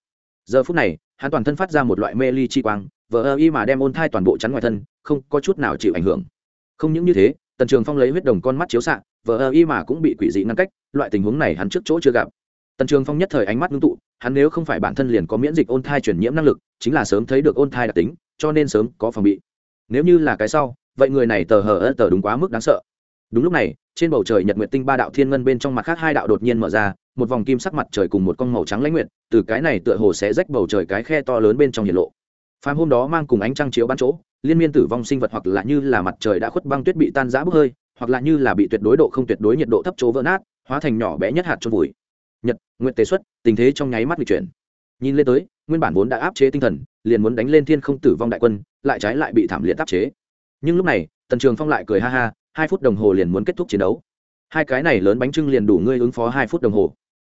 Giờ phút này, hắn toàn thân phát ra một loại mê ly chi quang, vờ ơ y mà đem ôn thai toàn bộ chắn ngoài thân, không có chút nào chịu ảnh hưởng. Không những như thế, tần trường phong lấy huyết đồng con mắt chiếu xạ, vờ ơ y mà cũng bị quỷ dị ngăn cách, loại tình huống này hắn trước chỗ chưa gặp. Tần trường phong nhất thời ánh mắt ngưng tụ, hắn nếu không phải bản thân liền có miễn dịch ôn thai truyền nhiễm năng lực, chính là sớm thấy được ôn thai đặc tính, cho nên sớm có phòng bị. Nếu như là cái sau, vậy người này tờ hờ ơ tờ đúng quá mức đáng sợ. Đúng lúc này, trên bầu trời nhật nguyệt tinh ba đạo thiên ngân bên trong mặt khác hai đạo đột nhiên mở ra một vòng kim sắc mặt trời cùng một con màu trắng lãnh nguyệt, từ cái này tựa hồ sẽ rách bầu trời cái khe to lớn bên trong hiện lộ. Phàm hôm đó mang cùng ánh trăng chiếu bắn chỗ, liên miên tử vong sinh vật hoặc là như là mặt trời đã khuất băng tuyết bị tan rã bốc hơi, hoặc là như là bị tuyệt đối độ không tuyệt đối nhiệt độ thấp chỗ vỡ nát, hóa thành nhỏ bé nhất hạt trôn vùi. Nhật nguyện tế xuất, tình thế trong nháy mắt bị chuyển. Nhìn lên tới, nguyên bản vốn đã áp chế tinh thần, liền muốn đánh lên thiên không tử vong đại quân, lại trái lại bị thảm liệt áp chế. Nhưng lúc này, tần trường phong lại cười ha ha, hai phút đồng hồ liền muốn kết thúc chiến đấu hai cái này lớn bánh trưng liền đủ ngươi ứng phó hai phút đồng hồ.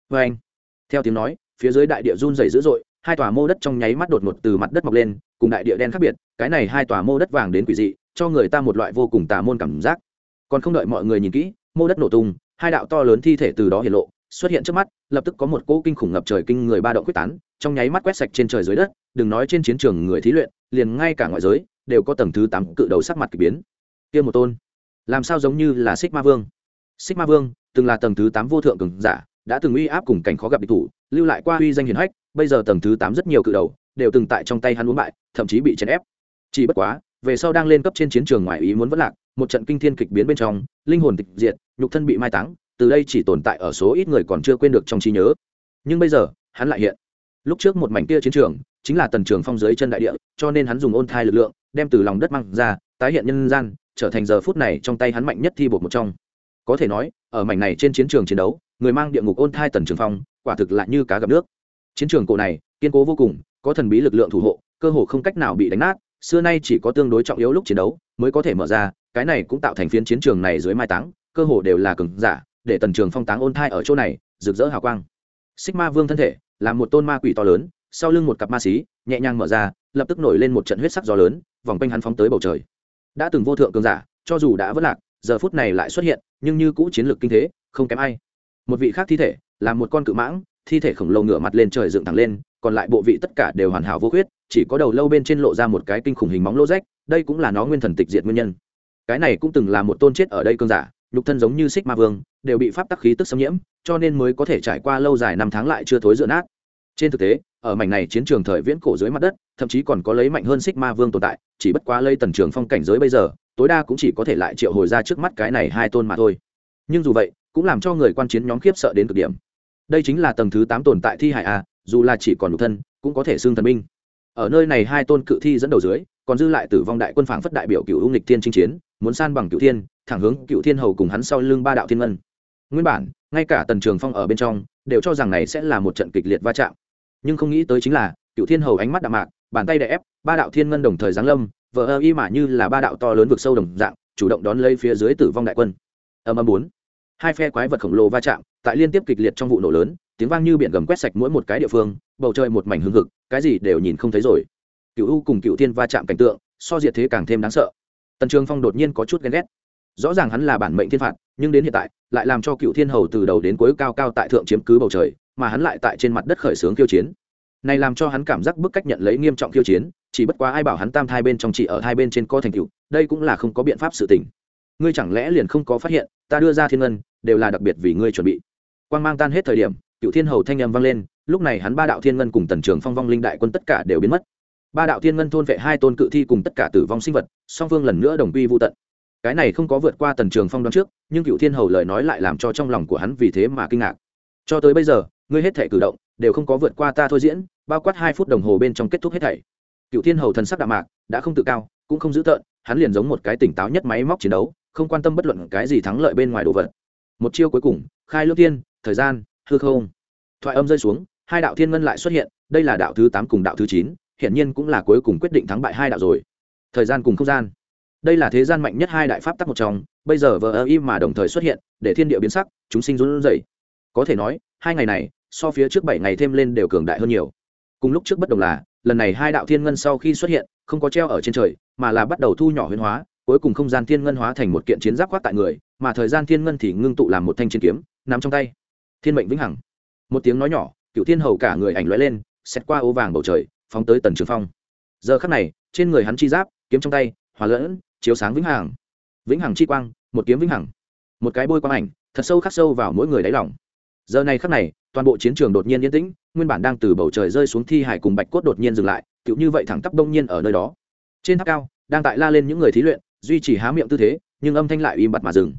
Vê anh, theo tiếng nói, phía dưới đại địa run dày dữ dội, hai tòa mô đất trong nháy mắt đột ngột từ mặt đất mọc lên, cùng đại địa đen khác biệt, cái này hai tòa mô đất vàng đến quỷ dị, cho người ta một loại vô cùng tà môn cảm giác. Còn không đợi mọi người nhìn kỹ, mô đất nổ tung, hai đạo to lớn thi thể từ đó hiện lộ, xuất hiện trước mắt, lập tức có một cỗ kinh khủng ngập trời kinh người ba động quyết tán, trong nháy mắt quét sạch trên trời dưới đất, đừng nói trên chiến trường người thí luyện, liền ngay cả ngoại giới, đều có tầng thứ tám cự đầu sắc mặt k ỳ biến. Kia một tôn, làm sao giống như là xích ma vương? Xích ma vương, từng là tầng thứ tám vô thượng cường giả, đã từng uy áp cùng cảnh khó gặp địch thủ, lưu lại qua uy danh hiền hách, bây giờ tầng thứ tám rất nhiều cự đầu, đều từng tại trong tay hắn uống bại, thậm chí bị chèn ép. Chỉ bất quá, về sau đang lên cấp trên chiến trường ngoài ý muốn vẫn lạc, một trận kinh thiên kịch biến bên trong, linh hồn tịch diệt, nhục thân bị mai táng, từ đây chỉ tồn tại ở số ít người còn chưa quên được trong trí nhớ. Nhưng bây giờ, hắn lại hiện. Lúc trước một mảnh kia chiến trường, chính là tần trường phong dưới chân đại địa, cho nên hắn dùng ôn thai lực lượng, đem từ lòng đất mang ra, tái hiện nhân gian, trở thành giờ phút này trong tay hắn mạnh nhất thi bột một trong có thể nói, ở mảnh này trên chiến trường chiến đấu, người mang địa ngục ôn thai tần trường phong, quả thực lại như cá gặp nước. Chiến trường cổ này, kiên cố vô cùng, có thần bí lực lượng thủ hộ, cơ hồ không cách nào bị đánh nát, xưa nay chỉ có tương đối trọng yếu lúc chiến đấu mới có thể mở ra, cái này cũng tạo thành phiến chiến trường này dưới mai táng, cơ hồ đều là cứng giả, để tần trường phong táng ôn thai ở chỗ này, rực rỡ hào quang. Xích ma vương thân thể, là một tôn ma quỷ to lớn, sau lưng một cặp ma xí, nhẹ nhàng mở ra, lập tức nổi lên một trận huyết sắc gió lớn, vòng quanh hắn phóng tới bầu trời. Đã từng vô thượng cường giả, cho dù đã vất lạc, giờ phút này lại xuất hiện nhưng như cũ chiến lược kinh thế, không kém ai. Một vị khác thi thể, là một con cự mãng, thi thể khổng lồ ngửa mặt lên trời dựng thẳng lên, còn lại bộ vị tất cả đều hoàn hảo vô khuyết, chỉ có đầu lâu bên trên lộ ra một cái kinh khủng hình móng lô rách, đây cũng là nó nguyên thần tịch diệt nguyên nhân. Cái này cũng từng là một tôn chết ở đây cơn giả, nhục thân giống như xích ma vương, đều bị pháp tắc khí tức xâm nhiễm, cho nên mới có thể trải qua lâu dài năm tháng lại chưa thối dựa nát. Trên thực tế ở mảnh này chiến trường thời viễn cổ dưới mặt đất, thậm chí còn có lấy mạnh hơn xích ma vương tồn tại, chỉ bất quá lây tần trường phong cảnh giới bây giờ, tối đa cũng chỉ có thể lại triệu hồi ra trước mắt cái này hai tôn mà thôi. Nhưng dù vậy, cũng làm cho người quan chiến nhóm khiếp sợ đến cực điểm. Đây chính là tầng thứ tám tồn tại thi hải a, dù là chỉ còn nhục thân, cũng có thể xương thần binh. Ở nơi này hai tôn cự thi dẫn đầu dưới, còn dư lại tử vong đại quân phảng phất đại biểu cựu u lịch thiên chinh chiến, muốn san bằng cựu thiên, thẳng hướng cựu thiên hầu cùng hắn sau lưng ba đạo thiên ngân. Nguyên bản, ngay cả tần trường phong ở bên trong, đều cho rằng này sẽ là một trận kịch liệt va chạm nhưng không nghĩ tới chính là, cựu thiên hầu ánh mắt đạm mạc, bàn tay đè ép, ba đạo thiên ngân đồng thời giáng lâm, vờ ơ y mà như là ba đạo to lớn vực sâu đồng dạng, chủ động đón lấy phía dưới tử vong đại quân. Âm âm bốn. Hai phe quái vật khổng lồ va chạm, tại liên tiếp kịch liệt trong vụ nổ lớn, tiếng vang như biển gầm quét sạch mỗi một cái địa phương, bầu trời một mảnh hương hực, cái gì đều nhìn không thấy rồi. Cựu u cùng cựu thiên va chạm cảnh tượng, so diệt thế càng thêm đáng sợ. Tần trường phong đột nhiên có chút ghen ghét. Rõ ràng hắn là bản mệnh thiên phạt, nhưng đến hiện tại, lại làm cho cựu thiên hầu từ đầu đến cuối cao cao tại thượng chiếm cứ bầu trời mà hắn lại tại trên mặt đất khởi xướng khiêu chiến. Này làm cho hắn cảm giác bức cách nhận lấy nghiêm trọng khiêu chiến, chỉ bất quá ai bảo hắn tam thai bên trong chị ở hai bên trên co thành cựu đây cũng là không có biện pháp sự tình. Ngươi chẳng lẽ liền không có phát hiện, ta đưa ra thiên ngân, đều là đặc biệt vì ngươi chuẩn bị. Quan g mang tan hết thời điểm, cựu thiên hầu thanh â m vang lên, lúc này hắn ba đạo thiên ngân cùng tần trường phong vong linh đại quân tất cả đều biến mất. Ba đạo thiên ngân thôn vệ hai tôn cự thi cùng tất cả tử vong sinh vật, song phương lần nữa đồng quy vô tận. Cái này không có vượt qua tần trường phong đoán trước, nhưng cựu thiên hầu lời nói lại làm cho trong lòng của hắn vì thế mà kinh ngạc. Cho tới bây giờ ngươi hết thể cử động, đều không có vượt qua ta thôi diễn, bao quát hai phút đồng hồ bên trong kết thúc hết thảy. Cựu thiên hầu thần sắc đạm mạc, đã không tự cao, cũng không dữ tợn, hắn liền giống một cái tỉnh táo nhất máy móc chiến đấu, không quan tâm bất luận cái gì thắng lợi bên ngoài đồ vật. Một chiêu cuối cùng, khai lương tiên thời gian, hư không. Thoại âm rơi xuống, hai đạo thiên ngân lại xuất hiện, đây là đạo thứ tám cùng đạo thứ chín, hiển nhiên cũng là cuối cùng quyết định thắng bại hai đạo rồi. Thời gian cùng không gian. Đây là thế gian mạnh nhất hai đại pháp tắc một trong, bây giờ vờ ơ im mà đồng thời xuất hiện, để thiên địa biến sắc, chúng sinh run rẩy có thể nói, hai ngày này, so phía trước bảy ngày thêm lên đều cường đại hơn nhiều. Cùng lúc trước bất đồng là, lần này hai đạo thiên ngân sau khi xuất hiện, không có treo ở trên trời, mà là bắt đầu thu nhỏ huyên hóa, cuối cùng không gian thiên ngân hóa thành một kiện chiến giáp khoác tại người, mà thời gian thiên ngân thì ngưng tụ làm một thanh chiến kiếm nằm trong tay. Thiên mệnh vĩnh hằng. Một tiếng nói nhỏ, cựu thiên hầu cả người ảnh lóe lên xét qua ô vàng bầu trời, phóng tới tần trường phong. Giờ khắc này, trên người hắn chi giáp, kiếm trong tay, hòa lẫn, chiếu sáng vĩnh hằng. Vĩnh hằng chi quang, một kiếm vĩnh hằng. Một cái bôi quang ảnh, thật sâu khắc sâu vào mỗi người đáy lòng giờ này khắc này, toàn bộ chiến trường đột nhiên yên tĩnh, nguyên bản đang từ bầu trời rơi xuống thi hải cùng bạch cốt đột nhiên dừng lại cựu như vậy thẳng tắp đông nhiên ở nơi đó. Trên tháp cao, đang tại la lên những người thí luyện, duy trì há miệng tư thế, nhưng âm thanh lại im bặt mà dừng.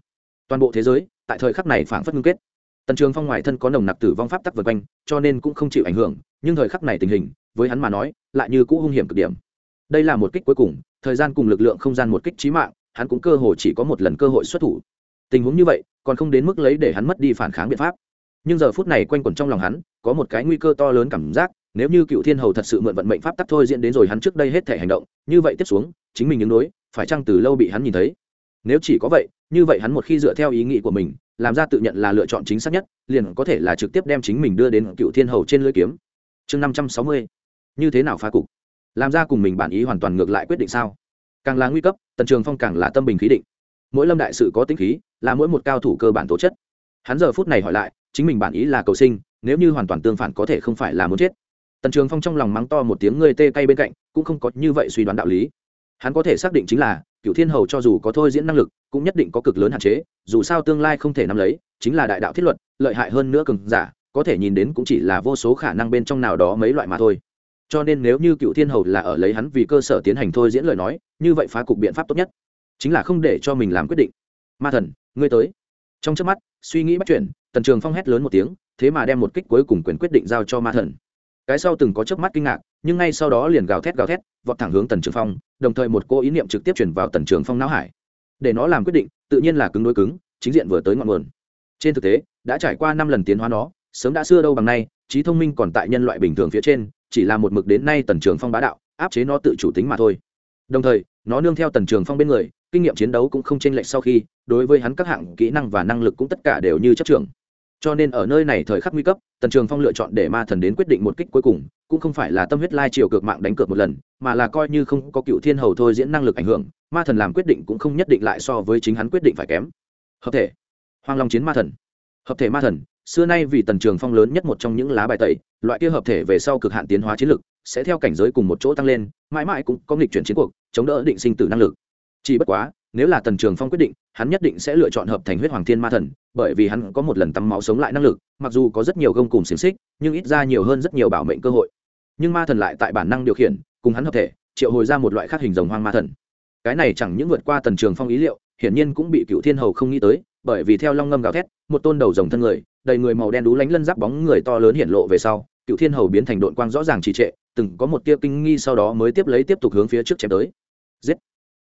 Toàn bộ thế giới, tại thời khắc này phảng phất ngưng kết. Tần trường phong ngoài thân có nồng nặc tử vong pháp tắc vượt quanh, cho nên cũng không chịu ảnh hưởng, nhưng thời khắc này tình hình, với hắn mà nói, lại như cũ hung hiểm cực điểm. Đây là một kích cuối cùng, thời gian cùng lực lượng không gian một kích trí mạng, hắn cũng cơ hồ chỉ có một lần cơ hội xuất thủ. Tình huống như vậy, còn không đến mức lấy để hắn mất đi phản kháng biện pháp nhưng giờ phút này quanh quẩn trong lòng hắn, có một cái nguy cơ to lớn cảm giác, nếu như cựu thiên hầu thật sự mượn vận mệnh pháp tắc thôi diễn đến rồi hắn trước đây hết thể hành động, như vậy tiếp xuống, chính mình ứng đối, phải chăng từ lâu bị hắn nhìn thấy? Nếu chỉ có vậy, như vậy hắn một khi dựa theo ý nghĩ của mình, làm ra tự nhận là lựa chọn chính xác nhất, liền có thể là trực tiếp đem chính mình đưa đến cựu thiên hầu trên lưỡi kiếm. Chương năm trăm sáu mươi, như thế nào phá cục? Làm ra cùng mình bản ý hoàn toàn ngược lại quyết định sao? Càng là nguy cấp, tần trường phong càng là tâm bình khí định. Mỗi lâm đại sự có tính khí, là mỗi một cao thủ cơ bản tố chất. Hắn giờ phút này hỏi lại chính mình bản ý là cầu sinh, nếu như hoàn toàn tương phản có thể không phải là muốn chết. Tần trường phong trong lòng mắng to một tiếng ngươi tê cay bên cạnh, cũng không có như vậy suy đoán đạo lý. Hắn có thể xác định chính là cựu thiên hầu cho dù có thôi diễn năng lực, cũng nhất định có cực lớn hạn chế, dù sao tương lai không thể nắm lấy, chính là đại đạo thiết luật, lợi hại hơn nữa cường giả, có thể nhìn đến cũng chỉ là vô số khả năng bên trong nào đó mấy loại mà thôi. Cho nên nếu như cựu thiên hầu là ở lấy hắn vì cơ sở tiến hành thôi diễn lời nói, như vậy phá cục biện pháp tốt nhất. Chính là không để cho mình làm quyết định. Ma thần, ngươi tới. Trong trước mắt, suy nghĩ bắt chuyển tần trường phong hét lớn một tiếng, thế mà đem một kích cuối cùng quyền quyết định giao cho ma thần. Cái sau từng có chớp mắt kinh ngạc, nhưng ngay sau đó liền gào thét gào thét, vọt thẳng hướng tần trường phong, đồng thời một cô ý niệm trực tiếp chuyển vào tần trường phong não hải. Để nó làm quyết định, tự nhiên là cứng đối cứng, chính diện vừa tới ngọn nguồn. Trên thực tế, đã trải qua năm lần tiến hóa nó, sớm đã xưa đâu bằng nay, trí thông minh còn tại nhân loại bình thường phía trên, chỉ là một mực đến nay tần trường phong bá đạo, áp chế nó tự chủ tính mà thôi. Đồng thời, nó nương theo tần trường phong bên người, kinh nghiệm chiến đấu cũng không chênh lệch sau khi, đối với hắn các hạng kỹ năng và năng lực cũng tất cả đều như chất trưởng cho nên ở nơi này thời khắc nguy cấp, tần trường phong lựa chọn để ma thần đến quyết định một kích cuối cùng, cũng không phải là tâm huyết lai chiều cược mạng đánh cược một lần, mà là coi như không có cựu thiên hầu thôi diễn năng lực ảnh hưởng, ma thần làm quyết định cũng không nhất định lại so với chính hắn quyết định phải kém. Hợp thể. Hoàng long chiến ma thần. Hợp thể ma thần, xưa nay vì tần trường phong lớn nhất một trong những lá bài tẩy, loại kia hợp thể về sau cực hạn tiến hóa chiến lực, sẽ theo cảnh giới cùng một chỗ tăng lên, mãi mãi cũng có nghịch chuyển chiến cuộc, chống đỡ định sinh tử năng lực. Chỉ bất quá nếu là tần trường phong quyết định, hắn nhất định sẽ lựa chọn hợp thành huyết hoàng thiên ma thần, bởi vì hắn có một lần tắm máu sống lại năng lực, mặc dù có rất nhiều gông cùng xiềng xích, nhưng ít ra nhiều hơn rất nhiều bảo mệnh cơ hội. Nhưng ma thần lại tại bản năng điều khiển, cùng hắn hợp thể, triệu hồi ra một loại khác hình rồng hoang ma thần. Cái này chẳng những vượt qua tần trường phong ý liệu, hiển nhiên cũng bị cựu thiên hầu không nghĩ tới, bởi vì theo long ngâm gào thét, một tôn đầu rồng thân người, đầy người màu đen đú lánh lân giáp bóng người to lớn hiện lộ về sau cựu thiên hầu biến thành đội quang rõ ràng trì trệ, từng có một tia kinh nghi sau đó mới tiếp lấy tiếp tục hướng phía trước chém tới. Giết!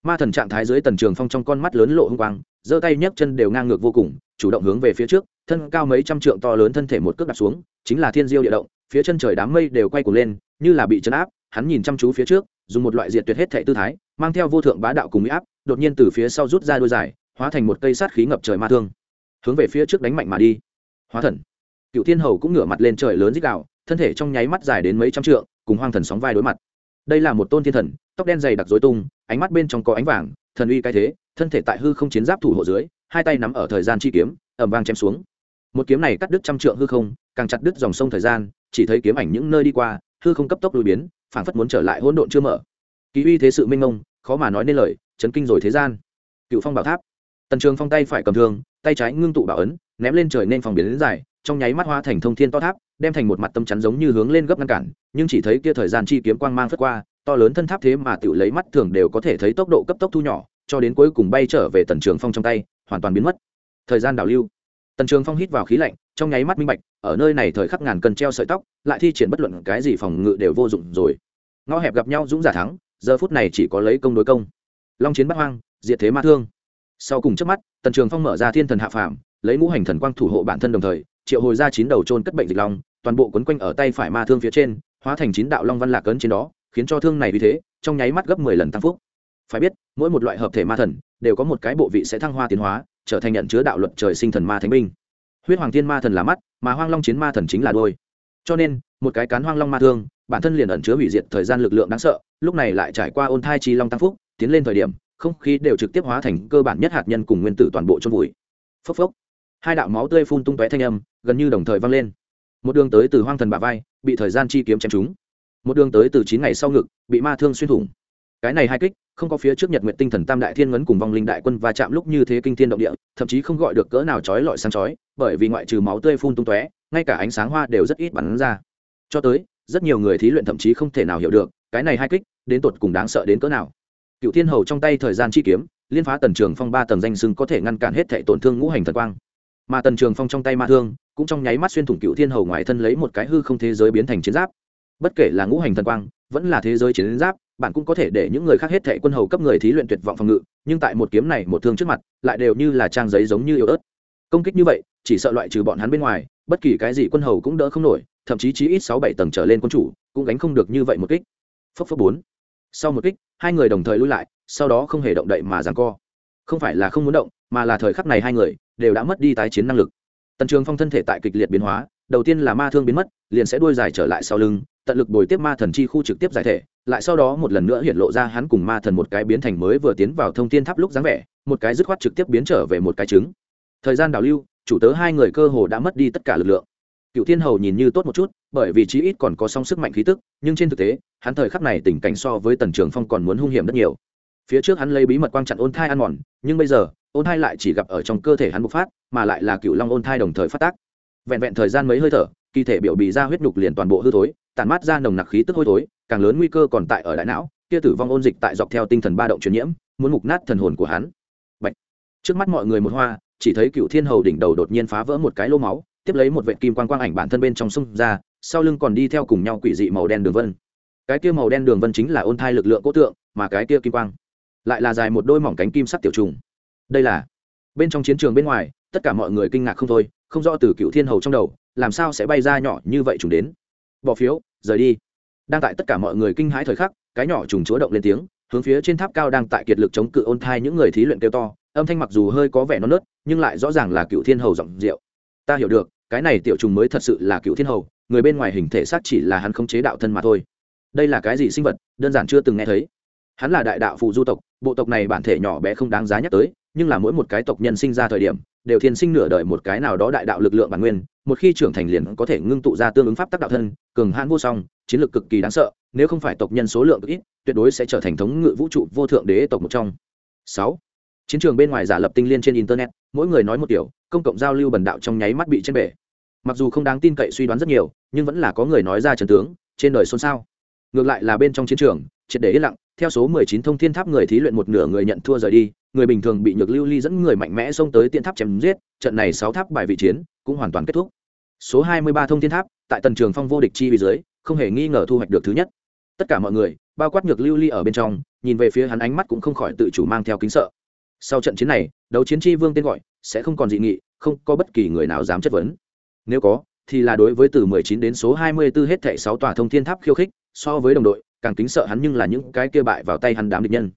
Ma thần trạng thái dưới tần trường phong trong con mắt lớn lộ hung quang, giơ tay nhấc chân đều ngang ngược vô cùng, chủ động hướng về phía trước, thân cao mấy trăm trượng to lớn thân thể một cước đặt xuống, chính là thiên diêu địa động, phía chân trời đám mây đều quay cuồng lên, như là bị chấn áp, hắn nhìn chăm chú phía trước, dùng một loại diệt tuyệt hết thệ tư thái, mang theo vô thượng bá đạo cùng mỹ áp, đột nhiên từ phía sau rút ra đôi dài, hóa thành một cây sát khí ngập trời ma thương, hướng về phía trước đánh mạnh mà đi. Hóa thần. Cựu thiên hầu cũng ngửa mặt lên trời lớn dích đạo thân thể trong nháy mắt dài đến mấy trăm trượng, cùng hoang thần sóng vai đối mặt. Đây là một tôn thiên thần tóc đen dày đặc dối tung, ánh mắt bên trong có ánh vàng, thần uy cái thế, thân thể tại hư không chiến giáp thủ hộ dưới, hai tay nắm ở thời gian chi kiếm ẩm vang chém xuống. Một kiếm này cắt đứt trăm trượng hư không, càng chặt đứt dòng sông thời gian, chỉ thấy kiếm ảnh những nơi đi qua, hư không cấp tốc lùi biến, phảng phất muốn trở lại hỗn độn chưa mở. Kỳ uy thế sự minh ông khó mà nói nên lời, chấn kinh rồi thế gian. Cựu phong bảo tháp. Tần trường phong tay phải cầm thương, tay trái ngưng tụ bảo ấn, ném lên trời nên phòng biến đến dài, trong nháy mắt hoa thành thông thiên to tháp, đem thành một mặt tâm chắn giống như hướng lên gấp ngăn cản, nhưng chỉ thấy kia thời gian chi kiếm quang mang phất qua to lớn thân tháp thế mà tự lấy mắt thường đều có thể thấy tốc độ cấp tốc thu nhỏ, cho đến cuối cùng bay trở về tần trường phong trong tay, hoàn toàn biến mất. Thời gian đảo lưu. Tần trường phong hít vào khí lạnh, trong nháy mắt minh bạch, ở nơi này thời khắc ngàn cần treo sợi tóc, lại thi triển bất luận cái gì phòng ngự đều vô dụng rồi. Ngõ hẹp gặp nhau dũng giả thắng, giờ phút này chỉ có lấy công đối công. Long chiến bắt hoang, diệt thế ma thương. Sau cùng trước mắt, tần trường phong mở ra thiên thần hạ phàm, lấy ngũ hành thần quang thủ hộ bản thân đồng thời, triệu hồi ra chín đầu trôn cất bệnh dịch long, toàn bộ quấn quanh ở tay phải ma thương phía trên, hóa thành chín đạo long văn lạc cấn trên đó khiến cho thương này vì thế, trong nháy mắt gấp mười lần tăng phúc. Phải biết, mỗi một loại hợp thể ma thần đều có một cái bộ vị sẽ thăng hoa tiến hóa, trở thành nhận chứa đạo luật trời sinh thần ma thánh binh. Huyết hoàng thiên ma thần là mắt, mà hoang long chiến ma thần chính là đôi cho nên, một cái cán hoang long ma thương, bản thân liền ẩn chứa hủy diệt thời gian lực lượng đáng sợ, lúc này lại trải qua ôn thai chi long tăng phúc, tiến lên thời điểm, không khí đều trực tiếp hóa thành cơ bản nhất hạt nhân cùng nguyên tử toàn bộ trong vùi. Phốc phốc. Hai đạo máu tươi phun tung tóe thanh âm, gần như đồng thời vang lên. Một đường tới từ hoang thần bả vai, bị thời gian chi kiếm chém trúng một đường tới từ chín ngày sau ngực, bị ma thương xuyên thủng. Cái này hai kích, không có phía trước nhật nguyện tinh thần tam đại thiên ngấn cùng vong linh đại quân va chạm lúc như thế kinh thiên động địa, thậm chí không gọi được cỡ nào trói lọi sáng chói, bởi vì ngoại trừ máu tươi phun tung tóe, ngay cả ánh sáng hoa đều rất ít bắn ra. Cho tới, rất nhiều người thí luyện thậm chí không thể nào hiểu được, cái này hai kích, đến tột cùng đáng sợ đến cỡ nào. Cựu thiên hầu trong tay thời gian chi kiếm, liên phá tần trường phong ba tầng danh sưng có thể ngăn cản hết thể tổn thương ngũ hành thần quang. Mà tần trường phong trong tay ma thương, cũng trong nháy mắt xuyên thủng cựu thiên hầu ngoài thân lấy một cái hư không thế giới biến thành chiến giáp bất kể là ngũ hành thần quang, vẫn là thế giới chiến giáp, bạn cũng có thể để những người khác hết thệ quân hầu cấp người thí luyện tuyệt vọng phòng ngự, nhưng tại một kiếm này một thương trước mặt, lại đều như là trang giấy giống như yếu ớt. Công kích như vậy, chỉ sợ loại trừ bọn hắn bên ngoài, bất kỳ cái gì quân hầu cũng đỡ không nổi, thậm chí chí ít sáu bảy tầng trở lên quân chủ cũng gánh không được như vậy một kích. Phấp phấp bốn. Sau một kích, hai người đồng thời lui lại, sau đó không hề động đậy mà giằng co. Không phải là không muốn động, mà là thời khắc này hai người đều đã mất đi tái chiến năng lực. Tần trường phong thân thể tại kịch liệt biến hóa, đầu tiên là ma thương biến mất liền sẽ đuôi dài trở lại sau lưng, tận lực bồi tiếp ma thần chi khu trực tiếp giải thể, lại sau đó một lần nữa hiện lộ ra hắn cùng ma thần một cái biến thành mới vừa tiến vào thông thiên tháp lúc dáng vẻ, một cái dứt khoát trực tiếp biến trở về một cái trứng. Thời gian đào lưu, chủ tớ hai người cơ hồ đã mất đi tất cả lực lượng. Cựu thiên hầu nhìn như tốt một chút, bởi vì chí ít còn có song sức mạnh khí tức, nhưng trên thực tế, hắn thời khắc này tình cảnh so với tần trường phong còn muốn hung hiểm rất nhiều. Phía trước hắn lấy bí mật quang chặn ôn thai ăn mòn, nhưng bây giờ, ôn thai lại chỉ gặp ở trong cơ thể hắn bộc phát, mà lại là cựu long ôn thai đồng thời phát tác. Vẹn vẹn thời gian mấy hơi thở kỳ thể biểu bì ra huyết nhục liền toàn bộ hư thối tàn mát ra nồng nặc khí tức hôi thối, càng lớn nguy cơ còn tại ở đại não, kia tử vong ôn dịch tại dọc theo tinh thần ba động truyền nhiễm, muốn mục nát thần hồn của hắn. Bạch. trước mắt mọi người một hoa, chỉ thấy cựu thiên hầu đỉnh đầu đột nhiên phá vỡ một cái lô máu, tiếp lấy một vệ kim quang quang ảnh bản thân bên trong sông ra, sau lưng còn đi theo cùng nhau quỷ dị màu đen đường vân. Cái kia màu đen đường vân chính là ôn thai lực lượng cố tượng, mà cái kia kim quang lại là dài một đôi mỏng cánh kim sắc tiểu trùng. Đây là bên trong chiến trường bên ngoài, tất cả mọi người kinh ngạc không thôi, không rõ từ cựu thiên hầu trong đầu làm sao sẽ bay ra nhỏ như vậy trùng đến? Bỏ phiếu, rời đi. Đang tại tất cả mọi người kinh hãi thời khắc, cái nhỏ trùng chúa động lên tiếng, hướng phía trên tháp cao đang tại kiệt lực chống cự ôn thai những người thí luyện kêu to, âm thanh mặc dù hơi có vẻ non nớt, nhưng lại rõ ràng là cựu thiên hầu giọng rượu. Ta hiểu được, cái này tiểu trùng mới thật sự là cựu thiên hầu, người bên ngoài hình thể xác chỉ là hắn không chế đạo thân mà thôi. Đây là cái gì sinh vật, đơn giản chưa từng nghe thấy. Hắn là đại đạo phụ du tộc, bộ tộc này bản thể nhỏ bé không đáng giá nhắc tới, nhưng là mỗi một cái tộc nhân sinh ra thời điểm đều thiên sinh nửa đời một cái nào đó đại đạo lực lượng bản nguyên, một khi trưởng thành liền có thể ngưng tụ ra tương ứng pháp tác đạo thân, cường hãn vô song, chiến lược cực kỳ đáng sợ, nếu không phải tộc nhân số lượng ít, tuyệt đối sẽ trở thành thống ngự vũ trụ vô thượng đế tộc một trong. Sáu, chiến trường bên ngoài giả lập tinh liên trên internet, mỗi người nói một kiểu công cộng giao lưu bần đạo trong nháy mắt bị trên bể. Mặc dù không đáng tin cậy suy đoán rất nhiều, nhưng vẫn là có người nói ra trần tướng, trên đời xôn xao. Ngược lại là bên trong chiến trường, triệt để yên lặng, theo số 19 thông thiên tháp người thí luyện một nửa người nhận thua rời đi người bình thường bị nhược lưu ly dẫn người mạnh mẽ xông tới tiên tháp chém giết, trận này sáu tháp bài vị chiến cũng hoàn toàn kết thúc. Số 23 thông thiên tháp, tại tần trường phong vô địch chi vì dưới, không hề nghi ngờ thu hoạch được thứ nhất. Tất cả mọi người, bao quát nhược lưu ly ở bên trong, nhìn về phía hắn ánh mắt cũng không khỏi tự chủ mang theo kính sợ. Sau trận chiến này, đấu chiến tri vương tên gọi, sẽ không còn dị nghị, không có bất kỳ người nào dám chất vấn. Nếu có, thì là đối với từ 19 đến số 24 hết thảy 6 tòa thông thiên tháp khiêu khích, so với đồng đội, càng kính sợ hắn nhưng là những cái kia bại vào tay hắn đám địch nhân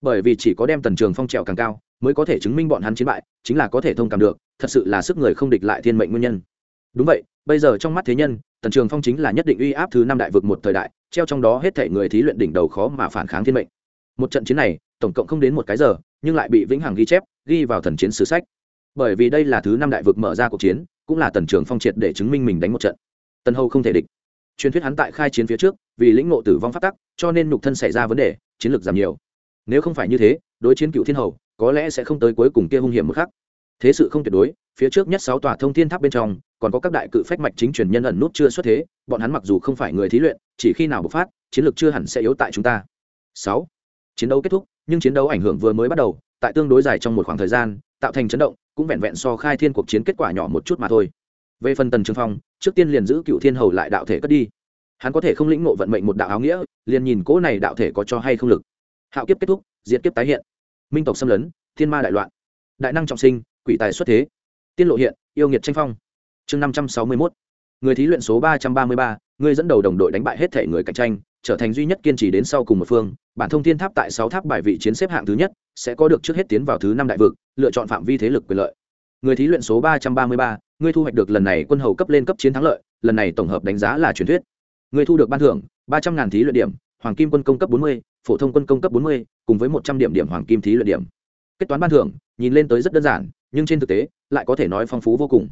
bởi vì chỉ có đem tần trường phong trèo càng cao, mới có thể chứng minh bọn hắn chiến bại, chính là có thể thông cảm được, thật sự là sức người không địch lại thiên mệnh nguyên nhân. Đúng vậy, bây giờ trong mắt thế nhân, tần trường phong chính là nhất định uy áp thứ năm đại vực một thời đại, treo trong đó hết thể người thí luyện đỉnh đầu khó mà phản kháng thiên mệnh. Một trận chiến này, tổng cộng không đến một cái giờ, nhưng lại bị vĩnh hằng ghi chép, ghi vào thần chiến sử sách. Bởi vì đây là thứ năm đại vực mở ra cuộc chiến, cũng là tần trường phong triệt để chứng minh mình đánh một trận. Tần hầu không thể địch. Truyền thuyết hắn tại khai chiến phía trước, vì lĩnh ngộ tử vong phát tắc, cho nên nhục thân xảy ra vấn đề, chiến lược giảm nhiều nếu không phải như thế, đối chiến cựu thiên hầu, có lẽ sẽ không tới cuối cùng kia hung hiểm một khắc. Thế sự không tuyệt đối, phía trước nhất sáu tòa thông thiên tháp bên trong, còn có các đại cự phách mạch chính truyền nhân ẩn nút chưa xuất thế, bọn hắn mặc dù không phải người thí luyện, chỉ khi nào bộc phát, chiến lược chưa hẳn sẽ yếu tại chúng ta. Sáu, chiến đấu kết thúc, nhưng chiến đấu ảnh hưởng vừa mới bắt đầu, tại tương đối dài trong một khoảng thời gian, tạo thành chấn động, cũng vẹn vẹn so khai thiên cuộc chiến kết quả nhỏ một chút mà thôi. Về phần tần trường phong, trước tiên liền giữ cựu thiên hầu lại đạo thể cất đi. Hắn có thể không lĩnh ngộ vận mệnh một đạo áo nghĩa, liền nhìn cỗ này đạo thể có cho hay không lực hạo kiếp kết thúc diễn kiếp tái hiện. Minh tộc xâm lấn, thiên ma đại loạn. Đại năng trọng sinh, quỷ tài xuất thế. Tiên lộ hiện, yêu nghiệt tranh phong. Chương năm trăm sáu mươi mốt. Người thí luyện số ba trăm ba mươi ba, người dẫn đầu đồng đội đánh bại hết thể người cạnh tranh, trở thành duy nhất kiên trì đến sau cùng một phương. Bản thông thiên tháp tại sáu tháp bài vị chiến xếp hạng thứ nhất, sẽ có được trước hết tiến vào thứ năm đại vực, lựa chọn phạm vi thế lực quyền lợi. Người thí luyện số ba trăm ba mươi ba ngươi thu hoạch được lần này quân hầu cấp lên cấp chiến thắng lợi, lần này tổng hợp đánh giá là truyền thuyết. Ngươi thu được ban thưởng, ba trăm ngàn thí luyện điểm hoàng kim quân công cấp bốn mươi, phổ thông quân công cấp bốn mươi, cùng với một trăm điểm điểm hoàng kim thí luyện điểm. Kết toán ban thưởng, nhìn lên tới rất đơn giản, nhưng trên thực tế, lại có thể nói phong phú vô cùng.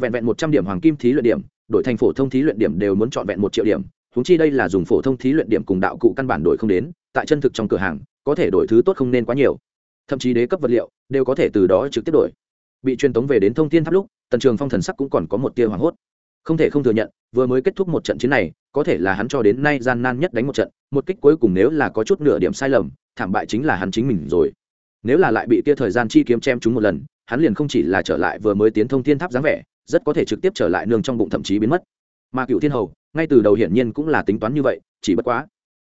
Vẹn vẹn một trăm điểm hoàng kim thí luyện điểm, đổi thành phổ thông thí luyện điểm đều muốn chọn vẹn một triệu điểm húng chi đây là dùng phổ thông thí luyện điểm cùng đạo cụ căn bản đổi không đến, tại chân thực trong cửa hàng, có thể đổi thứ tốt không nên quá nhiều. Thậm chí đế cấp vật liệu đều có thể từ đó trực tiếp đổi. Bị truyền tống về đến thông thiên tháp lúc, tần trường phong thần sắc cũng còn có một tia hoảng hốt không thể không thừa nhận, vừa mới kết thúc một trận chiến này, có thể là hắn cho đến nay gian nan nhất đánh một trận, một kích cuối cùng nếu là có chút nửa điểm sai lầm, thảm bại chính là hắn chính mình rồi. Nếu là lại bị kia thời gian chi kiếm chém chúng một lần, hắn liền không chỉ là trở lại vừa mới tiến thông thiên tháp dáng vẻ, rất có thể trực tiếp trở lại nương trong bụng thậm chí biến mất. Mà cựu thiên hầu, ngay từ đầu hiển nhiên cũng là tính toán như vậy, chỉ bất quá,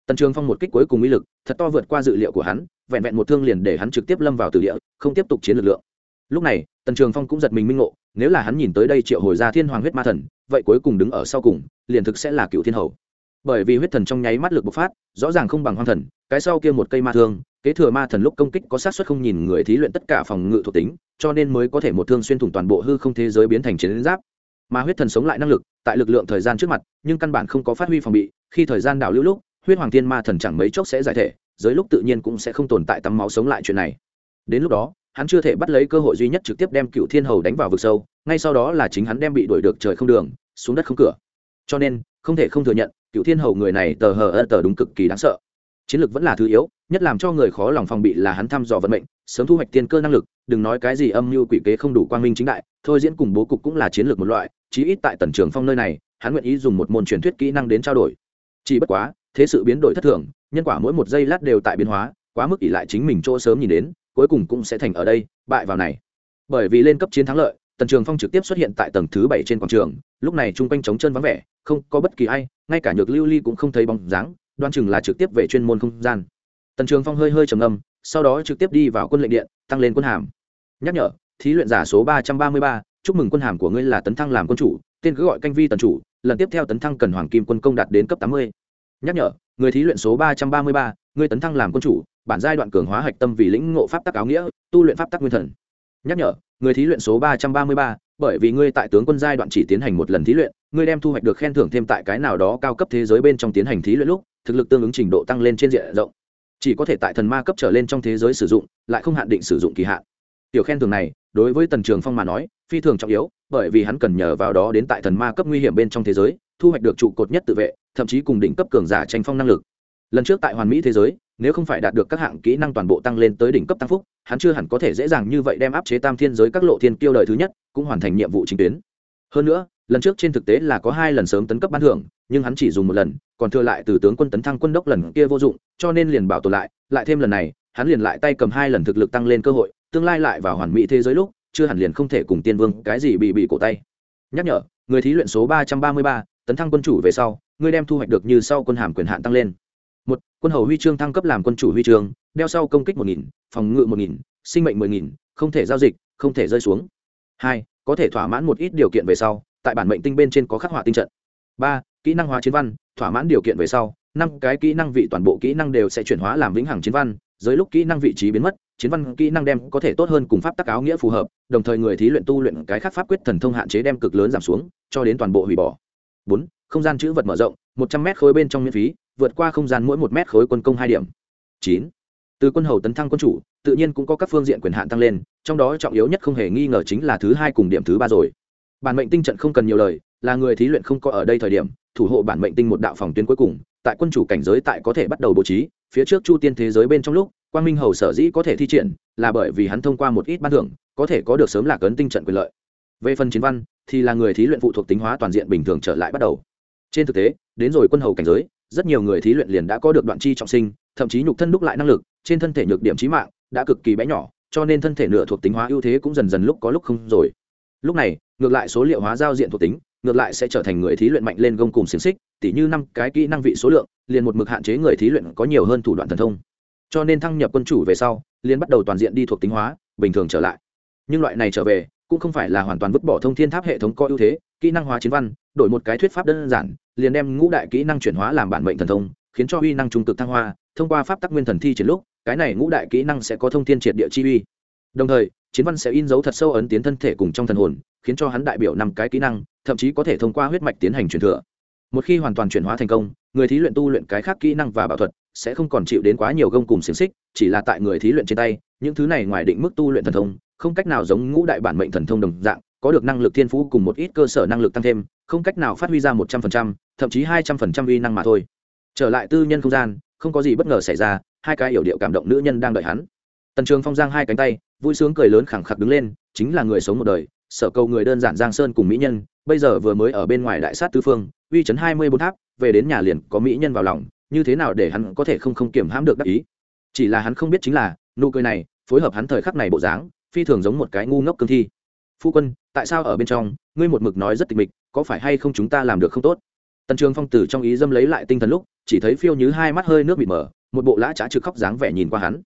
tần trường phong một kích cuối cùng uy lực, thật to vượt qua dự liệu của hắn, vẹn vẹn một thương liền để hắn trực tiếp lâm vào từ địa, không tiếp tục chiến lực lượng. Lúc này, tần trường phong cũng giật mình minh ngộ nếu là hắn nhìn tới đây triệu hồi ra thiên hoàng huyết ma thần, vậy cuối cùng đứng ở sau cùng, liền thực sẽ là cựu thiên hầu. Bởi vì huyết thần trong nháy mắt lực bộc phát, rõ ràng không bằng hoang thần, cái sau kia một cây ma thương, kế thừa ma thần lúc công kích có sát xuất không nhìn người thí luyện tất cả phòng ngự thuộc tính, cho nên mới có thể một thương xuyên thủng toàn bộ hư không thế giới biến thành chiến giáp. Mà huyết thần sống lại năng lực, tại lực lượng thời gian trước mặt, nhưng căn bản không có phát huy phòng bị, khi thời gian đảo lưu lúc, huyết hoàng thiên ma thần chẳng mấy chốc sẽ giải thể, giới lúc tự nhiên cũng sẽ không tồn tại tắm máu sống lại chuyện này. Đến lúc đó hắn chưa thể bắt lấy cơ hội duy nhất trực tiếp đem cựu thiên hầu đánh vào vực sâu, ngay sau đó là chính hắn đem bị đuổi được trời không đường, xuống đất không cửa. Cho nên, không thể không thừa nhận, cựu thiên hầu người này tờ hờ ơ tờ đúng cực kỳ đáng sợ. Chiến lược vẫn là thứ yếu, nhất làm cho người khó lòng phòng bị là hắn thăm dò vận mệnh, sớm thu hoạch tiên cơ năng lực, đừng nói cái gì âm mưu quỷ kế không đủ quang minh chính đại, thôi diễn cùng bố cục cũng là chiến lược một loại, chí ít tại tần trường phong nơi này, hắn nguyện ý dùng một môn truyền thuyết kỹ năng đến trao đổi. Chỉ bất quá, thế sự biến đổi thất thường, nhân quả mỗi một giây lát đều tại biến hóa, quá mức ỷ lại chính mình chỗ sớm nhìn đến cuối cùng cũng sẽ thành ở đây, bại vào này. Bởi vì lên cấp chiến thắng lợi, tần trường phong trực tiếp xuất hiện tại tầng thứ bảy trên quảng trường, lúc này chung quanh trống chân vắng vẻ, không có bất kỳ ai, ngay cả nhược lưu ly cũng không thấy bóng dáng đoan chừng là trực tiếp về chuyên môn không gian. Tần trường phong hơi hơi trầm ngâm, sau đó trực tiếp đi vào quân lệnh điện, tăng lên quân hàm. Nhắc nhở, thí luyện giả số ba trăm ba mươi ba, chúc mừng quân hàm của ngươi là tấn thăng làm quân chủ, tên cứ gọi canh vi tần chủ, lần tiếp theo tấn thăng cần hoàng kim quân công đạt đến cấp tám mươi. Nhắc nhở, người thí luyện số ba trăm ba mươi ba, ngươi tấn thăng làm quân chủ bản giai đoạn cường hóa hạch tâm vì lĩnh ngộ pháp tắc áo nghĩa, tu luyện pháp tắc nguyên thần. Nhắc nhở, người thí luyện số ba trăm ba mươi ba, bởi vì ngươi tại tướng quân giai đoạn chỉ tiến hành một lần thí luyện, ngươi đem thu hoạch được khen thưởng thêm tại cái nào đó cao cấp thế giới bên trong tiến hành thí luyện lúc, thực lực tương ứng trình độ tăng lên trên diện rộng. Chỉ có thể tại thần ma cấp trở lên trong thế giới sử dụng, lại không hạn định sử dụng kỳ hạn. Tiểu khen thưởng này, đối với tần trường phong mà nói, phi thường trọng yếu, bởi vì hắn cần nhờ vào đó đến tại thần ma cấp nguy hiểm bên trong thế giới, thu hoạch được trụ cột nhất tự vệ, thậm chí cùng đỉnh cấp cường giả tranh phong năng lực lần trước tại hoàn mỹ thế giới, nếu không phải đạt được các hạng kỹ năng toàn bộ tăng lên tới đỉnh cấp tăng phúc, hắn chưa hẳn có thể dễ dàng như vậy đem áp chế tam thiên giới các lộ thiên kiêu đời thứ nhất, cũng hoàn thành nhiệm vụ chính tuyến. Hơn nữa, lần trước trên thực tế là có hai lần sớm tấn cấp ban thưởng, nhưng hắn chỉ dùng một lần, còn thừa lại từ tướng quân tấn thăng quân đốc lần kia vô dụng, cho nên liền bảo tồn lại lại thêm lần này, hắn liền lại tay cầm hai lần thực lực tăng lên cơ hội, tương lai lại vào hoàn mỹ thế giới lúc, chưa hẳn liền không thể cùng tiên vương cái gì bị bị cổ tay. Nhắc nhở, người thí luyện số ba trăm ba mươi ba, tấn thăng quân chủ về sau, ngươi đem thu hoạch được như sau quân hàm quyền hạn tăng lên một, quân hầu huy chương thăng cấp làm quân chủ huy chương, đeo sau công kích một nghìn, phòng ngự một nghìn, sinh mệnh mười nghìn, không thể giao dịch, không thể rơi xuống. Hai, có thể thỏa mãn một ít điều kiện về sau, tại bản mệnh tinh bên trên có khắc họa tinh trận. Ba, kỹ năng hóa chiến văn, thỏa mãn điều kiện về sau, năm cái kỹ năng vị toàn bộ kỹ năng đều sẽ chuyển hóa làm vĩnh hằng chiến văn dưới lúc kỹ năng vị trí biến mất, chiến văn kỹ năng đem có thể tốt hơn cùng pháp tắc áo nghĩa phù hợp, đồng thời người thí luyện tu luyện cái khác pháp quyết thần thông hạn chế đem cực lớn giảm xuống, cho đến toàn bộ hủy bỏ. Bốn, không gian chữ vật mở rộng, một trăm mét khối bên trong miễn phí vượt qua không gian mỗi một mét khối quân công hai điểm. Chín. Từ quân hầu tấn thăng quân chủ, tự nhiên cũng có các phương diện quyền hạn tăng lên, trong đó trọng yếu nhất không hề nghi ngờ chính là thứ hai cùng điểm thứ ba rồi. Bản mệnh tinh trận không cần nhiều lời, là người thí luyện không có ở đây thời điểm, thủ hộ bản mệnh tinh một đạo phòng tuyến cuối cùng, tại quân chủ cảnh giới tại có thể bắt đầu bố trí, phía trước chu tiên thế giới bên trong lúc, quang minh hầu sở dĩ có thể thi triển, là bởi vì hắn thông qua một ít ban thưởng, có thể có được sớm lạc ấn tinh trận quyền lợi. Về phần chiến văn, thì là người thí luyện phụ thuộc tính hóa toàn diện bình thường trở lại bắt đầu. Trên thực tế, đến rồi quân hầu cảnh giới rất nhiều người thí luyện liền đã có được đoạn chi trọng sinh, thậm chí nhục thân đúc lại năng lực, trên thân thể nhược điểm trí mạng đã cực kỳ bé nhỏ, cho nên thân thể nửa thuộc tính hóa ưu thế cũng dần dần lúc có lúc không rồi. Lúc này, ngược lại số liệu hóa giao diện thuộc tính, ngược lại sẽ trở thành người thí luyện mạnh lên gông cùng xiềng xích, tỉ như năm cái kỹ năng vị số lượng, liền một mực hạn chế người thí luyện có nhiều hơn thủ đoạn thần thông. Cho nên thăng nhập quân chủ về sau, liền bắt đầu toàn diện đi thuộc tính hóa, bình thường trở lại. Nhưng loại này trở về, cũng không phải là hoàn toàn vứt bỏ thông thiên tháp hệ thống có ưu thế kỹ năng hóa chiến văn, đổi một cái thuyết pháp đơn giản, liền đem ngũ đại kỹ năng chuyển hóa làm bản mệnh thần thông, khiến cho uy năng trung cực thăng hoa, thông qua pháp tắc nguyên thần thi triển lúc, cái này ngũ đại kỹ năng sẽ có thông thiên triệt địa chi uy. Đồng thời, chiến văn sẽ in dấu thật sâu ấn tiến thân thể cùng trong thần hồn, khiến cho hắn đại biểu năm cái kỹ năng, thậm chí có thể thông qua huyết mạch tiến hành truyền thừa. Một khi hoàn toàn chuyển hóa thành công, người thí luyện tu luyện cái khác kỹ năng và bảo thuật sẽ không còn chịu đến quá nhiều gông cùng xiềng xích, chỉ là tại người thí luyện trên tay, những thứ này ngoài định mức tu luyện thần thông, không cách nào giống ngũ đại bản mệnh thần thông đồng dạng có được năng lực thiên phú cùng một ít cơ sở năng lực tăng thêm, không cách nào phát huy ra một trăm phần trăm, thậm chí hai trăm phần trăm uy năng mà thôi. Trở lại tư nhân không gian, không có gì bất ngờ xảy ra, hai cái yểu điệu cảm động nữ nhân đang đợi hắn. Tần trường phong giang hai cánh tay, vui sướng cười lớn khẳng khặc đứng lên, chính là người sống một đời, sở cầu người đơn giản giang sơn cùng mỹ nhân, bây giờ vừa mới ở bên ngoài đại sát tư phương, uy chấn hai mươi bốn tháp, về đến nhà liền có mỹ nhân vào lòng, như thế nào để hắn có thể không không kiểm hãm được đắc ý? Chỉ là hắn không biết chính là, nụ cười này, phối hợp hắn thời khắc này bộ dáng, phi thường giống một cái ngu ngốc cương thi phu quân, tại sao ở bên trong, ngươi một mực nói rất tịch mịch, có phải hay không chúng ta làm được không tốt? Tần trường phong tử trong ý dâm lấy lại tinh thần lúc, chỉ thấy phiêu như hai mắt hơi nước bị mở một bộ lã trá trực khóc dáng vẻ nhìn qua hắn.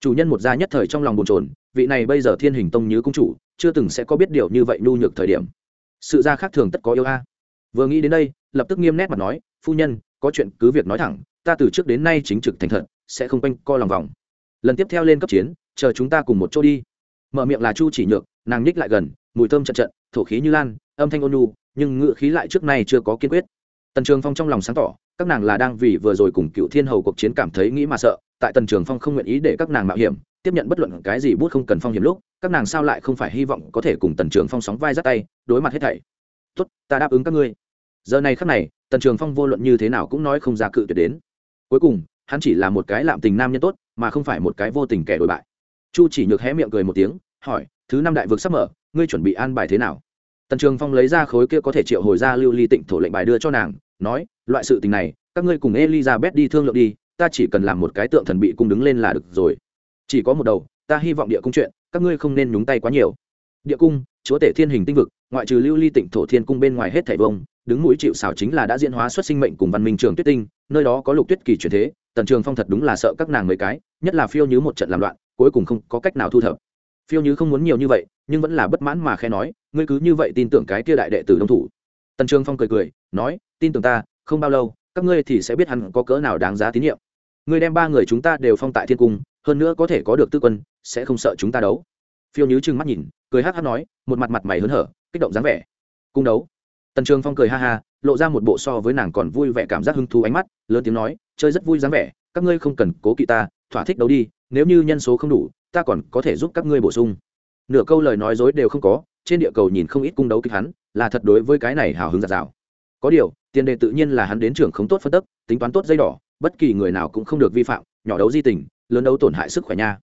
Chủ nhân một gia nhất thời trong lòng bồn trồn vị này bây giờ thiên hình tông như công chủ, chưa từng sẽ có biết điều như vậy nhu nhược thời điểm. Sự ra khác thường tất có yêu a. Vừa nghĩ đến đây, lập tức nghiêm nét mặt nói, phu nhân, có chuyện cứ việc nói thẳng, ta từ trước đến nay chính trực thành thật, sẽ không quanh co lòng vòng. Lần tiếp theo lên cấp chiến, chờ chúng ta cùng một chỗ đi. Mở miệng là chu chỉ nhược nàng nhích lại gần, mùi thơm trận trận, thổ khí như lan, âm thanh ôn nhu, nhưng ngự khí lại trước nay chưa có kiên quyết. Tần trường phong trong lòng sáng tỏ, các nàng là đang vì vừa rồi cùng cựu thiên hầu cuộc chiến cảm thấy nghĩ mà sợ, tại tần trường phong không nguyện ý để các nàng mạo hiểm, tiếp nhận bất luận cái gì bút không cần phong hiểm lúc, các nàng sao lại không phải hy vọng có thể cùng tần trường phong sóng vai dắt tay, đối mặt hết thảy. Tốt, ta đáp ứng các ngươi. Giờ này khắc này, tần trường phong vô luận như thế nào cũng nói không ra cự tuyệt đến. Cuối cùng, hắn chỉ là một cái lạm tình nam nhân tốt, mà không phải một cái vô tình kẻ đổi bại. Chu chỉ nhược hé miệng cười một tiếng, hỏi thứ năm đại vực sắp mở, ngươi chuẩn bị an bài thế nào? Tần trường phong lấy ra khối kia có thể triệu hồi ra lưu ly tịnh thổ lệnh bài đưa cho nàng, nói, loại sự tình này, các ngươi cùng elizabeth đi thương lượng đi, ta chỉ cần làm một cái tượng thần bị cung đứng lên là được rồi. Chỉ có một đầu, ta hy vọng địa cung chuyện, các ngươi không nên nhúng tay quá nhiều. Địa cung, chúa tể thiên hình tinh vực, ngoại trừ lưu ly tịnh thổ thiên cung bên ngoài hết thảy vông, đứng mũi chịu xảo chính là đã diễn hóa xuất sinh mệnh cùng văn minh trường tuyết tinh, nơi đó có lục tuyết kỳ truyền thế, tần trường phong thật đúng là sợ các nàng mấy cái, nhất là phiêu như một trận làm loạn, cuối cùng không có cách nào thu thập phiêu như không muốn nhiều như vậy, nhưng vẫn là bất mãn mà khe nói, ngươi cứ như vậy tin tưởng cái kia đại đệ tử đông thủ. Tần trường phong cười cười, nói, tin tưởng ta, không bao lâu, các ngươi thì sẽ biết hắn có cỡ nào đáng giá tín nhiệm. Ngươi đem ba người chúng ta đều phong tại thiên cung, hơn nữa có thể có được tư quân, sẽ không sợ chúng ta đấu. Phiêu nhứ trừng mắt nhìn, cười hát hát nói, một mặt mặt mày hớn hở, kích động dáng vẻ. Cung đấu. Tần trường phong cười ha ha, lộ ra một bộ so với nàng còn vui vẻ cảm giác hứng thú ánh mắt, lớn tiếng nói, chơi rất vui dáng vẻ, các ngươi không cần cố kỵ ta, thỏa thích đấu đi, nếu như nhân số không đủ ta còn có thể giúp các ngươi bổ sung. Nửa câu lời nói dối đều không có, trên địa cầu nhìn không ít cung đấu kịch hắn, là thật đối với cái này hào hứng giạt rào. Có điều, tiền đề tự nhiên là hắn đến trường không tốt phân tức, tính toán tốt dây đỏ, bất kỳ người nào cũng không được vi phạm, nhỏ đấu di tình, lớn đấu tổn hại sức khỏe nha.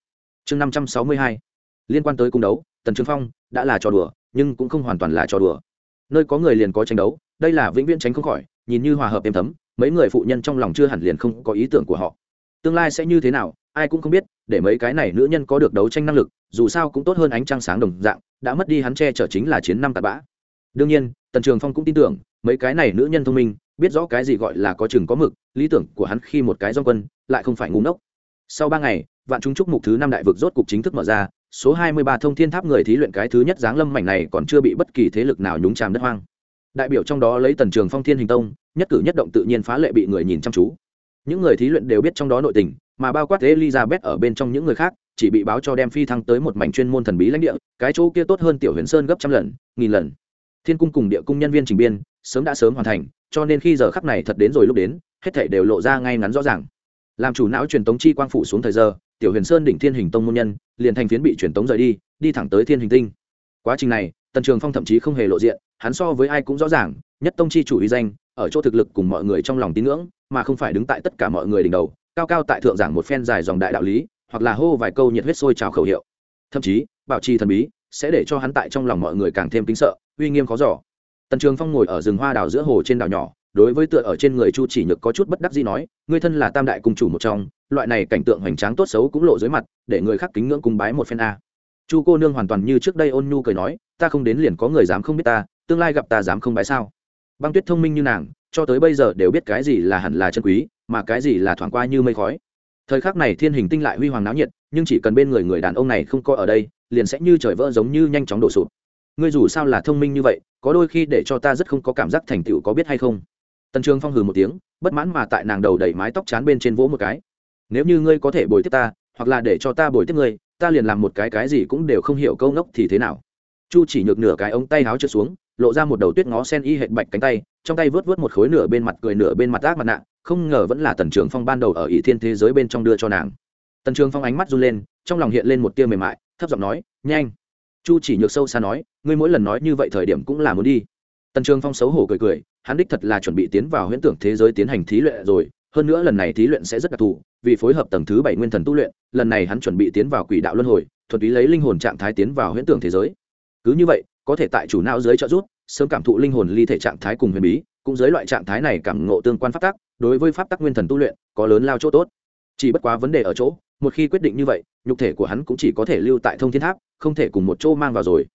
Chương năm trăm sáu mươi hai, liên quan tới cung đấu, tần trường phong đã là trò đùa, nhưng cũng không hoàn toàn là trò đùa. Nơi có người liền có tranh đấu, đây là vĩnh viễn tránh không khỏi, nhìn như hòa hợp êm thấm, mấy người phụ nhân trong lòng chưa hẳn liền không có ý tưởng của họ. Tương lai sẽ như thế nào ai cũng không biết, để mấy cái này nữ nhân có được đấu tranh năng lực, dù sao cũng tốt hơn ánh trăng sáng đồng dạng, đã mất đi hắn che chở chính là chiến năm tạt bã. Đương nhiên, tần trường phong cũng tin tưởng, mấy cái này nữ nhân thông minh, biết rõ cái gì gọi là có chừng có mực, lý tưởng của hắn khi một cái do quân, lại không phải ngu ngốc. Sau ba ngày, vạn chúng chúc mục thứ năm đại vực rốt cục chính thức mở ra, số hai mươi ba thông thiên tháp người thí luyện cái thứ nhất giáng lâm mảnh này còn chưa bị bất kỳ thế lực nào nhúng chàm đất hoang. Đại biểu trong đó lấy tần trường phong thiên hình tông, nhất cử nhất động tự nhiên phá lệ bị người nhìn chăm chú. Những người thí luyện đều biết trong đó nội tình mà bao quát elizabeth ở bên trong những người khác, chỉ bị báo cho đem phi thăng tới một mảnh chuyên môn thần bí lãnh địa, cái chỗ kia tốt hơn tiểu huyền sơn gấp trăm lần, nghìn lần. Thiên cung cùng địa cung nhân viên trình biên, sớm đã sớm hoàn thành, cho nên khi giờ khắc này thật đến rồi lúc đến, hết thảy đều lộ ra ngay ngắn rõ ràng. Làm chủ não truyền tống chi quang phủ xuống thời giờ, tiểu huyền sơn đỉnh thiên hình tông môn nhân, liền thành phiến bị truyền tống rời đi đi thẳng tới thiên hình tinh. Quá trình này, tần trường phong thậm chí không hề lộ diện, hắn so với ai cũng rõ ràng, nhất tông chi chủ uy danh, ở chỗ thực lực cùng mọi người trong lòng tín ngưỡng, mà không phải đứng tại tất cả mọi người đỉnh đầu cao cao tại thượng giảng một phen dài dòng đại đạo lý, hoặc là hô vài câu nhiệt huyết sôi trào khẩu hiệu. Thậm chí, bảo trì thần bí sẽ để cho hắn tại trong lòng mọi người càng thêm kính sợ, uy nghiêm khó giỏ tần trường phong ngồi ở rừng hoa đào giữa hồ trên đảo nhỏ, đối với tựa ở trên người chu chỉ nhược có chút bất đắc gì nói, ngươi thân là tam đại cung chủ một trong, loại này cảnh tượng hoành tráng tốt xấu cũng lộ dưới mặt, để người khác kính ngưỡng cung bái một phen a. Chu cô nương hoàn toàn như trước đây ôn nhu cười nói, ta không đến liền có người dám không biết ta, tương lai gặp ta dám không bái sao? Băng tuyết thông minh như nàng, cho tới bây giờ đều biết cái gì là hẳn là chân quý mà cái gì là thoảng qua như mây khói. Thời khắc này thiên hình tinh lại huy hoàng náo nhiệt, nhưng chỉ cần bên người người đàn ông này không có ở đây, liền sẽ như trời vỡ giống như nhanh chóng đổ sụp. Ngươi dù sao là thông minh như vậy, có đôi khi để cho ta rất không có cảm giác thành tựu có biết hay không? Tần trường phong hừ một tiếng, bất mãn mà tại nàng đầu đẩy mái tóc chán bên trên vỗ một cái. Nếu như ngươi có thể bồi tiếp ta, hoặc là để cho ta bồi tiếp ngươi, ta liền làm một cái cái gì cũng đều không hiểu câu ngốc thì thế nào. Chu chỉ nhược nửa cái ống tay háo trượt xuống, lộ ra một đầu tuyết ngó sen y hệt bạch cánh tay trong tay vớt vớt một khối nửa bên mặt cười nửa bên mặt ác mặt nạ, không ngờ vẫn là tần trường phong ban đầu ở ỷ thiên thế giới bên trong đưa cho nàng. Tần trường phong ánh mắt run lên, trong lòng hiện lên một tia mềm mại, thấp giọng nói, nhanh. Chu chỉ nhược sâu xa nói, ngươi mỗi lần nói như vậy thời điểm cũng là muốn đi. Tần trường phong xấu hổ cười cười, hắn đích thật là chuẩn bị tiến vào huyễn tưởng thế giới tiến hành thí luyện rồi, hơn nữa lần này thí luyện sẽ rất đặc thù, vì phối hợp tầng thứ bảy nguyên thần tu luyện, lần này hắn chuẩn bị tiến vào quỷ đạo luân hồi thuật ý lấy linh hồn trạng thái tiến vào huyễn tưởng thế giới. Cứ như vậy, có thể tại chủ não dưới trợ giúp sớm cảm thụ linh hồn ly thể trạng thái cùng huyền bí, cũng dưới loại trạng thái này cảm ngộ tương quan pháp tắc, đối với pháp tắc nguyên thần tu luyện, có lớn lao chỗ tốt. Chỉ bất quá vấn đề ở chỗ, một khi quyết định như vậy, nhục thể của hắn cũng chỉ có thể lưu tại thông thiên tháp, không thể cùng một chỗ mang vào rồi.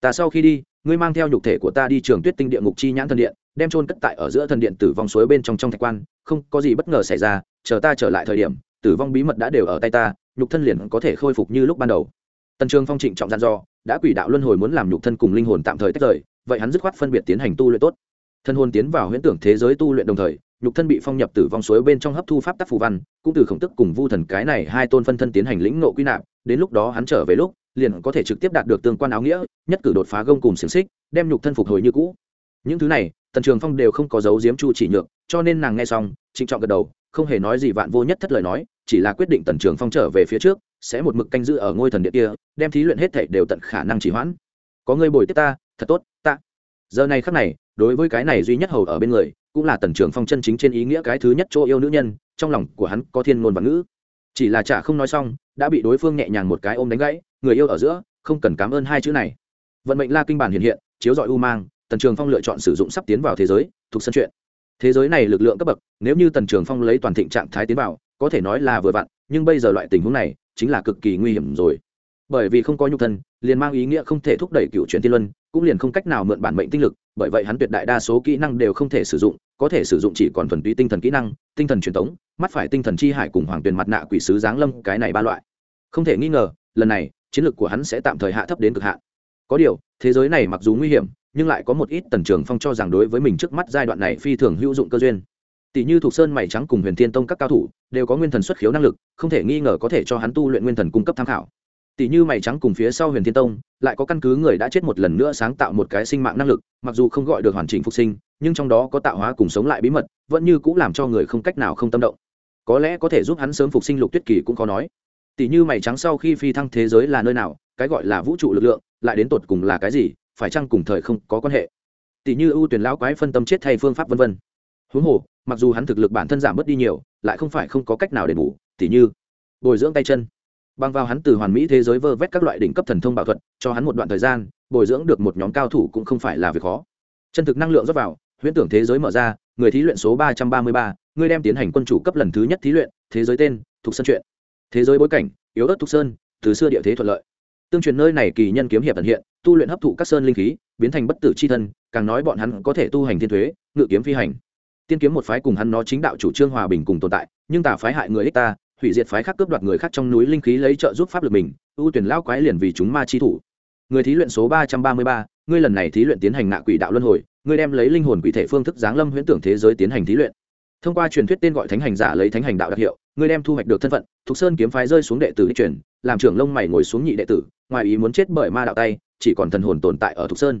Ta sau khi đi, ngươi mang theo nhục thể của ta đi trường tuyết tinh địa ngục chi nhãn thần điện, đem trôn cất tại ở giữa thần điện tử vong suối bên trong trong thạch quan, không có gì bất ngờ xảy ra, chờ ta trở lại thời điểm, tử vong bí mật đã đều ở tay ta, nhục thân liền có thể khôi phục như lúc ban đầu. Tần trường phong trịnh trọng gian do đã quỷ đạo luân hồi muốn làm nhục thân cùng linh hồn tạm thời tách rời vậy hắn dứt khoát phân biệt tiến hành tu luyện tốt. Thân hồn tiến vào huyễn tưởng thế giới tu luyện đồng thời, nhục thân bị phong nhập tử vong suối bên trong hấp thu pháp tắc phù văn, cũng từ khổng tức cùng vu thần cái này hai tôn phân thân tiến hành lĩnh nộ quy nạp, đến lúc đó hắn trở về lúc, liền có thể trực tiếp đạt được tương quan áo nghĩa, nhất cử đột phá gông cùng xiềng xích, đem nhục thân phục hồi như cũ. Những thứ này, tần trường phong đều không có dấu diếm chu chỉ nhược, cho nên nàng nghe xong, trịnh trọng gật đầu, không hề nói gì vạn vô nhất thất lời nói, chỉ là quyết định tần trường phong trở về phía trước, sẽ một mực canh giữ ở ngôi thần điện kia, đem thí luyện hết thể đều tận khả năng chỉ hoãn. Có người bồi tiếp ta thật tốt, ta. Giờ này khắc này, đối với cái này duy nhất hầu ở bên người, cũng là tần trường phong chân chính trên ý nghĩa cái thứ nhất chỗ yêu nữ nhân, trong lòng của hắn có thiên ngôn và ngữ. Chỉ là chả không nói xong, đã bị đối phương nhẹ nhàng một cái ôm đánh gãy, người yêu ở giữa, không cần cảm ơn hai chữ này. Vận mệnh la kinh bản hiện hiện, chiếu dọi u mang, tần trường phong lựa chọn sử dụng sắp tiến vào thế giới, thuộc sân chuyện. Thế giới này lực lượng cấp bậc, nếu như tần trường phong lấy toàn thịnh trạng thái tiến vào, có thể nói là vừa vặn, nhưng bây giờ loại tình huống này, chính là cực kỳ nguy hiểm rồi bởi vì không có nhục thân, liền mang ý nghĩa không thể thúc đẩy cựu chuyển tiên luân, cũng liền không cách nào mượn bản mệnh tinh lực, bởi vậy hắn tuyệt đại đa số kỹ năng đều không thể sử dụng, có thể sử dụng chỉ còn thuần túy tinh thần kỹ năng, tinh thần truyền thống mắt phải tinh thần chi hải cùng hoàng tuyền mặt nạ quỷ sứ giáng lâm, cái này ba loại. Không thể nghi ngờ, lần này, chiến lược của hắn sẽ tạm thời hạ thấp đến cực hạn. Có điều, thế giới này mặc dù nguy hiểm, nhưng lại có một ít tần trường phong cho rằng đối với mình trước mắt giai đoạn này phi thường hữu dụng cơ duyên. Tỷ như thuộc sơn mày trắng cùng huyền thiên tông các cao thủ, đều có nguyên thần xuất khiếu năng lực, không thể nghi ngờ có thể cho hắn tu luyện nguyên thần cung cấp tham khảo tỷ như mày trắng cùng phía sau huyền thiên tông, lại có căn cứ người đã chết một lần nữa sáng tạo một cái sinh mạng năng lực, mặc dù không gọi được hoàn chỉnh phục sinh, nhưng trong đó có tạo hóa cùng sống lại bí mật, vẫn như cũng làm cho người không cách nào không tâm động. Có lẽ có thể giúp hắn sớm phục sinh lục tuyết kỳ cũng khó nói. Tỷ như mày trắng sau khi phi thăng thế giới là nơi nào, cái gọi là vũ trụ lực lượng, lại đến tột cùng là cái gì, phải chăng cùng thời không có quan hệ? Tỷ như ưu tuyển lão quái phân tâm chết thay phương pháp vân vân. Huống hồ, mặc dù hắn thực lực bản thân giảm bớt đi nhiều, lại không phải không có cách nào để bù tỷ như, bồi dưỡng tay chân bằng vào hắn từ hoàn mỹ thế giới vơ vét các loại đỉnh cấp thần thông bảo thuật, cho hắn một đoạn thời gian, bồi dưỡng được một nhóm cao thủ cũng không phải là việc khó. Chân thực năng lượng rót vào, huyễn tưởng thế giới mở ra, người thí luyện số ba trăm ba mươi ba ngươi đem tiến hành quân chủ cấp lần thứ nhất thí luyện, thế giới tên thuộc sân truyện thế giới bối cảnh, yếu ớt thục sơn, từ xưa địa thế thuận lợi. Tương truyền nơi này kỳ nhân kiếm hiệp ẩn hiện, tu luyện hấp thụ các sơn linh khí, biến thành bất tử c h i thân, càng nói bọn hắn có thể tu hành thiên thuế, ngự kiếm phi hành. Tiên kiếm một phái cùng hắn nó chính đạo chủ trương hòa bình cùng tồn tại, nhưng tà phái hại người ích ta hủy diệt phái khác cướp đoạt người khác trong núi linh khí lấy trợ giúp pháp lực mình, ưu tuyển lao quái liền vì chúng ma chi thủ. Người thí luyện số ba trăm ba mươi ba, ngươi lần này thí luyện tiến hành ngạ quỷ đạo luân hồi, ngươi đem lấy linh hồn quỷ thể phương thức giáng lâm huyễn tưởng thế giới tiến hành thí luyện. Thông qua truyền thuyết tên gọi thánh hành giả lấy thánh hành đạo đặc hiệu, ngươi đem thu hoạch được thân phận, thục sơn kiếm phái rơi xuống đệ tử đi truyền, làm trưởng lông mày ngồi xuống nhị đệ tử, ngoài ý muốn chết bởi ma đạo tay, chỉ còn thần hồn tồn tại ở thục sơn.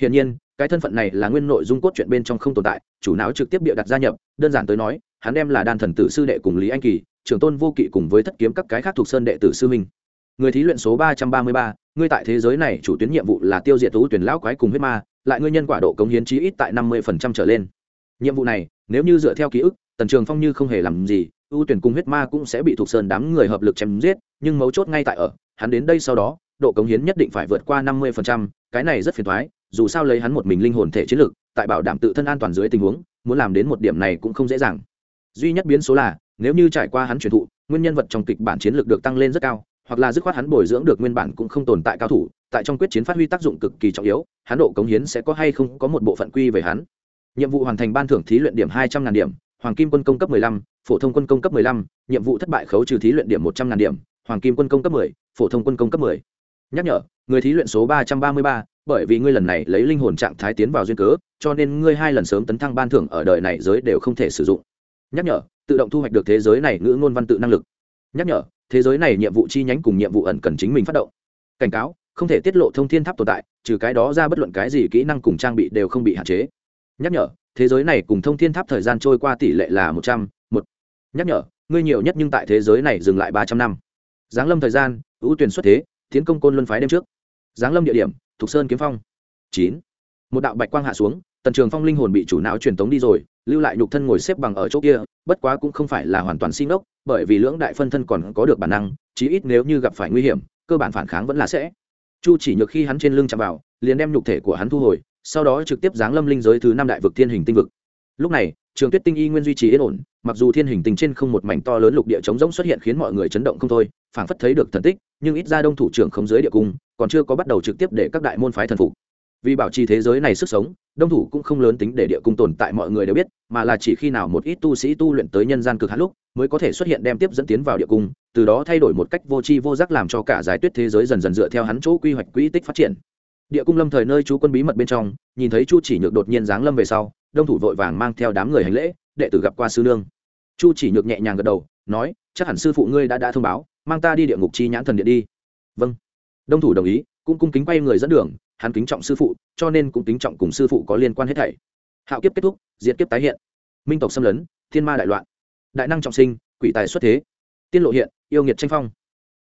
Hiển nhiên, cái thân phận này là nguyên nội dung cốt truyện bên trong không tồn tại, chủ não trực tiếp bịa đặt gia nhập, đơn giản tới nói, hắn đem là đan thần tử sư đệ cùng lý anh kỳ trưởng tôn vô kỵ cùng với thất kiếm các cái khác thuộc sơn đệ tử sư minh người thí luyện số ba trăm ba mươi ba, ngươi tại thế giới này chủ tuyến nhiệm vụ là tiêu diệt tú tuyển lão quái cùng huyết ma, lại ngươi nhân quả độ cống hiến chí ít tại năm mươi phần trăm trở lên. Nhiệm vụ này, nếu như dựa theo ký ức, tần trường phong như không hề làm gì ưu tuyển cùng huyết ma cũng sẽ bị thuộc sơn đám người hợp lực chém giết, nhưng mấu chốt ngay tại ở, hắn đến đây sau đó, độ cống hiến nhất định phải vượt qua năm mươi phần trăm, cái này rất phiền thoái dù sao lấy hắn một mình linh hồn thể chiến lực, tại bảo đảm tự thân an toàn dưới tình huống, muốn làm đến một điểm này cũng không dễ dàng duy nhất biến số là, nếu như trải qua hắn truyền thụ, nguyên nhân vật trong kịch bản chiến lược được tăng lên rất cao, hoặc là dứt khoát hắn bồi dưỡng được nguyên bản cũng không tồn tại cao thủ, tại trong quyết chiến phát huy tác dụng cực kỳ trọng yếu, hắn độ cống hiến sẽ có hay không có một bộ phận quy về hắn. Nhiệm vụ hoàn thành ban thưởng thí luyện điểm hai trăm ngàn điểm, hoàng kim quân công cấp mười lăm, phổ thông quân công cấp mười lăm, nhiệm vụ thất bại khấu trừ thí luyện điểm một trăm ngàn điểm, hoàng kim quân công cấp mười, phổ thông quân công cấp mười. Nhắc nhở, người thí luyện số ba trăm ba mươi ba, bởi vì ngươi lần này lấy linh hồn trạng thái tiến vào duyên cớ, cho nên ngươi hai lần sớm tấn thăng ban thưởng ở đời này giới đều không thể sử dụng nhắc nhở, tự động thu hoạch được thế giới này ngữ ngôn văn tự năng lực. Nhắc nhở, thế giới này nhiệm vụ chi nhánh cùng nhiệm vụ ẩn cần chính mình phát động. Cảnh cáo, không thể tiết lộ thông thiên tháp tồn tại, trừ cái đó ra bất luận cái gì kỹ năng cùng trang bị đều không bị hạn chế. Nhắc nhở, thế giới này cùng thông thiên tháp thời gian trôi qua tỷ lệ là một trăm, một. Nhắc nhở, ngươi nhiều nhất nhưng tại thế giới này dừng lại ba trăm năm. Giáng lâm thời gian, ưu tuyển xuất thế, tiến công côn luân phái đêm trước. Giáng lâm địa điểm, thục sơn kiếm phong. Chín. Một đạo bạch quang hạ xuống, tần trường phong linh hồn bị chủ não truyền tống đi rồi lưu lại nhục thân ngồi xếp bằng ở chỗ kia, bất quá cũng không phải là hoàn toàn xin ốc bởi vì lưỡng đại phân thân còn có được bản năng, chí ít nếu như gặp phải nguy hiểm, cơ bản phản kháng vẫn là sẽ. Chu chỉ nhược khi hắn trên lưng chạm vào, liền đem nhục thể của hắn thu hồi, sau đó trực tiếp giáng lâm linh giới thứ năm đại vực thiên hình tinh vực. Lúc này, trường tuyết tinh y nguyên duy trì yên ổn, mặc dù thiên hình tinh trên không một mảnh to lớn lục địa trống rỗng xuất hiện khiến mọi người chấn động không thôi, phảng phất thấy được thần tích, nhưng ít ra đông thủ trưởng không giới địa cung, còn chưa có bắt đầu trực tiếp để các đại môn phái thần phục vì bảo trì thế giới này sức sống, đông thủ cũng không lớn tính để địa cung tồn tại mọi người đều biết, mà là chỉ khi nào một ít tu sĩ tu luyện tới nhân gian cực hạn lúc, mới có thể xuất hiện đem tiếp dẫn tiến vào địa cung, từ đó thay đổi một cách vô tri vô giác làm cho cả giải tuyết thế giới dần dần dựa theo hắn chỗ quy hoạch quỹ tích phát triển. Địa cung lâm thời nơi chú quân bí mật bên trong, nhìn thấy chu chỉ nhược đột nhiên giáng lâm về sau, đông thủ vội vàng mang theo đám người hành lễ, đệ tử gặp qua sư nương. Chu chỉ nhược nhẹ nhàng gật đầu, nói, chắc hẳn sư phụ ngươi đã đã thông báo, mang ta đi địa ngục chi nhãn thần điện đi. Vâng. Đông thủ đồng ý, cũng cung kính quay người dẫn đường hắn kính trọng sư phụ, cho nên cũng kính trọng cùng sư phụ có liên quan hết thảy. Hạo kiếp kết thúc diễn kiếp tái hiện. Minh tộc xâm lấn, thiên ma đại loạn. Đại năng trọng sinh, quỷ tài xuất thế. Tiên lộ hiện, yêu nghiệt tranh phong.